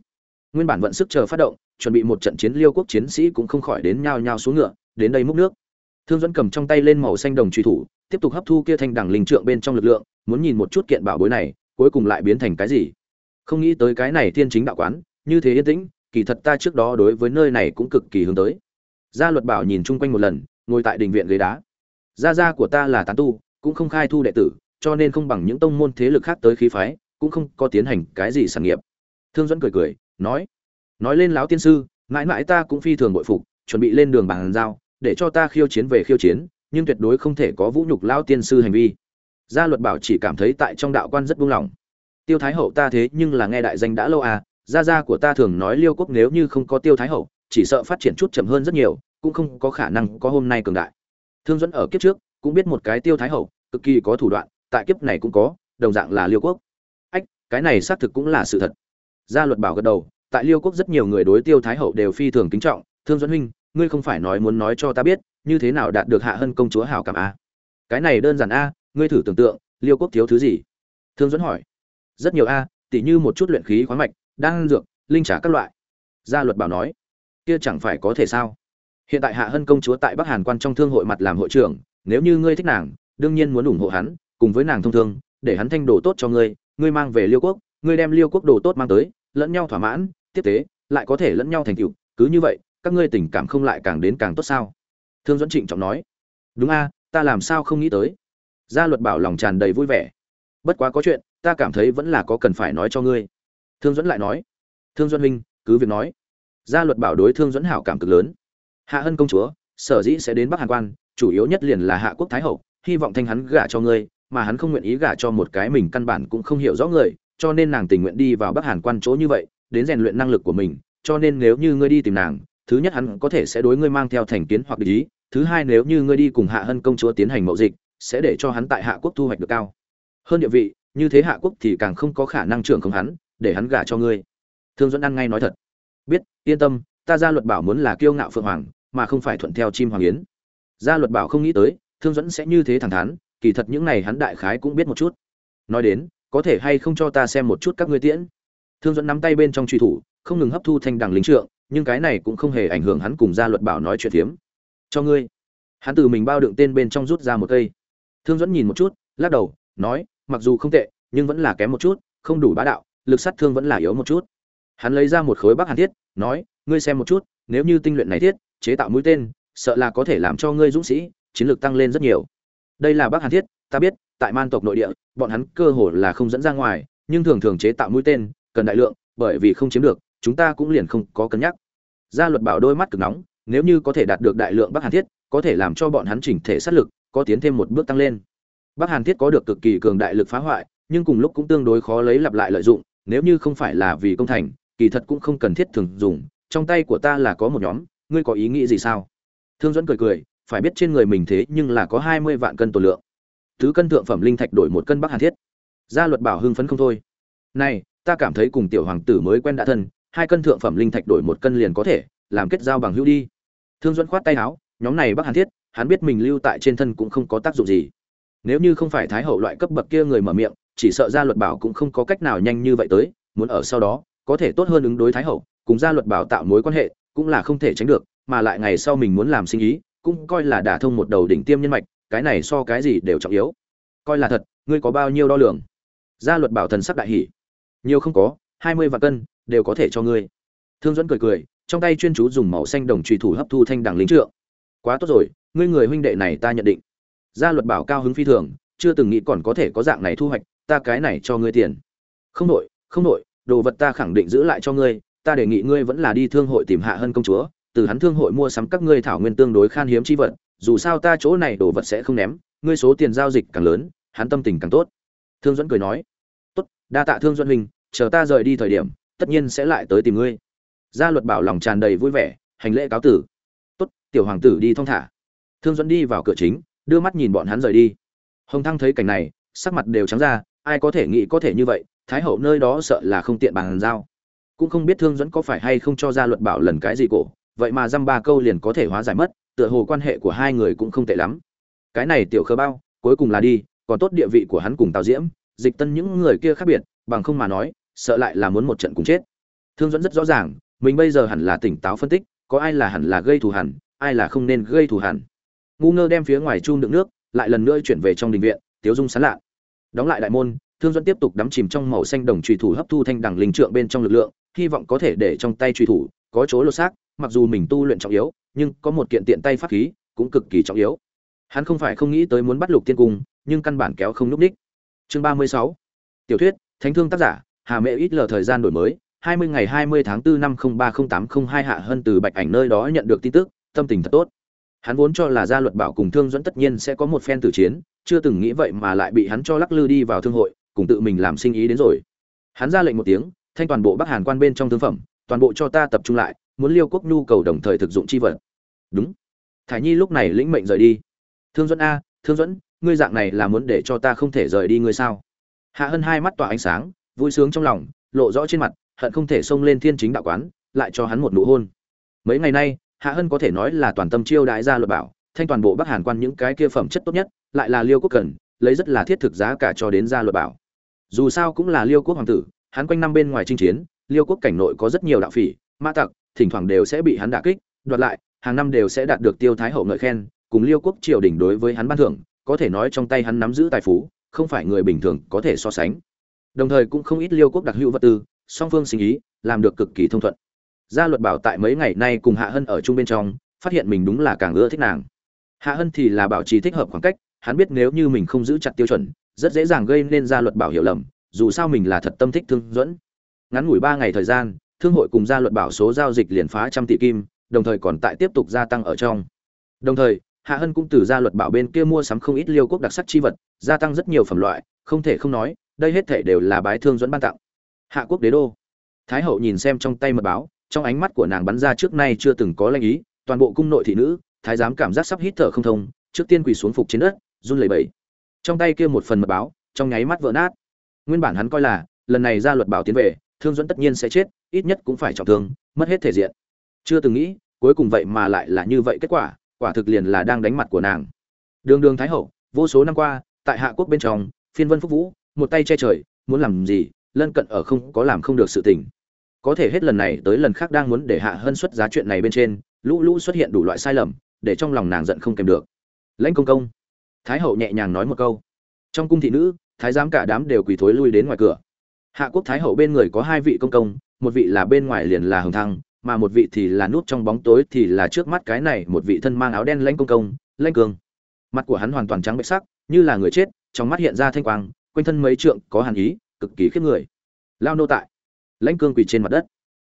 Nguyên bản vận sức chờ phát động, chuẩn bị một trận chiến liêu quốc chiến sĩ cũng không khỏi đến nhao nhao xuống ngựa, đến đây múc nước. Thương dẫn cầm trong tay lên màu xanh đồng truy thủ, tiếp tục hấp thu kia thanh đẳng linh trượng bên trong lực lượng, muốn nhìn một chút kiện bảo bối này, cuối cùng lại biến thành cái gì. Không nghĩ tới cái này thiên chính đạo quán như thế yên tĩnh, kỳ thật ta trước đó đối với nơi này cũng cực kỳ hướng tới. Gia luật bảo nhìn chung quanh một lần, ngồi tại đình viện ghế đá. Gia gia của ta là tán tu, cũng không khai thu đệ tử, cho nên không bằng những tông môn thế lực khác tới khí phái, cũng không có tiến hành cái gì sản nghiệp. Thương dẫn cười cười, nói nói lên lão tiên sư, mãi mãi ta cũng phi thường bội phục, chuẩn bị lên đường bàn giao, để cho ta khiêu chiến về khiêu chiến, nhưng tuyệt đối không thể có vũ nhục lão tiên sư hành vi. Gia luật bảo chỉ cảm thấy tại trong đạo quan rất buông lỏng. Tiêu thái hậu ta thế nhưng là nghe đại danh đã lâu à gia gia của ta thường nói liêu quốc nếu như không có tiêu thái hậu, chỉ sợ phát triển chút chậm hơn rất nhiều, cũng không có khả năng có hôm nay cường đại. Thương dẫn ở kiếp trước, cũng biết một cái tiêu thái hậu, cực kỳ có thủ đoạn, tại kiếp này cũng có, đồng dạng là liêu quốc. Ách, cái này xác thực cũng là sự thật. Gia luật bảo gật đầu, tại liêu quốc rất nhiều người đối tiêu thái hậu đều phi thường kính trọng, thương dẫn huynh, ngươi không phải nói muốn nói cho ta biết, như thế nào đạt được hạ hân công chúa hảo cảm a cái này đơn giản a, ngươi thử tưởng tượng, liêu quốc thiếu thứ gì? Thương dẫn hỏi. Rất nhiều a, tỉ như một chút luyện khí khoáng mạch đan dược, linh trả các loại. Gia luật bảo nói, kia chẳng phải có thể sao? Hiện tại hạ hân công chúa tại bắc hàn quan trong thương hội mặt làm hội trưởng, nếu như ngươi thích nàng, đương nhiên muốn ủng hộ hắn, cùng với nàng thông thương, để hắn thanh đồ tốt cho ngươi ngươi mang về liêu quốc, ngươi đem liêu quốc đồ tốt mang tới, lẫn nhau thỏa mãn, tiếp tế, lại có thể lẫn nhau thành tựu, cứ như vậy, các ngươi tình cảm không lại càng đến càng tốt sao? Thương dẫn trịnh trọng nói, đúng a, ta làm sao không nghĩ tới? Gia luật bảo lòng tràn đầy vui vẻ, bất quá có chuyện, ta cảm thấy vẫn là có cần phải nói cho ngươi thương dẫn lại nói, thương duân huynh, cứ việc nói. Gia luật bảo đối thương dẫn hảo cảm cực lớn. Hạ hân công chúa, sở dĩ sẽ đến bắc hàn quan, chủ yếu nhất liền là hạ quốc thái hậu, hy vọng thanh hắn gả cho ngươi, mà hắn không nguyện ý gả cho một cái mình căn bản cũng không hiểu rõ người, cho nên nàng tình nguyện đi vào bắc hàn quan chỗ như vậy, đến rèn luyện năng lực của mình, cho nên nếu như ngươi đi tìm nàng, thứ nhất hắn có thể sẽ đối ngươi mang theo thành kiến hoặc ý, thứ hai nếu như ngươi đi cùng hạ hân công chúa tiến hành mậu dịch, sẽ để cho hắn tại hạ quốc thu hoạch được cao. Hơn địa vị, như thế hạ quốc thì càng không có khả năng trưởng không hắn để hắn gả cho ngươi. Thương dẫn ăn ngay nói thật. Biết, yên tâm, ta ra luật bảo muốn là kiêu ngạo phượng hoàng, mà không phải thuận theo chim hoàng yến. Gia luật bảo không nghĩ tới, thương dẫn sẽ như thế thẳng thắn, kỳ thật những này hắn đại khái cũng biết một chút. Nói đến, có thể hay không cho ta xem một chút các ngươi tiễn? Thương dẫn nắm tay bên trong truy thủ, không ngừng hấp thu thanh đằng lính trượng, nhưng cái này cũng không hề ảnh hưởng hắn cùng gia luật bảo nói chuyện phiếm. Cho ngươi. Hắn từ mình bao đựng tên bên trong rút ra một cây. Thương dẫn nhìn một chút, lắc đầu, nói, mặc dù không tệ, nhưng vẫn là kém một chút, không đủ bá đạo lực sát thương vẫn là yếu một chút. Hắn lấy ra một khối bắc hàn thiết, nói, ngươi xem một chút, nếu như tinh luyện này thiết, chế tạo mũi tên, sợ là có thể làm cho ngươi dũng sĩ, chiến lược tăng lên rất nhiều. Đây là bắc hàn thiết, ta biết, tại man tộc nội địa, bọn hắn cơ hồ là không dẫn ra ngoài, nhưng thường thường chế tạo mũi tên, cần đại lượng, bởi vì không chiếm được, chúng ta cũng liền không có cân nhắc. Gia luật bảo đôi mắt cực nóng, nếu như có thể đạt được đại lượng bắc hàn thiết, có thể làm cho bọn hắn chỉnh thể sát lực, có tiến thêm một bước tăng lên. Bắc hàn thiết có được cực kỳ cường đại lực phá hoại, nhưng cùng lúc cũng tương đối khó lấy lặp lại lợi dụng nếu như không phải là vì công thành, kỳ thật cũng không cần thiết thường dùng, trong tay của ta là có một nhóm, ngươi có ý nghĩ gì sao? Thương dẫn cười cười, phải biết trên người mình thế nhưng là có hai mươi vạn cân tổ lượng. Thứ cân thượng phẩm linh thạch đổi một cân bắc hàn thiết. Gia luật bảo hưng phấn không thôi. Này, ta cảm thấy cùng tiểu hoàng tử mới quen đã thân, hai cân thượng phẩm linh thạch đổi một cân liền có thể, làm kết giao bằng hữu đi. Thương dẫn khoát tay áo, nhóm này bắc hàn thiết, hắn biết mình lưu tại trên thân cũng không có tác dụng gì. Nếu như không phải thái hậu loại cấp bậc kia người mở miệng chỉ sợ gia luật bảo cũng không có cách nào nhanh như vậy tới, muốn ở sau đó, có thể tốt hơn ứng đối thái hậu, cùng gia luật bảo tạo mối quan hệ, cũng là không thể tránh được, mà lại ngày sau mình muốn làm sinh ý, cũng coi là đả thông một đầu đỉnh tiêm nhân mạch, cái này so cái gì đều trọng yếu. Coi là thật, ngươi có bao nhiêu đo lường? Gia luật bảo thần sắc đại hỷ nhiều không có, hai mươi vạn cân, đều có thể cho ngươi. Thương dẫn cười cười, trong tay chuyên chú dùng màu xanh đồng trùy thủ hấp thu thanh đằng lính trượng. Quá tốt rồi, ngươi người huynh đệ này ta nhận định. Gia luật bảo cao hứng phi thường, chưa từng nghĩ còn có thể có dạng này thu hoạch ta cái này cho ngươi tiền. Không nội không nội đồ vật ta khẳng định giữ lại cho ngươi, ta đề nghị ngươi vẫn là đi thương hội tìm hạ hơn công chúa, từ hắn thương hội mua sắm các ngươi thảo nguyên tương đối khan hiếm chi vật, dù sao ta chỗ này đồ vật sẽ không ném, ngươi số tiền giao dịch càng lớn, hắn tâm tình càng tốt. Thương dẫn cười nói, tốt, đa tạ thương duẫn huynh, chờ ta rời đi thời điểm, tất nhiên sẽ lại tới tìm ngươi. Gia luật bảo lòng tràn đầy vui vẻ, hành lễ cáo tử. Tốt, tiểu hoàng tử đi thong thả. Thương dẫn đi vào cửa chính, đưa mắt nhìn bọn hắn rời đi. Hồng thăng thấy cảnh này, sắc mặt đều trắng ra ai có thể nghĩ có thể như vậy, thái hậu nơi đó sợ là không tiện bàn giao. Cũng không biết thương dẫn có phải hay không cho ra luật bảo lần cái gì cổ, vậy mà dăm ba câu liền có thể hóa giải mất, tựa hồ quan hệ của hai người cũng không tệ lắm. Cái này tiểu khơ bao, cuối cùng là đi, còn tốt địa vị của hắn cùng tào diễm, dịch tân những người kia khác biệt, bằng không mà nói, sợ lại là muốn một trận cùng chết. Thương dẫn rất rõ ràng, mình bây giờ hẳn là tỉnh táo phân tích, có ai là hẳn là gây thù hẳn, ai là không nên gây thù hẳn. Ngu ngơ đem phía ngoài chum đựng nước, lại lần nữa chuyển về trong đình viện, tiếu dung sán lạ đóng lại đại môn, thương dẫn tiếp tục đắm chìm trong màu xanh đồng trùy thủ hấp thu thanh đẳng linh trượng bên trong lực lượng, hy vọng có thể để trong tay trùy thủ có chỗ lột xác, mặc dù mình tu luyện trọng yếu, nhưng có một kiện tiện tay pháp khí cũng cực kỳ trọng yếu. Hắn không phải không nghĩ tới muốn bắt lục tiên cung, nhưng căn bản kéo không núp đích. Chương ba mươi sáu. Tiểu thuyết, thánh thương tác giả, hà mẹ ít lờ thời gian đổi mới, hai mươi ngày hai mươi tháng 4 năm ba tám hai hạ hơn từ bạch ảnh nơi đó nhận được tin tức, tâm tình thật tốt. Hắn vốn cho là gia luật bảo cùng thương dẫn tất nhiên sẽ có một phen tử chiến chưa từng nghĩ vậy mà lại bị hắn cho lắc lư đi vào thương hội, cùng tự mình làm sinh ý đến rồi. Hắn ra lệnh một tiếng, thanh toàn bộ bắc hàn quan bên trong thương phẩm, toàn bộ cho ta tập trung lại, muốn liêu quốc nhu cầu đồng thời thực dụng chi vật. Đúng. Thải nhi lúc này lĩnh mệnh rời đi. Thương dẫn a, thương dẫn ngươi dạng này là muốn để cho ta không thể rời đi ngươi sao? Hạ hân hai mắt tỏa ánh sáng, vui sướng trong lòng, lộ rõ trên mặt, hận không thể xông lên thiên chính đạo quán, lại cho hắn một nụ hôn. Mấy ngày nay, hạ hân có thể nói là toàn tâm chiêu đại gia luật bảo, thanh toàn bộ bắc hàn quan những cái kia phẩm chất tốt nhất lại là liêu quốc cần, lấy rất là thiết thực giá cả cho đến gia luật bảo. Dù sao cũng là liêu quốc hoàng tử, hắn quanh năm bên ngoài chinh chiến, liêu quốc cảnh nội có rất nhiều đạo phỉ ma tặc, thỉnh thoảng đều sẽ bị hắn đả kích, đoạt lại, hàng năm đều sẽ đạt được tiêu thái hậu ngợi khen, cùng liêu quốc triều đình đối với hắn ban thưởng, có thể nói trong tay hắn nắm giữ tài phú, không phải người bình thường có thể so sánh. Đồng thời cũng không ít liêu quốc đặc hữu vật tư, song phương sinh ý, làm được cực kỳ thông thuận. Gia luật bảo tại mấy ngày nay cùng hạ hân ở chung bên trong, phát hiện mình đúng là càng ưa thích nàng. Hạ hân thì là bảo trì thích hợp khoảng cách hắn biết nếu như mình không giữ chặt tiêu chuẩn, rất dễ dàng gây nên gia luật bảo hiểu lầm, dù sao mình là thật tâm thích thương dẫn. Ngắn ngủi ba ngày thời gian, thương hội cùng gia luật bảo số giao dịch liền phá trăm tỷ kim, đồng thời còn tại tiếp tục gia tăng ở trong. Đồng thời, hạ hân cũng từ gia luật bảo bên kia mua sắm không ít liêu quốc đặc sắc chi vật, gia tăng rất nhiều phẩm loại, không thể không nói, đây hết thể đều là bái thương dẫn ban tặng. Hạ quốc đế đô. Thái hậu nhìn xem trong tay mật báo, trong ánh mắt của nàng bắn ra trước nay chưa từng có lanh ý, toàn bộ cung nội thị nữ, thái giám cảm giác sắp hít thở không thông, trước tiên quỳ xuống phục trên đất run lẩy bẩy. Trong tay kia một phần mật báo, trong nháy mắt vỡ nát. Nguyên bản hắn coi là, lần này ra luật bảo tiến về, thương dẫn tất nhiên sẽ chết, ít nhất cũng phải trọng thương, mất hết thể diện. Chưa từng nghĩ, cuối cùng vậy mà lại là như vậy kết quả quả thực liền là đang đánh mặt của nàng. Đường đường thái hậu, vô số năm qua, tại hạ quốc bên trong, phiên vân phúc vũ, một tay che trời, muốn làm gì, lân cận ở không có làm không được sự tình. Có thể hết lần này tới lần khác đang muốn để hạ hân xuất giá chuyện này bên trên, lũ lũ xuất hiện đủ loại sai lầm, để trong lòng nàng giận không kèm được. Lãnh công công thái hậu nhẹ nhàng nói một câu. Trong cung thị nữ, thái giám cả đám đều quỳ thối lui đến ngoài cửa. Hạ quốc thái hậu bên người có hai vị công công, một vị là bên ngoài liền là hồng thăng, mà một vị thì là nút trong bóng tối, thì là trước mắt cái này một vị thân mang áo đen lãnh công công lanh cường. Mặt của hắn hoàn toàn trắng bệch sắc, như là người chết, trong mắt hiện ra thanh quang, quanh thân mấy trượng có hàn ý, cực kỳ khiếp người. Lao nô tại. Lãnh cương quỳ trên mặt đất.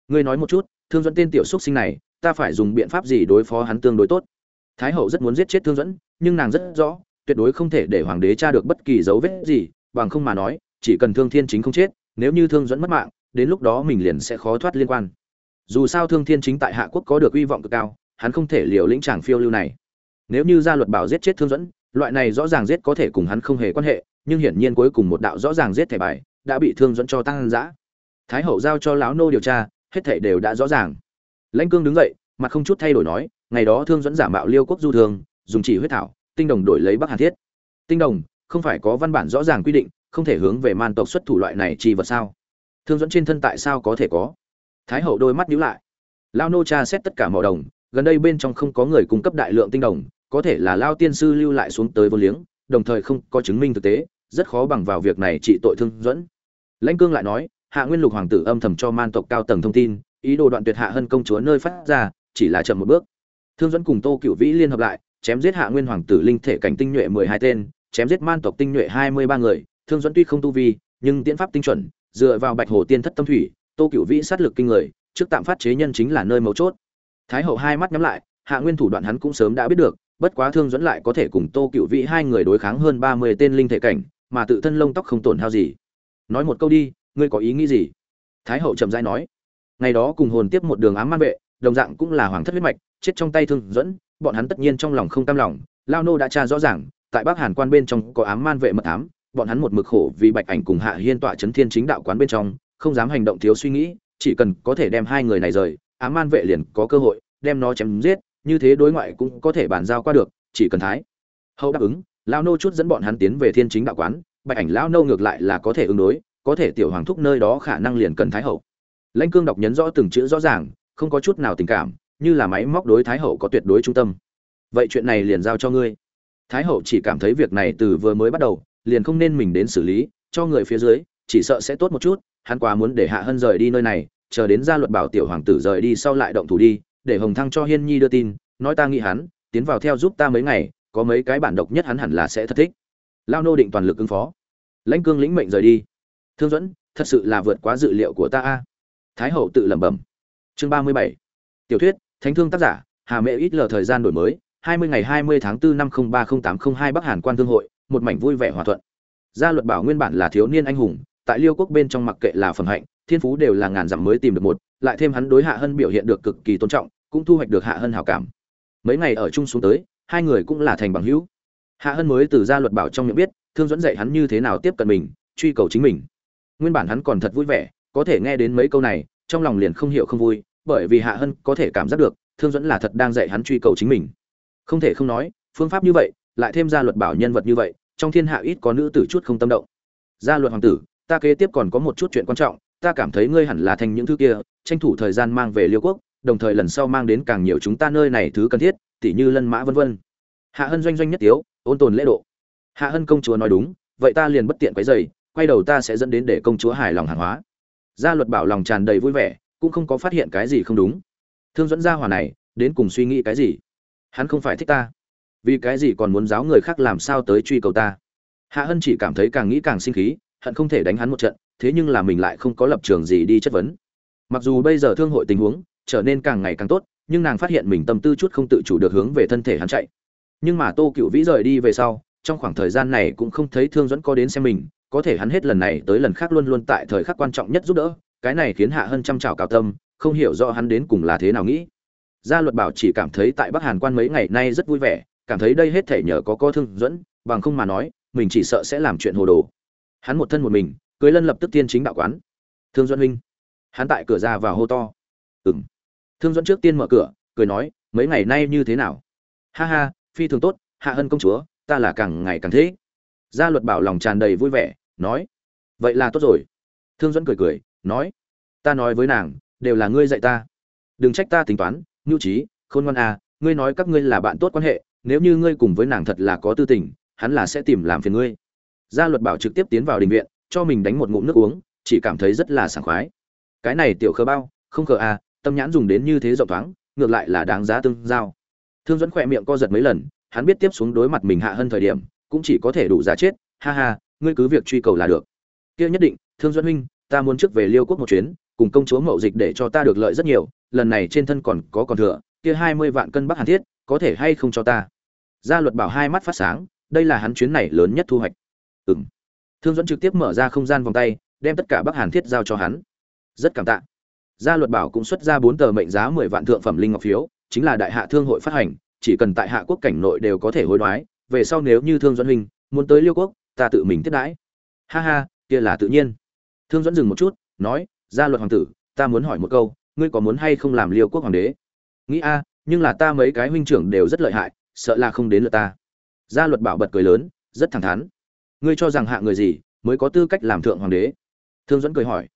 Ngươi nói một chút, thương dẫn tên tiểu xúc sinh này, ta phải dùng biện pháp gì đối phó hắn tương đối tốt? Thái hậu rất muốn giết chết thương dẫn nhưng nàng rất rõ tuyệt đối không thể để hoàng đế tra được bất kỳ dấu vết gì, bằng không mà nói, chỉ cần thương thiên chính không chết, nếu như thương dẫn mất mạng, đến lúc đó mình liền sẽ khó thoát liên quan. Dù sao thương thiên chính tại hạ quốc có được uy vọng cực cao, hắn không thể liều lĩnh chàng phiêu lưu này. Nếu như gia luật bảo giết chết thương dẫn, loại này rõ ràng giết có thể cùng hắn không hề quan hệ, nhưng hiển nhiên cuối cùng một đạo rõ ràng giết thẻ bài đã bị thương dẫn cho tăng giã. Thái hậu giao cho lão nô điều tra, hết thảy đều đã rõ ràng. Lãnh cương đứng dậy, mặt không chút thay đổi nói, ngày đó thương dẫn giả mạo liêu quốc du thương dùng chỉ huyết thảo tinh đồng đổi lấy bắc hàn thiết. Tinh đồng, không phải có văn bản rõ ràng quy định, không thể hướng về man tộc xuất thủ loại này chi vật sao? Thương dẫn trên thân tại sao có thể có? Thái hậu đôi mắt nhíu lại. Lao nô tra xét tất cả mỏ đồng, gần đây bên trong không có người cung cấp đại lượng tinh đồng, có thể là lao tiên sư lưu lại xuống tới vô liếng, đồng thời không có chứng minh thực tế, rất khó bằng vào việc này trị tội thương dẫn lãnh cương lại nói, hạ nguyên lục hoàng tử âm thầm cho man tộc cao tầng thông tin, ý đồ đoạn tuyệt hạ hơn công chúa nơi phát ra, chỉ là chậm một bước. Thương dẫn cùng tô cựu vĩ liên hợp lại chém giết hạ nguyên hoàng tử linh thể cảnh tinh nhuệ mười hai tên, chém giết man tộc tinh nhuệ hai mươi ba người, thương dẫn tuy không tu vi, nhưng tiễn pháp tinh chuẩn, dựa vào bạch hồ tiên thất tâm thủy, tô cựu vĩ sát lực kinh người, trước tạm phát chế nhân chính là nơi mấu chốt. Thái hậu hai mắt nhắm lại, hạ nguyên thủ đoạn hắn cũng sớm đã biết được, bất quá thương dẫn lại có thể cùng tô cựu vĩ hai người đối kháng hơn ba mươi tên linh thể cảnh, mà tự thân lông tóc không tổn hao gì. Nói một câu đi, ngươi có ý nghĩ gì? Thái hậu trầm dai nói. Ngày đó cùng hồn tiếp một đường ám man vệ, đồng dạng cũng là hoàng thất huyết mạch, chết trong tay thương dẫn bọn hắn tất nhiên trong lòng không cam lòng, lao nô đã tra rõ ràng, tại bắc hàn quan bên trong có ám man vệ mật ám, bọn hắn một mực khổ vì bạch ảnh cùng hạ hiên tọa chấn thiên chính đạo quán bên trong, không dám hành động thiếu suy nghĩ, chỉ cần có thể đem hai người này rời, ám man vệ liền có cơ hội, đem nó chém giết, như thế đối ngoại cũng có thể bàn giao qua được, chỉ cần thái. Hậu đáp ứng, lao nô chút dẫn bọn hắn tiến về thiên chính đạo quán, bạch ảnh lao nô ngược lại là có thể ứng đối, có thể tiểu hoàng thúc nơi đó khả năng liền cần thái hậu. Lãnh cương đọc nhấn rõ từng chữ rõ ràng, không có chút nào tình cảm như là máy móc đối thái hậu có tuyệt đối trung tâm. Vậy chuyện này liền giao cho ngươi. Thái hậu chỉ cảm thấy việc này từ vừa mới bắt đầu, liền không nên mình đến xử lý, cho người phía dưới, chỉ sợ sẽ tốt một chút, hắn quá muốn để hạ hân rời đi nơi này, chờ đến gia luật bảo tiểu hoàng tử rời đi sau lại động thủ đi, để hồng thăng cho hiên nhi đưa tin, nói ta nghĩ hắn, tiến vào theo giúp ta mấy ngày, có mấy cái bản độc nhất hắn hẳn là sẽ thất thích. Lao nô định toàn lực ứng phó. Lãnh cương lĩnh mệnh rời đi. Thương dẫn thật sự là vượt quá dự liệu của ta a. Thái hậu tự lẩm bẩm. Chương ba mươi bảy. Tiểu thuyết thánh thương tác giả, hà mẹ ít lờ thời gian đổi mới, hai mươi ngày hai mươi tháng 4 năm ba tám hai bắc hàn quan thương hội, một mảnh vui vẻ hòa thuận. Gia luật bảo nguyên bản là thiếu niên anh hùng, tại liêu quốc bên trong mặc kệ là phẩm hạnh, thiên phú đều là ngàn dặm mới tìm được một, lại thêm hắn đối hạ hân biểu hiện được cực kỳ tôn trọng, cũng thu hoạch được hạ hân hảo cảm. Mấy ngày ở chung xuống tới, hai người cũng là thành bằng hữu. Hạ hân mới từ gia luật bảo trong miệng biết, thương dẫn dạy hắn như thế nào tiếp cận mình, truy cầu chính mình. Nguyên bản hắn còn thật vui vẻ, có thể nghe đến mấy câu này, trong lòng liền không hiểu không vui bởi vì hạ hân có thể cảm giác được, thương dẫn là thật đang dạy hắn truy cầu chính mình. Không thể không nói, phương pháp như vậy, lại thêm ra luật bảo nhân vật như vậy, trong thiên hạ ít có nữ tử chút không tâm động. Gia luật hoàng tử, ta kế tiếp còn có một chút chuyện quan trọng, ta cảm thấy ngươi hẳn là thành những thứ kia, tranh thủ thời gian mang về liêu quốc, đồng thời lần sau mang đến càng nhiều chúng ta nơi này thứ cần thiết, tỉ như lân mã vân vân. Hạ hân doanh doanh nhất tiếu, ôn tồn lễ độ. Hạ hân công chúa nói đúng, vậy ta liền bất tiện quấy dày quay đầu ta sẽ dẫn đến để công chúa hài lòng hàng hóa. Gia luật bảo lòng tràn đầy vui vẻ cũng không có phát hiện cái gì không đúng. Thương dẫn gia hòa này, đến cùng suy nghĩ cái gì? Hắn không phải thích ta. Vì cái gì còn muốn giáo người khác làm sao tới truy cầu ta? Hạ hân chỉ cảm thấy càng nghĩ càng sinh khí, hận không thể đánh hắn một trận, thế nhưng là mình lại không có lập trường gì đi chất vấn. Mặc dù bây giờ thương hội tình huống trở nên càng ngày càng tốt, nhưng nàng phát hiện mình tâm tư chút không tự chủ được hướng về thân thể hắn chạy. Nhưng mà tô cựu vĩ rời đi về sau, trong khoảng thời gian này cũng không thấy thương dẫn có đến xem mình, có thể hắn hết lần này tới lần khác luôn luôn tại thời khắc quan trọng nhất giúp đỡ cái này khiến hạ hân chăm chào cao tâm, không hiểu rõ hắn đến cùng là thế nào nghĩ. Gia luật bảo chỉ cảm thấy tại bắc hàn quan mấy ngày nay rất vui vẻ, cảm thấy đây hết thể nhờ có co thương dẫn, bằng không mà nói, mình chỉ sợ sẽ làm chuyện hồ đồ. Hắn một thân một mình, cưới lân lập tức tiên chính đạo quán. Thương duẫn huynh. Hắn tại cửa ra vào hô to. Ừng thương duẫn trước tiên mở cửa, cười nói, mấy ngày nay như thế nào? Ha ha, phi thường tốt, hạ hân công chúa, ta là càng ngày càng thế. Gia luật bảo lòng tràn đầy vui vẻ, nói, vậy là tốt rồi. Thương dẫn cười cười nói, ta nói với nàng, đều là ngươi dạy ta. Đừng trách ta tính toán nhu trí, khôn ngoan à ngươi nói các ngươi là bạn tốt quan hệ, nếu như ngươi cùng với nàng thật là có tư tình, hắn là sẽ tìm làm phiền ngươi. Gia luật bảo trực tiếp tiến vào đình viện, cho mình đánh một ngụm nước uống, chỉ cảm thấy rất là sảng khoái. Cái này tiểu khờ bao, không khờ à tâm nhãn dùng đến như thế rộng thoáng, ngược lại là đáng giá tương giao. Thương dẫn khỏe miệng co giật mấy lần, hắn biết tiếp xuống đối mặt mình hạ hơn thời điểm, cũng chỉ có thể đủ giá chết, ha ha, ngươi cứ việc truy cầu là được. Kia nhất định, thương dẫn huynh ta muốn trước về liêu quốc một chuyến, cùng công chúa mậu dịch để cho ta được lợi rất nhiều, lần này trên thân còn có còn thừa, kia hai mươi vạn cân bắc hàn thiết, có thể hay không cho ta? Gia luật bảo hai mắt phát sáng, đây là hắn chuyến này lớn nhất thu hoạch. Ừm. thương dẫn trực tiếp mở ra không gian vòng tay, đem tất cả bắc hàn thiết giao cho hắn. Rất cảm tạ. Gia luật bảo cũng xuất ra bốn tờ mệnh giá mười vạn thượng phẩm linh ngọc phiếu, chính là đại hạ thương hội phát hành, chỉ cần tại hạ quốc cảnh nội đều có thể hối đoái, về sau nếu như thương dẫn huynh muốn tới liêu quốc, ta tự mình tiếp đãi. Ha ha, kia là tự nhiên thương dẫn dừng một chút, nói, gia luật hoàng tử, ta muốn hỏi một câu, ngươi có muốn hay không làm liêu quốc hoàng đế? Nghĩ a, nhưng là ta mấy cái huynh trưởng đều rất lợi hại, sợ là không đến lượt ta. Gia luật bảo bật cười lớn, rất thẳng thắn. Ngươi cho rằng hạ người gì mới có tư cách làm thượng hoàng đế? Thương dẫn cười hỏi.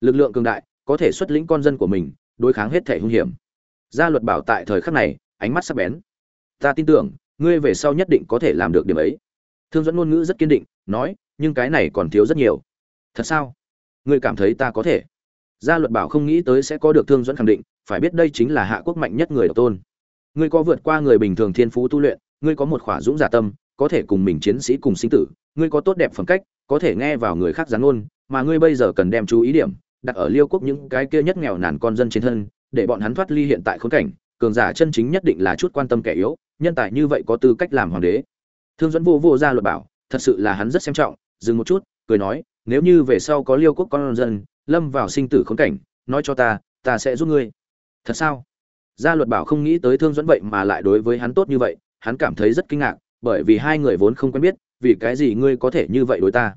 Lực lượng cường đại, có thể xuất lĩnh con dân của mình, đối kháng hết thể hung hiểm. Gia luật bảo tại thời khắc này, ánh mắt sắc bén. Ta tin tưởng, ngươi về sau nhất định có thể làm được điểm ấy. Thương dẫn ngôn ngữ rất kiên định, nói, nhưng cái này còn thiếu rất nhiều. Thật sao? Ngươi cảm thấy ta có thể? Gia luật bảo không nghĩ tới sẽ có được thương dẫn khẳng định, phải biết đây chính là hạ quốc mạnh nhất người độc tôn. Ngươi có vượt qua người bình thường thiên phú tu luyện, ngươi có một khỏa dũng giả tâm, có thể cùng mình chiến sĩ cùng sinh tử, ngươi có tốt đẹp phẩm cách, có thể nghe vào người khác gián ngôn, mà ngươi bây giờ cần đem chú ý điểm, đặt ở liêu quốc những cái kia nhất nghèo nàn con dân trên thân, để bọn hắn thoát ly hiện tại khốn cảnh, cường giả chân chính nhất định là chút quan tâm kẻ yếu, nhân tài như vậy có tư cách làm hoàng đế. Thương dẫn vô vô ra luật bảo, thật sự là hắn rất xem trọng, dừng một chút, cười nói nếu như về sau có liêu quốc con dân, lâm vào sinh tử khốn cảnh, nói cho ta ta sẽ giúp ngươi. Thật sao? Gia luật bảo không nghĩ tới thương dẫn vậy mà lại đối với hắn tốt như vậy, hắn cảm thấy rất kinh ngạc, bởi vì hai người vốn không quen biết, vì cái gì ngươi có thể như vậy đối ta?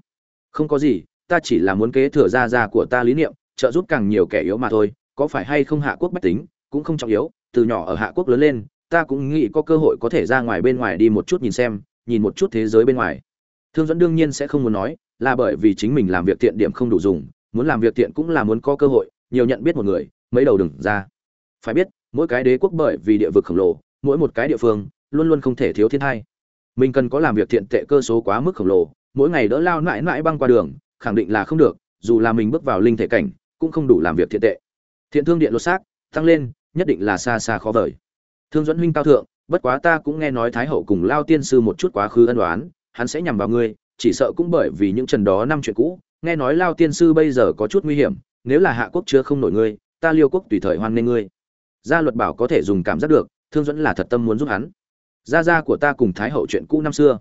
Không có gì, ta chỉ là muốn kế thừa gia gia của ta lý niệm, trợ giúp càng nhiều kẻ yếu mà thôi, có phải hay không hạ quốc bách tính, cũng không trọng yếu, từ nhỏ ở hạ quốc lớn lên, ta cũng nghĩ có cơ hội có thể ra ngoài bên ngoài đi một chút nhìn xem, nhìn một chút thế giới bên ngoài. Thương dẫn đương nhiên sẽ không muốn nói là bởi vì chính mình làm việc tiện điểm không đủ dùng, muốn làm việc tiện cũng là muốn có cơ hội, nhiều nhận biết một người, mấy đầu đừng ra. Phải biết, mỗi cái đế quốc bởi vì địa vực khổng lồ, mỗi một cái địa phương, luôn luôn không thể thiếu thiên thai. Mình cần có làm việc thiện tệ cơ số quá mức khổng lồ, mỗi ngày đỡ lao mãi mãi băng qua đường, khẳng định là không được, dù là mình bước vào linh thể cảnh, cũng không đủ làm việc thiện tệ. Thiện thương điện lột xác, tăng lên, nhất định là xa xa khó vời. Thương dẫn huynh cao thượng, bất quá ta cũng nghe nói thái hậu cùng lao tiên sư một chút quá khứ ân đoán hắn sẽ nhằm vào ngươi chỉ sợ cũng bởi vì những trần đó năm chuyện cũ. Nghe nói lao tiên sư bây giờ có chút nguy hiểm, nếu là hạ quốc chưa không nổi ngươi, ta liêu quốc tùy thời hoan nghênh ngươi. Gia luật bảo có thể dùng cảm giác được, thương dẫn là thật tâm muốn giúp hắn. Gia gia của ta cùng thái hậu chuyện cũ năm xưa.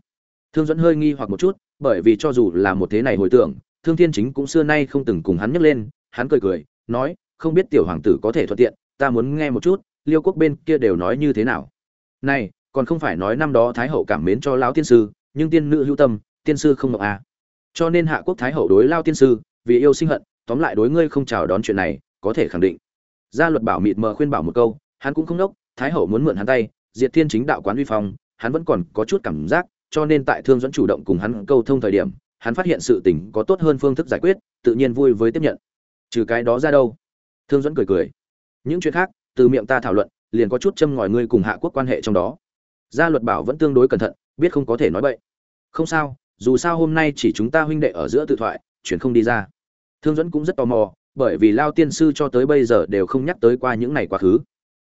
Thương dẫn hơi nghi hoặc một chút, bởi vì cho dù là một thế này hồi tưởng, thương thiên chính cũng xưa nay không từng cùng hắn nhắc lên. Hắn cười cười, nói, không biết tiểu hoàng tử có thể thuận tiện, ta muốn nghe một chút, liêu quốc bên kia đều nói như thế nào? Này, còn không phải nói năm đó thái hậu cảm mến cho lão tiên sư, nhưng tiên nữ hữu tâm tiên sư không ngọc à. cho nên hạ quốc thái hậu đối lao tiên sư, vì yêu sinh hận, tóm lại đối ngươi không chào đón chuyện này, có thể khẳng định. Gia luật bảo mịt mờ khuyên bảo một câu, hắn cũng không đốc, thái hậu muốn mượn hắn tay, diệt thiên chính đạo quán uy phong, hắn vẫn còn có chút cảm giác, cho nên tại thương dẫn chủ động cùng hắn câu thông thời điểm, hắn phát hiện sự tình có tốt hơn phương thức giải quyết, tự nhiên vui với tiếp nhận. Trừ cái đó ra đâu? Thương dẫn cười cười. Những chuyện khác, từ miệng ta thảo luận, liền có chút châm ngòi ngươi cùng hạ quốc quan hệ trong đó. Gia luật bảo vẫn tương đối cẩn thận, biết không có thể nói bậy. Không sao dù sao hôm nay chỉ chúng ta huynh đệ ở giữa tự thoại chuyển không đi ra. Thương dẫn cũng rất tò mò, bởi vì lao tiên sư cho tới bây giờ đều không nhắc tới qua những ngày quá khứ.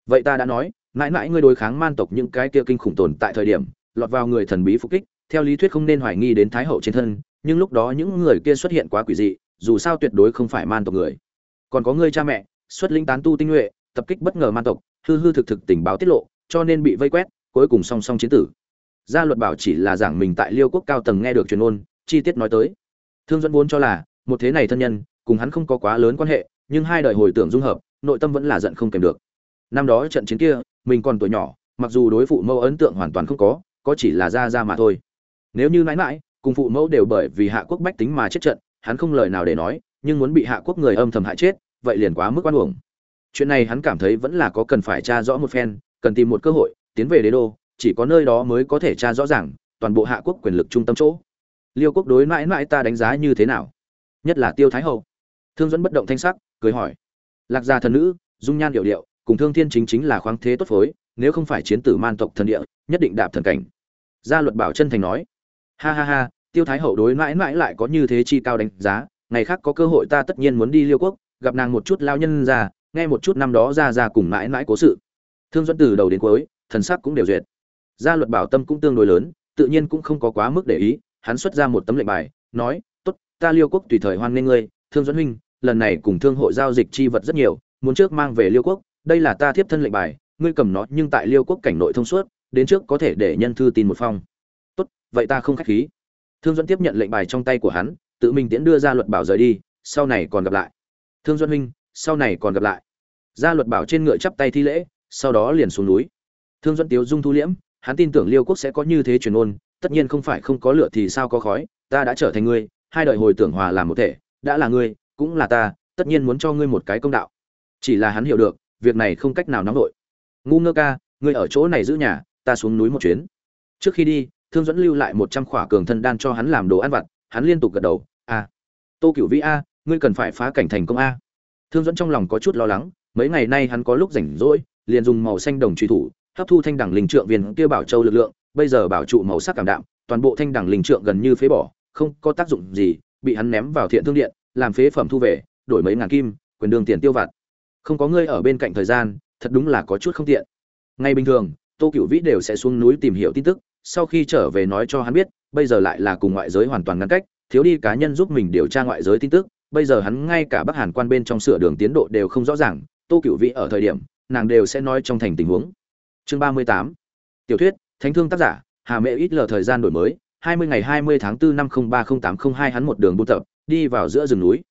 Vậy ta đã nói, mãi mãi ngươi đối kháng man tộc những cái kia kinh khủng tồn tại thời điểm, lọt vào người thần bí phục kích, theo lý thuyết không nên hoài nghi đến thái hậu trên thân, nhưng lúc đó những người kia xuất hiện quá quỷ dị, dù sao tuyệt đối không phải man tộc người. Còn có ngươi cha mẹ, xuất linh tán tu tinh nhuệ, tập kích bất ngờ man tộc, hư hư thực thực tình báo tiết lộ, cho nên bị vây quét, cuối cùng song song chiến tử gia luật bảo chỉ là giảng mình tại liêu quốc cao tầng nghe được truyền ôn chi tiết nói tới. Thương dẫn vốn cho là, một thế này thân nhân, cùng hắn không có quá lớn quan hệ, nhưng hai đời hồi tưởng dung hợp, nội tâm vẫn là giận không kèm được. Năm đó trận chiến kia, mình còn tuổi nhỏ, mặc dù đối phụ mẫu ấn tượng hoàn toàn không có có chỉ là ra ra mà thôi. Nếu như mãi mãi, cùng phụ mẫu đều bởi vì hạ quốc bách tính mà chết trận, hắn không lời nào để nói, nhưng muốn bị hạ quốc người âm thầm hại chết, vậy liền quá mức quan uổng. Chuyện này hắn cảm thấy vẫn là có cần phải tra rõ một phen, cần tìm một cơ hội, tiến về đế đô chỉ có nơi đó mới có thể tra rõ ràng toàn bộ hạ quốc quyền lực trung tâm chỗ. Liêu quốc đối mãi mãi ta đánh giá như thế nào? Nhất là tiêu thái hậu. Thương dẫn bất động thanh sắc, cười hỏi. Lạc gia thần nữ, dung nhan điệu điệu, cùng thương thiên chính chính là khoáng thế tốt phối, nếu không phải chiến tử man tộc thần địa, nhất định đạp thần cảnh. Gia luật bảo chân thành nói. Ha ha ha, tiêu thái hậu đối mãi mãi lại có như thế chi cao đánh giá, ngày khác có cơ hội ta tất nhiên muốn đi liêu quốc, gặp nàng một chút lao nhân ra, nghe một chút năm đó ra ra cùng mãi mãi cố sự. Thương dẫn từ đầu đến cuối, thần sắc cũng đều duyệt gia luật bảo tâm cũng tương đối lớn, tự nhiên cũng không có quá mức để ý, hắn xuất ra một tấm lệnh bài, nói, tốt, ta liêu quốc tùy thời hoan nghênh ngươi, thương dẫn huynh, lần này cùng thương hội giao dịch chi vật rất nhiều, muốn trước mang về liêu quốc, đây là ta tiếp thân lệnh bài, ngươi cầm nó, nhưng tại liêu quốc cảnh nội thông suốt, đến trước có thể để nhân thư tin một phong. Tốt, vậy ta không khách khí. Thương dẫn tiếp nhận lệnh bài trong tay của hắn, tự mình tiễn đưa ra luật bảo rời đi, sau này còn gặp lại. Thương duân huynh, sau này còn gặp lại. Gia luật bảo trên ngựa chắp tay thi lễ, sau đó liền xuống núi. Thương duân tiếu dung thu liễm hắn tin tưởng liêu quốc sẽ có như thế truyền ôn tất nhiên không phải không có lửa thì sao có khói, ta đã trở thành ngươi, hai đời hồi tưởng hòa làm một thể, đã là ngươi, cũng là ta, tất nhiên muốn cho ngươi một cái công đạo. Chỉ là hắn hiểu được, việc này không cách nào nóng nổi ngu ngơ ca, ngươi ở chỗ này giữ nhà, ta xuống núi một chuyến. Trước khi đi, thương dẫn lưu lại một trăm khỏa cường thân đan cho hắn làm đồ ăn vặt, hắn liên tục gật đầu, a, tô cửu vĩ a, ngươi cần phải phá cảnh thành công a. Thương dẫn trong lòng có chút lo lắng, mấy ngày nay hắn có lúc rảnh rỗi, liền dùng màu xanh đồng truy thủ hấp thu thanh đẳng linh trượng viên kia bảo châu lực lượng, bây giờ bảo trụ màu sắc cảm đạm, toàn bộ thanh đẳng linh trượng gần như phế bỏ, không có tác dụng gì, bị hắn ném vào thiện thương điện, làm phế phẩm thu về, đổi mấy ngàn kim, quyền đường tiền tiêu vặt. Không có ngươi ở bên cạnh thời gian, thật đúng là có chút không tiện. Ngày bình thường, tô cửu vĩ đều sẽ xuống núi tìm hiểu tin tức, sau khi trở về nói cho hắn biết, bây giờ lại là cùng ngoại giới hoàn toàn ngăn cách, thiếu đi cá nhân giúp mình điều tra ngoại giới tin tức, bây giờ hắn ngay cả bắc hàn quan bên trong sửa đường tiến độ đều không rõ ràng, tô cửu vĩ ở thời điểm, nàng đều sẽ nói trong thành tình huống chương ba mươi tám. Tiểu thuyết, thánh thương tác giả, hà mẹ ít lờ thời gian đổi mới, hai mươi ngày hai mươi tháng 4 năm không ba không tám không hai hắn một đường buôn tập, đi vào giữa rừng núi.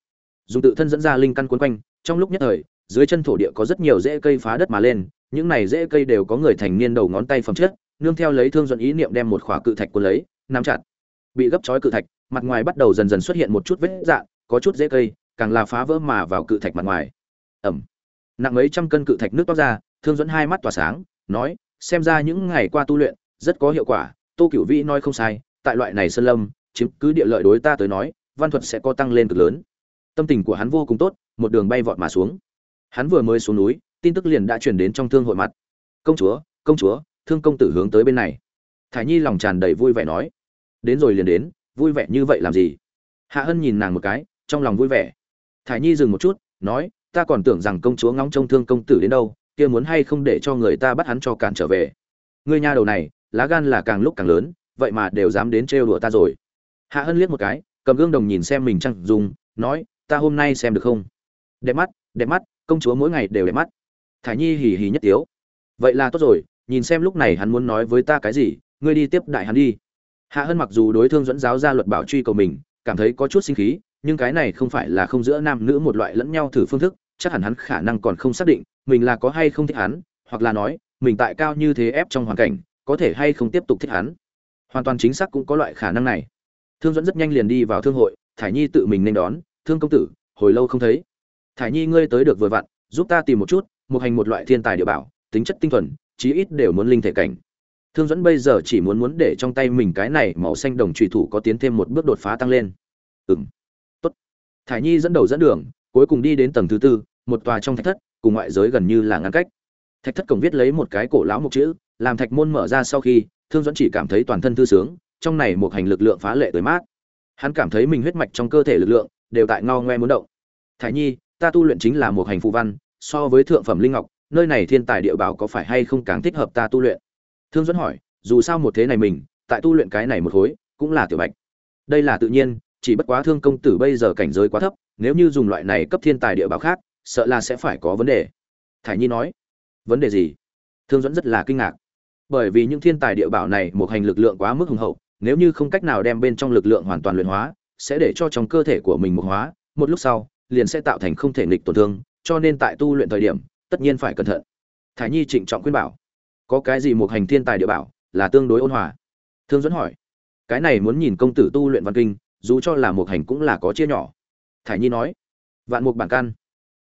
Dùng tự thân dẫn ra linh căn cuốn quanh, trong lúc nhất thời, dưới chân thổ địa có rất nhiều rễ cây phá đất mà lên, những này rễ cây đều có người thành niên đầu ngón tay phẩm chất, nương theo lấy thương dẫn ý niệm đem một khỏa cự thạch cuốn lấy, nắm chặt. Bị gấp chói cự thạch, mặt ngoài bắt đầu dần dần xuất hiện một chút vết dạn có chút rễ cây, càng là phá vỡ mà vào cự thạch mặt ngoài. Ẩm. Nặng mấy trăm cân cự thạch nước toát ra, thương dẫn hai mắt tỏa sáng nói, xem ra những ngày qua tu luyện, rất có hiệu quả, tô cửu vĩ nói không sai, tại loại này sơn lâm, chiếm cứ địa lợi đối ta tới nói, văn thuật sẽ có tăng lên cực lớn. Tâm tình của hắn vô cùng tốt, một đường bay vọt mà xuống. Hắn vừa mới xuống núi, tin tức liền đã truyền đến trong thương hội mặt. Công chúa công chúa, thương công tử hướng tới bên này. Thải nhi lòng tràn đầy vui vẻ nói. Đến rồi liền đến, vui vẻ như vậy làm gì? Hạ hân nhìn nàng một cái, trong lòng vui vẻ. Thải nhi dừng một chút, nói, ta còn tưởng rằng công chúa ngóng trông thương công tử đến đâu kia muốn hay không để cho người ta bắt hắn cho cản trở về. Ngươi nha đầu này, lá gan là càng lúc càng lớn, vậy mà đều dám đến trêu đùa ta rồi. Hạ hân liếc một cái, cầm gương đồng nhìn xem mình chăng dùng, nói, ta hôm nay xem được không? Đẹp mắt đẹp mắt, công chúa mỗi ngày đều đẹp mắt. Thải nhi hì hì nhất tiếu. Vậy là tốt rồi, nhìn xem lúc này hắn muốn nói với ta cái gì, ngươi đi tiếp đại hắn đi. Hạ hân mặc dù đối thương dẫn giáo ra luật bảo truy cầu mình, cảm thấy có chút sinh khí, nhưng cái này không phải là không giữa nam nữ một loại lẫn nhau thử phương thức chắc hẳn hắn khả năng còn không xác định mình là có hay không thích hắn, hoặc là nói, mình tại cao như thế ép trong hoàn cảnh, có thể hay không tiếp tục thích hắn. Hoàn toàn chính xác cũng có loại khả năng này. Thương dẫn rất nhanh liền đi vào thương hội, thải nhi tự mình nên đón, thương công tử, hồi lâu không thấy. Thải nhi, ngươi tới được vừa vặn, giúp ta tìm một chút, một hành một loại thiên tài địa bảo, tính chất tinh thuần, chí ít đều muốn linh thể cảnh. Thương dẫn bây giờ chỉ muốn muốn để trong tay mình cái này màu xanh đồng trùy thủ có tiến thêm một bước đột phá tăng lên. Ừng tốt. Thải nhi dẫn đầu dẫn đường cuối cùng đi đến tầng thứ tư, một tòa trong thạch thất, cùng ngoại giới gần như là ngăn cách. Thạch thất cổng viết lấy một cái cổ lão một chữ, làm thạch môn mở ra sau khi, thương dẫn chỉ cảm thấy toàn thân thư sướng, trong này một hành lực lượng phá lệ tới mát. Hắn cảm thấy mình huyết mạch trong cơ thể lực lượng đều tại ngao ngoe muốn động. Thái nhi, ta tu luyện chính là một hành phù văn, so với thượng phẩm linh ngọc, nơi này thiên tài địa bảo có phải hay không càng thích hợp ta tu luyện? Thương dẫn hỏi, dù sao một thế này mình, tại tu luyện cái này một khối, cũng là tiểu bạch. Đây là tự nhiên chỉ bất quá thương công tử bây giờ cảnh giới quá thấp, nếu như dùng loại này cấp thiên tài địa bảo khác, sợ là sẽ phải có vấn đề. Thải nhi nói. Vấn đề gì? Thương dẫn rất là kinh ngạc. Bởi vì những thiên tài địa bảo này một hành lực lượng quá mức hùng hậu, nếu như không cách nào đem bên trong lực lượng hoàn toàn luyện hóa, sẽ để cho trong cơ thể của mình một hóa, một lúc sau, liền sẽ tạo thành không thể nghịch tổn thương, cho nên tại tu luyện thời điểm, tất nhiên phải cẩn thận. Thải nhi trịnh trọng khuyên bảo. Có cái gì một hành thiên tài địa bảo là tương đối ôn hòa? Thương dẫn hỏi. Cái này muốn nhìn công tử tu luyện văn kinh dù cho là một hành cũng là có chia nhỏ. Thải nhi nói, vạn mục bản căn.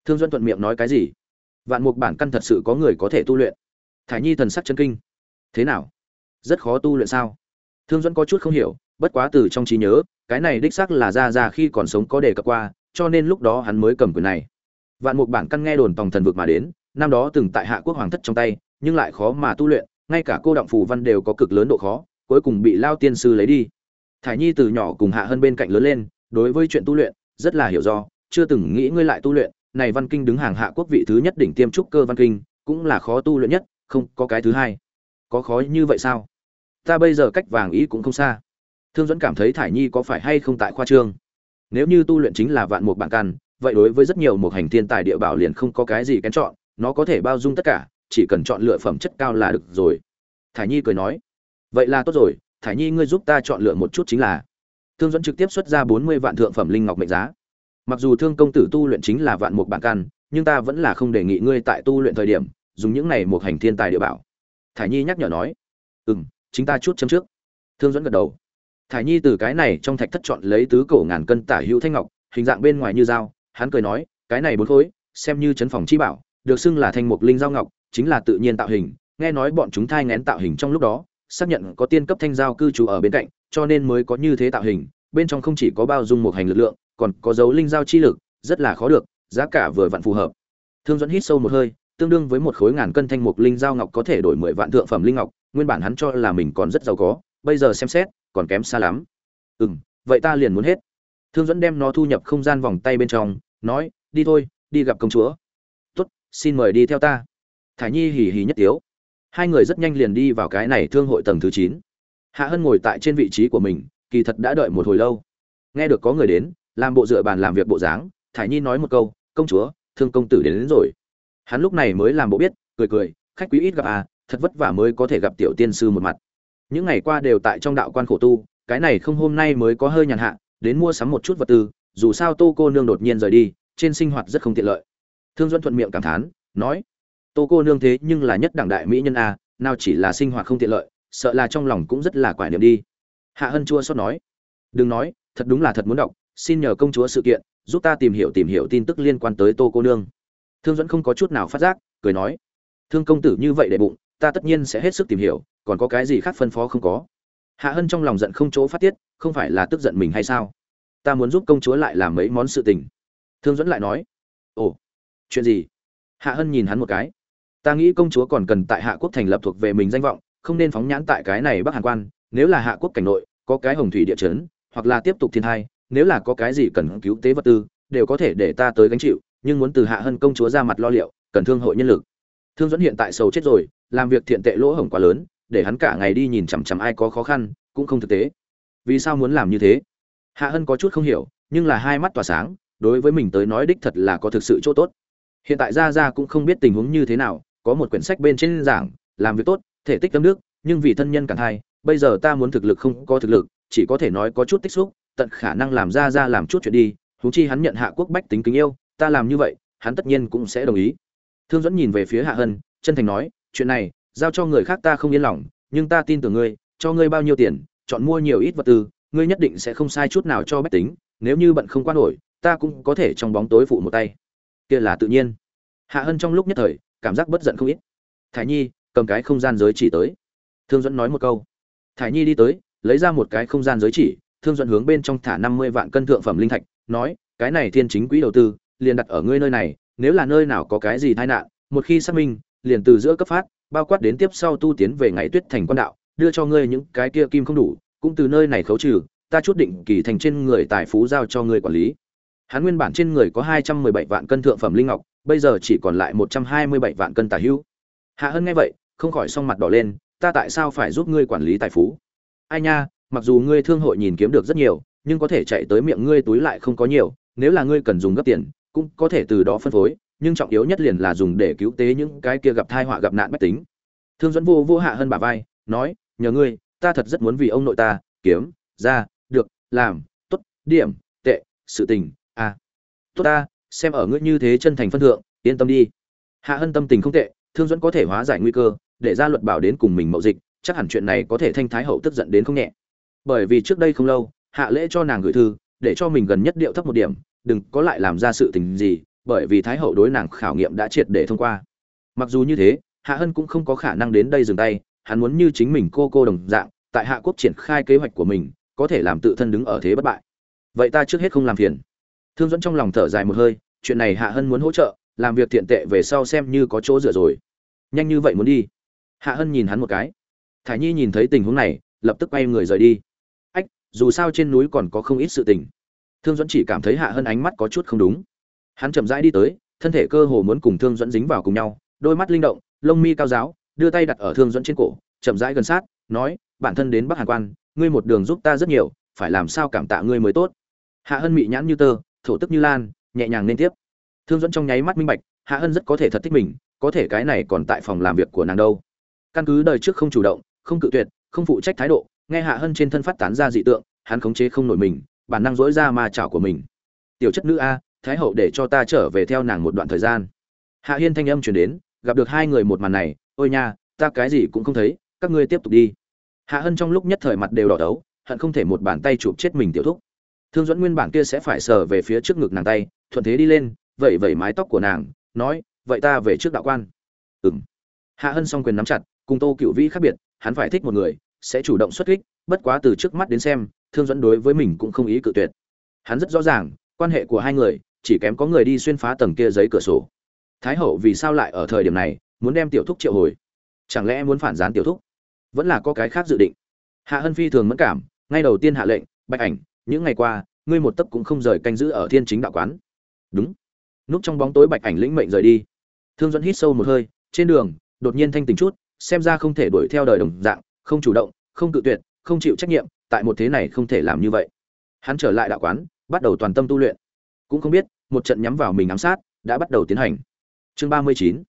Thương dẫn thuận miệng nói cái gì? Vạn mục bản căn thật sự có người có thể tu luyện. Thải nhi thần sắc chân kinh. Thế nào? Rất khó tu luyện sao? Thương dẫn có chút không hiểu, bất quá từ trong trí nhớ, cái này đích xác là ra ra khi còn sống có đề cập qua, cho nên lúc đó hắn mới cầm quyền này. Vạn mục bản căn nghe đồn tòng thần vực mà đến, năm đó từng tại hạ quốc hoàng thất trong tay, nhưng lại khó mà tu luyện, ngay cả cô Đặng phù văn đều có cực lớn độ khó, cuối cùng bị lao tiên sư lấy đi thải nhi từ nhỏ cùng hạ hơn bên cạnh lớn lên, đối với chuyện tu luyện, rất là hiểu do, chưa từng nghĩ ngươi lại tu luyện. Này văn kinh đứng hàng hạ quốc vị thứ nhất đỉnh tiêm trúc cơ văn kinh, cũng là khó tu luyện nhất, không có cái thứ hai. Có khó như vậy sao? Ta bây giờ cách vàng ý cũng không xa. Thương dẫn cảm thấy thải nhi có phải hay không tại khoa trương? Nếu như tu luyện chính là vạn mục bản căn, vậy đối với rất nhiều một hành thiên tài địa bảo liền không có cái gì kén chọn, nó có thể bao dung tất cả, chỉ cần chọn lựa phẩm chất cao là được rồi. Thải nhi cười nói, vậy là tốt rồi thải nhi, ngươi giúp ta chọn lựa một chút chính là thương dẫn trực tiếp xuất ra bốn mươi vạn thượng phẩm linh ngọc mệnh giá. Mặc dù thương công tử tu luyện chính là vạn mục bản căn, nhưng ta vẫn là không đề nghị ngươi tại tu luyện thời điểm dùng những này một hành thiên tài địa bảo. Thải nhi nhắc nhở nói ừ m chính ta chút chấm trước. Thương dẫn gật đầu. Thải nhi từ cái này trong thạch thất chọn lấy tứ cổ ngàn cân tả hữu thanh ngọc, hình dạng bên ngoài như dao, hắn cười nói, cái này bốn khối, xem như chấn phòng chi bảo, được xưng là thanh mục linh giao ngọc, chính là tự nhiên tạo hình. Nghe nói bọn chúng thai ngén tạo hình trong lúc đó xác nhận có tiên cấp thanh giao cư trú ở bên cạnh cho nên mới có như thế tạo hình. Bên trong không chỉ có bao dung một hành lực lượng còn có dấu linh giao chi lực rất là khó được giá cả vừa vặn phù hợp. Thương dẫn hít sâu một hơi tương đương với một khối ngàn cân thanh mục linh giao ngọc có thể đổi mười vạn thượng phẩm linh ngọc nguyên bản hắn cho là mình còn rất giàu có bây giờ xem xét còn kém xa lắm. Ừm, vậy ta liền muốn hết. Thương dẫn đem nó thu nhập không gian vòng tay bên trong nói đi thôi đi gặp công chúa. Tốt xin mời đi theo ta. Thải nhi hì hì nhất tiếu hai người rất nhanh liền đi vào cái này thương hội tầng thứ chín. Hạ hân ngồi tại trên vị trí của mình kỳ thật đã đợi một hồi lâu. Nghe được có người đến làm bộ dựa bàn làm việc bộ dáng thải nhi nói một câu công chúa thương công tử đến, đến rồi. Hắn lúc này mới làm bộ biết cười cười khách quý ít gặp à thật vất vả mới có thể gặp tiểu tiên sư một mặt. Những ngày qua đều tại trong đạo quan khổ tu cái này không hôm nay mới có hơi nhàn hạ đến mua sắm một chút vật tư dù sao tô cô nương đột nhiên rời đi trên sinh hoạt rất không tiện lợi. Thương duân thuận miệng cảm thán nói tô cô nương thế nhưng là nhất đẳng đại mỹ nhân a, nào chỉ là sinh hoạt không tiện lợi, sợ là trong lòng cũng rất là quả niệm đi. Hạ hân chua xót nói, đừng nói, thật đúng là thật muốn đọc, xin nhờ công chúa sự kiện, giúp ta tìm hiểu tìm hiểu tin tức liên quan tới tô cô nương. Thương dẫn không có chút nào phát giác, cười nói, thương công tử như vậy để bụng, ta tất nhiên sẽ hết sức tìm hiểu, còn có cái gì khác phân phó không có. Hạ hân trong lòng giận không chỗ phát tiết, không phải là tức giận mình hay sao? Ta muốn giúp công chúa lại làm mấy món sự tình. Thương dẫn lại nói, ồ, chuyện gì? Hạ hân nhìn hắn một cái ta nghĩ công chúa còn cần tại hạ quốc thành lập thuộc về mình danh vọng, không nên phóng nhãn tại cái này bắc hàn quan. Nếu là hạ quốc cảnh nội, có cái hồng thủy địa chấn, hoặc là tiếp tục thiên thai, nếu là có cái gì cần cứu tế vật tư, đều có thể để ta tới gánh chịu, nhưng muốn từ hạ hân công chúa ra mặt lo liệu, cần thương hội nhân lực. Thương dẫn hiện tại sầu chết rồi, làm việc thiện tệ lỗ hổng quá lớn, để hắn cả ngày đi nhìn chằm chằm ai có khó khăn, cũng không thực tế. Vì sao muốn làm như thế? Hạ hân có chút không hiểu, nhưng là hai mắt tỏa sáng, đối với mình tới nói đích thật là có thực sự chỗ tốt. Hiện tại ra ra cũng không biết tình huống như thế nào có một quyển sách bên trên giảng, làm việc tốt, thể tích tâm nước nhưng vì thân nhân càng hai bây giờ ta muốn thực lực không có thực lực, chỉ có thể nói có chút tích xúc, tận khả năng làm ra ra làm chút chuyện đi, huống chi hắn nhận hạ quốc bách tính kính yêu, ta làm như vậy, hắn tất nhiên cũng sẽ đồng ý. Thương dẫn nhìn về phía hạ hân, chân thành nói, chuyện này, giao cho người khác ta không yên lòng, nhưng ta tin tưởng ngươi, cho ngươi bao nhiêu tiền, chọn mua nhiều ít vật tư, ngươi nhất định sẽ không sai chút nào cho bách tính, nếu như bận không quan nổi, ta cũng có thể trong bóng tối phụ một tay. Kia là tự nhiên. Hạ hân trong lúc nhất thời cảm giác bất giận không ít. Thải nhi, cầm cái không gian giới chỉ tới. Thương dẫn nói một câu. Thải nhi đi tới, lấy ra một cái không gian giới chỉ, thương dẫn hướng bên trong thả năm mươi vạn cân thượng phẩm linh thạch, nói, cái này thiên chính quỹ đầu tư, liền đặt ở ngươi nơi này, nếu là nơi nào có cái gì tai nạn, một khi xác minh, liền từ giữa cấp phát, bao quát đến tiếp sau tu tiến về ngày tuyết thành quan đạo, đưa cho ngươi những cái kia kim không đủ, cũng từ nơi này khấu trừ, ta chút định kỳ thành trên người tài phú giao cho ngươi quản lý. Hắn nguyên bản trên người có hai trăm mười bảy vạn cân thượng phẩm linh ngọc bây giờ chỉ còn lại một trăm hai mươi bảy vạn cân tài hữu hạ hân nghe vậy, không khỏi song mặt đỏ lên, ta tại sao phải giúp ngươi quản lý tài phú ai nha, mặc dù ngươi thương hội nhìn kiếm được rất nhiều, nhưng có thể chạy tới miệng ngươi túi lại không có nhiều, nếu là ngươi cần dùng gấp tiền, cũng có thể từ đó phân phối, nhưng trọng yếu nhất liền là dùng để cứu tế những cái kia gặp thai họa gặp nạn bách tính thương dẫn vô vô hạ hơn bà vai, nói, nhờ ngươi, ta thật rất muốn vì ông nội ta, kiếm ra được, làm, tốt, điểm, tệ, sự tình a à. tốt ta xem ở ngươi như thế chân thành phân thượng, yên tâm đi. Hạ hân tâm tình không tệ, thương dẫn có thể hóa giải nguy cơ, để ra luật bảo đến cùng mình mậu dịch, chắc hẳn chuyện này có thể thanh thái hậu tức giận đến không nhẹ. Bởi vì trước đây không lâu, hạ lễ cho nàng gửi thư, để cho mình gần nhất điệu thấp một điểm, đừng có lại làm ra sự tình gì, bởi vì thái hậu đối nàng khảo nghiệm đã triệt để thông qua. Mặc dù như thế, hạ hân cũng không có khả năng đến đây dừng tay, hắn muốn như chính mình cô cô đồng dạng, tại hạ quốc triển khai kế hoạch của mình, có thể làm tự thân đứng ở thế bất bại. Vậy ta trước hết không làm phiền. Thương dẫn trong lòng thở dài một hơi chuyện này hạ hân muốn hỗ trợ, làm việc thiện tệ về sau xem như có chỗ dựa rồi. Nhanh như vậy muốn đi. Hạ hân nhìn hắn một cái. Thả nhi nhìn thấy tình huống này, lập tức quay người rời đi. Ách, dù sao trên núi còn có không ít sự tình. Thương dẫn chỉ cảm thấy hạ hân ánh mắt có chút không đúng. Hắn chậm rãi đi tới, thân thể cơ hồ muốn cùng thương dẫn dính vào cùng nhau, đôi mắt linh động, lông mi cao giáo, đưa tay đặt ở thương dẫn trên cổ, chậm rãi gần sát, nói, bản thân đến bắc hàn quan, ngươi một đường giúp ta rất nhiều, phải làm sao cảm tạ ngươi mới tốt. Hạ hân mị nhãn như tơ, thổ tức như lan nhẹ nhàng nên tiếp. Thương dẫn trong nháy mắt minh bạch, hạ hân rất có thể thật thích mình, có thể cái này còn tại phòng làm việc của nàng đâu. Căn cứ đời trước không chủ động, không cự tuyệt, không phụ trách thái độ, nghe hạ hân trên thân phát tán ra dị tượng, hắn khống chế không nổi mình, bản năng dỗi ra ma chảo của mình. Tiểu chất nữ a, thái hậu để cho ta trở về theo nàng một đoạn thời gian. Hạ hiên thanh âm chuyển đến, gặp được hai người một màn này, ôi nha, ta cái gì cũng không thấy, các ngươi tiếp tục đi. Hạ hân trong lúc nhất thời mặt đều đỏ đấu, hận không thể một bàn tay chụp chết mình tiểu thúc thương dẫn nguyên bản kia sẽ phải sờ về phía trước ngực nàng tay, thuận thế đi lên vẩy vẩy mái tóc của nàng, nói, vậy ta về trước đạo quan. Ừng hạ hân s o n g quyền nắm chặt, cùng tô cựu vĩ khác biệt, hắn phải thích một người, sẽ chủ động xuất kích, bất quá từ trước mắt đến xem, thương dẫn đối với mình cũng không ý cự tuyệt. Hắn rất rõ ràng, quan hệ của hai người, chỉ kém có người đi xuyên phá tầng kia giấy cửa sổ. Thái hậu vì sao lại ở thời điểm này, muốn đem tiểu thúc triệu hồi? Chẳng lẽ muốn phản gián tiểu thúc? Vẫn là có cái khác dự định. Hạ hân phi thường mẫn cảm, ngay đầu tiên hạ lệnh, bạch ảnh những ngày qua, ngươi một tấc cũng không rời canh giữ ở thiên chính đạo quán. Đúng. Núp trong bóng tối bạch ảnh lĩnh mệnh rời đi. Thương dẫn hít sâu một hơi, trên đường, đột nhiên thanh tình chút, xem ra không thể đuổi theo đời đồng dạng, không chủ động, không tự tuyệt, không chịu trách nhiệm, tại một thế này không thể làm như vậy. Hắn trở lại đạo quán, bắt đầu toàn tâm tu luyện. Cũng không biết, một trận nhắm vào mình ám sát, đã bắt đầu tiến hành. Chương ba mươi chín.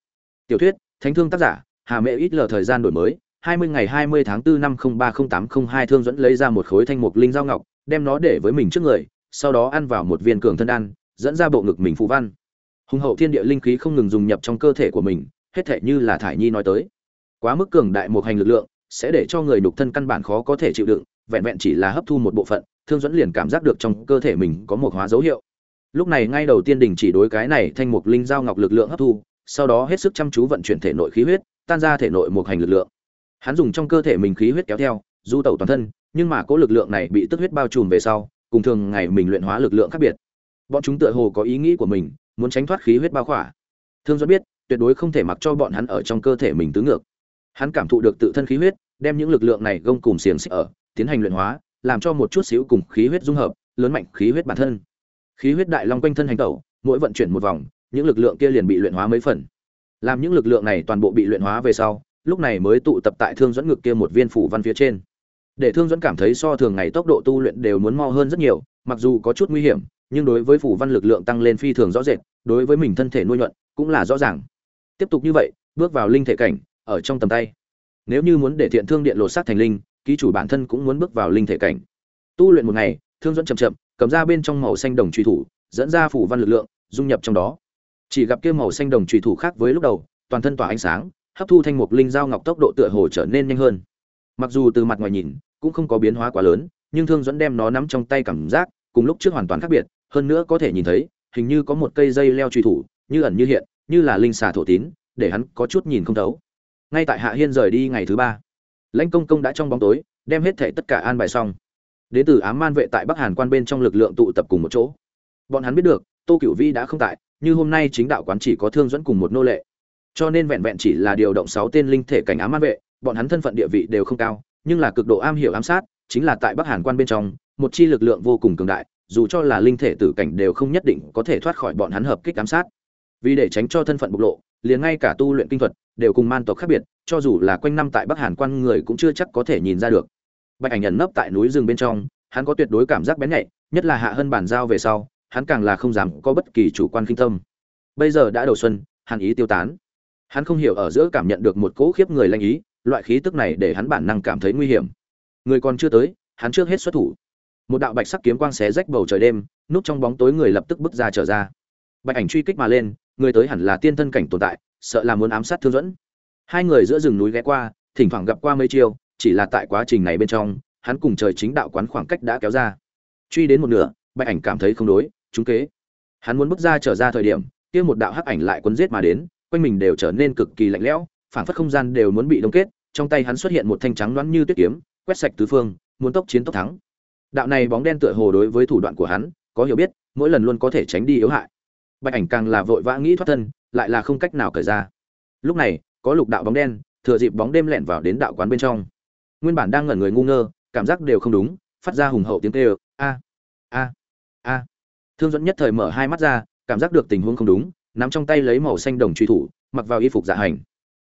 Tiểu thuyết, thánh thương tác giả, hà mẹ ít lờ thời gian đổi mới, hai mươi ngày hai mươi tháng 4 năm ba tám hai thương dẫn lấy ra một khối thanh mục linh dao ngọc đem nó để với mình trước người, sau đó ăn vào một viên cường thân đan dẫn ra bộ ngực mình phù văn. Hùng hậu thiên địa linh khí không ngừng dùng nhập trong cơ thể của mình, hết thể như là thải nhi nói tới. Quá mức cường đại một hành lực lượng, sẽ để cho người nhục thân căn bản khó có thể chịu đựng, vẹn vẹn chỉ là hấp thu một bộ phận, thương dẫn liền cảm giác được trong cơ thể mình có một hóa dấu hiệu. Lúc này ngay đầu tiên đình chỉ đối cái này thanh mục linh giao ngọc lực lượng hấp thu, sau đó hết sức chăm chú vận chuyển thể nội khí huyết, tan ra thể nội một hành lực lượng. Hắn dùng trong cơ thể mình khí huyết kéo theo du tẩu toàn thân, nhưng mà cỗ lực lượng này bị tức huyết bao trùm về sau, cùng thường ngày mình luyện hóa lực lượng khác biệt. Bọn chúng tựa hồ có ý nghĩ của mình, muốn tránh thoát khí huyết bao khỏa. Thương do biết, tuyệt đối không thể mặc cho bọn hắn ở trong cơ thể mình tứ ngược. Hắn cảm thụ được tự thân khí huyết, đem những lực lượng này gông cùng xiềng xích ở, tiến hành luyện hóa, làm cho một chút xíu cùng khí huyết dung hợp, lớn mạnh khí huyết bản thân. Khí huyết đại long quanh thân hành tẩu, mỗi vận chuyển một vòng, những lực lượng kia liền bị luyện hóa mấy phần. Làm những lực lượng này toàn bộ bị luyện hóa về sau, lúc này mới tụ tập tại thương dẫn ngực kia một viên phủ văn phía trên để thương dẫn cảm thấy so thường ngày tốc độ tu luyện đều muốn mau hơn rất nhiều, mặc dù có chút nguy hiểm, nhưng đối với phủ văn lực lượng tăng lên phi thường rõ rệt, đối với mình thân thể nuôi nhuận cũng là rõ ràng. Tiếp tục như vậy, bước vào linh thể cảnh, ở trong tầm tay. Nếu như muốn để thiện thương điện lột xác thành linh, ký chủ bản thân cũng muốn bước vào linh thể cảnh. Tu luyện một ngày, thương dẫn chậm chậm, cầm ra bên trong màu xanh đồng truy thủ, dẫn ra phủ văn lực lượng, dung nhập trong đó. Chỉ gặp kia màu xanh đồng truy thủ khác với lúc đầu, toàn thân tỏa ánh sáng, hấp thu thanh mục linh dao ngọc tốc độ tựa hồ trở nên nhanh hơn. Mặc dù từ mặt ngoài nhìn cũng không có biến hóa quá lớn, nhưng thương dẫn đem nó nắm trong tay cảm giác, cùng lúc trước hoàn toàn khác biệt, hơn nữa có thể nhìn thấy, hình như có một cây dây leo truy thủ, như ẩn như hiện, như là linh xà thổ tín, để hắn có chút nhìn không thấu. Ngay tại hạ hiên rời đi ngày thứ ba, lãnh công công đã trong bóng tối, đem hết thể tất cả an bài xong. Đến từ ám man vệ tại bắc hàn quan bên trong lực lượng tụ tập cùng một chỗ. Bọn hắn biết được, tô cửu vi đã không tại, như hôm nay chính đạo quán chỉ có thương dẫn cùng một nô lệ. Cho nên vẹn vẹn chỉ là điều động sáu tên linh thể cảnh ám man vệ, bọn hắn thân phận địa vị đều không cao nhưng là cực độ am hiểu ám sát, chính là tại bắc hàn quan bên trong, một chi lực lượng vô cùng cường đại, dù cho là linh thể tử cảnh đều không nhất định có thể thoát khỏi bọn hắn hợp kích ám sát. Vì để tránh cho thân phận bộc lộ, liền ngay cả tu luyện kinh thuật đều cùng man tộc khác biệt, cho dù là quanh năm tại bắc hàn quan người cũng chưa chắc có thể nhìn ra được. Bạch ảnh nhận nấp tại núi rừng bên trong, hắn có tuyệt đối cảm giác bén nhạy, nhất là hạ hơn bản giao về sau, hắn càng là không dám có bất kỳ chủ quan kinh tâm. Bây giờ đã đầu xuân, hàn ý tiêu tán. Hắn không hiểu ở giữa cảm nhận được một cỗ khiếp người lanh ý loại khí tức này để hắn bản năng cảm thấy nguy hiểm. Người còn chưa tới, hắn trước hết xuất thủ. Một đạo bạch sắc kiếm quang xé rách bầu trời đêm, núp trong bóng tối người lập tức bước ra trở ra. Bạch ảnh truy kích mà lên, người tới hẳn là tiên thân cảnh tồn tại, sợ là muốn ám sát thương dẫn hai người giữa rừng núi ghé qua, thỉnh thoảng gặp qua mấy chiêu, chỉ là tại quá trình này bên trong, hắn cùng trời chính đạo quán khoảng cách đã kéo ra. Truy đến một nửa, bạch ảnh cảm thấy không đối, trúng kế. Hắn muốn bước ra trở ra thời điểm, kia một đạo hắc ảnh lại quấn giết mà đến, quanh mình đều trở nên cực kỳ lạnh lẽo, phảng phất không gian đều muốn bị đông kết trong tay hắn xuất hiện một thanh trắng loáng như tuyết kiếm, quét sạch tứ phương, muốn tốc chiến tốc thắng. Đạo này bóng đen tựa hồ đối với thủ đoạn của hắn, có hiểu biết, mỗi lần luôn có thể tránh đi yếu hại. Bạch ảnh càng là vội vã nghĩ thoát thân, lại là không cách nào cởi ra. Lúc này, có lục đạo bóng đen, thừa dịp bóng đêm lẻn vào đến đạo quán bên trong. Nguyên bản đang ngẩn người ngu ngơ, cảm giác đều không đúng, phát ra hùng hậu tiếng kêu, a a a. Thương dẫn nhất thời mở hai mắt ra, cảm giác được tình huống không đúng, nắm trong tay lấy màu xanh đồng truy thủ, mặc vào y phục dạ hành.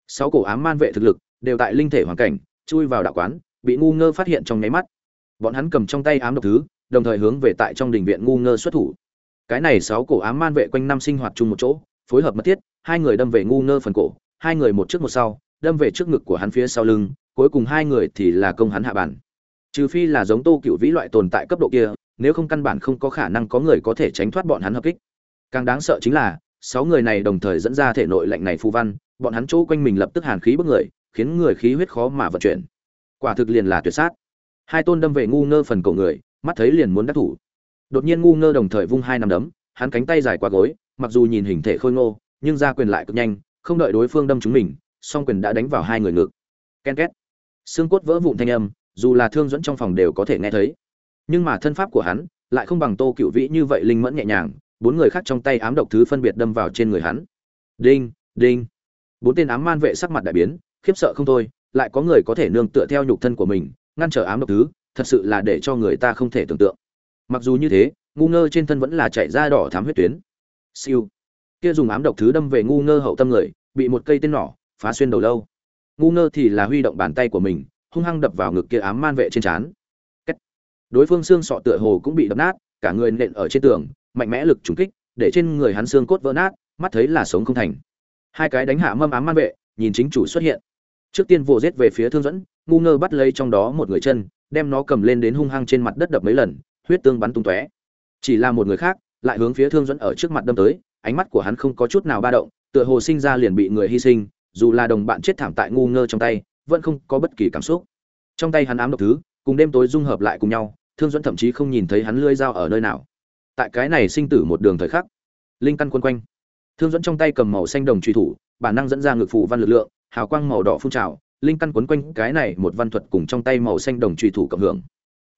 Sáu cổ ám man vệ thực lực đều tại linh thể hoàn cảnh, chui vào đạo quán, bị ngu ngơ phát hiện trong nháy mắt. Bọn hắn cầm trong tay ám độc thứ, đồng thời hướng về tại trong đình viện ngu ngơ xuất thủ. Cái này sáu cổ ám man vệ quanh năm sinh hoạt chung một chỗ, phối hợp mật thiết, hai người đâm về ngu ngơ phần cổ, hai người một trước một sau, đâm về trước ngực của hắn phía sau lưng, cuối cùng hai người thì là công hắn hạ bản. Trừ phi là giống tô cựu vĩ loại tồn tại cấp độ kia, nếu không căn bản không có khả năng có người có thể tránh thoát bọn hắn hợp kích. Càng đáng sợ chính là, sáu người này đồng thời dẫn ra thể nội lạnh này phù văn, bọn hắn chỗ quanh mình lập tức hàn khí bức người khiến người khí huyết khó mà vận chuyển. Quả thực liền là tuyệt sát. Hai tôn đâm về ngu ngơ phần cổ người, mắt thấy liền muốn đắc thủ. Đột nhiên ngu ngơ đồng thời vung hai nắm đấm, hắn cánh tay dài qua gối, mặc dù nhìn hình thể khôi ngô, nhưng ra quyền lại cực nhanh, không đợi đối phương đâm chúng mình, song quyền đã đánh vào hai người ngực. Ken két. Xương cốt vỡ vụn thanh âm, dù là thương dẫn trong phòng đều có thể nghe thấy. Nhưng mà thân pháp của hắn lại không bằng tô cựu vĩ như vậy linh mẫn nhẹ nhàng, bốn người khác trong tay ám độc thứ phân biệt đâm vào trên người hắn. Đinh đinh. Bốn tên ám man vệ sắc mặt đại biến khiếp sợ không thôi, lại có người có thể nương tựa theo nhục thân của mình, ngăn trở ám độc thứ, thật sự là để cho người ta không thể tưởng tượng. Mặc dù như thế, ngu ngơ trên thân vẫn là chạy ra đỏ thám huyết tuyến. Siêu. Kia dùng ám độc thứ đâm về ngu ngơ hậu tâm người, bị một cây tên nỏ, phá xuyên đầu lâu. Ngu ngơ thì là huy động bàn tay của mình, hung hăng đập vào ngực kia ám man vệ trên trán. Đối phương xương sọ tựa hồ cũng bị đập nát, cả người nện ở trên tường, mạnh mẽ lực trúng kích, để trên người hắn xương cốt vỡ nát, mắt thấy là sống không thành. Hai cái đánh hạ mâm ám man vệ, nhìn chính chủ xuất hiện trước tiên vồ giết về phía thương dẫn, ngu ngơ bắt lấy trong đó một người chân, đem nó cầm lên đến hung hăng trên mặt đất đập mấy lần, huyết tương bắn tung tóe. Chỉ là một người khác, lại hướng phía thương dẫn ở trước mặt đâm tới, ánh mắt của hắn không có chút nào ba động, tựa hồ sinh ra liền bị người hy sinh, dù là đồng bạn chết thảm tại ngu ngơ trong tay, vẫn không có bất kỳ cảm xúc. Trong tay hắn ám độc thứ, cùng đêm tối dung hợp lại cùng nhau, thương dẫn thậm chí không nhìn thấy hắn lưỡi dao ở nơi nào. Tại cái này sinh tử một đường thời khắc, linh căn quân quanh thương dẫn trong tay cầm màu xanh đồng truy thủ, bản năng dẫn ra ngực phủ văn lực lượng, hào quang màu đỏ phun trào, linh căn quấn quanh cái này một văn thuật cùng trong tay màu xanh đồng truy thủ cộng hưởng.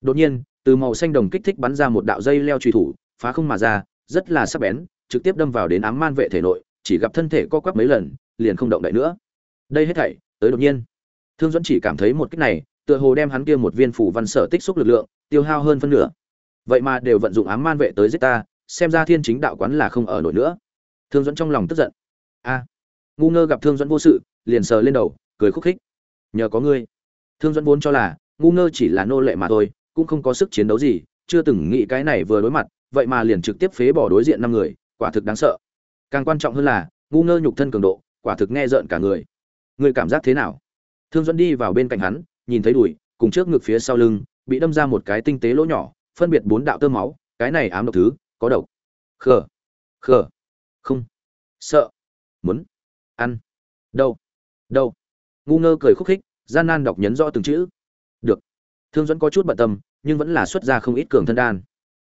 Đột nhiên, từ màu xanh đồng kích thích bắn ra một đạo dây leo truy thủ, phá không mà ra, rất là sắc bén, trực tiếp đâm vào đến ám man vệ thể nội, chỉ gặp thân thể co quắp mấy lần, liền không động đậy nữa. Đây hết thảy, tới đột nhiên. Thương dẫn chỉ cảm thấy một kích này, tựa hồ đem hắn kia một viên phủ văn sở tích xúc lực lượng, tiêu hao hơn phân nửa. Vậy mà đều vận dụng ám man vệ tới giết ta, xem ra thiên chính đạo quán là không ở nổi nữa thương dẫn trong lòng tức giận. A, ngu ngơ gặp thương dẫn vô sự, liền sờ lên đầu, cười khúc khích. Nhờ có ngươi. Thương dẫn vốn cho là, ngu ngơ chỉ là nô lệ mà thôi, cũng không có sức chiến đấu gì, chưa từng nghĩ cái này vừa đối mặt, vậy mà liền trực tiếp phế bỏ đối diện năm người, quả thực đáng sợ. Càng quan trọng hơn là, ngu ngơ nhục thân cường độ, quả thực nghe rợn cả người. Người cảm giác thế nào? Thương dẫn đi vào bên cạnh hắn, nhìn thấy đùi, cùng trước ngực phía sau lưng, bị đâm ra một cái tinh tế lỗ nhỏ, phân biệt bốn đạo tơ máu, cái này ám độc thứ, có độc. Khờ. Khờ không. Sợ. Muốn. Ăn. Đâu đâu ngu ngơ cười khúc khích, gian nan đọc nhấn rõ từng chữ. Được. Thương dẫn có chút bận tâm, nhưng vẫn là xuất ra không ít cường thân đan.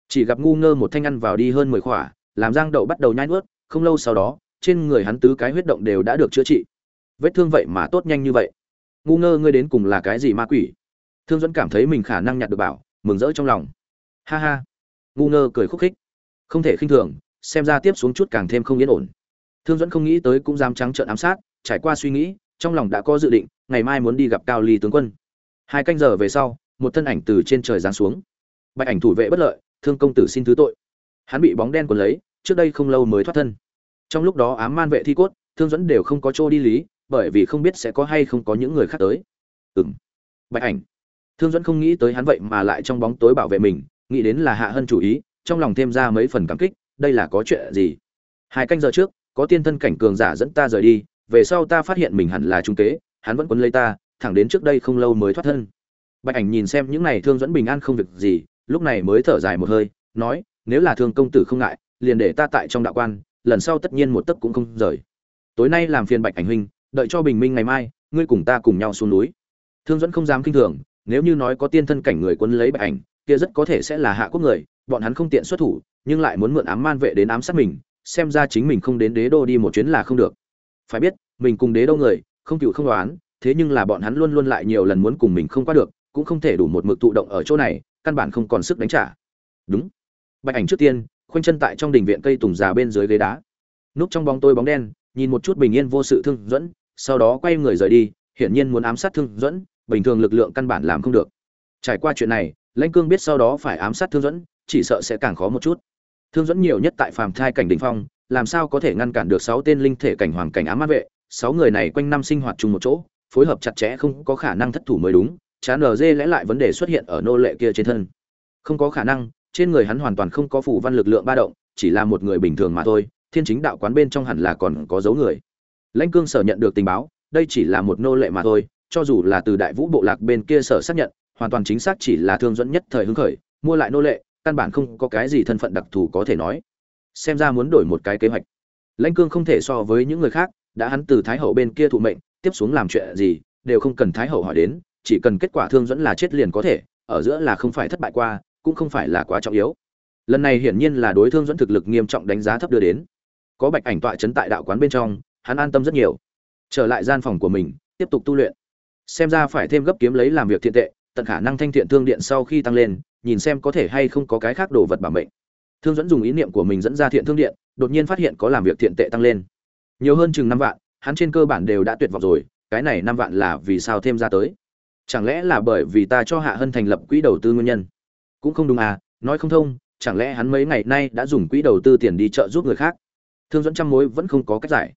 Chỉ gặp ngu ngơ một thanh ăn vào đi hơn mười khỏa, làm giang đậu bắt đầu nhai nuốt, không lâu sau đó, trên người hắn tứ cái huyết động đều đã được chữa trị. Vết thương vậy mà tốt nhanh như vậy. Ngu ngơ ngươi đến cùng là cái gì ma quỷ? Thương dẫn cảm thấy mình khả năng nhặt được bảo, mừng rỡ trong lòng. Ha ha. Ngu ngơ cười khúc khích. Không thể khinh thường xem ra tiếp xuống chút càng thêm không yên ổn. Thương dẫn không nghĩ tới cũng dám trắng trợn ám sát, trải qua suy nghĩ, trong lòng đã có dự định, ngày mai muốn đi gặp cao ly tướng quân. Hai canh giờ về sau, một thân ảnh từ trên trời giáng xuống. Bạch ảnh thủ vệ bất lợi, thương công tử xin thứ tội. Hắn bị bóng đen cuốn lấy, trước đây không lâu mới thoát thân. Trong lúc đó ám man vệ thi cốt, thương dẫn đều không có chỗ đi lý, bởi vì không biết sẽ có hay không có những người khác tới. Ừng bạch ảnh. Thương dẫn không nghĩ tới hắn vậy mà lại trong bóng tối bảo vệ mình, nghĩ đến là hạ hân chủ ý, trong lòng thêm ra mấy phần cảm kích đây là có chuyện gì? Hai canh giờ trước, có tiên thân cảnh cường giả dẫn ta rời đi, về sau ta phát hiện mình hẳn là trung kế, hắn vẫn quấn lấy ta, thẳng đến trước đây không lâu mới thoát thân. Bạch ảnh nhìn xem những này thương dẫn bình an không việc gì, lúc này mới thở dài một hơi, nói, nếu là thương công tử không ngại, liền để ta tại trong đạo quan, lần sau tất nhiên một tấc cũng không rời. Tối nay làm phiền bạch ảnh huynh, đợi cho bình minh ngày mai, ngươi cùng ta cùng nhau xuống núi. Thương dẫn không dám kinh thường, nếu như nói có tiên thân cảnh người quân lấy bạch ảnh, kia rất có thể sẽ là hạ quốc người, bọn hắn không tiện xuất thủ nhưng lại muốn mượn ám man vệ đến ám sát mình, xem ra chính mình không đến đế đô đi một chuyến là không được. Phải biết, mình cùng đế đô người, không cựu không đoán, thế nhưng là bọn hắn luôn luôn lại nhiều lần muốn cùng mình không qua được, cũng không thể đủ một mực tụ động ở chỗ này, căn bản không còn sức đánh trả. Đúng. Bạch ảnh trước tiên, khoanh chân tại trong đình viện cây tùng già bên dưới ghế đá. Núp trong bóng tôi bóng đen, nhìn một chút bình yên vô sự thương dẫn, sau đó quay người rời đi, hiển nhiên muốn ám sát thương dẫn, bình thường lực lượng căn bản làm không được. Trải qua chuyện này, lãnh cương biết sau đó phải ám sát thương dẫn, chỉ sợ sẽ càng khó một chút thương dẫn nhiều nhất tại phàm thai cảnh Đỉnh phong, làm sao có thể ngăn cản được sáu tên linh thể cảnh hoàng cảnh ám át vệ? Sáu người này quanh năm sinh hoạt chung một chỗ, phối hợp chặt chẽ không có khả năng thất thủ mới đúng, chán ở dê lẽ lại vấn đề xuất hiện ở nô lệ kia trên thân. Không có khả năng, trên người hắn hoàn toàn không có phủ văn lực lượng ba động, chỉ là một người bình thường mà thôi, thiên chính đạo quán bên trong hẳn là còn có dấu người. Lãnh cương sở nhận được tình báo, đây chỉ là một nô lệ mà thôi, cho dù là từ đại vũ bộ lạc bên kia sở xác nhận, hoàn toàn chính xác chỉ là thương dẫn nhất thời hứng khởi, mua lại nô lệ căn bản không có cái gì thân phận đặc thù có thể nói. Xem ra muốn đổi một cái kế hoạch. Lãnh cương không thể so với những người khác, đã hắn từ thái hậu bên kia thụ mệnh, tiếp xuống làm chuyện gì, đều không cần thái hậu hỏi đến, chỉ cần kết quả thương dẫn là chết liền có thể, ở giữa là không phải thất bại qua, cũng không phải là quá trọng yếu. Lần này hiển nhiên là đối thương dẫn thực lực nghiêm trọng đánh giá thấp đưa đến. Có bạch ảnh tọa chấn tại đạo quán bên trong, hắn an tâm rất nhiều. Trở lại gian phòng của mình, tiếp tục tu luyện. Xem ra phải thêm gấp kiếm lấy làm việc thiện tệ, tận khả năng thanh thiện thương điện sau khi tăng lên nhìn xem có thể hay không có cái khác đồ vật bảo mệnh. Thương dẫn dùng ý niệm của mình dẫn ra thiện thương điện, đột nhiên phát hiện có làm việc thiện tệ tăng lên. Nhiều hơn chừng năm vạn, hắn trên cơ bản đều đã tuyệt vọng rồi, cái này năm vạn là vì sao thêm ra tới? Chẳng lẽ là bởi vì ta cho hạ hân thành lập quỹ đầu tư nguyên nhân? Cũng không đúng à nói không thông, chẳng lẽ hắn mấy ngày nay đã dùng quỹ đầu tư tiền đi trợ giúp người khác? Thương dẫn trăm mối vẫn không có cách giải.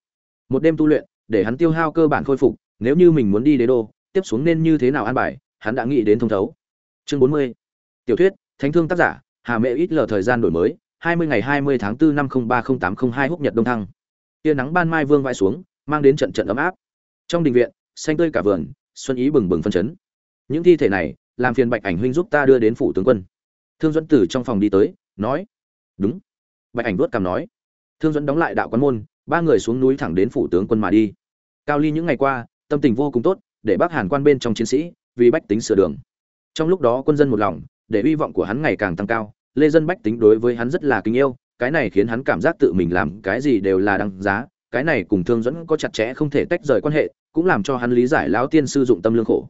Một đêm tu luyện, để hắn tiêu hao cơ bản khôi phục, nếu như mình muốn đi đế đô, tiếp xuống nên như thế nào an bài, hắn đã nghĩ đến thông thấu. Chương bốn mươi tiểu thuyết, thánh thương tác giả, hà mẹ ít lờ thời gian đổi mới, hai mươi ngày hai mươi tháng 4 năm ba tám hai húc nhật đông thăng. Tia nắng ban mai vương vãi xuống, mang đến trận trận ấm áp. Trong đình viện, xanh tươi cả vườn, xuân ý bừng bừng phân chấn. Những thi thể này, làm phiền bạch ảnh huynh giúp ta đưa đến phủ tướng quân. Thương dẫn Tử trong phòng đi tới, nói, đúng. Bạch ảnh đuốt cằm nói, thương dẫn đóng lại đạo quán môn, ba người xuống núi thẳng đến phủ tướng quân mà đi. Cao ly những ngày qua, tâm tình vô cùng tốt, để bác hàn quan bên trong chiến sĩ, vì bách tính sửa đường. Trong lúc đó quân dân một lòng để hy vọng của hắn ngày càng tăng cao. Lê dân bách tính đối với hắn rất là kính yêu, cái này khiến hắn cảm giác tự mình làm cái gì đều là đăng giá, cái này cùng thương dẫn có chặt chẽ không thể tách rời quan hệ, cũng làm cho hắn lý giải lão tiên sư dụng tâm lương khổ.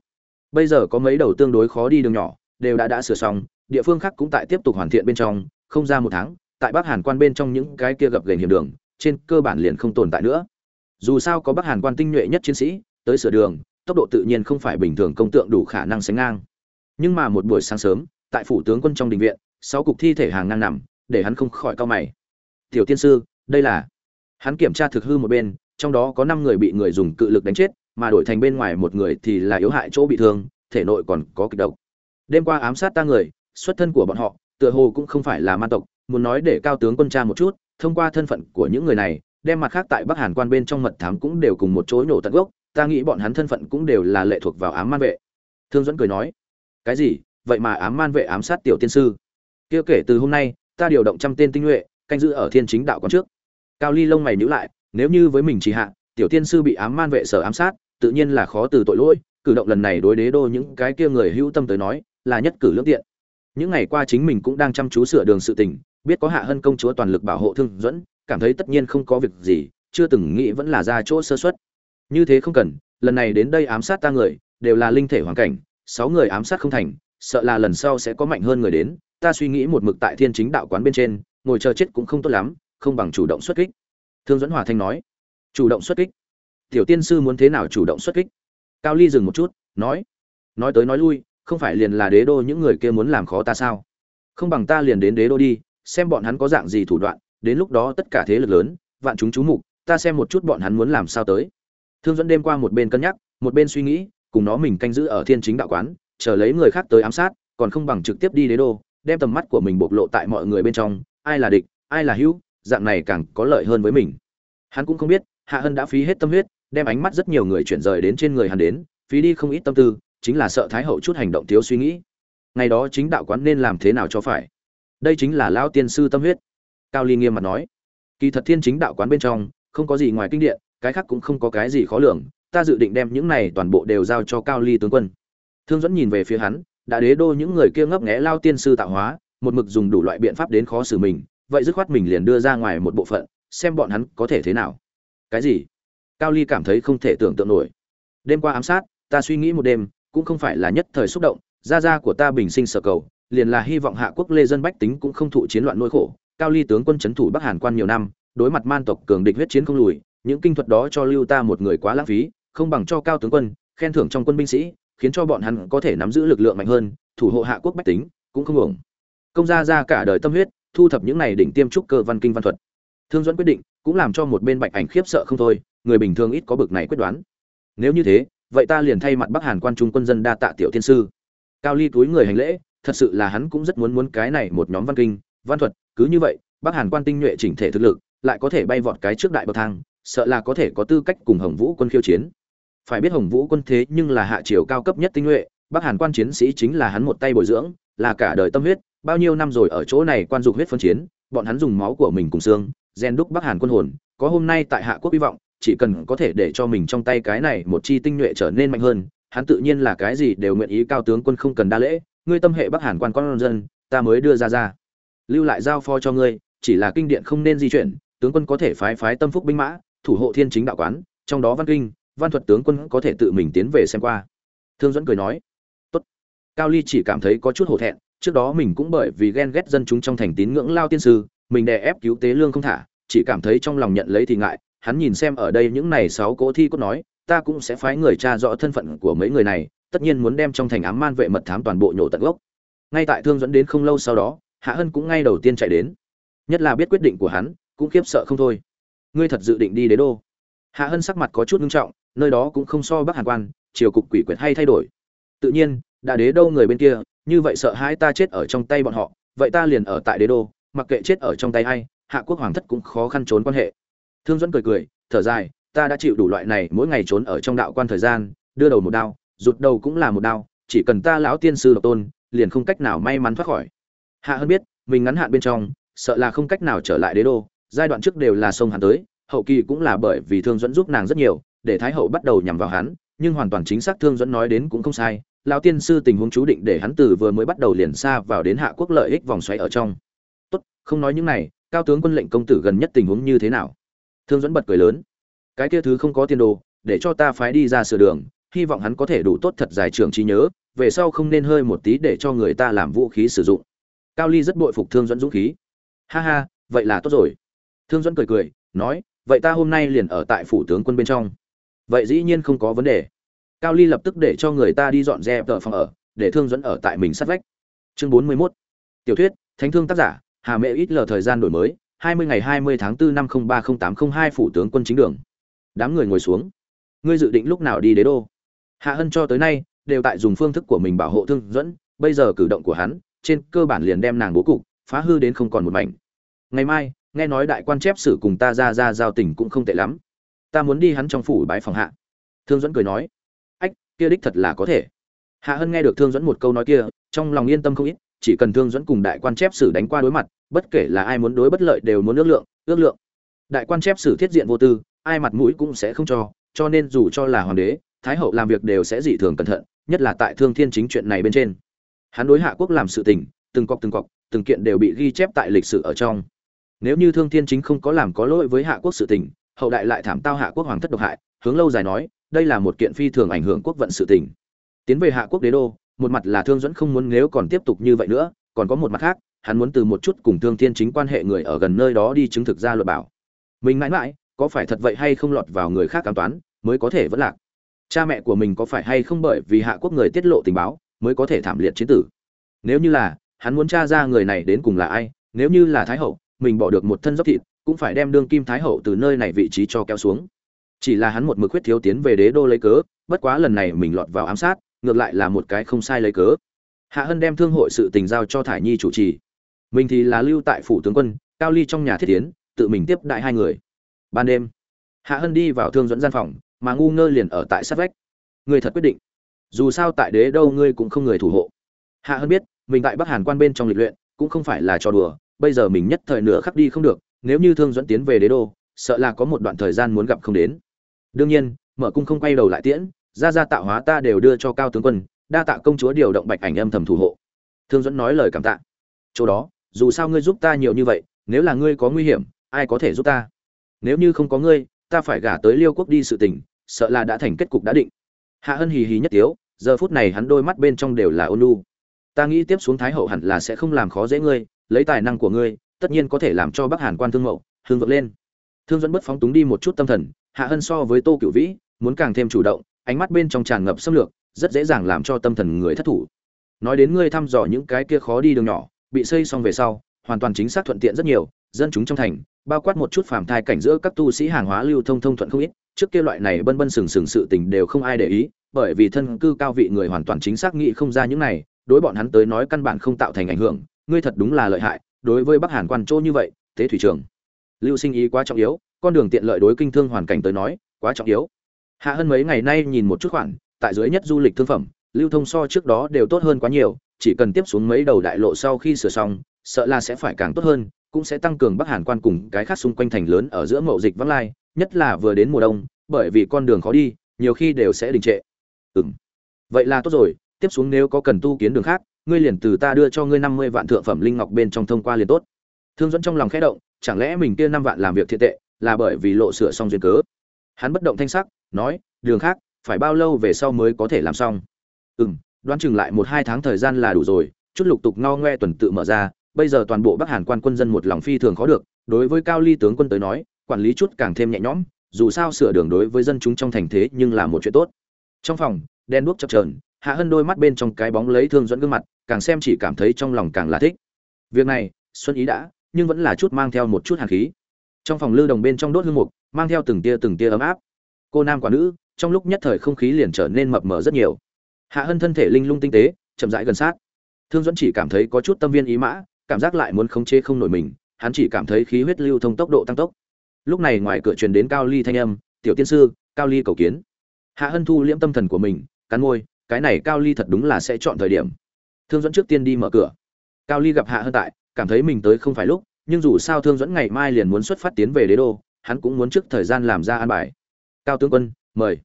Bây giờ có mấy đầu tương đối khó đi đường nhỏ, đều đã đã sửa xong, địa phương khác cũng tại tiếp tục hoàn thiện bên trong, không ra một tháng, tại bắc hàn quan bên trong những cái kia gập ghềnh hiểm đường, trên cơ bản liền không tồn tại nữa. Dù sao có bắc hàn quan tinh nhuệ nhất chiến sĩ, tới sửa đường, tốc độ tự nhiên không phải bình thường công tượng đủ khả năng sánh ngang. Nhưng mà một buổi sáng sớm tại phủ tướng quân trong đình viện, sáu cục thi thể hàng ngang nằm, để hắn không khỏi cao mày. Tiểu tiên sư, đây là hắn kiểm tra thực hư một bên, trong đó có năm người bị người dùng cự lực đánh chết, mà đổi thành bên ngoài một người thì là yếu hại chỗ bị thương, thể nội còn có kịch độc. Đêm qua ám sát ta người, xuất thân của bọn họ, tựa hồ cũng không phải là man tộc, muốn nói để cao tướng quân tra một chút, thông qua thân phận của những người này, đem mặt khác tại bắc hàn quan bên trong mật thám cũng đều cùng một chỗ nổ tận gốc, ta nghĩ bọn hắn thân phận cũng đều là lệ thuộc vào ám man vệ. Thương dẫn cười nói, cái gì? Vậy mà ám man vệ ám sát tiểu tiên sư. Kia kể từ hôm nay, ta điều động trăm tên tinh nhuệ, canh giữ ở thiên chính đạo quán trước. Cao ly lông mày nhíu lại, nếu như với mình chỉ hạ, tiểu tiên sư bị ám man vệ sở ám sát, tự nhiên là khó từ tội lỗi, cử động lần này đối đế đô những cái kia người hữu tâm tới nói, là nhất cử lưỡng tiện. Những ngày qua chính mình cũng đang chăm chú sửa đường sự tình, biết có hạ hân công chúa toàn lực bảo hộ thương dẫn, cảm thấy tất nhiên không có việc gì, chưa từng nghĩ vẫn là ra chỗ sơ xuất như thế không cần, lần này đến đây ám sát ta người, đều là linh thể hoàn cảnh, sáu người ám sát không thành sợ là lần sau sẽ có mạnh hơn người đến, ta suy nghĩ một mực tại thiên chính đạo quán bên trên, ngồi chờ chết cũng không tốt lắm, không bằng chủ động xuất kích. Thương dẫn hòa thanh nói. Chủ động xuất kích? Tiểu tiên sư muốn thế nào chủ động xuất kích? Cao ly dừng một chút, nói. Nói tới nói lui, không phải liền là đế đô những người kia muốn làm khó ta sao? Không bằng ta liền đến đế đô đi, xem bọn hắn có dạng gì thủ đoạn, đến lúc đó tất cả thế lực lớn, vạn chúng chú mục, ta xem một chút bọn hắn muốn làm sao tới. Thương dẫn đêm qua một bên cân nhắc, một bên suy nghĩ, cùng nó mình canh giữ ở thiên chính đạo quán chờ lấy người khác tới ám sát, còn không bằng trực tiếp đi đế đô, đem tầm mắt của mình bộc lộ tại mọi người bên trong, ai là địch, ai là hữu, dạng này càng có lợi hơn với mình. Hắn cũng không biết, hạ hân đã phí hết tâm huyết, đem ánh mắt rất nhiều người chuyển rời đến trên người hắn đến, phí đi không ít tâm tư, chính là sợ thái hậu chút hành động thiếu suy nghĩ. Ngày đó chính đạo quán nên làm thế nào cho phải? Đây chính là lao tiên sư tâm huyết. Cao ly nghiêm mặt nói. Kỳ thật thiên chính đạo quán bên trong, không có gì ngoài kinh điện cái khác cũng không có cái gì khó lường, ta dự định đem những này toàn bộ đều giao cho cao ly tướng quân thương dẫn nhìn về phía hắn, đã đế đô những người kia ngấp nghé lao tiên sư tạo hóa, một mực dùng đủ loại biện pháp đến khó xử mình, vậy dứt khoát mình liền đưa ra ngoài một bộ phận, xem bọn hắn có thể thế nào. Cái gì? Cao ly cảm thấy không thể tưởng tượng nổi. Đêm qua ám sát, ta suy nghĩ một đêm, cũng không phải là nhất thời xúc động, gia gia của ta bình sinh sở cầu, liền là hy vọng hạ quốc lê dân bách tính cũng không thụ chiến loạn nỗi khổ. Cao ly tướng quân chấn thủ bắc hàn quan nhiều năm, đối mặt man tộc cường địch huyết chiến không lùi, những kinh thuật đó cho lưu ta một người quá lãng phí, không bằng cho cao tướng quân, khen thưởng trong quân binh sĩ khiến cho bọn hắn có thể nắm giữ lực lượng mạnh hơn, thủ hộ hạ quốc bách tính, cũng không ổng công gia ra cả đời tâm huyết, thu thập những này đỉnh tiêm trúc cơ văn kinh văn thuật. Thương dẫn quyết định, cũng làm cho một bên bạch ảnh khiếp sợ không thôi, người bình thường ít có bực này quyết đoán. Nếu như thế, vậy ta liền thay mặt bắc hàn quan trung quân dân đa tạ tiểu thiên sư. Cao ly túi người hành lễ, thật sự là hắn cũng rất muốn muốn cái này một nhóm văn kinh, văn thuật, cứ như vậy, bắc hàn quan tinh nhuệ chỉnh thể thực lực, lại có thể bay vọt cái trước đại bậc thang, sợ là có thể có tư cách cùng hồng vũ quân khiêu chiến phải biết hồng vũ quân thế nhưng là hạ triều cao cấp nhất tinh nhuệ, bắc hàn quan chiến sĩ chính là hắn một tay bồi dưỡng, là cả đời tâm huyết, bao nhiêu năm rồi ở chỗ này quan dục huyết phân chiến, bọn hắn dùng máu của mình cùng xương gen đúc bắc hàn quân hồn, có hôm nay tại hạ quốc hy vọng, chỉ cần có thể để cho mình trong tay cái này một chi tinh nhuệ trở nên mạnh hơn, hắn tự nhiên là cái gì đều nguyện ý cao tướng quân không cần đa lễ, ngươi tâm hệ bắc hàn quan con dân, ta mới đưa ra ra. Lưu lại giao phó cho ngươi, chỉ là kinh điện không nên di chuyển, tướng quân có thể phái phái tâm phúc binh mã, thủ hộ thiên chính đạo quán, trong đó văn kinh văn thuật tướng quân có thể tự mình tiến về xem qua. Thương dẫn cười nói, tốt. Cao ly chỉ cảm thấy có chút hổ thẹn, trước đó mình cũng bởi vì ghen ghét dân chúng trong thành tín ngưỡng lao tiên sư, mình đè ép cứu tế lương không thả, chỉ cảm thấy trong lòng nhận lấy thì ngại, hắn nhìn xem ở đây những này sáu cỗ thi cốt nói, ta cũng sẽ phái người tra rõ thân phận của mấy người này, tất nhiên muốn đem trong thành ám man vệ mật thám toàn bộ nhổ tận gốc. Ngay tại thương dẫn đến không lâu sau đó, hạ hân cũng ngay đầu tiên chạy đến. Nhất là biết quyết định của hắn, cũng khiếp sợ không thôi. Ngươi thật dự định đi đế đô? Hạ hân sắc mặt có chút nghiêm trọng, nơi đó cũng không so bắc hàn quan, triều cục quỷ quyệt hay thay đổi. Tự nhiên, đã đế đâu người bên kia, như vậy sợ hãi ta chết ở trong tay bọn họ, vậy ta liền ở tại đế đô, mặc kệ chết ở trong tay hay hạ quốc hoàng thất cũng khó khăn trốn quan hệ. Thương dẫn cười cười, thở dài, ta đã chịu đủ loại này, mỗi ngày trốn ở trong đạo quan thời gian, đưa đầu một đao, rụt đầu cũng là một đao, chỉ cần ta lão tiên sư độc tôn, liền không cách nào may mắn thoát khỏi. Hạ hơn biết, mình ngắn hạn bên trong, sợ là không cách nào trở lại đế đô, giai đoạn trước đều là sông hắn tới hậu kỳ cũng là bởi vì thương dẫn giúp nàng rất nhiều, để thái hậu bắt đầu nhằm vào hắn, nhưng hoàn toàn chính xác thương dẫn nói đến cũng không sai, lão tiên sư tình huống chú định để hắn từ vừa mới bắt đầu liền xa vào đến hạ quốc lợi ích vòng xoáy ở trong. Tốt, không nói những này, cao tướng quân lệnh công tử gần nhất tình huống như thế nào? Thương dẫn bật cười lớn. Cái kia thứ không có tiền đồ, để cho ta phái đi ra sửa đường, hy vọng hắn có thể đủ tốt thật dài trường trí nhớ, về sau không nên hơi một tí để cho người ta làm vũ khí sử dụng. Cao ly rất bội phục thương dẫn dũng khí. Ha ha, vậy là tốt rồi. Thương dẫn cười cười, nói vậy ta hôm nay liền ở tại phủ tướng quân bên trong. Vậy dĩ nhiên không có vấn đề. Cao ly lập tức để cho người ta đi dọn dẹp tờ phòng ở, để thương dẫn ở tại mình sát vách. Chương bốn mươi 41. tiểu thuyết, thánh thương tác giả, hà mẹ ít lờ thời gian đổi mới, hai mươi ngày hai mươi tháng 4 năm không ba không tám không hai phủ tướng quân chính đường. Đám người ngồi xuống. Ngươi dự định lúc nào đi đế đô? Hạ hân cho tới nay, đều tại dùng phương thức của mình bảo hộ thương dẫn bây giờ cử động của hắn, trên cơ bản liền đem nàng bố cục, phá hư đến không còn một mảnh. Ngày mai nghe nói đại quan chép sử cùng ta ra ra giao tình cũng không tệ lắm. Ta muốn đi hắn trong phủ bái phòng hạ. Thương dẫn cười nói. Ách, kia đích thật là có thể. Hạ hân nghe được thương dẫn một câu nói kia, trong lòng yên tâm không ít, chỉ cần thương dẫn cùng đại quan chép sử đánh qua đối mặt, bất kể là ai muốn đối bất lợi đều muốn ước lượng ước lượng. Đại quan chép sử thiết diện vô tư, ai mặt mũi cũng sẽ không cho cho nên dù cho là hoàng đế, thái hậu làm việc đều sẽ dị thường cẩn thận, nhất là tại thương thiên chính chuyện này bên trên. Hắn đối hạ quốc làm sự tình, từng cọc từng cọc, từng kiện đều bị ghi chép tại lịch sử ở trong nếu như thương thiên chính không có làm có lỗi với hạ quốc sự tình, hậu đại lại thảm tao hạ quốc hoàng thất độc hại, hướng lâu dài nói, đây là một kiện phi thường ảnh hưởng quốc vận sự tình. Tiến về hạ quốc đế đô, một mặt là thương dẫn không muốn nếu còn tiếp tục như vậy nữa, còn có một mặt khác, hắn muốn từ một chút cùng thương thiên chính quan hệ người ở gần nơi đó đi chứng thực ra luật bảo. Mình mãi mãi, có phải thật vậy hay không lọt vào người khác cám toán, mới có thể vẫn lạc. Cha mẹ của mình có phải hay không bởi vì hạ quốc người tiết lộ tình báo, mới có thể thảm liệt chiến tử? Nếu như là, hắn muốn tra ra người này đến cùng là ai, nếu như là thái hậu mình bỏ được một thân dốc thịt, cũng phải đem đương kim thái hậu từ nơi này vị trí cho kéo xuống. Chỉ là hắn một mực khuyết thiếu tiến về đế đô lấy cớ, bất quá lần này mình lọt vào ám sát, ngược lại là một cái không sai lấy cớ. Hạ hân đem thương hội sự tình giao cho thải nhi chủ trì. Mình thì là lưu tại phủ tướng quân, cao ly trong nhà thiết tiến, tự mình tiếp đại hai người. Ban đêm, hạ hân đi vào thương dẫn gian phòng, mà ngu ngơ liền ở tại sát vách. Người thật quyết định. Dù sao tại đế đâu ngươi cũng không người thủ hộ. Hạ hân biết, mình tại bắc hàn quan bên trong lịch luyện, cũng không phải là trò đùa bây giờ mình nhất thời nửa khắc đi không được, nếu như thương dẫn tiến về đế đô, sợ là có một đoạn thời gian muốn gặp không đến. Đương nhiên, mở cung không quay đầu lại tiễn, ra ra tạo hóa ta đều đưa cho cao tướng quân, đa tạ công chúa điều động bạch ảnh âm thầm thủ hộ. Thương dẫn nói lời cảm tạ. Chỗ đó, dù sao ngươi giúp ta nhiều như vậy, nếu là ngươi có nguy hiểm, ai có thể giúp ta? Nếu như không có ngươi, ta phải gả tới liêu quốc đi sự tình, sợ là đã thành kết cục đã định. Hạ hân hì hì nhất tiếu, giờ phút này hắn đôi mắt bên trong đều là ôn lu ta nghĩ tiếp xuống thái hậu hẳn là sẽ không làm khó dễ ngươi lấy tài năng của ngươi, tất nhiên có thể làm cho bắc hàn quan thương mậu, hương vượt lên. Thương dẫn bất phóng túng đi một chút tâm thần, hạ hân so với tô Cựu vĩ, muốn càng thêm chủ động, ánh mắt bên trong tràn ngập xâm lược, rất dễ dàng làm cho tâm thần người thất thủ. Nói đến ngươi thăm dò những cái kia khó đi đường nhỏ, bị xây xong về sau, hoàn toàn chính xác thuận tiện rất nhiều, dân chúng trong thành, bao quát một chút phàm thai cảnh giữa các tu sĩ hàng hóa lưu thông thông thuận không ít, trước kia loại này bân bân sừng sừng sự tình đều không ai để ý, bởi vì thân cư cao vị người hoàn toàn chính xác nghĩ không ra những này, đối bọn hắn tới nói căn bản không tạo thành ảnh hưởng ngươi thật đúng là lợi hại, đối với bắc hàn quan chỗ như vậy thế thủy trường, lưu sinh ý quá trọng yếu, con đường tiện lợi đối kinh thương hoàn cảnh tới nói, quá trọng yếu. Hạ hơn mấy ngày nay nhìn một chút khoản, tại dưới nhất du lịch thương phẩm, lưu thông so trước đó đều tốt hơn quá nhiều, chỉ cần tiếp xuống mấy đầu đại lộ sau khi sửa xong, sợ là sẽ phải càng tốt hơn, cũng sẽ tăng cường bắc hàn quan cùng cái khác xung quanh thành lớn ở giữa mậu dịch vắng lai, nhất là vừa đến mùa đông, bởi vì con đường khó đi, nhiều khi đều sẽ đình trệ. Ừ vậy là tốt rồi, tiếp xuống nếu có cần tu kiến đường khác ngươi liền từ ta đưa cho ngươi năm mươi vạn thượng phẩm linh ngọc bên trong thông qua liền tốt. Thương dẫn trong lòng khẽ động, chẳng lẽ mình kia năm vạn làm việc thiện tệ, là bởi vì lộ sửa xong duyên cớ? Hắn bất động thanh sắc, nói, đường khác, phải bao lâu về sau mới có thể làm xong? Ừ m đoán chừng lại một hai tháng thời gian là đủ rồi, chút lục tục ngao ngoe tuần tự mở ra, bây giờ toàn bộ bắc hàn quan quân dân một lòng phi thường khó được, đối với cao ly tướng quân tới nói, quản lý chút càng thêm nhẹ nhõm, dù sao sửa đường đối với dân chúng trong thành thế nhưng là một chuyện tốt. Trong phòng đen đuốc chập trờn hạ hân đôi mắt bên trong cái bóng lấy thương dẫn gương mặt, càng xem chỉ cảm thấy trong lòng càng là thích. Việc này, xuân ý đã, nhưng vẫn là chút mang theo một chút hàn khí. Trong phòng lưu đồng bên trong đốt hương mục, mang theo từng tia từng tia ấm áp. Cô nam quả nữ, trong lúc nhất thời không khí liền trở nên mập mờ rất nhiều. Hạ hân thân thể linh lung tinh tế, chậm rãi gần sát. Thương dẫn chỉ cảm thấy có chút tâm viên ý mã, cảm giác lại muốn khống chế không nổi mình, hắn chỉ cảm thấy khí huyết lưu thông tốc độ tăng tốc. Lúc này ngoài cửa truyền đến cao ly thanh âm, tiểu tiên sư, cao ly cầu kiến. Hạ hân thu liễm tâm thần của mình, cắn môi cái này cao ly thật đúng là sẽ chọn thời điểm. Thương dẫn trước tiên đi mở cửa. Cao ly gặp hạ hân tại, cảm thấy mình tới không phải lúc, nhưng dù sao thương dẫn ngày mai liền muốn xuất phát tiến về đế đô, hắn cũng muốn trước thời gian làm ra an bài. Cao tướng quân, mời.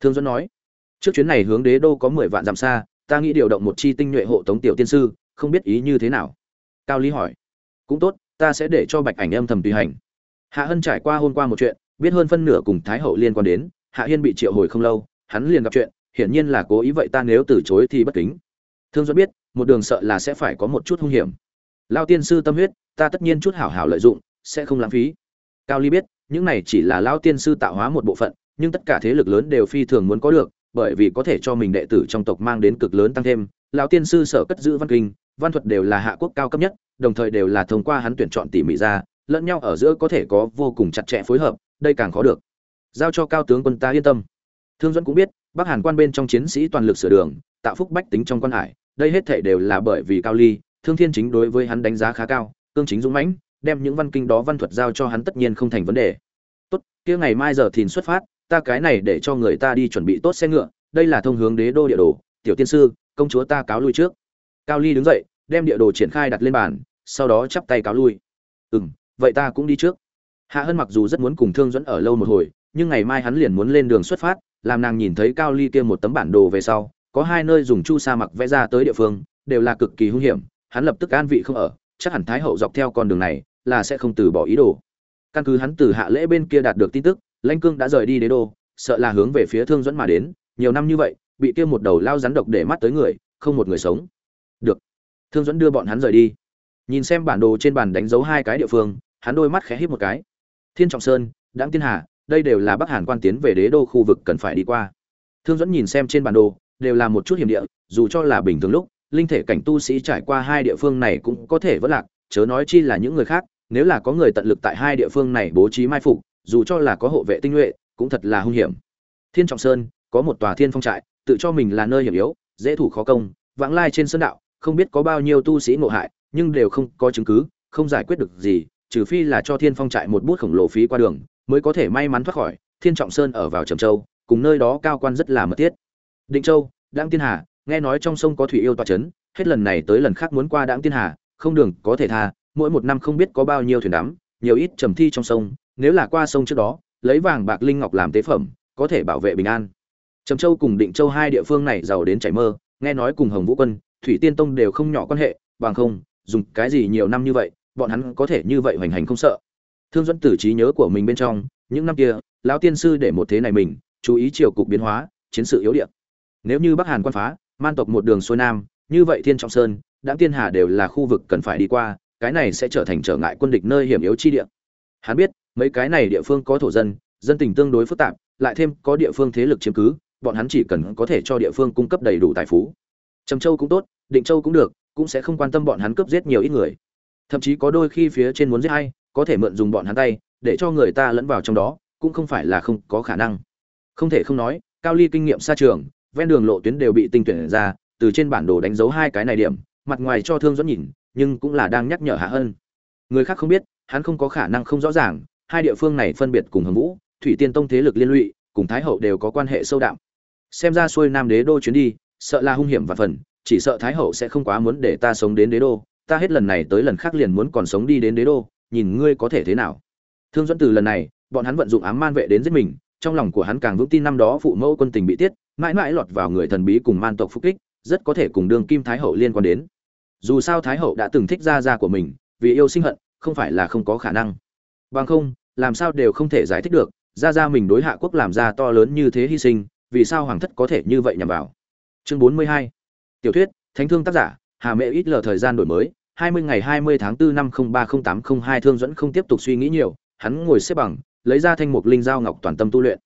Thương dẫn nói. Trước chuyến này hướng đế đô có mười vạn dặm xa, ta nghĩ điều động một chi tinh nhuệ hộ tống tiểu tiên sư, không biết ý như thế nào. Cao ly hỏi. Cũng tốt, ta sẽ để cho bạch ảnh âm thầm tùy hành. Hạ hân trải qua hôm qua một chuyện, biết hơn phân nửa cùng thái hậu liên quan đến, hạ hiên bị triệu hồi không lâu, hắn liền gặp chuyện hiển nhiên là cố ý vậy ta nếu từ chối thì bất kính. Thương duẫn biết, một đường sợ là sẽ phải có một chút hung hiểm. Lao tiên sư tâm huyết, ta tất nhiên chút hảo hảo lợi dụng, sẽ không lãng phí. Cao ly biết, những này chỉ là lao tiên sư tạo hóa một bộ phận, nhưng tất cả thế lực lớn đều phi thường muốn có được, bởi vì có thể cho mình đệ tử trong tộc mang đến cực lớn tăng thêm. Lão tiên sư sở cất giữ văn kinh, văn thuật đều là hạ quốc cao cấp nhất, đồng thời đều là thông qua hắn tuyển chọn tỉ mỉ ra, lẫn nhau ở giữa có thể có vô cùng chặt chẽ phối hợp, đây càng khó được. Giao cho cao tướng quân ta yên tâm. Thương dẫn cũng biết bắc hàn quan bên trong chiến sĩ toàn lực sửa đường, tạo phúc bách tính trong quan hải. Đây hết thể đều là bởi vì cao ly, thương thiên chính đối với hắn đánh giá khá cao, cương chính dũng mãnh, đem những văn kinh đó văn thuật giao cho hắn tất nhiên không thành vấn đề. Tốt, kia ngày mai giờ thìn xuất phát, ta cái này để cho người ta đi chuẩn bị tốt xe ngựa, đây là thông hướng đế đô địa đồ. Tiểu tiên sư, công chúa ta cáo lui trước. Cao ly đứng dậy, đem địa đồ triển khai đặt lên bàn, sau đó chắp tay cáo lui. Ừ m vậy ta cũng đi trước. Hạ hân mặc dù rất muốn cùng thương dẫn ở lâu một hồi, nhưng ngày mai hắn liền muốn lên đường xuất phát làm nàng nhìn thấy cao ly kia một tấm bản đồ về sau, có hai nơi dùng chu sa mặc vẽ ra tới địa phương, đều là cực kỳ hung hiểm, hắn lập tức an vị không ở, chắc hẳn thái hậu dọc theo con đường này, là sẽ không từ bỏ ý đồ. Căn cứ hắn từ hạ lễ bên kia đạt được tin tức, lãnh cương đã rời đi đế đô, sợ là hướng về phía thương dẫn mà đến, nhiều năm như vậy, bị kia một đầu lao rắn độc để mắt tới người, không một người sống. Được. Thương dẫn đưa bọn hắn rời đi. Nhìn xem bản đồ trên bàn đánh dấu hai cái địa phương, hắn đôi mắt khẽ híp một cái. Thiên trọng sơn đáng tiên hà đây đều là bắc hàn quan tiến về đế đô khu vực cần phải đi qua. Thương dẫn nhìn xem trên bản đồ, đều là một chút hiểm địa, dù cho là bình thường lúc, linh thể cảnh tu sĩ trải qua hai địa phương này cũng có thể vất lạc, chớ nói chi là những người khác, nếu là có người tận lực tại hai địa phương này bố trí mai phục, dù cho là có hộ vệ tinh nhuệ, cũng thật là hung hiểm. Thiên trọng sơn, có một tòa thiên phong trại, tự cho mình là nơi hiểm yếu, dễ thủ khó công, vãng lai trên sơn đạo, không biết có bao nhiêu tu sĩ ngộ hại, nhưng đều không có chứng cứ, không giải quyết được gì, trừ phi là cho thiên phong trại một bút khổng lồ phí qua đường mới có thể may mắn thoát khỏi, thiên trọng sơn ở vào trầm châu, cùng nơi đó cao quan rất là mật thiết. Định châu đặng tiên hà, nghe nói trong sông có thủy yêu toa chấn, hết lần này tới lần khác muốn qua đặng tiên hà, không đường có thể tha, mỗi một năm không biết có bao nhiêu thuyền đắm, nhiều ít trầm thi trong sông, nếu là qua sông trước đó, lấy vàng bạc linh ngọc làm tế phẩm, có thể bảo vệ bình an. Trầm châu cùng định châu hai địa phương này giàu đến chảy mơ, nghe nói cùng hồng vũ quân, thủy tiên tông đều không nhỏ quan hệ, bằng không, dùng cái gì nhiều năm như vậy, bọn hắn có thể như vậy hoành hành không sợ thương dẫn tử trí nhớ của mình bên trong, những năm kia, lão tiên sư để một thế này mình, chú ý triều cục biến hóa, chiến sự yếu điện nếu như bắc hàn quan phá, man tộc một đường xuôi nam, như vậy thiên trọng sơn đã tiên hà đều là khu vực cần phải đi qua, cái này sẽ trở thành trở ngại quân địch nơi hiểm yếu chi địa. Hắn biết, mấy cái này địa phương có thổ dân dân tình tương đối phức tạp, lại thêm có địa phương thế lực chiếm cứ, bọn hắn chỉ cần có thể cho địa phương cung cấp đầy đủ tài phú. Trầm châu cũng tốt, định châu cũng được, cũng sẽ không quan tâm bọn hắn cướp giết nhiều ít người. Thậm chí có đôi khi phía trên muốn giết hay có thể mượn dùng bọn hắn tay, để cho người ta lẫn vào trong đó, cũng không phải là không có khả năng. Không thể không nói, cao ly kinh nghiệm xa trường, ven đường lộ tuyến đều bị tinh tuyển ra, từ trên bản đồ đánh dấu hai cái này điểm, mặt ngoài cho thương dẫn nhìn, nhưng cũng là đang nhắc nhở hạ ân. Người khác không biết, hắn không có khả năng không rõ ràng, hai địa phương này phân biệt cùng hồng vũ, thủy tiên tông thế lực liên lụy, cùng thái hậu đều có quan hệ sâu đậm xem ra xuôi nam đế đô chuyến đi, sợ là hung hiểm và phần, chỉ sợ thái hậu sẽ không quá muốn để ta sống đến đế đô, ta hết lần này tới lần khác liền muốn còn sống đi đến đế đô nhìn ngươi có thể thế nào. Thương dẫn từ lần này, bọn hắn vận dụng ám man vệ đến giết mình, trong lòng của hắn càng vững tin năm đó phụ mẫu quân tình bị tiết, mãi mãi lọt vào người thần bí cùng man tộc phúc kích, rất có thể cùng đường kim thái hậu liên quan đến. Dù sao thái hậu đã từng thích gia gia của mình, vì yêu sinh hận, không phải là không có khả năng. Bằng không, làm sao đều không thể giải thích được, gia gia mình đối hạ quốc làm ra to lớn như thế hy sinh, vì sao hoàng thất có thể như vậy nhằm vào. Chương bốn mươi hai. Tiểu thuyết, thánh thương tác giả, hà mẹ ít lờ thời gian đổi mới hai mươi ngày hai mươi tháng 4 năm ba tám hai thương dẫn không tiếp tục suy nghĩ nhiều, hắn ngồi xếp bằng, lấy ra thanh mục linh dao ngọc toàn tâm tu luyện.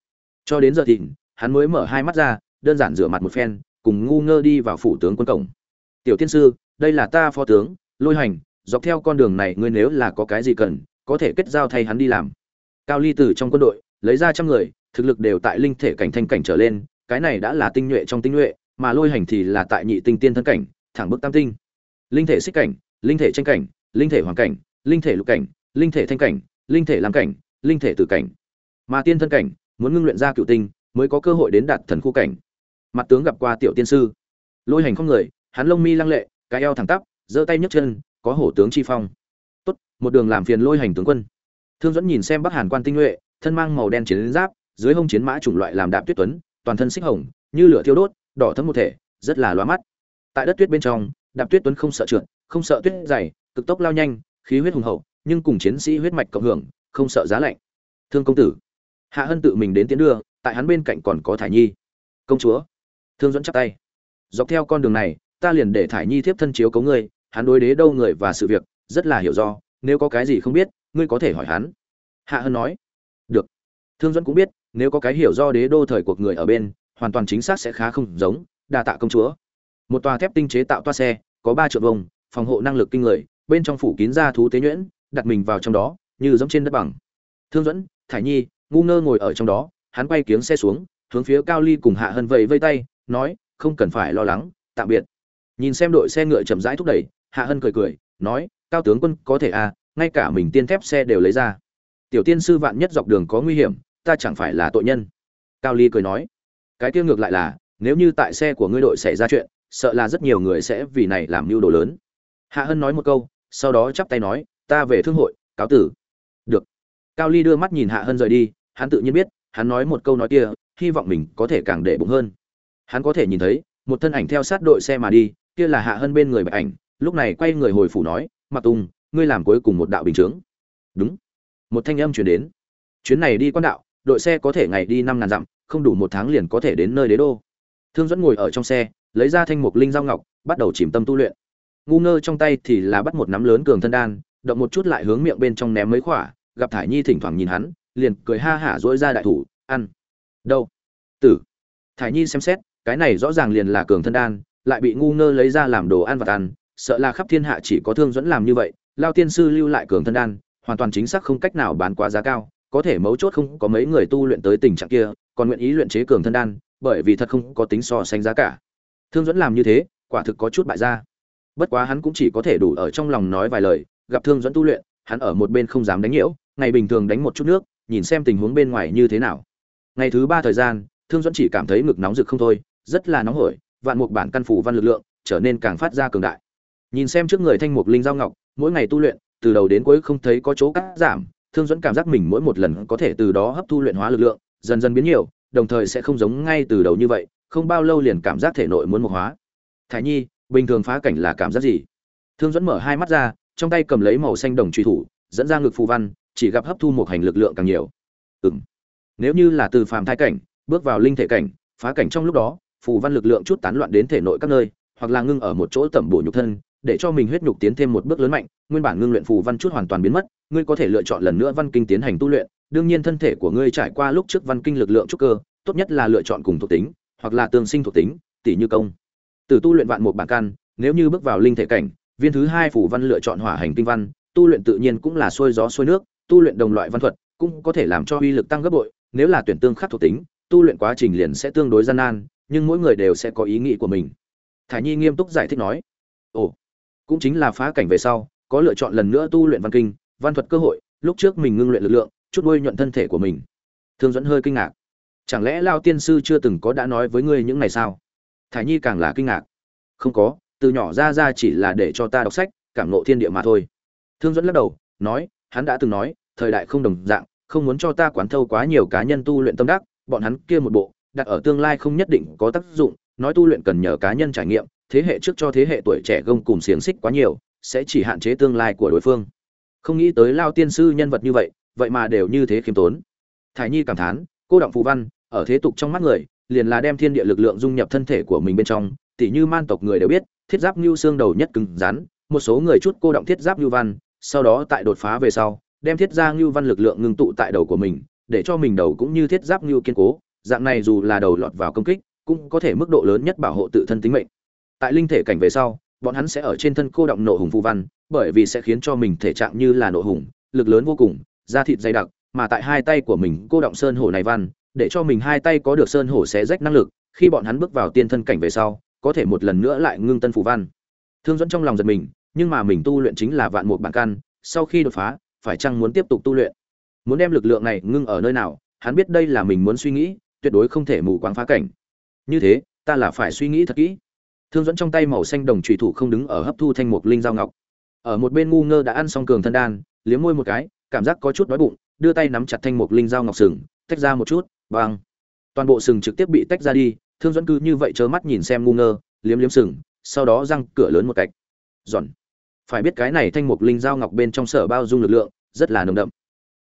Cho đến giờ thịnh hắn mới mở hai mắt ra, đơn giản rửa mặt một phen, cùng ngu ngơ đi vào phủ tướng quân cổng. Tiểu tiên sư, đây là ta phó tướng, lôi hành, dọc theo con đường này ngươi nếu là có cái gì cần, có thể kết giao thay hắn đi làm. Cao ly từ trong quân đội, lấy ra trăm người, thực lực đều tại linh thể cảnh thanh cảnh trở lên, cái này đã là tinh nhuệ trong tinh nhuệ, mà lôi hành thì là tại nhị tinh tiên thân cảnh, thẳng bước tam tinh. Linh thể xích cảnh linh thể tranh cảnh, linh thể hoàng cảnh, linh thể lục cảnh, linh thể thanh cảnh, linh thể lam cảnh, linh thể tử cảnh. Mà tiên thân cảnh, muốn ngưng luyện ra cựu tinh, mới có cơ hội đến đạt thần khu cảnh. Mặt tướng gặp qua tiểu tiên sư. Lôi hành không người, hắn lông mi lăng lệ, cái eo thẳng tắp, giơ tay nhấc chân, có hổ tướng chi phong. Tốt, một đường làm phiền lôi hành tướng quân. Thương dẫn nhìn xem bắc hàn quan tinh nhuệ, thân mang màu đen chiến giáp, dưới hông chiến mã chủng loại làm đạm tuyết tuấn, toàn thân xích hồng, như lửa thiêu đốt, đỏ thấm một thể, rất là loa mắt. Tại đất tuyết bên trong đạp tuyết tuấn không sợ trượt không sợ tuyết dày, cực tốc lao nhanh, khí huyết hùng hậu, nhưng cùng chiến sĩ huyết mạch cộng hưởng, không sợ giá lạnh. Thương công tử. Hạ hân tự mình đến tiến đưa, tại hắn bên cạnh còn có thải nhi. Công chúa. Thương dẫn chắp tay. Dọc theo con đường này, ta liền để thải nhi tiếp thân chiếu cấu ngươi, hắn đối đế đâu người và sự việc, rất là hiểu do, nếu có cái gì không biết, ngươi có thể hỏi hắn. Hạ hân nói. Được. Thương dẫn cũng biết, nếu có cái hiểu do đế đô thời cuộc người ở bên, hoàn toàn chính xác sẽ khá không giống, đa tạ công chúa. Một tòa thép tinh chế tạo toa xe, có ba triệu vông phòng hộ năng lực kinh người, bên trong phủ kín ra thú tế nhuyễn, đặt mình vào trong đó, như giống trên đất bằng. Thương dẫn thải nhi, ngu ngơ ngồi ở trong đó, hắn quay kiếng xe xuống, hướng phía cao ly cùng hạ hân vẫy vây tay, nói, không cần phải lo lắng, tạm biệt. Nhìn xem đội xe ngựa chậm rãi thúc đẩy, hạ hân cười cười, nói, cao tướng quân, có thể à ngay cả mình tiên thép xe đều lấy ra. Tiểu tiên sư vạn nhất dọc đường có nguy hiểm, ta chẳng phải là tội nhân. Cao ly cười nói, cái tiêu ngược lại là, nếu như tại xe của ngươi đội xảy ra chuyện, sợ là rất nhiều người sẽ vì này làm mưu đồ lớn hạ hân nói một câu, sau đó chắp tay nói, ta về thương hội, cáo tử. Được. Cao ly đưa mắt nhìn hạ hân rời đi, hắn tự nhiên biết, hắn nói một câu nói kia, hy vọng mình có thể càng để bụng hơn. Hắn có thể nhìn thấy, một thân ảnh theo sát đội xe mà đi, kia là hạ hân bên người bạch ảnh, lúc này quay người hồi phủ nói mặc tùng, ngươi làm cuối cùng một đạo bình chướng. Đúng. Một thanh âm chuyển đến. Chuyến này đi quan đạo, đội xe có thể ngày đi năm ngàn dặm, không đủ một tháng liền có thể đến nơi đế đô. Thương dẫn ngồi ở trong xe, lấy ra thanh mục linh dao ngọc, bắt đầu chìm tâm tu luyện ngu ngơ trong tay thì là bắt một nắm lớn cường thân đan, động một chút lại hướng miệng bên trong ném mấy khỏa, gặp thải nhi thỉnh thoảng nhìn hắn, liền cười ha hả dỗi ra đại thủ, ăn. Đâu? Tử. Thải nhi xem xét, cái này rõ ràng liền là cường thân đan, lại bị ngu ngơ lấy ra làm đồ ăn và ăn, sợ là khắp thiên hạ chỉ có thương dẫn làm như vậy, lao tiên sư lưu lại cường thân đan, hoàn toàn chính xác không cách nào bán quá giá cao, có thể mấu chốt không có mấy người tu luyện tới tình trạng kia, còn nguyện ý luyện chế cường thân đan, bởi vì thật không có tính so sánh giá cả. Thương dẫn làm như thế, quả thực có chút bại ra bất quá hắn cũng chỉ có thể đủ ở trong lòng nói vài lời, gặp thương dẫn tu luyện, hắn ở một bên không dám đánh nhiễu, ngày bình thường đánh một chút nước, nhìn xem tình huống bên ngoài như thế nào. Ngày thứ ba thời gian, thương dẫn chỉ cảm thấy ngực nóng rực không thôi, rất là nóng hổi, vạn mục bản căn phủ văn lực lượng trở nên càng phát ra cường đại. Nhìn xem trước người thanh mục linh giao ngọc, mỗi ngày tu luyện, từ đầu đến cuối không thấy có chỗ cắt giảm, thương dẫn cảm giác mình mỗi một lần có thể từ đó hấp thu luyện hóa lực lượng, dần dần biến nhiều, đồng thời sẽ không giống ngay từ đầu như vậy, không bao lâu liền cảm giác thể nội muốn mục hóa. Thải nhi bình thường phá cảnh là cảm giác gì? Thương dẫn mở hai mắt ra, trong tay cầm lấy màu xanh đồng truy thủ, dẫn ra ngực phù văn, chỉ gặp hấp thu một hành lực lượng càng nhiều. Ừng nếu như là từ phàm thai cảnh, bước vào linh thể cảnh, phá cảnh trong lúc đó, phù văn lực lượng chút tán loạn đến thể nội các nơi, hoặc là ngưng ở một chỗ tẩm bổ nhục thân, để cho mình huyết nhục tiến thêm một bước lớn mạnh, nguyên bản ngưng luyện phù văn chút hoàn toàn biến mất, ngươi có thể lựa chọn lần nữa văn kinh tiến hành tu luyện, đương nhiên thân thể của ngươi trải qua lúc trước văn kinh lực lượng trúc cơ, tốt nhất là lựa chọn cùng thuộc tính, hoặc là tương sinh thuộc tính tỷ như công từ tu luyện vạn một bản căn, nếu như bước vào linh thể cảnh, viên thứ hai phủ văn lựa chọn hỏa hành tinh văn, tu luyện tự nhiên cũng là xuôi gió xuôi nước, tu luyện đồng loại văn thuật cũng có thể làm cho uy lực tăng gấp bội, nếu là tuyển tương khắc thuộc tính, tu luyện quá trình liền sẽ tương đối gian nan, nhưng mỗi người đều sẽ có ý nghĩ của mình. Thải nhi nghiêm túc giải thích nói, ồ, cũng chính là phá cảnh về sau, có lựa chọn lần nữa tu luyện văn kinh, văn thuật cơ hội, lúc trước mình ngưng luyện lực lượng, chút nuôi nhuận thân thể của mình. Thương dẫn hơi kinh ngạc. Chẳng lẽ lao tiên sư chưa từng có đã nói với ngươi những ngày sao? Thải nhi càng là kinh ngạc. Không có, từ nhỏ ra ra chỉ là để cho ta đọc sách, cảm nộ thiên địa mà thôi. Thương dẫn lắc đầu, nói, hắn đã từng nói, thời đại không đồng dạng, không muốn cho ta quán thâu quá nhiều cá nhân tu luyện tâm đắc, bọn hắn kia một bộ, đặt ở tương lai không nhất định có tác dụng, nói tu luyện cần nhờ cá nhân trải nghiệm, thế hệ trước cho thế hệ tuổi trẻ gông cùng xiềng xích quá nhiều, sẽ chỉ hạn chế tương lai của đối phương. Không nghĩ tới lao tiên sư nhân vật như vậy vậy mà đều như thế khiêm tốn. Thải nhi cảm thán, cô động phù văn, ở thế tục trong mắt người liền là đem thiên địa lực lượng dung nhập thân thể của mình bên trong, tỉ như man tộc người đều biết, thiết giáp như xương đầu nhất cứng rắn, một số người chút cô động thiết giáp như văn, sau đó tại đột phá về sau, đem thiết ra như văn lực lượng ngưng tụ tại đầu của mình, để cho mình đầu cũng như thiết giáp như kiên cố, dạng này dù là đầu lọt vào công kích, cũng có thể mức độ lớn nhất bảo hộ tự thân tính mệnh. Tại linh thể cảnh về sau, bọn hắn sẽ ở trên thân cô động nộ hùng phù văn, bởi vì sẽ khiến cho mình thể trạng như là nộ hùng, lực lớn vô cùng, da thịt dày đặc, mà tại hai tay của mình cô động sơn hổ này văn để cho mình hai tay có được sơn hổ xé rách năng lực, khi bọn hắn bước vào tiên thân cảnh về sau, có thể một lần nữa lại ngưng tân phù văn. Thương dẫn trong lòng giật mình, nhưng mà mình tu luyện chính là vạn một bản căn, sau khi đột phá, phải chăng muốn tiếp tục tu luyện? Muốn đem lực lượng này ngưng ở nơi nào, hắn biết đây là mình muốn suy nghĩ, tuyệt đối không thể mù quáng phá cảnh. Như thế, ta là phải suy nghĩ thật kỹ. Thương dẫn trong tay màu xanh đồng trùy thủ không đứng ở hấp thu thanh mục linh dao ngọc. Ở một bên ngu ngơ đã ăn xong cường thân đan, liếm môi một cái, cảm giác có chút đói bụng, đưa tay nắm chặt thanh mục linh dao ngọc sừng, tách ra một chút bằng toàn bộ sừng trực tiếp bị tách ra đi, thương dẫn cứ như vậy trơ mắt nhìn xem ngu ngơ, liếm liếm sừng, sau đó răng cửa lớn một cạch. Giòn. Phải biết cái này thanh mục linh giao ngọc bên trong sở bao dung lực lượng, rất là nồng đậm.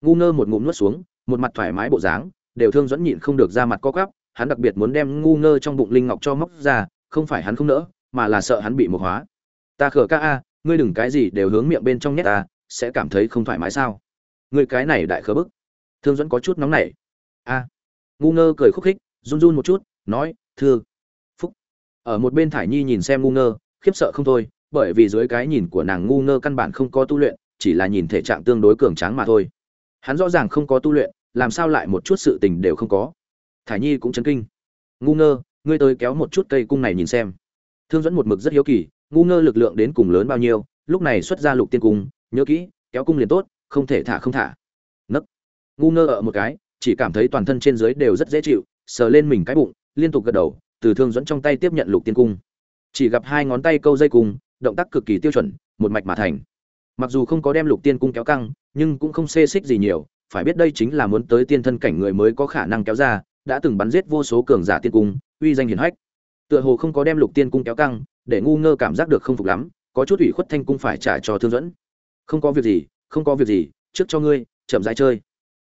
Ngu ngơ một ngụm nuốt xuống, một mặt thoải mái bộ dáng, đều thương dẫn nhịn không được ra mặt co quắp, hắn đặc biệt muốn đem ngu ngơ trong bụng linh ngọc cho móc ra, không phải hắn không nỡ, mà là sợ hắn bị mục hóa. Ta khở ca a, ngươi đừng cái gì đều hướng miệng bên trong nhét ta, sẽ cảm thấy không thoải mái sao? Ngươi cái này đại khờ bức. Thương dẫn có chút nóng nảy. A ngu ngơ cười khúc khích, run run một chút, nói thưa phúc. Ở một bên thải nhi nhìn xem ngu ngơ, khiếp sợ không thôi, bởi vì dưới cái nhìn của nàng ngu ngơ căn bản không có tu luyện, chỉ là nhìn thể trạng tương đối cường tráng mà thôi. Hắn rõ ràng không có tu luyện, làm sao lại một chút sự tình đều không có? Thải nhi cũng chấn kinh. Ngu ngơ, ngươi tới kéo một chút cây cung này nhìn xem. Thương dẫn một mực rất hiếu kỳ, ngu ngơ lực lượng đến cùng lớn bao nhiêu, lúc này xuất ra lục tiên cung, nhớ kỹ, kéo cung liền tốt, không thể thả không thả. Nấc. Ngu ngơ ở một cái chỉ cảm thấy toàn thân trên dưới đều rất dễ chịu, sờ lên mình cái bụng, liên tục gật đầu, từ thương dẫn trong tay tiếp nhận lục tiên cung. Chỉ gặp hai ngón tay câu dây cung động tác cực kỳ tiêu chuẩn, một mạch mà thành. Mặc dù không có đem lục tiên cung kéo căng, nhưng cũng không xê xích gì nhiều, phải biết đây chính là muốn tới tiên thân cảnh người mới có khả năng kéo ra, đã từng bắn giết vô số cường giả tiên cung, uy danh hiển hách. Tựa hồ không có đem lục tiên cung kéo căng, để ngu ngơ cảm giác được không phục lắm, có chút ủy khuất thanh cung phải trả cho thương dẫn. Không có việc gì, không có việc gì, trước cho ngươi, chậm rãi chơi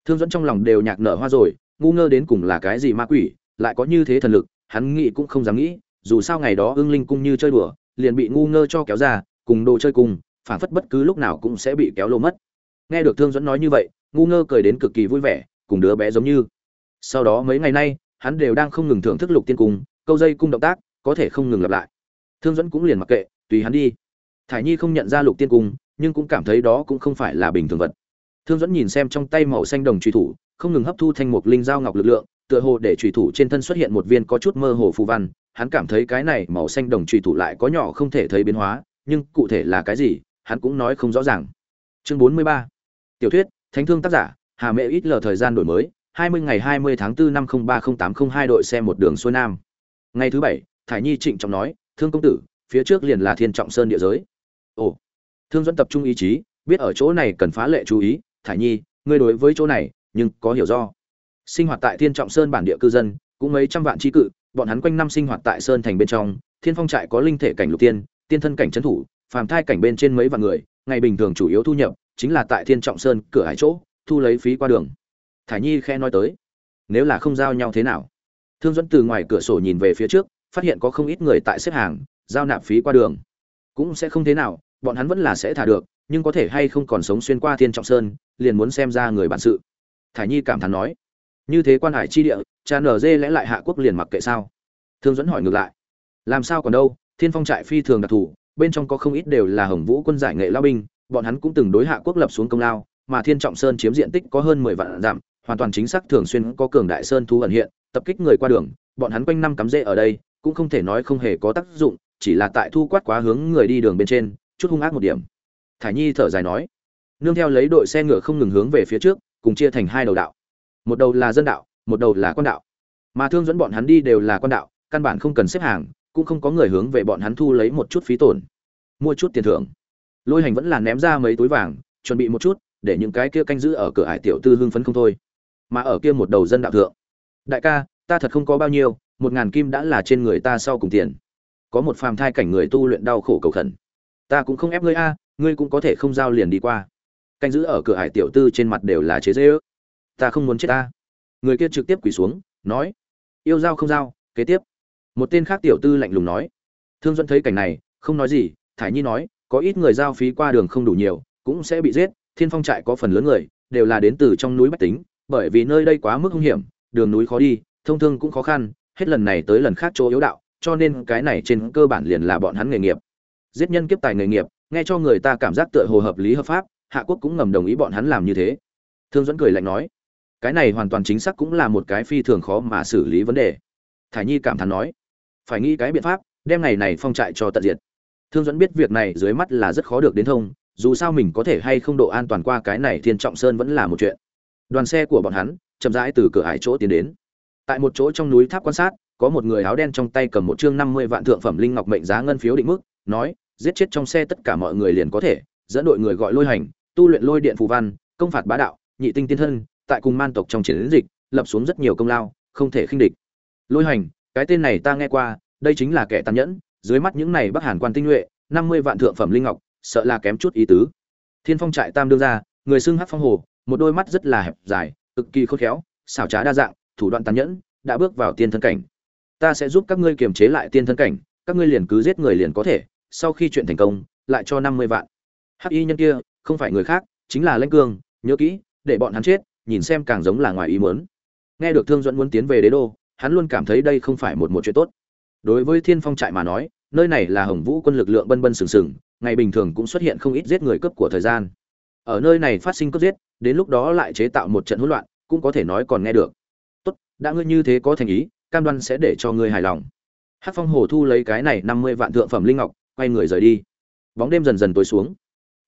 thương dẫn trong lòng đều nhạc nở hoa rồi, ngu ngơ đến cùng là cái gì ma quỷ, lại có như thế thần lực, hắn nghĩ cũng không dám nghĩ, dù sao ngày đó ưng linh cung như chơi đùa, liền bị ngu ngơ cho kéo ra, cùng đồ chơi cùng, phản phất bất cứ lúc nào cũng sẽ bị kéo lô mất. Nghe được thương dẫn nói như vậy, ngu ngơ cười đến cực kỳ vui vẻ, cùng đứa bé giống như. Sau đó mấy ngày nay, hắn đều đang không ngừng thưởng thức lục tiên cung, câu dây cung động tác, có thể không ngừng lặp lại. Thương dẫn cũng liền mặc kệ, tùy hắn đi. Thải nhi không nhận ra lục tiên cung, nhưng cũng cảm thấy đó cũng không phải là bình thường vật thương dẫn nhìn xem trong tay màu xanh đồng truy thủ, không ngừng hấp thu thanh mục linh giao ngọc lực lượng, tựa hồ để truy thủ trên thân xuất hiện một viên có chút mơ hồ phù văn. Hắn cảm thấy cái này màu xanh đồng truy thủ lại có nhỏ không thể thấy biến hóa, nhưng cụ thể là cái gì, hắn cũng nói không rõ ràng. Chương bốn mươi ba. Tiểu thuyết, thánh thương tác giả, hà mẹ ít lờ thời gian đổi mới, hai mươi ngày hai mươi tháng 4 năm không ba không tám không hai đội xe một đường xuôi nam. Ngày thứ bảy, thải nhi trịnh trọng nói, thương công tử, phía trước liền là thiên trọng sơn địa giới. Ồ. Thương dẫn tập trung ý chí, biết ở chỗ này cần phá lệ chú ý thải nhi, ngươi đối với chỗ này, nhưng có hiểu do. Sinh hoạt tại thiên trọng sơn bản địa cư dân, cũng mấy trăm vạn tri cự, bọn hắn quanh năm sinh hoạt tại sơn thành bên trong, thiên phong trại có linh thể cảnh lục tiên tiên thân cảnh trấn thủ, phàm thai cảnh bên trên mấy vạn người, ngày bình thường chủ yếu thu nhập, chính là tại thiên trọng sơn cửa hải chỗ, thu lấy phí qua đường. Thải nhi khe nói tới, nếu là không giao nhau thế nào? Thương dẫn từ ngoài cửa sổ nhìn về phía trước, phát hiện có không ít người tại xếp hàng, giao nạp phí qua đường. Cũng sẽ không thế nào, bọn hắn vẫn là sẽ thả được nhưng có thể hay không còn sống xuyên qua thiên trọng sơn, liền muốn xem ra người bản sự. Thải nhi cảm thán nói, như thế quan hải chi địa, cha nở dê lẽ lại hạ quốc liền mặc kệ sao? Thương dẫn hỏi ngược lại, làm sao còn đâu, thiên phong trại phi thường đặc thù, bên trong có không ít đều là hồng vũ quân giải nghệ lao binh, bọn hắn cũng từng đối hạ quốc lập xuống công lao, mà thiên trọng sơn chiếm diện tích có hơn mười vạn dặm, hoàn toàn chính xác thường xuyên có cường đại sơn thú ẩn hiện, tập kích người qua đường, bọn hắn quanh năm cắm rễ ở đây, cũng không thể nói không hề có tác dụng, chỉ là tại thu quát quá hướng người đi đường bên trên, chút hung ác một điểm thải nhi thở dài nói, nương theo lấy đội xe ngựa không ngừng hướng về phía trước, cùng chia thành hai đầu đạo. Một đầu là dân đạo, một đầu là quan đạo. Mà thương dẫn bọn hắn đi đều là quan đạo, căn bản không cần xếp hàng, cũng không có người hướng về bọn hắn thu lấy một chút phí tổn, mua chút tiền thưởng. Lôi hành vẫn là ném ra mấy túi vàng, chuẩn bị một chút, để những cái kia canh giữ ở cửa hải tiểu tư hưng phấn không thôi. Mà ở kia một đầu dân đạo thượng, đại ca, ta thật không có bao nhiêu, một ngàn kim đã là trên người ta sau cùng tiền. Có một phàm thai cảnh người tu luyện đau khổ cầu khẩn. Ta cũng không ép ngươi a ngươi cũng có thể không giao liền đi qua. Canh giữ ở cửa hải tiểu tư trên mặt đều là chế dễ ước ta không muốn chết ta. Người kia trực tiếp quỳ xuống, nói, yêu giao không giao, kế tiếp. Một tên khác tiểu tư lạnh lùng nói, thương dẫn thấy cảnh này, không nói gì, thải nhi nói, có ít người giao phí qua đường không đủ nhiều, cũng sẽ bị giết, thiên phong trại có phần lớn người, đều là đến từ trong núi bách tính, bởi vì nơi đây quá mức hung hiểm, đường núi khó đi, thông thương cũng khó khăn, hết lần này tới lần khác chỗ yếu đạo, cho nên cái này trên cơ bản liền là bọn hắn nghề nghiệp. Giết nhân kiếp tài nghề nghiệp nghe cho người ta cảm giác tựa hồ hợp lý hợp pháp, hạ quốc cũng ngầm đồng ý bọn hắn làm như thế. Thương dẫn cười lạnh nói, cái này hoàn toàn chính xác cũng là một cái phi thường khó mà xử lý vấn đề. Thải nhi cảm thán nói, phải nghĩ cái biện pháp, đem ngày này phong trại cho tận diệt. Thương dẫn biết việc này dưới mắt là rất khó được đến thông, dù sao mình có thể hay không độ an toàn qua cái này thiên trọng sơn vẫn là một chuyện. Đoàn xe của bọn hắn chậm rãi từ cửa hải chỗ tiến đến. Tại một chỗ trong núi tháp quan sát, có một người áo đen trong tay cầm một chương năm mươi vạn thượng phẩm linh ngọc mệnh giá ngân phiếu định mức, nói giết chết trong xe tất cả mọi người liền có thể, dẫn đội người gọi lôi hành, tu luyện lôi điện phù văn, công phạt bá đạo, nhị tinh tiên thân, tại cùng man tộc trong chiến dịch, lập xuống rất nhiều công lao, không thể khinh địch. Lôi hành, cái tên này ta nghe qua, đây chính là kẻ tàn nhẫn, dưới mắt những này bắc hàn quan tinh nhuệ, năm mươi vạn thượng phẩm linh ngọc, sợ là kém chút ý tứ. Thiên phong trại tam đương ra người xưng hắc phong hồ, một đôi mắt rất là hẹp dài, cực kỳ khôn khéo, xảo trá đa dạng, thủ đoạn tàn nhẫn, đã bước vào tiên thân cảnh. Ta sẽ giúp các ngươi kiềm chế lại tiên thân cảnh, các ngươi liền cứ giết người liền có thể sau khi chuyện thành công, lại cho năm mươi vạn. Hắc y nhân kia, không phải người khác, chính là lãnh cương, nhớ kỹ, để bọn hắn chết, nhìn xem càng giống là ngoài ý muốn. Nghe được thương dẫn muốn tiến về đế đô, hắn luôn cảm thấy đây không phải một một chuyện tốt. Đối với thiên phong trại mà nói, nơi này là hồng vũ quân lực lượng bân bân sừng sừng, ngày bình thường cũng xuất hiện không ít giết người cướp của thời gian. Ở nơi này phát sinh cướp giết, đến lúc đó lại chế tạo một trận hỗn loạn, cũng có thể nói còn nghe được. Tốt, đã ngươi như thế có thành ý, cam đoan sẽ để cho ngươi hài lòng. Hát phong hồ thu lấy cái này năm mươi vạn thượng phẩm linh ngọc quay người rời đi. Bóng đêm dần dần tối xuống.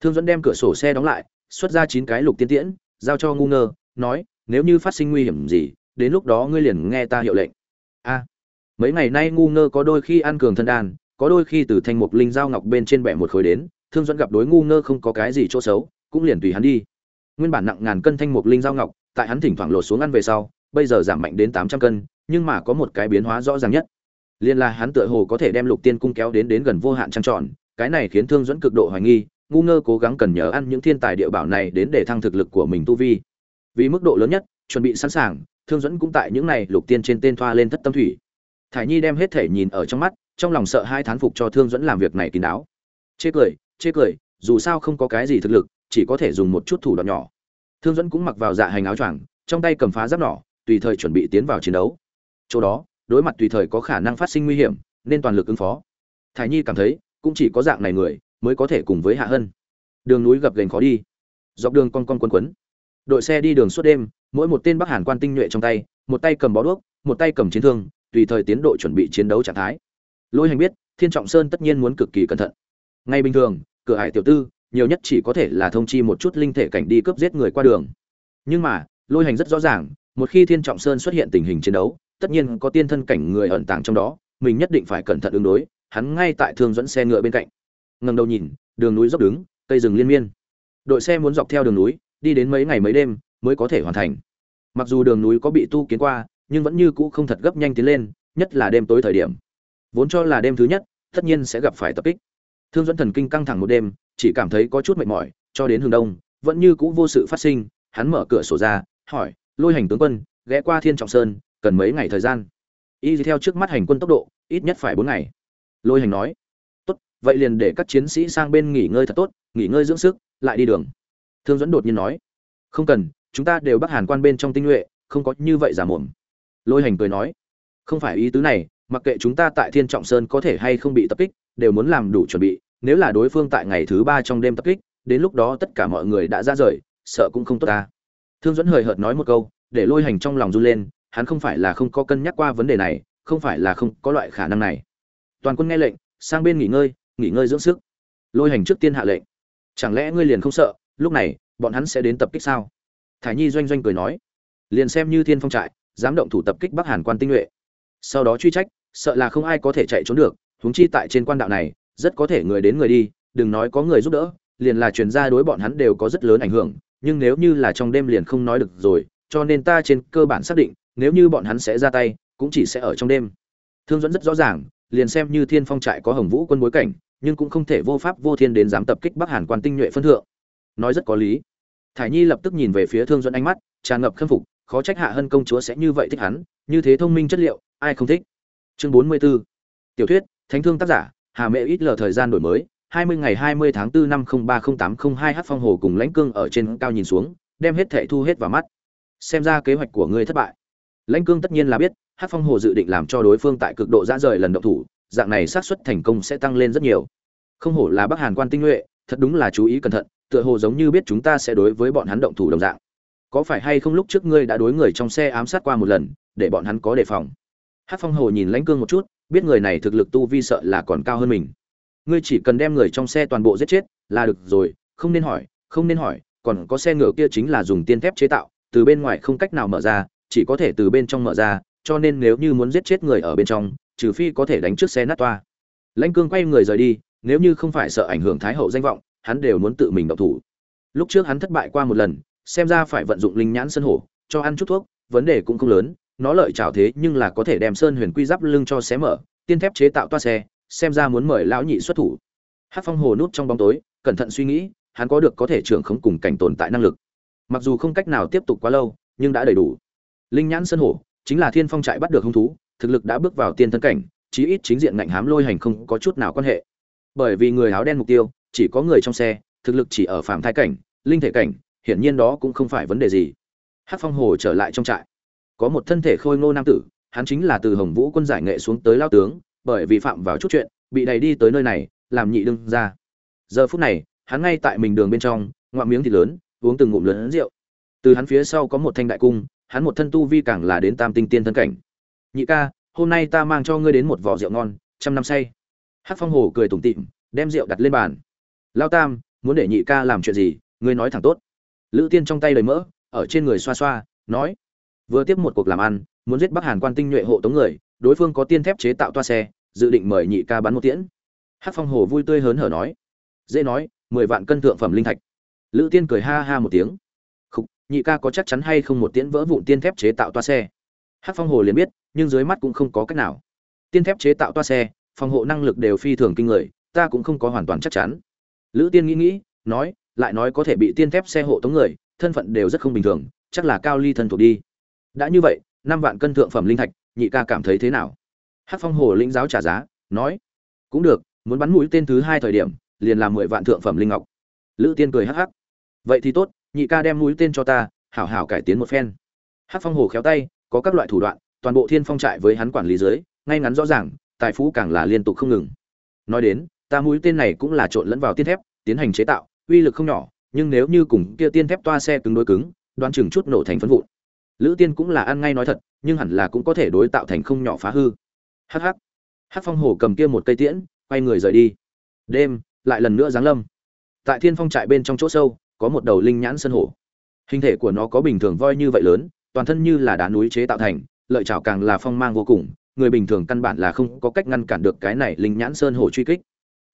Thương dẫn đem cửa sổ xe đóng lại, xuất ra chín cái lục tiên tiễn, giao cho ngu ngơ, nói, nếu như phát sinh nguy hiểm gì, đến lúc đó ngươi liền nghe ta hiệu lệnh. A. Mấy ngày nay ngu ngơ có đôi khi ăn cường thân đan, có đôi khi từ thanh mục linh giao ngọc bên trên bẻ một khối đến, thương dẫn gặp đối ngu ngơ không có cái gì chỗ xấu, cũng liền tùy hắn đi. Nguyên bản nặng ngàn cân thanh mục linh giao ngọc, tại hắn thỉnh thoảng lột xuống ăn về sau, bây giờ giảm mạnh đến tám trăm cân, nhưng mà có một cái biến hóa rõ ràng nhất liên là hắn tựa hồ có thể đem lục tiên cung kéo đến đến gần vô hạn trăng tròn, cái này khiến thương dẫn cực độ hoài nghi, ngu ngơ cố gắng cần nhờ ăn những thiên tài địa bảo này đến để thăng thực lực của mình tu vi. Vì mức độ lớn nhất, chuẩn bị sẵn sàng, thương dẫn cũng tại những này lục tiên trên tên thoa lên thất tâm thủy. Thải nhi đem hết thể nhìn ở trong mắt, trong lòng sợ hai thán phục cho thương dẫn làm việc này kín đáo. Chê cười chê cười, dù sao không có cái gì thực lực, chỉ có thể dùng một chút thủ đoạn nhỏ. Thương dẫn cũng mặc vào dạ hành áo choàng, trong tay cầm phá giáp nỏ, tùy thời chuẩn bị tiến vào chiến đấu. Chỗ đó đối mặt tùy thời có khả năng phát sinh nguy hiểm, nên toàn lực ứng phó. Thải nhi cảm thấy, cũng chỉ có dạng này người, mới có thể cùng với hạ hân. Đường núi gập ghềnh khó đi. Dọc đường con con quấn quấn. Đội xe đi đường suốt đêm, mỗi một tên bắc hàn quan tinh nhuệ trong tay, một tay cầm bó đuốc, một tay cầm chiến thương, tùy thời tiến độ chuẩn bị chiến đấu trạng thái. Lôi hành biết, thiên trọng sơn tất nhiên muốn cực kỳ cẩn thận. Ngay bình thường, cửa hải tiểu tư, nhiều nhất chỉ có thể là thông chi một chút linh thể cảnh đi cướp giết người qua đường. Nhưng mà, lôi hành rất rõ ràng, một khi thiên trọng sơn xuất hiện tình hình chiến đấu tất nhiên có tiên thân cảnh người ẩn tàng trong đó, mình nhất định phải cẩn thận ứng đối, hắn ngay tại thương dẫn xe ngựa bên cạnh. Ngầm đầu nhìn, đường núi dốc đứng, cây rừng liên miên. Đội xe muốn dọc theo đường núi, đi đến mấy ngày mấy đêm mới có thể hoàn thành. Mặc dù đường núi có bị tu kiến qua, nhưng vẫn như cũ không thật gấp nhanh tiến lên, nhất là đêm tối thời điểm. Vốn cho là đêm thứ nhất, tất nhiên sẽ gặp phải tập kích. Thương dẫn thần kinh căng thẳng một đêm, chỉ cảm thấy có chút mệt mỏi, cho đến hướng đông, vẫn như cũ vô sự phát sinh, hắn mở cửa sổ ra, hỏi, lôi hành tướng quân, ghé qua thiên trọng sơn cần mấy ngày thời gian. Y theo trước mắt hành quân tốc độ, ít nhất phải bốn ngày. Lôi hành nói, tốt, vậy liền để các chiến sĩ sang bên nghỉ ngơi thật tốt, nghỉ ngơi dưỡng sức, lại đi đường. Thương dẫn đột nhiên nói, không cần, chúng ta đều bắc hàn quan bên trong tinh nhuệ, không có như vậy giả mồm. Lôi hành cười nói, không phải ý tứ này, mặc kệ chúng ta tại thiên trọng sơn có thể hay không bị tập kích, đều muốn làm đủ chuẩn bị, nếu là đối phương tại ngày thứ ba trong đêm tập kích, đến lúc đó tất cả mọi người đã ra rời, sợ cũng không tốt ta. Thương dẫn hời hợt nói một câu, để lôi hành trong lòng run lên hắn không phải là không có cân nhắc qua vấn đề này, không phải là không có loại khả năng này. Toàn quân nghe lệnh, sang bên nghỉ ngơi nghỉ ngơi dưỡng sức. Lôi hành trước tiên hạ lệnh. Chẳng lẽ ngươi liền không sợ, lúc này, bọn hắn sẽ đến tập kích sao? Thải nhi doanh doanh cười nói. Liền xem như thiên phong trại, dám động thủ tập kích bắc hàn quan tinh nhuệ. Sau đó truy trách, sợ là không ai có thể chạy trốn được, huống chi tại trên quan đạo này, rất có thể người đến người đi, đừng nói có người giúp đỡ, liền là truyền ra đối bọn hắn đều có rất lớn ảnh hưởng, nhưng nếu như là trong đêm liền không nói được rồi, cho nên ta trên cơ bản xác định nếu như bọn hắn sẽ ra tay cũng chỉ sẽ ở trong đêm thương dẫn rất rõ ràng liền xem như thiên phong trại có hồng vũ quân bối cảnh nhưng cũng không thể vô pháp vô thiên đến dám tập kích bắc hàn quan tinh nhuệ phân thượng nói rất có lý thải nhi lập tức nhìn về phía thương dẫn ánh mắt tràn ngập khâm phục khó trách hạ hân công chúa sẽ như vậy thích hắn như thế thông minh chất liệu ai không thích chương bốn mươi 44. tiểu thuyết thánh thương tác giả hà mẹ ít lờ thời gian đổi mới 20 ngày 20 tháng 4 năm 030802 Hắc Phong Hồ cùng Lãnh Cương ở trên cao nhìn xuống, đem hết thể thu hết vào mắt. Xem ra kế hoạch của ngươi thất bại. Lãnh Cương tất nhiên là biết, Hát Phong Hồ dự định làm cho đối phương tại cực độ dã rời lần động thủ, dạng này xác suất thành công sẽ tăng lên rất nhiều. Không hổ là Bắc Hàn quan tinh nhuệ, thật đúng là chú ý cẩn thận, tựa hồ giống như biết chúng ta sẽ đối với bọn hắn động thủ đồng dạng. Có phải hay không lúc trước ngươi đã đối người trong xe ám sát qua một lần, để bọn hắn có đề phòng? Hát Phong Hồ nhìn Lãnh Cương một chút, biết người này thực lực tu vi sợ là còn cao hơn mình ngươi chỉ cần đem người trong xe toàn bộ giết chết là được rồi không nên hỏi không nên hỏi còn có xe ngựa kia chính là dùng tiên thép chế tạo từ bên ngoài không cách nào mở ra chỉ có thể từ bên trong mở ra, cho nên nếu như muốn giết chết người ở bên trong, trừ phi có thể đánh trước xe nát toa. Lãnh cương quay người rời đi, nếu như không phải sợ ảnh hưởng thái hậu danh vọng, hắn đều muốn tự mình động thủ. Lúc trước hắn thất bại qua một lần, xem ra phải vận dụng linh nhãn sân hổ, cho ăn chút thuốc, vấn đề cũng không lớn, nó lợi chào thế nhưng là có thể đem sơn huyền quy giáp lưng cho xé mở, tiên thép chế tạo toa xe, xem ra muốn mời lão nhị xuất thủ. Hát phong hồ nút trong bóng tối, cẩn thận suy nghĩ, hắn có được có thể trưởng khống cùng cảnh tồn tại năng lực. Mặc dù không cách nào tiếp tục quá lâu, nhưng đã đầy đủ linh nhãn sơn hổ, chính là thiên phong trại bắt được hung thú, thực lực đã bước vào tiên thân cảnh, chí ít chính diện ngạnh hám lôi hành không có chút nào quan hệ. Bởi vì người áo đen mục tiêu, chỉ có người trong xe, thực lực chỉ ở phạm thai cảnh, linh thể cảnh, hiển nhiên đó cũng không phải vấn đề gì. Hát phong hồ trở lại trong trại. Có một thân thể khôi ngô nam tử, hắn chính là từ hồng vũ quân giải nghệ xuống tới lao tướng, bởi vì phạm vào chút chuyện, bị đẩy đi tới nơi này, làm nhị đương ra giờ phút này, hắn ngay tại mình đường bên trong, ngoạm miếng thịt lớn, uống từng ngụm lớn rượu. Từ hắn phía sau có một thanh đại cung hắn một thân tu vi càng là đến tam tinh tiên thân cảnh. Nhị ca, hôm nay ta mang cho ngươi đến một vỏ rượu ngon, trăm năm say. Hát phong hồ cười tủm tịm đem rượu đặt lên bàn. Lao tam, muốn để nhị ca làm chuyện gì, ngươi nói thẳng tốt. Lữ tiên trong tay đầy mỡ, ở trên người xoa xoa, nói. Vừa tiếp một cuộc làm ăn, muốn giết bắc hàn quan tinh nhuệ hộ tống người, đối phương có tiên thép chế tạo toa xe, dự định mời nhị ca bắn một tiễn. Hát phong hồ vui tươi hớn hở nói. Dễ nói, mười vạn cân thượng phẩm linh thạch. Lữ tiên cười ha ha một tiếng nhị ca có chắc chắn hay không một tiễn vỡ vụn tiên thép chế tạo toa xe? Hát phong hồ liền biết, nhưng dưới mắt cũng không có cách nào. Tiên thép chế tạo toa xe, phòng hộ năng lực đều phi thường kinh người, ta cũng không có hoàn toàn chắc chắn. Lữ tiên nghĩ nghĩ, nói, lại nói có thể bị tiên thép xe hộ tống người, thân phận đều rất không bình thường, chắc là cao ly thân thuộc đi. Đã như vậy, năm vạn cân thượng phẩm linh thạch, nhị ca cảm thấy thế nào? Hát phong hồ lĩnh giáo trả giá, nói, cũng được, muốn bắn mũi tên thứ hai thời điểm, liền làm mười vạn thượng phẩm linh ngọc. Lữ tiên cười hắc hắc. Vậy thì tốt nhị ca đem mũi tên cho ta, hảo hảo cải tiến một phen. Hát phong hồ khéo tay, có các loại thủ đoạn, toàn bộ thiên phong trại với hắn quản lý dưới, ngay ngắn rõ ràng, tài phú càng là liên tục không ngừng. Nói đến, ta mũi tên này cũng là trộn lẫn vào tiên thép, tiến hành chế tạo, uy lực không nhỏ, nhưng nếu như cùng kia tiên thép toa xe cứng đối cứng, đoán chừng chút nổ thành phân vụn. Lữ tiên cũng là ăn ngay nói thật, nhưng hẳn là cũng có thể đối tạo thành không nhỏ phá hư. Hh hát phong hồ cầm kia một cây tiễn, quay người rời đi. Đêm, lại lần nữa giáng lâm. Tại thiên phong trại bên trong chỗ sâu có một đầu linh nhãn sơn hổ. Hình thể của nó có bình thường voi như vậy lớn, toàn thân như là đá núi chế tạo thành, lợi chảo càng là phong mang vô cùng, người bình thường căn bản là không có cách ngăn cản được cái này linh nhãn sơn hổ truy kích.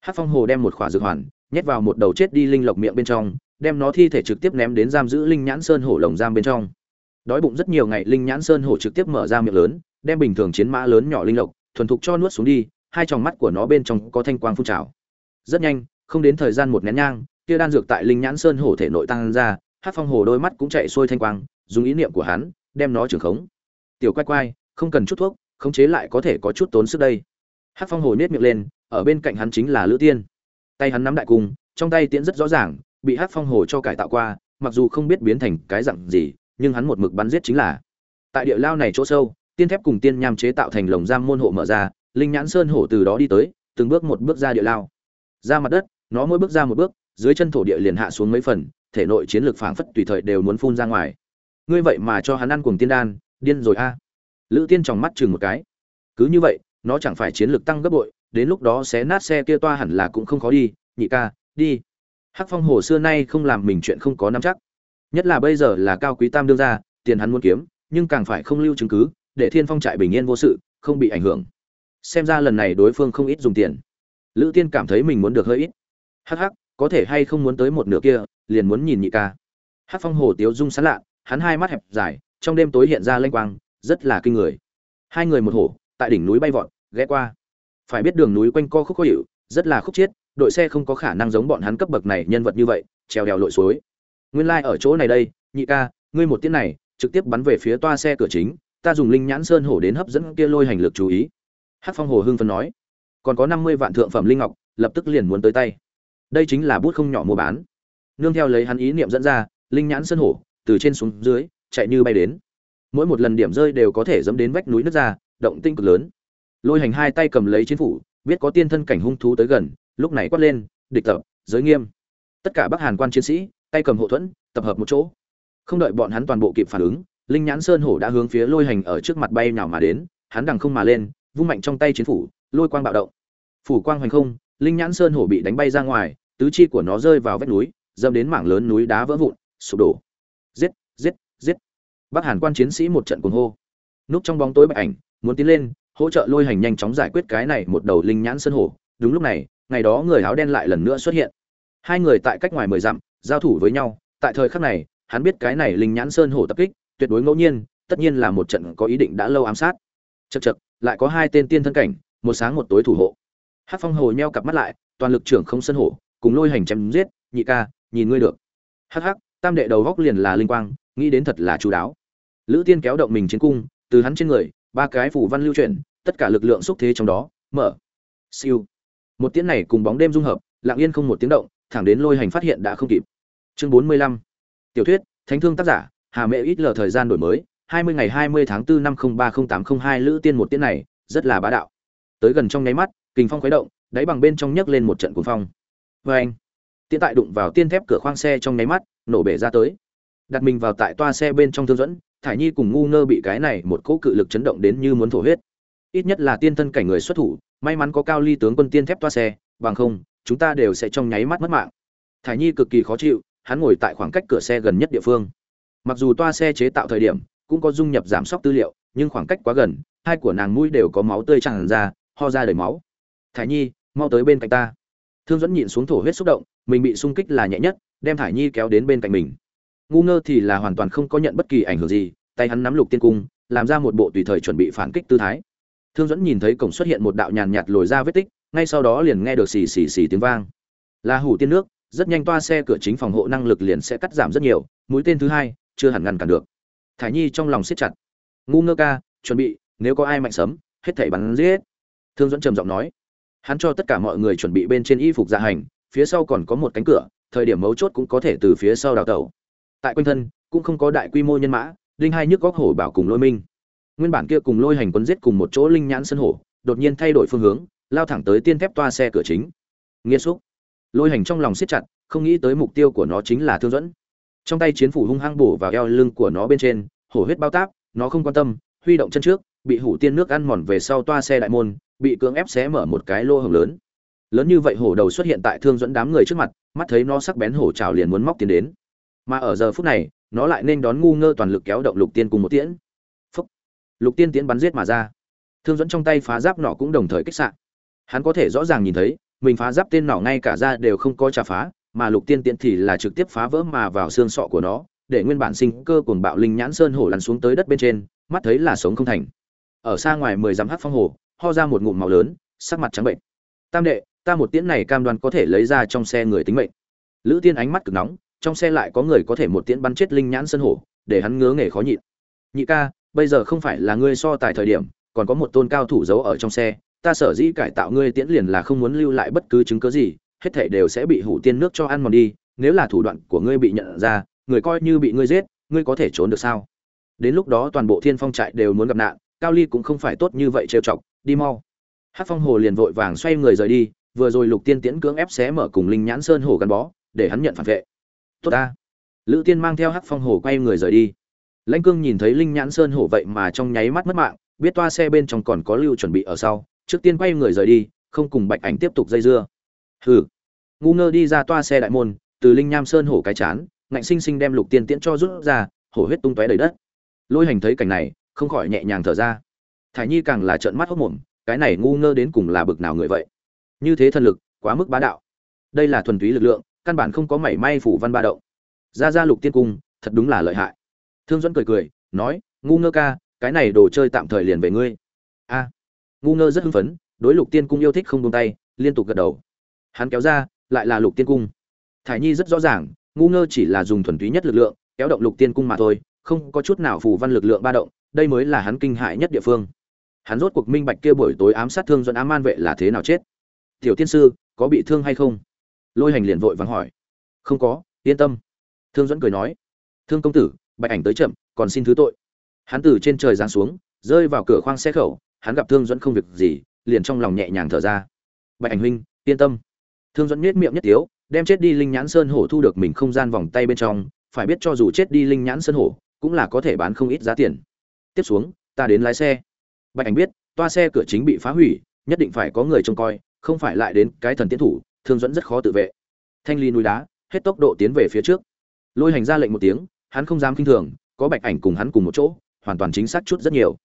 Hát phong hồ đem một khỏa dược hoàn, nhét vào một đầu chết đi linh lộc miệng bên trong, đem nó thi thể trực tiếp ném đến giam giữ linh nhãn sơn hổ lồng giam bên trong. Đói bụng rất nhiều ngày, linh nhãn sơn hổ trực tiếp mở ra miệng lớn, đem bình thường chiến mã lớn nhỏ linh lộc, thuần thục cho nuốt xuống đi, hai tròng mắt của nó bên trong có thanh quang phun trào. Rất nhanh, không đến thời gian một nén nhang kia đan dược tại linh nhãn sơn hổ thể nội tăng ra hát phong hồ đôi mắt cũng chạy xuôi thanh quang, dùng ý niệm của hắn, đem nó trưởng khống. Tiểu quay quay không cần chút thuốc, khống chế lại có thể có chút tốn sức đây. Hát phong hồ nhét miệng lên, ở bên cạnh hắn chính là lữ tiên. Tay hắn nắm đại cung, trong tay tiễn rất rõ ràng, bị hát phong hồ cho cải tạo qua, mặc dù không biết biến thành cái dặn gì, nhưng hắn một mực bắn giết chính là. Tại địa lao này chỗ sâu, tiên thép cùng tiên nham chế tạo thành lồng giam môn hộ mở ra, linh nhãn sơn hổ từ đó đi tới, từng bước một bước ra địa lao. Ra mặt đất, nó mỗi bước ra một bước dưới chân thổ địa liền hạ xuống mấy phần, thể nội chiến lược phảng phất tùy thời đều muốn phun ra ngoài. Ngươi vậy mà cho hắn ăn cuồng tiên đan, điên rồi a. Lữ tiên tròng mắt chừng một cái. Cứ như vậy, nó chẳng phải chiến lược tăng gấp bội, đến lúc đó xé nát xe kia toa hẳn là cũng không khó đi, nhị ca, đi. Hắc phong hồ xưa nay không làm mình chuyện không có nắm chắc. Nhất là bây giờ là cao quý tam đương ra tiền hắn muốn kiếm, nhưng càng phải không lưu chứng cứ, để thiên phong trại bình yên vô sự, không bị ảnh hưởng. Xem ra lần này đối phương không ít dùng tiền. Lữ tiên cảm thấy mình muốn được hơi ít. Hắc hắc có thể hay không muốn tới một nửa kia, liền muốn nhìn nhị ca. Hát phong hồ tiếu dung sán lạ, hắn hai mắt hẹp dài, trong đêm tối hiện ra lanh quang, rất là kinh người. Hai người một hổ, tại đỉnh núi bay vọt, ghé qua. Phải biết đường núi quanh co khúc khó hiệu rất là khúc chiết, đội xe không có khả năng giống bọn hắn cấp bậc này nhân vật như vậy, trèo đèo lội suối. Nguyên lai ở chỗ này đây, nhị ca, ngươi một tiếng này, trực tiếp bắn về phía toa xe cửa chính, ta dùng linh nhãn sơn hổ đến hấp dẫn kia lôi hành lực chú ý. Hát phong hồ hưng phân nói, còn có năm mươi vạn thượng phẩm linh ngọc, lập tức liền muốn tới tay đây chính là bút không nhỏ mua bán. Nương theo lấy hắn ý niệm dẫn ra, linh nhãn sơn hổ, từ trên xuống dưới, chạy như bay đến. Mỗi một lần điểm rơi đều có thể dẫm đến vách núi nước ra, động tinh cực lớn. Lôi hành hai tay cầm lấy chiến phủ, biết có tiên thân cảnh hung thú tới gần, lúc này quát lên, địch tập, giới nghiêm. Tất cả bắc hàn quan chiến sĩ, tay cầm hộ thuẫn, tập hợp một chỗ. Không đợi bọn hắn toàn bộ kịp phản ứng, linh nhãn sơn hổ đã hướng phía lôi hành ở trước mặt bay nào mà đến, hắn đằng không mà lên, vung mạnh trong tay chiến phủ, lôi quang bạo động. Phủ quang hoành không linh nhãn sơn hổ bị đánh bay ra ngoài, tứ chi của nó rơi vào vách núi dâm đến mảng lớn núi đá vỡ vụn, sụp đổ. Giết giết giết. Bắc hàn quan chiến sĩ một trận cuồng hô. Núp trong bóng tối bạch ảnh, muốn tiến lên, hỗ trợ lôi hành nhanh chóng giải quyết cái này một đầu linh nhãn sơn hổ. Đúng lúc này, ngày đó người áo đen lại lần nữa xuất hiện. Hai người tại cách ngoài mười dặm, giao thủ với nhau. Tại thời khắc này, hắn biết cái này linh nhãn sơn hổ tập kích, tuyệt đối ngẫu nhiên, tất nhiên là một trận có ý định đã lâu ám sát. Chật chật lại có hai tên tiên thân cảnh, một sáng một tối thủ hộ hát phong hồ nheo cặp mắt lại, toàn lực trưởng không sân hổ, cùng lôi hành chém giết, nhị ca, nhìn ngươi được. Hắc hắc, tam đệ đầu góc liền là linh quang, nghĩ đến thật là chú đáo. Lữ tiên kéo động mình chiến cung, từ hắn trên người, ba cái phủ văn lưu chuyển, tất cả lực lượng xúc thế trong đó, mở. Siêu. Một tiếng này cùng bóng đêm dung hợp, lặng yên không một tiếng động, thẳng đến lôi hành phát hiện đã không kịp. Chương bốn mươi lăm. Tiểu thuyết, thánh thương tác giả, hà mẹ ít lờ thời gian đổi mới, hai mươi ngày hai mươi tháng 4 năm không ba không tám không hai lữ tiên một tiếng này, rất là bá đạo. Tới gần trong nháy mắt kình phong khuấy động, đáy bằng bên trong nhấc lên một trận cuồng phong. Vê anh, tiện tại đụng vào tiên thép cửa khoang xe trong nháy mắt, nổ bể ra tới. Đặt mình vào tại toa xe bên trong thương dẫn, thải nhi cùng ngu ngơ bị cái này một cỗ cự lực chấn động đến như muốn thổ huyết. Ít nhất là tiên thân cảnh người xuất thủ, may mắn có cao ly tướng quân tiên thép toa xe, bằng không, chúng ta đều sẽ trong nháy mắt mất mạng. Thải nhi cực kỳ khó chịu, hắn ngồi tại khoảng cách cửa xe gần nhất địa phương. Mặc dù toa xe chế tạo thời điểm cũng có dung nhập giảm sóc tư liệu, nhưng khoảng cách quá gần, hai của nàng mũi đều có máu tươi tràn ra, ho ra đầy máu thải nhi, mau tới bên cạnh ta. Thương dẫn nhịn xuống thổ huyết xúc động, mình bị sung kích là nhẹ nhất, đem thải nhi kéo đến bên cạnh mình. Ngu ngơ thì là hoàn toàn không có nhận bất kỳ ảnh hưởng gì, tay hắn nắm lục tiên cung, làm ra một bộ tùy thời chuẩn bị phản kích tư thái. Thương dẫn nhìn thấy cổng xuất hiện một đạo nhàn nhạt lồi ra vết tích, ngay sau đó liền nghe được xì xì xì tiếng vang. Là hủ tiên nước, rất nhanh toa xe cửa chính phòng hộ năng lực liền sẽ cắt giảm rất nhiều, mũi tên thứ hai, chưa hẳn ngăn cản được. Thải nhi trong lòng siết chặt. Ngu ngơ ca, chuẩn bị, nếu có ai mạnh sấm hết thảy bắn giết. Thương dẫn trầm giọng nói hắn cho tất cả mọi người chuẩn bị bên trên y phục dạ hành, phía sau còn có một cánh cửa, thời điểm mấu chốt cũng có thể từ phía sau đào tẩu. Tại quanh thân, cũng không có đại quy mô nhân mã, đinh hai nhức góc hổ bảo cùng lôi minh. Nguyên bản kia cùng lôi hành quân giết cùng một chỗ linh nhãn sân hổ, đột nhiên thay đổi phương hướng, lao thẳng tới tiên thép toa xe cửa chính. Nghiêm xúc. Lôi hành trong lòng siết chặt, không nghĩ tới mục tiêu của nó chính là thương dẫn. Trong tay chiến phủ hung hăng bổ vào eo lưng của nó bên trên, hổ huyết bao táp, nó không quan tâm, huy động chân trước, bị hủ tiên nước ăn mòn về sau toa xe đại môn bị cưỡng ép xé mở một cái lô hồng lớn. Lớn như vậy hổ đầu xuất hiện tại thương dẫn đám người trước mặt, mắt thấy nó sắc bén hổ trào liền muốn móc tiền đến. Mà ở giờ phút này, nó lại nên đón ngu ngơ toàn lực kéo động lục tiên cùng một tiễn. Phúc. lục tiên tiễn bắn giết mà ra. Thương dẫn trong tay phá giáp nọ cũng đồng thời kích sạn hắn có thể rõ ràng nhìn thấy, mình phá giáp tên nọ ngay cả ra đều không có trả phá, mà lục tiên tiễn thì là trực tiếp phá vỡ mà vào xương sọ của nó, để nguyên bản sinh cơ cuồng bạo linh nhãn sơn hổ lăn xuống tới đất bên trên, mắt thấy là sống không thành. Ở xa ngoài mười dặm hắc phong hồ ho ra một ngụm màu lớn, sắc mặt trắng bệnh. Tam đệ, ta một tiễn này cam đoan có thể lấy ra trong xe người tính mệnh. Lữ tiên ánh mắt cực nóng, trong xe lại có người có thể một tiễn bắn chết linh nhãn sơn hổ, để hắn ngứa nghề khó nhịn. Nhị ca, bây giờ không phải là ngươi so tài thời điểm, còn có một tôn cao thủ giấu ở trong xe, ta sở dĩ cải tạo ngươi tiễn liền là không muốn lưu lại bất cứ chứng cứ gì, hết thảy đều sẽ bị hủ tiên nước cho ăn mòn đi, nếu là thủ đoạn của ngươi bị nhận ra, người coi như bị ngươi giết, ngươi có thể trốn được sao? Đến lúc đó toàn bộ thiên phong trại đều muốn gặp nạn, cao ly cũng không phải tốt như vậy trêu chọc đi mau. Hát phong hồ liền vội vàng xoay người rời đi, vừa rồi lục tiên tiễn cưỡng ép xé mở cùng linh nhãn sơn hồ gắn bó, để hắn nhận phản vệ. Tốt ta. Lữ tiên mang theo hắc phong hồ quay người rời đi. Lãnh cương nhìn thấy linh nhãn sơn hổ vậy mà trong nháy mắt mất mạng, biết toa xe bên trong còn có lưu chuẩn bị ở sau, trước tiên quay người rời đi, không cùng bạch ảnh tiếp tục dây dưa. Hừ. Ngu ngơ đi ra toa xe đại môn, từ linh nham sơn hổ cái chán, ngạnh sinh sinh đem lục tiên tiễn cho rút ra, hổ huyết tung tóe đầy đất. Lôi hành thấy cảnh này, không khỏi nhẹ nhàng thở ra thải nhi càng là trợn mắt hốc mồm, cái này ngu ngơ đến cùng là bực nào người vậy? Như thế thần lực, quá mức bá đạo. Đây là thuần túy lực lượng, căn bản không có mảy may phủ văn ba động. Ra ra lục tiên cung, thật đúng là lợi hại. Thương dẫn cười cười, nói, ngu ngơ ca, cái này đồ chơi tạm thời liền về ngươi. A. Ngu ngơ rất hưng phấn, đối lục tiên cung yêu thích không tung tay, liên tục gật đầu. Hắn kéo ra, lại là lục tiên cung. Thải nhi rất rõ ràng, ngu ngơ chỉ là dùng thuần túy nhất lực lượng, kéo động lục tiên cung mà thôi, không có chút nào phù văn lực lượng ba động, đây mới là hắn kinh hại nhất địa phương hắn rốt cuộc minh bạch kia buổi tối ám sát thương dẫn ám an vệ là thế nào chết. Tiểu tiên sư, có bị thương hay không? Lôi hành liền vội vắng hỏi. Không có, yên tâm. Thương dẫn cười nói. Thương công tử, bạch ảnh tới chậm, còn xin thứ tội. Hắn từ trên trời giáng xuống, rơi vào cửa khoang xe khẩu, hắn gặp thương dẫn không việc gì, liền trong lòng nhẹ nhàng thở ra. Bạch ảnh huynh, yên tâm. Thương dẫn nhếch miệng nhất tiếu, đem chết đi linh nhãn sơn hổ thu được mình không gian vòng tay bên trong, phải biết cho dù chết đi linh nhãn sơn hổ, cũng là có thể bán không ít giá tiền. Tiếp xuống, ta đến lái xe bạch ảnh biết, toa xe cửa chính bị phá hủy, nhất định phải có người trông coi, không phải lại đến cái thần tiến thủ, thương dẫn rất khó tự vệ. Thanh ly núi đá, hết tốc độ tiến về phía trước. Lôi hành ra lệnh một tiếng, hắn không dám kinh thường, có bạch ảnh cùng hắn cùng một chỗ, hoàn toàn chính xác chút rất nhiều.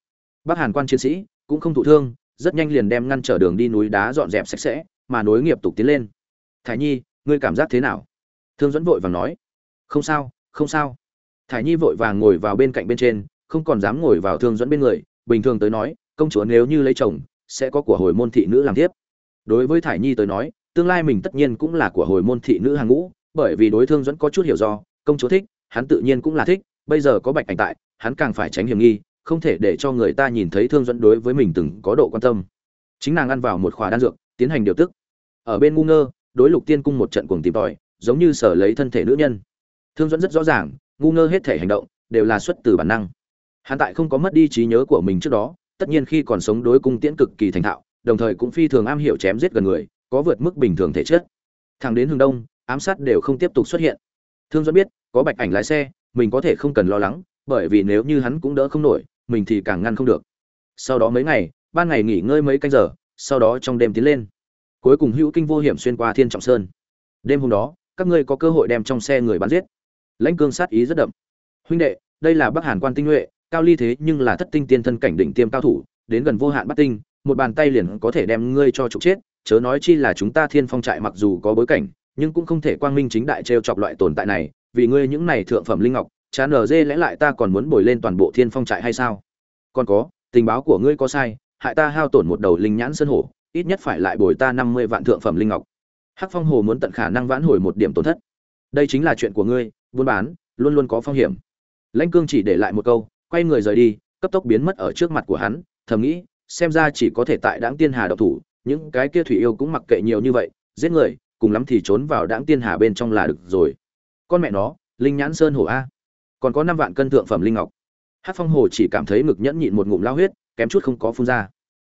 Bắc hàn quan chiến sĩ cũng không thụ thương, rất nhanh liền đem ngăn trở đường đi núi đá dọn dẹp sạch sẽ, mà nối nghiệp tục tiến lên. Thải nhi, ngươi cảm giác thế nào? Thương dẫn vội vàng nói. Không sao không sao. Thải nhi vội vàng ngồi vào bên cạnh bên trên, không còn dám ngồi vào thương dẫn bên người, bình thường tới nói công chúa nếu như lấy chồng, sẽ có của hồi môn thị nữ làm tiếp. Đối với thải nhi tới nói, tương lai mình tất nhiên cũng là của hồi môn thị nữ hàng ngũ, bởi vì đối thương dẫn có chút hiểu do, công chúa thích, hắn tự nhiên cũng là thích, bây giờ có bạch ảnh tại, hắn càng phải tránh hiểm nghi, không thể để cho người ta nhìn thấy thương dẫn đối với mình từng có độ quan tâm. Chính nàng ăn vào một khóa đan dược, tiến hành điều tức. Ở bên ngu ngơ, đối lục tiên cung một trận cuồng tìm tòi, giống như sở lấy thân thể nữ nhân. Thương dẫn rất rõ ràng, ngu ngơ hết thể hành động, đều là xuất từ bản năng. Hắn tại không có mất đi trí nhớ của mình trước đó tất nhiên khi còn sống đối cung tiễn cực kỳ thành thạo, đồng thời cũng phi thường am hiểu chém giết gần người, có vượt mức bình thường thể chất. Thẳng đến hướng đông, ám sát đều không tiếp tục xuất hiện. Thương dẫn biết, có bạch ảnh lái xe, mình có thể không cần lo lắng, bởi vì nếu như hắn cũng đỡ không nổi, mình thì càng ngăn không được. Sau đó mấy ngày, ban ngày nghỉ ngơi mấy canh giờ, sau đó trong đêm tiến lên. Cuối cùng hữu kinh vô hiểm xuyên qua thiên trọng sơn. Đêm hôm đó, các ngươi có cơ hội đem trong xe người bắn giết. Lãnh cương sát ý rất đậm. Huynh đệ, đây là bắc hàn quan tinh nhuệ cao ly thế nhưng là thất tinh tiên thân cảnh đỉnh tiêm cao thủ, đến gần vô hạn bắt tinh, một bàn tay liền có thể đem ngươi cho trục chết, chớ nói chi là chúng ta thiên phong trại mặc dù có bối cảnh, nhưng cũng không thể quang minh chính đại t chọc loại tồn tại này, vì ngươi những này thượng phẩm linh ngọc, chán ở dê lẽ lại ta còn muốn bồi lên toàn bộ thiên phong trại hay sao? Còn có, tình báo của ngươi có sai, hại ta hao tổn một đầu linh nhãn sơn hổ, ít nhất phải lại bồi ta năm mươi vạn thượng phẩm linh ngọc. Hắc phong hồ muốn tận khả năng vãn hồi một điểm tổn thất. Đây chính là chuyện của ngươi, buôn bán, luôn luôn có phong hiểm. Lãnh cương chỉ để lại một câu quay người rời đi, cấp tốc biến mất ở trước mặt của hắn, thầm nghĩ, xem ra chỉ có thể tại đáng tiên hà độc thủ, những cái kia thủy yêu cũng mặc kệ nhiều như vậy, giết người, cùng lắm thì trốn vào đáng tiên hà bên trong là được rồi. Con mẹ nó, linh nhãn sơn hổ a. Còn có năm vạn cân thượng phẩm linh ngọc. Hát phong hồ chỉ cảm thấy ngực nhẫn nhịn một ngụm lao huyết, kém chút không có phun ra.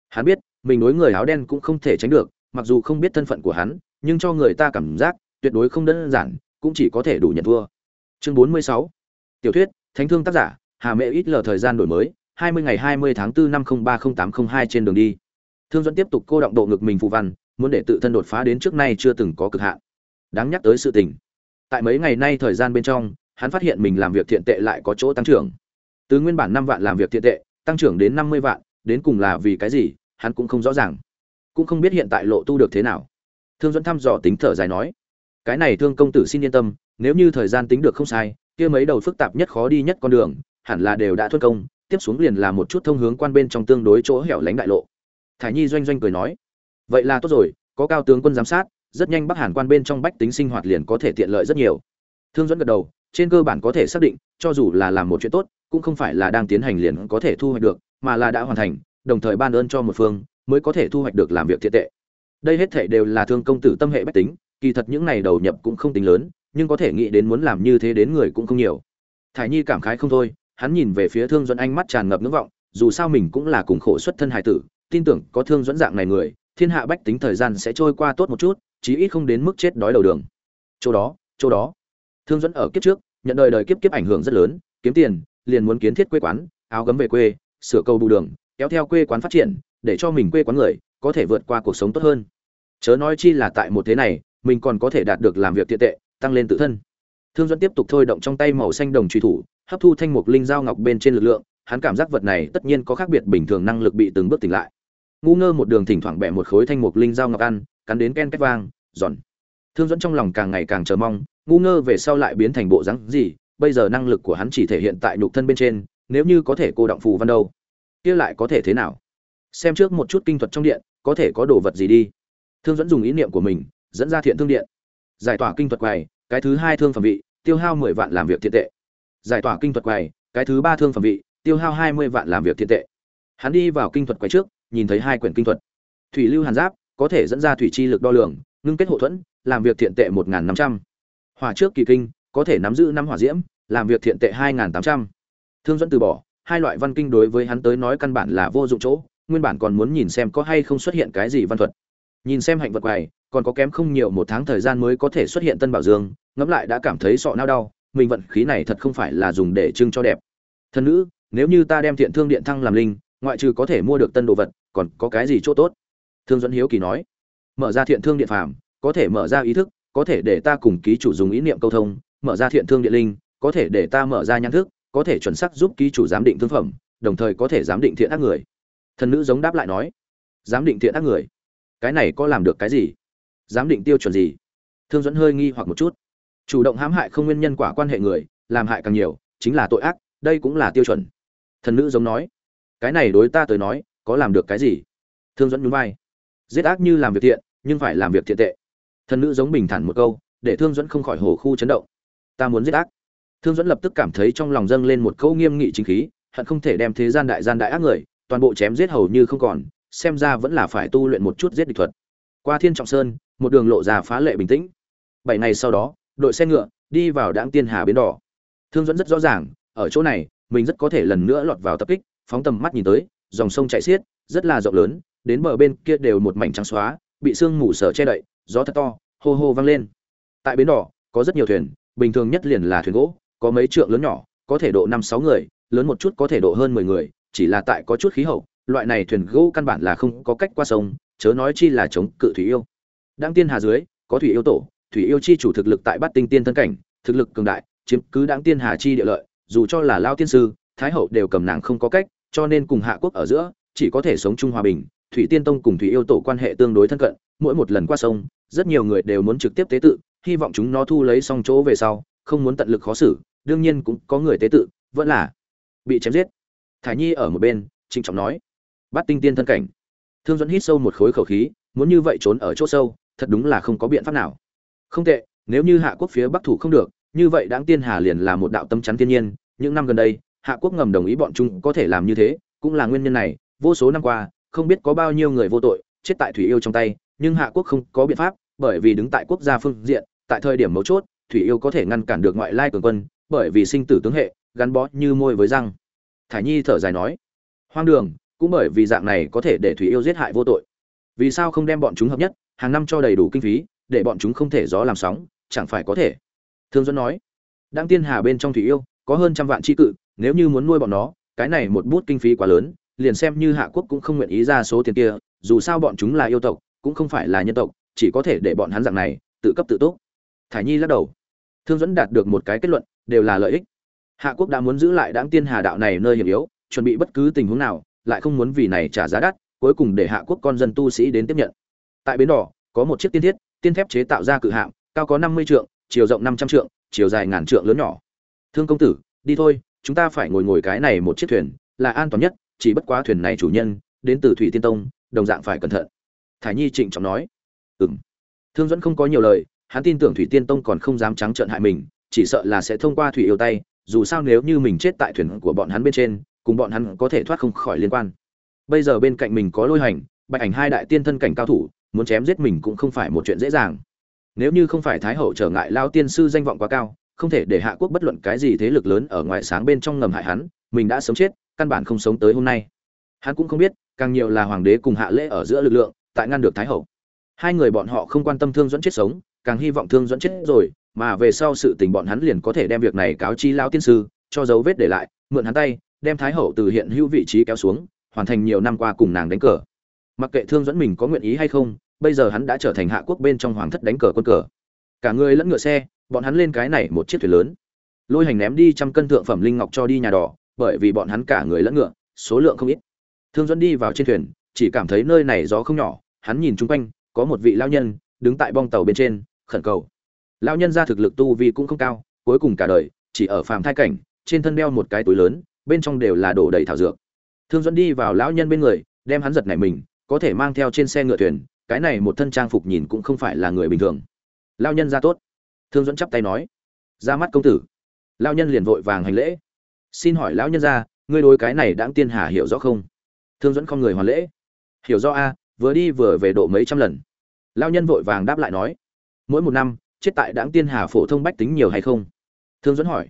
Hắn biết, mình đối người áo đen cũng không thể tránh được, mặc dù không biết thân phận của hắn, nhưng cho người ta cảm giác, tuyệt đối không đơn giản, cũng chỉ có thể đủ nhận thua. Chương bốn mươi sáu. Tiểu thuyết, thánh thương tác giả hà mẹ ít lờ thời gian đổi mới, hai mươi ngày hai mươi tháng 4 năm không ba không tám không hai trên đường đi. Thương dẫn tiếp tục cô động độ ngực mình phù văn, muốn để tự thân đột phá đến trước nay chưa từng có cực hạn. Đáng nhắc tới sự tình. Tại mấy ngày nay thời gian bên trong, hắn phát hiện mình làm việc thiện tệ lại có chỗ tăng trưởng. Từ nguyên bản năm vạn làm việc thiện tệ, tăng trưởng đến năm mươi vạn, đến cùng là vì cái gì, hắn cũng không rõ ràng. Cũng không biết hiện tại lộ tu được thế nào. Thương dẫn thăm dò tính thở dài nói, cái này thương công tử xin yên tâm, nếu như thời gian tính được không sai, kia mấy đầu phức tạp nhất khó đi nhất con đường hẳn là đều đã thuất công, tiếp xuống liền là một chút thông hướng quan bên trong tương đối chỗ hẻo lánh đại lộ. Thải nhi doanh doanh cười nói, vậy là tốt rồi, có cao tướng quân giám sát, rất nhanh bắc hàn quan bên trong bách tính sinh hoạt liền có thể tiện lợi rất nhiều. Thương dẫn gật đầu, trên cơ bản có thể xác định, cho dù là làm một chuyện tốt, cũng không phải là đang tiến hành liền có thể thu hoạch được, mà là đã hoàn thành, đồng thời ban ơn cho một phương, mới có thể thu hoạch được làm việc thiện tệ. Đây hết thể đều là thương công tử tâm hệ bách tính, kỳ thật những này đầu nhập cũng không tính lớn, nhưng có thể nghĩ đến muốn làm như thế đến người cũng không nhiều. Thải nhi cảm khái không thôi hắn nhìn về phía thương dẫn ánh mắt tràn ngập ngưỡng vọng, dù sao mình cũng là cùng khổ xuất thân hải tử, tin tưởng có thương dẫn dạng này người, thiên hạ bách tính thời gian sẽ trôi qua tốt một chút, chí ít không đến mức chết đói đầu đường. Chỗ đó chỗ đó. Thương dẫn ở kiếp trước, nhận đời đời kiếp kiếp ảnh hưởng rất lớn, kiếm tiền, liền muốn kiến thiết quê quán, áo gấm về quê, sửa cầu bù đường, kéo theo quê quán phát triển, để cho mình quê quán người, có thể vượt qua cuộc sống tốt hơn. Chớ nói chi là tại một thế này, mình còn có thể đạt được làm việc tiện tệ, tăng lên tự thân. Thương dẫn tiếp tục thôi động trong tay màu xanh đồng truy thủ hấp thu thanh mục linh dao ngọc bên trên lực lượng, hắn cảm giác vật này tất nhiên có khác biệt bình thường năng lực bị từng bước tỉnh lại. Ngu ngơ một đường thỉnh thoảng bẻ một khối thanh mục linh dao ngọc ăn, cắn đến ken két vang, giòn. Thương dẫn trong lòng càng ngày càng chờ mong, ngu ngơ về sau lại biến thành bộ rắn gì, bây giờ năng lực của hắn chỉ thể hiện tại nhục thân bên trên, nếu như có thể cô động phù văn đâu, kia lại có thể thế nào? Xem trước một chút kinh thuật trong điện, có thể có đồ vật gì đi. Thương dẫn dùng ý niệm của mình, dẫn ra thiện thương điện. Giải tỏa kinh thuật quầy, cái thứ hai thương phẩm vị, tiêu hao mười vạn làm việc thiện tệ giải tỏa kinh thuật quầy, cái thứ ba thương phẩm vị, tiêu hao hai mươi vạn làm việc thiện tệ. Hắn đi vào kinh thuật quầy trước, nhìn thấy hai quyển kinh thuật. Thủy lưu hàn giáp, có thể dẫn ra thủy chi lực đo lường, ngưng kết hậu thuẫn, làm việc thiện tệ một năm trăm. Hỏa trước kỳ kinh, có thể nắm giữ năm hỏa diễm, làm việc thiện tệ hai tám trăm. Thương dẫn từ bỏ, hai loại văn kinh đối với hắn tới nói căn bản là vô dụng chỗ, nguyên bản còn muốn nhìn xem có hay không xuất hiện cái gì văn thuật. Nhìn xem hạnh vật quầy, còn có kém không nhiều một tháng thời gian mới có thể xuất hiện tân bảo dương, ngẫm lại đã cảm thấy sọ nao đau mình vận khí này thật không phải là dùng để trưng cho đẹp. Thân nữ, nếu như ta đem thiện thương điện thăng làm linh, ngoại trừ có thể mua được tân đồ vật, còn có cái gì chỗ tốt? Thương dẫn hiếu kỳ nói. Mở ra thiện thương điện phàm, có thể mở ra ý thức, có thể để ta cùng ký chủ dùng ý niệm câu thông, mở ra thiện thương điện linh, có thể để ta mở ra nhãn thức, có thể chuẩn xác giúp ký chủ giám định thương phẩm, đồng thời có thể giám định thiện ác người. Thần nữ giống đáp lại nói. Giám định thiện ác người? Cái này có làm được cái gì? Giám định tiêu chuẩn gì? Thương dẫn hơi nghi hoặc một chút chủ động hãm hại không nguyên nhân quả quan hệ người, làm hại càng nhiều, chính là tội ác, đây cũng là tiêu chuẩn. Thần nữ giống nói, cái này đối ta tới nói, có làm được cái gì? Thương dẫn nhún vai. Giết ác như làm việc thiện, nhưng phải làm việc thiện tệ. Thần nữ giống bình thản một câu, để thương dẫn không khỏi hồ khu chấn động. Ta muốn giết ác. Thương dẫn lập tức cảm thấy trong lòng dâng lên một câu nghiêm nghị chính khí, hận không thể đem thế gian đại gian đại ác người, toàn bộ chém giết hầu như không còn, xem ra vẫn là phải tu luyện một chút giết địch thuật. Qua thiên trọng sơn, một đường lộ ra phá lệ bình tĩnh. Bảy ngày sau đó đội xe ngựa, đi vào đãng tiên hà bến đỏ. Thương dẫn rất rõ ràng, ở chỗ này, mình rất có thể lần nữa lọt vào tập kích, phóng tầm mắt nhìn tới, dòng sông chạy xiết, rất là rộng lớn, đến bờ bên kia đều một mảnh trắng xóa, bị sương mù sở che đậy, gió thật to, hô hô vang lên. Tại bến đỏ, có rất nhiều thuyền, bình thường nhất liền là thuyền gỗ, có mấy trượng lớn nhỏ, có thể độ năm sáu người, lớn một chút có thể độ hơn mười người, chỉ là tại có chút khí hậu, loại này thuyền gỗ căn bản là không có cách qua sông, chớ nói chi là chống cự thủy yêu. Đang tiên hà dưới, có thủy yêu tổ thủy yêu chi chủ thực lực tại bát tinh tiên thân cảnh, thực lực cường đại, chiếm cứ đáng tiên hà chi địa lợi, dù cho là lao tiên sư, thái hậu đều cầm nàng không có cách, cho nên cùng hạ quốc ở giữa, chỉ có thể sống chung hòa bình. Thủy tiên tông cùng thủy yêu tổ quan hệ tương đối thân cận, mỗi một lần qua sông, rất nhiều người đều muốn trực tiếp tế tự, hy vọng chúng nó thu lấy xong chỗ về sau, không muốn tận lực khó xử, đương nhiên cũng có người tế tự, vẫn là bị chém giết. Thái nhi ở một bên, trịnh trọng nói bắt tinh tiên thân cảnh. Thương dẫn hít sâu một khối khẩu khí, muốn như vậy trốn ở chỗ sâu, thật đúng là không có biện pháp nào không tệ, nếu như hạ quốc phía bắc thủ không được, như vậy đáng tiên hà liền là một đạo tâm chắn thiên nhiên. Những năm gần đây, hạ quốc ngầm đồng ý bọn chúng có thể làm như thế, cũng là nguyên nhân này. Vô số năm qua, không biết có bao nhiêu người vô tội, chết tại thủy yêu trong tay, nhưng hạ quốc không có biện pháp, bởi vì đứng tại quốc gia phương diện, tại thời điểm mấu chốt, thủy yêu có thể ngăn cản được ngoại lai cường quân, bởi vì sinh tử tướng hệ, gắn bó như môi với răng. Thải nhi thở dài nói, hoang đường, cũng bởi vì dạng này có thể để thủy yêu giết hại vô tội. Vì sao không đem bọn chúng hợp nhất, hàng năm cho đầy đủ kinh phí để bọn chúng không thể gió làm sóng, chẳng phải có thể. Thương dẫn nói đang tiên hà bên trong thủy yêu, có hơn trăm vạn tri cự, nếu như muốn nuôi bọn nó, cái này một bút kinh phí quá lớn, liền xem như hạ quốc cũng không nguyện ý ra số tiền kia, dù sao bọn chúng là yêu tộc, cũng không phải là nhân tộc, chỉ có thể để bọn hắn dạng này, tự cấp tự túc. Thải nhi lắc đầu. Thương dẫn đạt được một cái kết luận, đều là lợi ích. Hạ quốc đã muốn giữ lại đáng tiên hà đạo này nơi hiểm yếu, chuẩn bị bất cứ tình huống nào, lại không muốn vì này trả giá đắt, cuối cùng để hạ quốc con dân tu sĩ đến tiếp nhận. Tại bến đỏ, có một chiếc tiên thiết tiên thép chế tạo ra cự hạng cao có năm mươi trượng, chiều rộng năm trăm trượng, chiều dài ngàn trượng lớn nhỏ. Thương công tử, đi thôi, chúng ta phải ngồi ngồi cái này một chiếc thuyền, là an toàn nhất, chỉ bất quá thuyền này chủ nhân, đến từ thủy tiên tông, đồng dạng phải cẩn thận. Thải nhi trịnh trọng nói. Ừm. thương dẫn không có nhiều lời, hắn tin tưởng thủy tiên tông còn không dám trắng trợn hại mình, chỉ sợ là sẽ thông qua thủy yêu tay, dù sao nếu như mình chết tại thuyền của bọn hắn bên trên, cùng bọn hắn có thể thoát không khỏi liên quan. Bây giờ bên cạnh mình có lôi hành, bạch ảnh hai đại tiên thân cảnh cao thủ muốn chém giết mình cũng không phải một chuyện dễ dàng. Nếu như không phải thái hậu trở ngại lao tiên sư danh vọng quá cao, không thể để hạ quốc bất luận cái gì thế lực lớn ở ngoài sáng bên trong ngầm hại hắn, mình đã sống chết, căn bản không sống tới hôm nay. Hắn cũng không biết, càng nhiều là hoàng đế cùng hạ lễ ở giữa lực lượng, tại ngăn được thái hậu. Hai người bọn họ không quan tâm thương dẫn chết sống, càng hy vọng thương dẫn chết rồi, mà về sau sự tình bọn hắn liền có thể đem việc này cáo chi lão tiên sư, cho dấu vết để lại, mượn hắn tay, đem thái hậu từ hiện hữu vị trí kéo xuống, hoàn thành nhiều năm qua cùng nàng đánh cờ mặc kệ thương dẫn mình có nguyện ý hay không, bây giờ hắn đã trở thành hạ quốc bên trong hoàng thất đánh cờ quân cờ. Cả người lẫn ngựa xe, bọn hắn lên cái này một chiếc thuyền lớn. Lôi hành ném đi trăm cân thượng phẩm linh ngọc cho đi nhà đỏ, bởi vì bọn hắn cả người lẫn ngựa, số lượng không ít. Thương dẫn đi vào trên thuyền, chỉ cảm thấy nơi này gió không nhỏ, hắn nhìn chung quanh, có một vị lao nhân, đứng tại bong tàu bên trên, khẩn cầu. Lao nhân ra thực lực tu vi cũng không cao, cuối cùng cả đời, chỉ ở phàm thai cảnh, trên thân đeo một cái túi lớn, bên trong đều là đổ đầy thảo dược. Thương dẫn đi vào lão nhân bên người, đem hắn giật nảy mình có thể mang theo trên xe ngựa thuyền, cái này một thân trang phục nhìn cũng không phải là người bình thường. Lao nhân ra tốt. Thương dẫn chắp tay nói. Ra mắt công tử. Lao nhân liền vội vàng hành lễ. Xin hỏi lão nhân ra, ngươi đối cái này đáng tiên hà hiểu rõ không? Thương dẫn không người hoàn lễ. Hiểu rõ a, vừa đi vừa về độ mấy trăm lần. Lao nhân vội vàng đáp lại nói. Mỗi một năm, chết tại đáng tiên hà phổ thông bách tính nhiều hay không? Thương dẫn hỏi.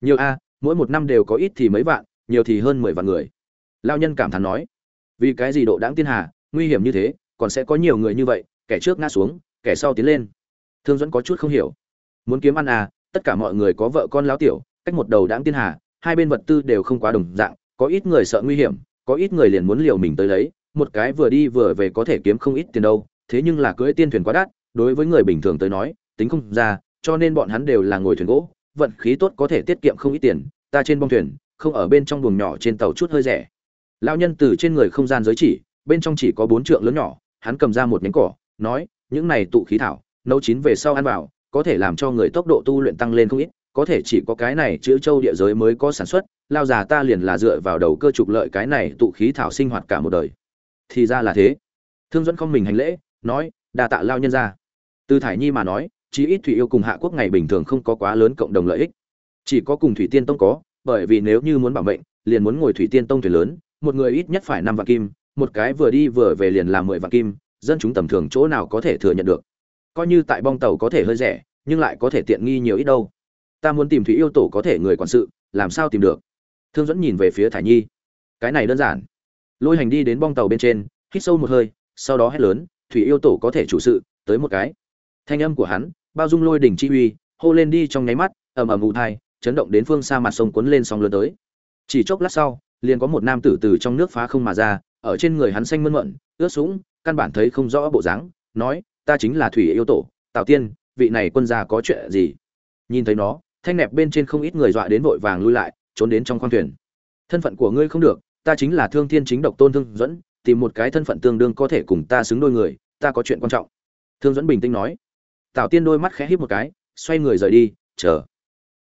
Nhiều a, mỗi một năm đều có ít thì mấy vạn, nhiều thì hơn mười vạn người. Lao nhân cảm thán nói. Vì cái gì độ đáng tiên hà nguy hiểm như thế, còn sẽ có nhiều người như vậy, kẻ trước ngã xuống, kẻ sau tiến lên. Thương dẫn có chút không hiểu. Muốn kiếm ăn à tất cả mọi người có vợ con láo tiểu, cách một đầu đáng tiên hà, hai bên vật tư đều không quá đồng dạng, có ít người sợ nguy hiểm, có ít người liền muốn liều mình tới lấy, một cái vừa đi vừa về có thể kiếm không ít tiền đâu, thế nhưng là cưỡi tiên thuyền quá đắt, đối với người bình thường tới nói, tính không ra, cho nên bọn hắn đều là ngồi thuyền gỗ, vận khí tốt có thể tiết kiệm không ít tiền, ta trên bông thuyền, không ở bên trong buồng nhỏ trên tàu chút hơi rẻ. Lão nhân từ trên người không gian giới chỉ bên trong chỉ có bốn trượng lớn nhỏ, hắn cầm ra một nhánh cỏ, nói, những này tụ khí thảo, nấu chín về sau ăn vào, có thể làm cho người tốc độ tu luyện tăng lên không ít, có thể chỉ có cái này chữ châu địa giới mới có sản xuất, lao già ta liền là dựa vào đầu cơ trục lợi cái này tụ khí thảo sinh hoạt cả một đời. Thì ra là thế. Thương dẫn không mình hành lễ, nói đà tạ lao nhân ra từ thải nhi mà nói, chí ít thủy yêu cùng hạ quốc ngày bình thường không có quá lớn cộng đồng lợi ích. Chỉ có cùng thủy tiên tông có, bởi vì nếu như muốn bảo mệnh, liền muốn ngồi thủy tiên tông thuyền lớn, một người ít nhất phải năm vạn kim một cái vừa đi vừa về liền làm mười vạn kim, dân chúng tầm thường chỗ nào có thể thừa nhận được. Coi như tại bong tàu có thể hơi rẻ, nhưng lại có thể tiện nghi nhiều ít đâu. Ta muốn tìm thủy yêu tổ có thể người quản sự, làm sao tìm được? Thương dẫn nhìn về phía thải nhi. Cái này đơn giản. Lôi hành đi đến bong tàu bên trên, hít sâu một hơi, sau đó hét lớn, thủy yêu tổ có thể chủ sự, tới một cái. Thanh âm của hắn, bao dung lôi đỉnh chi uy, hô lên đi trong nháy mắt, ầm ầm ù thai, chấn động đến phương xa mặt sông cuốn lên sóng lớn tới. Chỉ chốc lát sau, liền có một nam tử từ trong nước phá không mà ra ở trên người hắn xanh mơn mận, ướt sũng, căn bản thấy không rõ bộ dáng, nói, ta chính là thủy yêu tổ, tào tiên, vị này quân gia có chuyện gì? Nhìn thấy nó, thanh nẹp bên trên không ít người dọa đến vội vàng lui lại, trốn đến trong khoang thuyền. Thân phận của ngươi không được, ta chính là thương thiên chính độc tôn thương dẫn tìm một cái thân phận tương đương có thể cùng ta xứng đôi người, ta có chuyện quan trọng. Thương dẫn bình tĩnh nói. Tào tiên đôi mắt khẽ híp một cái, xoay người rời đi, chờ.